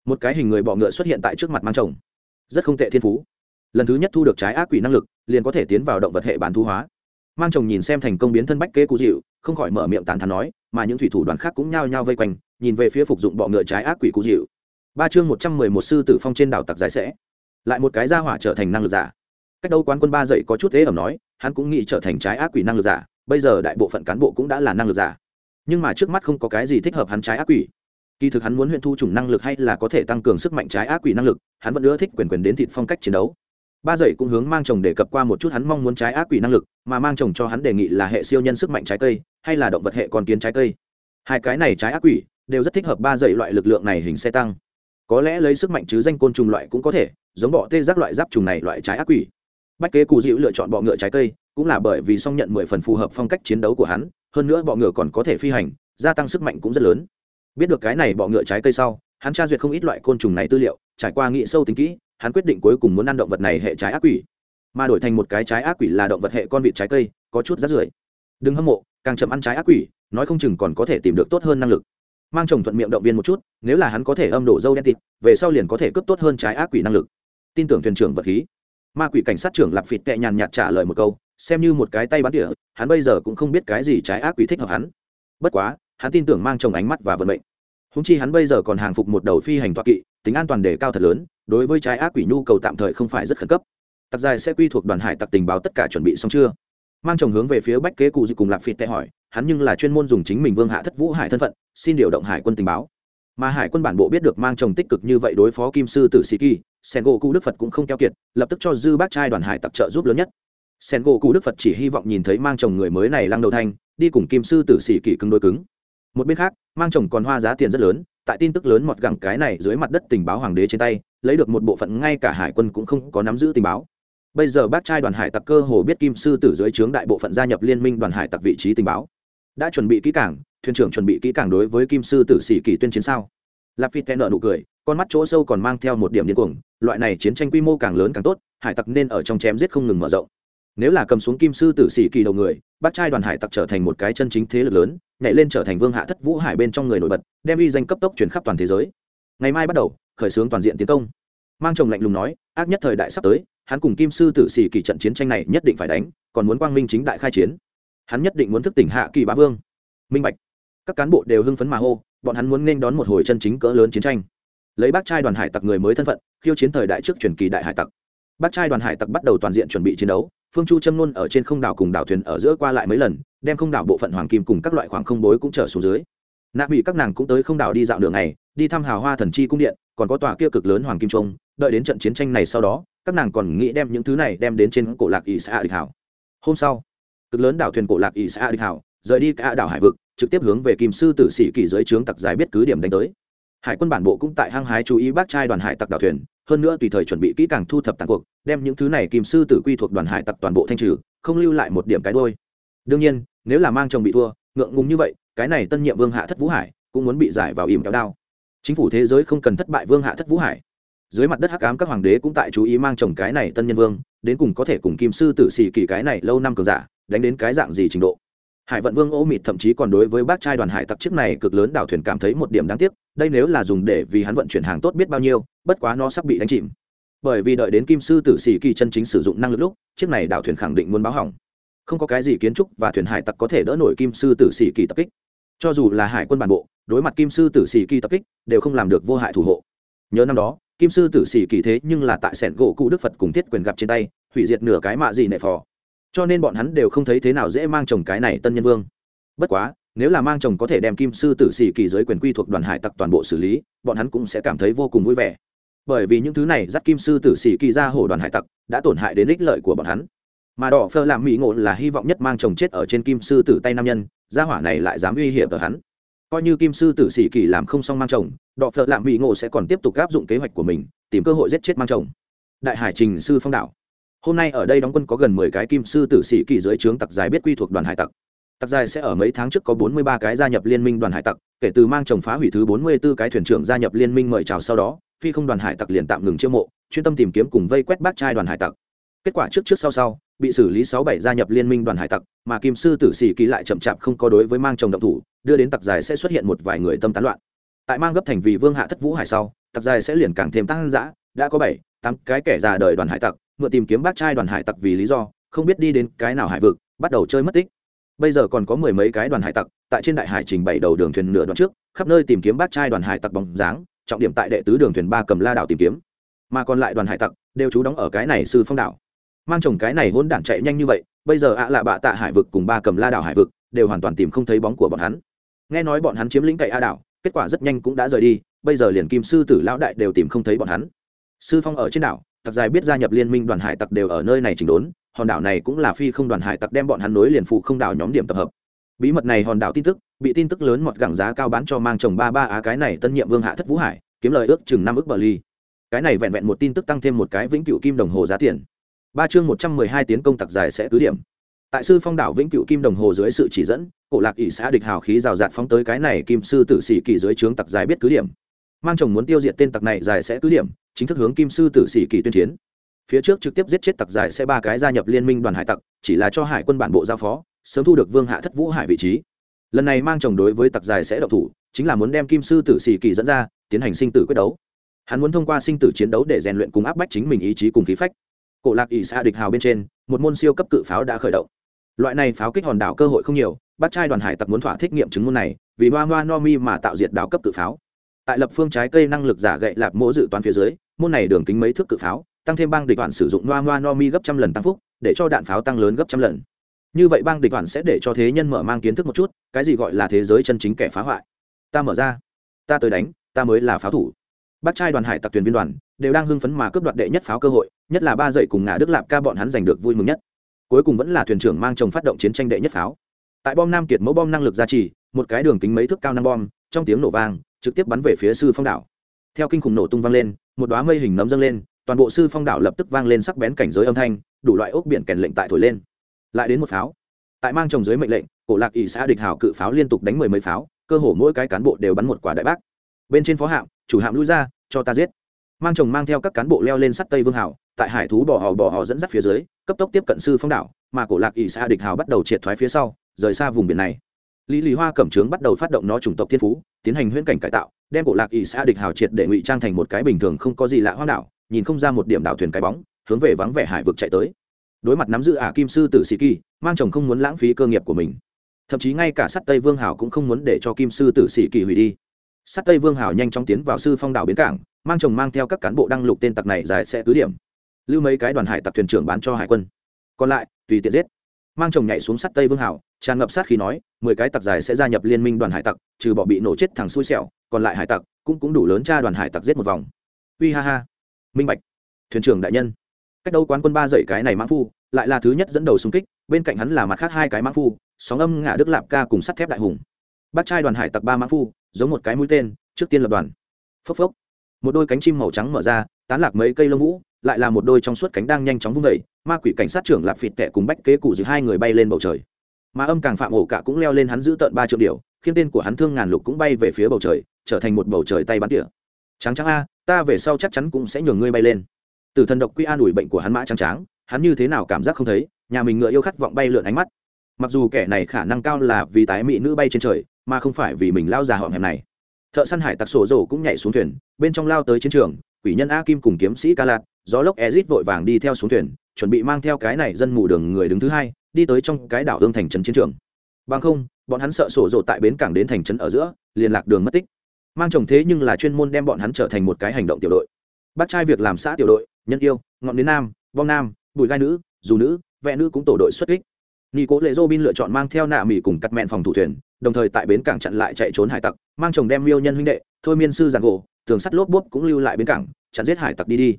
Một cái hình người bọ ngựa xuất hiện tại trước mặt mang chồng. Rất không tệ thiên phú. Lần thứ nhất thu được trái ác quỷ năng lực, liền có thể tiến vào động vật hệ bán thu hóa mang chồng nhìn xem thành công biến thân bách kế cụ dịu, không khỏi mở miệng tán thán nói, mà những thủy thủ đoàn khác cũng nhao nhao vây quanh, nhìn về phía phục dụng bọ ngựa trái ác quỷ cụ dịu. Ba chương một trăm mười một sư tử phong trên đảo tặc giải sẽ. Lại một cái gia hỏa trở thành năng lực giả. Cách đâu quán quân ba dậy có chút thế ẩm nói, hắn cũng nghĩ trở thành trái ác quỷ năng lực giả, bây giờ đại bộ phận cán bộ cũng đã là năng lực giả. Nhưng mà trước mắt không có cái gì thích hợp hắn trái ác quỷ. Kỳ thực hắn muốn huyện thu chủng năng lực hay là có thể tăng cường sức mạnh trái ác quỷ năng lực, hắn vẫn ưa thích quyền quyền đến thịt phong cách chiến đấu ba dậy cũng hướng mang chồng đề cập qua một chút hắn mong muốn trái ác quỷ năng lực, mà mang chồng cho hắn đề nghị là hệ siêu nhân sức mạnh trái cây, hay là động vật hệ con kiến trái cây. Hai cái này trái ác quỷ, đều rất thích hợp ba dậy loại lực lượng này hình xe tăng. Có lẽ lấy sức mạnh chứ danh côn trùng loại cũng có thể, giống bọ tê giác loại giáp trùng này loại trái ác quỷ. Bách kế cù dịu lựa chọn bọ ngựa trái cây, cũng là bởi vì song nhận mười phần phù hợp phong cách chiến đấu của hắn, hơn nữa bọ ngựa còn có thể phi hành, gia tăng sức mạnh cũng rất lớn. Biết được cái này bọ ngựa trái cây sau, hắn tra duyệt không ít loại côn trùng này tư liệu, trải qua nghị sâu tính kỹ hắn quyết định cuối cùng muốn ăn động vật này hệ trái ác quỷ. Mà đổi thành một cái trái ác quỷ là động vật hệ con vịt trái cây, có chút rát rưởi. Đừng hâm mộ, càng chậm ăn trái ác quỷ, nói không chừng còn có thể tìm được tốt hơn năng lực. Mang chồng thuận miệng động viên một chút, nếu là hắn có thể âm đổ dâu đen tịt về sau liền có thể cướp tốt hơn trái ác quỷ năng lực. Tin tưởng thuyền trưởng vật khí. Ma quỷ cảnh sát trưởng lạp phịt tệ nhàn nhạt trả lời một câu, xem như một cái tay bắn tỉa, hắn bây giờ cũng không biết cái gì trái ác quỷ thích hợp hắn. Bất quá, hắn tin tưởng mang chồng ánh mắt và vận mệnh. Húng chi hắn bây giờ còn hàng phục một đầu phi hành toa kỵ tính an toàn đề cao thật lớn, đối với trái ác quỷ nhu cầu tạm thời không phải rất khẩn cấp. Tặc dài sẽ quy thuộc đoàn hải tặc tình báo tất cả chuẩn bị xong chưa? Mang chồng hướng về phía bách kế cụ dị cùng lạp phịt tệ hỏi, hắn nhưng là chuyên môn dùng chính mình vương hạ thất vũ hải thân phận, xin điều động hải quân tình báo. Mà hải quân bản bộ biết được mang chồng tích cực như vậy đối phó kim sư tử sĩ kỳ, sen gỗ cụ đức phật cũng không keo kiệt, lập tức cho dư bác trai đoàn hải tặc trợ giúp lớn nhất. Sen gỗ cụ đức phật chỉ hy vọng nhìn thấy mang chồng người mới này lăng đầu thanh, đi cùng kim sư tử sĩ kỳ cứng đôi cứng một bên khác, mang chồng còn hoa giá tiền rất lớn, tại tin tức lớn mọt gẳng cái này dưới mặt đất tình báo hoàng đế trên tay, lấy được một bộ phận ngay cả hải quân cũng không có nắm giữ tình báo. Bây giờ bác trai đoàn hải tặc cơ hồ biết kim sư tử dưới trướng đại bộ phận gia nhập liên minh đoàn hải tặc vị trí tình báo. Đã chuẩn bị kỹ cảng thuyền trưởng chuẩn bị kỹ cảng đối với kim sư tử sĩ kỳ tuyên chiến sao? Lạp phi nợ nụ cười, con mắt chỗ sâu còn mang theo một điểm điên cuồng, loại này chiến tranh quy mô càng lớn càng tốt, hải tặc nên ở trong chém giết không ngừng mở rộng nếu là cầm xuống kim sư tử sĩ kỳ đầu người bác trai đoàn hải tặc trở thành một cái chân chính thế lực lớn, nhảy lên trở thành vương hạ thất vũ hải bên trong người nổi bật, đem uy danh cấp tốc chuyển khắp toàn thế giới. Ngày mai bắt đầu, khởi xướng toàn diện tiến công. Mang chồng lạnh lùng nói, ác nhất thời đại sắp tới, hắn cùng kim sư tử sĩ kỳ trận chiến tranh này nhất định phải đánh, còn muốn quang minh chính đại khai chiến. Hắn nhất định muốn thức tỉnh hạ kỳ bá vương. Minh bạch. Các cán bộ đều hưng phấn mà hô, bọn hắn muốn nên đón một hồi chân chính cỡ lớn chiến tranh. Lấy bác trai đoàn hải tặc người mới thân phận, khiêu chiến thời đại trước truyền kỳ đại hải tặc bác trai đoàn hải tặc bắt đầu toàn diện chuẩn bị chiến đấu, phương chu châm nôn ở trên không đảo cùng đảo thuyền ở giữa qua lại mấy lần, đem không đảo bộ phận hoàng kim cùng các loại khoảng không bối cũng trở xuống dưới. Nạ bị các nàng cũng tới không đảo đi dạo đường này, đi thăm hào hoa thần chi cung điện, còn có tòa kia cực lớn hoàng kim trung, đợi đến trận chiến tranh này sau đó, các nàng còn nghĩ đem những thứ này đem đến trên cổ lạc ỷ xã địch hảo. Hôm sau, cực lớn đảo thuyền cổ lạc ỷ xã địch hảo, rời đi cả đảo hải vực, trực tiếp hướng về kim sư tử sĩ kỳ dưới trướng tặc giải biết cứ điểm đánh tới hải quân bản bộ cũng tại hăng hái chú ý bác trai đoàn hải tặc đảo thuyền, hơn nữa tùy thời chuẩn bị kỹ càng thu thập tàn cuộc, đem những thứ này kim sư tử quy thuộc đoàn hải tặc toàn bộ thanh trừ, không lưu lại một điểm cái đôi đương nhiên, nếu là mang chồng bị thua, ngượng ngùng như vậy, cái này tân nhiệm vương hạ thất vũ hải cũng muốn bị giải vào ìm kéo đao. Chính phủ thế giới không cần thất bại vương hạ thất vũ hải. Dưới mặt đất hắc ám các hoàng đế cũng tại chú ý mang chồng cái này tân nhân vương, đến cùng có thể cùng kim sư tử xì kỳ cái này lâu năm cường giả, đánh đến cái dạng gì trình độ hải vận vương ô mịt thậm chí còn đối với bác trai đoàn hải tặc chiếc này cực lớn đảo thuyền cảm thấy một điểm đáng tiếc, đây nếu là dùng để vì hắn vận chuyển hàng tốt biết bao nhiêu, bất quá nó sắp bị đánh chìm. Bởi vì đợi đến kim sư tử sĩ kỳ chân chính sử dụng năng lực lúc, chiếc này đảo thuyền khẳng định muốn báo hỏng. Không có cái gì kiến trúc và thuyền hải tặc có thể đỡ nổi kim sư tử sĩ kỳ tập kích. Cho dù là hải quân bản bộ, đối mặt kim sư tử sĩ kỳ tập kích, đều không làm được vô hại thủ hộ. Nhớ năm đó, kim sư tử sĩ kỳ thế nhưng là tại sẻn gỗ cụ đức phật cùng thiết quyền gặp trên tay, hủy diệt nửa cái mạ gì nệ phò cho nên bọn hắn đều không thấy thế nào dễ mang chồng cái này tân nhân vương. Bất quá, nếu là mang chồng có thể đem kim sư tử sĩ kỳ giới quyền quy thuộc đoàn hải tặc toàn bộ xử lý, bọn hắn cũng sẽ cảm thấy vô cùng vui vẻ. Bởi vì những thứ này dắt kim sư tử sĩ kỳ ra hổ đoàn hải tặc, đã tổn hại đến ích lợi của bọn hắn. Mà đỏ phơ làm mỹ ngộ là hy vọng nhất mang chồng chết ở trên kim sư tử tay nam nhân, gia hỏa này lại dám uy hiểm ở hắn. Coi như kim sư tử sĩ kỳ làm không xong mang chồng, đỏ phơ làm mỹ ngộ sẽ còn tiếp tục áp dụng kế hoạch của mình, tìm cơ hội giết chết mang chồng. Đại hải trình sư phong đảo hôm nay ở đây đóng quân có gần mười cái kim sư tử sĩ kỳ dưới trướng tặc dài biết quy thuộc đoàn hải tặc. Tặc dài sẽ ở mấy tháng trước có bốn mươi ba cái gia nhập liên minh đoàn hải tặc, kể từ mang chồng phá hủy thứ bốn mươi 44 cái thuyền trưởng gia nhập liên minh mời chào sau đó, phi không đoàn hải tặc liền tạm ngừng chiêu mộ, chuyên tâm tìm kiếm cùng vây quét bác trai đoàn hải tặc. Kết quả trước trước sau sau, bị xử lý sáu bảy gia nhập liên minh đoàn hải tặc, mà kim sư tử sĩ kỳ lại chậm chạp không có đối với mang chồng động thủ, đưa đến tặc dài sẽ xuất hiện một vài người tâm tán loạn. Tại mang gấp thành vì vương hạ thất vũ hải sau, tặc dài sẽ liền càng thêm tăng dã, đã có bảy, tám cái kẻ già đời đoàn hải tặc mượn tìm kiếm bác trai đoàn hải tặc vì lý do, không biết đi đến cái nào hải vực, bắt đầu chơi mất tích. Bây giờ còn có mười mấy cái đoàn hải tặc, tại trên đại hải trình bảy đầu đường thuyền nửa đoạn trước, khắp nơi tìm kiếm bác trai đoàn hải tặc bóng dáng, trọng điểm tại đệ tứ đường thuyền ba cầm la đảo tìm kiếm. Mà còn lại đoàn hải tặc đều trú đóng ở cái này sư phong đảo. Mang chồng cái này hôn đản chạy nhanh như vậy, bây giờ ạ là bạ tạ hải vực cùng ba cầm la đảo hải vực đều hoàn toàn tìm không thấy bóng của bọn hắn. Nghe nói bọn hắn chiếm lĩnh cậy a đảo, kết quả rất nhanh cũng đã rời đi, bây giờ liền kim sư tử lão đại đều tìm không thấy bọn hắn. Sư phong ở trên đảo tặc dài biết gia nhập liên minh đoàn hải tặc đều ở nơi này chỉnh đốn, hòn đảo này cũng là phi không đoàn hải tặc đem bọn hắn nối liền phụ không đảo nhóm điểm tập hợp. Bí mật này hòn đảo tin tức, bị tin tức lớn mọt gẳng giá cao bán cho mang chồng ba ba á cái này tân nhiệm vương hạ thất vũ hải, kiếm lời ước chừng năm ước bờ ly cái này vẹn vẹn một tin tức tăng thêm một cái vĩnh cựu kim đồng hồ giá tiền. Ba chương một trăm mười hai tiến công tặc dài sẽ cứ điểm. Tại sư phong đảo vĩnh cựu kim đồng hồ dưới sự chỉ dẫn, cổ lạc ỷ xã địch hào khí rào rạt phóng tới cái này kim sư tử sĩ kỳ dưới trướng tặc dài biết cứ điểm mang chồng muốn tiêu diệt tên tặc này giải sẽ cứ điểm, chính thức hướng kim sư tử sĩ kỳ tuyên chiến. Phía trước trực tiếp giết chết tặc giải sẽ ba cái gia nhập liên minh đoàn hải tặc, chỉ là cho hải quân bản bộ giao phó, sớm thu được vương hạ thất vũ hải vị trí. Lần này mang chồng đối với tặc giải sẽ độc thủ, chính là muốn đem kim sư tử sĩ kỳ dẫn ra, tiến hành sinh tử quyết đấu. Hắn muốn thông qua sinh tử chiến đấu để rèn luyện cùng áp bách chính mình ý chí cùng khí phách. Cổ lạc ỷ xa địch hào bên trên, một môn siêu cấp cự pháo đã khởi động. Loại này pháo kích hòn đảo cơ hội không nhiều, bắt trai đoàn hải tặc muốn thỏa thích nghiệm chứng môn này, vì hoa hoa no mi mà tạo diệt đảo cấp cự pháo tại lập phương trái cây năng lực giả gậy lạp mỗ dự toán phía dưới, môn này đường kính mấy thước cự pháo, tăng thêm bang địch đoàn sử dụng noa noa no mi gấp trăm lần tăng phúc, để cho đạn pháo tăng lớn gấp trăm lần. Như vậy bang địch đoàn sẽ để cho thế nhân mở mang kiến thức một chút, cái gì gọi là thế giới chân chính kẻ phá hoại. Ta mở ra. Ta tới đánh, ta mới là pháo thủ. Bắt trai đoàn hải tặc thuyền viên đoàn, đều đang hưng phấn mà cướp đoạt đệ nhất pháo cơ hội, nhất là ba dậy cùng ngã đức lạp ca bọn hắn giành được vui mừng nhất. Cuối cùng vẫn là thuyền trưởng mang chồng phát động chiến tranh đệ nhất pháo. Tại bom nam kiệt mẫu bom năng lực gia trì, một cái đường kính mấy thước cao năm bom trong tiếng nổ vang, trực tiếp bắn về phía sư phong đảo. Theo kinh khủng nổ tung vang lên, một đoá mây hình nấm dâng lên, toàn bộ sư phong đảo lập tức vang lên sắc bén cảnh giới âm thanh, đủ loại ốc biển kèn lệnh tại thổi lên. Lại đến một pháo. Tại mang chồng dưới mệnh lệnh, cổ lạc ỷ xã địch hảo cự pháo liên tục đánh mười mấy pháo, cơ hồ mỗi cái cán bộ đều bắn một quả đại bác. Bên trên phó hạm, chủ hạm lui ra, cho ta giết. Mang chồng mang theo các cán bộ leo lên sắt tây vương hảo, tại hải thú bỏ họ bỏ họ dẫn dắt phía dưới, cấp tốc tiếp cận sư phong đảo, mà cổ lạc ỷ xã địch hào bắt đầu triệt thoái phía sau, rời xa vùng biển này lý lý hoa cẩm trướng bắt đầu phát động nó chủng tộc thiên phú, tiến hành huyễn cảnh cải tạo, đem bộ lạc ỷ xã địch hào triệt để ngụy trang thành một cái bình thường không có gì lạ hoang đảo, nhìn không ra một điểm đảo thuyền cái bóng, hướng về vắng vẻ hải vực chạy tới. Đối mặt nắm giữ ả kim sư tử sĩ kỳ, mang chồng không muốn lãng phí cơ nghiệp của mình. Thậm chí ngay cả sắt tây vương hảo cũng không muốn để cho kim sư tử sĩ kỳ hủy đi. Sắt tây vương hảo nhanh chóng tiến vào sư phong đảo bến cảng, mang chồng mang theo các cán bộ đăng lục tên tặc này dài sẽ cứ điểm. Lưu mấy cái đoàn hải tặc thuyền trưởng bán cho hải quân. Còn lại, tùy tiện giết mang chồng nhảy xuống sắt tây vương hảo, tràn ngập sát khi nói, mười cái tặc dài sẽ gia nhập liên minh đoàn hải tặc, trừ bỏ bị nổ chết thằng xui xẻo, còn lại hải tặc cũng cũng đủ lớn cha đoàn hải tặc giết một vòng. Uy ha ha. Minh bạch. Thuyền trưởng đại nhân. Cách đâu quán quân ba dậy cái này mãng phu, lại là thứ nhất dẫn đầu xung kích, bên cạnh hắn là mặt khác hai cái mãng phu, sóng âm ngã đức lạp ca cùng sắt thép đại hùng. Bác trai đoàn hải tặc ba mãng phu, giống một cái mũi tên, trước tiên lập đoàn. Phốc phốc. Một đôi cánh chim màu trắng mở ra, tán lạc mấy cây lông vũ lại là một đôi trong suốt cánh đang nhanh chóng vung vẩy ma quỷ cảnh sát trưởng lạp phịt tệ cùng bách kế cụ giữ hai người bay lên bầu trời. Mà âm càng phạm ổ cả cũng leo lên hắn giữ tận ba triệu điều khiến tên của hắn thương ngàn lục cũng bay về phía bầu trời, trở thành một bầu trời tay bắn tỉa. Trắng trắng a, ta về sau chắc chắn cũng sẽ nhường ngươi bay lên. Từ thần độc quy an ủi bệnh của hắn mã trắng trắng hắn như thế nào cảm giác không thấy, nhà mình ngựa yêu khát vọng bay lượn ánh mắt. Mặc dù kẻ này khả năng cao là vì tái mỹ nữ bay trên trời, mà không phải vì mình lao già họ hẹp này. Thợ săn hải tặc sổ rổ cũng nhảy xuống thuyền, bên trong lao tới chiến trường quỷ nhân a kim cùng kiếm sĩ ca lạt, gió lốc ezit vội vàng đi theo xuống thuyền, chuẩn bị mang theo cái này dân mù đường người đứng thứ hai, đi tới trong cái đảo hương thành trấn chiến trường. Bằng không, bọn hắn sợ sổ rộ tại bến cảng đến thành trấn ở giữa liên lạc đường mất tích. Mang chồng thế nhưng là chuyên môn đem bọn hắn trở thành một cái hành động tiểu đội. Bắt trai việc làm xã tiểu đội, nhân yêu, ngọn đến nam, vong nam, bùi gai nữ, dù nữ, vẽ nữ cũng tổ đội xuất kích. Nghi cố lệ dô bin lựa chọn mang theo nạ mỹ cùng cắt mẹn phòng thủ thuyền, đồng thời tại bến cảng chặn lại chạy trốn hải tặc, mang chồng đem miêu nhân huynh đệ, thôi miên sư giàn gỗ tường sắt lốp bốp cũng lưu lại bến cảng, chặn giết hải tặc đi đi.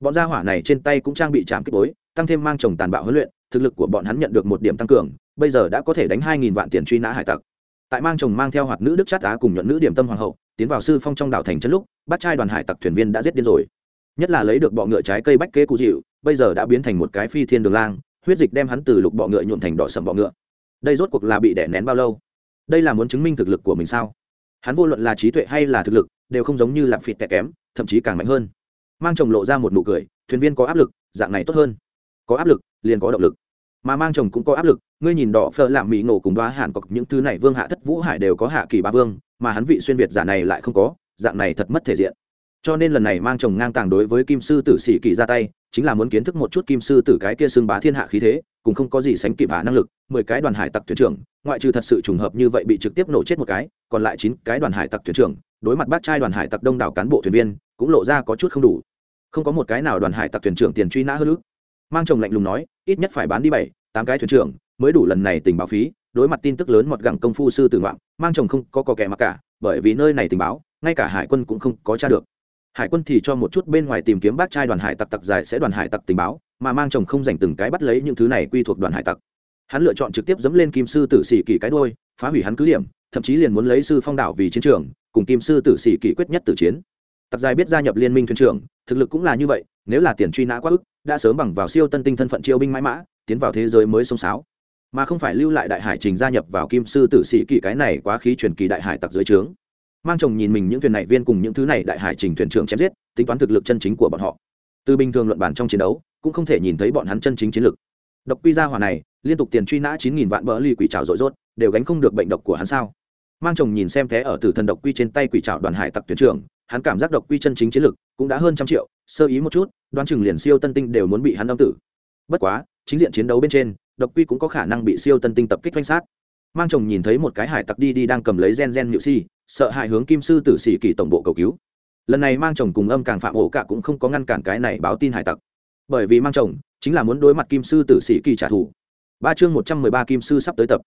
Bọn gia hỏa này trên tay cũng trang bị trạm kích bối, tăng thêm mang chồng tàn bạo huấn luyện, thực lực của bọn hắn nhận được một điểm tăng cường, bây giờ đã có thể đánh hai nghìn vạn tiền truy nã hải tặc. Tại mang chồng mang theo hoạt nữ đức chát á cùng nhuận nữ điểm tâm hoàng hậu, tiến vào sư phong trong đảo thành chân lúc, bắt trai đoàn hải tặc thuyền viên đã giết điên rồi. Nhất là lấy được bọ ngựa trái cây bách kế cụ dịu, bây giờ đã biến thành một cái phi thiên đường lang, huyết dịch đem hắn từ lục bọ ngựa nhuộn thành đỏ sầm bọ ngựa. Đây rốt cuộc là bị đẻ nén bao lâu? Đây là muốn chứng minh thực lực của mình sao? Hắn vô luận là trí tuệ hay là thực lực đều không giống như lạp phịt tẻ kém, thậm chí càng mạnh hơn. Mang chồng lộ ra một nụ cười, thuyền viên có áp lực, dạng này tốt hơn. Có áp lực, liền có động lực. Mà mang chồng cũng có áp lực, ngươi nhìn đỏ phơ làm mỹ nổ cùng đoá hàn cọc, những thứ này vương hạ thất vũ hải đều có hạ kỳ ba vương, mà hắn vị xuyên việt giả này lại không có, dạng này thật mất thể diện. Cho nên lần này mang chồng ngang tàng đối với kim sư tử sĩ kỳ ra tay, chính là muốn kiến thức một chút kim sư tử cái kia xương bá thiên hạ khí thế cũng không có gì sánh kịp hạ năng lực, mười cái đoàn hải tặc thuyền trưởng, ngoại trừ thật sự trùng hợp như vậy bị trực tiếp nổ chết một cái, còn lại chín cái đoàn hải tặc thuyền trưởng đối mặt bác trai đoàn hải tặc đông đảo cán bộ thuyền viên, cũng lộ ra có chút không đủ. Không có một cái nào đoàn hải tặc thuyền trưởng tiền truy nã hơn ước mang chồng lạnh lùng nói, ít nhất phải bán đi bảy, tám cái thuyền trưởng, mới đủ lần này tình báo phí, đối mặt tin tức lớn một gặng công phu sư tử ngoạn mang chồng không có cò kẻ mặc cả, bởi vì nơi này tình báo, ngay cả hải quân cũng không có tra được. Hải quân thì cho một chút bên ngoài tìm kiếm bác trai đoàn hải tặc tặc dài sẽ đoàn hải tặc tình báo, mà mang chồng không dành từng cái bắt lấy những thứ này quy thuộc đoàn hải tặc. Hắn lựa chọn trực tiếp dẫm lên kim sư tử sĩ kỳ cái đôi phá hủy hắn cứ điểm, thậm chí liền muốn lấy sư phong đảo vì chiến trường cùng kim sư tử sĩ kỷ quyết nhất tử chiến. Tặc dài biết gia nhập liên minh thuyền trưởng, thực lực cũng là như vậy, nếu là tiền truy nã quá ức, đã sớm bằng vào siêu tân tinh thân phận chiêu binh mãi mã, tiến vào thế giới mới sông sáo. Mà không phải lưu lại đại hải trình gia nhập vào kim sư tử sĩ kỷ cái này quá khí truyền kỳ đại hải tặc dưới trướng. Mang chồng nhìn mình những thuyền này viên cùng những thứ này đại hải trình thuyền trưởng chém giết, tính toán thực lực chân chính của bọn họ. Từ bình thường luận bản trong chiến đấu, cũng không thể nhìn thấy bọn hắn chân chính chiến lực. Độc quy gia hỏa này, liên tục tiền truy nã chín nghìn vạn bỡ ly quỷ trào dội rốt, đều gánh không được bệnh độc của hắn sao? Mang chồng nhìn xem thế ở tử thần độc quy trên tay quỷ trảo đoàn hải tặc tuyển trưởng, hắn cảm giác độc quy chân chính chiến lực cũng đã hơn trăm triệu, sơ ý một chút, đoán chừng liền siêu tân tinh đều muốn bị hắn đâm tử. Bất quá, chính diện chiến đấu bên trên, độc quy cũng có khả năng bị siêu tân tinh tập kích danh sát. Mang chồng nhìn thấy một cái hải tặc đi đi đang cầm lấy gen gen nhự si, sợ hãi hướng kim sư tử sĩ kỳ tổng bộ cầu cứu. Lần này mang chồng cùng âm càng phạm ổ cả cũng không có ngăn cản cái này báo tin hải tặc. Bởi vì mang chồng chính là muốn đối mặt kim sư tử sĩ kỳ trả thù. Ba chương một trăm mười ba kim sư sắp tới tập.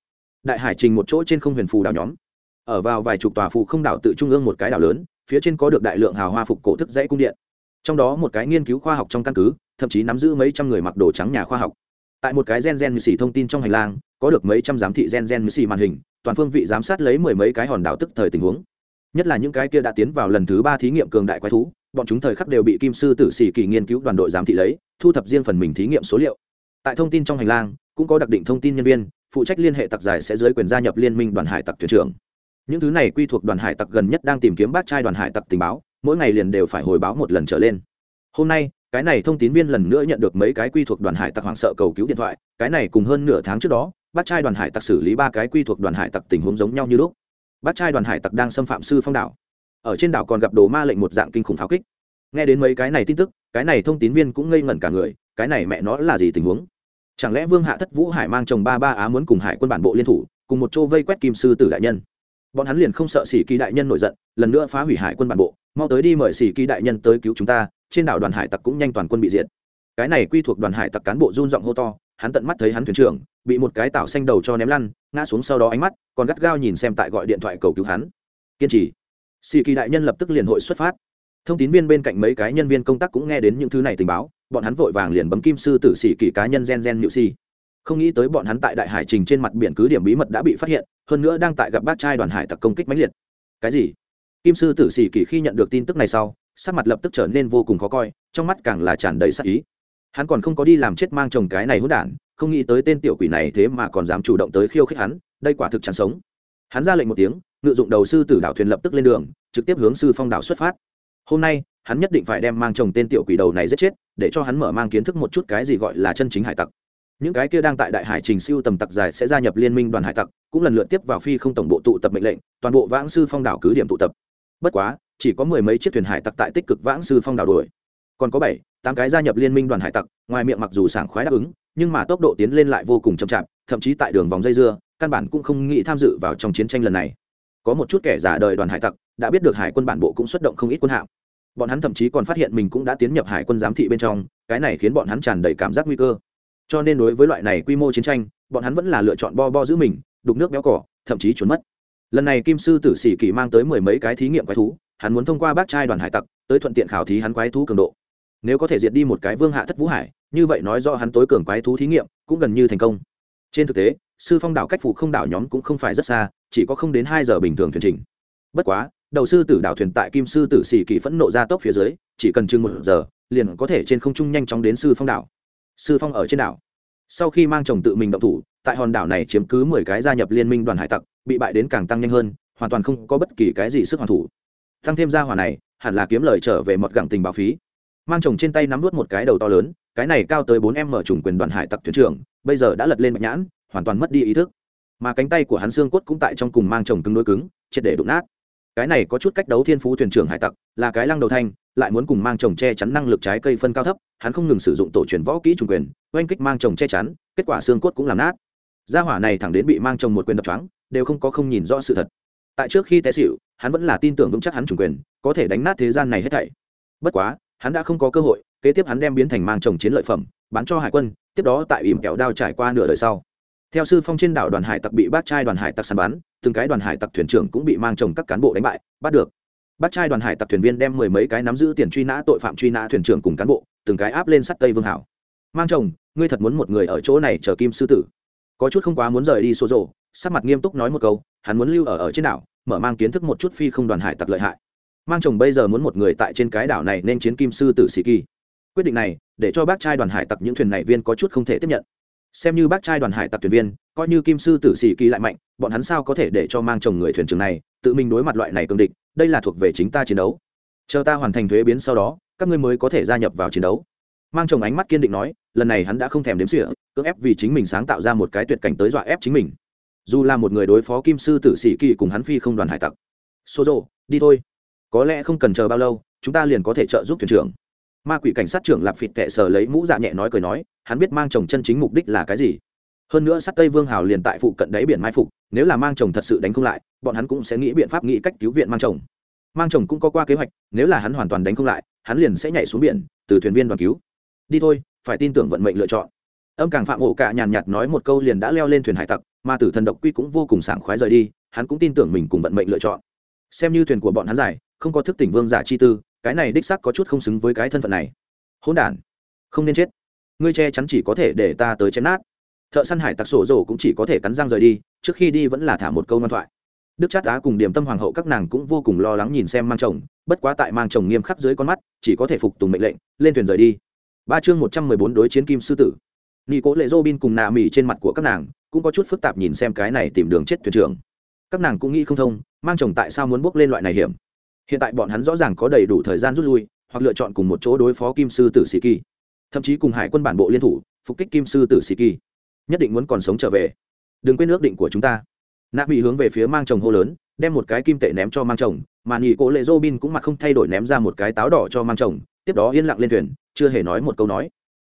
Đại hải trình một chỗ trên không huyền phù đảo nhóm ở vào vài chục tòa phụ không đảo tự trung ương một cái đảo lớn, phía trên có được đại lượng hào hoa phục cổ thức dãy cung điện. Trong đó một cái nghiên cứu khoa học trong căn cứ, thậm chí nắm giữ mấy trăm người mặc đồ trắng nhà khoa học. Tại một cái gen gen như xì thông tin trong hành lang, có được mấy trăm giám thị gen gen như xì màn hình, toàn phương vị giám sát lấy mười mấy cái hòn đảo tức thời tình huống. Nhất là những cái kia đã tiến vào lần thứ ba thí nghiệm cường đại quái thú, bọn chúng thời khắc đều bị kim sư tử sĩ kỳ nghiên cứu đoàn đội giám thị lấy, thu thập riêng phần mình thí nghiệm số liệu. Tại thông tin trong hành lang, cũng có đặc định thông tin nhân viên, phụ trách liên hệ tặc giải sẽ dưới quyền gia nhập liên minh đoàn hải tặc thuyền trưởng những thứ này quy thuộc đoàn hải tặc gần nhất đang tìm kiếm bát trai đoàn hải tặc tình báo, mỗi ngày liền đều phải hồi báo một lần trở lên. Hôm nay, cái này thông tin viên lần nữa nhận được mấy cái quy thuộc đoàn hải tặc hoảng sợ cầu cứu điện thoại, cái này cùng hơn nửa tháng trước đó bát trai đoàn hải tặc xử lý ba cái quy thuộc đoàn hải tặc tình huống giống nhau như lúc. Bát trai đoàn hải tặc đang xâm phạm sư phong đảo. Ở trên đảo còn gặp đồ ma lệnh một dạng kinh khủng pháo kích. Nghe đến mấy cái này tin tức, cái này thông tín viên cũng ngây ngẩn cả người, cái này mẹ nó là gì tình huống? Chẳng lẽ vương hạ thất vũ hải mang chồng ba ba á muốn cùng hải quân bản bộ liên thủ, cùng một chỗ vây quét kim sư tử đại nhân? Bọn hắn liền không sợ sĩ kỳ đại nhân nổi giận, lần nữa phá hủy hải quân bản bộ, mau tới đi mời sĩ kỳ đại nhân tới cứu chúng ta, trên đảo đoàn hải tặc cũng nhanh toàn quân bị diệt. Cái này quy thuộc đoàn hải tặc cán bộ run giọng hô to, hắn tận mắt thấy hắn thuyền trưởng, bị một cái tảo xanh đầu cho ném lăn, ngã xuống sau đó ánh mắt, còn gắt gao nhìn xem tại gọi điện thoại cầu cứu hắn. Kiên trì. Sĩ kỳ đại nhân lập tức liền hội xuất phát. Thông tín viên bên cạnh mấy cái nhân viên công tác cũng nghe đến những thứ này tình báo, bọn hắn vội vàng liền bấm kim sư tử sĩ kỳ cá nhân gen gen nhự si không nghĩ tới bọn hắn tại đại hải trình trên mặt biển cứ điểm bí mật đã bị phát hiện, hơn nữa đang tại gặp bác trai đoàn hải tặc công kích mãnh liệt. Cái gì? Kim sư tử xì kỳ khi nhận được tin tức này sau, sắc mặt lập tức trở nên vô cùng khó coi, trong mắt càng là tràn đầy sắc ý. Hắn còn không có đi làm chết mang chồng cái này hỗn đản, không nghĩ tới tên tiểu quỷ này thế mà còn dám chủ động tới khiêu khích hắn, đây quả thực chẳng sống. Hắn ra lệnh một tiếng, ngự dụng đầu sư tử đảo thuyền lập tức lên đường, trực tiếp hướng sư phong đảo xuất phát. Hôm nay, hắn nhất định phải đem mang chồng tên tiểu quỷ đầu này giết chết, để cho hắn mở mang kiến thức một chút cái gì gọi là chân chính hải tặc những cái kia đang tại đại hải trình siêu tầm tặc dài sẽ gia nhập liên minh đoàn hải tặc, cũng lần lượt tiếp vào phi không tổng bộ tụ tập mệnh lệnh, toàn bộ vãng sư phong đảo cứ điểm tụ tập. Bất quá, chỉ có mười mấy chiếc thuyền hải tặc tại tích cực vãng sư phong đảo đuổi. Còn có bảy, tám cái gia nhập liên minh đoàn hải tặc, ngoài miệng mặc dù sảng khoái đáp ứng, nhưng mà tốc độ tiến lên lại vô cùng chậm chạp, thậm chí tại đường vòng dây dưa, căn bản cũng không nghĩ tham dự vào trong chiến tranh lần này. Có một chút kẻ giả đời đoàn hải tặc, đã biết được hải quân bản bộ cũng xuất động không ít quân hạm. Bọn hắn thậm chí còn phát hiện mình cũng đã tiến nhập hải quân giám thị bên trong, cái này khiến bọn hắn tràn đầy cảm giác nguy cơ cho nên đối với loại này quy mô chiến tranh, bọn hắn vẫn là lựa chọn bo bo giữ mình, đục nước béo cỏ, thậm chí trốn mất. Lần này kim sư tử sĩ kỳ mang tới mười mấy cái thí nghiệm quái thú, hắn muốn thông qua bác trai đoàn hải tặc tới thuận tiện khảo thí hắn quái thú cường độ. Nếu có thể diệt đi một cái vương hạ thất vũ hải, như vậy nói do hắn tối cường quái thú thí nghiệm cũng gần như thành công. Trên thực tế, sư phong đảo cách phủ không đảo nhóm cũng không phải rất xa, chỉ có không đến hai giờ bình thường thuyền trình. Bất quá, đầu sư tử đảo thuyền tại kim sư tử xì kỳ phẫn nộ ra tốc phía dưới, chỉ cần chừng một giờ, liền có thể trên không trung nhanh chóng đến sư phong đảo sư phong ở trên đảo. Sau khi mang chồng tự mình động thủ, tại hòn đảo này chiếm cứ mười cái gia nhập liên minh đoàn hải tặc, bị bại đến càng tăng nhanh hơn, hoàn toàn không có bất kỳ cái gì sức hoàn thủ. Tăng thêm gia hỏa này, hẳn là kiếm lời trở về một gặng tình báo phí. Mang chồng trên tay nắm vút một cái đầu to lớn, cái này cao tới bốn em mở trùng quyền đoàn hải tặc thuyền trưởng, bây giờ đã lật lên bạch nhãn, hoàn toàn mất đi ý thức. Mà cánh tay của hắn xương cốt cũng tại trong cùng mang chồng cứng đối cứng, triệt để đụng nát. Cái này có chút cách đấu thiên phú thuyền trưởng hải tặc, là cái lăng đầu thanh lại muốn cùng mang trồng che chắn năng lực trái cây phân cao thấp, hắn không ngừng sử dụng tổ truyền võ kỹ trùng quyền, oanh kích mang trồng che chắn, kết quả xương cốt cũng làm nát. Gia hỏa này thẳng đến bị mang trồng một quyền đập trắng đều không có không nhìn rõ sự thật. Tại trước khi té xịu hắn vẫn là tin tưởng vững chắc hắn trùng quyền, có thể đánh nát thế gian này hết thảy. Bất quá, hắn đã không có cơ hội, kế tiếp hắn đem biến thành mang trồng chiến lợi phẩm, bán cho hải quân, tiếp đó tại ỉm kẹo đao trải qua nửa đời sau. Theo sư phong trên đảo đoàn hải tặc bị bác trai đoàn hải tặc săn bắn, từng cái đoàn hải tặc thuyền trưởng cũng bị mang trồng các cán bộ đánh bại, bắt được bác trai đoàn hải tặc thuyền viên đem mười mấy cái nắm giữ tiền truy nã tội phạm truy nã thuyền trưởng cùng cán bộ, từng cái áp lên sắt tây vương hảo. Mang chồng, ngươi thật muốn một người ở chỗ này chờ kim sư tử. Có chút không quá muốn rời đi xô rộ sắc mặt nghiêm túc nói một câu, hắn muốn lưu ở ở trên đảo, mở mang kiến thức một chút phi không đoàn hải tặc lợi hại. Mang chồng bây giờ muốn một người tại trên cái đảo này nên chiến kim sư tử sĩ kỳ. Quyết định này, để cho bác trai đoàn hải tặc những thuyền này viên có chút không thể tiếp nhận. Xem như bác trai đoàn hải tặc thuyền viên, coi như kim sư tử sĩ kỳ lại mạnh, bọn hắn sao có thể để cho mang chồng người thuyền trưởng này, tự mình đối mặt loại này cường địch đây là thuộc về chính ta chiến đấu. Chờ ta hoàn thành thuế biến sau đó, các ngươi mới có thể gia nhập vào chiến đấu. Mang chồng ánh mắt kiên định nói, lần này hắn đã không thèm đếm xỉa, cưỡng ép vì chính mình sáng tạo ra một cái tuyệt cảnh tới dọa ép chính mình. Dù là một người đối phó kim sư tử sĩ kỳ cùng hắn phi không đoàn hải tặc. Xô rộ đi thôi. Có lẽ không cần chờ bao lâu, chúng ta liền có thể trợ giúp thuyền trưởng. Ma quỷ cảnh sát trưởng lạp phịt tệ sờ lấy mũ dạ nhẹ nói cười nói, hắn biết mang chồng chân chính mục đích là cái gì hơn nữa sắt tây vương hào liền tại phụ cận đáy biển mai phục, nếu là mang chồng thật sự đánh không lại, bọn hắn cũng sẽ nghĩ biện pháp nghĩ cách cứu viện mang chồng. Mang chồng cũng có qua kế hoạch, nếu là hắn hoàn toàn đánh không lại, hắn liền sẽ nhảy xuống biển, từ thuyền viên đoàn cứu. Đi thôi, phải tin tưởng vận mệnh lựa chọn. Âm càng phạm hộ cả nhàn nhạt nói một câu liền đã leo lên thuyền hải tặc, mà tử thần độc quy cũng vô cùng sảng khoái rời đi, hắn cũng tin tưởng mình cùng vận mệnh lựa chọn. Xem như thuyền của bọn hắn giải không có thức tỉnh vương giả chi tư, cái này đích sắc có chút không xứng với cái thân phận này. Hỗn đản, không nên chết. Ngươi che chắn chỉ có thể để ta tới chém nát thợ săn hải tặc sổ rổ cũng chỉ có thể cắn răng rời đi, trước khi đi vẫn là thả một câu ngoan thoại. Đức chát á cùng điểm tâm hoàng hậu các nàng cũng vô cùng lo lắng nhìn xem mang chồng, bất quá tại mang chồng nghiêm khắc dưới con mắt, chỉ có thể phục tùng mệnh lệnh, lên thuyền rời đi. Ba chương một trăm mười bốn đối chiến kim sư tử. Nghi cố lệ dô bin cùng nạ mỉ trên mặt của các nàng cũng có chút phức tạp nhìn xem cái này tìm đường chết thuyền trưởng. Các nàng cũng nghĩ không thông, mang chồng tại sao muốn bước lên loại này hiểm? Hiện tại bọn hắn rõ ràng có đầy đủ thời gian rút lui, hoặc lựa chọn cùng một chỗ đối phó kim sư tử sĩ kỳ. Thậm chí cùng hải quân bản bộ liên thủ, phục kích kim sư tử sĩ kỳ nhất định muốn còn sống trở về. Đừng quên ước định của chúng ta. Nạ bị hướng về phía mang chồng hô lớn, đem một cái kim tệ ném cho mang chồng, mà nghỉ cố lệ dô bin cũng mặt không thay đổi ném ra một cái táo đỏ cho mang chồng, tiếp đó yên lặng lên thuyền, chưa hề nói một câu nói.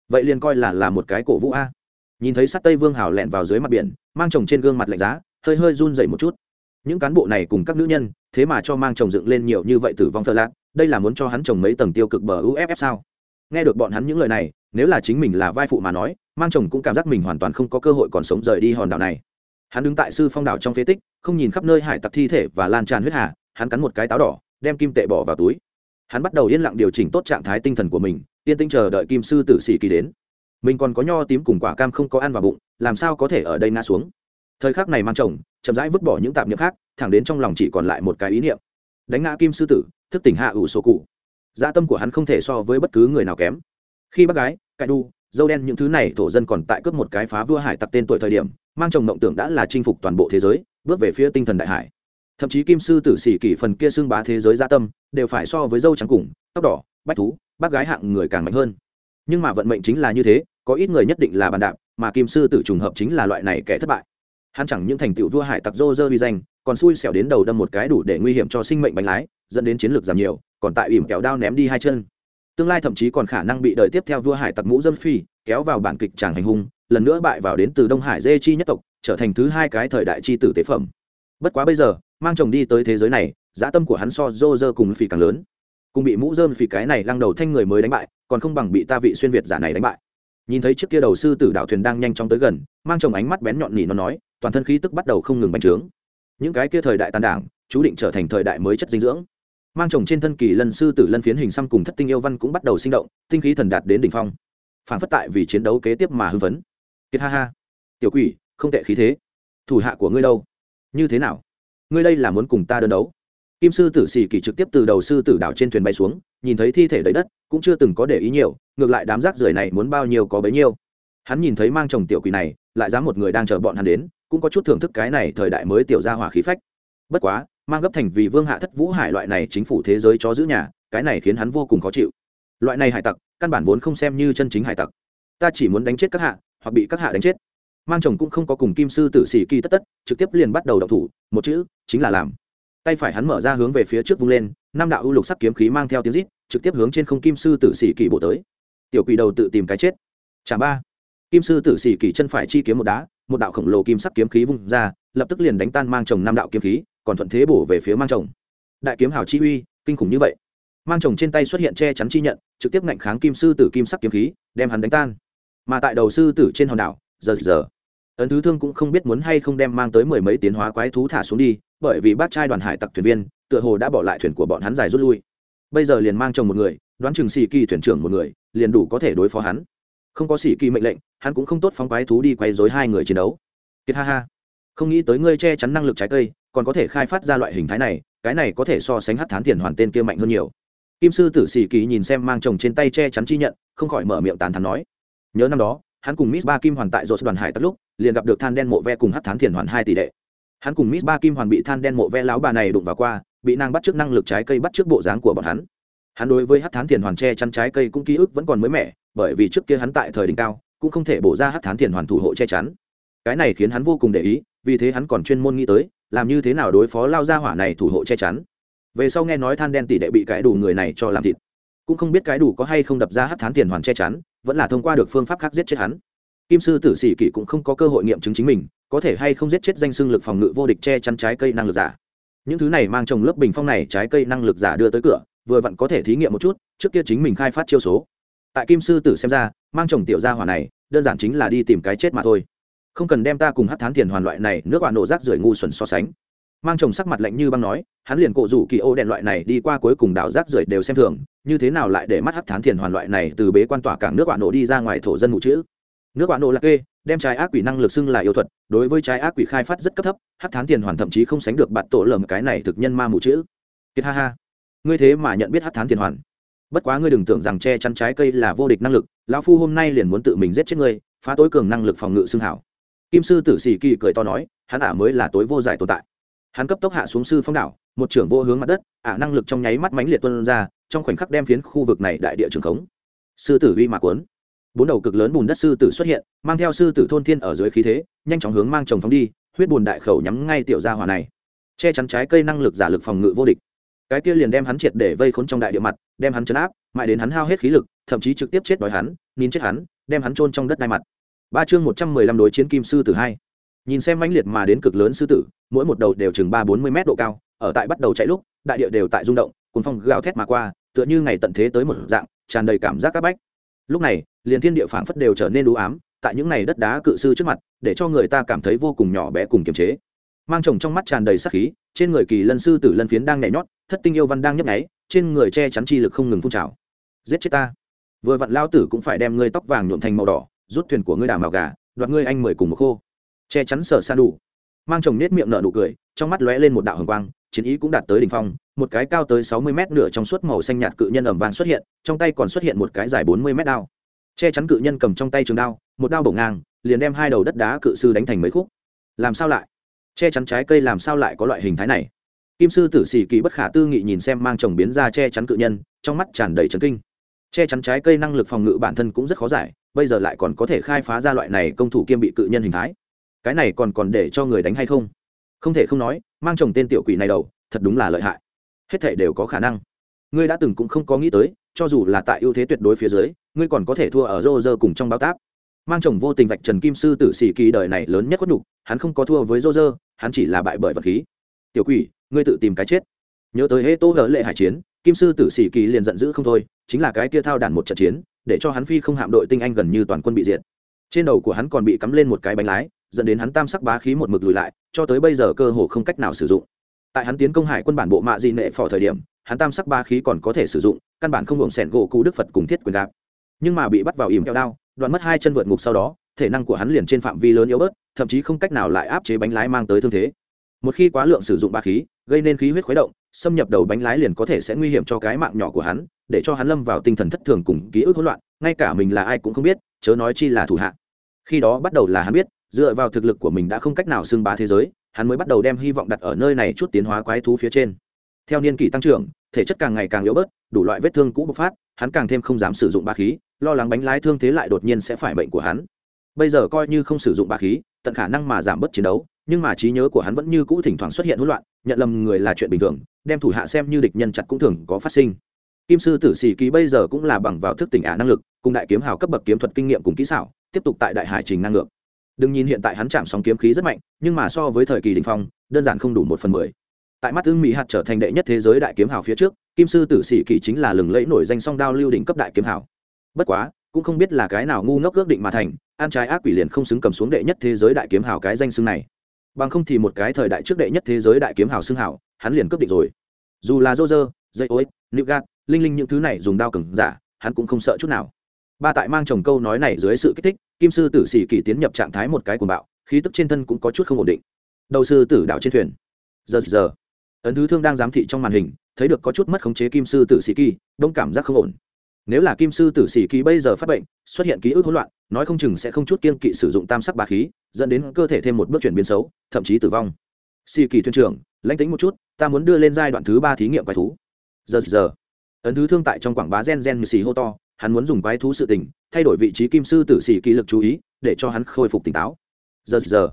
Vậy liền coi là là một cái cổ vũ a. Nhìn thấy sắt tây vương hào lẹn vào dưới mặt biển, mang chồng trên gương mặt lạnh giá, hơi hơi run dậy một chút. Những cán bộ này cùng các nữ nhân, thế mà cho mang chồng dựng lên nhiều như vậy tử vong thơ lạc đây là muốn cho hắn chồng mấy tầng tiêu cực bờ uff sao? Nghe được bọn hắn những lời này nếu là chính mình là vai phụ mà nói, mang chồng cũng cảm giác mình hoàn toàn không có cơ hội còn sống rời đi hòn đảo này. Hắn đứng tại sư phong đảo trong phế tích, không nhìn khắp nơi hải tặc thi thể và lan tràn huyết hà, hắn cắn một cái táo đỏ, đem kim tệ bỏ vào túi. Hắn bắt đầu yên lặng điều chỉnh tốt trạng thái tinh thần của mình, yên tĩnh chờ đợi kim sư tử sĩ kỳ đến. Mình còn có nho tím cùng quả cam không có ăn vào bụng, làm sao có thể ở đây ngã xuống? Thời khắc này mang chồng chậm rãi vứt bỏ những tạp niệm khác, thẳng đến trong lòng chỉ còn lại một cái ý niệm. Đánh ngã kim sư tử, thức tỉnh hạ ủ sổ cụ. Gia dạ tâm của hắn không thể so với bất cứ người nào kém khi bác gái cãi đu, dâu đen những thứ này, thổ dân còn tại cướp một cái phá vua hải tặc tên tuổi thời điểm, mang chồng mộng tưởng đã là chinh phục toàn bộ thế giới, bước về phía tinh thần đại hải. Thậm chí kim sư tử sĩ kỷ phần kia xưng bá thế giới gia tâm, đều phải so với dâu trắng cùng, tóc đỏ, bách thú, bác gái hạng người càng mạnh hơn. Nhưng mà vận mệnh chính là như thế, có ít người nhất định là bàn đạp, mà kim sư tử trùng hợp chính là loại này kẻ thất bại. Hắn chẳng những thành tựu vua hải tặc dô dơ vi danh, còn xui xẻo đến đầu đâm một cái đủ để nguy hiểm cho sinh mệnh bánh lái, dẫn đến chiến lược giảm nhiều, còn tại ỉm kéo đao ném đi hai chân tương lai thậm chí còn khả năng bị đợi tiếp theo vua hải tặc mũ dâm phi kéo vào bản kịch tràng hành hung, lần nữa bại vào đến từ đông hải dê chi nhất tộc, trở thành thứ hai cái thời đại chi tử tế phẩm. Bất quá bây giờ, mang chồng đi tới thế giới này dã tâm của hắn so dô dơ cùng phi càng lớn. Cùng bị mũ dơm phi cái này lăng đầu thanh người mới đánh bại, còn không bằng bị ta vị xuyên việt giả này đánh bại. Nhìn thấy chiếc kia đầu sư tử đạo thuyền đang nhanh chóng tới gần, mang chồng ánh mắt bén nhọn nhỉ nó nói, toàn thân khí tức bắt đầu không ngừng bành trướng. Những cái kia thời đại tàn đảng, chú định trở thành thời đại mới chất dinh dưỡng mang chồng trên thân kỳ lân sư tử lân phiến hình xăm cùng thất tinh yêu văn cũng bắt đầu sinh động, tinh khí thần đạt đến đỉnh phong. Phản phất tại vì chiến đấu kế tiếp mà hưng phấn. Kiệt ha ha. Tiểu quỷ, không tệ khí thế. Thủ hạ của ngươi đâu? Như thế nào? Ngươi đây là muốn cùng ta đơn đấu? Kim sư tử xì kỳ trực tiếp từ đầu sư tử đảo trên thuyền bay xuống, nhìn thấy thi thể đầy đất, cũng chưa từng có để ý nhiều, ngược lại đám rác rưởi này muốn bao nhiêu có bấy nhiêu. Hắn nhìn thấy mang chồng tiểu quỷ này, lại dám một người đang chờ bọn hắn đến, cũng có chút thưởng thức cái này thời đại mới tiểu ra hỏa khí phách. Bất quá mang gấp thành vì vương hạ thất vũ hải loại này chính phủ thế giới cho giữ nhà, cái này khiến hắn vô cùng khó chịu. Loại này hải tặc, căn bản vốn không xem như chân chính hải tặc. Ta chỉ muốn đánh chết các hạ, hoặc bị các hạ đánh chết. Mang chồng cũng không có cùng kim sư tử sĩ kỳ tất tất, trực tiếp liền bắt đầu đậu thủ, một chữ, chính là làm. Tay phải hắn mở ra hướng về phía trước vung lên, năm đạo ưu lục sắc kiếm khí mang theo tiếng rít, trực tiếp hướng trên không kim sư tử sĩ kỳ bộ tới. Tiểu quỷ đầu tự tìm cái chết. Chả ba. Kim sư tử sĩ kỳ chân phải chi kiếm một đá, một đạo khổng lồ kim sắc kiếm khí vung ra, lập tức liền đánh tan mang chồng năm đạo kiếm khí còn thuận thế bổ về phía mang chồng. Đại kiếm hào chi uy, kinh khủng như vậy. Mang chồng trên tay xuất hiện che chắn chi nhận, trực tiếp ngạnh kháng kim sư tử kim sắc kiếm khí, đem hắn đánh tan. Mà tại đầu sư tử trên hòn đảo, giờ giờ, ấn thứ thương cũng không biết muốn hay không đem mang tới mười mấy tiến hóa quái thú thả xuống đi, bởi vì bác trai đoàn hải tặc thuyền viên, tựa hồ đã bỏ lại thuyền của bọn hắn dài rút lui. Bây giờ liền mang chồng một người, đoán chừng xì kỳ thuyền trưởng một người, liền đủ có thể đối phó hắn. Không có xì kỳ mệnh lệnh, hắn cũng không tốt phóng quái thú đi quay dối hai người chiến đấu. Kiệt ha ha. Không nghĩ tới ngươi che chắn năng lực trái cây còn có thể khai phát ra loại hình thái này, cái này có thể so sánh hát thán tiền hoàn tên kia mạnh hơn nhiều. Kim sư tử xì kỳ nhìn xem mang chồng trên tay che chắn chi nhận, không khỏi mở miệng tàn thắn nói. Nhớ năm đó, hắn cùng miss ba kim hoàn tại dột đoàn hải tất lúc, liền gặp được than đen mộ ve cùng hát thán tiền hoàn hai tỷ đệ. Hắn cùng miss ba kim hoàn bị than đen mộ ve láo bà này đụng vào qua, bị nàng bắt trước năng lực trái cây bắt trước bộ dáng của bọn hắn. Hắn đối với hát thán tiền hoàn che chắn trái cây cũng ký ức vẫn còn mới mẻ, bởi vì trước kia hắn tại thời đỉnh cao, cũng không thể bổ ra hát thán tiền hoàn thủ hộ che chắn. Cái này khiến hắn vô cùng để ý, vì thế hắn còn chuyên môn nghĩ tới làm như thế nào đối phó lao ra hỏa này thủ hộ che chắn. Về sau nghe nói than đen tỷ đệ bị cái đủ người này cho làm thịt. Cũng không biết cái đủ có hay không đập ra hát thán tiền hoàn che chắn, vẫn là thông qua được phương pháp khác giết chết hắn. Kim sư tử sĩ kỷ cũng không có cơ hội nghiệm chứng chính mình, có thể hay không giết chết danh xưng lực phòng ngự vô địch che chắn trái cây năng lực giả. Những thứ này mang trồng lớp bình phong này trái cây năng lực giả đưa tới cửa, vừa vặn có thể thí nghiệm một chút, trước kia chính mình khai phát chiêu số. Tại kim sư tử xem ra, mang trồng tiểu gia hỏa này, đơn giản chính là đi tìm cái chết mà thôi không cần đem ta cùng hát thán tiền hoàn loại này nước quả nổ rác rưởi ngu xuẩn so sánh. Mang chồng sắc mặt lạnh như băng nói, hắn liền cổ rủ kỳ ô đèn loại này đi qua cuối cùng đảo rác rưởi đều xem thường, như thế nào lại để mắt hát thán tiền hoàn loại này từ bế quan tỏa cảng nước quả nổ đi ra ngoài thổ dân mụ chữ. Nước quả nổ là kê, đem trái ác quỷ năng lực xưng là yêu thuật, đối với trái ác quỷ khai phát rất cấp thấp, hát thán tiền hoàn thậm chí không sánh được bạn tổ lầm cái này thực nhân ma mù chữ. Kiệt ha ha. Ngươi thế mà nhận biết hát thán tiền hoàn. Bất quá ngươi đừng tưởng rằng che chắn trái cây là vô địch năng lực, lão phu hôm nay liền muốn tự mình giết chết ngươi, phá tối cường năng lực phòng ngự xưng hảo kim sư tử sĩ kỳ cười to nói, hắn ả mới là tối vô giải tồn tại. Hắn cấp tốc hạ xuống sư phong đảo, một trưởng vô hướng mặt đất, ả năng lực trong nháy mắt mánh liệt tuân ra, trong khoảnh khắc đem phiến khu vực này đại địa trường khống. Sư tử vi mạc quấn bốn đầu cực lớn bùn đất sư tử xuất hiện, mang theo sư tử thôn thiên ở dưới khí thế, nhanh chóng hướng mang chồng phóng đi, huyết bùn đại khẩu nhắm ngay tiểu gia hỏa này. Che chắn trái cây năng lực giả lực phòng ngự vô địch. Cái kia liền đem hắn triệt để vây khốn trong đại địa mặt, đem hắn chấn áp, mãi đến hắn hao hết khí lực, thậm chí trực tiếp chết đói hắn, nín chết hắn, đem hắn trôn trong đất đai mặt ba chương một trăm mười lăm đối chiến kim sư tử hai. Nhìn xem mãnh liệt mà đến cực lớn sư tử, mỗi một đầu đều chừng ba bốn mươi mét độ cao, ở tại bắt đầu chạy lúc, đại địa đều tại rung động cuốn phong gào thét mà qua, tựa như ngày tận thế tới một dạng, tràn đầy cảm giác các bách. Lúc này, liền thiên địa phảng phất đều trở nên đủ ám, tại những này đất đá cự sư trước mặt, để cho người ta cảm thấy vô cùng nhỏ bé cùng kiềm chế. Mang chồng trong mắt tràn đầy sắc khí, trên người kỳ lân sư tử lân phiến đang nhảy nhót, thất tinh yêu văn đang nhấp nháy, trên người che chắn chi lực không ngừng phun trào. Giết chết ta. Vừa vặn lao tử cũng phải đem ngươi tóc vàng nhuộm thành màu đỏ rút thuyền của ngươi đào màu gà, đoạt ngươi anh mười cùng một khô. Che chắn sở san đủ. Mang chồng nết miệng nở nụ cười, trong mắt lóe lên một đạo hồng quang, chiến ý cũng đạt tới đỉnh phong, một cái cao tới sáu mươi mét nửa trong suốt màu xanh nhạt cự nhân ẩm vàng xuất hiện, trong tay còn xuất hiện một cái dài bốn mươi mét đao. Che chắn cự nhân cầm trong tay trường đao, một đao bổ ngang, liền đem hai đầu đất đá cự sư đánh thành mấy khúc. Làm sao lại? Che chắn trái cây làm sao lại có loại hình thái này? Kim sư tử sĩ kỳ bất khả tư nghị nhìn xem mang chồng biến ra che chắn cự nhân, trong mắt tràn đầy trấn kinh. Che chắn trái cây năng lực phòng ngự bản thân cũng rất khó giải bây giờ lại còn có thể khai phá ra loại này công thủ kiêm bị cự nhân hình thái. Cái này còn còn để cho người đánh hay không? Không thể không nói, mang chồng tên tiểu quỷ này đầu, thật đúng là lợi hại. Hết thể đều có khả năng. Ngươi đã từng cũng không có nghĩ tới, cho dù là tại ưu thế tuyệt đối phía dưới, ngươi còn có thể thua ở rô rơ cùng trong bao táp. Mang chồng vô tình vạch trần kim sư tử sĩ kỳ đời này lớn nhất khuất nhục, hắn không có thua với rô rơ hắn chỉ là bại bởi vật khí. Tiểu quỷ, ngươi tự tìm cái chết. Nhớ tới hễ tô hở lệ hải chiến, kim sư tử sĩ kỳ liền giận dữ không thôi, chính là cái kia thao đản một trận chiến để cho hắn phi không hạm đội tinh anh gần như toàn quân bị diệt. Trên đầu của hắn còn bị cắm lên một cái bánh lái, dẫn đến hắn tam sắc bá khí một mực lùi lại, cho tới bây giờ cơ hồ không cách nào sử dụng. Tại hắn tiến công hải quân bản bộ mạ gì nệ phò thời điểm, hắn tam sắc bá khí còn có thể sử dụng, căn bản không hưởng sẻn gỗ cú đức phật cùng thiết quyền đạp. Nhưng mà bị bắt vào ìm kẹo đao, đoạn mất hai chân vượt ngục sau đó, thể năng của hắn liền trên phạm vi lớn yếu bớt, thậm chí không cách nào lại áp chế bánh lái mang tới thương thế. Một khi quá lượng sử dụng bá khí, gây nên khí huyết khuấy động, xâm nhập đầu bánh lái liền có thể sẽ nguy hiểm cho cái mạng nhỏ của hắn để cho hắn lâm vào tinh thần thất thường cùng ký ức hỗn loạn, ngay cả mình là ai cũng không biết, chớ nói chi là thủ hạ. Khi đó bắt đầu là hắn biết, dựa vào thực lực của mình đã không cách nào xưng bá thế giới, hắn mới bắt đầu đem hy vọng đặt ở nơi này chút tiến hóa quái thú phía trên. Theo niên kỷ tăng trưởng, thể chất càng ngày càng yếu bớt, đủ loại vết thương cũ bộc phát, hắn càng thêm không dám sử dụng bá khí, lo lắng bánh lái thương thế lại đột nhiên sẽ phải bệnh của hắn. Bây giờ coi như không sử dụng bá khí, tận khả năng mà giảm bớt chiến đấu, nhưng mà trí nhớ của hắn vẫn như cũ thỉnh thoảng xuất hiện hỗn loạn, nhận lầm người là chuyện bình thường, đem thủ hạ xem như địch nhân chặt cũng thường có phát sinh kim sư tử sĩ kỳ bây giờ cũng là bằng vào thức tỉnh ả năng lực, cùng đại kiếm hào cấp bậc kiếm thuật kinh nghiệm cùng kỹ xảo, tiếp tục tại đại hải trình năng ngược đừng nhìn hiện tại hắn chạm sóng kiếm khí rất mạnh, nhưng mà so với thời kỳ đình phong, đơn giản không đủ một phần mười. Tại mắt ưng mỹ hạt trở thành đệ nhất thế giới đại kiếm hào phía trước, kim sư tử sĩ kỳ chính là lừng lẫy nổi danh song đao lưu đỉnh cấp đại kiếm hào. Bất quá, cũng không biết là cái nào ngu ngốc ước định mà thành, an trái ác quỷ liền không xứng cầm xuống đệ nhất thế giới đại kiếm hào cái danh xưng này. Bằng không thì một cái thời đại trước đệ nhất thế giới đại kiếm hào xưng hào, hắn liền cướp định rồi. Dù là dô dơ dây ối nịu gạt linh linh những thứ này dùng đao cừng giả, hắn cũng không sợ chút nào. Ba tại mang chồng câu nói này dưới sự kích thích, kim sư tử sĩ kỳ tiến nhập trạng thái một cái cuồng bạo, khí tức trên thân cũng có chút không ổn định. Đầu sư tử đảo trên thuyền. Giờ giờ. Ấn thứ thương đang giám thị trong màn hình, thấy được có chút mất khống chế kim sư tử sĩ kỳ, đông cảm giác không ổn. Nếu là kim sư tử sĩ kỳ bây giờ phát bệnh, xuất hiện ký ức hỗn loạn, nói không chừng sẽ không chút kiên kỵ sử dụng tam sắc bà khí, dẫn đến cơ thể thêm một bước chuyển biến xấu, thậm chí tử vong. Sĩ kỳ thuyền trưởng, lãnh tính một chút, ta muốn đưa lên giai đoạn thứ ba thí nghiệm quái thú. Giờ giờ ấn thứ thương tại trong quảng bá gen gen như xì hô to, hắn muốn dùng quái thú sự tình, thay đổi vị trí kim sư tử sĩ kỳ lực chú ý, để cho hắn khôi phục tỉnh táo. Giờ giờ.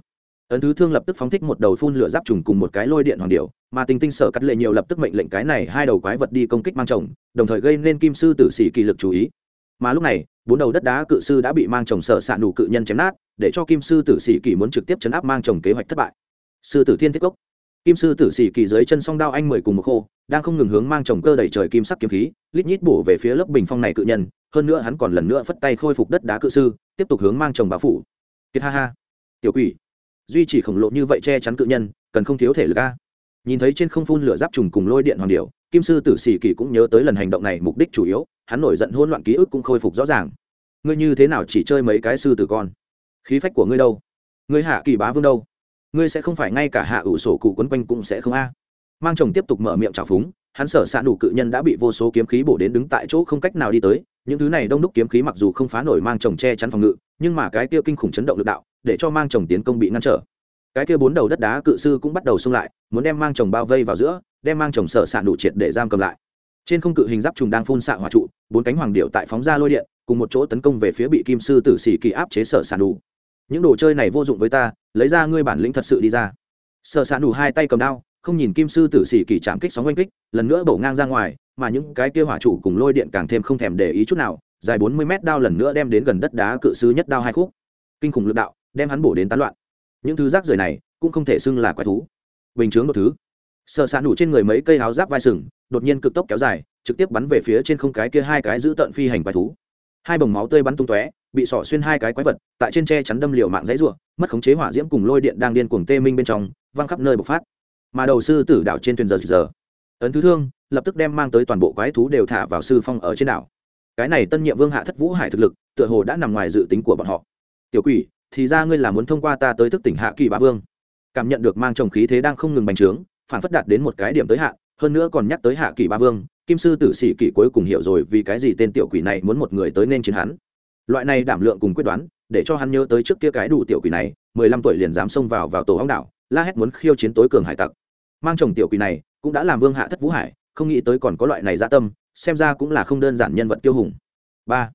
Ấn thứ thương lập tức phóng thích một đầu phun lửa giáp trùng cùng một cái lôi điện hoàng điệu mà tình tinh sở cắt lệ nhiều lập tức mệnh lệnh cái này hai đầu quái vật đi công kích mang chồng, đồng thời gây nên kim sư tử sĩ kỳ lực chú ý. Mà lúc này, bốn đầu đất đá cự sư đã bị mang chồng sở s ạ nụ cự nhân chém nát, để cho kim sư tử sĩ kỳ muốn trực tiếp chấn áp mang chồng kế hoạch thất bại. Sư tử thiên thiết cốc kim sư tử xỉ kỳ dưới chân song đao anh mười cùng một khô, đang không ngừng hướng mang chồng cơ đẩy trời kim sắc kiếm khí, lít nhít bổ về phía lớp bình phong này cự nhân, hơn nữa hắn còn lần nữa phất tay khôi phục đất đá cự sư, tiếp tục hướng mang chồng bá phủ. Kiệt ha ha. Tiểu quỷ. Duy trì khổng lồ như vậy che chắn cự nhân, cần không thiếu thể lực a. Nhìn thấy trên không phun lửa giáp trùng cùng lôi điện hoàng điệu kim sư tử xỉ kỳ cũng nhớ tới lần hành động này mục đích chủ yếu, hắn nổi giận hôn loạn ký ức cũng khôi phục rõ ràng. Ngươi như thế nào chỉ chơi mấy cái sư tử con? Khí phách của ngươi đâu? Ngươi hạ kỳ bá vương đâu? Ngươi sẽ không phải ngay cả hạ ủ sổ cụ quấn quanh cũng sẽ không a. Mang chồng tiếp tục mở miệng trào phúng, hắn sở s ạ nụ cự nhân đã bị vô số kiếm khí bổ đến đứng tại chỗ không cách nào đi tới, những thứ này đông đúc kiếm khí mặc dù không phá nổi mang chồng che chắn phòng ngự, nhưng mà cái kia kinh khủng chấn động lực đạo, để cho mang chồng tiến công bị ngăn trở. Cái kia bốn đầu đất đá cự sư cũng bắt đầu xung lại, muốn đem mang chồng bao vây vào giữa, đem mang chồng sở s ạ nụ triệt để giam cầm lại. Trên không cự hình giáp trùng đang phun xạ hỏa trụ, bốn cánh hoàng điệu tại phóng ra lôi điện, cùng một chỗ tấn công về phía bị kim sư tử xỉ kỳ áp chế sở xạ đủ nụ những đồ chơi này vô dụng với ta, lấy ra ngươi bản lĩnh thật sự đi ra. Sở xạ ạ hai tay cầm đao, không nhìn kim sư tử sĩ kỳ chạm kích sóng oanh kích, lần nữa bổ ngang ra ngoài, mà những cái kia hỏa trụ cùng lôi điện càng thêm không thèm để ý chút nào, dài bốn mươi mét đao lần nữa đem đến gần đất đá cự sứ nhất đao hai khúc. Kinh khủng lực đạo, đem hắn bổ đến tán loạn. Những thứ rác rưởi này, cũng không thể xưng là quái thú. Bình chướng một thứ. Sợ xạ nủ trên người mấy cây áo giáp vai sừng, đột nhiên cực tốc kéo dài, trực tiếp bắn về phía trên không cái kia hai cái giữ tận phi hành quái thú. Hai bồng máu tươi bắn tung tóe bị sỏ xuyên hai cái quái vật, tại trên tre chắn đâm liều mạng dãy ruộng mất khống chế hỏa diễm cùng lôi điện đang điên cuồng tê minh bên trong, văng khắp nơi bộc phát. Mà đầu sư tử đảo trên thuyền giờ giờ. Ấn thứ thương lập tức đem mang tới toàn bộ quái thú đều thả vào sư phong ở trên đảo. Cái này tân nhiệm vương hạ thất vũ hải thực lực, tựa hồ đã nằm ngoài dự tính của bọn họ. Tiểu quỷ, thì ra ngươi là muốn thông qua ta tới thức tỉnh hạ kỳ bá vương. Cảm nhận được mang chồng khí thế đang không ngừng bành trướng, phản phất đạt đến một cái điểm tới hạ hơn nữa còn nhắc tới hạ kỳ ba vương, kim sư tử sĩ kỳ cuối cùng hiểu rồi vì cái gì tên tiểu quỷ này muốn một người tới nên chiến hắn loại này đảm lượng cùng quyết đoán, để cho hắn nhớ tới trước kia cái đủ tiểu quỷ này, mười lăm tuổi liền dám xông vào vào tổ hóng đảo, la hét muốn khiêu chiến tối cường hải tặc. Mang chồng tiểu quỷ này, cũng đã làm vương hạ thất vũ hải, không nghĩ tới còn có loại này dã tâm, xem ra cũng là không đơn giản nhân vật tiêu hùng. Ba.